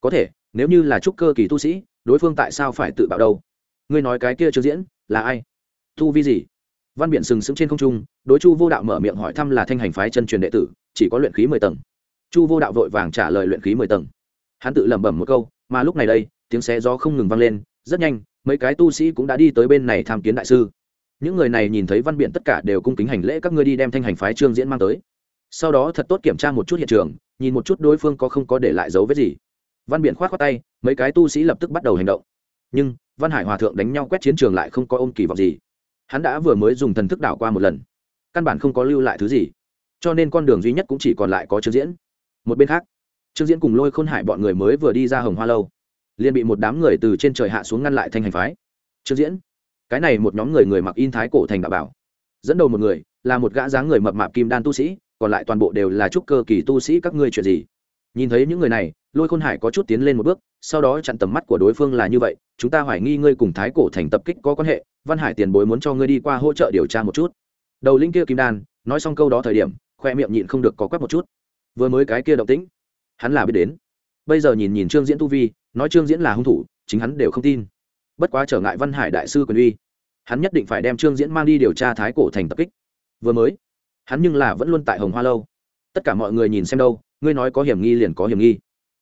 Có thể, nếu như là trúc cơ kỳ tu sĩ, đối phương tại sao phải tự bạo đâu? Ngươi nói cái kia chưa diễn, là ai? Tu vi gì? Văn biện sừng sững trên không trung, đối chu vô đạo mở miệng hỏi thăm là thanh hành phái chân truyền đệ tử, chỉ có luyện khí mười tầng. Chu vô đạo vội vàng trả lời luyện khí mười tầng. Hắn tự lẩm bẩm một câu, mà lúc này đây, tiếng xé gió không ngừng vang lên, rất nhanh, mấy cái tu sĩ cũng đã đi tới bên này tham kiến đại sư. Những người này nhìn thấy văn biện tất cả đều cung kính hành lễ các ngươi đi đem thanh hành phái trương diễn mang tới. Sau đó thật tốt kiểm tra một chút hiện trường, nhìn một chút đối phương có không có để lại dấu vết gì. Văn biện k h o á t khoác tay, mấy cái tu sĩ lập tức bắt đầu hành động. Nhưng, văn hải hòa thượng đánh nhau quét chiến trường lại không có ôm kỳ vọng gì hắn đã vừa mới dùng thần thức đảo qua một lần. Căn bản không có lưu lại thứ gì. Cho nên con đường duy nhất cũng chỉ còn lại có trương diễn. Một bên khác, trương diễn cùng lôi khôn hải bọn người mới vừa đi ra hồng hoa lâu. Liền bị một đám người từ trên trời hạ xuống ngăn lại thanh hành phái. Trương diễn, cái này một nhóm người người mặc in thái cổ thành đạo bảo. Dẫn đầu một người là một gã dáng người mập mạp kim đan tu sĩ, còn lại toàn bộ đều là trúc cơ kỳ tu sĩ, các ngươi chuyện gì? Nhìn thấy những người này, lôi khôn hải có chút tiến lên một bước, sau đó chặn tầm mắt của đối phương là như vậy, chúng ta hoài nghi ngươi cùng thái cổ thành tập kích có quan hệ, văn hải tiền bối muốn cho ngươi đi qua hỗ trợ điều tra một chút. Đầu linh kia kim đan, nói xong câu đó thời điểm, khoe miệng nhịn không được có quét một chút. Vừa mới cái kia động tĩnh, hắn là biết đến. Bây giờ nhìn nhìn trương diễn tu vi, nói trương diễn là hung thủ, chính hắn đều không tin. Bất quá trở ngại văn hải đại sư quyền uy, hắn nhất định phải đem trương diễn mang đi điều tra thái cổ thành tập kích. Vừa mới, hắn nhưng là vẫn luôn tại hồng hoa lâu. Tất cả mọi người nhìn xem đâu ngươi nói có hiểm nghi liền có hiểm nghi.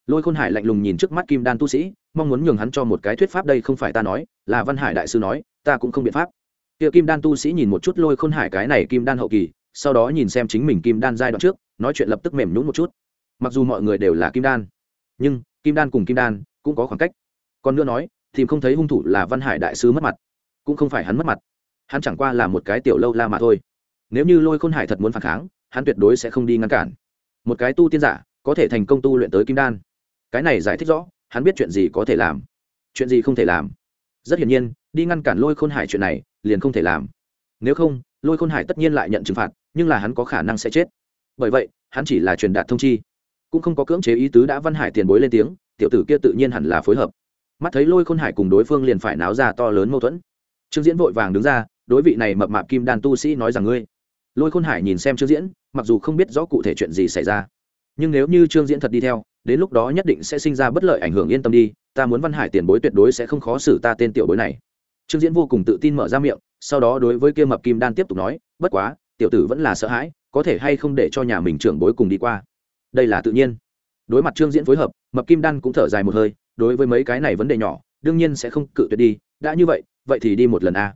Lôi khôn hải lạnh lùng nhìn trước mắt kim đan tu sĩ, mong muốn nhường hắn cho một cái thuyết pháp đây không phải ta nói, là văn hải đại sư nói, ta cũng không biện pháp. Kia kim đan tu sĩ nhìn một chút lôi khôn hải cái này kim đan hậu kỳ, sau đó nhìn xem chính mình kim đan giai đoạn trước, nói chuyện lập tức mềm nhún một chút. Mặc dù mọi người đều là kim đan, nhưng kim đan cùng kim đan cũng có khoảng cách. Còn nữa nói thì không thấy hung thủ là văn hải đại sư mất mặt, cũng không phải hắn mất mặt. Hắn chẳng qua là một cái tiểu lâu la mà thôi. Nếu như lôi khôn hải thật muốn phản kháng, hắn tuyệt đối sẽ không đi ngăn cản một cái tu tiên giả có thể thành công tu luyện tới kim đan. Cái này giải thích rõ, hắn biết chuyện gì có thể làm, chuyện gì không thể làm. Rất hiển nhiên, đi ngăn cản lôi khôn hải chuyện này liền không thể làm. Nếu không, lôi khôn hải tất nhiên lại nhận trừng phạt, nhưng là hắn có khả năng sẽ chết. Bởi vậy, hắn chỉ là truyền đạt thông chi. Cũng không có cưỡng chế ý tứ đã văn hải tiền bối lên tiếng, tiểu tử kia tự nhiên hẳn là phối hợp. Mắt thấy lôi khôn hải cùng đối phương liền phải náo ra to lớn mâu thuẫn. Trương diễn vội vàng đứng ra, đối vị này mập mạp kim đan tu sĩ nói rằng ngươi lôi khôn hải nhìn xem trương diễn, mặc dù không biết rõ cụ thể chuyện gì xảy ra, nhưng nếu như trương diễn thật đi theo, đến lúc đó nhất định sẽ sinh ra bất lợi ảnh hưởng, yên tâm đi, ta muốn văn hải tiền bối tuyệt đối sẽ không khó xử ta tên tiểu bối này. Trương diễn vô cùng tự tin mở ra miệng, sau đó đối với kia mập kim đan tiếp tục nói, bất quá, tiểu tử vẫn là sợ hãi, có thể hay không để cho nhà mình trưởng bối cùng đi qua? Đây là tự nhiên. Đối mặt trương diễn phối hợp, mập kim đan cũng thở dài một hơi, đối với mấy cái này vấn đề nhỏ, đương nhiên sẽ không cự tuyệt đi, đã như vậy vậy thì đi một lần a.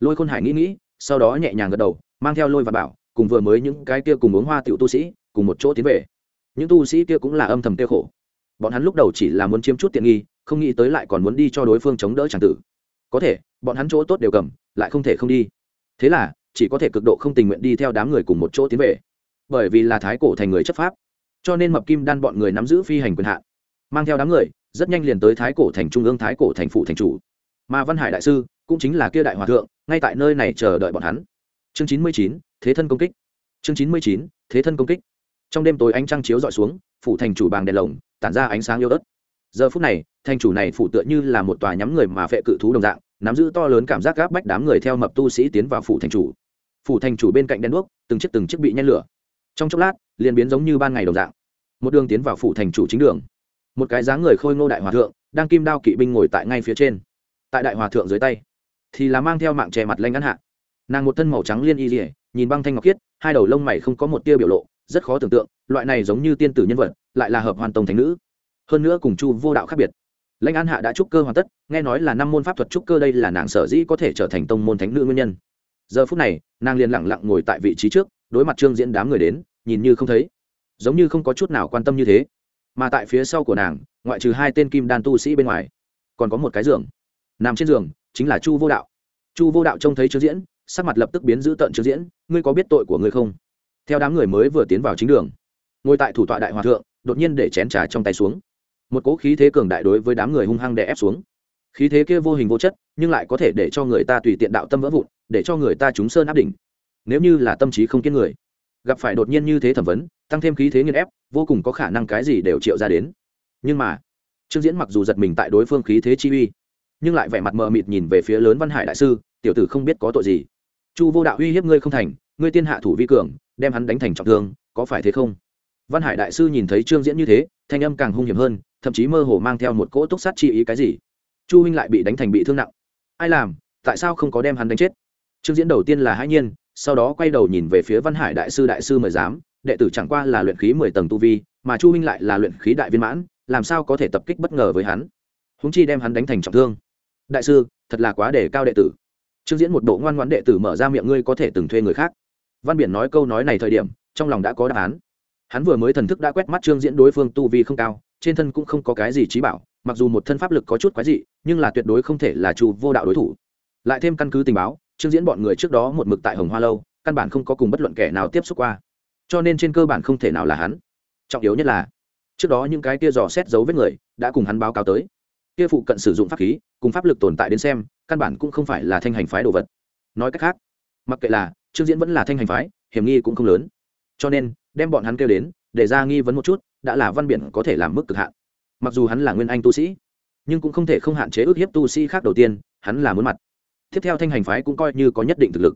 Lôi khôn hải nghĩ nghĩ, sau đó nhẹ nhàng gật đầu mang theo lôi và bảo, cùng vừa mới những cái kia cùng uống hoa tiểu tu sĩ, cùng một chỗ tiến về. Những tu sĩ kia cũng là âm thầm tiêu khổ. Bọn hắn lúc đầu chỉ là muốn chiếm chút tiện nghi, không nghĩ tới lại còn muốn đi cho đối phương chống đỡ c tử. Có thể, bọn hắn chỗ tốt đều cầm, lại không thể không đi. Thế là, chỉ có thể cực độ không tình nguyện đi theo đám người cùng một chỗ tiến về. Bởi vì là thái cổ thành người chấp pháp, cho nên mập kim đan bọn người nắm giữ phi hành quyền hạn. Mang theo đám người, rất nhanh liền tới thái cổ thành trung ương, thái cổ thành phụ thành chủ. Mà văn hải đại sư, cũng chính là kia đại hòa thượng, ngay tại nơi này chờ đợi bọn hắn chương chín mươi chín, thế thân công kích. Chương chín mươi chín, thế thân công kích. Trong đêm tối ánh trăng chiếu dọi xuống, phủ thành chủ bàng đèn lồng, tản ra ánh sáng yêu ớt. Giờ phút này, thành chủ này phủ tựa như là một tòa nhắm người mà vệ cự thú đồng dạng, nắm giữ to lớn cảm giác gáp bách đám người theo mập tu sĩ tiến vào phủ thành chủ. Phủ thành chủ bên cạnh đen đuốc, từng chiếc từng chiếc bị nhen lửa. Trong chốc lát, liền biến giống như ban ngày đồng dạng. Một đường tiến vào phủ thành chủ chính đường. Một cái dáng người khôi ngô đại hòa thượng, đang kim đao kỵ binh ngồi tại ngay phía trên. Tại đại hòa thượng dưới tay, thì là mang theo mạng che mặt lanh ngắn hạ nàng một thân màu trắng liên y dỉa nhìn băng thanh ngọc khiết, hai đầu lông mày không có một tia biểu lộ, rất khó tưởng tượng, loại này giống như tiên tử nhân vật, lại là hợp hoàn tông thánh nữ. Hơn nữa cùng chu vô đạo khác biệt. Lãnh an hạ đã trúc cơ hoàn tất, nghe nói là năm môn pháp thuật trúc cơ đây là nàng sở dĩ có thể trở thành tông môn thánh nữ nguyên nhân. Giờ phút này, nàng liền lẳng lặng ngồi tại vị trí trước, đối mặt trương diễn đám người đến, nhìn như không thấy. Giống như không có chút nào quan tâm như thế. Mà tại phía sau của nàng, ngoại trừ hai tên kim đan tu sĩ bên ngoài, còn có một cái giường. Nằm trên giường chính là chu vô đạo. Chu vô đạo trông thấy trương diễn sắc mặt lập tức biến giữ tận trương diễn, ngươi có biết tội của ngươi không? Theo đám người mới vừa tiến vào chính đường, ngồi tại thủ tọa đại hòa thượng, đột nhiên để chén trà trong tay xuống. Một cỗ khí thế cường đại đối với đám người hung hăng đè ép xuống. Khí thế kia vô hình vô chất, nhưng lại có thể để cho người ta tùy tiện đạo tâm vỡ vụn, để cho người ta trúng sơn áp đỉnh. Nếu như là tâm trí không kiên người, gặp phải đột nhiên như thế thẩm vấn, tăng thêm khí thế nghiên ép, vô cùng có khả năng cái gì đều triệu ra đến. Nhưng mà, trương diễn mặc dù giật mình tại đối phương khí thế chi uy, nhưng lại vẻ mặt mờ mịt nhìn về phía lớn văn hải đại sư, tiểu tử không biết có tội gì chu vô đạo uy hiếp ngươi không thành, ngươi tiên hạ thủ vi cường, đem hắn đánh thành trọng thương, có phải thế không? Văn hải đại sư nhìn thấy trương diễn như thế, thanh âm càng hung hiểm hơn, thậm chí mơ hồ mang theo một cỗ túc sát chi ý cái gì. Chu huynh lại bị đánh thành bị thương nặng. Ai làm? Tại sao không có đem hắn đánh chết? Trương diễn đầu tiên là hãi nhiên, sau đó quay đầu nhìn về phía văn hải đại sư đại sư mời giám, đệ tử chẳng qua là luyện khí mười tầng tu vi, mà chu huynh lại là luyện khí đại viên mãn, làm sao có thể tập kích bất ngờ với hắn? Húng chi đem hắn đánh thành trọng thương. Đại sư, thật là quá để cao đệ tử trương diễn một bộ ngoan ngoãn đệ tử mở ra miệng ngươi có thể từng thuê người khác. Văn biển nói câu nói này thời điểm, trong lòng đã có đáp án. Hắn vừa mới thần thức đã quét mắt trương diễn đối phương tu vi không cao, trên thân cũng không có cái gì trí bảo, mặc dù một thân pháp lực có chút quái dị, nhưng là tuyệt đối không thể là chủ vô đạo đối thủ. Lại thêm căn cứ tình báo, trương diễn bọn người trước đó một mực tại hồng hoa lâu, căn bản không có cùng bất luận kẻ nào tiếp xúc qua. Cho nên trên cơ bản không thể nào là hắn. Trọng yếu nhất là, trước đó những cái kia dò xét dấu vết người, đã cùng hắn báo cáo tới kia phụ cận sử dụng pháp khí, cùng pháp lực tồn tại đến xem, căn bản cũng không phải là thanh hành phái đồ vật. Nói cách khác, mặc kệ là, trương diễn vẫn là thanh hành phái, hiểm nghi cũng không lớn. Cho nên, đem bọn hắn kêu đến, để ra nghi vấn một chút, đã là văn biển có thể làm mức cực hạn. Mặc dù hắn là nguyên anh tu sĩ, nhưng cũng không thể không hạn chế ước hiếp tu sĩ khác đầu tiên, hắn là muốn mặt. Tiếp theo thanh hành phái cũng coi như có nhất định thực lực.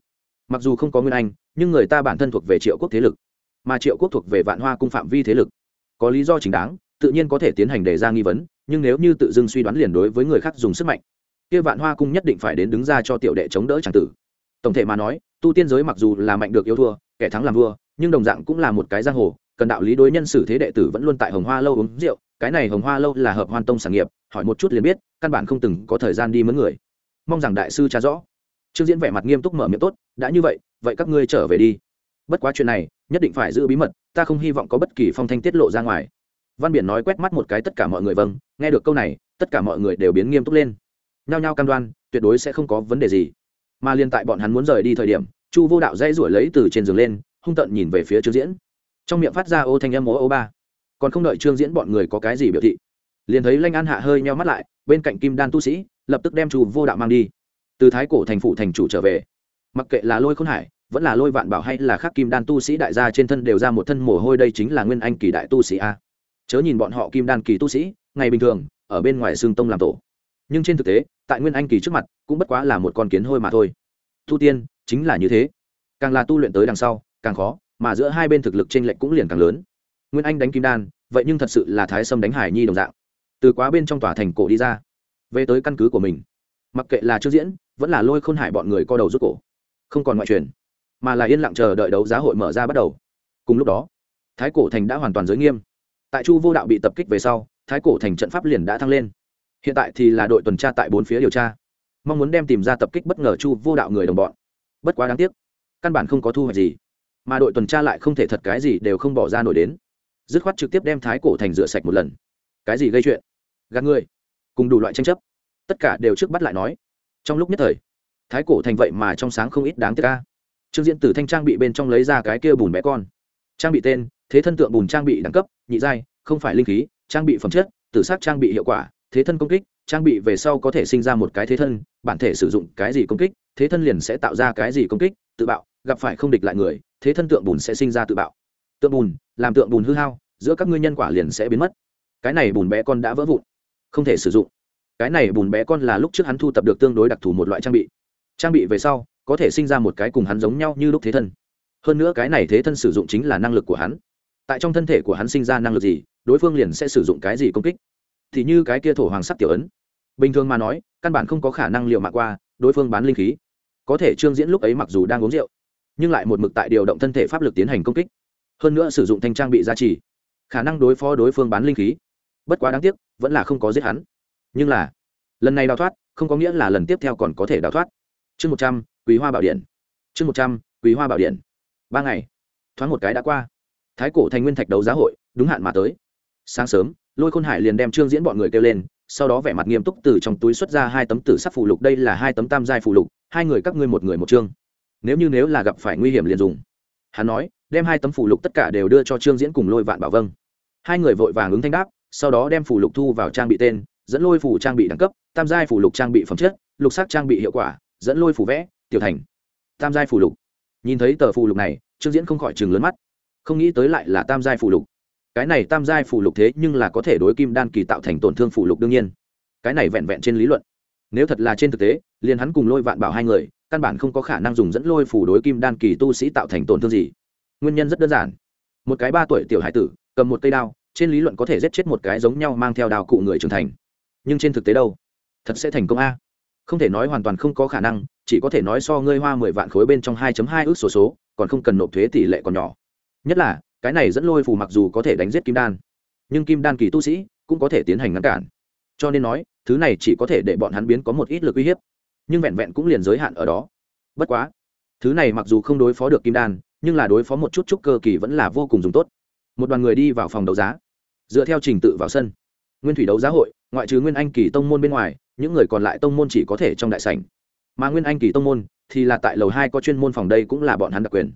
Mặc dù không có nguyên anh, nhưng người ta bản thân thuộc về triệu quốc thế lực, mà triệu quốc thuộc về vạn hoa cung phạm vi thế lực. Có lý do chính đáng, tự nhiên có thể tiến hành đề ra nghi vấn nhưng nếu như tự dưng suy đoán liền đối với người khác dùng sức mạnh, kia vạn hoa cung nhất định phải đến đứng ra cho tiểu đệ chống đỡ tràng tử. Tổng thể mà nói, tu tiên giới mặc dù là mạnh được yêu thua, kẻ thắng làm vua, nhưng đồng dạng cũng là một cái giang hồ, cần đạo lý đối nhân xử thế đệ tử vẫn luôn tại hồng hoa lâu uống rượu, cái này hồng hoa lâu là hợp hoan tông sản nghiệp, hỏi một chút liền biết, căn bản không từng có thời gian đi mướn người. Mong rằng đại sư trả rõ. Trương diễn vẻ mặt nghiêm túc mở miệng tốt, đã như vậy vậy các ngươi trở về đi. Bất quá chuyện này, nhất định phải giữ bí mật, ta không hy vọng có bất kỳ phong thanh tiết lộ ra ngoài. Văn biển nói quét mắt một cái tất cả mọi người vâng nghe được câu này, tất cả mọi người đều biến nghiêm túc lên. Nhao nhao cam đoan, tuyệt đối sẽ không có vấn đề gì. Mà liên tại bọn hắn muốn rời đi thời điểm, chu vô đạo dây rủi lấy từ trên giường lên, hung tận nhìn về phía trương diễn. Trong miệng phát ra ô thanh âm ô ô ba. Còn không đợi trương diễn bọn người có cái gì biểu thị, liền thấy lanh an hạ hơi meo mắt lại, bên cạnh kim đan tu sĩ, lập tức đem chu vô đạo mang đi. Từ thái cổ thành phủ thành chủ trở về. Mặc kệ là lôi khôn hải, vẫn là lôi vạn bảo hay là khác kim đan tu sĩ đại gia trên thân đều ra một thân mồ hôi, đây chính là nguyên anh kỳ đại tu sĩ a. Chớ nhìn bọn họ kim đan kỳ tu sĩ ngày bình thường, ở bên ngoài xương tông làm tổ. Nhưng trên thực tế, tại nguyên anh kỳ trước mặt, cũng bất quá là một con kiến hôi mà thôi. Tu tiên, chính là như thế. Càng là tu luyện tới đằng sau, càng khó, mà giữa hai bên thực lực t r ê n lệch cũng liền càng lớn. Nguyên anh đánh kim đan, vậy nhưng thật sự là thái sâm đánh hải nhi đồng dạng. Từ quá bên trong tòa thành cổ đi ra, về tới căn cứ của mình. Mặc kệ là chưa diễn, vẫn là lôi khôn hải bọn người co đầu rút cổ. Không còn ngoại truyền, mà là yên lặng chờ đợi đấu giá hội mở ra bắt đầu. Cùng lúc đó, thái cổ thành đã hoàn toàn giới nghiêm. Tại chu vô đạo bị tập kích về sau thái cổ thành trận pháp liền đã thăng lên. Hiện tại thì là đội tuần tra tại bốn phía điều tra. Mong muốn đem tìm ra tập kích bất ngờ chu vô đạo người đồng bọn. Bất quá đáng tiếc, căn bản không có thu hoạch gì, mà đội tuần tra lại không thể thật cái gì đều không bỏ ra nổi đến. Dứt khoát trực tiếp đem thái cổ thành rửa sạch một lần. Cái gì gây chuyện? Gạt người. Cùng đủ loại tranh chấp. Tất cả đều trước bắt lại nói. Trong lúc nhất thời, thái cổ thành vậy mà trong sáng không ít đáng tiếc ca trương diễn tử thanh trang bị bên trong lấy ra cái kia bùn bé con. Trang bị tên, thế thân tượng bùn trang bị đẳng cấp, nhị giai, không phải linh khí trang bị phẩm chất, tử sắc trang bị hiệu quả, thế thân công kích, trang bị về sau có thể sinh ra một cái thế thân, bản thể sử dụng cái gì công kích, thế thân liền sẽ tạo ra cái gì công kích, tự bạo, gặp phải không địch lại người, thế thân tượng bùn sẽ sinh ra tự bạo. Tượng bùn, làm tượng bùn hư hao, giữa các ngươi nhân quả liền sẽ biến mất. Cái này bùn bé con đã vỡ vụn, không thể sử dụng. Cái này bùn bé con là lúc trước hắn thu tập được tương đối đặc thù một loại trang bị. Trang bị về sau, có thể sinh ra một cái cùng hắn giống nhau như lúc thế thân. Hơn nữa cái này thế thân sử dụng chính là năng lực của hắn. Tại trong thân thể của hắn sinh ra năng lực gì đối phương liền sẽ sử dụng cái gì công kích? Thì như cái kia thổ hoàng sắc tiểu ấn. Bình thường mà nói, căn bản không có khả năng liệu mạng qua, đối phương bán linh khí. Có thể trương diễn lúc ấy mặc dù đang uống rượu, nhưng lại một mực tại điều động thân thể pháp lực tiến hành công kích. Hơn nữa sử dụng thanh trang bị gia trì, khả năng đối phó đối phương bán linh khí. Bất quá đáng tiếc, vẫn là không có giết hắn. Nhưng là, lần này đào thoát, không có nghĩa là lần tiếp theo còn có thể đào thoát. Chương một trăm, quý hoa bảo điện. Chương một trăm, quý hoa bảo điện. Ba ngày, thoáng một cái đã qua. Thái cổ thành nguyên thạch đấu giá hội, đúng hạn mà tới sáng sớm, lôi khôn hải liền đem trương diễn bọn người kêu lên, sau đó vẻ mặt nghiêm túc từ trong túi xuất ra hai tấm tử sắc phụ lục, đây là hai tấm tam giai phụ lục, hai người các ngươi một người một chương. Nếu như nếu là gặp phải nguy hiểm liền dùng. Hắn nói, đem hai tấm phụ lục tất cả đều đưa cho trương diễn cùng lôi vạn bảo vâng. Hai người vội vàng ứng thanh đáp, sau đó đem phụ lục thu vào trang bị tên, dẫn lôi phủ trang bị đẳng cấp, tam giai phủ lục trang bị phẩm chất, lục sắc trang bị hiệu quả, dẫn lôi phủ vẽ, tiểu thành. Tam giai phủ lục. Nhìn thấy tờ phù lục này, trương diễn không khỏi chừng lớn mắt. Không nghĩ tới lại là tam giai phù lục cái này tam giai phụ lục thế nhưng là có thể đối kim đan kỳ tạo thành tổn thương phụ lục đương nhiên. Cái này vẹn vẹn trên lý luận. Nếu thật là trên thực tế, liền hắn cùng lôi vạn bảo hai người, căn bản không có khả năng dùng dẫn lôi phủ đối kim đan kỳ tu sĩ tạo thành tổn thương gì. Nguyên nhân rất đơn giản. Một cái ba tuổi tiểu hải tử, cầm một cây đao, trên lý luận có thể giết chết một cái giống nhau mang theo đao cụ người trưởng thành. Nhưng trên thực tế đâu? Thật sẽ thành công a. Không thể nói hoàn toàn không có khả năng, chỉ có thể nói so ngươi hoa mười vạn khối bên trong hai hai ước số số, còn không cần nộp thuế tỷ lệ còn nhỏ. Nhất là cái này dẫn lôi phù mặc dù có thể đánh giết kim đan, nhưng kim đan kỳ tu sĩ cũng có thể tiến hành ngăn cản. Cho nên nói, thứ này chỉ có thể để bọn hắn biến có một ít lực uy hiếp, nhưng vẹn vẹn cũng liền giới hạn ở đó. Bất quá, thứ này mặc dù không đối phó được kim đan, nhưng là đối phó một chút chút cơ kỳ vẫn là vô cùng dùng tốt. Một đoàn người đi vào phòng đấu giá, dựa theo trình tự vào sân. Nguyên thủy đấu giá hội, ngoại trừ nguyên anh kỳ tông môn bên ngoài, những người còn lại tông môn chỉ có thể trong đại sảnh. Mà nguyên anh kỳ tông môn thì là tại lầu hai có chuyên môn phòng đây cũng là bọn hắn đặc quyền.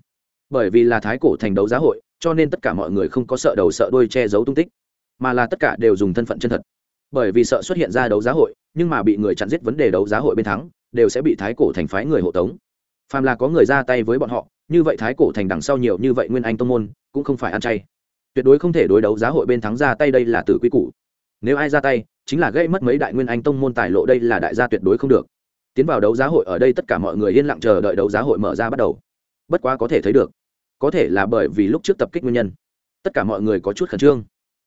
Bởi vì là thái cổ thành đấu giá hội cho nên tất cả mọi người không có sợ đầu sợ đuôi che giấu tung tích, mà là tất cả đều dùng thân phận chân thật. Bởi vì sợ xuất hiện ra đấu giá hội, nhưng mà bị người chặn giết vấn đề đấu giá hội bên thắng, đều sẽ bị thái cổ thành phái người hộ tống. Phàm là có người ra tay với bọn họ, như vậy thái cổ thành đằng sau nhiều như vậy nguyên anh tông môn, cũng không phải ăn chay. Tuyệt đối không thể đối đấu giá hội bên thắng ra tay đây là tử quy củ. Nếu ai ra tay, chính là gây mất mấy đại nguyên anh tông môn tài lộ đây là đại gia tuyệt đối không được. Tiến vào đấu giá hội ở đây tất cả mọi người yên lặng chờ đợi đấu giá hội mở ra bắt đầu. Bất quá có thể thấy được có thể là bởi vì lúc trước tập kích nguyên nhân. Tất cả mọi người có chút khẩn trương.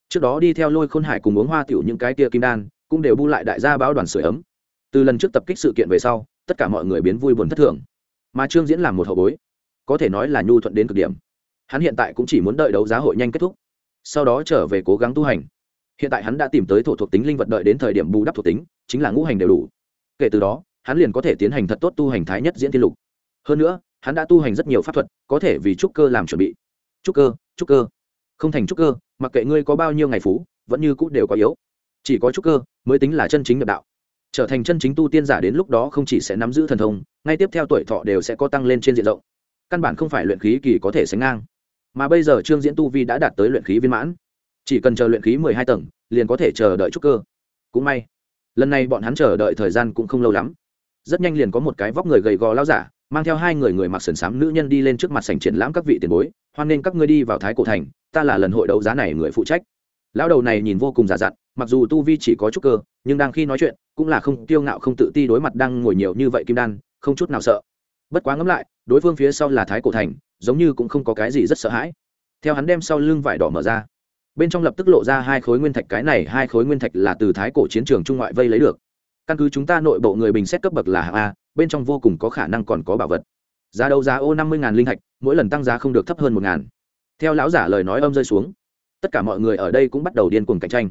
Trước đó đi theo lôi khôn hải cùng uống hoa tiểu những cái tia kim đan, cũng đều bu lại đại gia báo đoàn sửa ấm. Từ lần trước tập kích sự kiện về sau, tất cả mọi người biến vui buồn thất thường. Mà trương diễn làm một hậu bối. Có thể nói là nhu thuận đến cực điểm. Hắn hiện tại cũng chỉ muốn đợi đấu giá hội nhanh kết thúc. Sau đó trở về cố gắng tu hành. Hiện tại hắn đã tìm tới thổ thuộc tính linh vật đợi đến thời điểm bù đắp thuộc tính, chính là ngũ hành đều đủ. Kể từ đó, hắn liền có thể tiến hành thật tốt tu hành thái nhất diễn thiên lục. Hơn nữa hắn đã tu hành rất nhiều pháp thuật, có thể vì trúc cơ làm chuẩn bị. Trúc cơ trúc cơ. Không thành trúc cơ, mặc kệ ngươi có bao nhiêu ngày phú, vẫn như cũ đều có yếu. Chỉ có trúc cơ mới tính là chân chính nhập đạo. Trở thành chân chính tu tiên giả đến lúc đó không chỉ sẽ nắm giữ thần thông, ngay tiếp theo tuổi thọ đều sẽ có tăng lên trên diện rộng. Căn bản không phải luyện khí kỳ có thể sánh ngang. Mà bây giờ trương diễn tu vi đã đạt tới luyện khí viên mãn. Chỉ cần chờ luyện khí mười hai tầng, liền có thể chờ đợi trúc cơ. Cũng may, lần này bọn hắn chờ đợi thời gian cũng không lâu lắm. Rất nhanh liền có một cái vóc người gầy gò lao giả mang theo hai người người mặc sườn xám nữ nhân đi lên trước mặt sảnh triển lãm các vị tiền bối, hoan nên các ngươi đi vào thái cổ thành, ta là lần hội đấu giá này người phụ trách. Lão đầu này nhìn vô cùng giả dặn, mặc dù tu vi chỉ có chút cơ, nhưng đang khi nói chuyện, cũng là không tiêu ngạo không tự ti đối mặt đang ngồi nhiều như vậy kim đan, không chút nào sợ. Bất quá ngẫm lại, đối phương phía sau là thái cổ thành, giống như cũng không có cái gì rất sợ hãi. Theo hắn đem sau lưng vải đỏ mở ra, bên trong lập tức lộ ra hai khối nguyên thạch, cái này hai khối nguyên thạch là từ thái cổ chiến trường trung ngoại vây lấy được. Căn cứ chúng ta nội bộ người bình xét cấp bậc là hạng a bên trong vô cùng có khả năng còn có bảo vật. Giá đấu giá ô năm mươi linh thạch mỗi lần tăng giá không được thấp hơn một ngàn. Theo lão giả lời nói âm rơi xuống, tất cả mọi người ở đây cũng bắt đầu điên cuồng cạnh tranh.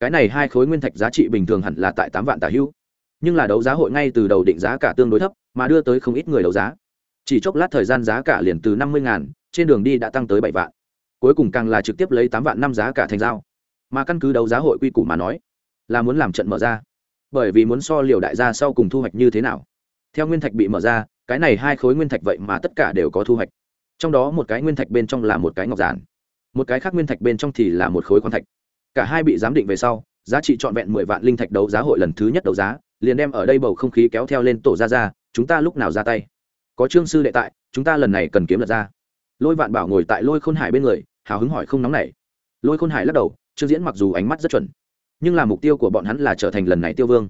Cái này hai khối nguyên thạch giá trị bình thường hẳn là tại tám vạn tả hữu nhưng là đấu giá hội ngay từ đầu định giá cả tương đối thấp, mà đưa tới không ít người đấu giá. Chỉ chốc lát thời gian giá cả liền từ năm mươi ngàn, trên đường đi đã tăng tới bảy vạn. Cuối cùng càng là trực tiếp lấy tám vạn năm giá cả thành giao. Mà căn cứ đấu giá hội quy củ mà nói, là muốn làm trận mở ra. Bởi vì muốn so liều đại gia sau cùng thu hoạch như thế nào theo nguyên thạch bị mở ra, cái này hai khối nguyên thạch vậy mà tất cả đều có thu hoạch. Trong đó một cái nguyên thạch bên trong là một cái ngọc giản, một cái khác nguyên thạch bên trong thì là một khối khoáng thạch. Cả hai bị giám định về sau, giá trị trọn vẹn mười vạn linh thạch đấu giá hội lần thứ nhất đấu giá, liền đem ở đây bầu không khí kéo theo lên tổ ra ra, chúng ta lúc nào ra tay? Có trương sư đệ tại, chúng ta lần này cần kiếm lật ra. Lôi vạn bảo ngồi tại lôi khôn hải bên người, hào hứng hỏi không nóng này. lôi khôn hải lắc đầu, trương diễn mặc dù ánh mắt rất chuẩn, nhưng là mục tiêu của bọn hắn là trở thành lần này tiêu vương.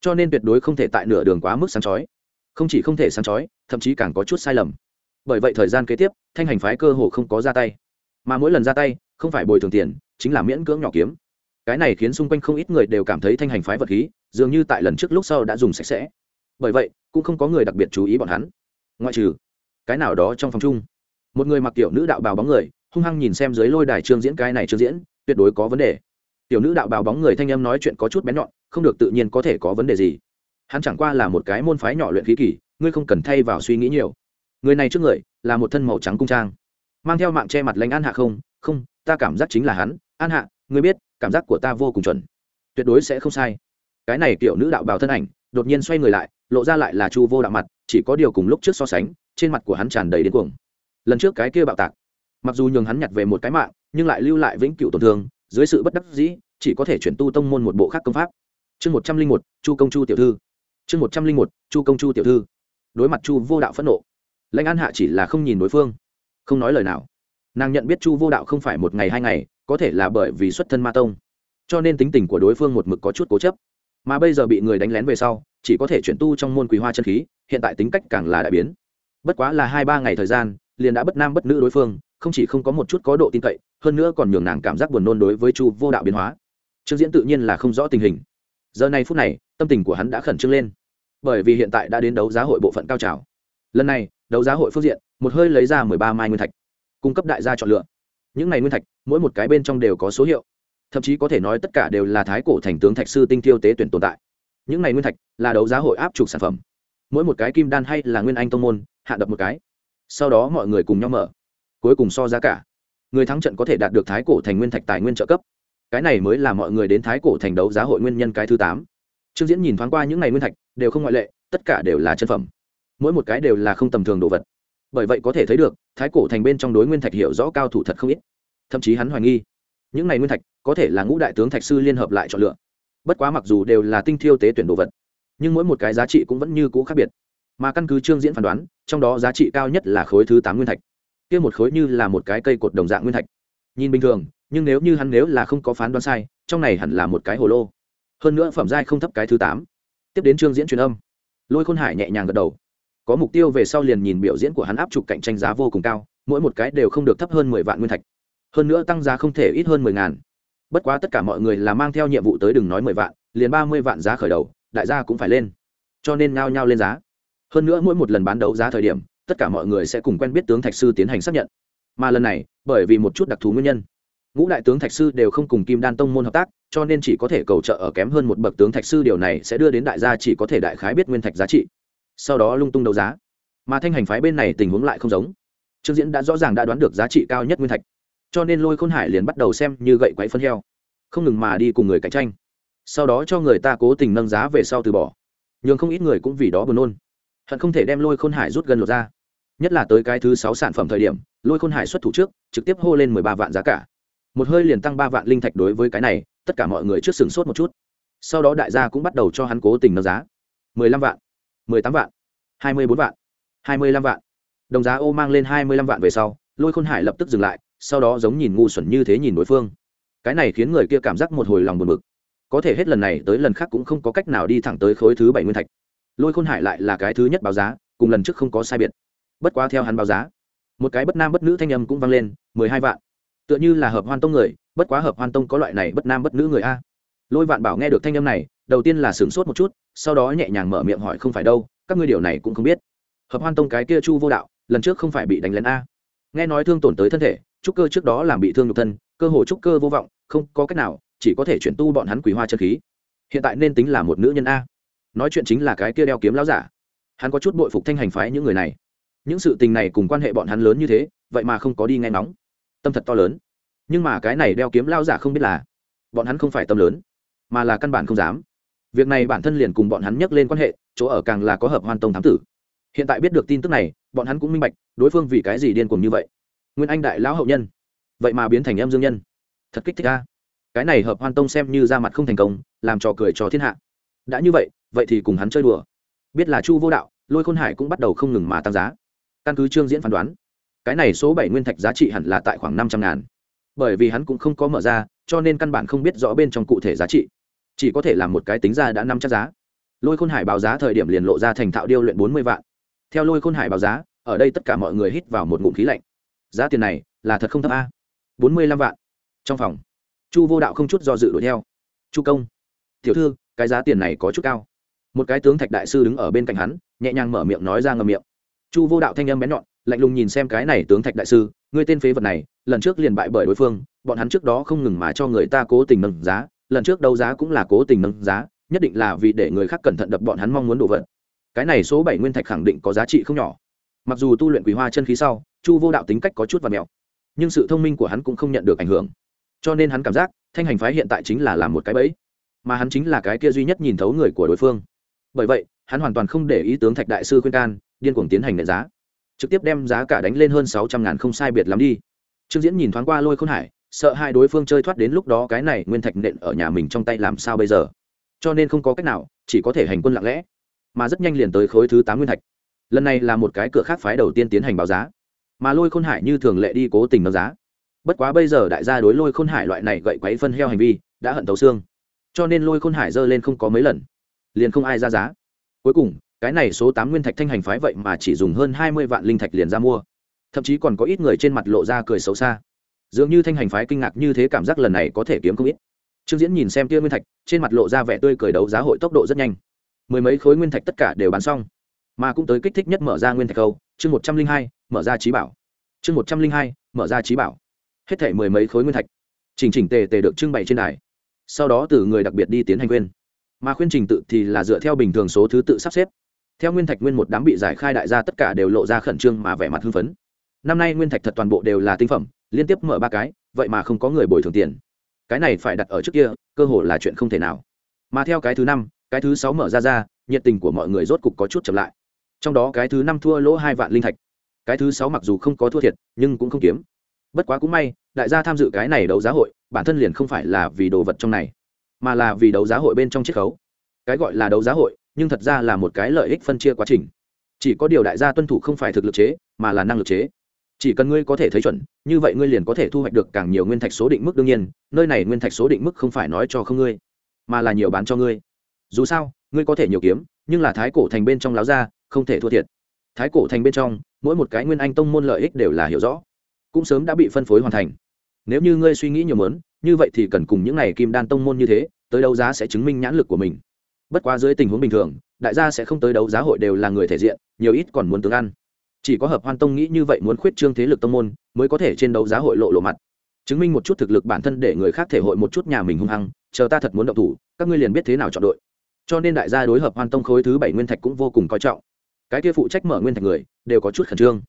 Cho nên tuyệt đối không thể tại nửa đường quá mức sáng chói không chỉ không thể sáng chói, thậm chí càng có chút sai lầm. Bởi vậy thời gian kế tiếp, thanh hành phái cơ hồ không có ra tay. Mà mỗi lần ra tay, không phải bồi thường tiền, chính là miễn cưỡng nhỏ kiếm. Cái này khiến xung quanh không ít người đều cảm thấy thanh hành phái vật khí, dường như tại lần trước lúc sau đã dùng sạch sẽ. Bởi vậy, cũng không có người đặc biệt chú ý bọn hắn. Ngoại trừ cái nào đó trong phòng chung, một người mặc tiểu nữ đạo bào bóng người, hung hăng nhìn xem dưới lôi đài trương diễn cái này trương diễn, tuyệt đối có vấn đề. Tiểu nữ đạo bào bóng người thanh em nói chuyện có chút bén nhọn, không được tự nhiên có thể có vấn đề gì hắn chẳng qua là một cái môn phái nhỏ luyện khí kỳ, ngươi không cần thay vào suy nghĩ nhiều. Người này trước người là một thân màu trắng cung trang, mang theo mạng che mặt lãnh an hạ không? Không, ta cảm giác chính là hắn. An hạ, ngươi biết, cảm giác của ta vô cùng chuẩn. Tuyệt đối sẽ không sai. Cái này kiểu nữ đạo bào thân ảnh, đột nhiên xoay người lại, lộ ra lại là chu vô đạo mặt, chỉ có điều cùng lúc trước so sánh, trên mặt của hắn tràn đầy đến cuồng. Lần trước cái kia bạo tạc, mặc dù nhường hắn nhặt về một cái mạng, nhưng lại lưu lại vĩnh cửu tổn thương, dưới sự bất đắc dĩ, chỉ có thể chuyển tu tông môn một bộ khác công pháp. Chương một trăm linh một, chu công chu tiểu thư chương một trăm linh một, chu công chu tiểu thư. Đối mặt chu vô đạo phẫn nộ, lãnh an hạ chỉ là không nhìn đối phương, không nói lời nào. Nàng nhận biết chu vô đạo không phải một ngày hai ngày, có thể là bởi vì xuất thân ma tông, cho nên tính tình của đối phương một mực có chút cố chấp. Mà bây giờ bị người đánh lén về sau, chỉ có thể chuyển tu trong môn quý hoa chân khí, hiện tại tính cách càng là đại biến. Bất quá là hai ba ngày thời gian, liền đã bất nam bất nữ đối phương, không chỉ không có một chút có độ tin cậy, hơn nữa còn nhường nàng cảm giác buồn nôn đối với chu vô đạo biến hóa. Trương diễn tự nhiên là không rõ tình hình. Giờ này phút này, tâm tình của hắn đã khẩn trương lên bởi vì hiện tại đã đến đấu giá hội bộ phận cao trào. Lần này, đấu giá hội phương diện, một hơi lấy ra mười ba mai nguyên thạch, cung cấp đại gia chọn lựa. Những này nguyên thạch, mỗi một cái bên trong đều có số hiệu. Thậm chí có thể nói tất cả đều là thái cổ thành tướng thạch sư tinh tiêu tế tuyển tồn tại. Những này nguyên thạch là đấu giá hội áp trục sản phẩm. Mỗi một cái kim đan hay là nguyên anh tông môn, hạ đập một cái. Sau đó mọi người cùng nhau mở. Cuối cùng so giá cả. Người thắng trận có thể đạt được thái cổ thành nguyên thạch tài nguyên trợ cấp. Cái này mới là mọi người đến thái cổ thành đấu giá hội nguyên nhân cái thứ tám trương diễn nhìn thoáng qua những ngày nguyên thạch, đều không ngoại lệ, tất cả đều là chân phẩm. Mỗi một cái đều là không tầm thường đồ vật. Bởi vậy có thể thấy được, thái cổ thành bên trong đối nguyên thạch hiểu rõ cao thủ thật không ít. Thậm chí hắn hoài nghi, những này nguyên thạch có thể là ngũ đại tướng thạch sư liên hợp lại chọn lựa. Bất quá mặc dù đều là tinh thiêu tế tuyển đồ vật, nhưng mỗi một cái giá trị cũng vẫn như cũ khác biệt. Mà căn cứ trương diễn phán đoán, trong đó giá trị cao nhất là khối thứ tám nguyên thạch. Kia một khối như là một cái cây cột đồng dạng nguyên thạch. Nhìn bình thường, nhưng nếu như hắn nếu là không có phán đoán sai, trong này hẳn là một cái hồ lô hơn nữa phẩm giai không thấp cái thứ tám. Tiếp đến chương diễn truyền âm. Lôi khôn hải nhẹ nhàng gật đầu. Có mục tiêu về sau liền nhìn biểu diễn của hắn áp trục cạnh tranh giá vô cùng cao, mỗi một cái đều không được thấp hơn mười vạn nguyên thạch. Hơn nữa tăng giá không thể ít hơn mười ngàn. Bất quá tất cả mọi người là mang theo nhiệm vụ tới đừng nói mười vạn, liền ba mươi vạn giá khởi đầu, đại gia cũng phải lên. Cho nên ngao nhau lên giá. Hơn nữa mỗi một lần bán đấu giá thời điểm, tất cả mọi người sẽ cùng quen biết tướng thạch sư tiến hành xác nhận. Mà lần này, bởi vì một chút đặc thù nguyên nhân ngũ đại tướng thạch sư đều không cùng kim đan tông môn hợp tác, cho nên chỉ có thể cầu trợ ở kém hơn một bậc tướng thạch sư, điều này sẽ đưa đến đại gia chỉ có thể đại khái biết nguyên thạch giá trị. Sau đó lung tung đấu giá. Mà thanh hành phái bên này tình huống lại không giống. Trương diễn đã rõ ràng đã đoán được giá trị cao nhất nguyên thạch. Cho nên lôi khôn hải liền bắt đầu xem như gậy quáy phân heo. Không ngừng mà đi cùng người cạnh tranh. Sau đó cho người ta cố tình nâng giá về sau từ bỏ. Nhường không ít người cũng vì đó buồn nôn. Hận không thể đem lôi khôn hải rút gần lột ra. Nhất là tới cái thứ sáu sản phẩm thời điểm, lôi khôn hải xuất thủ trước, trực tiếp hô lên mười ba vạn giá cả một hơi liền tăng ba vạn linh thạch đối với cái này, tất cả mọi người trước sừng sốt một chút. Sau đó đại gia cũng bắt đầu cho hắn cố tình nâng giá. mười lăm vạn, mười tám vạn, hai mươi bốn vạn, hai mươi lăm vạn. Đồng giá ô mang lên hai mươi lăm vạn về sau, lôi khôn hải lập tức dừng lại, sau đó giống nhìn ngu xuẩn như thế nhìn đối phương. Cái này khiến người kia cảm giác một hồi lòng buồn bực. Có thể hết lần này tới lần khác cũng không có cách nào đi thẳng tới khối thứ bảy nguyên thạch. Lôi khôn hải lại là cái thứ nhất báo giá, cùng lần trước không có sai biệt. Bất quá theo hắn báo giá, một cái bất nam bất nữ thanh âm cũng vang lên, mười hai vạn tựa như là hợp hoan tông người, bất quá hợp hoan tông có loại này bất nam bất nữ người a. Lôi vạn bảo nghe được thanh âm này, đầu tiên là sửng sốt một chút, sau đó nhẹ nhàng mở miệng hỏi không phải đâu, các ngươi điều này cũng không biết. Hợp hoan tông cái kia chu vô đạo, lần trước không phải bị đánh lén a. Nghe nói thương tổn tới thân thể, trúc cơ trước đó làm bị thương nhục thân, cơ hồ trúc cơ vô vọng, không có cách nào, chỉ có thể chuyển tu bọn hắn quỷ hoa chân khí. Hiện tại nên tính là một nữ nhân a. Nói chuyện chính là cái kia đeo kiếm lão giả. Hắn có chút bội phục thanh hành phái những người này. Những sự tình này cùng quan hệ bọn hắn lớn như thế, vậy mà không có đi nghe nóng tâm thật to lớn. Nhưng mà cái này đeo kiếm lao giả không biết là bọn hắn không phải tâm lớn, mà là căn bản không dám. Việc này bản thân liền cùng bọn hắn nhắc lên quan hệ, chỗ ở càng là có hợp hoan tông thám tử. Hiện tại biết được tin tức này, bọn hắn cũng minh bạch, đối phương vì cái gì điên cuồng như vậy. Nguyên anh đại lão hậu nhân. Vậy mà biến thành em dương nhân. Thật kích thích ca cái này hợp hoan tông xem như ra mặt không thành công, làm trò cười cho thiên hạ. Đã như vậy vậy thì cùng hắn chơi đùa. Biết là chu vô đạo, lôi khôn hải cũng bắt đầu không ngừng mà tăng giá. Căn cứ trương diễn phán đoán cái này số bảy nguyên thạch giá trị hẳn là tại khoảng năm trăm ngàn. Bởi vì hắn cũng không có mở ra, cho nên căn bản không biết rõ bên trong cụ thể giá trị. Chỉ có thể là một cái tính ra đã năm chắc giá. Lôi khôn hải báo giá thời điểm liền lộ ra thành thạo điêu luyện bốn mươi vạn. Theo lôi khôn hải báo giá, ở đây tất cả mọi người hít vào một ngụm khí lạnh. Giá tiền này là thật không thấp a. Bốn mươi lăm vạn. Trong phòng, chu vô đạo không chút do dự đuổi theo. Chu công, tiểu thư, cái giá tiền này có chút cao. Một cái tướng thạch đại sư đứng ở bên cạnh hắn, nhẹ nhàng mở miệng nói ra ngầm miệng. Chu vô đạo thanh âm bén nhọn lạnh lùng nhìn xem cái này tướng thạch đại sư, ngươi tên phế vật này, lần trước liền bại bởi đối phương, bọn hắn trước đó không ngừng mà cho người ta cố tình nâng giá, lần trước đấu giá cũng là cố tình nâng giá, nhất định là vì để người khác cẩn thận đập bọn hắn mong muốn đồ vật. Cái này số bảy nguyên thạch khẳng định có giá trị không nhỏ. Mặc dù tu luyện quý hoa chân khí sau, chu vô đạo tính cách có chút và mèo nhưng sự thông minh của hắn cũng không nhận được ảnh hưởng. Cho nên hắn cảm giác, thanh hành phái hiện tại chính là làm một cái bẫy, mà hắn chính là cái kia duy nhất nhìn thấu người của đối phương. Bởi vậy, hắn hoàn toàn không để ý tướng thạch đại sư khuyên can, điên cuồng tiến hành đại giá trực tiếp đem giá cả đánh lên hơn sáu trăm ngàn không sai biệt lắm đi. Trương diễn nhìn thoáng qua lôi khôn hải, sợ hai đối phương chơi thoát đến lúc đó cái này nguyên thạch nện ở nhà mình trong tay làm sao bây giờ? Cho nên không có cách nào, chỉ có thể hành quân lặng lẽ. Mà rất nhanh liền tới khối thứ tám nguyên thạch. Lần này là một cái cửa khác phái đầu tiên tiến hành báo giá. Mà lôi khôn hải như thường lệ đi cố tình nâng giá. Bất quá bây giờ đại gia đối lôi khôn hải loại này gậy quấy phân heo hành vi, đã hận tấu xương. Cho nên lôi khôn hải dơ lên không có mấy lần. Liền không ai ra giá. Cuối cùng cái này số tám nguyên thạch thanh hành phái vậy mà chỉ dùng hơn hai mươi vạn linh thạch liền ra mua. Thậm chí còn có ít người trên mặt lộ ra cười xấu xa. Dường như thanh hành phái kinh ngạc như thế cảm giác lần này có thể kiếm không ít. Trương diễn nhìn xem tia nguyên thạch, trên mặt lộ ra vẻ tươi cười đấu giá hội tốc độ rất nhanh. Mười mấy khối nguyên thạch tất cả đều bán xong. Mà cũng tới kích thích nhất mở ra nguyên thạch câu, chương một trăm linh hai, mở ra trí bảo. Chương một trăm linh hai, mở ra trí bảo. Hết thể mười mấy khối nguyên thạch. Chỉnh chỉnh tề tề được trưng bày trên đài. Sau đó từ người đặc biệt đi tiến hành khuyên. Mà khuyên trình tự thì là dựa theo bình thường số thứ tự sắp xếp theo nguyên thạch nguyên một đám bị giải khai đại gia tất cả đều lộ ra khẩn trương mà vẻ mặt hưng phấn. Năm nay nguyên thạch thật toàn bộ đều là tinh phẩm, liên tiếp mở ba cái, vậy mà không có người bồi thường tiền. Cái này phải đặt ở trước kia, cơ hội là chuyện không thể nào. Mà theo cái thứ năm, cái thứ sáu mở ra ra, nhiệt tình của mọi người rốt cục có chút chậm lại. Trong đó cái thứ năm thua lỗ hai vạn linh thạch. Cái thứ sáu mặc dù không có thua thiệt, nhưng cũng không kiếm. Bất quá cũng may, đại gia tham dự cái này đấu giá hội, bản thân liền không phải là vì đồ vật trong này, mà là vì đấu giá hội bên trong chiết khấu. Cái gọi là đấu giá hội nhưng thật ra là một cái lợi ích phân chia quá trình. Chỉ có điều đại gia tuân thủ không phải thực lực chế, mà là năng lực chế. Chỉ cần ngươi có thể thấy chuẩn, như vậy ngươi liền có thể thu hoạch được càng nhiều nguyên thạch số định mức đương nhiên, nơi này nguyên thạch số định mức không phải nói cho không ngươi, mà là nhiều bán cho ngươi. Dù sao, ngươi có thể nhiều kiếm, nhưng là thái cổ thành bên trong láo ra, không thể thua thiệt. Thái cổ thành bên trong, mỗi một cái nguyên anh tông môn lợi ích đều là hiểu rõ, cũng sớm đã bị phân phối hoàn thành. Nếu như ngươi suy nghĩ nhiều mớn như vậy thì cần cùng những n à y kim đan tông môn như thế, tới đấu giá sẽ chứng minh nhãn lực của mình bất quá dưới tình huống bình thường, đại gia sẽ không tới đấu giá hội đều là người thể diện, nhiều ít còn muốn tướng ăn. Chỉ có hợp hoan tông nghĩ như vậy muốn khuyết trương thế lực tông môn, mới có thể trên đấu giá hội lộ lộ mặt. Chứng minh một chút thực lực bản thân để người khác thể hội một chút nhà mình hung hăng, chờ ta thật muốn động thủ, các ngươi liền biết thế nào chọn đội. Cho nên đại gia đối hợp hoan tông khối thứ bảy nguyên thạch cũng vô cùng coi trọng. Cái kia phụ trách mở nguyên thạch người, đều có chút khẩn trương.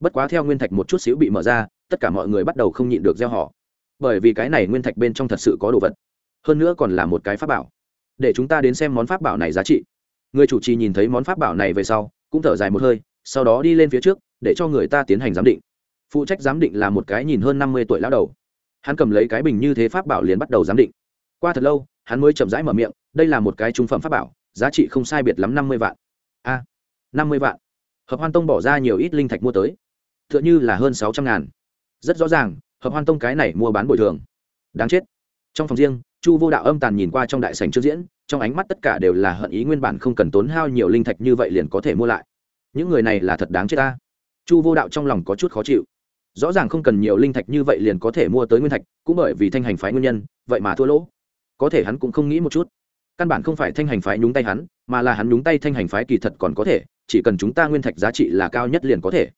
Bất quá theo nguyên thạch một chút xíu bị mở ra, tất cả mọi người bắt đầu không nhịn được gieo họ. Bởi vì cái này nguyên thạch bên trong thật sự có đồ vật. Hơn nữa còn là một cái pháp bảo để chúng ta đến xem món pháp bảo này giá trị. Người chủ trì nhìn thấy món pháp bảo này về sau, cũng thở dài một hơi, sau đó đi lên phía trước, để cho người ta tiến hành giám định. Phụ trách giám định là một cái nhìn hơn năm mươi tuổi lão đầu. Hắn cầm lấy cái bình như thế pháp bảo liền bắt đầu giám định. Qua thật lâu, hắn mới chậm rãi mở miệng, đây là một cái trung phẩm pháp bảo, giá trị không sai biệt lắm năm mươi vạn. A, năm mươi vạn. Hợp hoan tông bỏ ra nhiều ít linh thạch mua tới. T h ư ợ n h ư là hơn sáu trăm ngàn. Rất rõ ràng, hợp hoan tông cái này mua bán bồi thường. Đáng chết. Trong phòng riêng chu vô đạo âm tàn nhìn qua trong đại sành trước diễn, trong ánh mắt tất cả đều là hận ý nguyên bản không cần tốn hao nhiều linh thạch như vậy liền có thể mua lại. Những người này là thật đáng chết ta. Chu vô đạo trong lòng có chút khó chịu. Rõ ràng không cần nhiều linh thạch như vậy liền có thể mua tới nguyên thạch, cũng bởi vì thanh hành phái nguyên nhân, vậy mà thua lỗ. Có thể hắn cũng không nghĩ một chút. Căn bản không phải thanh hành phái nhúng tay hắn, mà là hắn nhúng tay thanh hành phái kỳ thật còn có thể, chỉ cần chúng ta nguyên thạch giá trị là cao nhất liền có thể.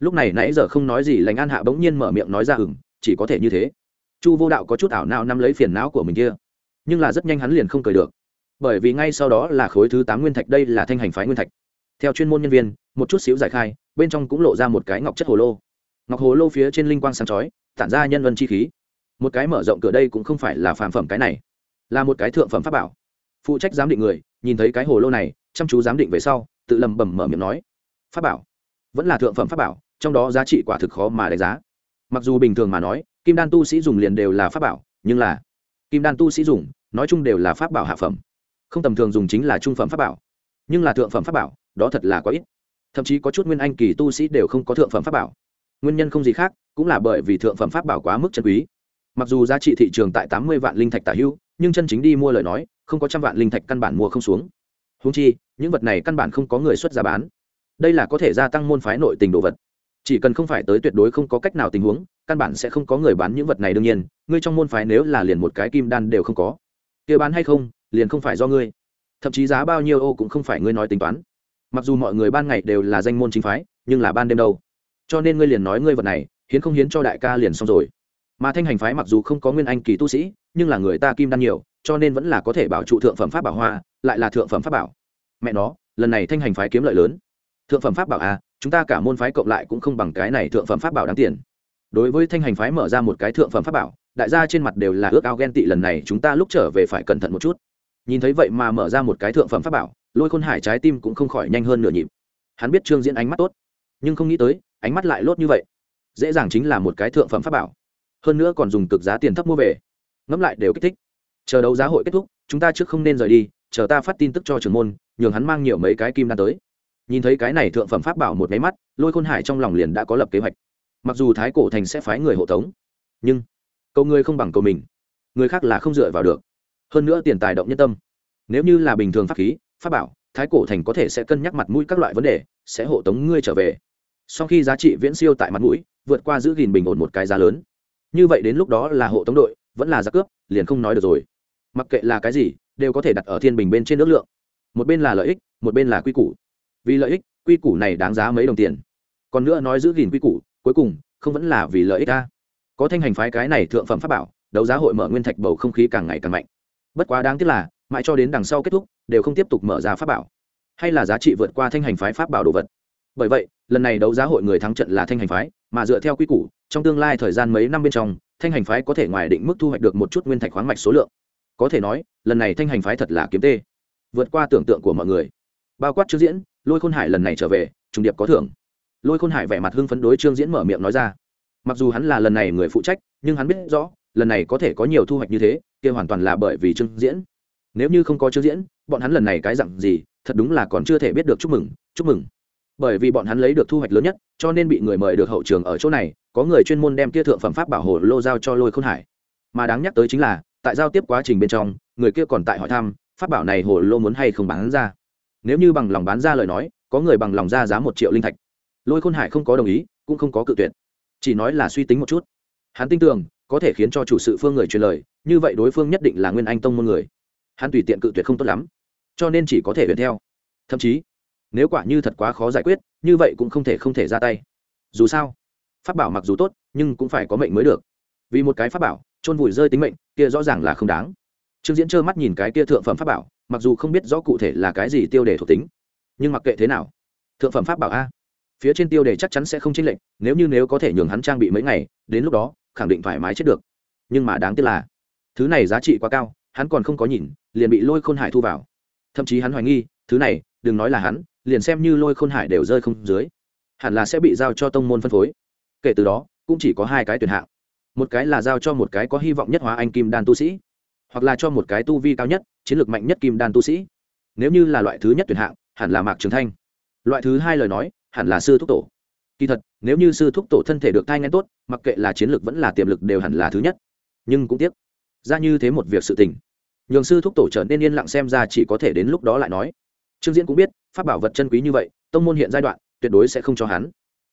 Lúc này nãy giờ không nói gì, lành an hạ bỗng nhiên mở miệng nói ra ừng chỉ có thể như thế chu vô đạo có chút ảo não nắm lấy phiền não của mình kia. Nhưng là rất nhanh hắn liền không cười được. Bởi vì ngay sau đó là khối thứ tám nguyên thạch, đây là thanh hành phái nguyên thạch. Theo chuyên môn nhân viên, một chút xíu giải khai, bên trong cũng lộ ra một cái ngọc chất hồ lô. Ngọc hồ lô phía trên linh quang sáng chói, tản ra nhân vân chi khí. Một cái mở rộng cửa đây cũng không phải là phàm phẩm cái này, là một cái thượng phẩm pháp bảo. Phụ trách giám định người, nhìn thấy cái hồ lô này, chăm chú giám định về sau, tự lầm bầm mở miệng nói, pháp bảo? Vẫn là thượng phẩm pháp bảo, trong đó giá trị quả thực khó mà đánh giá. Mặc dù bình thường mà nói kim đan tu sĩ dùng liền đều là pháp bảo, nhưng là kim đan tu sĩ dùng, nói chung đều là pháp bảo hạ phẩm. Không tầm thường dùng chính là trung phẩm pháp bảo. Nhưng là thượng phẩm pháp bảo, đó thật là có ít. Thậm chí có chút nguyên anh kỳ tu sĩ đều không có thượng phẩm pháp bảo. Nguyên nhân không gì khác, cũng là bởi vì thượng phẩm pháp bảo quá mức chân quý. Mặc dù giá trị thị trường tại tám mươi vạn linh thạch tả hữu, nhưng chân chính đi mua lời nói, không có trăm vạn linh thạch căn bản mua không xuống. Húng chi, những vật này căn bản không có người xuất giá bán. Đây là có thể gia tăng môn phái nội tình đồ vật. Chỉ cần không phải tới tuyệt đối không có cách nào tình huống căn bản sẽ không có người bán những vật này đương nhiên ngươi trong môn phái nếu là liền một cái kim đan đều không có. Kia bán hay không liền không phải do ngươi. Thậm chí giá bao nhiêu ô cũng không phải ngươi nói tính toán. Mặc dù mọi người ban ngày đều là danh môn chính phái nhưng là ban đêm đâu. Cho nên ngươi liền nói ngươi vật này hiến không hiến cho đại ca liền xong rồi. Mà thanh hành phái mặc dù không có nguyên anh kỳ tu sĩ nhưng là người ta kim đan nhiều cho nên vẫn là có thể bảo trụ thượng phẩm pháp bảo hoa lại là thượng phẩm pháp bảo. Mẹ nó lần này thanh hành phái kiếm lợi lớn. Thượng phẩm pháp bảo a à, chúng ta cả môn phái cộng lại cũng không bằng cái này thượng phẩm pháp bảo đáng tiền đối với thanh hành phái mở ra một cái thượng phẩm pháp bảo, đại gia trên mặt đều là ước ao ghen tị lần này chúng ta lúc trở về phải cẩn thận một chút. Nhìn thấy vậy mà mở ra một cái thượng phẩm pháp bảo, lôi khôn hải trái tim cũng không khỏi nhanh hơn nửa nhịp. Hắn biết trương diễn ánh mắt tốt, nhưng không nghĩ tới, ánh mắt lại lốt như vậy. Dễ dàng chính là một cái thượng phẩm pháp bảo. Hơn nữa còn dùng cực giá tiền thấp mua về. Ngẫm lại đều kích thích. Chờ đấu giá hội kết thúc, chúng ta trước không nên rời đi, chờ ta phát tin tức cho trưởng môn, nhường hắn mang nhiều mấy cái kim đan tới. Nhìn thấy cái này thượng phẩm pháp bảo một máy mắt, lôi khôn hải trong lòng liền đã có lập kế hoạch mặc dù thái cổ thành sẽ phái người hộ tống, nhưng cầu người không bằng cầu mình, người khác là không dựa vào được. Hơn nữa tiền tài động nhân tâm. Nếu như là bình thường pháp khí, pháp bảo, thái cổ thành có thể sẽ cân nhắc mặt mũi các loại vấn đề, sẽ hộ tống ngươi trở về. Sau khi giá trị viễn siêu tại mặt mũi, vượt qua giữ gìn bình ổn một cái giá lớn. Như vậy đến lúc đó là hộ tống đội, vẫn là giá cướp, liền không nói được rồi. Mặc kệ là cái gì, đều có thể đặt ở thiên bình bên trên nước lượng. Một bên là lợi ích, một bên là quy củ. Vì lợi ích, quy củ này đáng giá mấy đồng tiền. Còn nữa nói giữ gìn quy củ cuối cùng, không vẫn là vì lợi ích ta. Có thanh hành phái cái này thượng phẩm pháp bảo, đấu giá hội mở nguyên thạch bầu không khí càng ngày càng mạnh. Bất quá đáng tiếc là, mãi cho đến đằng sau kết thúc, đều không tiếp tục mở ra pháp bảo. Hay là giá trị vượt qua thanh hành phái pháp bảo đồ vật. Bởi vậy, lần này đấu giá hội người thắng trận là thanh hành phái, mà dựa theo quy củ, trong tương lai thời gian mấy năm bên trong, thanh hành phái có thể ngoài định mức thu hoạch được một chút nguyên thạch khoáng mạch số lượng. Có thể nói, lần này thanh hành phái thật là kiếm tê. Vượt qua tưởng tượng của mọi người. Bao quát trước diễn, lôi khôn hải lần này trở về, trùng điệp có thưởng lôi khôn hải vẻ mặt hưng phấn đối trương diễn mở miệng nói ra mặc dù hắn là lần này người phụ trách nhưng hắn biết rõ lần này có thể có nhiều thu hoạch như thế kia hoàn toàn là bởi vì trương diễn nếu như không có trương diễn bọn hắn lần này cái dặn gì thật đúng là còn chưa thể biết được chúc mừng chúc mừng bởi vì bọn hắn lấy được thu hoạch lớn nhất cho nên bị người mời được hậu trường ở chỗ này có người chuyên môn đem kia thượng phẩm pháp bảo hộ lô giao cho lôi khôn hải mà đáng nhắc tới chính là tại giao tiếp quá trình bên trong người kia còn tại hỏi thăm pháp bảo này hồ lô muốn hay không bán ra nếu như bằng lòng bán ra lời nói có người bằng lòng ra giá một triệu linh thạch lôi khôn hải không có đồng ý, cũng không có cự tuyệt. Chỉ nói là suy tính một chút. Hắn tin tưởng, có thể khiến cho chủ sự phương người truyền lời, như vậy đối phương nhất định là nguyên anh tông môn người. Hắn tùy tiện cự tuyệt không tốt lắm, cho nên chỉ có thể tuyển theo. Thậm chí, nếu quả như thật quá khó giải quyết, như vậy cũng không thể không thể ra tay. Dù sao, pháp bảo mặc dù tốt, nhưng cũng phải có mệnh mới được. Vì một cái pháp bảo, chôn vùi rơi tính mệnh, kia rõ ràng là không đáng. Trương diễn trơ mắt nhìn cái kia thượng phẩm pháp bảo, mặc dù không biết rõ cụ thể là cái gì tiêu đề thuộc tính, nhưng mặc kệ thế nào, thượng phẩm pháp bảo a phía trên tiêu đề chắc chắn sẽ không chênh lệch, nếu như nếu có thể nhường hắn trang bị mấy ngày, đến lúc đó, khẳng định thoải mái chết được. Nhưng mà đáng tiếc là, thứ này giá trị quá cao, hắn còn không có nhìn, liền bị lôi khôn hải thu vào. Thậm chí hắn hoài nghi, thứ này, đừng nói là hắn, liền xem như lôi khôn hải đều rơi không dưới, hẳn là sẽ bị giao cho tông môn phân phối. Kể từ đó, cũng chỉ có hai cái tuyển hạng. Một cái là giao cho một cái có hy vọng nhất hóa anh kim đan tu sĩ, hoặc là cho một cái tu vi cao nhất, chiến lược mạnh nhất kim đan tu sĩ. Nếu như là loại thứ nhất tuyển hạng, hẳn là mạc trường thanh. Loại thứ hai lời nói hẳn là sư thúc tổ. Kỳ thật, nếu như sư thúc tổ thân thể được thai ngén tốt, mặc kệ là chiến lược vẫn là tiềm lực đều hẳn là thứ nhất. Nhưng cũng tiếc, ra như thế một việc sự tình, nhường sư thúc tổ trở nên yên lặng xem ra chỉ có thể đến lúc đó lại nói. Trương diễn cũng biết, pháp bảo vật chân quý như vậy, tông môn hiện giai đoạn, tuyệt đối sẽ không cho hắn.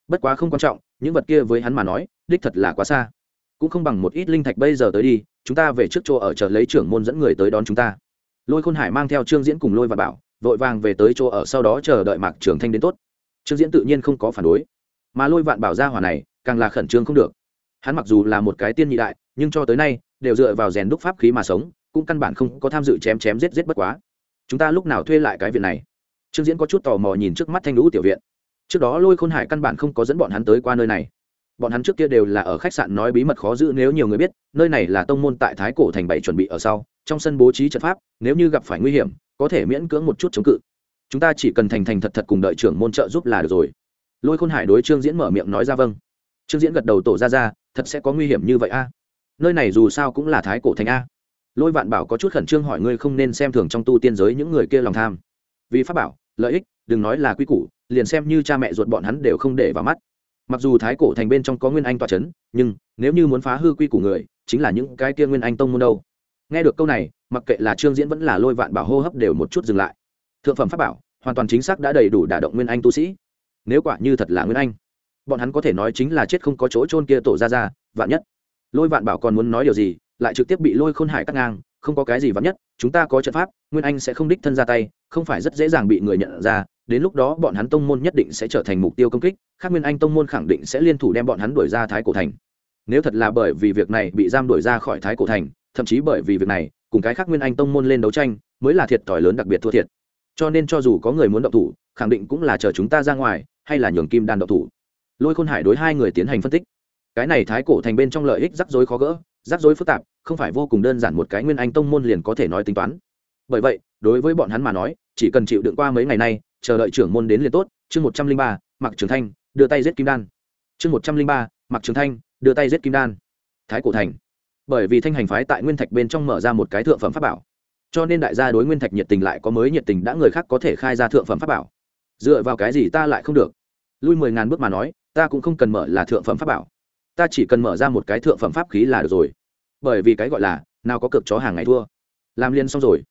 Bất quá không quan trọng, những vật kia với hắn mà nói, đích thật là quá xa. Cũng không bằng một ít linh thạch bây giờ tới đi, chúng ta về trước chỗ ở chờ lấy trưởng môn dẫn người tới đón chúng ta. Lôi khôn hải mang theo trương diễn cùng lôi và bảo, vội vàng về tới chỗ ở sau đó chờ đợi mạc trường thanh đến tốt trương diễn tự nhiên không có phản đối. Mà lôi vạn bảo gia hỏa này, càng là khẩn trương không được. Hắn mặc dù là một cái tiên nhị đại, nhưng cho tới nay, đều dựa vào rèn đúc pháp khí mà sống, cũng căn bản không có tham dự chém chém giết giết bất quá. Chúng ta lúc nào thuê lại cái viện này? Trương diễn có chút tò mò nhìn trước mắt thanh lũ tiểu viện. Trước đó lôi khôn hải căn bản không có dẫn bọn hắn tới qua nơi này. Bọn hắn trước kia đều là ở khách sạn nói bí mật khó giữ nếu nhiều người biết, nơi này là tông môn tại thái cổ thành bảy chuẩn bị ở sau, trong sân bố trí trận pháp, nếu như gặp phải nguy hiểm, có thể miễn cưỡng một chút chống cự chúng ta chỉ cần thành thành thật thật cùng đợi trưởng môn trợ giúp là được rồi. Lôi khôn hải đối trương diễn mở miệng nói ra vâng. Trương diễn gật đầu tổ ra ra, thật sẽ có nguy hiểm như vậy a. Nơi này dù sao cũng là thái cổ thành a. Lôi vạn bảo có chút khẩn trương hỏi, ngươi không nên xem thường trong tu tiên giới những người kia lòng tham. Vì pháp bảo, lợi ích, đừng nói là quy củ, liền xem như cha mẹ ruột bọn hắn đều không để vào mắt. Mặc dù thái cổ thành bên trong có nguyên anh tọa c h ấ n nhưng nếu như muốn phá hư quy củ người, chính là những cái kia nguyên anh tông môn đâu. Nghe được câu này, mặc kệ là trương diễn vẫn là lôi vạn bảo hô hấp đều một chút dừng lại thượng phẩm pháp bảo, hoàn toàn chính xác đã đầy đủ đả động nguyên anh tu sĩ. Nếu quả như thật là nguyên anh, bọn hắn có thể nói chính là chết không có chỗ trôn kia tổ ra ra vạn nhất. Lôi vạn bảo còn muốn nói điều gì, lại trực tiếp bị lôi khôn hải cắt ngang, không có cái gì vạn nhất, chúng ta có trận pháp, nguyên anh sẽ không đích thân ra tay, không phải rất dễ dàng bị người nhận ra, đến lúc đó bọn hắn tông môn nhất định sẽ trở thành mục tiêu công kích, khác nguyên anh tông môn khẳng định sẽ liên thủ đem bọn hắn đuổi ra thái cổ thành. Nếu thật là bởi vì việc này bị giam đuổi ra khỏi thái cổ thành, thậm chí bởi vì việc này, cùng cái khác nguyên anh tông môn lên đấu tranh, mới là thiệt thòi lớn đặc biệt thua thiệt cho nên cho dù có người muốn động thủ, khẳng định cũng là chờ chúng ta ra ngoài, hay là nhường kim đan động thủ. Lôi khôn hải đối hai người tiến hành phân tích. Cái này thái cổ thành bên trong lợi ích rắc rối khó gỡ, rắc rối phức tạp, không phải vô cùng đơn giản một cái nguyên anh tông môn liền có thể nói tính toán. Bởi vậy, đối với bọn hắn mà nói, chỉ cần chịu đựng qua mấy ngày nay, chờ đợi trưởng môn đến liền tốt. Chương một trăm linh ba mặc trường thanh, đưa tay giết kim đan. Chương một trăm linh ba mặc trường thanh, đưa tay giết kim đan. Thái cổ thành. Bởi vì thanh hành phái tại nguyên thạch bên trong mở ra một cái thượng phẩm pháp bảo cho nên đại gia đối nguyên thạch nhiệt tình lại có mới nhiệt tình đã người khác có thể khai ra thượng phẩm pháp bảo. Dựa vào cái gì ta lại không được? Lui mười ngàn bước mà nói, ta cũng không cần mở là thượng phẩm pháp bảo. Ta chỉ cần mở ra một cái thượng phẩm pháp khí là được rồi. Bởi vì cái gọi là, nào có cực chó hàng ngày thua. Làm liên xong rồi.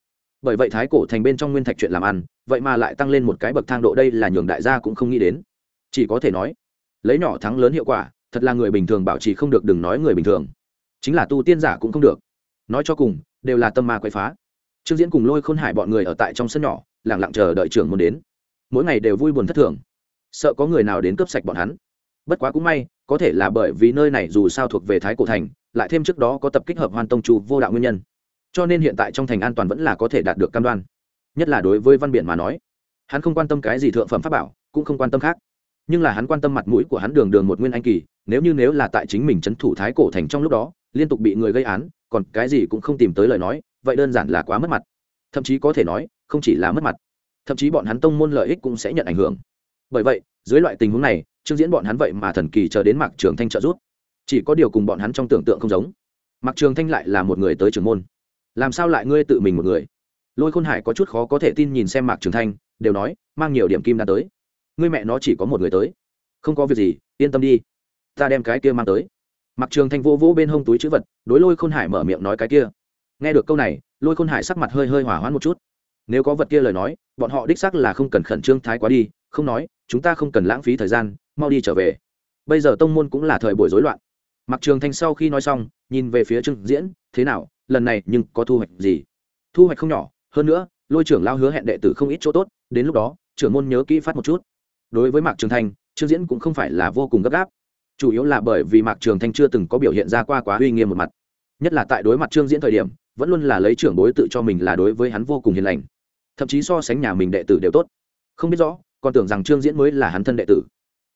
Bởi vậy thái cổ thành bên trong nguyên thạch chuyện làm ăn, vậy mà lại tăng lên một cái bậc thang độ đây là nhường đại gia cũng không nghĩ đến. Chỉ có thể nói, lấy nhỏ thắng lớn hiệu quả, thật là người bình thường bảo trì không được đừng nói người bình thường. Chính là tu tiên giả cũng không được. Nói cho cùng, đều là tâm ma quậy phá trương diễn cùng lôi khôn hải bọn người ở tại trong sân nhỏ lẳng lặng chờ đợi trưởng môn đến. Mỗi ngày đều vui buồn thất thường. Sợ có người nào đến cướp sạch bọn hắn. Bất quá cũng may, có thể là bởi vì nơi này dù sao thuộc về thái cổ thành, lại thêm trước đó có tập kích hợp hoan tông chủ vô đạo nguyên nhân. Cho nên hiện tại trong thành an toàn vẫn là có thể đạt được cam đoan. Nhất là đối với văn biển mà nói, hắn không quan tâm cái gì thượng phẩm pháp bảo, cũng không quan tâm khác. Nhưng là hắn quan tâm mặt mũi của hắn đường đường một nguyên anh kỳ, nếu như nếu là tại chính mình c h ấ n thủ thái cổ thành trong lúc đó, liên tục bị người gây án, còn cái gì cũng không tìm tới lời nói vậy đơn giản là quá mất mặt. Thậm chí có thể nói, không chỉ là mất mặt, thậm chí bọn hắn tông môn lợi ích cũng sẽ nhận ảnh hưởng. Bởi vậy, dưới loại tình huống này, trương diễn bọn hắn vậy mà thần kỳ chờ đến mạc trường thanh trợ giúp. Chỉ có điều cùng bọn hắn trong tưởng tượng không giống. Mạc trường thanh lại là một người tới trường môn. Làm sao lại ngươi tự mình một người? Lôi khôn hải có chút khó có thể tin nhìn xem mạc trường thanh, đều nói, mang nhiều điểm kim đã tới. Ngươi mẹ nó chỉ có một người tới. Không có việc gì, yên tâm đi. Ta đem cái kia mang tới. Mạc trường thanh vô vỗ bên hông túi chữ vật, đối lôi khôn hải mở miệng nói cái kia nghe được câu này, lôi khôn hải sắc mặt hơi hơi hỏa hoãn một chút. Nếu có vật kia lời nói, bọn họ đích xác là không cần khẩn trương thái quá đi, không nói, chúng ta không cần lãng phí thời gian, mau đi trở về. Bây giờ tông môn cũng là thời buổi rối loạn. Mặc trường thanh sau khi nói xong, nhìn về phía trương diễn, thế nào, lần này nhưng có thu hoạch gì? Thu hoạch không nhỏ, hơn nữa, lôi trưởng lao hứa hẹn đệ tử không ít chỗ tốt, đến lúc đó, trưởng môn nhớ kỹ phát một chút. Đối với mạc trường thanh, trương diễn cũng không phải là vô cùng gấp gáp. Chủ yếu là bởi vì mạc trường thanh chưa từng có biểu hiện ra qua quá uy nghiêm một mặt. Nhất là tại đối mặt trương diễn thời điểm vẫn luôn là lấy trưởng bối tự cho mình là đối với hắn vô cùng hiền lành. Thậm chí so sánh nhà mình đệ tử đều tốt. Không biết rõ, còn tưởng rằng trương diễn mới là hắn thân đệ tử.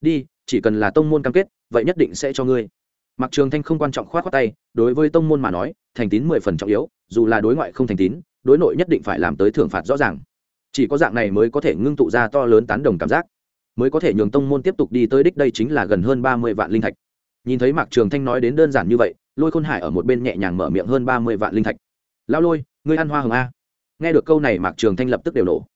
Đi, chỉ cần là tông môn cam kết, vậy nhất định sẽ cho ngươi. Mạc trường thanh không quan trọng khoát á tay, đối với tông môn mà nói, thành tín mười phần trọng yếu, dù là đối ngoại không thành tín, đối nội nhất định phải làm tới thưởng phạt rõ ràng. Chỉ có dạng này mới có thể ngưng tụ ra to lớn tán đồng cảm giác. Mới có thể nhường tông môn tiếp tục đi tới đích đây chính là gần hơn ba mươi vạn linh thạch. Nhìn thấy mạc trường thanh nói đến đơn giản như vậy, lôi khôn hải ở một bên nhẹ nhàng mở miệng hơn ba mươi vạn linh thạch lao lôi, ngươi ăn hoa hồng a. Nghe được câu này, mạc trường thanh lập tức đều nổ.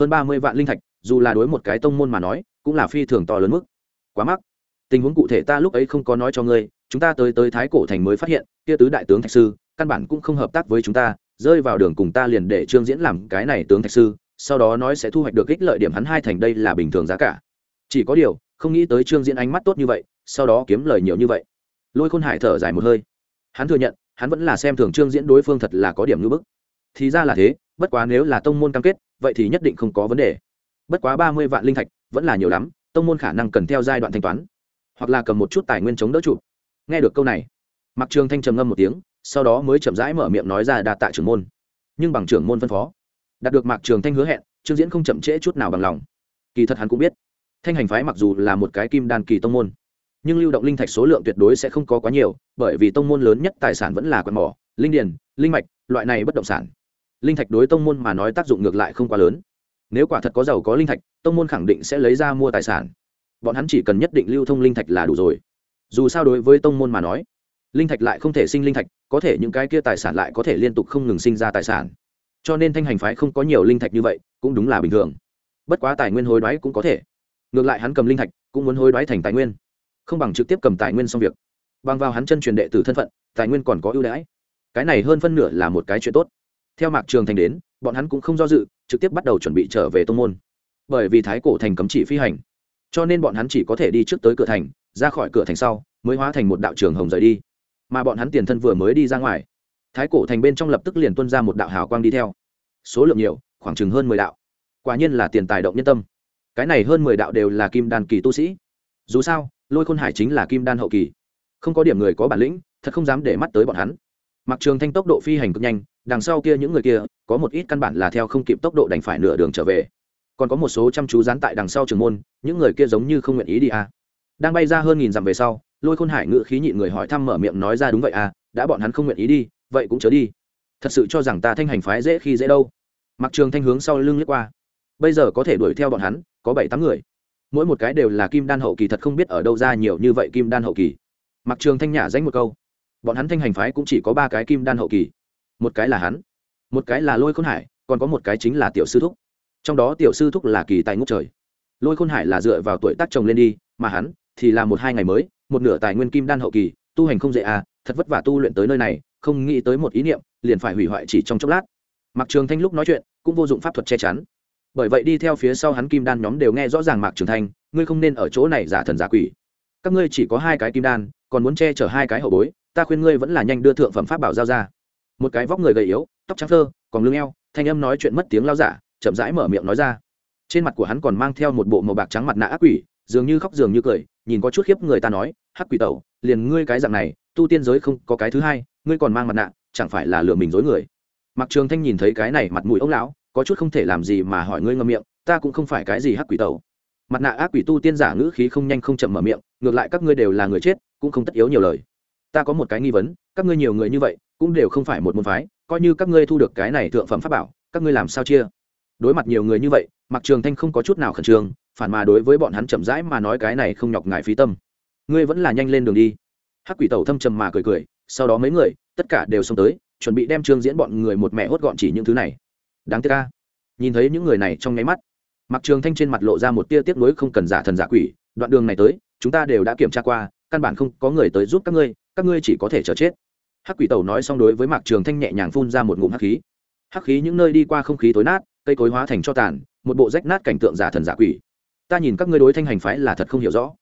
Hơn ba mươi vạn linh thạch, dù là đối một cái tông môn mà nói, cũng là phi thường to lớn mức. Quá mắc. Tình huống cụ thể ta lúc ấy không có nói cho ngươi, chúng ta tới tới thái cổ thành mới phát hiện, kia tứ đại tướng thạch sư, căn bản cũng không hợp tác với chúng ta, rơi vào đường cùng ta liền để trương diễn làm cái này tướng thạch sư, sau đó nói sẽ thu hoạch được ích lợi điểm hắn hai thành đây là bình thường giá cả. Chỉ có điều, không nghĩ tới trương diễn ánh mắt tốt như vậy, sau đó kiếm lời nhiều như vậy. Lôi khôn hải thở dài một hơi. Hắn thừa nhận hắn vẫn là xem thường trương diễn đối phương thật là có điểm ngưỡng bức. Thì ra là thế, bất quá nếu là tông môn cam kết, vậy thì nhất định không có vấn đề. Bất quá ba mươi vạn linh thạch vẫn là nhiều lắm, tông môn khả năng cần theo giai đoạn thanh toán, hoặc là cầm một chút tài nguyên chống đỡ trụ. Nghe được câu này mặc trường thanh trầm ngâm một tiếng, sau đó mới chậm rãi mở miệng nói ra đạt tạ trưởng môn. Nhưng bằng trưởng môn phân phó, đạt được mạc trường thanh hứa hẹn, trương diễn không chậm trễ chút nào bằng lòng. Kỳ thật hắn cũng biết, thanh hành phái mặc dù là một cái kim đan kỳ tông môn nhưng lưu động linh thạch số lượng tuyệt đối sẽ không có quá nhiều, bởi vì tông môn lớn nhất tài sản vẫn là quạt mỏ, linh điền, linh mạch, loại này bất động sản. Linh thạch đối tông môn mà nói tác dụng ngược lại không quá lớn. Nếu quả thật có giàu có linh thạch, tông môn khẳng định sẽ lấy ra mua tài sản. Bọn hắn chỉ cần nhất định lưu thông linh thạch là đủ rồi. Dù sao đối với tông môn mà nói, linh thạch lại không thể sinh linh thạch, có thể những cái kia tài sản lại có thể liên tục không ngừng sinh ra tài sản. Cho nên thanh hành phái không có nhiều linh thạch như vậy, cũng đúng là bình thường. Bất quá tài nguyên hối đoái cũng có thể. Ngược lại hắn cầm linh thạch, cũng muốn hối đoái thành tài nguyên không bằng trực tiếp cầm tài nguyên xong việc. Bằng vào hắn chân truyền đệ từ thân phận, tài nguyên còn có ưu đãi. Cái này hơn phân nửa là một cái chuyện tốt. Theo mạc trường thành đến, bọn hắn cũng không do dự, trực tiếp bắt đầu chuẩn bị trở về tô n g môn. Bởi vì thái cổ thành cấm chỉ phi hành, cho nên bọn hắn chỉ có thể đi trước tới cửa thành, ra khỏi cửa thành sau, mới hóa thành một đạo trường hồng rời đi. Mà bọn hắn tiền thân vừa mới đi ra ngoài, thái cổ thành bên trong lập tức liền tuân ra một đạo hào quang đi theo. Số lượng nhiều, khoảng chừng hơn mười đạo. Quả nhiên là tiền tài động nhân tâm. Cái này hơn mười đạo đều là kim đan kỳ tu sĩ. Dù sao lôi khôn hải chính là kim đan hậu kỳ. Không có điểm người có bản lĩnh, thật không dám để mắt tới bọn hắn. Mặc trường thanh tốc độ phi hành cực nhanh, đằng sau kia những người kia, có một ít căn bản là theo không kịp tốc độ đành phải nửa đường trở về. Còn có một số chăm chú dán tại đằng sau trường môn, những người kia giống như không nguyện ý đi à. đang bay ra hơn nghìn dặm về sau, lôi khôn hải ngự khí nhịn người hỏi thăm mở miệng nói ra đúng vậy à đã bọn hắn không nguyện ý đi, vậy cũng chớ đi. Thật sự cho rằng ta thanh hành phái dễ khi dễ đâu. Mặc trường thanh hướng sau lưng lướt qua. Bây giờ có thể đuổi theo bọn hắn, có bảy tám người mỗi một cái đều là kim đan hậu kỳ, thật không biết ở đâu ra nhiều như vậy kim đan hậu kỳ. Mặc trường thanh nhả danh một câu, bọn hắn thanh hành phái cũng chỉ có ba cái kim đan hậu kỳ. Một cái là hắn, một cái là lôi khôn hải, còn có một cái chính là tiểu sư thúc. Trong đó tiểu sư thúc là kỳ tài ngốc trời. Lôi khôn hải là dựa vào tuổi tác chồng lên đi, mà hắn thì là một hai ngày mới, một nửa tài nguyên kim đan hậu kỳ, tu hành không dễ à thật vất vả tu luyện tới nơi này, không nghĩ tới một ý niệm, liền phải hủy hoại chỉ trong chốc lát. Mặc trường thanh lúc nói chuyện, cũng vô dụng pháp thuật che chắn bởi vậy đi theo phía sau hắn kim đan nhóm đều nghe rõ ràng mạc trường thanh, ngươi không nên ở chỗ này giả thần giả quỷ. Các ngươi chỉ có hai cái kim đan, còn muốn che chở hai cái hậu bối, ta khuyên ngươi vẫn là nhanh đưa thượng phẩm pháp bảo giao ra. Một cái vóc người gầy yếu, tóc trắng thơ, còn lưng eo, thanh âm nói chuyện mất tiếng lao giả, chậm rãi mở miệng nói ra. Trên mặt của hắn còn mang theo một bộ màu bạc trắng mặt nạ ác quỷ, dường như khóc dường như cười, nhìn có chút khiếp người ta nói, hắc quỷ tẩu, liền ngươi cái dạng này, tu tiên giới không có cái thứ hai, ngươi còn mang mặt nạ, chẳng phải là lừa mình dối người. Mặc trường thanh nhìn thấy cái này mặt mũi ông lão có chút không thể làm gì mà hỏi ngươi ngâm miệng, ta cũng không phải cái gì hắc quỷ tẩu. Mặt nạ ác quỷ tu tiên giả ngữ khí không nhanh không chậm mở miệng, ngược lại các ngươi đều là người chết, cũng không tất yếu nhiều lời. Ta có một cái nghi vấn, các ngươi nhiều người như vậy, cũng đều không phải một môn phái, coi như các ngươi thu được cái này thượng phẩm pháp bảo, các ngươi làm sao chia? Đối mặt nhiều người như vậy mặc trường thanh không có chút nào khẩn trương, phản mà đối với bọn hắn chậm rãi mà nói cái này không nhọc ngại phí tâm. Ngươi vẫn là nhanh lên đường đi. Hắc quỷ tẩu thâm trầm mà cười cười, sau đó mấy người, tất cả đều xông tới, chuẩn bị đem trương diễn bọn người một mẹ hốt gọn chỉ những thứ này đáng tiếc ca nhìn thấy những người này trong nháy mắt mặc trường thanh trên mặt lộ ra một tia tiếc nuối không cần giả thần giả quỷ, đoạn đường này tới, chúng ta đều đã kiểm tra qua, căn bản không có người tới giúp các ngươi các ngươi chỉ có thể chờ chết. Hắc quỷ tẩu nói xong đối với mạc trường thanh nhẹ nhàng phun ra một ngụm hắc khí. Hắc khí những nơi đi qua không khí tối nát, cây cối hóa thành cho tàn, một bộ rách nát cảnh tượng giả thần giả quỷ. Ta nhìn các ngươi đối thanh hành phái là thật không hiểu rõ.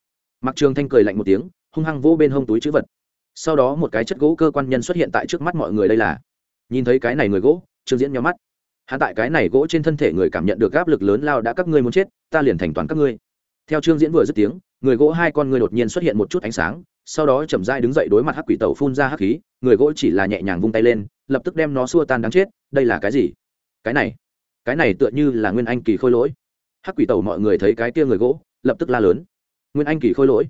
Mạc trường thanh cười lạnh một tiếng, hung hăng vỗ bên hông túi chữ vật. Sau đó một cái chất gỗ cơ quan nhân xuất hiện tại trước mắt mọi người đây là. Nhìn thấy cái này người gỗ, trương diễn nhau mắt hắn tại cái này gỗ trên thân thể người cảm nhận được áp lực lớn lao đã các ngươi muốn chết, ta liền thành toàn các ngươi. Theo trương diễn vừa dứt tiếng, người gỗ hai con người đột nhiên xuất hiện một chút ánh sáng, sau đó chậm dai đứng dậy đối mặt hắc quỷ tẩu phun ra hắc khí, người gỗ chỉ là nhẹ nhàng vung tay lên, lập tức đem nó xua tan đáng chết, đây là cái gì? Cái này cái này tựa như là nguyên anh kỳ khôi lỗi. Hắc quỷ tẩu mọi người thấy cái kia người gỗ, lập tức la lớn. Nguyên anh kỳ khôi lỗi?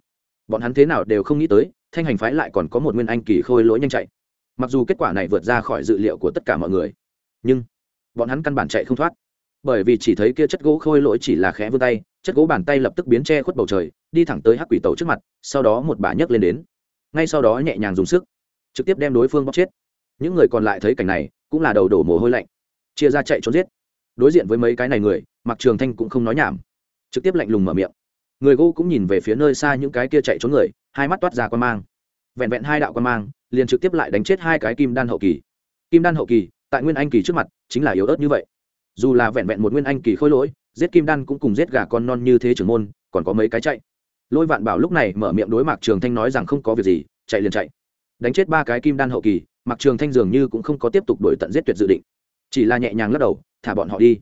Bọn hắn thế nào đều không nghĩ tới, thanh hành phái lại còn có một nguyên anh kỳ khôi lỗi nhanh chạy. Mặc dù kết quả này vượt ra khỏi dự liệu của tất cả mọi người, nhưng bọn hắn căn bản chạy không thoát. Bởi vì chỉ thấy kia chất gỗ khôi lỗi chỉ là khẽ vươn tay, chất gỗ bàn tay lập tức biến che khuất bầu trời, đi thẳng tới hắc quỷ tàu trước mặt, sau đó một bà nhấc lên đến. Ngay sau đó nhẹ nhàng dùng sức, trực tiếp đem đối phương bóc chết. Những người còn lại thấy cảnh này, cũng là đầu đổ mồ hôi lạnh. Chia ra chạy trốn giết. Đối diện với mấy cái này người mặc trường thanh cũng không nói nhảm, trực tiếp lạnh lùng mở miệng. Người gỗ cũng nhìn về phía nơi xa những cái kia chạy trốn người, hai mắt toát ra quan mang. Vẹn vẹn hai đạo quan mang, liền trực tiếp lại đánh chết hai cái kim đan hậu kỳ. Kim đan hậu kỳ tại nguyên anh kỳ trước mặt, chính là yếu ớt như vậy. Dù là vẹn vẹn một nguyên anh kỳ khôi lỗi, giết kim đan cũng cùng giết gà con non như thế trưởng môn, còn có mấy cái chạy. Lôi vạn bảo lúc này mở miệng đối mặt trường thanh nói rằng không có việc gì, chạy liền chạy. Đánh chết ba cái kim đan hậu kỳ mặc trường thanh dường như cũng không có tiếp tục đổi tận giết tuyệt dự định. Chỉ là nhẹ nhàng lắc đầu, thả bọn họ đi.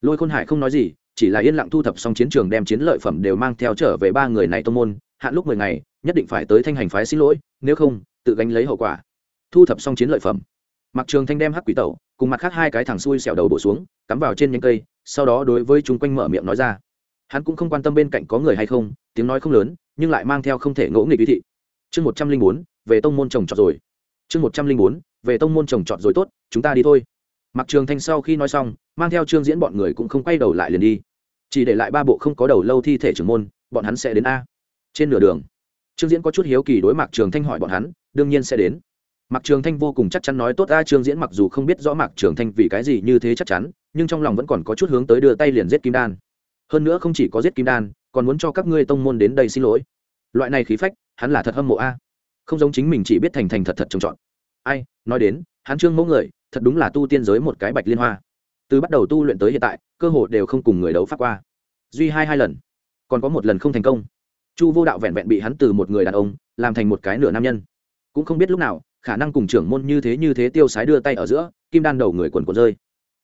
Lôi khôn hải không nói gì, chỉ là yên lặng thu thập xong chiến trường đem chiến lợi phẩm đều mang theo trở về ba người này tô môn, hạn lúc mười ngày, nhất định phải tới thanh hành phái xin lỗi, nếu không, tự gánh lấy hậu quả. Thu thập xong chiến lợi phẩm mặc trường thanh đem hắc quỷ tẩu cùng mặt khác hai cái thằng xui xẻo đầu bổ xuống, cắm vào trên nhánh cây, sau đó đối với chúng quanh mở miệng nói ra. Hắn cũng không quan tâm bên cạnh có người hay không, tiếng nói không lớn, nhưng lại mang theo không thể ngỗ nghịch ý thị. Chương một trăm linh bốn, về tông môn trồng trọt rồi. Chương một trăm linh bốn, về tông môn trồng trọt rồi tốt, chúng ta đi thôi. Mặc trường thanh sau khi nói xong, mang theo trương diễn bọn người cũng không quay đầu lại liền đi. Chỉ để lại ba bộ không có đầu lâu thi thể trưởng môn, bọn hắn sẽ đến a. Trên nửa đường, trương diễn có chút hiếu kỳ đối mặt trường thanh hỏi bọn hắn, đương nhiên sẽ đến. Mạc Trường Thanh vô cùng chắc chắn nói tốt a Trương Diễn mặc dù không biết rõ Mạc Trường Thanh vì cái gì như thế chắc chắn, nhưng trong lòng vẫn còn có chút hướng tới đưa tay liền giết Kim Đan. Hơn nữa không chỉ có giết Kim Đan, còn muốn cho các ngươi tông môn đến đây xin lỗi. Loại này khí phách, hắn là thật hâm mộ a. Không giống chính mình chỉ biết thành thành thật thật trồng chọn. Ai, nói đến, hắn Trương Mỗ người, thật đúng là tu tiên giới một cái bạch liên hoa. Từ bắt đầu tu luyện tới hiện tại, cơ hội đều không cùng người đấu pháp qua. Duy hai hai lần, còn có một lần không thành công. Chu Vô Đạo vẹn vẹn bị hắn từ một người đàn ông làm thành một cái nửa nam nhân. Cũng không biết lúc nào, khả năng cùng trưởng môn như thế như thế tiêu sái đưa tay ở giữa, kim đan đầu người quần quần rơi.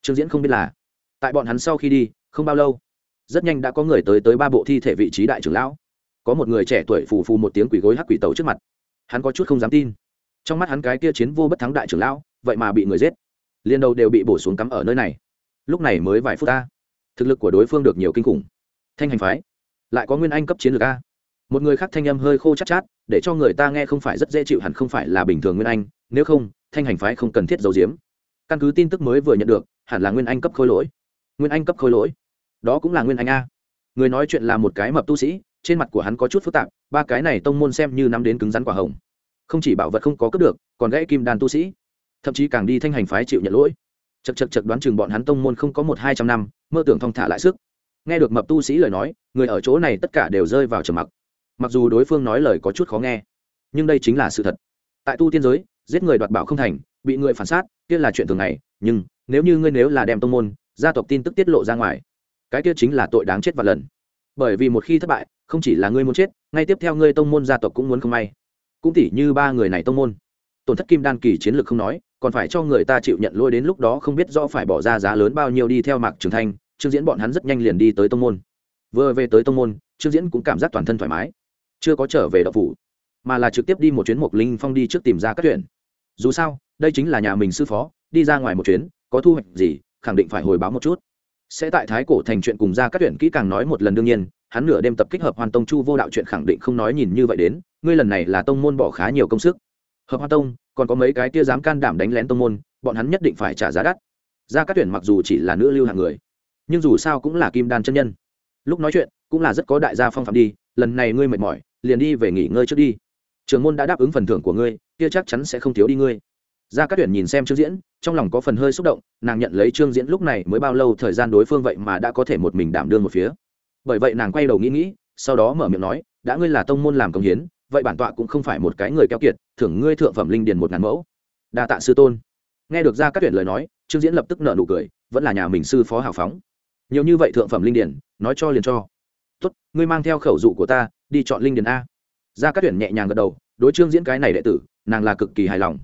Trương diễn không biết là, tại bọn hắn sau khi đi, không bao lâu, rất nhanh đã có người tới tới ba bộ thi thể vị trí đại trưởng lão. Có một người trẻ tuổi phù phù một tiếng quỷ gối hắc quỷ tàu trước mặt. Hắn có chút không dám tin. Trong mắt hắn cái kia chiến vô bất thắng đại trưởng lão, vậy mà bị người giết. Liên đầu đều bị bổ xuống cắm ở nơi này. Lúc này mới vài phút ta, thực lực của đối phương được nhiều kinh khủng. Thanh hành phái, lại có nguyên anh cấp chiến lược a. Một người khác thanh âm hơi khô chát chát để cho người ta nghe không phải rất dễ chịu hẳn không phải là bình thường nguyên anh, nếu không, thanh hành phái không cần thiết giấu giếm. Căn cứ tin tức mới vừa nhận được, hẳn là nguyên anh cấp khôi lỗi. Nguyên anh cấp khôi lỗi? Đó cũng là nguyên anh a. Người nói chuyện là một cái mập tu sĩ, trên mặt của hắn có chút phức tạp, ba cái này tông môn xem như nắm đến cứng rắn quả hồng. Không chỉ bảo vật không có cướp được, còn gãy kim đàn tu sĩ. Thậm chí càng đi thanh hành phái chịu nhận lỗi. Chật chật chật đoán chừng bọn hắn tông môn không có một hai trăm năm, mơ tưởng thong thả lại sức. Nghe được mập tu sĩ lời nói, người ở chỗ này tất cả đều rơi vào trầm mặc mặc dù đối phương nói lời có chút khó nghe, nhưng đây chính là sự thật. Tại tu tiên giới, giết người đoạt bảo không thành, bị người phản sát kia là chuyện thường ngày, nhưng nếu như ngươi nếu là đem tông môn, gia tộc tin tức tiết lộ ra ngoài, cái kia chính là tội đáng chết và lần. Bởi vì một khi thất bại, không chỉ là ngươi muốn chết, ngay tiếp theo ngươi tông môn gia tộc cũng muốn không may. Cũng tỉ như ba người này tông môn. Tổn thất kim đan kỳ chiến lược không nói, còn phải cho người ta chịu nhận lôi đến lúc đó không biết rõ phải bỏ ra giá lớn bao nhiêu đi theo mạc trường thanh, trương diễn bọn hắn rất nhanh liền đi tới tông môn. Vừa về tới tông môn, trương diễn cũng cảm giác toàn thân thoải mái chưa có trở về đậu phủ, mà là trực tiếp đi một chuyến mộc linh phong đi trước tìm ra các tuyển dù sao, đây chính là nhà mình sư phó, đi ra ngoài một chuyến, có thu hoạch gì, khẳng định phải hồi báo một chút. Sẽ tại thái cổ thành chuyện cùng ra các tuyển kỹ càng nói một lần đương nhiên, hắn nửa đêm tập kích hợp hoàn tông chu vô đạo chuyện khẳng định không nói nhìn như vậy đến, ngươi lần này là tông môn bỏ khá nhiều công sức. Hợp hoa tông, còn có mấy cái kia dám can đảm đánh lén tông môn, bọn hắn nhất định phải trả giá đắt. Ra các tuyển mặc dù chỉ là nữ lưu hàng người, nhưng dù sao cũng là kim đan chân nhân. Lúc nói chuyện, cũng là rất có đại gia phong phạm đi lần này ngươi mệt mỏi, liền đi về nghỉ ngơi trước đi. Trường môn đã đáp ứng phần thưởng của ngươi, kia chắc chắn sẽ không thiếu đi ngươi. Ra các tuyển nhìn xem trương diễn, trong lòng có phần hơi xúc động, nàng nhận lấy trương diễn lúc này mới bao lâu thời gian đối phương vậy mà đã có thể một mình đảm đương một phía. Bởi vậy nàng quay đầu nghĩ nghĩ, sau đó mở miệng nói, đã ngươi là tông môn làm công hiến, vậy bản tọa cũng không phải một cái người keo kiệt, thưởng ngươi thượng phẩm linh điền một ngàn mẫu. Đa tạ sư tôn. Nghe được ra các tuyển lời nói, trương diễn lập tức nợ nụ cười, vẫn là nhà mình sư phó hào phóng. Nhiều như vậy thượng phẩm linh điển nói cho liền cho tốt, ngươi mang theo khẩu dụ của ta, đi chọn linh điển a. Ra các tuyển nhẹ nhàng gật đầu, đối trương diễn cái này đệ tử, nàng là cực kỳ hài lòng.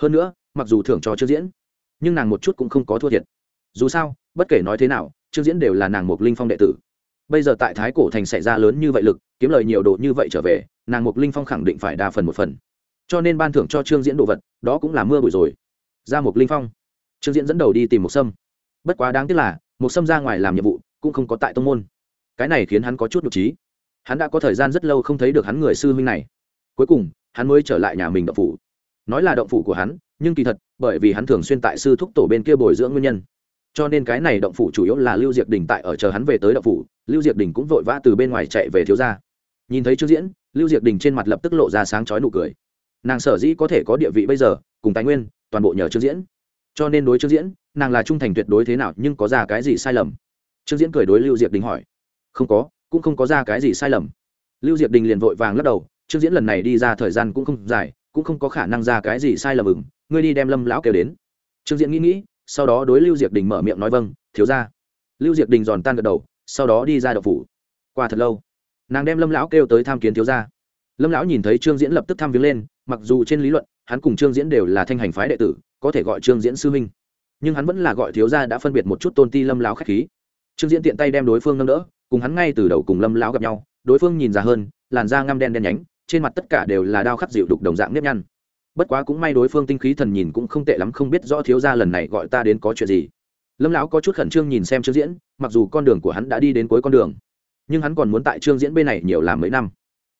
Hơn nữa, mặc dù thưởng cho trương diễn, nhưng nàng một chút cũng không có thua thiệt. Dù sao, bất kể nói thế nào, trương diễn đều là nàng mục linh phong đệ tử. Bây giờ tại thái cổ thành xảy ra lớn như vậy lực, kiếm lời nhiều đồ như vậy trở về, nàng mục linh phong khẳng định phải đa phần một phần. Cho nên ban thưởng cho trương diễn đồ vật, đó cũng là mưa bụi rồi. Ra mục linh phong. Trương diễn dẫn đầu đi tìm một sâm. Bất quá đáng tiếc là một sâm ra ngoài làm nhiệm vụ, cũng không có tại tông môn cái này khiến hắn có chút nhục trí hắn đã có thời gian rất lâu không thấy được hắn người sư huynh này. Cuối cùng, hắn mới trở lại nhà mình động phủ. Nói là động phủ của hắn, nhưng kỳ thật, bởi vì hắn thường xuyên tại sư thúc tổ bên kia bồi dưỡng nguyên nhân. Cho nên cái này động phủ chủ yếu là lưu diệp đình tại ở chờ hắn về tới động phủ, lưu diệp đình cũng vội vã từ bên ngoài chạy về thiếu gia. Nhìn thấy trương diễn, lưu diệp đình trên mặt lập tức lộ ra sáng chói nụ cười. Nàng sở dĩ có thể có địa vị bây giờ, cùng tài nguyên, toàn bộ nhờ trương diễn. Cho nên đối trương diễn, nàng là trung thành tuyệt đối thế nào, nhưng có ra cái gì sai lầm? Trương diễn cười đối lưu diệp đình hỏi không có cũng không có ra cái gì sai lầm. Lưu diệp đình liền vội vàng lắc đầu trương diễn lần này đi ra thời gian cũng không dài cũng không có khả năng ra cái gì sai lầm ừng ngươi đi đem lâm lão kêu đến. Trương diễn nghĩ nghĩ sau đó đối lưu diệp đình mở miệng nói vâng thiếu ra lưu diệp đình giòn tan gật đầu sau đó đi ra đậu phủ. Qua thật lâu nàng đem lâm lão kêu tới tham kiến thiếu gia. Lâm lão nhìn thấy trương diễn lập tức tham viếng lên mặc dù trên lý luận hắn cùng trương diễn đều là thanh hành phái đệ tử có thể gọi trương diễn sư huynh, nhưng hắn vẫn là gọi thiếu gia đã phân biệt một chút tôn ti lâm lão k h á c h khí. Trương diễn tiện tay đem đối phương nâng đỡ cùng hắn ngay từ đầu cùng lâm lão gặp nhau, đối phương nhìn ra hơn, làn da ngăm đen đen nhánh, trên mặt tất cả đều là đao khắc dịu đục đồng dạng nếp nhăn. Bất quá cũng may đối phương tinh khí thần nhìn cũng không tệ lắm, không biết rõ thiếu gia lần này gọi ta đến có chuyện gì. Lâm lão có chút khẩn trương nhìn xem trương diễn, mặc dù con đường của hắn đã đi đến cuối con đường, nhưng hắn còn muốn tại trương diễn bên này nhiều làm mấy năm.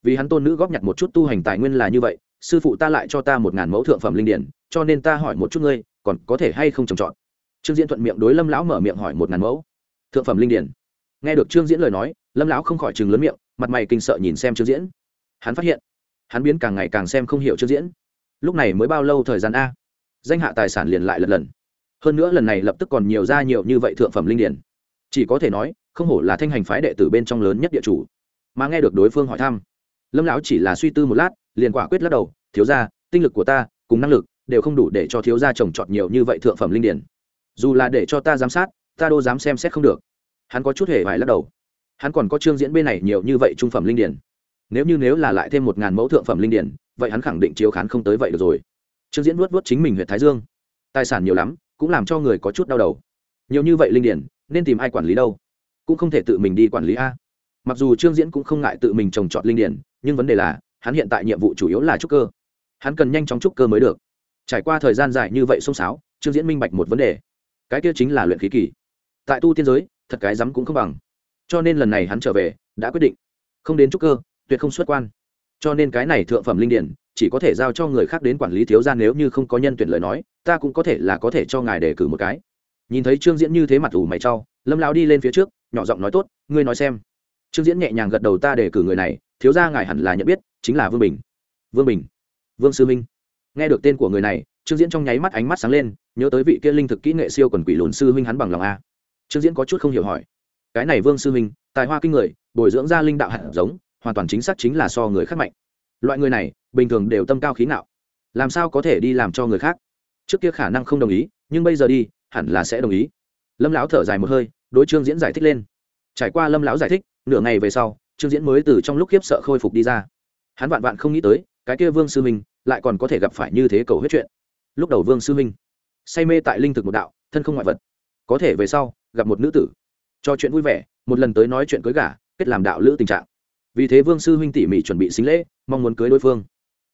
Vì hắn tôn nữ góp nhặt một chút tu hành tài nguyên là như vậy, sư phụ ta lại cho ta một ngàn mẫu thượng phẩm linh điển, cho nên ta hỏi một chút ngươi, còn có thể hay không trồng trọt? Trương diễn thuận miệng đối lâm lão mở miệng hỏi một ngàn mẫu thượng phẩm linh điển nghe được trương diễn lời nói, lâm lão không khỏi chừng lớn miệng, mặt mày kinh sợ nhìn xem trương diễn. Hắn phát hiện, hắn biến càng ngày càng xem không hiểu trương diễn. Lúc này mới bao lâu thời gian a? Danh hạ tài sản liền lại lần lần. Hơn nữa lần này lập tức còn nhiều ra nhiều như vậy thượng phẩm linh điển. Chỉ có thể nói, không hổ là thanh hành phái đệ tử bên trong lớn nhất địa chủ. Mà nghe được đối phương hỏi thăm, lâm lão chỉ là suy tư một lát, liền quả quyết lắc đầu, thiếu ra tinh lực của ta cùng năng lực đều không đủ để cho thiếu gia trồng trọt nhiều như vậy thượng phẩm linh điển. Dù là để cho ta giám sát, ta đâu dám xem xét không được hắn có chút hề vải lắc đầu. Hắn còn có chương diễn bên này nhiều như vậy trung phẩm linh điển. Nếu như nếu là lại thêm một ngàn mẫu thượng phẩm linh điển, vậy hắn khẳng định chiếu khán không tới vậy được rồi. Trương diễn vuốt vuốt chính mình huyện thái dương. Tài sản nhiều lắm, cũng làm cho người có chút đau đầu. Nhiều như vậy linh điển, nên tìm ai quản lý đâu? Cũng không thể tự mình đi quản lý a. Mặc dù trương diễn cũng không ngại tự mình trồng trọt linh điển, nhưng vấn đề là, hắn hiện tại nhiệm vụ chủ yếu là trúc cơ. Hắn cần nhanh chóng trúc cơ mới được. Trải qua thời gian dài như vậy xông xáo trương diễn minh bạch một vấn đề. Cái kia chính là luyện khí kỳ. Tại tu tiên giới thật cái rắm cũng không bằng. Cho nên lần này hắn trở về, đã quyết định. Không đến trúc cơ, tuyệt không xuất quan. Cho nên cái này thượng phẩm linh điển, chỉ có thể giao cho người khác đến quản lý thiếu gia nếu như không có nhân tuyển lời nói, ta cũng có thể là có thể cho ngài đề cử một cái. Nhìn thấy trương diễn như thế mặt ủ mày trau lâm lão đi lên phía trước, nhỏ giọng nói tốt, ngươi nói xem. Trương diễn nhẹ nhàng gật đầu ta đề cử người này, thiếu gia ngài hẳn là nhận biết, chính là vương bình. Vương bình. Vương sư minh. Nghe được tên của người này, trương diễn trong nháy mắt ánh mắt sáng lên, nhớ tới vị kia linh thực kỹ nghệ siêu quần quỷ lùn sư huynh hắn bằng lòng a trương diễn có chút không hiểu hỏi. Cái này vương sư huynh tài hoa kinh người, bồi dưỡng ra linh đạo hạt giống, hoàn toàn chính xác chính là so người khác mạnh. Loại người này, bình thường đều tâm cao khí ngạo. Làm sao có thể đi làm cho người khác? Trước kia khả năng không đồng ý, nhưng bây giờ đi, hẳn là sẽ đồng ý. Lâm lão thở dài một hơi, đối trương diễn giải thích lên. Trải qua lâm lão giải thích, nửa ngày về sau, trương diễn mới từ trong lúc khiếp sợ khôi phục đi ra. Hắn vạn vạn không nghĩ tới, cái kia vương sư minh lại còn có thể gặp phải như thế cầu huyết chuyện. Lúc đầu vương sư minh say mê tại linh thực một đạo, thân không ngoại vật. Có thể về sau gặp một nữ tử. Cho chuyện vui vẻ, một lần tới nói chuyện cưới gả, kết làm đạo lữ tình trạng. Vì thế vương sư huynh tỉ mỉ chuẩn bị xính lễ, mong muốn cưới đối phương.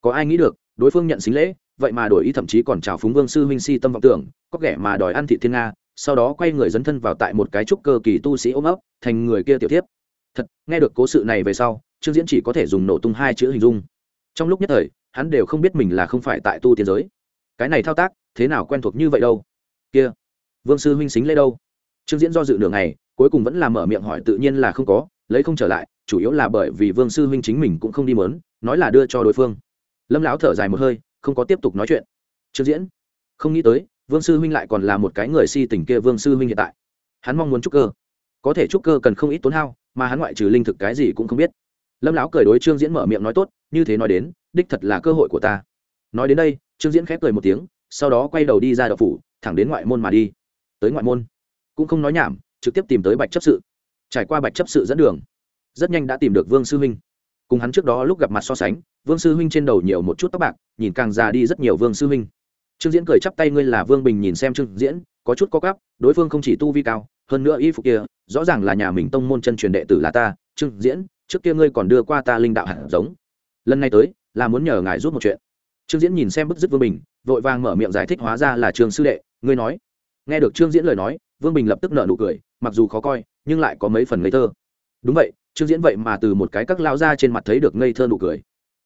Có ai nghĩ được, đối phương nhận xính lễ, vậy mà đổi ý thậm chí còn chào phúng vương sư huynh si tâm vọng tưởng, có kẻ mà đòi ăn thị thiên nga, sau đó quay người dấn thân vào tại một cái trúc cơ kỳ tu sĩ ôm ấp, thành người kia tiểu tiếp thật, nghe được cố sự này về sau, trương diễn chỉ có thể dùng nổ tung hai chữ hình dung. Trong lúc nhất thời, hắn đều không biết mình là không phải tại tu tiên giới. Cái này thao tác, thế nào quen thuộc như vậy đâu? Kia, vương sư huynh xính lễ đâu? Trương diễn do dự nửa ngày, cuối cùng vẫn là mở miệng hỏi tự nhiên là không có, lấy không trở lại, chủ yếu là bởi vì vương sư huynh chính mình cũng không đi mớn, nói là đưa cho đối phương. Lâm lão thở dài một hơi, không có tiếp tục nói chuyện. Trương diễn, không nghĩ tới, vương sư huynh lại còn là một cái người si tình kia vương sư huynh hiện tại. Hắn mong muốn trúc cơ. Có thể trúc cơ cần không ít tốn hao, mà hắn ngoại trừ linh thực cái gì cũng không biết. Lâm lão cười đối trương diễn mở miệng nói tốt, như thế nói đến, đích thật là cơ hội của ta. Nói đến đây, trương diễn khép cười một tiếng, sau đó quay đầu đi ra đậu phủ, thẳng đến ngoại môn mà đi. Tới ngoại môn cũng không nói nhảm, trực tiếp tìm tới bạch chấp sự. Trải qua bạch chấp sự dẫn đường, rất nhanh đã tìm được vương sư huynh. Cùng hắn trước đó lúc gặp mặt so sánh, vương sư huynh trên đầu nhiều một chút tóc bạc, nhìn càng già đi rất nhiều vương sư huynh. Trương diễn cười chắp tay ngươi là vương bình nhìn xem trương diễn, có chút có cắp đối phương không chỉ tu vi cao, hơn nữa y phục kia, rõ ràng là nhà mình tông môn chân truyền đệ tử là ta, trương diễn, trước kia ngươi còn đưa qua ta linh đạo hạt giống. Lần này tới, là muốn nhờ ngài giúp một chuyện. Trương diễn nhìn xem bức dứt vương bình, vội vàng mở miệng giải thích hóa ra là trường sư đệ, ngươi nói. Nghe được trương diễn lời nói vương bình lập tức nợ nụ cười, mặc dù khó coi, nhưng lại có mấy phần ngây thơ. Đúng vậy, trương diễn vậy mà từ một cái các lao ra trên mặt thấy được ngây thơ nụ cười.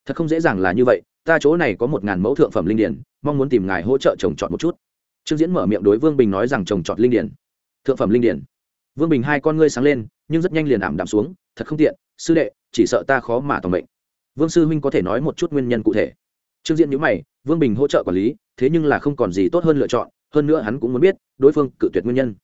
Thật không dễ dàng là như vậy, ta chỗ này có một ngàn mẫu thượng phẩm linh điển, mong muốn tìm ngài hỗ trợ trồng trọt một chút. Trương diễn mở miệng đối vương bình nói rằng trồng trọt linh điển. Thượng phẩm linh điển. Vương bình hai con ngươi sáng lên, nhưng rất nhanh liền ảm đạm xuống, thật không tiện, sư đệ, chỉ sợ ta khó mà tòng bệnh vương sư huynh có thể nói một chút nguyên nhân cụ thể. Trương diễn nhữ mày, vương bình hỗ trợ quản lý, thế nhưng là không còn gì tốt hơn lựa chọn, hơn nữa hắn cũng muốn biết đối phương cự tuyệt nguyên nhân.